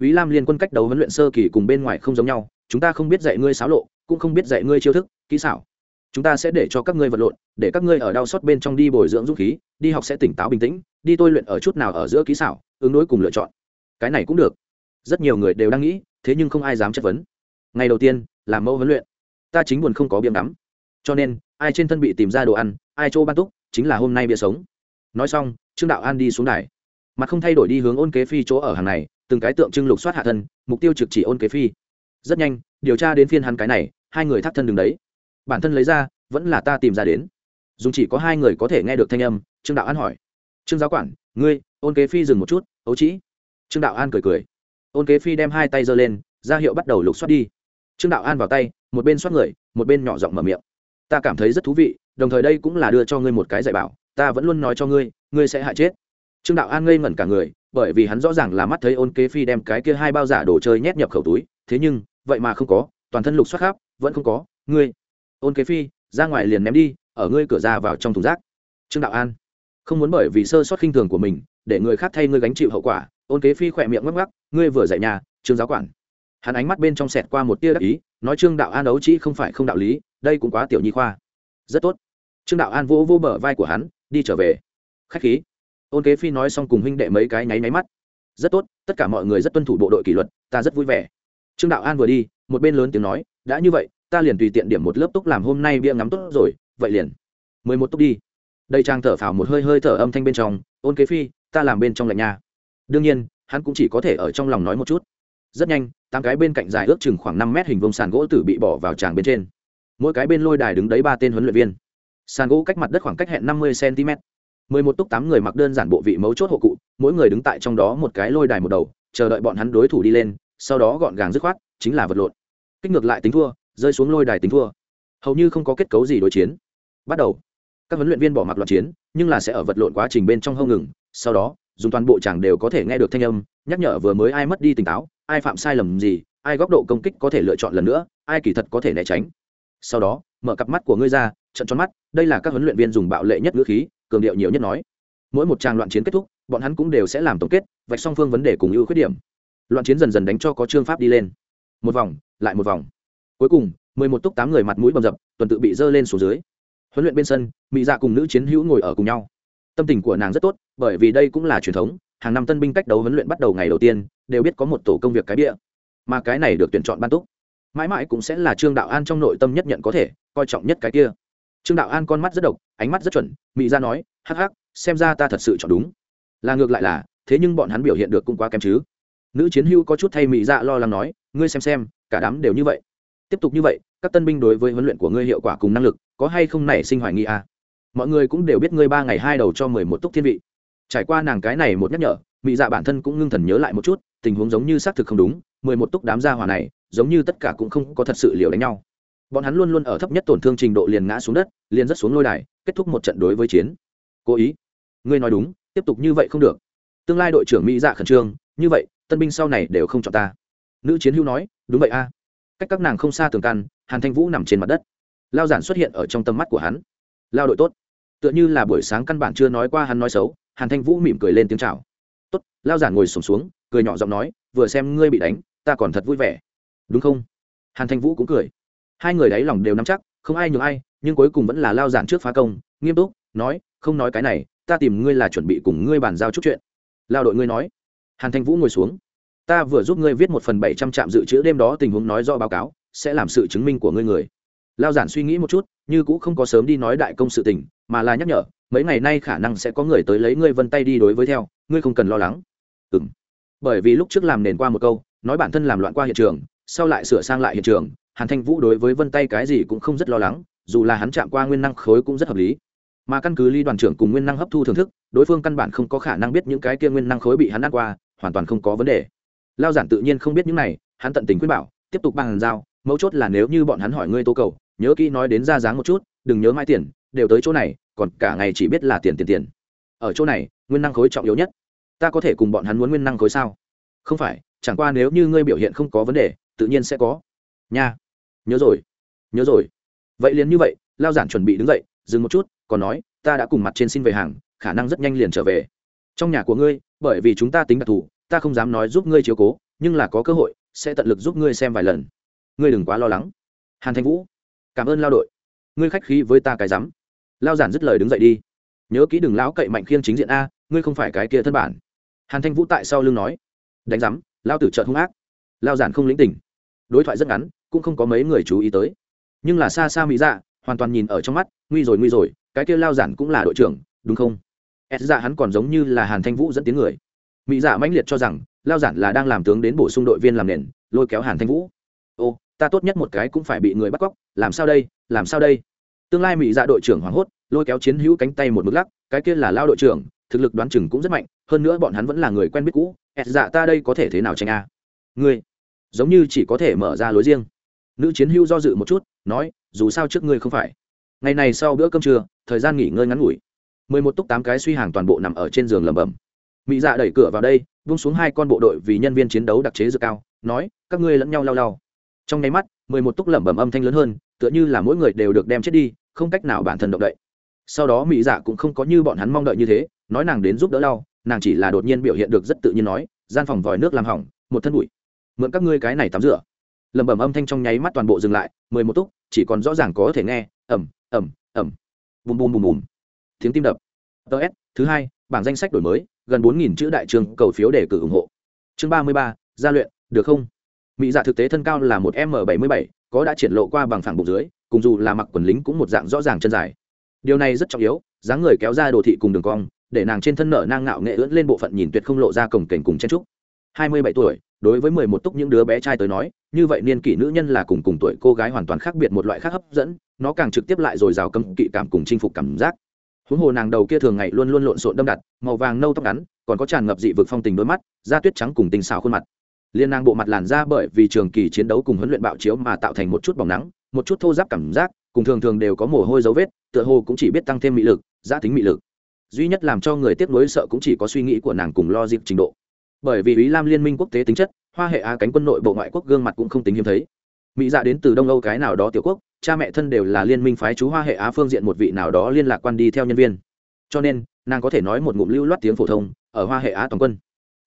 Úy Lam liên quân cách đấu huấn luyện sơ kỳ cùng bên ngoài không giống nhau, chúng ta không biết dạy ngươi xáo lộ, cũng không biết dạy ngươi chiêu thức, kỹ xảo chúng ta sẽ để cho các ngươi vật lộn, để các ngươi ở đau xót bên trong đi bồi dưỡng dũng khí, đi học sẽ tỉnh táo bình tĩnh, đi tôi luyện ở chút nào ở giữa kỹ xảo, ứng đối cùng lựa chọn. Cái này cũng được. Rất nhiều người đều đang nghĩ, thế nhưng không ai dám chất vấn. Ngày đầu tiên làm mẫu huấn luyện. Ta chính buồn không có biếng đắm cho nên, ai trên thân bị tìm ra đồ ăn, ai chỗ ban túc, chính là hôm nay bia sống. Nói xong, trương đạo an đi xuống đài. Mặt không thay đổi đi hướng ôn kế phi chỗ ở hàng này, từng cái tượng trưng lục soát hạ thân, mục tiêu trực chỉ ôn kế phi. Rất nhanh, điều tra đến phiên hắn cái này, hai người thắt thân đứng đấy bản thân lấy ra, vẫn là ta tìm ra đến. Dùng chỉ có hai người có thể nghe được thanh âm, trương đạo an hỏi. Trương giáo quản, ngươi, ôn kế phi dừng một chút, ấu trĩ. Trương đạo an cười cười. Ôn kế phi đem hai tay giơ lên, ra hiệu bắt đầu lục soát đi. Trương đạo an vào tay, một bên soát người, một bên nhỏ giọng mở miệng. Ta cảm thấy rất thú vị, đồng thời đây cũng là đưa cho ngươi một cái dạy bảo, ta vẫn luôn nói cho ngươi ngươi sẽ hại chết. Trương đạo an ngây ngẩn cả người, bởi vì hắn rõ ràng là mắt thấy ôn kế phi đem cái kia hai bao giả đồ chơi nhét nhập khẩu túi, thế nhưng, vậy mà không có, toàn thân lục soát khắp, vẫn không có, ngươi ôn kế phi, ra ngoài liền ném đi, ở ngươi cửa ra vào trong thùng rác. Trương đạo an, không muốn bởi vì sơ sót khinh thường của mình, để người khác thay ngươi gánh chịu hậu quả. Ôn kế phi khỏe miệng ngắc ngắc, ngươi vừa dạy nhà, trương giáo quản. Hắn ánh mắt bên trong sẹt qua một tia đắc ý, nói trương đạo an ấu chỉ không phải không đạo lý, đây cũng quá tiểu nhi khoa. Rất tốt. Trương đạo an vỗ vỗ bờ vai của hắn, đi trở về. Khách khí. Ôn kế phi nói xong cùng huynh đệ mấy cái nháy máy mắt. Rất tốt, tất cả mọi người rất tuân thủ bộ đội kỷ luật, ta rất vui vẻ. Trương đạo an vừa đi, một bên lớn tiếng nói, đã như vậy ta liền tùy tiện điểm một lớp túc làm hôm nay bia ngắm tốt rồi, vậy liền. Mười một túc đi. Đây trang thở phào một hơi hơi thở âm thanh bên trong, ôn kế phi, ta làm bên trong lạnh nha. Đương nhiên, hắn cũng chỉ có thể ở trong lòng nói một chút. Rất nhanh, tám cái bên cạnh dài ước chừng khoảng năm mét hình vông sàn gỗ tử bị bỏ vào tràng bên trên. Mỗi cái bên lôi đài đứng đấy ba tên huấn luyện viên. Sàn gỗ cách mặt đất khoảng cách hẹn năm mươi cm mười một túc tám người mặc đơn giản bộ vị mấu chốt hộ cụ, mỗi người đứng tại trong đó một cái lôi đài một đầu, chờ đợi bọn hắn đối thủ đi lên, sau đó gọn gàng dứt khoát, chính là vật lộn. Kích ngược lại tính thua rơi xuống lôi đài tính thua. Hầu như không có kết cấu gì đối chiến. Bắt đầu, các huấn luyện viên bỏ mặc loạn chiến, nhưng là sẽ ở vật lộn quá trình bên trong hông ngừng, sau đó, dùng toàn bộ chàng đều có thể nghe được thanh âm, nhắc nhở vừa mới ai mất đi tỉnh táo, ai phạm sai lầm gì, ai góc độ công kích có thể lựa chọn lần nữa, ai kỳ thật có thể né tránh. Sau đó, mở cặp mắt của ngươi ra, trận tròn mắt, đây là các huấn luyện viên dùng bạo lệ nhất ngữ khí, cường điệu nhiều nhất nói. Mỗi một tràng loạn chiến kết thúc, bọn hắn cũng đều sẽ làm tổng kết, vạch song phương vấn đề cùng ưu khuyết điểm. Loạn chiến dần dần đánh cho có chương pháp đi lên. Một vòng, lại một vòng cuối cùng, mười một túc tám người mặt mũi bầm dập, tuần tự bị dơ lên xuống dưới. Huấn luyện bên sân mỹ dạ cùng nữ chiến hữu ngồi ở cùng nhau. Tâm tình của nàng rất tốt, bởi vì đây cũng là truyền thống, hàng năm tân binh cách đấu huấn luyện bắt đầu ngày đầu tiên, đều biết có một tổ công việc cái bịa. Mà cái này được tuyển chọn ban túc. Mãi mãi cũng sẽ là trương đạo an trong nội tâm nhất nhận có thể, coi trọng nhất cái kia. Trương đạo an con mắt rất độc, ánh mắt rất chuẩn mỹ ra dạ nói, hắc hắc, xem ra ta thật sự chọn đúng. Là ngược lại là, thế nhưng bọn hắn biểu hiện được cũng quá kém chứ. Nữ chiến hưu có chút thay mỹ ra dạ lo lắng nói, ngươi xem xem, cả đám đều như vậy tiếp tục như vậy, các tân binh đối với huấn luyện của ngươi hiệu quả cùng năng lực, có hay không nảy sinh hoài nghi à? mọi người cũng đều biết ngươi ba ngày hai đầu cho mười một túc thiên vị. Trải qua nàng cái này một nhắc nhở mỹ dạ bản thân cũng ngưng thần nhớ lại một chút, tình huống giống như xác thực không đúng, mười một túc đám gia hỏa này, giống như tất cả cũng không có thật sự liều đánh nhau. Bọn hắn luôn luôn ở thấp nhất tổn thương trình độ liền ngã xuống đất, liền rất xuống lôi đài, kết thúc một trận đối với chiến. Cố ý. Ngươi nói đúng, tiếp tục như vậy không được. Tương lai đội trưởng mỹ dạ khẩn trương, như vậy, tân binh sau này đều không chọn ta. Nữ chiến hữu nói, đúng vậy a cách các nàng không xa tường căn hàn thanh vũ nằm trên mặt đất. Lao giản xuất hiện ở trong tầm mắt của hắn. Lao đội tốt. Tựa như là buổi sáng căn bản chưa nói qua hắn nói xấu hàn thanh vũ mỉm cười lên tiếng chào. Tốt lao giản ngồi sùng xuống, xuống cười nhỏ giọng nói vừa xem ngươi bị đánh ta còn thật vui vẻ. Đúng không? Hàn thanh vũ cũng cười. Hai người đáy lòng đều nắm chắc không ai nhường ai nhưng cuối cùng vẫn là lao giản trước phá công nghiêm túc nói không nói cái này ta tìm ngươi là chuẩn bị cùng ngươi bàn giao chút chuyện. Lao đội ngươi nói. Hàn thanh vũ ngồi xuống ta vừa giúp ngươi viết một phần bảy trăm trạm dự trữ đêm đó, tình huống nói do báo cáo, sẽ làm sự chứng minh của ngươi người. Lao giản suy nghĩ một chút, như cũng không có sớm đi nói đại công sự tình, mà là nhắc nhở, mấy ngày nay khả năng sẽ có người tới lấy ngươi vân tay đi đối với theo, ngươi không cần lo lắng. Ừ m bởi vì lúc trước làm nền qua một câu, nói bản thân làm loạn qua hiện trường, sau lại sửa sang lại hiện trường, hàn thanh vũ đối với vân tay cái gì cũng không rất lo lắng, dù là hắn chạm qua nguyên năng khối cũng rất hợp lý. Mà căn cứ ly đoàn trưởng cùng nguyên năng hấp thu thưởng thức, đối phương căn bản không có khả năng biết những cái kia nguyên năng khối bị hắn ăn qua, hoàn toàn không có vấn đề lao giản tự nhiên không biết những này, hắn tận tình khuyên bảo, tiếp tục bằng giao, mấu chốt là nếu như bọn hắn hỏi ngươi tô cầu, nhớ kỹ nói đến ra dáng một chút, đừng nhớ mãi tiền, đều tới chỗ này, còn cả ngày chỉ biết là tiền tiền tiền. Ở chỗ này, nguyên năng khối trọng yếu nhất. Ta có thể cùng bọn hắn muốn nguyên năng khối sao? Không phải, chẳng qua nếu như ngươi biểu hiện không có vấn đề, tự nhiên sẽ có. Nha. Nhớ rồi. Nhớ rồi. Vậy liền như vậy, lao giản chuẩn bị đứng dậy, dừng một chút, còn nói, ta đã cùng mặt trên xin về hàng, khả năng rất nhanh liền trở về. Trong nhà của ngươi, bởi vì chúng ta tính đặc thù ta không dám nói giúp ngươi chiếu cố, nhưng là có cơ hội, sẽ tận lực giúp ngươi xem vài lần. Ngươi đừng quá lo lắng. Hàn thanh vũ, cảm ơn lao đội. Ngươi khách khí với ta cái rắm. Lao giản dứt lời đứng dậy đi. Nhớ kỹ đừng lão cậy mạnh khiêng chính diện a, ngươi không phải cái kia thân bản. Hàn thanh vũ tại sau lưng nói. Đánh rắm, lao tử trợ hung ác. Lao giản không lĩnh tình. Đối thoại rất ngắn, cũng không có mấy người chú ý tới. Nhưng là xa xa mỹ dạ hoàn toàn nhìn ở trong mắt, nguy rồi nguy rồi, cái kia lao giản cũng là đội trưởng, đúng không? S dạ hắn còn giống như là hàn thanh vũ dẫn tiếng người mỹ dạ mãnh liệt cho rằng, lao giản là đang làm tướng đến bổ sung đội viên làm nền, lôi kéo hàn thanh vũ. Ô, ta tốt nhất một cái cũng phải bị người bắt cóc, làm sao đây, làm sao đây? Tương lai mỹ dạ đội trưởng hoảng hốt, lôi kéo chiến hữu cánh tay một mực lắc, cái kia là lao đội trưởng, thực lực đoán chừng cũng rất mạnh, hơn nữa bọn hắn vẫn là người quen biết cũ, ẹt dạ ta đây có thể thế nào tranh a? Ngươi, giống như chỉ có thể mở ra lối riêng. Nữ chiến hữu do dự một chút, nói, dù sao trước ngươi không phải. Ngày này sau bữa cơm trưa, thời gian nghỉ ngơi ngắn ngủi. Mười một túc tám cái suy hàng toàn bộ nằm ở trên giường lẩm bẩm mỹ dạ đẩy cửa vào đây, vung xuống hai con bộ đội vì nhân viên chiến đấu đặc chế dược cao, nói, các ngươi lẫn nhau lao lao trong nháy mắt, mười một túc lẩm bẩm âm thanh lớn hơn, tựa như là mỗi người đều được đem chết đi, không cách nào bản thân động đậy. Sau đó mỹ dạ cũng không có như bọn hắn mong đợi như thế, nói nàng đến giúp đỡ lao nàng chỉ là đột nhiên biểu hiện được rất tự nhiên nói, gian phòng vòi nước làm hỏng, một thân bụi. Mượn các ngươi cái này tắm rửa. Lẩm bẩm âm thanh trong nháy mắt toàn bộ dừng lại, mười một túc, chỉ còn rõ ràng có thể nghe ẩm ẩm ẩm bùm bùm bùm bùm. Tiếng tim đập. Ts thứ hai, bảng danh sách đổi mới gần bốn nghìn chữ đại trường cầu phiếu để cử ủng hộ. Chương ba mươi ba, gia luyện, được không? Mỹ dạ thực tế thân cao là một m bảy mươi bảy, có đã triển lộ qua bằng phẳng bụng dưới, cùng dù là mặc quần lính cũng một dạng rõ ràng chân dài. Điều này rất trọng yếu, dáng người kéo ra đồ thị cùng đường cong, để nàng trên thân nở nang ngạo nghệ ưỡn lên bộ phận nhìn tuyệt không lộ ra cổng kềnh cùng chen trúc. hai mươi bảy tuổi, đối với mười một túc những đứa bé trai tới nói, như vậy niên kỷ nữ nhân là cùng cùng tuổi cô gái hoàn toàn khác biệt một loại khác hấp dẫn, nó càng trực tiếp lại rồi rào cấm kỵ cảm cùng chinh phục cảm giác huống hồ nàng đầu kia thường ngày luôn luôn lộn xộn đâm đặt, màu vàng nâu tóc ngắn, còn có tràn ngập dị vực phong tình đôi mắt, da tuyết trắng cùng tinh xào khuôn mặt. Liên nàng bộ mặt làn da bởi vì trường kỳ chiến đấu cùng huấn luyện bạo chiếu mà tạo thành một chút bỏng nắng, một chút thô giáp cảm giác, cùng thường thường đều có mồ hôi dấu vết, tựa hồ cũng chỉ biết tăng thêm mị lực, giá tính mị lực. Duy nhất làm cho người tiếc nuối sợ cũng chỉ có suy nghĩ của nàng cùng lo dịp trình độ. Bởi vì ý lam liên minh quốc tế tính chất, hoa hệ á cánh quân nội bộ ngoại quốc gương mặt cũng không tính hiếm thấy. Mỹ dạ đến từ đông âu cái nào đó tiểu quốc cha mẹ thân đều là liên minh phái chú hoa hệ á phương diện một vị nào đó liên lạc quan đi theo nhân viên. Cho nên, nàng có thể nói một ngụm lưu loát tiếng phổ thông, ở hoa hệ á toàn quân.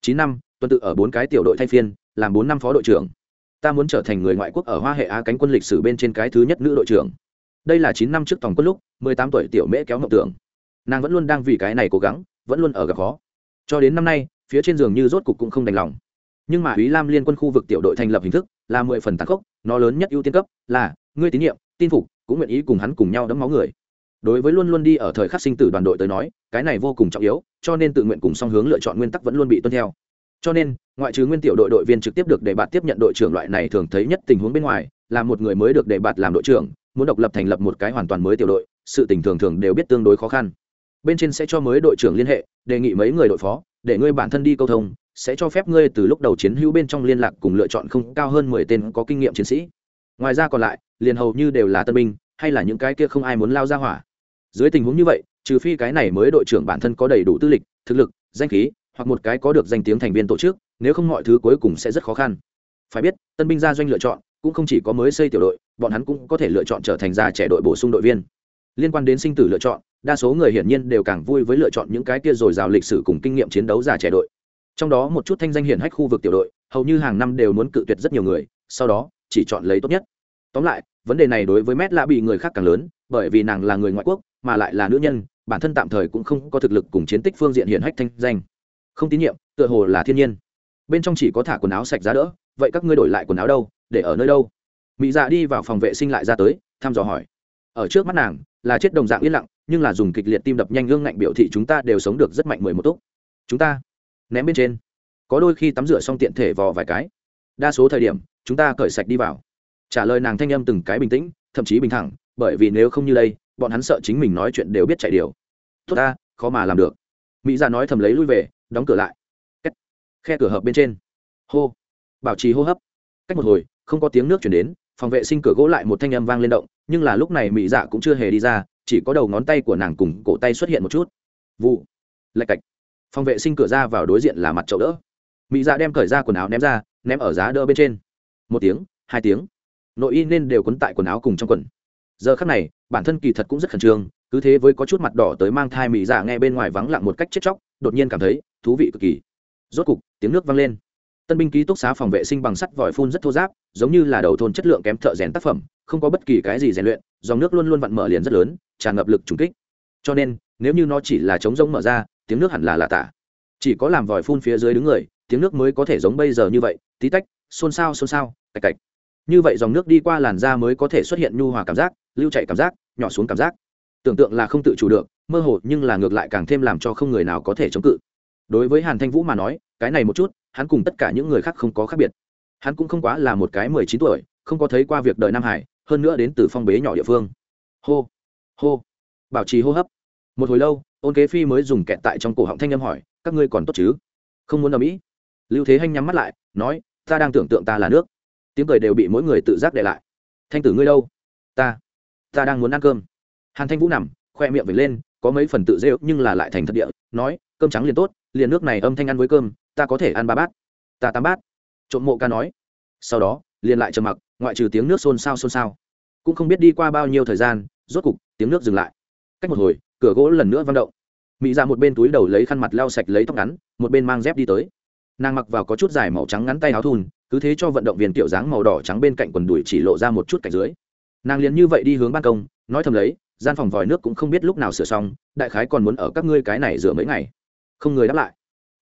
Chín năm, tuần tự ở bốn cái tiểu đội thay phiên, làm bốn năm phó đội trưởng. Ta muốn trở thành người ngoại quốc ở hoa hệ á cánh quân lịch sử bên trên cái thứ nhất nữ đội trưởng. Đây là chín năm trước tổng quân lúc, mười tám tuổi tiểu mễ kéo mộng tưởng. Nàng vẫn luôn đang vì cái này cố gắng, vẫn luôn ở gặp khó. Cho đến năm nay, phía trên giường như rốt cục cũng không đành lòng. Nhưng mà ý lam liên quân khu vực tiểu đội thành lập hình thức là mười phần tàn khốc, nó lớn nhất ưu tiên cấp là, ngươi tín nhiệm tin phục, cũng nguyện ý cùng hắn cùng nhau đấm máu người. Đối với luôn luôn đi ở thời khắc sinh tử đoàn đội tới nói, cái này vô cùng trọng yếu, cho nên tự nguyện cùng song hướng lựa chọn nguyên tắc vẫn luôn bị tuân theo. Cho nên, ngoại trừ nguyên tiểu đội đội viên trực tiếp được đề bạt tiếp nhận đội trưởng loại này thường thấy nhất tình huống bên ngoài, là một người mới được đề bạt làm đội trưởng, muốn độc lập thành lập một cái hoàn toàn mới tiểu đội, sự tình thường thường đều biết tương đối khó khăn. Bên trên sẽ cho mới đội trưởng liên hệ, đề nghị mấy người đội phó, để ngươi bản thân đi câu thông, sẽ cho phép ngươi từ lúc đầu chiến hữu bên trong liên lạc cùng lựa chọn không cao hơn mười tên có kinh nghiệm chiến sĩ ngoài ra còn lại, liền hầu như đều là tân binh, hay là những cái kia không ai muốn lao ra hỏa. Dưới tình huống như vậy, trừ phi cái này mới đội trưởng bản thân có đầy đủ tư lịch, thực lực, danh khí, hoặc một cái có được danh tiếng thành viên tổ chức, nếu không mọi thứ cuối cùng sẽ rất khó khăn. Phải biết, tân binh ra doanh lựa chọn, cũng không chỉ có mới xây tiểu đội, bọn hắn cũng có thể lựa chọn trở thành già trẻ đội bổ sung đội viên. Liên quan đến sinh tử lựa chọn, đa số người hiển nhiên đều càng vui với lựa chọn những cái kia dồi dào lịch sử cùng kinh nghiệm chiến đấu già trẻ đội. Trong đó một chút thanh danh hiển hách khu vực tiểu đội, hầu như hàng năm đều muốn cự tuyệt rất nhiều người, sau đó chỉ chọn lấy tốt nhất. Tóm lại, vấn đề này đối với mét lạ bị người khác càng lớn, bởi vì nàng là người ngoại quốc, mà lại là nữ nhân, bản thân tạm thời cũng không có thực lực cùng chiến tích phương diện hiển hách thanh danh. Không tín nhiệm, tựa hồ là thiên nhiên. Bên trong chỉ có thả quần áo sạch giá đỡ, vậy các ngươi đổi lại quần áo đâu, để ở nơi đâu? Mỹ dạ đi vào phòng vệ sinh lại ra tới, thăm dò hỏi. Ở trước mắt nàng, là chết đồng dạng yên lặng, nhưng là dùng kịch liệt tim đập nhanh gương ngạnh biểu thị chúng ta đều sống được rất mạnh mười một túc. Chúng ta ném bên trên. Có đôi khi tắm rửa xong tiện thể vò vài cái. Đa số thời điểm chúng ta cởi sạch đi vào. Trả lời nàng thanh âm từng cái bình tĩnh, thậm chí bình thẳng, bởi vì nếu không như đây, bọn hắn sợ chính mình nói chuyện đều biết chạy điều. Tốt ta, khó mà làm được. Mỹ dạ nói thầm lấy lui về, đóng cửa lại. Kết. khe cửa hợp bên trên. Hô. Bảo trì hô hấp. Cách một hồi, không có tiếng nước chuyển đến, phòng vệ sinh cửa gỗ lại một thanh âm vang lên động, nhưng là lúc này mỹ dạ cũng chưa hề đi ra, chỉ có đầu ngón tay của nàng cùng cổ tay xuất hiện một chút. Vụ. Lạch cạch. Phòng vệ sinh cửa ra vào đối diện là mặt chậu đỡ. Mỹ dạ đem cởi ra quần áo ném ra, ném ở giá đỡ bên trên một tiếng, hai tiếng. Nội y nên đều quấn tại quần áo cùng trong quần. Giờ khắc này, bản thân kỳ thật cũng rất khẩn trương, cứ thế với có chút mặt đỏ tới mang thai mỹ giả dạ nghe bên ngoài vắng lặng một cách chết chóc, đột nhiên cảm thấy thú vị cực kỳ. Rốt cục, tiếng nước vang lên. Tân binh ký túc xá phòng vệ sinh bằng sắt vòi phun rất thô giáp giống như là đầu thôn chất lượng kém thợ rèn tác phẩm, không có bất kỳ cái gì rèn luyện, dòng nước luôn luôn vặn mở liền rất lớn, tràn ngập lực trùng kích. Cho nên, nếu như nó chỉ là chống rỗng mở ra, tiếng nước hẳn là lạ tả. Chỉ có làm vòi phun phía dưới đứng người, tiếng nước mới có thể giống bây giờ như vậy, tí tách xôn xao xôn xao, cạch cạch. Như vậy dòng nước đi qua làn da mới có thể xuất hiện nhu hòa cảm giác, lưu chạy cảm giác, nhỏ xuống cảm giác. Tưởng tượng là không tự chủ được, mơ hồ nhưng là ngược lại càng thêm làm cho không người nào có thể chống cự. Đối với hàn thanh vũ mà nói, cái này một chút, hắn cùng tất cả những người khác không có khác biệt. Hắn cũng không quá là một cái mười chín tuổi, không có thấy qua việc đời nam hải, hơn nữa đến từ phong bế nhỏ địa phương. Hô hô, bảo trì hô hấp. Một hồi lâu, ôn kế phi mới dùng kẹt tại trong cổ họng thanh âm hỏi, các ngươi còn tốt chứ? Không muốn ở mỹ lưu thế hanh nhắm mắt lại, nói ta đang tưởng tượng ta là nước. Tiếng cười đều bị mỗi người tự giác để lại. Thanh tử ngươi đâu? Ta. Ta đang muốn ăn cơm. Hàn thanh vũ nằm, khoe miệng vểnh lên, có mấy phần tự rêu nhưng là lại thành thật địa, nói, cơm trắng liền tốt, liền nước này âm thanh ăn với cơm, ta có thể ăn ba bát. Ta tám bát. Trộm mộ ca nói. Sau đó, liền lại trầm mặc, ngoại trừ tiếng nước xôn xao xôn xao. Cũng không biết đi qua bao nhiêu thời gian, rốt cục, tiếng nước dừng lại. Cách một hồi, cửa gỗ lần nữa văng động. Mỹ ra dạ một bên túi đầu lấy khăn mặt lau sạch lấy tóc ngắn, một bên mang dép đi tới nàng mặc vào có chút dài màu trắng ngắn tay áo thun, cứ thế cho vận động viên kiểu dáng màu đỏ trắng bên cạnh quần đùi chỉ lộ ra một chút cạnh dưới. Nàng liền như vậy đi hướng ban công, nói thầm lấy, gian phòng vòi nước cũng không biết lúc nào sửa xong, đại khái còn muốn ở các ngươi cái này rửa mấy ngày. Không người đáp lại.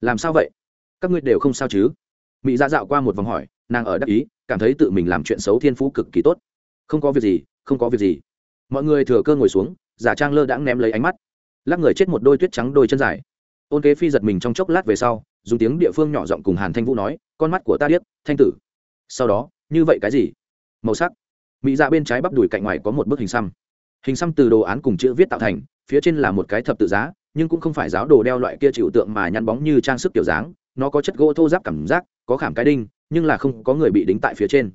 Làm sao vậy? Các ngươi đều không sao chứ? Mỹ ra dạ dạo qua một vòng hỏi, nàng ở đắc ý, cảm thấy tự mình làm chuyện xấu thiên phú cực kỳ tốt. Không có việc gì, không có việc gì. Mọi người thừa cơ ngồi xuống, giả trang lơ đãng ném lấy ánh mắt. Lắc người chết một đôi tuyết trắng đôi chân dài. Ôn kế phi giật mình trong chốc lát về sau dùng tiếng địa phương nhỏ giọng cùng hàn thanh vũ nói, con mắt của ta điếc, thanh tử. Sau đó, như vậy cái gì? Màu sắc. Mỹ dạ bên trái bắp đùi cạnh ngoài có một bức hình xăm. Hình xăm từ đồ án cùng chữ viết tạo thành, phía trên là một cái thập tự giá, nhưng cũng không phải giáo đồ đeo loại kia chịu tượng mà nhăn bóng như trang sức kiểu dáng, nó có chất gỗ thô giáp cảm giác, có khảm cái đinh, nhưng là không có người bị đính tại phía trên.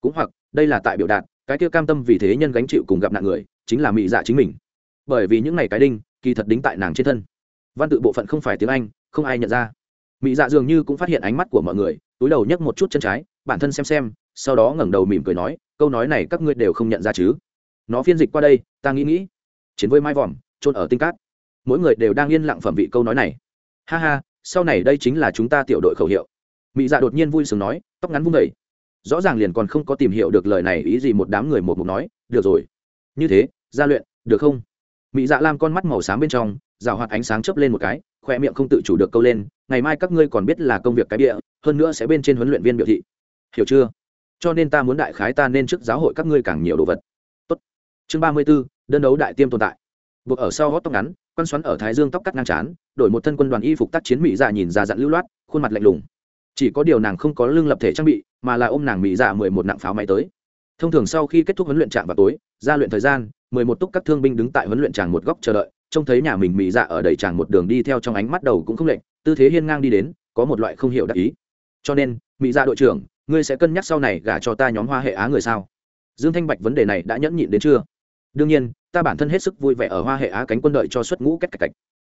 Cũng hoặc, đây là tại biểu đạt, cái kia cam tâm vì thế nhân gánh chịu cùng gặp nạn người, chính là mỹ dạ chính mình. Bởi vì những ngày cái đinh, kỳ thật đính tại nàng trên thân. Văn tự bộ phận không phải tiếng anh, không ai nhận ra mỹ dạ dường như cũng phát hiện ánh mắt của mọi người, túi đầu nhấc một chút chân trái, bản thân xem xem, sau đó ngẩng đầu mỉm cười nói, câu nói này các ngươi đều không nhận ra chứ? Nó phiên dịch qua đây, ta nghĩ nghĩ. Chiến với mai vòm trôn ở tinh cát. Mỗi người đều đang yên lặng phẩm vị câu nói này. Ha ha, sau này đây chính là chúng ta tiểu đội khẩu hiệu. Mỹ dạ đột nhiên vui sướng nói, tóc ngắn vung vẩy rõ ràng liền còn không có tìm hiểu được lời này ý gì một đám người một mục nói, được rồi. Như thế gia luyện, được không? Mỹ dạ lam con mắt màu xám bên trong, rào hoạt ánh sáng chớp lên một cái khoe miệng không tự chủ được câu lên ngày mai các ngươi còn biết là công việc cái địa hơn nữa sẽ bên trên huấn luyện viên biểu thị. Hiểu chưa? Cho nên ta muốn đại khái ta nên trước giáo hội các ngươi càng nhiều đồ vật. Tốt. chương ba mươi 34, đơn đấu đại tiêm tồn tại. Buộc ở sau gót tóc ngắn quan xoắn ở thái dương tóc cắt ngang chán đổi một thân quân đoàn y phục tác chiến mỹ dạ nhìn ra dặn lưu loát khuôn mặt lạnh lùng. Chỉ có điều nàng không có lương lập thể trang bị mà là ôm nàng mỹ dạ mười một nặng pháo máy tới. Thông thường sau khi kết thúc huấn luyện trạm vào tối ra luyện thời gian mười một túc các thương binh đứng tại huấn luyện tràng một góc chờ đợi trông thấy nhà mình mỹ dạ ở đầy tràng một đường đi theo trong ánh mắt đầu cũng không lệnh tư thế hiên ngang đi đến, có một loại không hiểu đặc ý. Cho nên mỹ dạ đội trưởng, ngươi sẽ cân nhắc sau này gả cho ta nhóm hoa hệ á người sao? Dương thanh bạch vấn đề này đã nhẫn nhịn đến chưa? Đương nhiên, ta bản thân hết sức vui vẻ ở hoa hệ á cánh quân đợi cho xuất ngũ cách cạch cạch.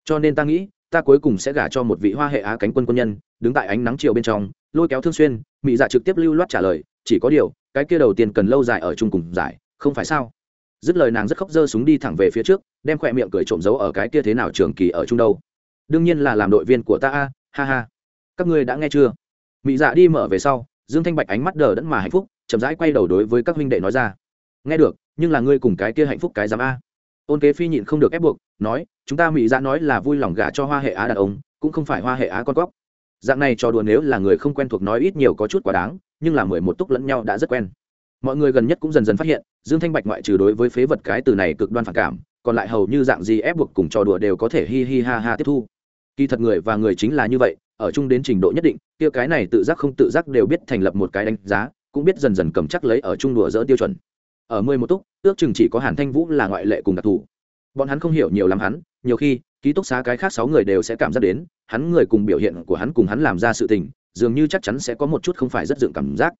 Cho nên ta nghĩ, ta cuối cùng sẽ gả cho một vị hoa hệ á cánh quân quân nhân, đứng tại ánh nắng chiều bên trong, lôi kéo thương xuyên mỹ dạ trực tiếp lưu loát trả lời, chỉ có điều, cái kia đầu tiên cần lâu dài ở chung cùng giải, không phải sao? Dứt lời nàng rất khóc dơ súng đi thẳng về phía trước, đem khỏe miệng cười trộm giấu ở cái kia thế nào trường kỳ ở trung đâu. Đương nhiên là làm đội viên của ta a, ha ha. Các ngươi đã nghe chưa? Mỹ dạ đi mở về sau, dương thanh bạch ánh mắt đờ đẫn mà hạnh phúc, chậm rãi quay đầu đối với các huynh đệ nói ra. Nghe được, nhưng là ngươi cùng cái kia hạnh phúc cái giám a. Ôn kế phi nhịn không được ép buộc, nói, chúng ta mỹ dạ nói là vui lòng gả cho hoa hệ á đàn ông, cũng không phải hoa hệ á con cóc. Dạng này cho đùa nếu là người không quen thuộc nói ít nhiều có chút quá đáng, nhưng là mười một túc lẫn nhau đã rất quen mọi người gần nhất cũng dần dần phát hiện, dương thanh bạch ngoại trừ đối với phế vật cái từ này cực đoan phản cảm, còn lại hầu như dạng gì ép buộc cùng trò đùa đều có thể hi hi ha ha tiếp thu. Kỳ thật người và người chính là như vậy, ở chung đến trình độ nhất định, kia cái này tự giác không tự giác đều biết thành lập một cái đánh giá, cũng biết dần dần cầm chắc lấy ở chung đùa dỡ tiêu chuẩn. Ở mười một túc, ước chừng chỉ có hàn thanh vũ là ngoại lệ cùng đặc thù. Bọn hắn không hiểu nhiều lắm hắn, nhiều khi, ký túc xá cái khác sáu người đều sẽ cảm giác đến, hắn người cùng biểu hiện của hắn cùng hắn làm ra sự tình, dường như chắc chắn sẽ có một chút không phải rất dựng cảm giác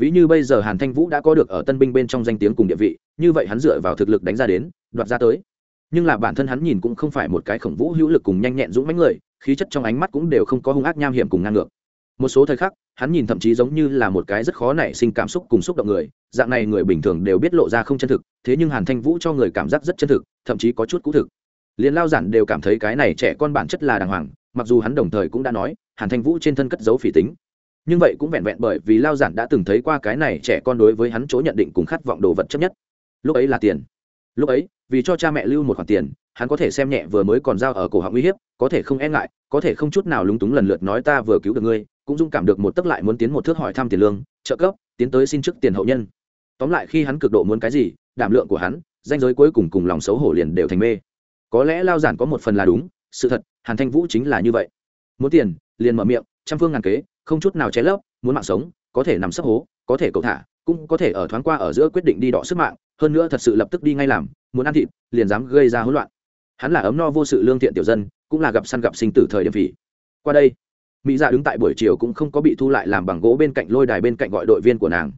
ví như bây giờ hàn thanh vũ đã có được ở tân binh bên trong danh tiếng cùng địa vị, như vậy hắn dựa vào thực lực đánh ra đến, đoạt ra tới. Nhưng là bản thân hắn nhìn cũng không phải một cái khổng vũ hữu lực cùng nhanh nhẹn dũng mãnh người, khí chất trong ánh mắt cũng đều không có hung ác nham hiểm cùng ngang ngược. Một số thời khắc, hắn nhìn thậm chí giống như là một cái rất khó nảy sinh cảm xúc cùng xúc động người, dạng này người bình thường đều biết lộ ra không chân thực, thế nhưng hàn thanh vũ cho người cảm giác rất chân thực, thậm chí có chút cũ thực. Liền lao giản đều cảm thấy cái này trẻ con bản chất là đàng hoàng, mặc dù hắn đồng thời cũng đã nói, hàn thanh vũ trên thân cất dấu phỉ tính nhưng vậy cũng vẹn vẹn bởi vì lao giản đã từng thấy qua cái này trẻ con đối với hắn chỗ nhận định cùng khát vọng đồ vật chấp nhất. Lúc ấy là tiền. Lúc ấy, vì cho cha mẹ lưu một khoản tiền, hắn có thể xem nhẹ vừa mới còn giao ở cổ họng uy hiếp, có thể không e ngại, có thể không chút nào lúng túng lần lượt nói ta vừa cứu được ngươi, cũng dung cảm được một tấc lại muốn tiến một thước hỏi thăm tiền lương, trợ cấp, tiến tới xin chức tiền hậu nhân. Tóm lại khi hắn cực độ muốn cái gì, đảm lượng của hắn, danh giới cuối cùng cùng lòng xấu hổ liền đều thành mê. Có lẽ lao giản có một phần là đúng, sự thật, hàn thanh vũ chính là như vậy. Muốn tiền, liền mở miệng, trăm phương ngàn kế không chút nào che lấp, muốn mạng sống, có thể nằm sấp hố, có thể cầu thả, cũng có thể ở thoáng qua ở giữa quyết định đi đọ sức mạng, hơn nữa thật sự lập tức đi ngay làm, muốn ăn thịt, liền dám gây ra hỗn loạn. Hắn là ấm no vô sự lương thiện tiểu dân, cũng là gặp săn gặp sinh tử thời điểm phỉ. Qua đây, mỹ dạ đứng tại buổi chiều cũng không có bị thu lại làm bằng gỗ bên cạnh lôi đài bên cạnh gọi đội viên của nàng.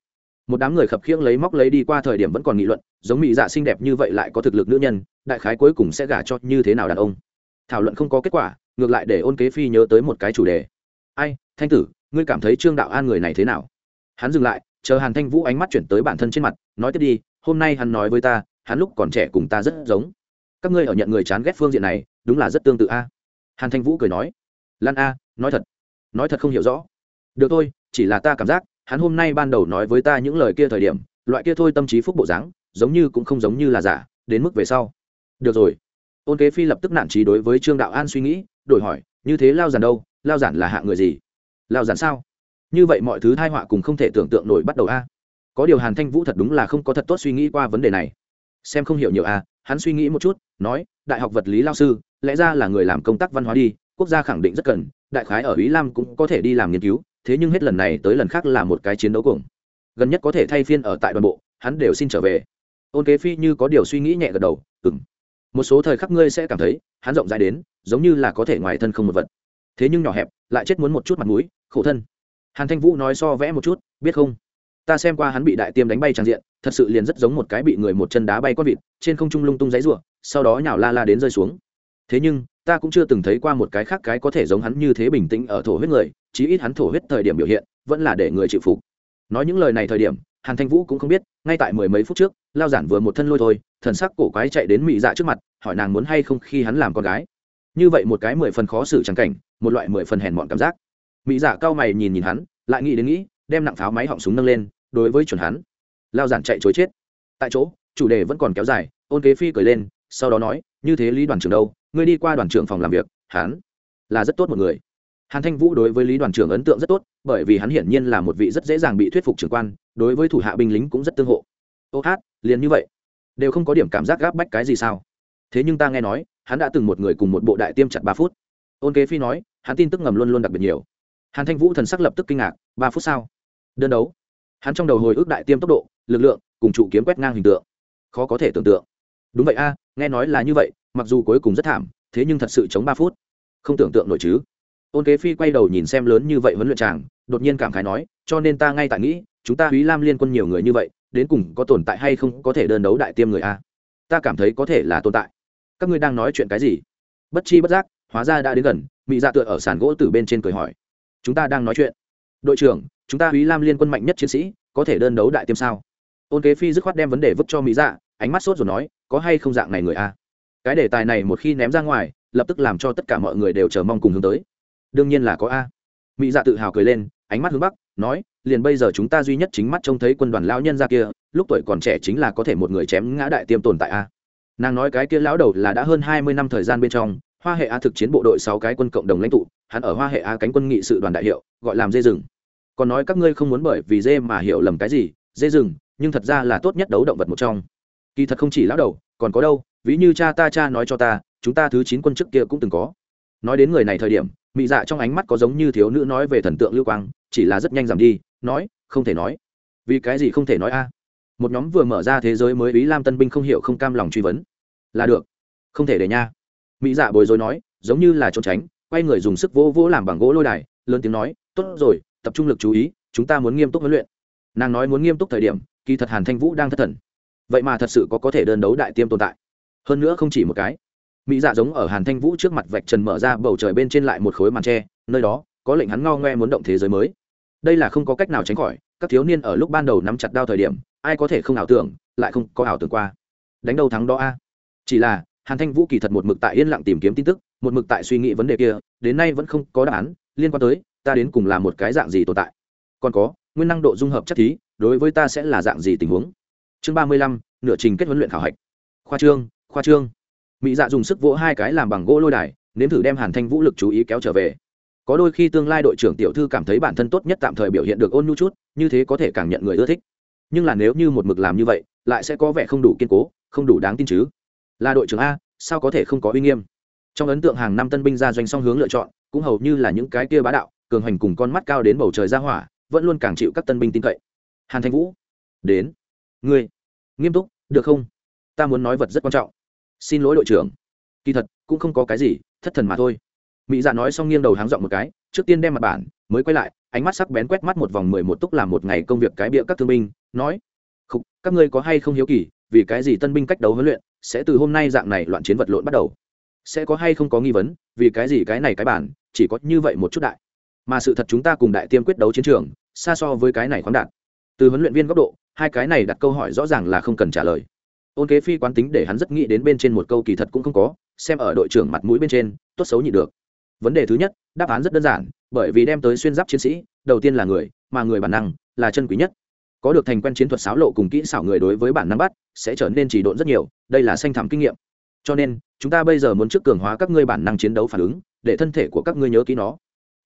Một đám người khập khiễng lấy móc lấy đi qua thời điểm vẫn còn nghị luận, giống mỹ dạ xinh đẹp như vậy lại có thực lực nữ nhân, đại khái cuối cùng sẽ gả cho như thế nào đàn ông. Thảo luận không có kết quả, ngược lại để ôn kế phi nhớ tới một cái chủ đề. Ai, thanh tử ngươi cảm thấy trương đạo an người này thế nào hắn dừng lại chờ hàn thanh vũ ánh mắt chuyển tới bản thân trên mặt nói tiếp đi hôm nay hắn nói với ta hắn lúc còn trẻ cùng ta rất giống các ngươi ở nhận người chán ghét phương diện này đúng là rất tương tự a hàn thanh vũ cười nói lan a nói thật nói thật không hiểu rõ được thôi chỉ là ta cảm giác hắn hôm nay ban đầu nói với ta những lời kia thời điểm loại kia thôi tâm trí phúc bộ dáng giống như cũng không giống như là giả đến mức về sau được rồi ôn kế phi lập tức nản trí đối với trương đạo an suy nghĩ đổi hỏi như thế lao giản đâu lao giản là hạ người gì lao giản sao? Như vậy mọi thứ thai họa cùng không thể tưởng tượng nổi bắt đầu a. Có điều hàn thanh vũ thật đúng là không có thật tốt suy nghĩ qua vấn đề này. Xem không hiểu nhiều a, hắn suy nghĩ một chút, nói, đại học vật lý lao sư, lẽ ra là người làm công tác văn hóa đi, quốc gia khẳng định rất cần, đại khái ở ý lam cũng có thể đi làm nghiên cứu, thế nhưng hết lần này tới lần khác là một cái chiến đấu cùng gần nhất có thể thay phiên ở tại đoàn bộ, hắn đều xin trở về. Ôn kế phi như có điều suy nghĩ nhẹ gật đầu ừng một số thời khắc ngươi sẽ cảm thấy, hắn rộng rãi đến, giống như là có thể ngoài thân không một vật thế nhưng nhỏ hẹp, lại chết muốn một chút mặt mũi, khổ thân. Hàn thanh vũ nói so vẽ một chút, biết không? Ta xem qua hắn bị đại tiêm đánh bay tràn diện, thật sự liền rất giống một cái bị người một chân đá bay con vịt, trên không trung lung tung giấy ruộng sau đó nhào la la đến rơi xuống. Thế nhưng, ta cũng chưa từng thấy qua một cái khác cái có thể giống hắn như thế bình tĩnh ở thổ huyết người, chí ít hắn thổ huyết thời điểm biểu hiện, vẫn là để người chịu phục. Nói những lời này thời điểm, hàn thanh vũ cũng không biết, ngay tại mười mấy phút trước, lao giản vừa một thân lôi thôi, thần sắc cổ quái chạy đến mỹ dạ trước mặt, hỏi nàng muốn hay không khi hắn làm con gái như vậy một cái mười phần khó xử trắng cảnh, một loại mười phần hèn mọn cảm giác. Mỹ giả cao mày nhìn nhìn hắn, lại nghĩ đến nghĩ, đem nặng pháo máy họng súng nâng lên, đối với chuẩn hắn. Lao giản chạy chối chết. Tại chỗ, chủ đề vẫn còn kéo dài, ôn kế phi cười lên, sau đó nói, như thế lý đoàn trưởng đâu? Ngươi đi qua đoàn trưởng phòng làm việc, hắn là rất tốt một người. Hàn thanh vũ đối với lý đoàn trưởng ấn tượng rất tốt, bởi vì hắn hiển nhiên là một vị rất dễ dàng bị thuyết phục trưởng quan, đối với thủ hạ binh lính cũng rất tương hộ. Ô hát, liền như vậy. Đều không có điểm cảm giác gáp bách cái gì sao? Thế nhưng ta nghe nói hắn đã từng một người cùng một bộ đại tiêm chặt ba phút. Ôn kế phi nói hắn tin tức ngầm luôn luôn đặc biệt nhiều. Hàn thanh vũ thần sắc lập tức kinh ngạc ba phút sau, đơn đấu. Hắn trong đầu hồi ức đại tiêm tốc độ lực lượng cùng trụ kiếm quét ngang hình tượng. Khó có thể tưởng tượng. Đúng vậy a nghe nói là như vậy mặc dù cuối cùng rất thảm thế nhưng thật sự chống ba phút. Không tưởng tượng nổi chứ. Ôn kế phi quay đầu nhìn xem lớn như vậy huấn luyện chàng đột nhiên cảm khái nói cho nên ta ngay tại nghĩ chúng ta húy lam liên quân nhiều người như vậy đến cùng có tồn tại hay không có thể đơn đấu đại tiêm người a? Ta cảm thấy có thể là tồn tại các ngươi đang nói chuyện cái gì? Bất chi bất giác, hóa ra đã đến gần mỹ dạ tựa ở sàn gỗ từ bên trên cười hỏi. Chúng ta đang nói chuyện. Đội trưởng, chúng ta húy lam liên quân mạnh nhất chiến sĩ, có thể đơn đấu đại tiêm sao? Ôn kế phi dứt khoát đem vấn đề vứt cho mỹ dạ ánh mắt sốt rồi nói, có hay không dạng này người a cái đề tài này một khi ném ra ngoài, lập tức làm cho tất cả mọi người đều chờ mong cùng hướng tới. Đương nhiên là có a. Mỹ dạ tự hào cười lên, ánh mắt hướng bắc, nói, liền bây giờ chúng ta duy nhất chính mắt trông thấy quân đoàn lao nhân ra kia, lúc tuổi còn trẻ chính là có thể một người chém ngã đại tiêm tồn tại a nàng nói cái kia lão đầu là đã hơn hai mươi năm thời gian bên trong, hoa hệ a thực chiến bộ đội sáu cái quân cộng đồng lãnh tụ, hắn ở hoa hệ a cánh quân nghị sự đoàn đại hiệu, gọi làm dê rừng còn nói các ngươi không muốn bởi vì dê mà hiểu lầm cái gì, dê rừng nhưng thật ra là tốt nhất đấu động vật một trong. Kỳ thật không chỉ lão đầu, còn có đâu, ví như cha ta cha nói cho ta, chúng ta thứ chín quân trước kia cũng từng có. Nói đến người này thời điểm, mị dạ trong ánh mắt có giống như thiếu nữ nói về thần tượng lưu quang, chỉ là rất nhanh giảm đi, nói, không thể nói. Vì cái gì không thể nói a? Một nhóm vừa mở ra thế giới mới ý lam tân binh không hiểu không cam lòng truy vấn là được. Không thể để nha. Mỹ dạ bồi dối nói, giống như là trốn tránh, quay người dùng sức vỗ vỗ làm bằng gỗ lôi đài, lớn tiếng nói, tốt rồi, tập trung lực chú ý, chúng ta muốn nghiêm túc huấn luyện. Nàng nói muốn nghiêm túc thời điểm, kỳ thật hàn thanh vũ đang thất thần. Vậy mà thật sự có có thể đơn đấu đại tiêm tồn tại. Hơn nữa không chỉ một cái. Mỹ dạ giống ở hàn thanh vũ trước mặt vạch trần mở ra bầu trời bên trên lại một khối màn tre, nơi đó, có lệnh hắn ngao ngoe muốn động thế giới mới. Đây là không có cách nào tránh khỏi, các thiếu niên ở lúc ban đầu nắm chặt đao thời điểm, ai có thể không ảo tưởng, lại không có ảo tưởng qua. Đánh đâu thắng đó a chỉ là, hàn thanh vũ kỳ thật một mực tại yên lặng tìm kiếm tin tức, một mực tại suy nghĩ vấn đề kia, đến nay vẫn không có đáp án, liên quan tới, ta đến cùng là một cái dạng gì tồn tại. Còn có, nguyên năng độ dung hợp chất thí, đối với ta sẽ là dạng gì tình huống? Chương ba mươi lăm, nửa trình kết huấn luyện khảo hạch. Khoa trương khoa trương. Mỹ dạ dùng sức vỗ hai cái làm bằng gỗ lôi đài, nếm thử đem hàn thanh vũ lực chú ý kéo trở về. Có đôi khi tương lai đội trưởng tiểu thư cảm thấy bản thân tốt nhất tạm thời biểu hiện được ôn nhu chút, như thế có thể càng nhận người ưa thích. Nhưng là nếu như một mực làm như vậy, lại sẽ có vẻ không đủ kiên cố, không đủ đáng tin chứ là đội trưởng a, sao có thể không có uy nghiêm? Trong ấn tượng hàng năm tân binh ra doanh song hướng lựa chọn, cũng hầu như là những cái kia bá đạo, cường hành cùng con mắt cao đến bầu trời ra hỏa, vẫn luôn càng chịu các tân binh tin cậy. Hàn thanh vũ, đến. Ngươi, nghiêm túc, được không? Ta muốn nói vật rất quan trọng. Xin lỗi đội trưởng. Kỳ thật, cũng không có cái gì, thất thần mà thôi. Mỹ dạ nói xong nghiêng đầu háng dọn một cái, trước tiên đem mặt bản, mới quay lại, ánh mắt sắc bén quét mắt một vòng mười một túc làm một ngày công việc cái bịa các thương binh, nói, khục, các ngươi có hay không hiếu kỳ vì cái gì tân binh cách đấu huấn luyện sẽ từ hôm nay dạng này loạn chiến vật lộn bắt đầu? Sẽ có hay không có nghi vấn, vì cái gì cái này cái bản chỉ có như vậy một chút đại? Mà sự thật chúng ta cùng đại tiêm quyết đấu chiến trường, xa so với cái này khoáng đạt. Từ huấn luyện viên góc độ, hai cái này đặt câu hỏi rõ ràng là không cần trả lời. Ôn kế phi quán tính để hắn rất nghĩ đến bên trên một câu kỳ thật cũng không có, xem ở đội trưởng mặt mũi bên trên, tốt xấu nhị được. Vấn đề thứ nhất, đáp án rất đơn giản, bởi vì đem tới xuyên giáp chiến sĩ, đầu tiên là người, mà người bản năng là chân quý nhất có được thành quen chiến thuật xáo lộ cùng kỹ xảo người đối với bản năng bắt, sẽ trở nên chỉ độn rất nhiều, đây là sanh thảm kinh nghiệm. Cho nên, chúng ta bây giờ muốn trước cường hóa các ngươi bản năng chiến đấu phản ứng, để thân thể của các ngươi nhớ kỹ nó.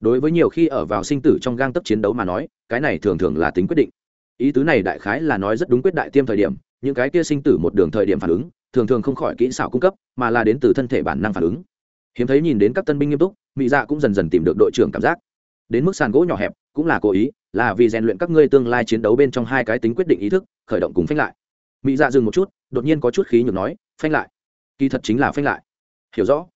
Đối với nhiều khi ở vào sinh tử trong gang tấp chiến đấu mà nói, cái này thường thường là tính quyết định. Ý tứ này đại khái là nói rất đúng quyết đại tiêm thời điểm, những cái kia sinh tử một đường thời điểm phản ứng, thường thường không khỏi kỹ xảo cung cấp, mà là đến từ thân thể bản năng phản ứng. Hiếm thấy nhìn đến các tân binh nghiêm túc mỹ dạ cũng dần dần tìm được đội trưởng cảm giác. Đến mức sàn gỗ nhỏ hẹp cũng là cố ý, là vì rèn luyện các ngươi tương lai chiến đấu bên trong hai cái tính quyết định ý thức, khởi động cùng phanh lại. Mỹ dạ dừng một chút, đột nhiên có chút khí nhược nói, phanh lại. Kỳ thật chính là phanh lại. Hiểu rõ.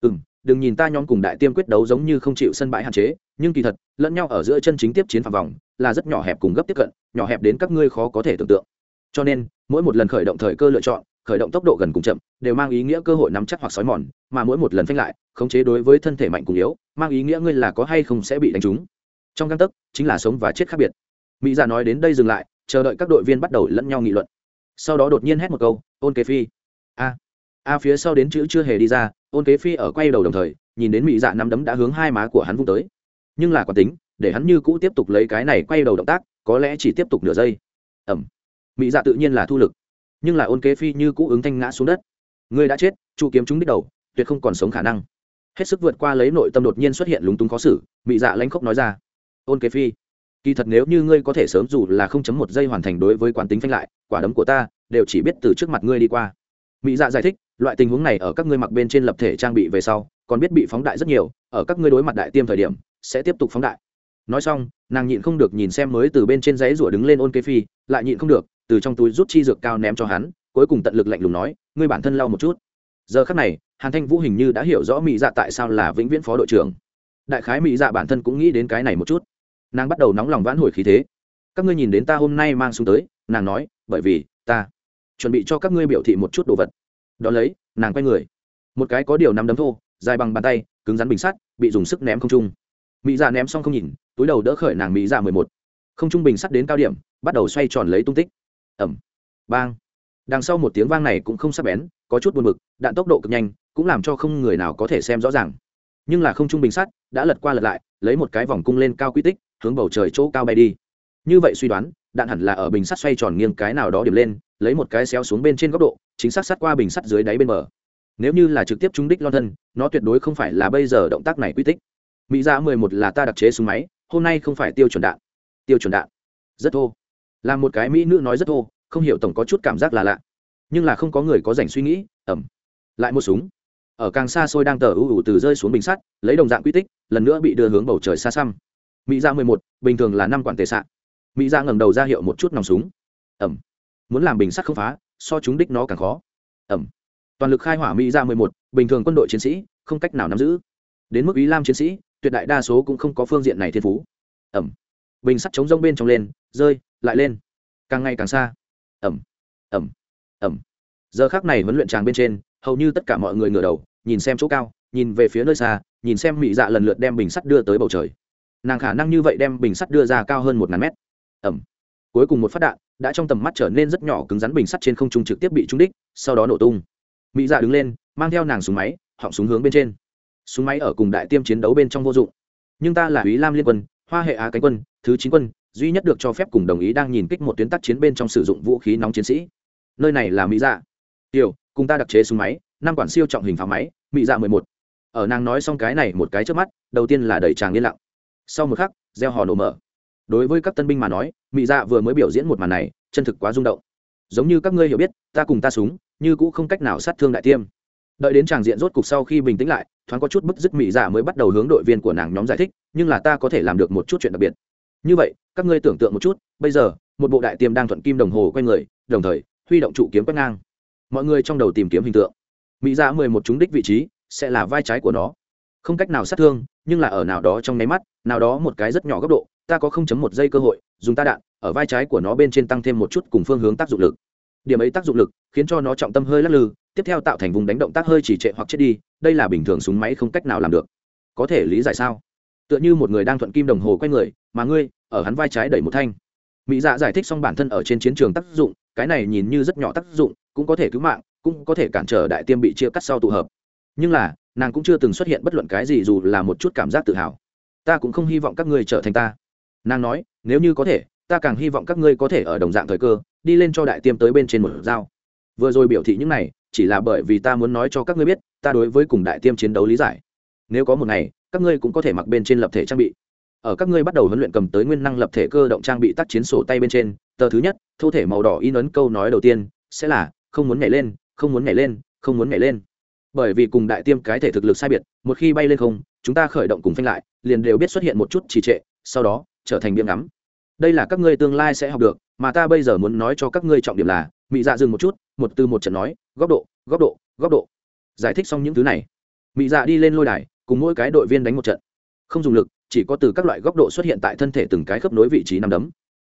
Ừ m đừng nhìn ta nhóm cùng đại tiêm quyết đấu giống như không chịu sân bãi hạn chế, nhưng kỳ thật, lẫn nhau ở giữa chân chính tiếp chiến phạm vòng, là rất nhỏ hẹp cùng gấp tiếp cận, nhỏ hẹp đến các ngươi khó có thể tưởng tượng. Cho nên, mỗi một lần khởi động thời cơ lựa chọn, khởi động tốc độ gần cùng chậm, đều mang ý nghĩa cơ hội nắm chắc hoặc xói mòn, mà mỗi một lần phanh lại, khống chế đối với thân thể mạnh cùng yếu, mang ý nghĩa ngươi là có hay không sẽ bị đánh trúng trong găng tấc chính là sống và chết khác biệt. Mỹ già nói đến đây dừng lại, chờ đợi các đội viên bắt đầu lẫn nhau nghị luận. Sau đó đột nhiên hét một câu, ôn kế phi. A. A phía sau đến chữ chưa hề đi ra, ôn kế phi ở quay đầu đồng thời, nhìn đến mỹ dạ nắm đấm đã hướng hai má của hắn vung tới. Nhưng là quả tính, để hắn như cũ tiếp tục lấy cái này quay đầu động tác, có lẽ chỉ tiếp tục nửa giây. Ẩm. Mỹ dạ tự nhiên là thu lực. Nhưng là ôn kế phi như cũ ứng thanh ngã xuống đất. Người đã chết chu kiếm chúng đích đầu, tuyệt không còn sống khả năng. Hết sức vượt qua lấy nội tâm đột nhiên xuất hiện lúng túng khó xử, mỹ dạ lanh khốc nói ra ôn kế phi. Kỳ thật nếu như ngươi có thể sớm dù là không chấm một giây hoàn thành đối với quán tính phanh lại, quả đấm của ta đều chỉ biết từ trước mặt ngươi đi qua. Mỹ dạ giải thích, loại tình huống này ở các ngươi mặc bên trên lập thể trang bị về sau, còn biết bị phóng đại rất nhiều, ở các ngươi đối mặt đại tiêm thời điểm, sẽ tiếp tục phóng đại. Nói xong, nàng nhịn không được nhìn xem mới từ bên trên giấy rủa đứng lên ôn kế phi, lại nhịn không được, từ trong túi rút chi dược cao ném cho hắn, cuối cùng tận lực lạnh lùng nói, ngươi bản thân lau một chút. Giờ khắc này, hàn thanh vũ hình như đã hiểu rõ mỹ dạ tại sao là vĩnh viễn phó đội trưởng. Đại khái mỹ dạ bản thân cũng nghĩ đến cái này một chút nàng bắt đầu nóng lòng vãn hồi khí thế. Các ngươi nhìn đến ta hôm nay mang xuống tới, nàng nói, bởi vì ta chuẩn bị cho các ngươi biểu thị một chút đồ vật. Đón lấy, nàng quay người. Một cái có điều nắm đấm thô, dài bằng bàn tay, cứng rắn bình sắt, bị dùng sức ném không trung. Mỹ dạ ném xong không nhìn, túi đầu đỡ khởi nàng mỹ dạ mười một. Không trung bình sắt đến cao điểm, bắt đầu xoay tròn lấy tung tích. Ẩm bang. Đằng sau một tiếng vang này cũng không sắc bén, có chút buồn bực, đạn tốc độ cực nhanh, cũng làm cho không người nào có thể xem rõ ràng. Nhưng là không trung bình sắt đã lật qua lật lại, lấy một cái vòng cung lên cao quy tích hướng bầu trời chỗ cao bay đi. Như vậy suy đoán, đạn hẳn là ở bình sắt xoay tròn nghiêng cái nào đó điểm lên, lấy một cái xéo xuống bên trên góc độ, chính xác sát qua bình sắt dưới đáy bên bờ. Nếu như là trực tiếp trúng đích lon thân, nó tuyệt đối không phải là bây giờ động tác này quy tích. Mỹ ra mười một là ta đặc chế súng máy, hôm nay không phải tiêu chuẩn đạn. Tiêu chuẩn đạn. Rất thô. Là một cái mỹ nữ nói rất thô, không hiểu tổng có chút cảm giác là lạ. Nhưng là không có người có dành suy nghĩ, ẩm. Lại một súng. Ở càng xa xôi đang tờ ưu ủ từ rơi xuống bình sắt, lấy đồng dạng quy tích, lần nữa bị đưa hướng bầu trời xa xăm mỹ ra mười một, bình thường là năm quản tệ xạ mỹ ra ngẩng đầu ra hiệu một chút nòng súng. Ẩm. Muốn làm bình sắt không phá, so chúng đích nó càng khó. Ẩm. Toàn lực khai hỏa mỹ ra mười một, bình thường quân đội chiến sĩ, không cách nào nắm giữ. Đến mức ý lam chiến sĩ, tuyệt đại đa số cũng không có phương diện này thiên phú. Ẩm. Bình sắt chống rông bên trong lên, rơi, lại lên. Càng ngày càng xa. Ẩm. Ẩm. Ẩm. Giờ khác này huấn luyện tràng bên trên, hầu như tất cả mọi người ngửa đầu, nhìn xem chỗ cao, nhìn về phía nơi xa, nhìn xem mỹ dạ lần lượt đem bình sắt đưa tới bầu trời nàng khả năng như vậy đem bình sắt đưa ra cao hơn một ngàn mét. Ẩm. Cuối cùng một phát đạn đã trong tầm mắt trở nên rất nhỏ, cứng rắn bình sắt trên không trung trực tiếp bị trúng đích, sau đó nổ tung. Mỹ dạ đứng lên, mang theo nàng súng máy, họng súng hướng bên trên. Súng máy ở cùng đại tiêm chiến đấu bên trong vô dụng. Nhưng ta là ý lam liên quân, hoa hệ á cánh quân, thứ chín quân, duy nhất được cho phép cùng đồng ý đang nhìn kích một tuyến tác chiến bên trong sử dụng vũ khí nóng chiến sĩ. Nơi này là mỹ dạ. Tiểu, cùng ta đặc chế súng máy, năm quản siêu trọng hình pháo máy, mỹ dạ mười một. Ở nàng nói xong cái này một cái trước mắt, đầu tiên là đẩy tràng yên lặng sau một khắc, gieo hò nổ mở. Đối với các tân binh mà nói mỹ dạ vừa mới biểu diễn một màn này, chân thực quá rung động. Giống như các ngươi hiểu biết, ta cùng ta súng, như cũng không cách nào sát thương đại tiêm. Đợi đến tràng diện rốt cục sau khi bình tĩnh lại, thoáng có chút bức dứt mỹ dạ mới bắt đầu hướng đội viên của nàng nhóm giải thích, nhưng là ta có thể làm được một chút chuyện đặc biệt. Như vậy, các ngươi tưởng tượng một chút, bây giờ, một bộ đại tiêm đang thuận kim đồng hồ quanh người, đồng thời, huy động trụ kiếm quét ngang. Mọi người trong đầu tìm kiếm hình tượng. Mỹ dạ mười một trúng đích vị trí, sẽ là vai trái của nó. Không cách nào sát thương, nhưng là ở nào đó trong nháy mắt nào đó một cái rất nhỏ góc độ, ta có không chấm một giây cơ hội, dùng ta đạn, ở vai trái của nó bên trên tăng thêm một chút cùng phương hướng tác dụng lực. Điểm ấy tác dụng lực, khiến cho nó trọng tâm hơi lắc lư, tiếp theo tạo thành vùng đánh động tác hơi chỉ trệ hoặc chết đi, đây là bình thường súng máy không cách nào làm được. Có thể lý giải sao? Tựa như một người đang thuận kim đồng hồ quay người, mà ngươi, ở hắn vai trái đẩy một thanh. Mỹ dạ giải thích xong bản thân ở trên chiến trường tác dụng, cái này nhìn như rất nhỏ tác dụng, cũng có thể cứu mạng, cũng có thể cản trở đại tiêm bị chia cắt sau tụ hợp. Nhưng là, nàng cũng chưa từng xuất hiện bất luận cái gì dù là một chút cảm giác tự hào ta cũng không hy vọng các ngươi trở thành ta. Nàng nói, nếu như có thể, ta càng hy vọng các ngươi có thể ở đồng dạng thời cơ, đi lên cho đại tiêm tới bên trên một dao vừa rồi biểu thị những này, chỉ là bởi vì ta muốn nói cho các ngươi biết, ta đối với cùng đại tiêm chiến đấu lý giải. Nếu có một ngày, các ngươi cũng có thể mặc bên trên lập thể trang bị. Ở các ngươi bắt đầu huấn luyện cầm tới nguyên năng lập thể cơ động trang bị tác chiến sổ tay bên trên, tờ thứ nhất, thô thể màu đỏ in ấn câu nói đầu tiên, sẽ là, không muốn nhảy lên, không muốn nhảy lên, không muốn nhảy lên. Bởi vì cùng đại tiêm cái thể thực lực sai biệt, một khi bay lên không chúng ta khởi động cùng phanh lại, liền đều biết xuất hiện một chút trì trệ, sau đó, trở thành miệng ngắm. Đây là các ngươi tương lai sẽ học được, mà ta bây giờ muốn nói cho các ngươi trọng điểm là, mị dạ dừng một chút, một từ một trận nói, góc độ góc độ góc độ. Giải thích xong những thứ này. Mị dạ đi lên lôi đài, cùng mỗi cái đội viên đánh một trận. Không dùng lực, chỉ có từ các loại góc độ xuất hiện tại thân thể từng cái khớp nối vị trí nằm đấm.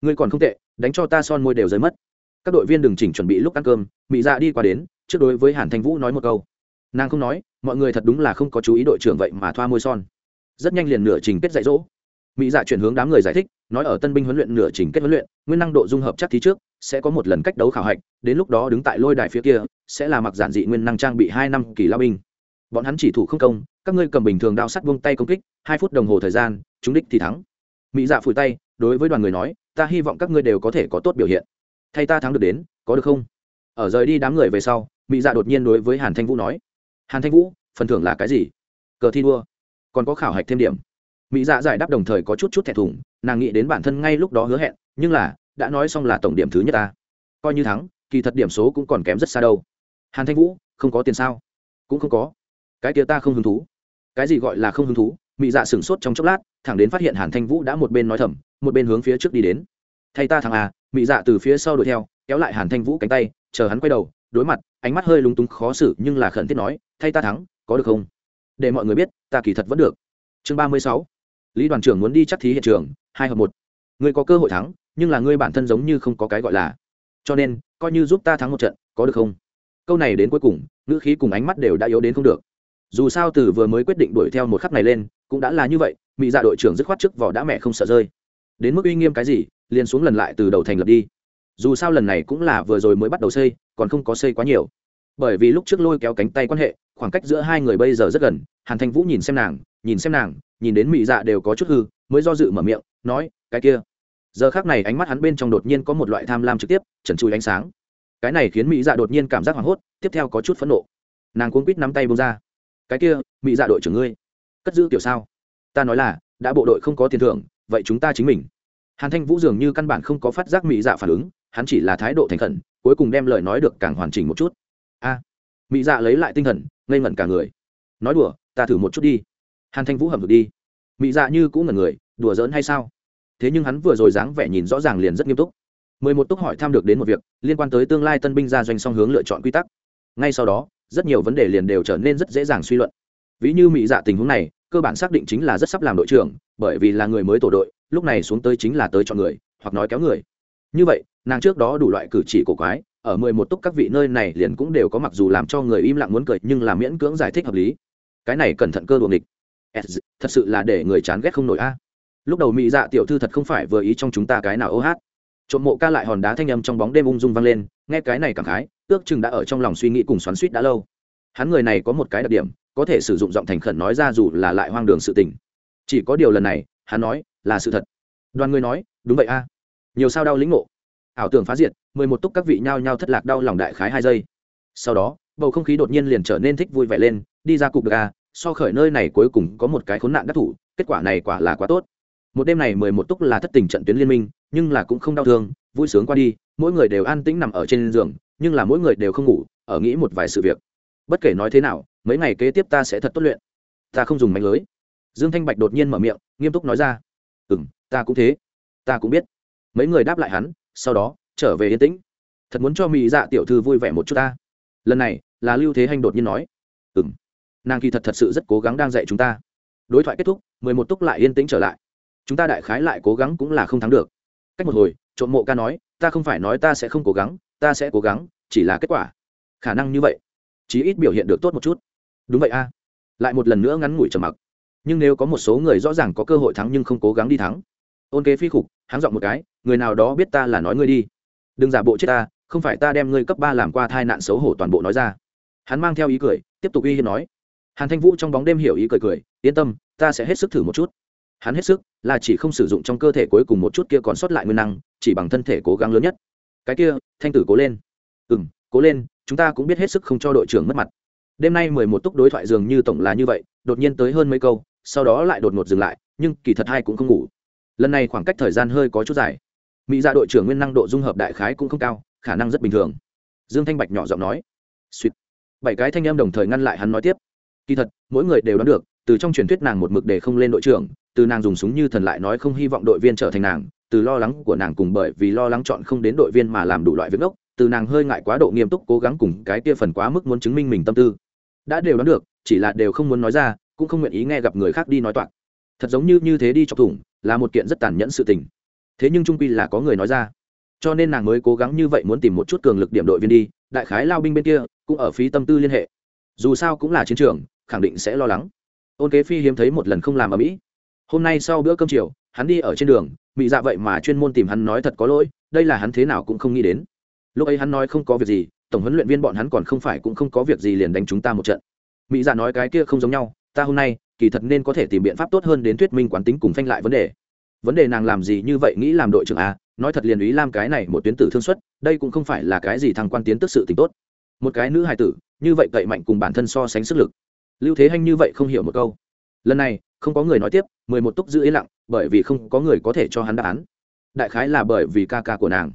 Ngươi còn không tệ, đánh cho ta son môi đều rơi mất. Các đội viên đừng chỉnh chuẩn bị lúc ăn cơm, mị dạ đi qua đến, trước đối với hàn thanh vũ nói một câu nàng không nói, mọi người thật đúng là không có chú ý đội trưởng vậy mà thoa môi son. Rất nhanh liền nửa trình kết dạy dỗ. Mỹ dạ chuyển hướng đám người giải thích, nói ở tân binh huấn luyện nửa trình kết huấn luyện, nguyên năng độ dung hợp chắc thí trước, sẽ có một lần cách đấu khảo hạch, đến lúc đó đứng tại lôi đài phía kia, sẽ là mặc giản dị nguyên năng trang bị hai năm kỳ lao binh. Bọn hắn chỉ thủ không công, các ngươi cầm bình thường đao sắt vung tay công kích, hai phút đồng hồ thời gian, chúng đích thì thắng. Mỹ dạ phủi tay, đối với đoàn người nói, ta hy vọng các ngươi đều có thể có tốt biểu hiện. Thay ta thắng được đến, có được không? Ở rời đi đám người về sau, mỹ dạ đột nhiên đối với hàn thanh vũ nói hàn thanh vũ, phần thưởng là cái gì? Cờ thi đua. Còn có khảo hạch thêm điểm. Mỹ dạ giải đáp đồng thời có chút chút thẻ thủng nàng nghĩ đến bản thân ngay lúc đó hứa hẹn, nhưng là, đã nói xong là tổng điểm thứ nhất ta. Coi như thắng, kỳ thật điểm số cũng còn kém rất xa đâu. Hàn thanh vũ, không có tiền sao? Cũng không có. Cái kia ta không hứng thú. Cái gì gọi là không hứng thú? Mỹ dạ sửng sốt trong chốc lát, thẳng đến phát hiện hàn thanh vũ đã một bên nói thầm, một bên hướng phía trước đi đến. Thay ta thằng à mỹ dạ từ phía sau đuổi theo, kéo lại hàn thanh vũ cánh tay, chờ hắn quay đầu đối mặt, ánh mắt hơi lúng túng khó xử nhưng là khẩn thiết nói, thay ta thắng, có được không? Để mọi người biết, ta kỳ thật vẫn được. Chương ba mươi sáu. Lý đoàn trưởng muốn đi chắc thí hiện trường, hai hợp một. Người có cơ hội thắng, nhưng là ngươi bản thân giống như không có cái gọi là. Cho nên, coi như giúp ta thắng một trận, có được không? Câu này đến cuối cùng, ngữ khí cùng ánh mắt đều đã yếu đến không được. Dù sao từ vừa mới quyết định đuổi theo một khắc này lên, cũng đã là như vậy mỹ dạ đội trưởng dứt khoát trước vỏ đã mẹ không sợ rơi. Đến mức uy nghiêm cái gì, liền xuống lần lại từ đầu thành lập đi dù sao lần này cũng là vừa rồi mới bắt đầu xây, còn không có xây quá nhiều. Bởi vì lúc trước lôi kéo cánh tay quan hệ, khoảng cách giữa hai người bây giờ rất gần, hàn thanh vũ nhìn xem nàng, nhìn xem nàng, nhìn đến mỹ dạ đều có chút hư, mới do dự mở miệng, nói, cái kia. Giờ khác này ánh mắt hắn bên trong đột nhiên có một loại tham lam trực tiếp trần trụi ánh sáng. Cái này khiến mỹ dạ đột nhiên cảm giác hoảng hốt, tiếp theo có chút phẫn nộ. Nàng cuốn quýt nắm tay bông ra. Cái kia mỹ dạ đội trưởng ngươi, cất giữ kiểu sao? Ta nói là, đã bộ đội không có tiền thưởng, vậy chúng ta chính mình. Hàn thanh vũ dường như căn bản không có phát giác mỹ dạ phản ứng hắn chỉ là thái độ thành khẩn, cuối cùng đem lời nói được càng hoàn chỉnh một chút. A mỹ dạ lấy lại tinh thần, ngây ngẩn cả người. Nói đùa, ta thử một chút đi. Hàn thanh vũ hầm được đi. Mỹ dạ như cũng ngẩn người, đùa giỡn hay sao? Thế nhưng hắn vừa rồi dáng vẻ nhìn rõ ràng liền rất nghiêm túc. Mười một túc hỏi tham được đến một việc, liên quan tới tương lai tân binh gia doanh song hướng lựa chọn quy tắc. Ngay sau đó, rất nhiều vấn đề liền đều trở nên rất dễ dàng suy luận. Ví như mỹ dạ tình huống này, cơ bản xác định chính là rất sắp làm đội trưởng, bởi vì là người mới tổ đội, lúc này xuống tới chính là tới chọn người, hoặc nói kéo người như vậy, nàng trước đó đủ loại cử chỉ cổ quái, ở mười một túc các vị nơi này liền cũng đều có mặc dù làm cho người im lặng muốn cười nhưng là miễn cưỡng giải thích hợp lý. Cái này cẩn thận cơ đuồng địch thật sự là để người chán ghét không nổi a. À. Lúc đầu mỹ dạ tiểu thư thật không phải vừa ý trong chúng ta cái nào ô hát. Trộm mộ ca lại hòn đá thanh âm trong bóng đêm ung dung vang lên, nghe cái này cảm khái, ước chừng đã ở trong lòng suy nghĩ cùng xoắn suýt đã lâu. Hắn người này có một cái đặc điểm, có thể sử dụng giọng thành khẩn nói ra dù là lại hoang đường sự tình. Chỉ có điều lần này, hắn nói là sự thật. Đoàn người nói, đúng vậy a nhiều sao đau lĩnh ngộ. Ảo tưởng phá diệt, mười một túc các vị nhao nhao thất lạc đau lòng đại khái hai giây. Sau đó, bầu không khí đột nhiên liền trở nên thích vui vẻ lên, đi ra cục được à, so khởi nơi này cuối cùng có một cái khốn nạn đắc thủ, kết quả này quả là quá tốt. Một đêm này mười một túc là thất tình trận tuyến liên minh, nhưng là cũng không đau thương, vui sướng qua đi, mỗi người đều an tĩnh nằm ở trên giường, nhưng là mỗi người đều không ngủ, ở nghĩ một vài sự việc. Bất kể nói thế nào, mấy ngày kế tiếp ta sẽ thật tốt luyện. Ta không dùng mạnh lưới. Dương thanh bạch đột nhiên mở miệng, nghiêm túc nói ra. Ừ m ta cũng thế. Ta cũng biết mấy người đáp lại hắn, sau đó, trở về yên tĩnh. Thật muốn cho mỹ dạ tiểu thư vui vẻ một chút ta. Lần này, là lưu thế hanh đột nhiên nói. Ừ m nàng kỳ thật thật sự rất cố gắng đang dạy chúng ta. Đối thoại kết thúc, mười một túc lại yên tĩnh trở lại. Chúng ta đại khái lại cố gắng cũng là không thắng được. Cách một hồi, trộm mộ ca nói, ta không phải nói ta sẽ không cố gắng, ta sẽ cố gắng, chỉ là kết quả. Khả năng như vậy, chí ít biểu hiện được tốt một chút. Đúng vậy a. Lại một lần nữa ngắn ngủi trầm mặc. Nhưng nếu có một số người rõ ràng có cơ hội thắng nhưng không cố gắng đi thắng ôn kế phi khục hắn giọng một cái, người nào đó biết ta là nói ngươi đi. Đừng giả bộ chết ta, không phải ta đem ngươi cấp ba làm qua thai nạn xấu hổ toàn bộ nói ra. Hắn mang theo ý cười, tiếp tục uy hiếp nói. Hàn thanh vũ trong bóng đêm hiểu ý cười cười, yên tâm, ta sẽ hết sức thử một chút. Hắn hết sức, là chỉ không sử dụng trong cơ thể cuối cùng một chút kia còn sót lại nguyên năng, chỉ bằng thân thể cố gắng lớn nhất. Cái kia, thanh tử cố lên. Ừ m cố lên, chúng ta cũng biết hết sức không cho đội trưởng mất mặt. Đêm nay mười một túc đối thoại dường như tổng là như vậy, đột nhiên tới hơn mấy câu, sau đó lại đột ngột dừng lại, nhưng kỳ thật hai cũng không ngủ lần này khoảng cách thời gian hơi có chút dài. Mỹ ra dạ đội trưởng nguyên năng độ dung hợp đại khái cũng không cao, khả năng rất bình thường. Dương thanh bạch nhỏ giọng nói. Suýt bảy cái thanh em đồng thời ngăn lại hắn nói tiếp. Kỳ thật, mỗi người đều đoán được, từ trong truyền thuyết nàng một mực để không lên đội trưởng, từ nàng dùng súng như thần lại nói không hy vọng đội viên trở thành nàng, từ lo lắng của nàng cùng bởi vì lo lắng chọn không đến đội viên mà làm đủ loại việc ốc từ nàng hơi ngại quá độ nghiêm túc cố gắng cùng cái kia phần quá mức muốn chứng minh mình tâm tư. Đã đều đoán được, chỉ là đều không muốn nói ra, cũng không nguyện ý nghe gặp người khác đi nói toạc. Thật giống như như thế đi chọc thủng là một kiện rất tàn nhẫn sự tình. Thế nhưng trung quy là có người nói ra. Cho nên nàng mới cố gắng như vậy muốn tìm một chút cường lực điểm đội viên đi, đại khái lao binh bên kia, cũng ở phí tâm tư liên hệ. Dù sao cũng là chiến trường, khẳng định sẽ lo lắng. Ôn kế phi hiếm thấy một lần không làm ở mỹ. Hôm nay sau bữa cơm chiều, hắn đi ở trên đường bị dạ vậy mà chuyên môn tìm hắn nói thật có lỗi, đây là hắn thế nào cũng không nghĩ đến. Lúc ấy hắn nói không có việc gì, tổng huấn luyện viên bọn hắn còn không phải cũng không có việc gì liền đánh chúng ta một trận. Mỹ dạ nói cái kia không giống nhau, ta hôm nay kỳ thật nên có thể tìm biện pháp tốt hơn đến thuyết minh quán tính cùng phanh lại vấn đề. Vấn đề nàng làm gì như vậy nghĩ làm đội trưởng à nói thật liền ý lam cái này một tuyến tử thương xuất đây cũng không phải là cái gì thằng quan tiến tức sự t tốt. Một cái nữ hài tử, như vậy cậy mạnh cùng bản thân so sánh sức lực. Lưu thế hanh như vậy không hiểu một câu. Lần này, không có người nói tiếp, mười một túc giữ yên lặng, bởi vì không có người có thể cho hắn đáp án. Đại khái là bởi vì ca ca của nàng.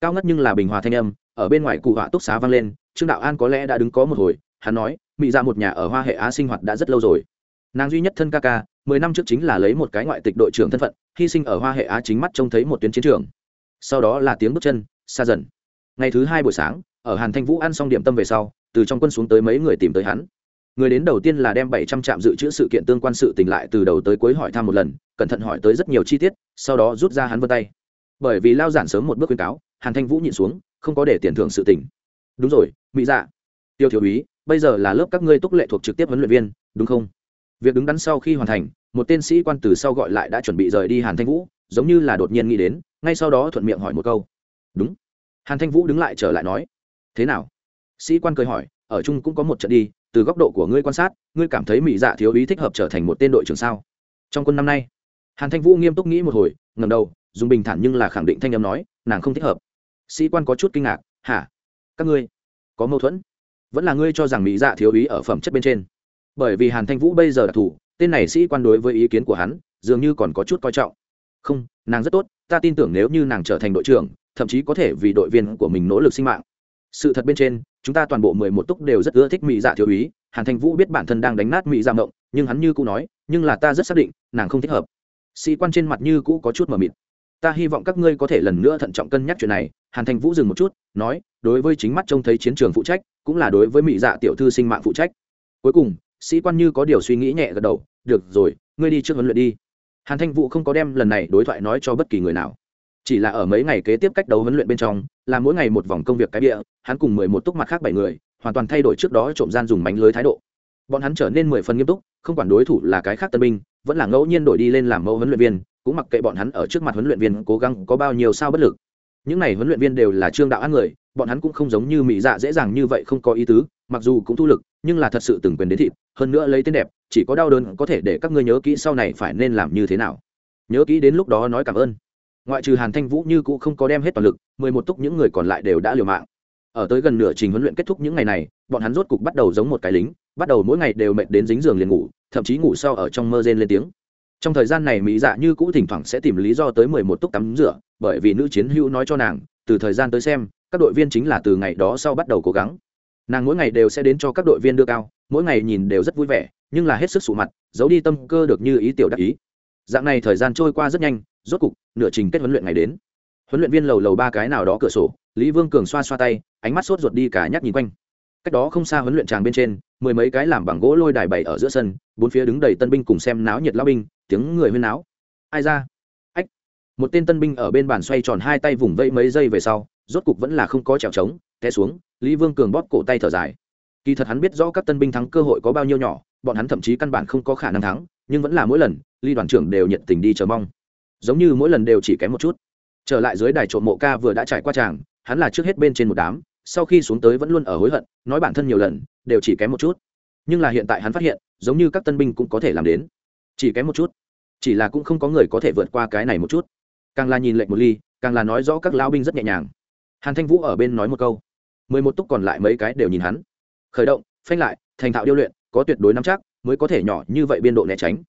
Cao ngất nhưng là bình hòa thanh âm, ở bên ngoài cụ họa túc xá vang lên, trương đạo an có lẽ đã đứng có một hồi, hắn nói, mị ra một nhà ở hoa hệ á sinh hoạt đã rất lâu rồi nàng duy nhất thân ca ca, mười năm trước chính là lấy một cái ngoại tịch đội trưởng thân phận, hy sinh ở hoa hệ á chính mắt trông thấy một tuyến chiến trường. Sau đó là tiếng bước chân, xa dần. Ngày thứ hai buổi sáng, ở hàn thanh vũ ăn xong điểm tâm về sau, từ trong quân xuống tới mấy người tìm tới hắn. Người đến đầu tiên là đem bảy trăm trạm dự trữ sự kiện tương quan sự tình lại từ đầu tới cuối hỏi thăm một lần, cẩn thận hỏi tới rất nhiều chi tiết, sau đó rút ra hắn vân tay. Bởi vì lao giản sớm một bước khuyên cáo, hàn thanh vũ nhịn xuống, không có để tiền thưởng sự tình. Đúng rồi mỹ dạ tiêu thiếu úy, bây giờ là lớp các ngươi túc lệ thuộc trực tiếp huấn luyện viên, đúng không? Việc đứng đắn sau khi hoàn thành, một tên sĩ quan từ sau gọi lại đã chuẩn bị rời đi hàn thanh vũ, giống như là đột nhiên nghĩ đến, ngay sau đó thuận miệng hỏi một câu. Đúng. Hàn thanh vũ đứng lại trở lại nói, thế nào? Sĩ quan cười hỏi, ở chung cũng có một trận đi, từ góc độ của ngươi quan sát, ngươi cảm thấy mỹ dạ thiếu ý thích hợp trở thành một tên đội trưởng sao? Trong quân năm nay, hàn thanh vũ nghiêm túc nghĩ một hồi ngầm đầu, dùng bình thản nhưng là khẳng định thanh âm nói, nàng không thích hợp. Sĩ quan có chút kinh ngạc, hả? Các ngươi có mâu thuẫn? Vẫn là ngươi cho rằng mỹ dạ thiếu ý ở phẩm chất bên trên? Bởi vì hàn thanh vũ bây giờ đặc thù tên này sĩ quan đối với ý kiến của hắn, dường như còn có chút coi trọng. Không, nàng rất tốt, ta tin tưởng nếu như nàng trở thành đội trưởng, thậm chí có thể vì đội viên của mình nỗ lực sinh mạng. Sự thật bên trên, chúng ta toàn bộ mười một túc đều rất ưa thích mỹ dạ thiếu úy, hàn thanh vũ biết bản thân đang đánh nát mỹ dạ mộng, nhưng hắn như cũ nói, nhưng là ta rất xác định, nàng không thích hợp. Sĩ quan trên mặt như cũ có chút mờ mịt. Ta hy vọng các ngươi có thể lần nữa thận trọng cân nhắc chuyện này, hàn thanh vũ dừng một chút, nói, đối với chính mắt trông thấy chiến trường phụ trách, cũng là đối với mỹ dạ tiểu thư sinh mạng phụ trách. Cuối cùng sĩ quan như có điều suy nghĩ nhẹ gật đầu, được rồi, ngươi đi trước huấn luyện đi. Hàn thanh vũ không có đem lần này đối thoại nói cho bất kỳ người nào. Chỉ là ở mấy ngày kế tiếp cách đấu huấn luyện bên trong, là mỗi ngày một vòng công việc cái địa, hắn cùng mười một túc mặt khác bảy người, hoàn toàn thay đổi trước đó trộm gian dùng mánh lưới thái độ. Bọn hắn trở nên mười phần nghiêm túc, không quản đối thủ là cái khác tân binh, vẫn là ngẫu nhiên đổi đi lên làm mẫu huấn luyện viên, cũng mặc kệ bọn hắn ở trước mặt huấn luyện viên cố gắng có bao nhiêu sao bất lực. Những n à y huấn luyện viên đều là trương đạo ăn người, bọn hắn cũng không giống như mỹ dạ dễ dàng như vậy không có ý tứ, mặc dù cũng thu lực nhưng là thật sự từng quyền đến thịt, hơn nữa lấy tên đẹp, chỉ có đau đớn có thể để các ngươi nhớ kỹ sau này phải nên làm như thế nào. Nhớ kỹ đến lúc đó nói cảm ơn. Ngoại trừ hàn thanh vũ như cũ không có đem hết toàn lực, mười một túc những người còn lại đều đã liều mạng. Ở tới gần nửa trình huấn luyện kết thúc những ngày này, bọn hắn rốt cục bắt đầu giống một cái lính, bắt đầu mỗi ngày đều mệt đến dính giường liền ngủ, thậm chí ngủ sau ở trong mơ rên lên tiếng. Trong thời gian này mỹ dạ như cũ thỉnh thoảng sẽ tìm lý do tới mười một túc tắm rửa, bởi vì nữ chiến hữu nói cho nàng, từ thời gian tới xem, các đội viên chính là từ ngày đó sau bắt đầu cố gắng nàng mỗi ngày đều sẽ đến cho các đội viên đưa cao, mỗi ngày nhìn đều rất vui vẻ, nhưng là hết sức sụ mặt, giấu đi tâm cơ được như ý tiểu đắc ý. Dạng này thời gian trôi qua rất nhanh, rốt cục, nửa trình kết huấn luyện ngày đến. Huấn luyện viên lầu lầu ba cái nào đó cửa sổ, lý vương cường xoa xoa tay, ánh mắt sốt ruột đi cả nhắc nhìn quanh. Cách đó không xa huấn luyện tràng bên trên, mười mấy cái làm bằng gỗ lôi đài bày ở giữa sân, bốn phía đứng đầy tân binh cùng xem náo nhiệt lao binh, tiếng người huyên náo. Ai ra? Ách! Một tên tân binh ở bên bàn xoay tròn hai tay vùng vẫy mấy giây về sau rốt cục vẫn là không có trèo trống, té xuống, lý vương cường bóp cổ tay thở dài. Kỳ thật hắn biết rõ các tân binh thắng cơ hội có bao nhiêu nhỏ, bọn hắn thậm chí căn bản không có khả năng thắng, nhưng vẫn là mỗi lần ly đoàn trưởng đều nhiệt tình đi chờ mong. Giống như mỗi lần đều chỉ kém một chút. Trở lại dưới đài trộm mộ ca vừa đã trải qua tràng, hắn là trước hết bên trên một đám, sau khi xuống tới vẫn luôn ở hối hận, nói bản thân nhiều lần, đều chỉ kém một chút. Nhưng là hiện tại hắn phát hiện, giống như các tân binh cũng có thể làm đến. Chỉ kém một chút. Chỉ là cũng không có người có thể vượt qua cái này một chút. Càng là nhìn lệnh một ly, càng là nói rõ các lão binh rất nhẹ nhàng hàn thanh vũ ở bên nói một câu. Mười một túc còn lại mấy cái đều nhìn hắn. Khởi động, phanh lại, thành thạo điêu luyện, có tuyệt đối nắm chắc, mới có thể nhỏ như vậy biên độ né tránh.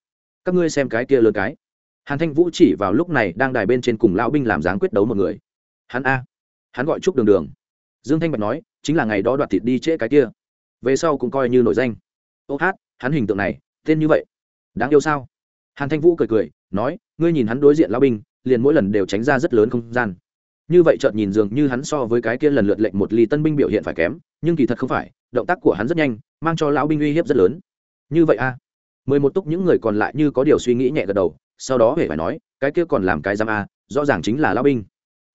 Các ngươi xem cái kia lớn cái. Hàn thanh vũ chỉ vào lúc này đang đài bên trên cùng lão binh làm dáng quyết đấu một người. Hắn a. Hắn gọi chúc đường đường. Dương thanh bạch nói, chính là ngày đó đoạt thịt đi trễ cái kia. Về sau cũng coi như nổi danh. Ô hát, hắn hình tượng này, tên như vậy. Đáng yêu sao? Hàn thanh vũ cười cười, nói, ngươi nhìn hắn đối diện lão binh, liền mỗi lần đều tránh ra rất lớn không gian như vậy chợt nhìn dường như hắn so với cái kia lần lượt lệnh một ly tân binh biểu hiện phải kém, nhưng kỳ thật không phải, động tác của hắn rất nhanh, mang cho lão binh uy hiếp rất lớn. Như vậy a. Mười một túc những người còn lại như có điều suy nghĩ nhẹ gật đầu, sau đó hề phải nói, cái kia còn làm cái giam a, rõ ràng chính là lão binh.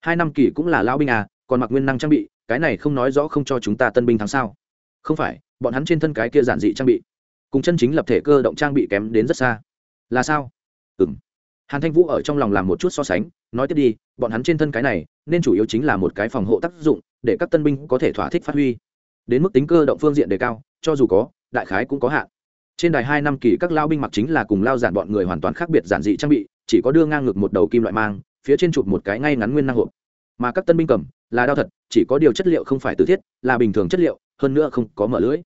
Hai năm kỳ cũng là lão binh a, còn mặc nguyên năng trang bị, cái này không nói rõ không cho chúng ta tân binh thắng sao. Không phải, bọn hắn trên thân cái kia giản dị trang bị, cùng chân chính lập thể cơ động trang bị kém đến rất xa. Là sao? Ừ m hàn thanh vũ ở trong lòng làm một chút so sánh nói tiếp đi, bọn hắn trên thân cái này, nên chủ yếu chính là một cái phòng hộ tác dụng, để các tân binh có thể thỏa thích phát huy. Đến mức tính cơ động phương diện đề cao, cho dù có, đại khái cũng có hạn. Trên đài hai năm kỳ các lao binh mặc chính là cùng lao giản bọn người hoàn toàn khác biệt giản dị trang bị, chỉ có đưa ngang ngực một đầu kim loại mang, phía trên chụp một cái ngay ngắn nguyên năng hộp. Mà các tân binh cầm, là đao thật, chỉ có điều chất liệu không phải tự thiết, là bình thường chất liệu, hơn nữa không có mở lưỡi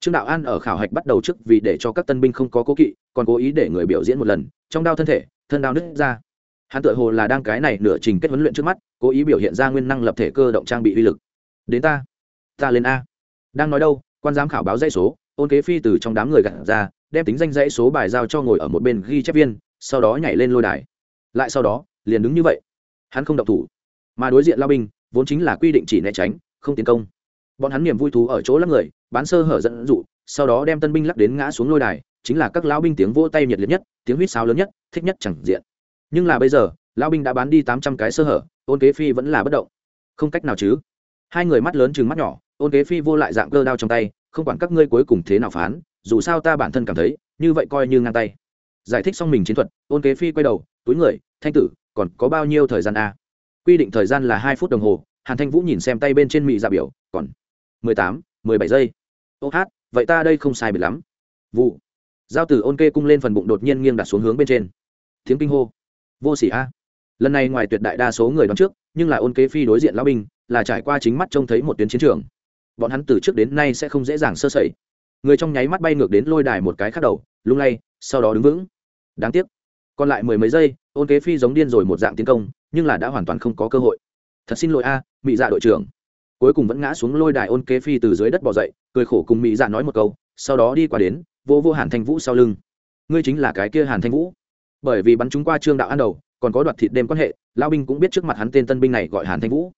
trương đạo an ở khảo hạch bắt đầu trước vì để cho các tân binh không có cố kỵ, còn cố ý để người biểu diễn một lần, trong đao thân thể, thân đao nứt ra hắn tự hồ là đang cái này nửa trình kết huấn luyện trước mắt, cố ý biểu hiện ra nguyên năng lập thể cơ động trang bị uy lực. Đến ta ta lên a. Đang nói đâu, quan giám khảo báo dãy số, ôn kế phi từ trong đám người gặt ra, đem tính danh dãy số bài giao cho ngồi ở một bên ghi chép viên, sau đó nhảy lên lôi đài. Lại sau đó, liền đứng như vậy. Hắn không độc thủ, mà đối diện lao binh, vốn chính là quy định chỉ né tránh, không tiến công. Bọn hắn niềm vui thú ở chỗ lắc người, bán sơ hở dẫn dụ, sau đó đem tân binh lắc đến ngã xuống lôi đài, chính là các lão binh tiếng vỗ tay nhiệt liệt nhất, tiếng huýt sáo lớn nhất, thích nhất chẳng diện nhưng là bây giờ, lão binh đã bán đi tám trăm cái sơ hở, ôn kế phi vẫn là bất động. Không cách nào chứ. Hai người mắt lớn chừng mắt nhỏ, ôn kế phi vô lại dạng cơ đao trong tay, không quản các ngươi cuối cùng thế nào phán, dù sao ta bản thân cảm thấy, như vậy coi như ngang tay. Giải thích xong mình chiến thuật, ôn kế phi quay đầu, túi người, thanh tử, còn có bao nhiêu thời gian a quy định thời gian là hai phút đồng hồ, hàn thanh vũ nhìn xem tay bên trên mị dạ biểu, còn mười tám, mười bảy giây. Ô hát, vậy ta đây không sai biệt lắm. Vụ. Giao tử ôn kê cung lên phần bụng đột nhiên nghiêng đặt xuống hướng bên trên. Tiếng kinh hô vô sỉ a. Lần này ngoài tuyệt đại đa số người đón trước, nhưng là ôn kế phi đối diện lão binh, là trải qua chính mắt trông thấy một tuyến chiến trường. Bọn hắn từ trước đến nay sẽ không dễ dàng sơ sẩy. Người trong nháy mắt bay ngược đến lôi đài một cái khắc đầu, lung lay, sau đó đứng vững. Đáng tiếc. Còn lại mười mấy giây, ôn kế phi giống điên rồi một dạng tiến công, nhưng là đã hoàn toàn không có cơ hội. Thật xin lỗi a mỹ dạ đội trưởng. Cuối cùng vẫn ngã xuống lôi đài ôn kế phi từ dưới đất bỏ dậy, cười khổ cùng mỹ dạ nói một câu, sau đó đi qua đến, vô vô hàn thanh vũ sau lưng. Ngươi chính là cái kia hàn thanh vũ bởi vì bắn chúng qua trương đạo an đầu, còn có đoạt thịt đêm quan hệ lao binh cũng biết trước mặt hắn tên tân binh này gọi hàn thanh vũ.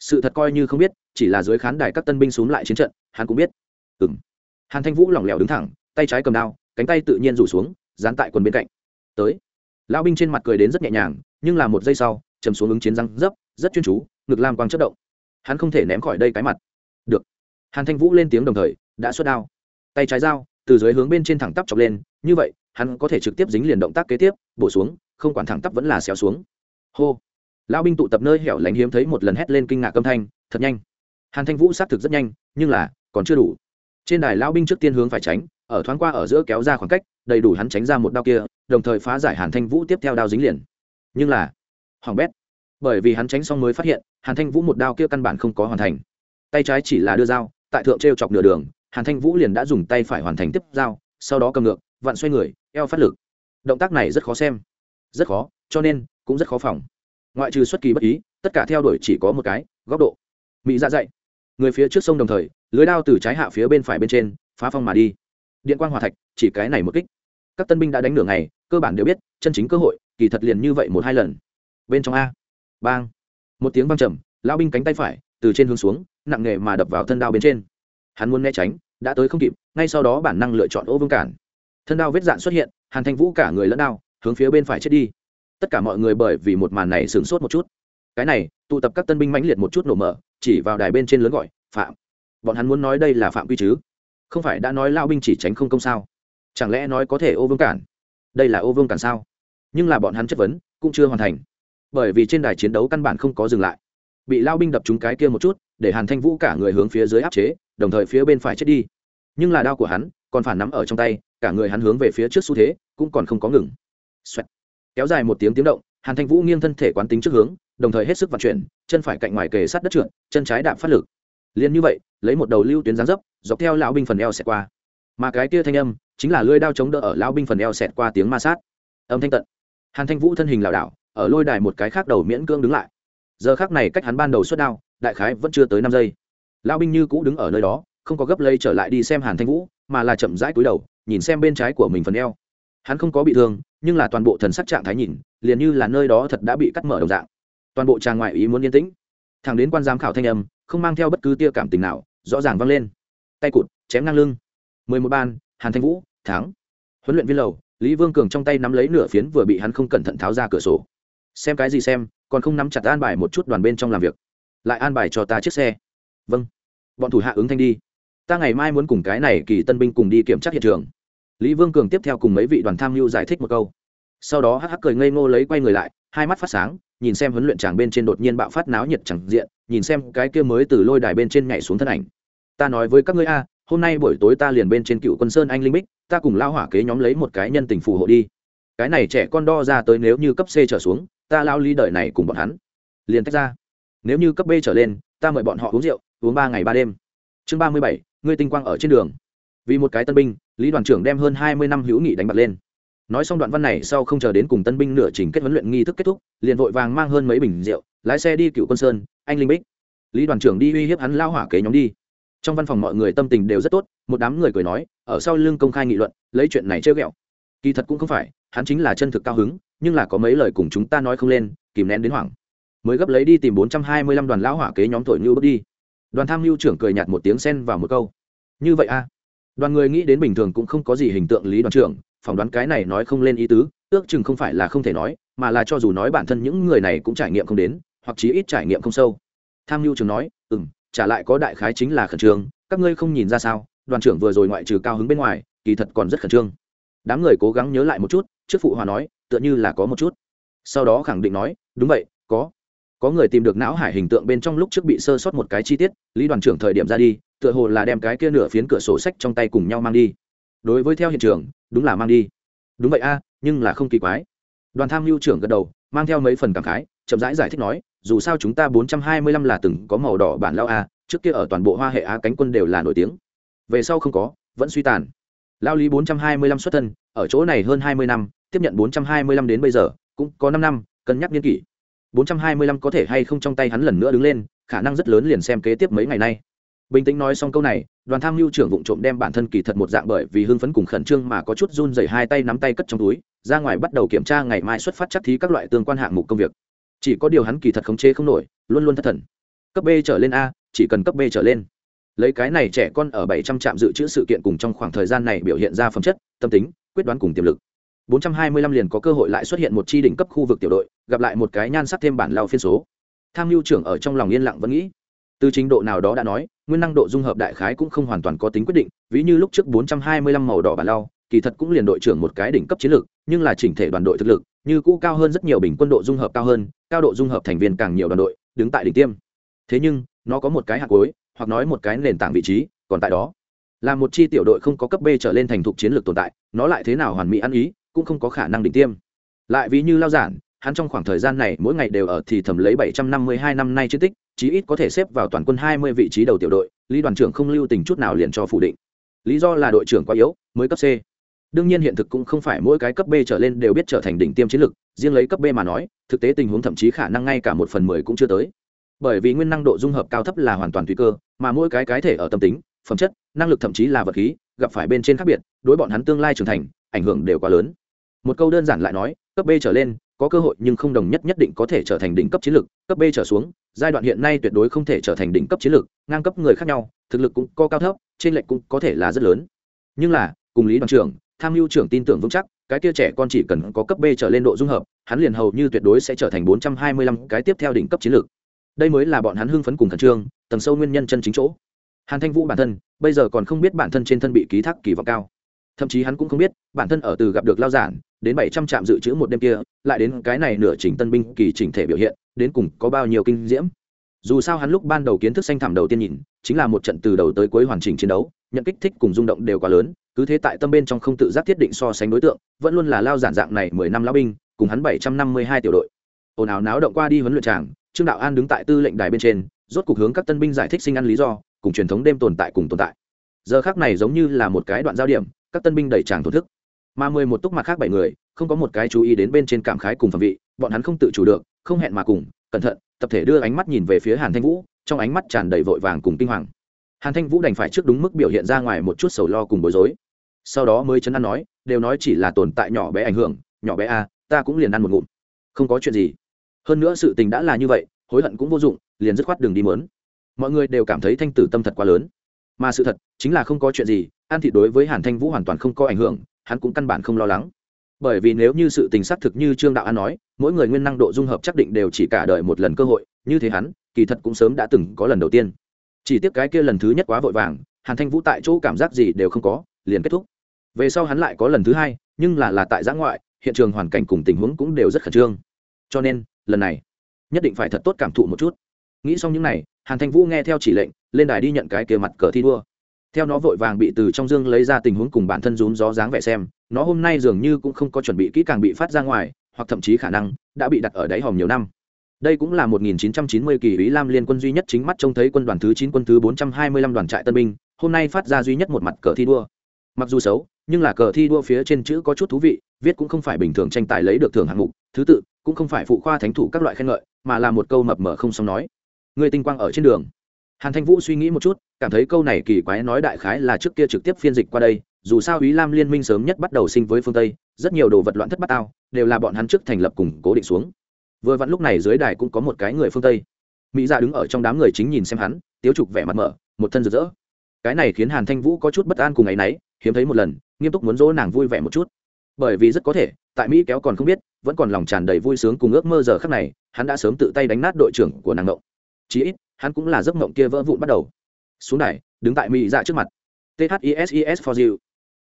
Sự thật coi như không biết, chỉ là dưới khán đài các tân binh xúm lại chiến trận, hắn cũng biết. Ừ m hàn thanh vũ lỏng lẻo đứng thẳng, tay trái cầm đao, cánh tay tự nhiên rủ xuống, dán tại quần bên cạnh. Tới. Lao binh trên mặt cười đến rất nhẹ nhàng, nhưng là một giây sau chầm xuống ứng chiến răng dấp, rất chuyên chú, ngực lam quang chất động. Hắn không thể ném khỏi đây cái mặt. Được. Hàn thanh vũ lên tiếng đồng thời, đã xuất đao. Tay trái dao từ dưới hướng bên trên thẳng tắp chọc lên, như vậy hắn có thể trực tiếp dính liền động tác kế tiếp, bổ xuống, không quản thẳng tắp vẫn là xéo xuống. Hô. Lão binh tụ tập nơi hẻo lánh hiếm thấy một lần hét lên kinh ngạc âm thanh, thật nhanh. Hàn thanh vũ xác thực rất nhanh, nhưng là, còn chưa đủ. Trên đài lão binh trước tiên hướng phải tránh, ở thoáng qua ở giữa kéo ra khoảng cách, đầy đủ hắn tránh ra một đao kia, đồng thời phá giải hàn thanh vũ tiếp theo đao dính liền. Nhưng là, hoàng bét. Bởi vì hắn tránh xong mới phát hiện, hàn thanh vũ một đao kia căn bản không có hoàn thành. Tay trái chỉ là đưa dao, tại thượng t r e o chọc nửa đường, hàn thanh vũ liền đã dùng tay phải hoàn thành tiếp dao, sau đó cầm ngược, vặn xoay người eo phát lực. Động tác này rất khó xem. Rất khó, cho nên cũng rất khó phòng. Ngoại trừ xuất kỳ bất ý, tất cả theo đuổi chỉ có một cái, góc độ. Mỹ ra dạ dậy người phía trước sông đồng thời, lưới đao từ trái hạ phía bên phải bên trên, phá phong mà đi. Điện quang hòa thạch, chỉ cái này một kích. Các tân binh đã đánh nửa ngày, cơ bản đều biết, chân chính cơ hội, kỳ thật liền như vậy một hai lần. Bên trong a. Bang. Một tiếng vang trầm lao binh cánh tay phải, từ trên hướng xuống, nặng nề mà đập vào thân đao bên trên. Hắn muốn né tránh, đã tới không kịp, ngay sau đó bản năng lựa chọn ô vương cản thân đao vết dạn xuất hiện, hàn thanh vũ cả người lẫn đao, hướng phía bên phải chết đi. Tất cả mọi người bởi vì một màn này sửng sốt một chút. Cái này, tụ tập các tân binh mãnh liệt một chút nổ mở, chỉ vào đài bên trên lớn gọi, phạm. Bọn hắn muốn nói đây là phạm quy chứ? Không phải đã nói lao binh chỉ tránh không công sao? Chẳng lẽ nói có thể ô vương cản? Đây là ô vương cản sao? Nhưng là bọn hắn chất vấn, cũng chưa hoàn thành. Bởi vì trên đài chiến đấu căn bản không có dừng lại. Bị lao binh đập trúng cái kia một chút, để hàn thanh vũ cả người hướng phía dưới áp chế, đồng thời phía bên phải chết đi. Nhưng là đao của hắn còn phản nắm ở trong tay, cả người hắn hướng về phía trước xu thế, cũng còn không có ngừng. Xoẹt. kéo dài một tiếng tiếng động, hàn thanh vũ nghiêng thân thể quán tính trước hướng, đồng thời hết sức vận chuyển, chân phải cạnh ngoài kề sát đất trượt, chân trái đạp phát lực. Liền như vậy, lấy một đầu lưu tuyến gián dấp, dọc theo lão binh phần eo xẹt qua. Mà cái kia thanh âm, chính là lưỡi đao chống đỡ ở lão binh phần eo xẹt qua tiếng ma sát. Âm thanh tận. Hàn thanh vũ thân hình lảo đảo, ở lôi đài một cái khác đầu miễn cương đứng lại. Giờ khác này cách hắn ban đầu xuất đao, đại khái vẫn chưa tới năm giây. Lão binh như cũ đứng ở nơi đó, không có gấp lây trở lại đi xem hàn thanh vũ mà là chậm rãi cúi đầu, nhìn xem bên trái của mình phần eo. Hắn không có bị thương, nhưng là toàn bộ thần sắc trạng thái nhìn, liền như là nơi đó thật đã bị cắt mở đồng dạng. Toàn bộ tràng ngoại ý muốn yên tĩnh. Thằng đến quan giám khảo thanh âm, không mang theo bất cứ tia cảm tình nào, rõ ràng vang lên. Tay cụt, chém ngang lưng. Mười một ban, hàn thanh vũ, thắng. Huấn luyện viên lầu, lý vương cường trong tay nắm lấy nửa phiến vừa bị hắn không cẩn thận tháo ra cửa sổ. Xem cái gì xem, còn không nắm chặt an bài một chút đoàn bên trong làm việc. Lại an bài cho ta chiếc xe. Vâng. Bọn thủ hạ ứng thanh đi ta ngày mai muốn cùng cái này kỳ tân binh cùng đi kiểm tra hiện trường. Lý vương cường tiếp theo cùng mấy vị đoàn tham mưu giải thích một câu. Sau đó hắc hắc cười ngây ngô lấy quay người lại, hai mắt phát sáng, nhìn xem huấn luyện tràng bên trên đột nhiên bạo phát náo nhiệt chẳng diện, nhìn xem cái kia mới từ lôi đài bên trên nhảy xuống thân ảnh. Ta nói với các ngươi a, hôm nay buổi tối ta liền bên trên cựu quân sơn anh linh bích, ta cùng lao hỏa kế nhóm lấy một cái nhân tình phù hộ đi. Cái này trẻ con đo ra tới nếu như cấp c trở xuống, ta lao ly đợi này cùng bọn hắn. Liền tách ra. Nếu như cấp b trở lên, ta mời bọn họ uống rượu, uống ba ngày ba đêm chương ba mươi bảy, ngươi tinh quang ở trên đường. Vì một cái tân binh, lý đoàn trưởng đem hơn hai mươi năm hữu nghị đánh bật lên. Nói xong đoạn văn này sau không chờ đến cùng tân binh nửa trình kết huấn luyện nghi thức kết thúc, liền vội vàng mang hơn mấy bình rượu, lái xe đi cựu quân sơn, anh linh bích. Lý đoàn trưởng đi uy hiếp hắn lao hỏa kế nhóm đi. Trong văn phòng mọi người tâm tình đều rất tốt, một đám người cười nói, ở sau lưng công khai nghị luận, lấy chuyện này chơi ghẹo. Kỳ thật cũng không phải, hắn chính là chân thực cao hứng, nhưng là có mấy lời cùng chúng ta nói không lên, kìm nén đến hoảng. Mới gấp lấy đi tìm bốn trăm hai mươi lăm đoàn lão hỏa kế nhóm thổi như bước đi đoàn tham mưu trưởng cười nhạt một tiếng sen vào một câu. Như vậy a đoàn người nghĩ đến bình thường cũng không có gì hình tượng lý đoàn trưởng, phỏng đoán cái này nói không lên ý tứ, ước chừng không phải là không thể nói, mà là cho dù nói bản thân những người này cũng trải nghiệm không đến, hoặc chí ít trải nghiệm không sâu. Tham mưu trưởng nói ừ m trả lại có đại khái chính là khẩn trương, các ngươi không nhìn ra sao, đoàn trưởng vừa rồi ngoại trừ cao hứng bên ngoài, kỳ thật còn rất khẩn trương. Đám người cố gắng nhớ lại một chút, trước phụ hòa nói, tựa như là có một chút. Sau đó khẳng định nói, đúng vậy, có có người tìm được não hải hình tượng bên trong lúc trước bị sơ sót một cái chi tiết lý đoàn trưởng thời điểm ra đi tựa hồ là đem cái kia nửa phiến cửa sổ sách trong tay cùng nhau mang đi. Đối với theo hiện trường đúng là mang đi. Đúng vậy a nhưng là không kỳ quái. Đoàn tham mưu trưởng gật đầu mang theo mấy phần cảm khái chậm rãi giải, giải thích nói dù sao chúng ta bốn trăm hai mươi lăm là từng có màu đỏ bản lao a trước kia ở toàn bộ hoa hệ á cánh quân đều là nổi tiếng. Về sau không có vẫn suy tàn. Lao lý bốn trăm hai mươi lăm xuất thân ở chỗ này hơn hai mươi năm tiếp nhận bốn trăm hai mươi lăm đến bây giờ cũng có năm năm cân nhắc niên kỷ bốn trăm hai mươi lăm có thể hay không trong tay hắn lần nữa đứng lên, khả năng rất lớn liền xem kế tiếp mấy ngày nay. Bình tĩnh nói xong câu này, đoàn tham Nưu trưởng vụng trộm đem bản thân kỳ thật một dạng bởi vì hưng phấn cùng khẩn trương mà có chút run rẩy hai tay nắm tay cất trong túi, ra ngoài bắt đầu kiểm tra ngày mai xuất phát chắc thí các loại tương quan hạng mục công việc. Chỉ có điều hắn kỳ thật khống chế không nổi, luôn luôn thất thần. Cấp b trở lên a, chỉ cần cấp b trở lên. Lấy cái này trẻ con ở bảy trăm trạm dự trữ sự kiện cùng trong khoảng thời gian này biểu hiện ra phẩm chất, tâm tính, quyết đoán cùng tiềm lực. 425 liền có cơ hội lại xuất hiện một chi đỉnh cấp khu vực tiểu đội, gặp lại một cái nhan sắc thêm bản lao phiên số. Tham Nưu trưởng ở trong lòng yên lặng vẫn nghĩ. Từ trình độ nào đó đã nói, nguyên năng độ dung hợp đại khái cũng không hoàn toàn có tính quyết định, ví như lúc trước 425 màu đỏ bản lao, kỳ thật cũng liền đội trưởng một cái đỉnh cấp chiến lược, nhưng là chỉnh thể đoàn đội thực lực, như cũ cao hơn rất nhiều bình quân độ dung hợp cao hơn, cao độ dung hợp thành viên càng nhiều đoàn đội, đứng tại đỉnh tiêm. Thế nhưng, nó có một cái hạt cuối, hoặc nói một cái nền tảng vị trí, còn tại đó. Là một chi tiểu đội không có cấp b trở lên thành thục chiến lược tồn tại, nó lại thế nào hoàn mỹ ăn ý cũng không có khả năng đỉnh tiêm. Lại ví như lao giản, hắn trong khoảng thời gian này mỗi ngày đều ở thì thầm lấy bảy trăm năm mươi hai năm nay chiến tích, chí ít có thể xếp vào toàn quân hai mươi vị trí đầu tiểu đội, lý đoàn trưởng không lưu tình chút nào liền cho phủ định. Lý do là đội trưởng quá yếu, mới cấp c. Đương nhiên hiện thực cũng không phải mỗi cái cấp b trở lên đều biết trở thành đỉnh tiêm chiến lược, riêng lấy cấp b mà nói, thực tế tình huống thậm chí khả năng ngay cả một phần mười cũng chưa tới. Bởi vì nguyên năng độ dung hợp cao thấp là hoàn toàn tùy cơ, mà mỗi cái cái thể ở tâm tính, phẩm chất, năng lực thậm chí là vật khí, gặp phải bên trên khác biệt, đối bọn hắn tương lai trưởng thành, ảnh hưởng đều quá lớn một câu đơn giản lại nói, cấp b trở lên, có cơ hội nhưng không đồng nhất nhất định có thể trở thành đỉnh cấp chiến lược. Cấp b trở xuống, giai đoạn hiện nay tuyệt đối không thể trở thành đỉnh cấp chiến lược, ngang cấp người khác nhau, thực lực cũng có cao thấp trên lệch cũng có thể là rất lớn. Nhưng là, cùng lý đoàn trưởng, tham mưu trưởng tin tưởng vững chắc, cái kia trẻ con chỉ cần có cấp b trở lên độ dung hợp, hắn liền hầu như tuyệt đối sẽ trở thành bốn trăm hai mươi lăm cái tiếp theo đỉnh cấp chiến lược. Đây mới là bọn hắn hưng phấn cùng khẩn trương, tầng sâu nguyên nhân chân chính chỗ. Hàn thanh vũ bản thân, bây giờ còn không biết bản thân trên thân bị ký thác kỳ vọng cao thậm chí hắn cũng không biết, bản thân ở từ gặp được lao giản, đến bảy trăm trạm dự trữ một đêm kia, lại đến cái này nửa chỉnh tân binh kỳ chỉnh thể biểu hiện, đến cùng có bao nhiêu kinh diễm. Dù sao hắn lúc ban đầu kiến thức xanh thảm đầu tiên nhìn, chính là một trận từ đầu tới cuối hoàn chỉnh chiến đấu, nhận kích thích cùng rung động đều quá lớn, cứ thế tại tâm bên trong không tự giác thiết định so sánh đối tượng, vẫn luôn là lao giản dạng này mười năm lao binh, cùng hắn bảy trăm năm mươi hai tiểu đội. Ồn ào náo động qua đi huấn luyện tràng, trương đạo an đứng tại tư lệnh đài bên trên, rốt cuộc hướng các tân binh giải thích sinh ăn lý do, cùng truyền thống đêm tồn tại cùng tồn tại giờ khác này giống như là một cái đoạn giao điểm, các tân binh đầy tràng thổn thức. Mà mười một túc mặt khác bảy người, không có một cái chú ý đến bên trên cảm khái cùng phẩm vị, bọn hắn không tự chủ được, không hẹn mà cùng, cẩn thận, tập thể đưa ánh mắt nhìn về phía hàn thanh vũ, trong ánh mắt tràn đầy vội vàng cùng kinh hoàng. Hàn thanh vũ đành phải trước đúng mức biểu hiện ra ngoài một chút sầu lo cùng bối rối. Sau đó mới chấn an nói, đều nói chỉ là tồn tại nhỏ bé ảnh hưởng, nhỏ bé a, ta cũng liền ăn một ngụm. Không có chuyện gì. Hơn nữa sự tình đã là như vậy, hối hận cũng vô dụng, liền dứt khoát đường đi mớn. Mọi người đều cảm thấy thanh tử tâm thật quá lớn mà sự thật chính là không có chuyện gì, an thị đối với hàn thanh vũ hoàn toàn không có ảnh hưởng, hắn cũng căn bản không lo lắng. Bởi vì nếu như sự tình xác thực như trương đạo an nói, mỗi người nguyên năng độ dung hợp chắc định đều chỉ cả đời một lần cơ hội, như thế hắn, kỳ thật cũng sớm đã từng có lần đầu tiên. Chỉ tiếc cái kia lần thứ nhất quá vội vàng, hàn thanh vũ tại chỗ cảm giác gì đều không có, liền kết thúc. Về sau hắn lại có lần thứ hai, nhưng là là tại giã ngoại, hiện trường hoàn cảnh cùng tình huống cũng đều rất khẩn trương. Cho nên, lần này, nhất định phải thật tốt cảm thụ một chút. Nghĩ xong những n à y hàn thanh vũ nghe theo chỉ lệnh lên đài đi nhận cái kia mặt cờ thi đua. Theo nó vội vàng bị từ trong dương lấy ra tình huống cùng bản thân rún gió dáng vẻ xem, nó hôm nay dường như cũng không có chuẩn bị kỹ càng bị phát ra ngoài, hoặc thậm chí khả năng đã bị đặt ở đáy hòm nhiều năm. Đây cũng là 1990 kỳ ý lam liên quân duy nhất chính mắt trông thấy quân đoàn thứ 9 quân thứ 425 đoàn trại tân binh, hôm nay phát ra duy nhất một mặt cờ thi đua. Mặc dù xấu, nhưng là cờ thi đua phía trên chữ có chút thú vị, viết cũng không phải bình thường tranh tài lấy được thưởng hạng mục, thứ tự cũng không phải phụ khoa thánh thủ các loại khen ngợi, mà là một câu mập mờ không xong nói. Người tinh quang ở trên đường hàn thanh vũ suy nghĩ một chút, cảm thấy câu này kỳ quái nói đại khái là trước kia trực tiếp phiên dịch qua đây, dù sao ý lam liên minh sớm nhất bắt đầu sinh với phương tây, rất nhiều đồ vật loạn thất bát tao, đều là bọn hắn trước thành lập cùng cố định xuống. Vừa vặn lúc này dưới đài cũng có một cái người phương tây. Mỹ dạ đứng ở trong đám người chính nhìn xem hắn, tiếu trục vẻ mặt mở, một thân rực rỡ. Cái này khiến hàn thanh vũ có chút bất an cùng ấ y n ấ y hiếm thấy một lần, nghiêm túc muốn dỗ nàng vui vẻ một chút. Bởi vì rất có thể, tại mỹ kéo còn không biết, vẫn còn lòng tràn đầy vui sướng cùng ước mơ giờ khắc này, hắn đã sớm tự tay đánh nát đội trưởng của nàng ngộng. Chí ít hắn cũng là giấc mộng kia vỡ vụn bắt đầu. Xuống đài, đứng tại mỹ dạ trước mặt. Thisis for you.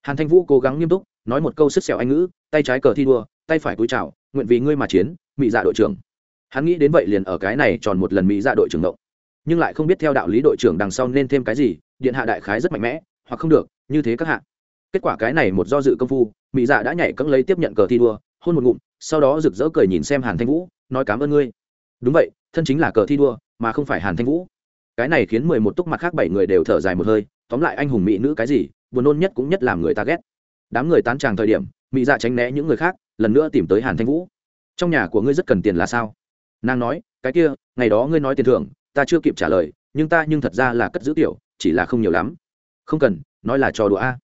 Hàn thanh vũ cố gắng nghiêm túc, nói một câu sứt xẻo anh ngữ, tay trái cờ thi đua, tay phải cúi chào, nguyện vì ngươi mà chiến, mỹ dạ đội trưởng. Hắn nghĩ đến vậy liền ở cái này tròn một lần mỹ dạ đội trưởng động. Nhưng lại không biết theo đạo lý đội trưởng đằng sau nên thêm cái gì, điện hạ đại khái rất mạnh mẽ, hoặc không được, như thế các hạ. Kết quả cái này một do dự công phu, mỹ dạ đã nhảy cẫng lấy tiếp nhận cờ thi đua, hôn một ngụm, sau đó rực rỡ cười nhìn xem hàn thanh vũ, nói cảm ơn ngươi. Đúng vậy, thân chính là cờ thi đua mà không phải hàn thanh vũ. Cái này khiến mười một túc mặt khác bảy người đều thở dài một hơi, tóm lại anh hùng mỹ nữ cái gì, buồn nôn nhất cũng nhất làm người ta ghét. Đám người tán tràng thời điểm, mỹ dạ tránh né những người khác, lần nữa tìm tới hàn thanh vũ. Trong nhà của ngươi rất cần tiền là sao? Nàng nói, cái kia, ngày đó ngươi nói tiền thưởng, ta chưa kịp trả lời, nhưng ta nhưng thật ra là cất giữ tiểu, chỉ là không nhiều lắm. Không cần, nói là trò đùa a.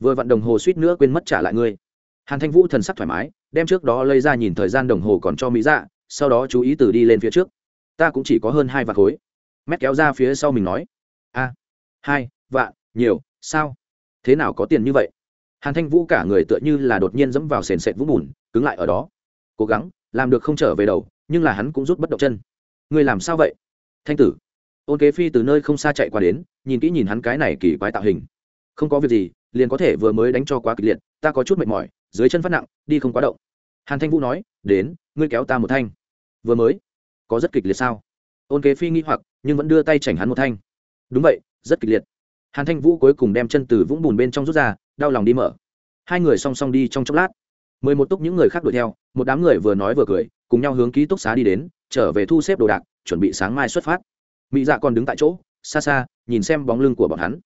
Vừa vặn đồng hồ suýt nữa quên mất trả lại ngươi. Hàn thanh vũ thần sắc thoải mái, đem trước đó lấy ra nhìn thời gian đồng hồ còn cho mỹ dạ sau đó chú ý từ đi lên phía trước ta cũng chỉ có hơn hai vạn khối. Mét kéo ra phía sau mình nói. A hai vạn, nhiều, sao? Thế nào có tiền như vậy? Hàn thanh vũ cả người tựa như là đột nhiên dẫm vào sền sệt vũng bùn, cứng lại ở đó. Cố gắng, làm được không trở về đầu, nhưng là hắn cũng rút bất động chân. Người làm sao vậy? Thanh tử. Ôn kế phi từ nơi không xa chạy qua đến, nhìn kỹ nhìn hắn cái này kỳ quái tạo hình. Không có việc gì, liền có thể vừa mới đánh cho quá kịch liệt, ta có chút mệt mỏi, dưới chân phát nặng, đi không quá động. Hàn thanh vũ nói, đến, ngươi kéo ta một thanh. Vừa mới có rất kịch liệt sao? Ôn kế phi nghĩ hoặc, nhưng vẫn đưa tay chảnh hắn một thanh. Đúng vậy, rất kịch liệt. Hàn thanh vũ cuối cùng đem chân từ vũng bùn bên trong rút ra, đau lòng đi mở. Hai người song song đi trong chốc lát. Mười một túc những người khác đuổi theo, một đám người vừa nói vừa cười, cùng nhau hướng ký túc xá đi đến, trở về thu xếp đồ đạc, chuẩn bị sáng mai xuất phát. Mỹ dạ còn đứng tại chỗ, xa xa, nhìn xem bóng lưng của bọn hắn.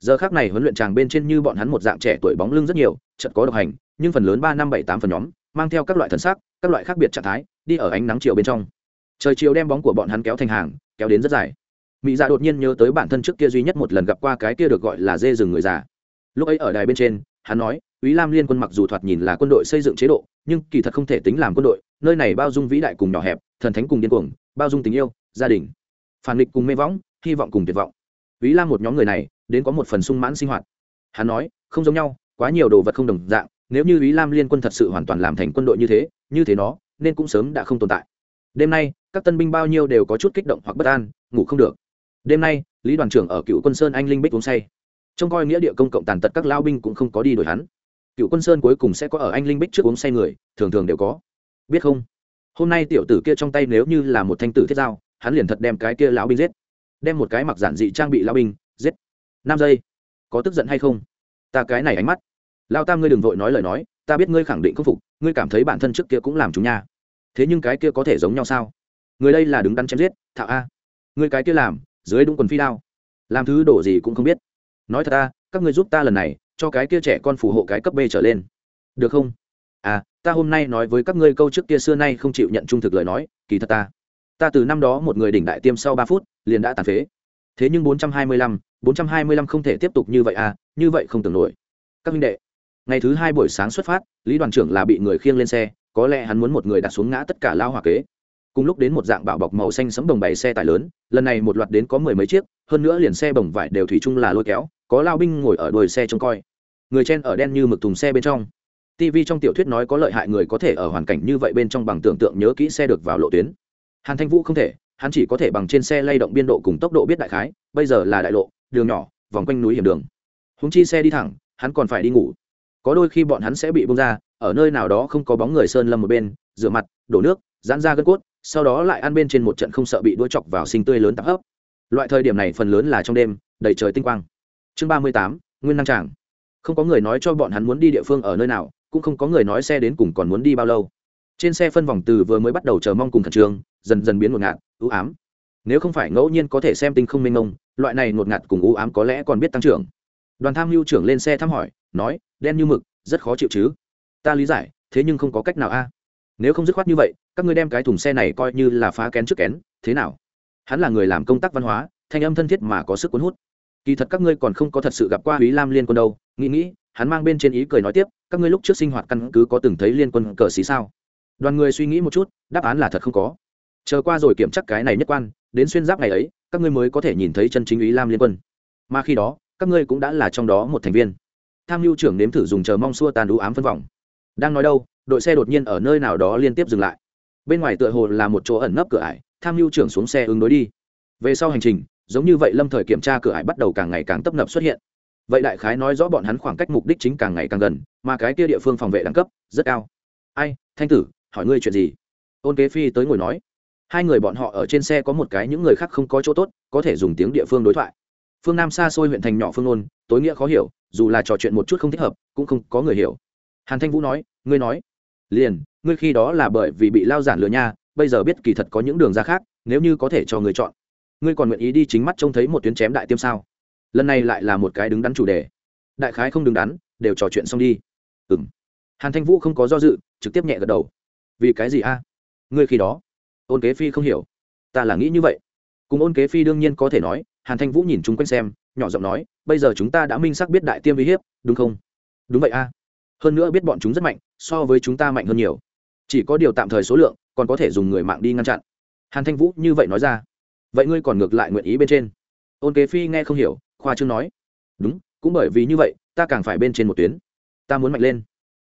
Giờ khác này huấn luyện tràng bên trên như bọn hắn một dạng trẻ tuổi bóng lưng rất nhiều chật có độc hành, nhưng phần lớn ba năm bảy tám phần nhóm, mang theo các loại thần sắc, các loại khác biệt trạng thái, đi ở ánh nắng chiều bên trong trời chiều đem bóng của bọn hắn kéo thành hàng, kéo đến rất dài. Mỹ dạ đột nhiên nhớ tới bản thân trước kia duy nhất một lần gặp qua cái kia được gọi là dê rừng người già. Lúc ấy ở đài bên trên, hắn nói ý lam liên quân mặc dù thoạt nhìn là quân đội xây dựng chế độ, nhưng kỳ thật không thể tính làm quân đội, nơi này bao dung vĩ đại cùng nhỏ hẹp, thần thánh cùng điên cuồng, bao dung tình yêu, gia đình. Phản nghịch cùng mê võng, hy vọng cùng tuyệt vọng. Ý lam một nhóm người này, đến có một phần sung mãn sinh hoạt. Hắn nói, không giống nhau, quá nhiều đồ vật không đồng dạng, nếu như ý lam liên quân thật sự hoàn toàn làm thành quân đội như thế như thế nó, nên cũng sớm đã không tồn tại. Đêm nay các tân binh bao nhiêu đều có chút kích động hoặc bất an, ngủ không được. Đêm nay, lý đoàn trưởng ở cựu quân sơn anh linh bích uống say. Trông coi nghĩa địa công cộng tàn tật các lao binh cũng không có đi đổi hắn. Cựu quân sơn cuối cùng sẽ có ở anh linh bích trước uống say người, thường thường đều có. Biết không? Hôm nay tiểu tử kia trong tay nếu như là một thanh tử thiết dao, hắn liền thật đem cái kia lão binh giết. Đem một cái mặc giản dị trang bị lão binh giết. Năm giây. Có tức giận hay không? Ta cái này ánh mắt. Lao tam ngươi đừng vội nói lời nói, ta biết ngươi khẳng định khâm phục, ngươi cảm thấy bản thân trước kia cũng làm chúng nha. Thế nhưng cái kia có thể giống nhau sao? Người đây là đứng đắn chém giết thạo a. Người cái kia làm, dưới đúng quần phi đao. Làm thứ đổ gì cũng không biết. Nói thật ta các ngươi giúp ta lần này, cho cái kia trẻ con phù hộ cái cấp b trở lên. Được không? À ta hôm nay nói với các ngươi câu trước kia xưa nay không chịu nhận trung thực lời nói, kỳ thật ta. Ta từ năm đó một người đỉnh đại tiêm sau ba phút, liền đã tàn phế. Thế nhưng bốn trăm hai mươi lăm, bốn trăm hai mươi lăm không thể tiếp tục như vậy à như vậy không tưởng nổi. Các minh đệ, ngày thứ hai buổi sáng xuất phát, lý đoàn trưởng là bị người khiêng lên xe, có lẽ hắn muốn một người đặt xuống ngã tất cả lao hỏa kế cùng lúc đến một dạng bảo bọc màu xanh sấm đồng bày xe tải lớn, lần này một loạt đến có mười mấy chiếc, hơn nữa liền xe bồng vải đều thủy chung là lôi kéo, có lao binh ngồi ở đuôi xe trông coi. Người chen ở đen như mực thùng xe bên trong. Tv trong tiểu thuyết nói có lợi hại người có thể ở hoàn cảnh như vậy bên trong bằng tưởng tượng nhớ kỹ xe được vào lộ tuyến. Hàn thanh vũ không thể, hắn chỉ có thể bằng trên xe lay động biên độ cùng tốc độ biết đại khái, bây giờ là đại lộ, đường nhỏ, vòng quanh núi hiểm đường. Húng chi xe đi thẳng, hắn còn phải đi ngủ. Có đôi khi bọn hắn sẽ bị bông ra, ở nơi nào đó không có bóng người sơn lâm một bên, rửa mặt, đổ nước, giãn ra gân cốt sau đó lại ăn bên trên một trận không sợ bị đuôi chọc vào sinh tươi lớn tạp hấp. Loại thời điểm này phần lớn là trong đêm, đầy trời tinh quang. Chương ba mươi tám, nguyên năng tràng. Không có người nói cho bọn hắn muốn đi địa phương ở nơi nào, cũng không có người nói xe đến cùng còn muốn đi bao lâu. Trên xe phân vòng từ vừa mới bắt đầu chờ mong cùng khẩn trương, dần dần biến ngột ngạt ưu ám. Nếu không phải ngẫu nhiên có thể xem tinh không minh ông loại này ngột ngạt cùng ưu ám có lẽ còn biết tăng trưởng. Đoàn tham mưu trưởng lên xe thăm hỏi, nói, đen như mực, rất khó chịu chứ? Ta lý giải, thế nhưng không có cách nào a. Nếu không dứt khoát như vậy các ngươi đem cái thùng xe này coi như là phá kén trước kén thế nào hắn là người làm công tác văn hóa thanh âm thân thiết mà có sức cuốn hút kỳ thật các ngươi còn không có thật sự gặp qua Úy Lam Liên quân đâu, nghĩ nghĩ, hắn mang bên trên ý cười nói tiếp, các ngươi lúc trước sinh hoạt căn cứ có từng thấy liên quân cờ xí sao? Đoàn người suy nghĩ một chút, đáp án là thật không có. Chờ qua rồi kiểm tra cái này nhất quan, đến xuyên giáp ngày ấy, các ngươi mới có thể nhìn thấy chân chính Úy Lam Liên quân. Mà khi đó, các ngươi cũng đã là trong đó một thành viên. Tham mưu trưởng nếm thử dùng chờ mong xua tàn đủ ám phân vọng. Đang nói đâu, đội xe đột nhiên ở nơi nào đó liên tiếp dừng lại. Bên ngoài tựa hồ là một chỗ ẩn nấp cửa ải, tham mưu trưởng xuống xe ứng đối đi. Về sau hành trình, giống như vậy lâm thời kiểm tra cửa ải bắt đầu càng ngày càng tấp nập xuất hiện. Vậy đại khái nói rõ bọn hắn khoảng cách mục đích chính càng ngày càng gần mà cái kia địa phương phòng vệ đẳng cấp rất cao. Ai thanh tử hỏi ngươi chuyện gì? Ôn kế phi tới ngồi nói. Hai người bọn họ ở trên xe có một cái những người khác không có chỗ tốt có thể dùng tiếng địa phương đối thoại. Phương nam xa xôi huyện thành nhỏ phương ôn tối nghĩa khó hiểu dù là trò chuyện một chút không thích hợp cũng không có người hiểu. Hàn thanh vũ nói ngươi nói. Liền ngươi khi đó là bởi vì bị lao giản lừa nha, bây giờ biết kỳ thật có những đường ra khác, nếu như có thể cho người chọn. Ngươi còn nguyện ý đi chính mắt trông thấy một tuyến chém đại tiêm sao? Lần này lại là một cái đứng đắn chủ đề. Đại khái không đứng đắn, đều trò chuyện xong đi. Ừ m hàn thanh vũ không có do dự, trực tiếp nhẹ gật đầu. Vì cái gì a? Ngươi khi đó? Ôn kế phi không hiểu. Ta là nghĩ như vậy. Cùng ôn kế phi đương nhiên có thể nói, hàn thanh vũ nhìn chung quanh xem, nhỏ giọng nói, bây giờ chúng ta đã minh xác biết đại tiêm uy hiếp, đúng không? Đúng vậy a. Hơn nữa biết bọn chúng rất mạnh, so với chúng ta mạnh hơn nhiều chỉ có điều tạm thời số lượng, còn có thể dùng người mạng đi ngăn chặn. Hàn thanh vũ như vậy nói ra. Vậy ngươi còn ngược lại nguyện ý bên trên? Ôn kế phi nghe không hiểu, khoa trương nói. Đúng, cũng bởi vì như vậy, ta càng phải bên trên một tuyến. Ta muốn mạnh lên.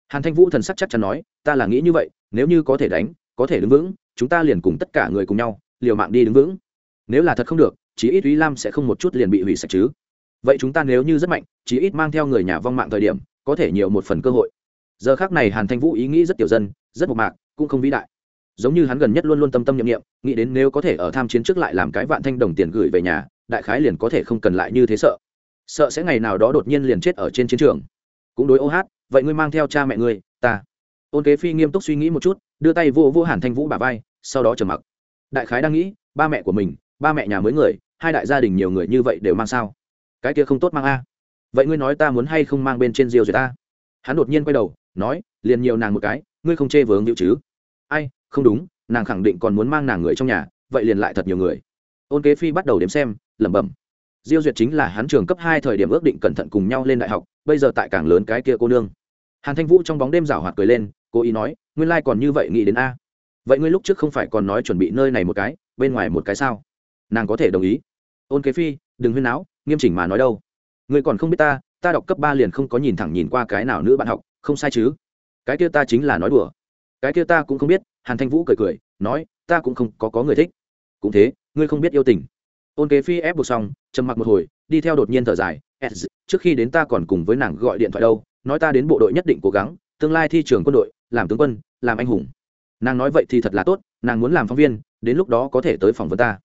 Hàn thanh vũ thần sắc chắc chắn nói, ta là nghĩ như vậy, nếu như có thể đánh, có thể đứng vững, chúng ta liền cùng tất cả người cùng nhau, liều mạng đi đứng vững. Nếu là thật không được, chí ít ý lam sẽ không một chút liền bị hủy sạch chứ. Vậy chúng ta nếu như rất mạnh, chí ít mang theo người nhà vong mạng thời điểm, có thể nhiều một phần cơ hội giờ khác này hàn thanh vũ ý nghĩ rất tiểu dân, rất mộc mạc, cũng không vĩ đại. Giống như hắn gần nhất luôn luôn tâm tâm nhiệm nghiệm nghĩ đến nếu có thể ở tham chiến trước lại làm cái vạn thanh đồng tiền gửi về nhà, đại khái liền có thể không cần lại như thế sợ. Sợ sẽ ngày nào đó đột nhiên liền chết ở trên chiến trường. Cũng đối ô hát, vậy ngươi mang theo cha mẹ ngươi, ta. Ôn kế phi nghiêm túc suy nghĩ một chút, đưa tay vô vô hàn thanh vũ bà vai, sau đó trầm mặc. Đại khái đang nghĩ, ba mẹ của mình, ba mẹ nhà mới người, hai đại gia đình nhiều người như vậy đều mang sao? Cái kia không tốt mang a. Vậy ngươi nói ta muốn hay không mang bên trên diều rồi ta? Hắn đột nhiên quay đầu nói, liền nhiều nàng một cái, ngươi không chê vướng hữu chứ? Ai, không đúng, nàng khẳng định còn muốn mang nàng người trong nhà, vậy liền lại thật nhiều người. Ôn kế phi bắt đầu đếm xem, lẩm bẩm. Diêu duyệt chính là hắn trường cấp hai thời điểm ước định cẩn thận cùng nhau lên đại học, bây giờ tại cảng lớn cái kia cô nương. Hàn thanh vũ trong bóng đêm rảo hoạt cười lên cô ý nói, nguyên lai、like、còn như vậy nghĩ đến a. Vậy ngươi lúc trước không phải còn nói chuẩn bị nơi này một cái, bên ngoài một cái sao? Nàng có thể đồng ý. Ôn kế phi, đừng huyên áo nghiêm chỉnh mà nói đâu. Ngươi còn không biết ta ta đọc cấp ba liền không có nhìn thẳng nhìn qua cái nào nữ bạn học không sai chứ? Cái kia ta chính là nói đùa. Cái kia ta cũng không biết, hàn thanh vũ cười cười, nói, ta cũng không có có người thích. Cũng thế, ngươi không biết yêu tình. Ôn kế phi ép buộc xong, trầm mặc một hồi, đi theo đột nhiên thở dài trước khi đến ta còn cùng với nàng gọi điện thoại đâu, nói ta đến bộ đội nhất định cố gắng, tương lai thi trường quân đội, làm tướng quân, làm anh hùng. Nàng nói vậy thì thật là tốt, nàng muốn làm phóng viên, đến lúc đó có thể tới phỏng vấn ta.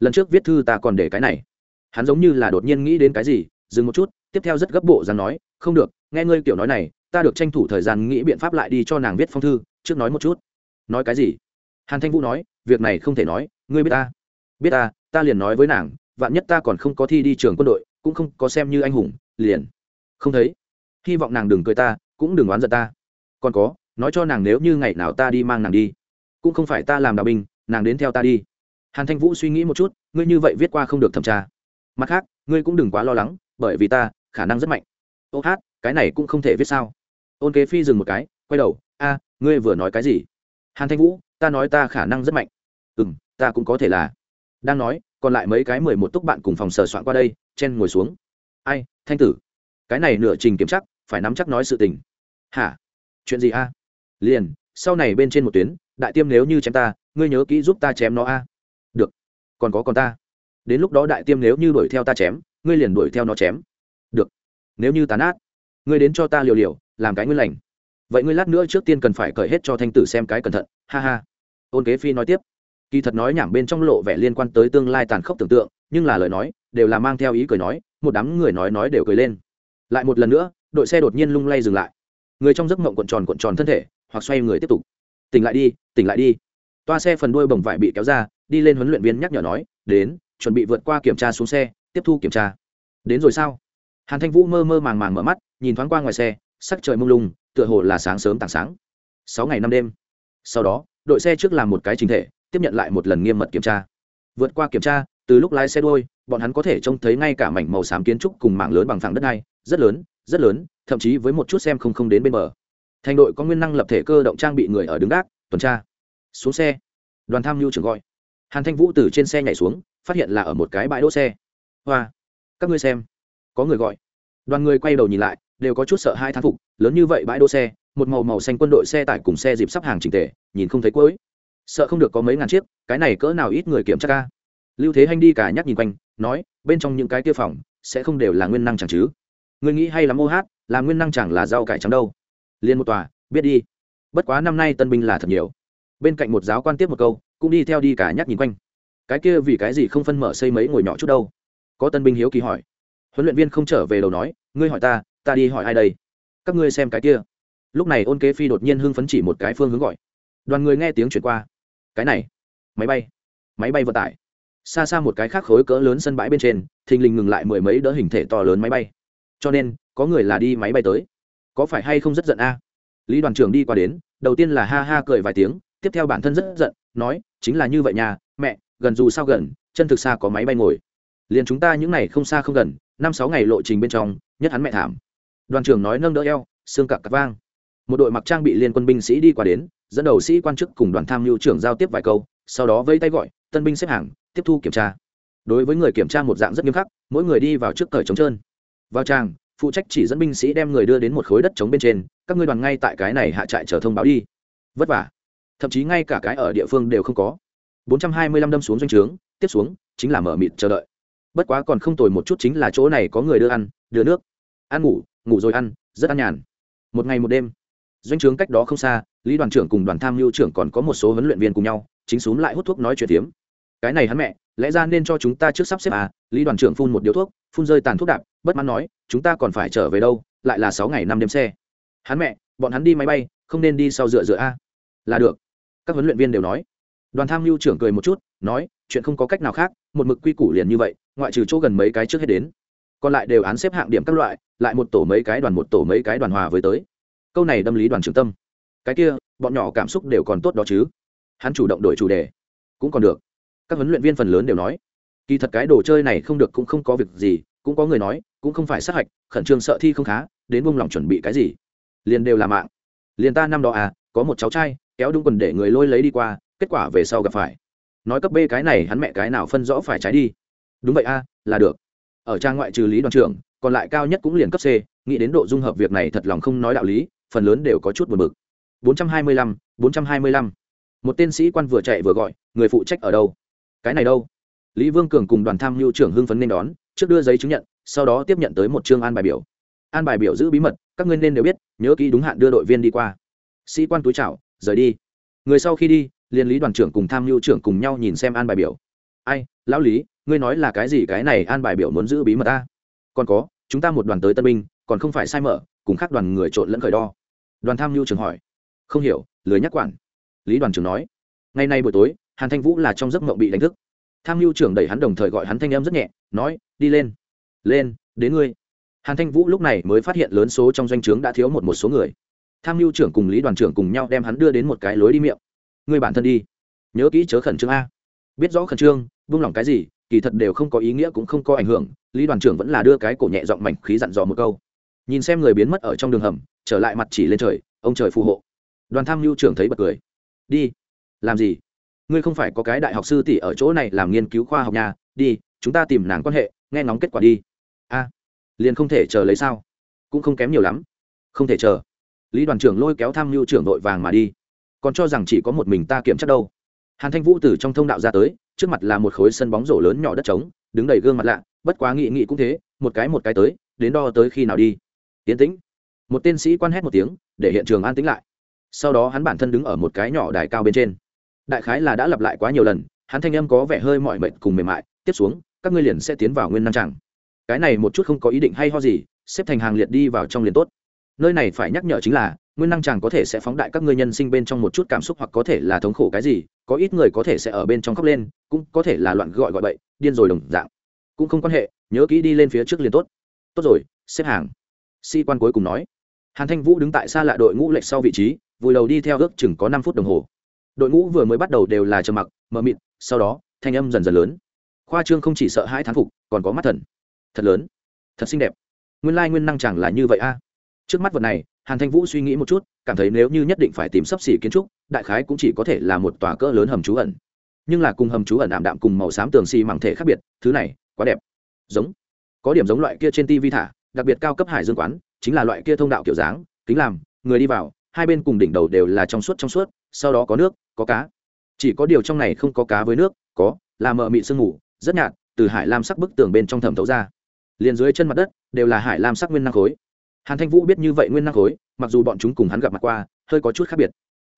Lần trước viết thư ta còn để cái này. Hắn giống như là đột nhiên nghĩ đến cái gì, dừng một chút, tiếp theo rất gấp bộ rằng nói, không được, nghe ngươi kiểu nói này ta được tranh thủ thời gian nghĩ biện pháp lại đi cho nàng viết phong thư, trước nói một chút. Nói cái gì? Hàn thanh vũ nói, việc này không thể nói, ngươi biết ta. Biết ta ta liền nói với nàng, vạn nhất ta còn không có thi đi trường quân đội, cũng không có xem như anh hùng, liền. Không thấy. Hy vọng nàng đừng cười ta, cũng đừng oán giận ta. Còn có, nói cho nàng nếu như ngày nào ta đi mang nàng đi, cũng không phải ta làm đạo binh, nàng đến theo ta đi. Hàn thanh vũ suy nghĩ một chút, ngươi như vậy viết qua không được thẩm tra. Mặt khác, ngươi cũng đừng quá lo lắng, bởi vì ta, khả năng rất mạnh. Ô hát, cái này cũng không thể viết sao ôn kế phi dừng một cái, quay đầu, a, ngươi vừa nói cái gì? Hàn thanh vũ, ta nói ta khả năng rất mạnh. Ừ m ta cũng có thể là. Đang nói, còn lại mấy cái mười một túc bạn cùng phòng sờ soạn qua đây, chen ngồi xuống. Ai, thanh tử, cái này nửa trình kiểm chắc phải nắm chắc nói sự tình. Hả? Chuyện gì a? Liền, sau này bên trên một tuyến, đại tiêm nếu như chém ta, ngươi nhớ kỹ giúp ta chém nó a. Được, còn có còn ta. Đến lúc đó đại tiêm nếu như đuổi theo ta chém, ngươi liền đuổi theo nó chém. Được, nếu như tán át ngươi đến cho ta liều liều làm cái nguyên lành. Vậy ngươi lát nữa trước tiên cần phải cởi hết cho thanh tử xem cái cẩn thận, ha ha. Ôn kế phi nói tiếp. Kỳ thật nói nhảm bên trong lộ vẻ liên quan tới tương lai tàn khốc tưởng tượng, nhưng là lời nói, đều là mang theo ý cười nói, một đám người nói nói đều cười lên. Lại một lần nữa, đội xe đột nhiên lung lay dừng lại. Người trong giấc mộng cuộn tròn cuộn tròn thân thể, hoặc xoay người tiếp tục. Tỉnh lại đi, tỉnh lại đi. Toa xe phần đuôi bồng vải bị kéo ra, đi lên huấn luyện viên nhắc nhở nói, đến, chuẩn bị vượt qua kiểm tra xuống xe, tiếp thu kiểm tra. Đến rồi sao? Hàn thanh vũ mơ mơ màng màng mở mắt, nhìn thoáng qua ngoài xe sắc trời mông lung, tựa hồ là sáng sớm tảng sáng. Sáu ngày năm đêm. Sau đó, đội xe trước làm một cái trình thể, tiếp nhận lại một lần nghiêm mật kiểm tra. Vượt qua kiểm tra, từ lúc lái xe đôi bọn hắn có thể trông thấy ngay cả mảnh màu xám kiến trúc cùng mảng lớn bằng phẳng đất này, rất lớn rất lớn, thậm chí với một chút xem không không đến bên bờ. Thành đội có nguyên năng lập thể cơ động trang bị người ở đứng gác, tuần tra. Xuống xe. Đoàn tham mưu trưởng gọi. Hàn thanh vũ từ trên xe nhảy xuống, phát hiện là ở một cái bãi đỗ xe. Hoa. Các ngươi xem. Có người gọi. Đoàn người quay đầu nhìn lại đều có chút sợ hai thán phục, lớn như vậy bãi đỗ xe, một màu màu xanh quân đội xe tải cùng xe dịp sắp hàng trình tề, nhìn không thấy cuối. Sợ không được có mấy ngàn chiếc, cái này cỡ nào ít người kiểm tra ca. Lưu thế hanh đi cả nhắc nhìn quanh, nói, bên trong những cái kia phòng, sẽ không đều là nguyên năng chẳng chứ? Người nghĩ hay lắm ô hát, là nguyên năng chẳng là rau cải trắng đâu. Liên một tòa, biết đi. Bất quá năm nay tân binh là thật nhiều. Bên cạnh một giáo quan tiếp một câu, cũng đi theo đi cả nhắc nhìn quanh. Cái kia vì cái gì không phân mở xây mấy ngồi nhỏ chút đâu? Có tân binh hiếu kỳ hỏi. Huấn luyện viên không trở về đầu nói, ngươi hỏi ta ta đi hỏi ai đây? Các ngươi xem cái kia. Lúc này ôn kế phi đột nhiên hưng phấn chỉ một cái phương hướng gọi. Đoàn người nghe tiếng chuyển qua. Cái này, máy bay. Máy bay vận tải. Xa xa một cái khác khối cỡ lớn sân bãi bên trên, thình lình ngừng lại mười mấy đỡ hình thể to lớn máy bay. Cho nên, có người là đi máy bay tới. Có phải hay không rất giận a? Lý đoàn trưởng đi qua đến, đầu tiên là ha ha cười vài tiếng, tiếp theo bản thân rất giận, nói, chính là như vậy nhà mẹ, gần dù sao gần, chân thực xa có máy bay ngồi. Liền chúng ta những ngày không xa không gần, năm sáu ngày lộ trình bên trong, nhất hắn mẹ thảm đoàn trưởng nói nâng đỡ eo, xương cặp cặp vang. Một đội mặc trang bị liên quân binh sĩ đi qua đến, dẫn đầu sĩ quan chức cùng đoàn tham mưu trưởng giao tiếp vài câu, sau đó vây tay gọi, tân binh xếp hàng, tiếp thu kiểm tra. Đối với người kiểm tra một dạng rất nghiêm khắc, mỗi người đi vào trước cởi trống trơn. Vào tràng, phụ trách chỉ dẫn binh sĩ đem người đưa đến một khối đất trống bên trên, các ngươi đoàn ngay tại cái này hạ trại chờ thông báo đi. Vất vả. Thậm chí ngay cả cái ở địa phương đều không có. 425 đâm xuống doanh trướng, tiếp xuống chính là mở mịt chờ đợi. Bất quá còn không tồi một chút chính là chỗ này có người đưa ăn, đưa nước, ăn ngủ ngủ rồi ăn, rất ăn nhàn. Một ngày một đêm, doanh trướng cách đó không xa, lý đoàn trưởng cùng đoàn tham mưu trưởng còn có một số huấn luyện viên cùng nhau, chính xúm lại hút thuốc nói chuyện tiếm cái này hắn mẹ, lẽ ra nên cho chúng ta trước sắp xếp à? Lý đoàn trưởng phun một điếu thuốc, phun rơi tàn thuốc đạp, bất mãn nói, chúng ta còn phải trở về đâu? Lại là sáu ngày năm đêm xe. Hắn mẹ, bọn hắn đi máy bay, không nên đi sau dựa dựa a. Là được. Các huấn luyện viên đều nói. Đoàn tham mưu trưởng cười một chút, nói, chuyện không có cách nào khác, một mực quy củ liền như vậy, ngoại trừ chỗ gần mấy cái trước hết đến còn lại đều án xếp hạng điểm các loại, lại một tổ mấy cái đoàn một tổ mấy cái đoàn hòa với tới. Câu này đâm lý đoàn trưởng tâm. Cái kia, bọn nhỏ cảm xúc đều còn tốt đó chứ. Hắn chủ động đổi chủ đề. Cũng còn được. Các huấn luyện viên phần lớn đều nói. Kỳ thật cái đồ chơi này không được cũng không có việc gì, cũng có người nói, cũng không phải sát hạch, khẩn trương sợ thi không khá, đến buông lòng chuẩn bị cái gì. Liền đều là mạng. Liền ta năm đó à có một cháu trai, kéo đúng quần để người lôi lấy đi qua, kết quả về sau gặp phải. Nói cấp b cái này hắn mẹ cái nào phân rõ phải trái đi. Đúng vậy a là được ở trang ngoại trừ lý đoàn trưởng còn lại cao nhất cũng liền cấp c nghĩ đến độ dung hợp việc này thật lòng không nói đạo lý phần lớn đều có chút buồn bực. 425, 425. một tên sĩ quan vừa chạy vừa gọi người phụ trách ở đâu? Cái này đâu? Lý vương cường cùng đoàn tham mưu trưởng hưng phấn nên đón trước đưa giấy chứng nhận sau đó tiếp nhận tới một chương an bài biểu. An bài biểu giữ bí mật các ngươi nên đều biết nhớ kỹ đúng hạn đưa đội viên đi qua. Sĩ quan túi chào rời đi. Người sau khi đi liên lý đoàn trưởng cùng tham mưu trưởng cùng nhau nhìn xem an bài biểu. Ai lão lý ngươi nói là cái gì cái này an bài biểu muốn giữ bí mật ta? Còn có, chúng ta một đoàn tới tân binh, còn không phải sai mở, cùng khác đoàn người trộn lẫn khởi đo. Đoàn tham mưu trưởng hỏi. Không hiểu, lười nhắc quản. Lý đoàn trưởng nói. Ngày nay buổi tối, hàn thanh vũ là trong giấc mộng bị đánh thức. Tham mưu trưởng đẩy hắn đồng thời gọi hắn thanh em rất nhẹ, nói, đi lên. Lên, đến ngươi. Hàn thanh vũ lúc này mới phát hiện lớn số trong doanh trướng đã thiếu một một số người. Tham mưu trưởng cùng lý đoàn trưởng cùng nhau đem hắn đưa đến một cái lối đi miệng. Ngươi bản thân đi. Nhớ kỹ chớ khẩn trương a. Biết rõ khẩn trương, buông lỏng cái gì kỳ thật đều không có ý nghĩa cũng không có ảnh hưởng, lý đoàn trưởng vẫn là đưa cái cổ nhẹ giọng mảnh khí dặn dò một câu. Nhìn xem người biến mất ở trong đường hầm, trở lại mặt chỉ lên trời, ông trời phù hộ. Đoàn tham mưu trưởng thấy bật cười. Đi. Làm gì? Ngươi không phải có cái đại học sư tỷ ở chỗ này làm nghiên cứu khoa học nhà đi, chúng ta tìm nàng quan hệ, nghe ngóng kết quả đi. A. Liền không thể chờ lấy sao? Cũng không kém nhiều lắm. Không thể chờ. Lý đoàn trưởng lôi kéo tham mưu trưởng nội vàng mà đi. Còn cho rằng chỉ có một mình ta kiểm tra đâu. Hàn thanh vũ từ trong thông đạo ra tới trước mặt là một khối sân bóng rổ lớn nhỏ đất trống, đứng đầy gương mặt lạ, bất quá nghị nghị cũng thế, một cái một cái tới, đến đo tới khi nào đi. Tiến tĩnh. Một tên sĩ quan hét một tiếng, để hiện trường an tĩnh lại. Sau đó hắn bản thân đứng ở một cái nhỏ đài cao bên trên. Đại khái là đã lặp lại quá nhiều lần, hắn thanh âm có vẻ hơi mỏi mệt cùng mềm mại, tiếp xuống, các ngươi liền sẽ tiến vào nguyên năng tràng cái này một chút không có ý định hay ho gì, xếp thành hàng liệt đi vào trong liền tốt. Nơi này phải nhắc nhở chính là nguyên năng chàng có thể sẽ phóng đại các ngươi nhân sinh bên trong một chút cảm xúc hoặc có thể là thống khổ cái gì, có ít người có thể sẽ ở bên trong khóc lên, cũng có thể là loạn gọi gọi bậy, điên rồi đồng dạng. Cũng không quan hệ, nhớ kỹ đi lên phía trước liền tốt. Tốt rồi, xếp hàng. Sĩ quan cuối cùng nói. Hàn thanh vũ đứng tại xa lạ đội ngũ lệch sau vị trí, vùi đầu đi theo ước chừng có năm phút đồng hồ. Đội ngũ vừa mới bắt đầu đều là trầm mặc, mờ mịt, sau đó, thanh âm dần dần lớn. Khoa trương không chỉ sợ hai thán phục, còn có mắt thần. Thật lớn. Thật xinh đẹp. Nguyên lai nguyên năng chẳng là như vậy a. Trước mắt vật này hàn thanh vũ suy nghĩ một chút, cảm thấy nếu như nhất định phải tìm sấp xỉ kiến trúc, đại khái cũng chỉ có thể là một tòa cỡ lớn hầm trú ẩn. Nhưng là cùng hầm trú ẩn ảm đạm cùng màu xám tường xi măng thể khác biệt, thứ này quá đẹp. Giống. Có điểm giống loại kia trên tv thả, đặc biệt cao cấp hải dương quán, chính là loại kia thông đạo kiểu dáng, kính làm, người đi vào, hai bên cùng đỉnh đầu đều là trong suốt trong suốt, sau đó có nước, có cá. Chỉ có điều trong này không có cá với nước, có, là mờ mị sương ngủ rất nhạt, từ hải lam sắc bức tường bên trong thẩm thấu ra. Liền dưới chân mặt đất, đều là hải lam sắc nguyên năng khối hàn thanh vũ biết như vậy nguyên năng khối, mặc dù bọn chúng cùng hắn gặp mặt qua, hơi có chút khác biệt.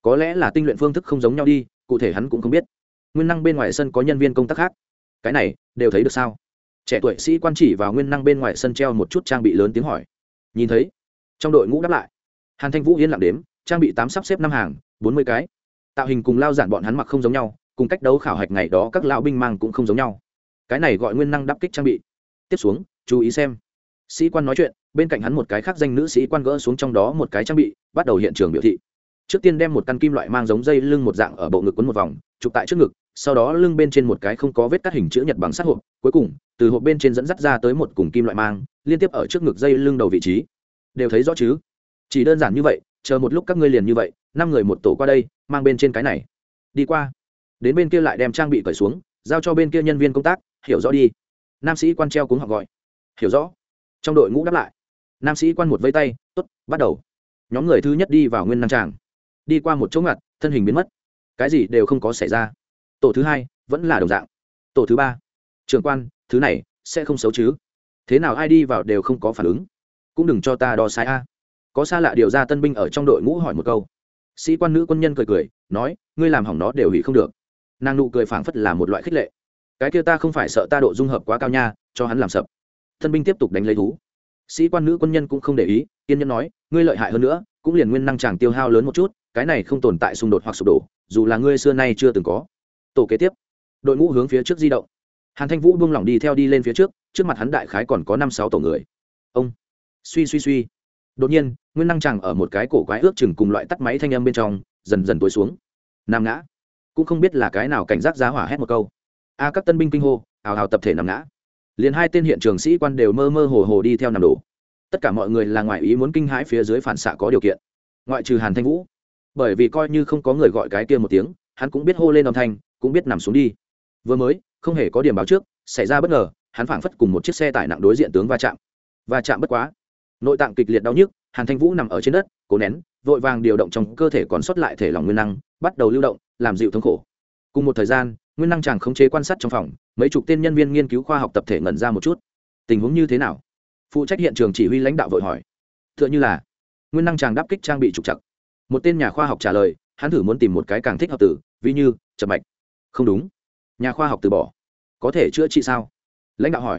Có lẽ là tinh luyện phương thức không giống nhau đi, cụ thể hắn cũng không biết. Nguyên năng bên ngoài sân có nhân viên công tác khác. Cái này, đều thấy được sao? Trẻ tuổi sĩ quan chỉ vào nguyên năng bên ngoài sân treo một chút trang bị lớn tiếng hỏi. Nhìn thấy. Trong đội ngũ đáp lại. Hàn thanh vũ yên lặng đếm, trang bị tám sắp xếp năm hàng, bốn mươi cái. Tạo hình cùng lao giản bọn hắn mặc không giống nhau, cùng cách đấu khảo hạch ngày đó các lão binh mang cũng không giống nhau. Cái này gọi nguyên năng đắp kích trang bị. Tiếp xuống, chú ý xem. Sĩ quan nói chuyện bên cạnh hắn một cái khác danh nữ sĩ quan gỡ xuống trong đó một cái trang bị, bắt đầu hiện trường biểu thị. Trước tiên đem một căn kim loại mang giống dây lưng một dạng ở bộ ngực quấn một vòng, chụp tại trước ngực, sau đó lưng bên trên một cái không có vết cắt hình chữ nhật bằng sắt hộp, cuối cùng, từ hộp bên trên dẫn dắt ra tới một cùng kim loại mang, liên tiếp ở trước ngực dây lưng đầu vị trí. Đều thấy rõ chứ? Chỉ đơn giản như vậy, chờ một lúc các ngươi liền như vậy, năm người một tổ qua đây, mang bên trên cái này. Đi qua. Đến bên kia lại đem trang bị cởi xuống, giao cho bên kia nhân viên công tác, hiểu rõ đi. Nam sĩ quan treo cuống họ gọi. Hiểu rõ. Trong đội ngũ đáp lại nam sĩ quan một vây tay t ố t bắt đầu. Nhóm người thứ nhất đi vào nguyên năng tràng. Đi qua một chỗ ngặt, thân hình biến mất. Cái gì đều không có xảy ra. Tổ thứ hai vẫn là đồng dạng. Tổ thứ ba trường quan, thứ này sẽ không xấu chứ. Thế nào ai đi vào đều không có phản ứng. Cũng đừng cho ta đo sai a. Có xa lạ điều ra tân binh ở trong đội ngũ hỏi một câu. Sĩ quan nữ quân nhân cười cười, nói, ngươi làm hỏng nó đều hủy không được. Nàng nụ cười phảng phất là một loại khích lệ. Cái kia ta không phải sợ ta độ dung hợp quá cao nha, cho hắn làm sập. Thân binh tiếp tục đánh lấy thú sĩ quan nữ quân nhân cũng không để ý, kiên nhẫn nói, ngươi lợi hại hơn nữa, cũng liền nguyên năng chàng tiêu hao lớn một chút, cái này không tồn tại xung đột hoặc sụp đổ, dù là ngươi xưa nay chưa từng có. Tổ kế tiếp. Đội ngũ hướng phía trước di động. Hàn thanh vũ buông lỏng đi theo đi lên phía trước trước mặt hắn đại khái còn có năm sáu tổ người. Ông. Suy suy suy. Đột nhiên, nguyên năng chàng ở một cái cổ quái ước chừng cùng loại tắt máy thanh âm bên trong, dần dần tối xuống. Nằm ngã. Cũng không biết là cái nào cảnh giác giá hỏa hét một câu. A các tân binh kinh hô, ào ào tập thể nằm ngã liền hai tên hiện trường sĩ quan đều mơ mơ hồ hồ đi theo nằm đổ. Tất cả mọi người là ngoại ý muốn kinh hãi phía dưới phản xạ có điều kiện. Ngoại trừ hàn thanh vũ. Bởi vì coi như không có người gọi cái kia một tiếng, hắn cũng biết hô lên âm thanh, cũng biết nằm xuống đi. Vừa mới, không hề có điểm báo trước, xảy ra bất ngờ, hắn phảng phất cùng một chiếc xe tải nặng đối diện tướng va chạm. Va chạm bất quá. Nội tạng kịch liệt đau nhức, hàn thanh vũ nằm ở trên đất, cố nén, vội vàng điều động trong cơ thể còn sót lại thể lòng nguyên năng, bắt đầu lưu động, làm dịu thống khổ. Cùng một thời gian nguyên năng chàng khống chế quan sát trong phòng, mấy chục tên nhân viên nghiên cứu khoa học tập thể ngẩn ra một chút. Tình huống như thế nào? Phụ trách hiện trường chỉ huy lãnh đạo vội hỏi. T h ư ợ n h ư là, nguyên năng chàng đáp kích trang bị trục chặt một tên nhà khoa học trả lời, hắn thử muốn tìm một cái càng thích hợp tử ví như, chập mạch. Không đúng. Nhà khoa học từ bỏ. Có thể chữa trị sao? Lãnh đạo hỏi.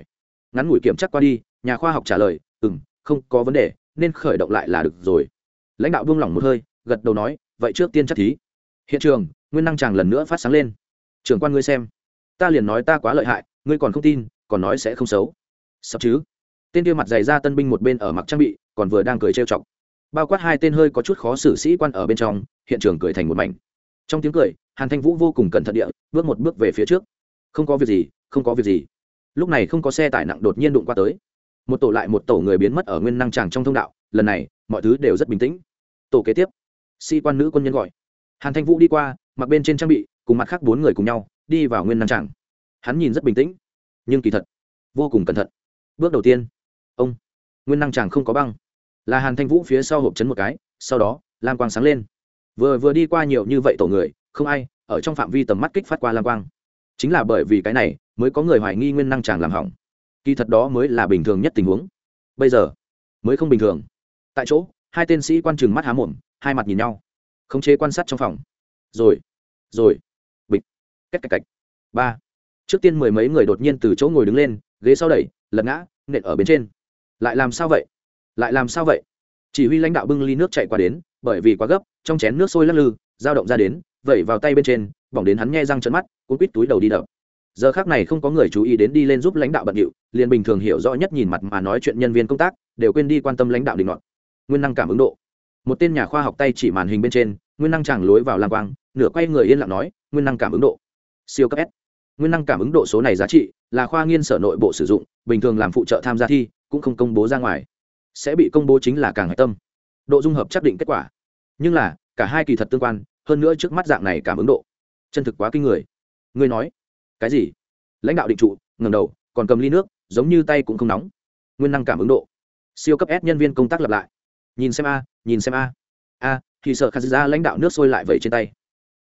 Ngắn ngủi kiểm chắc qua đi, nhà khoa học trả lời ừ m không có vấn đề, nên khởi động lại là được rồi. Lãnh đạo buông lỏng một hơi, gật đầu nói, vậy trước tiên chắc thí. Hiện trường, nguyên năng chàng lần nữa phát sáng lên trưởng quan ngươi xem. Ta liền nói ta quá lợi hại, ngươi còn không tin, còn nói sẽ không xấu. Sắp chứ? Tên kia mặt dày ra tân binh một bên ở mặc trang bị, còn vừa đang cười trêu chọc. Bao quát hai tên hơi có chút khó xử sĩ quan ở bên trong, hiện trường cười thành một mảnh. Trong tiếng cười, hàn thanh vũ vô cùng cẩn thận địa, bước một bước về phía trước. Không có việc gì, không có việc gì. Lúc này không có xe tải nặng đột nhiên đụng qua tới. Một tổ lại một tổ người biến mất ở nguyên năng tràng trong thông đạo, lần này, mọi thứ đều rất bình tĩnh. Tổ kế tiếp. Sĩ quan nữ quân nhân gọi. Hàn thanh vũ đi qua, mặc bên trên trang bị cùng mặt khác bốn người cùng nhau, đi vào nguyên năng tràng. Hắn nhìn rất bình tĩnh, nhưng kỳ thật, vô cùng cẩn thận. Bước đầu tiên, ông, nguyên năng tràng không có băng. Là hàn thanh vũ phía sau hộp chấn một cái, sau đó, lam quang sáng lên. Vừa vừa đi qua nhiều như vậy tổ người, không ai, ở trong phạm vi tầm mắt kích phát qua lam quang. Chính là bởi vì cái này, mới có người hoài nghi nguyên năng tràng làm hỏng. Kỳ thật đó mới là bình thường nhất tình huống. Bây giờ, mới không bình thường. Tại chỗ, hai tên sĩ quan trừng mắt há mồm, hai mặt nhìn nhau, khống chế quan sát trong phòng. Rồi rồi cách cạch cạch ba. Trước tiên mười mấy người đột nhiên từ chỗ ngồi đứng lên, ghế sau đẩy, lật ngã, nện ở bên trên. Lại làm sao vậy? Lại làm sao vậy? Chỉ huy lãnh đạo bưng ly nước chạy qua đến, bởi vì quá gấp, trong chén nước sôi lắc lư, dao động ra đến, vẩy vào tay bên trên, bỏng đến hắn nghe răng trận mắt, cuốn quít túi đầu đi đập. Giờ khác này không có người chú ý đến đi lên giúp lãnh đạo bận điệu, liền bình thường hiểu rõ nhất nhìn mặt mà nói chuyện nhân viên công tác, đều quên đi quan tâm lãnh đạo định luận nguyên năng cảm ứng độ. Một tên nhà khoa học tay chỉ màn hình bên trên, nguyên năng chẳng lối vào lang quang, nửa quay người yên lặng nói, nguyên năng cảm ứng độ siêu cấp s. Nguyên năng cảm ứng độ số này giá trị là khoa nghiên sở nội bộ sử dụng, bình thường làm phụ trợ tham gia thi, cũng không công bố ra ngoài. Sẽ bị công bố chính là càng hạch tâm. Độ dung hợp xác định kết quả. Nhưng là, cả hai kỳ thật tương quan, hơn nữa trước mắt dạng này cảm ứng độ. Chân thực quá kinh người. Ngươi nói, cái gì? Lãnh đạo định trụ ngầm đầu, còn cầm ly nước, giống như tay cũng không nóng. Nguyên năng cảm ứng độ. Siêu cấp s nhân viên công tác lặp lại. Nhìn xem a, nhìn xem a. A, thì sợ khát ra lãnh đạo nước sôi lại vẩy trên tay.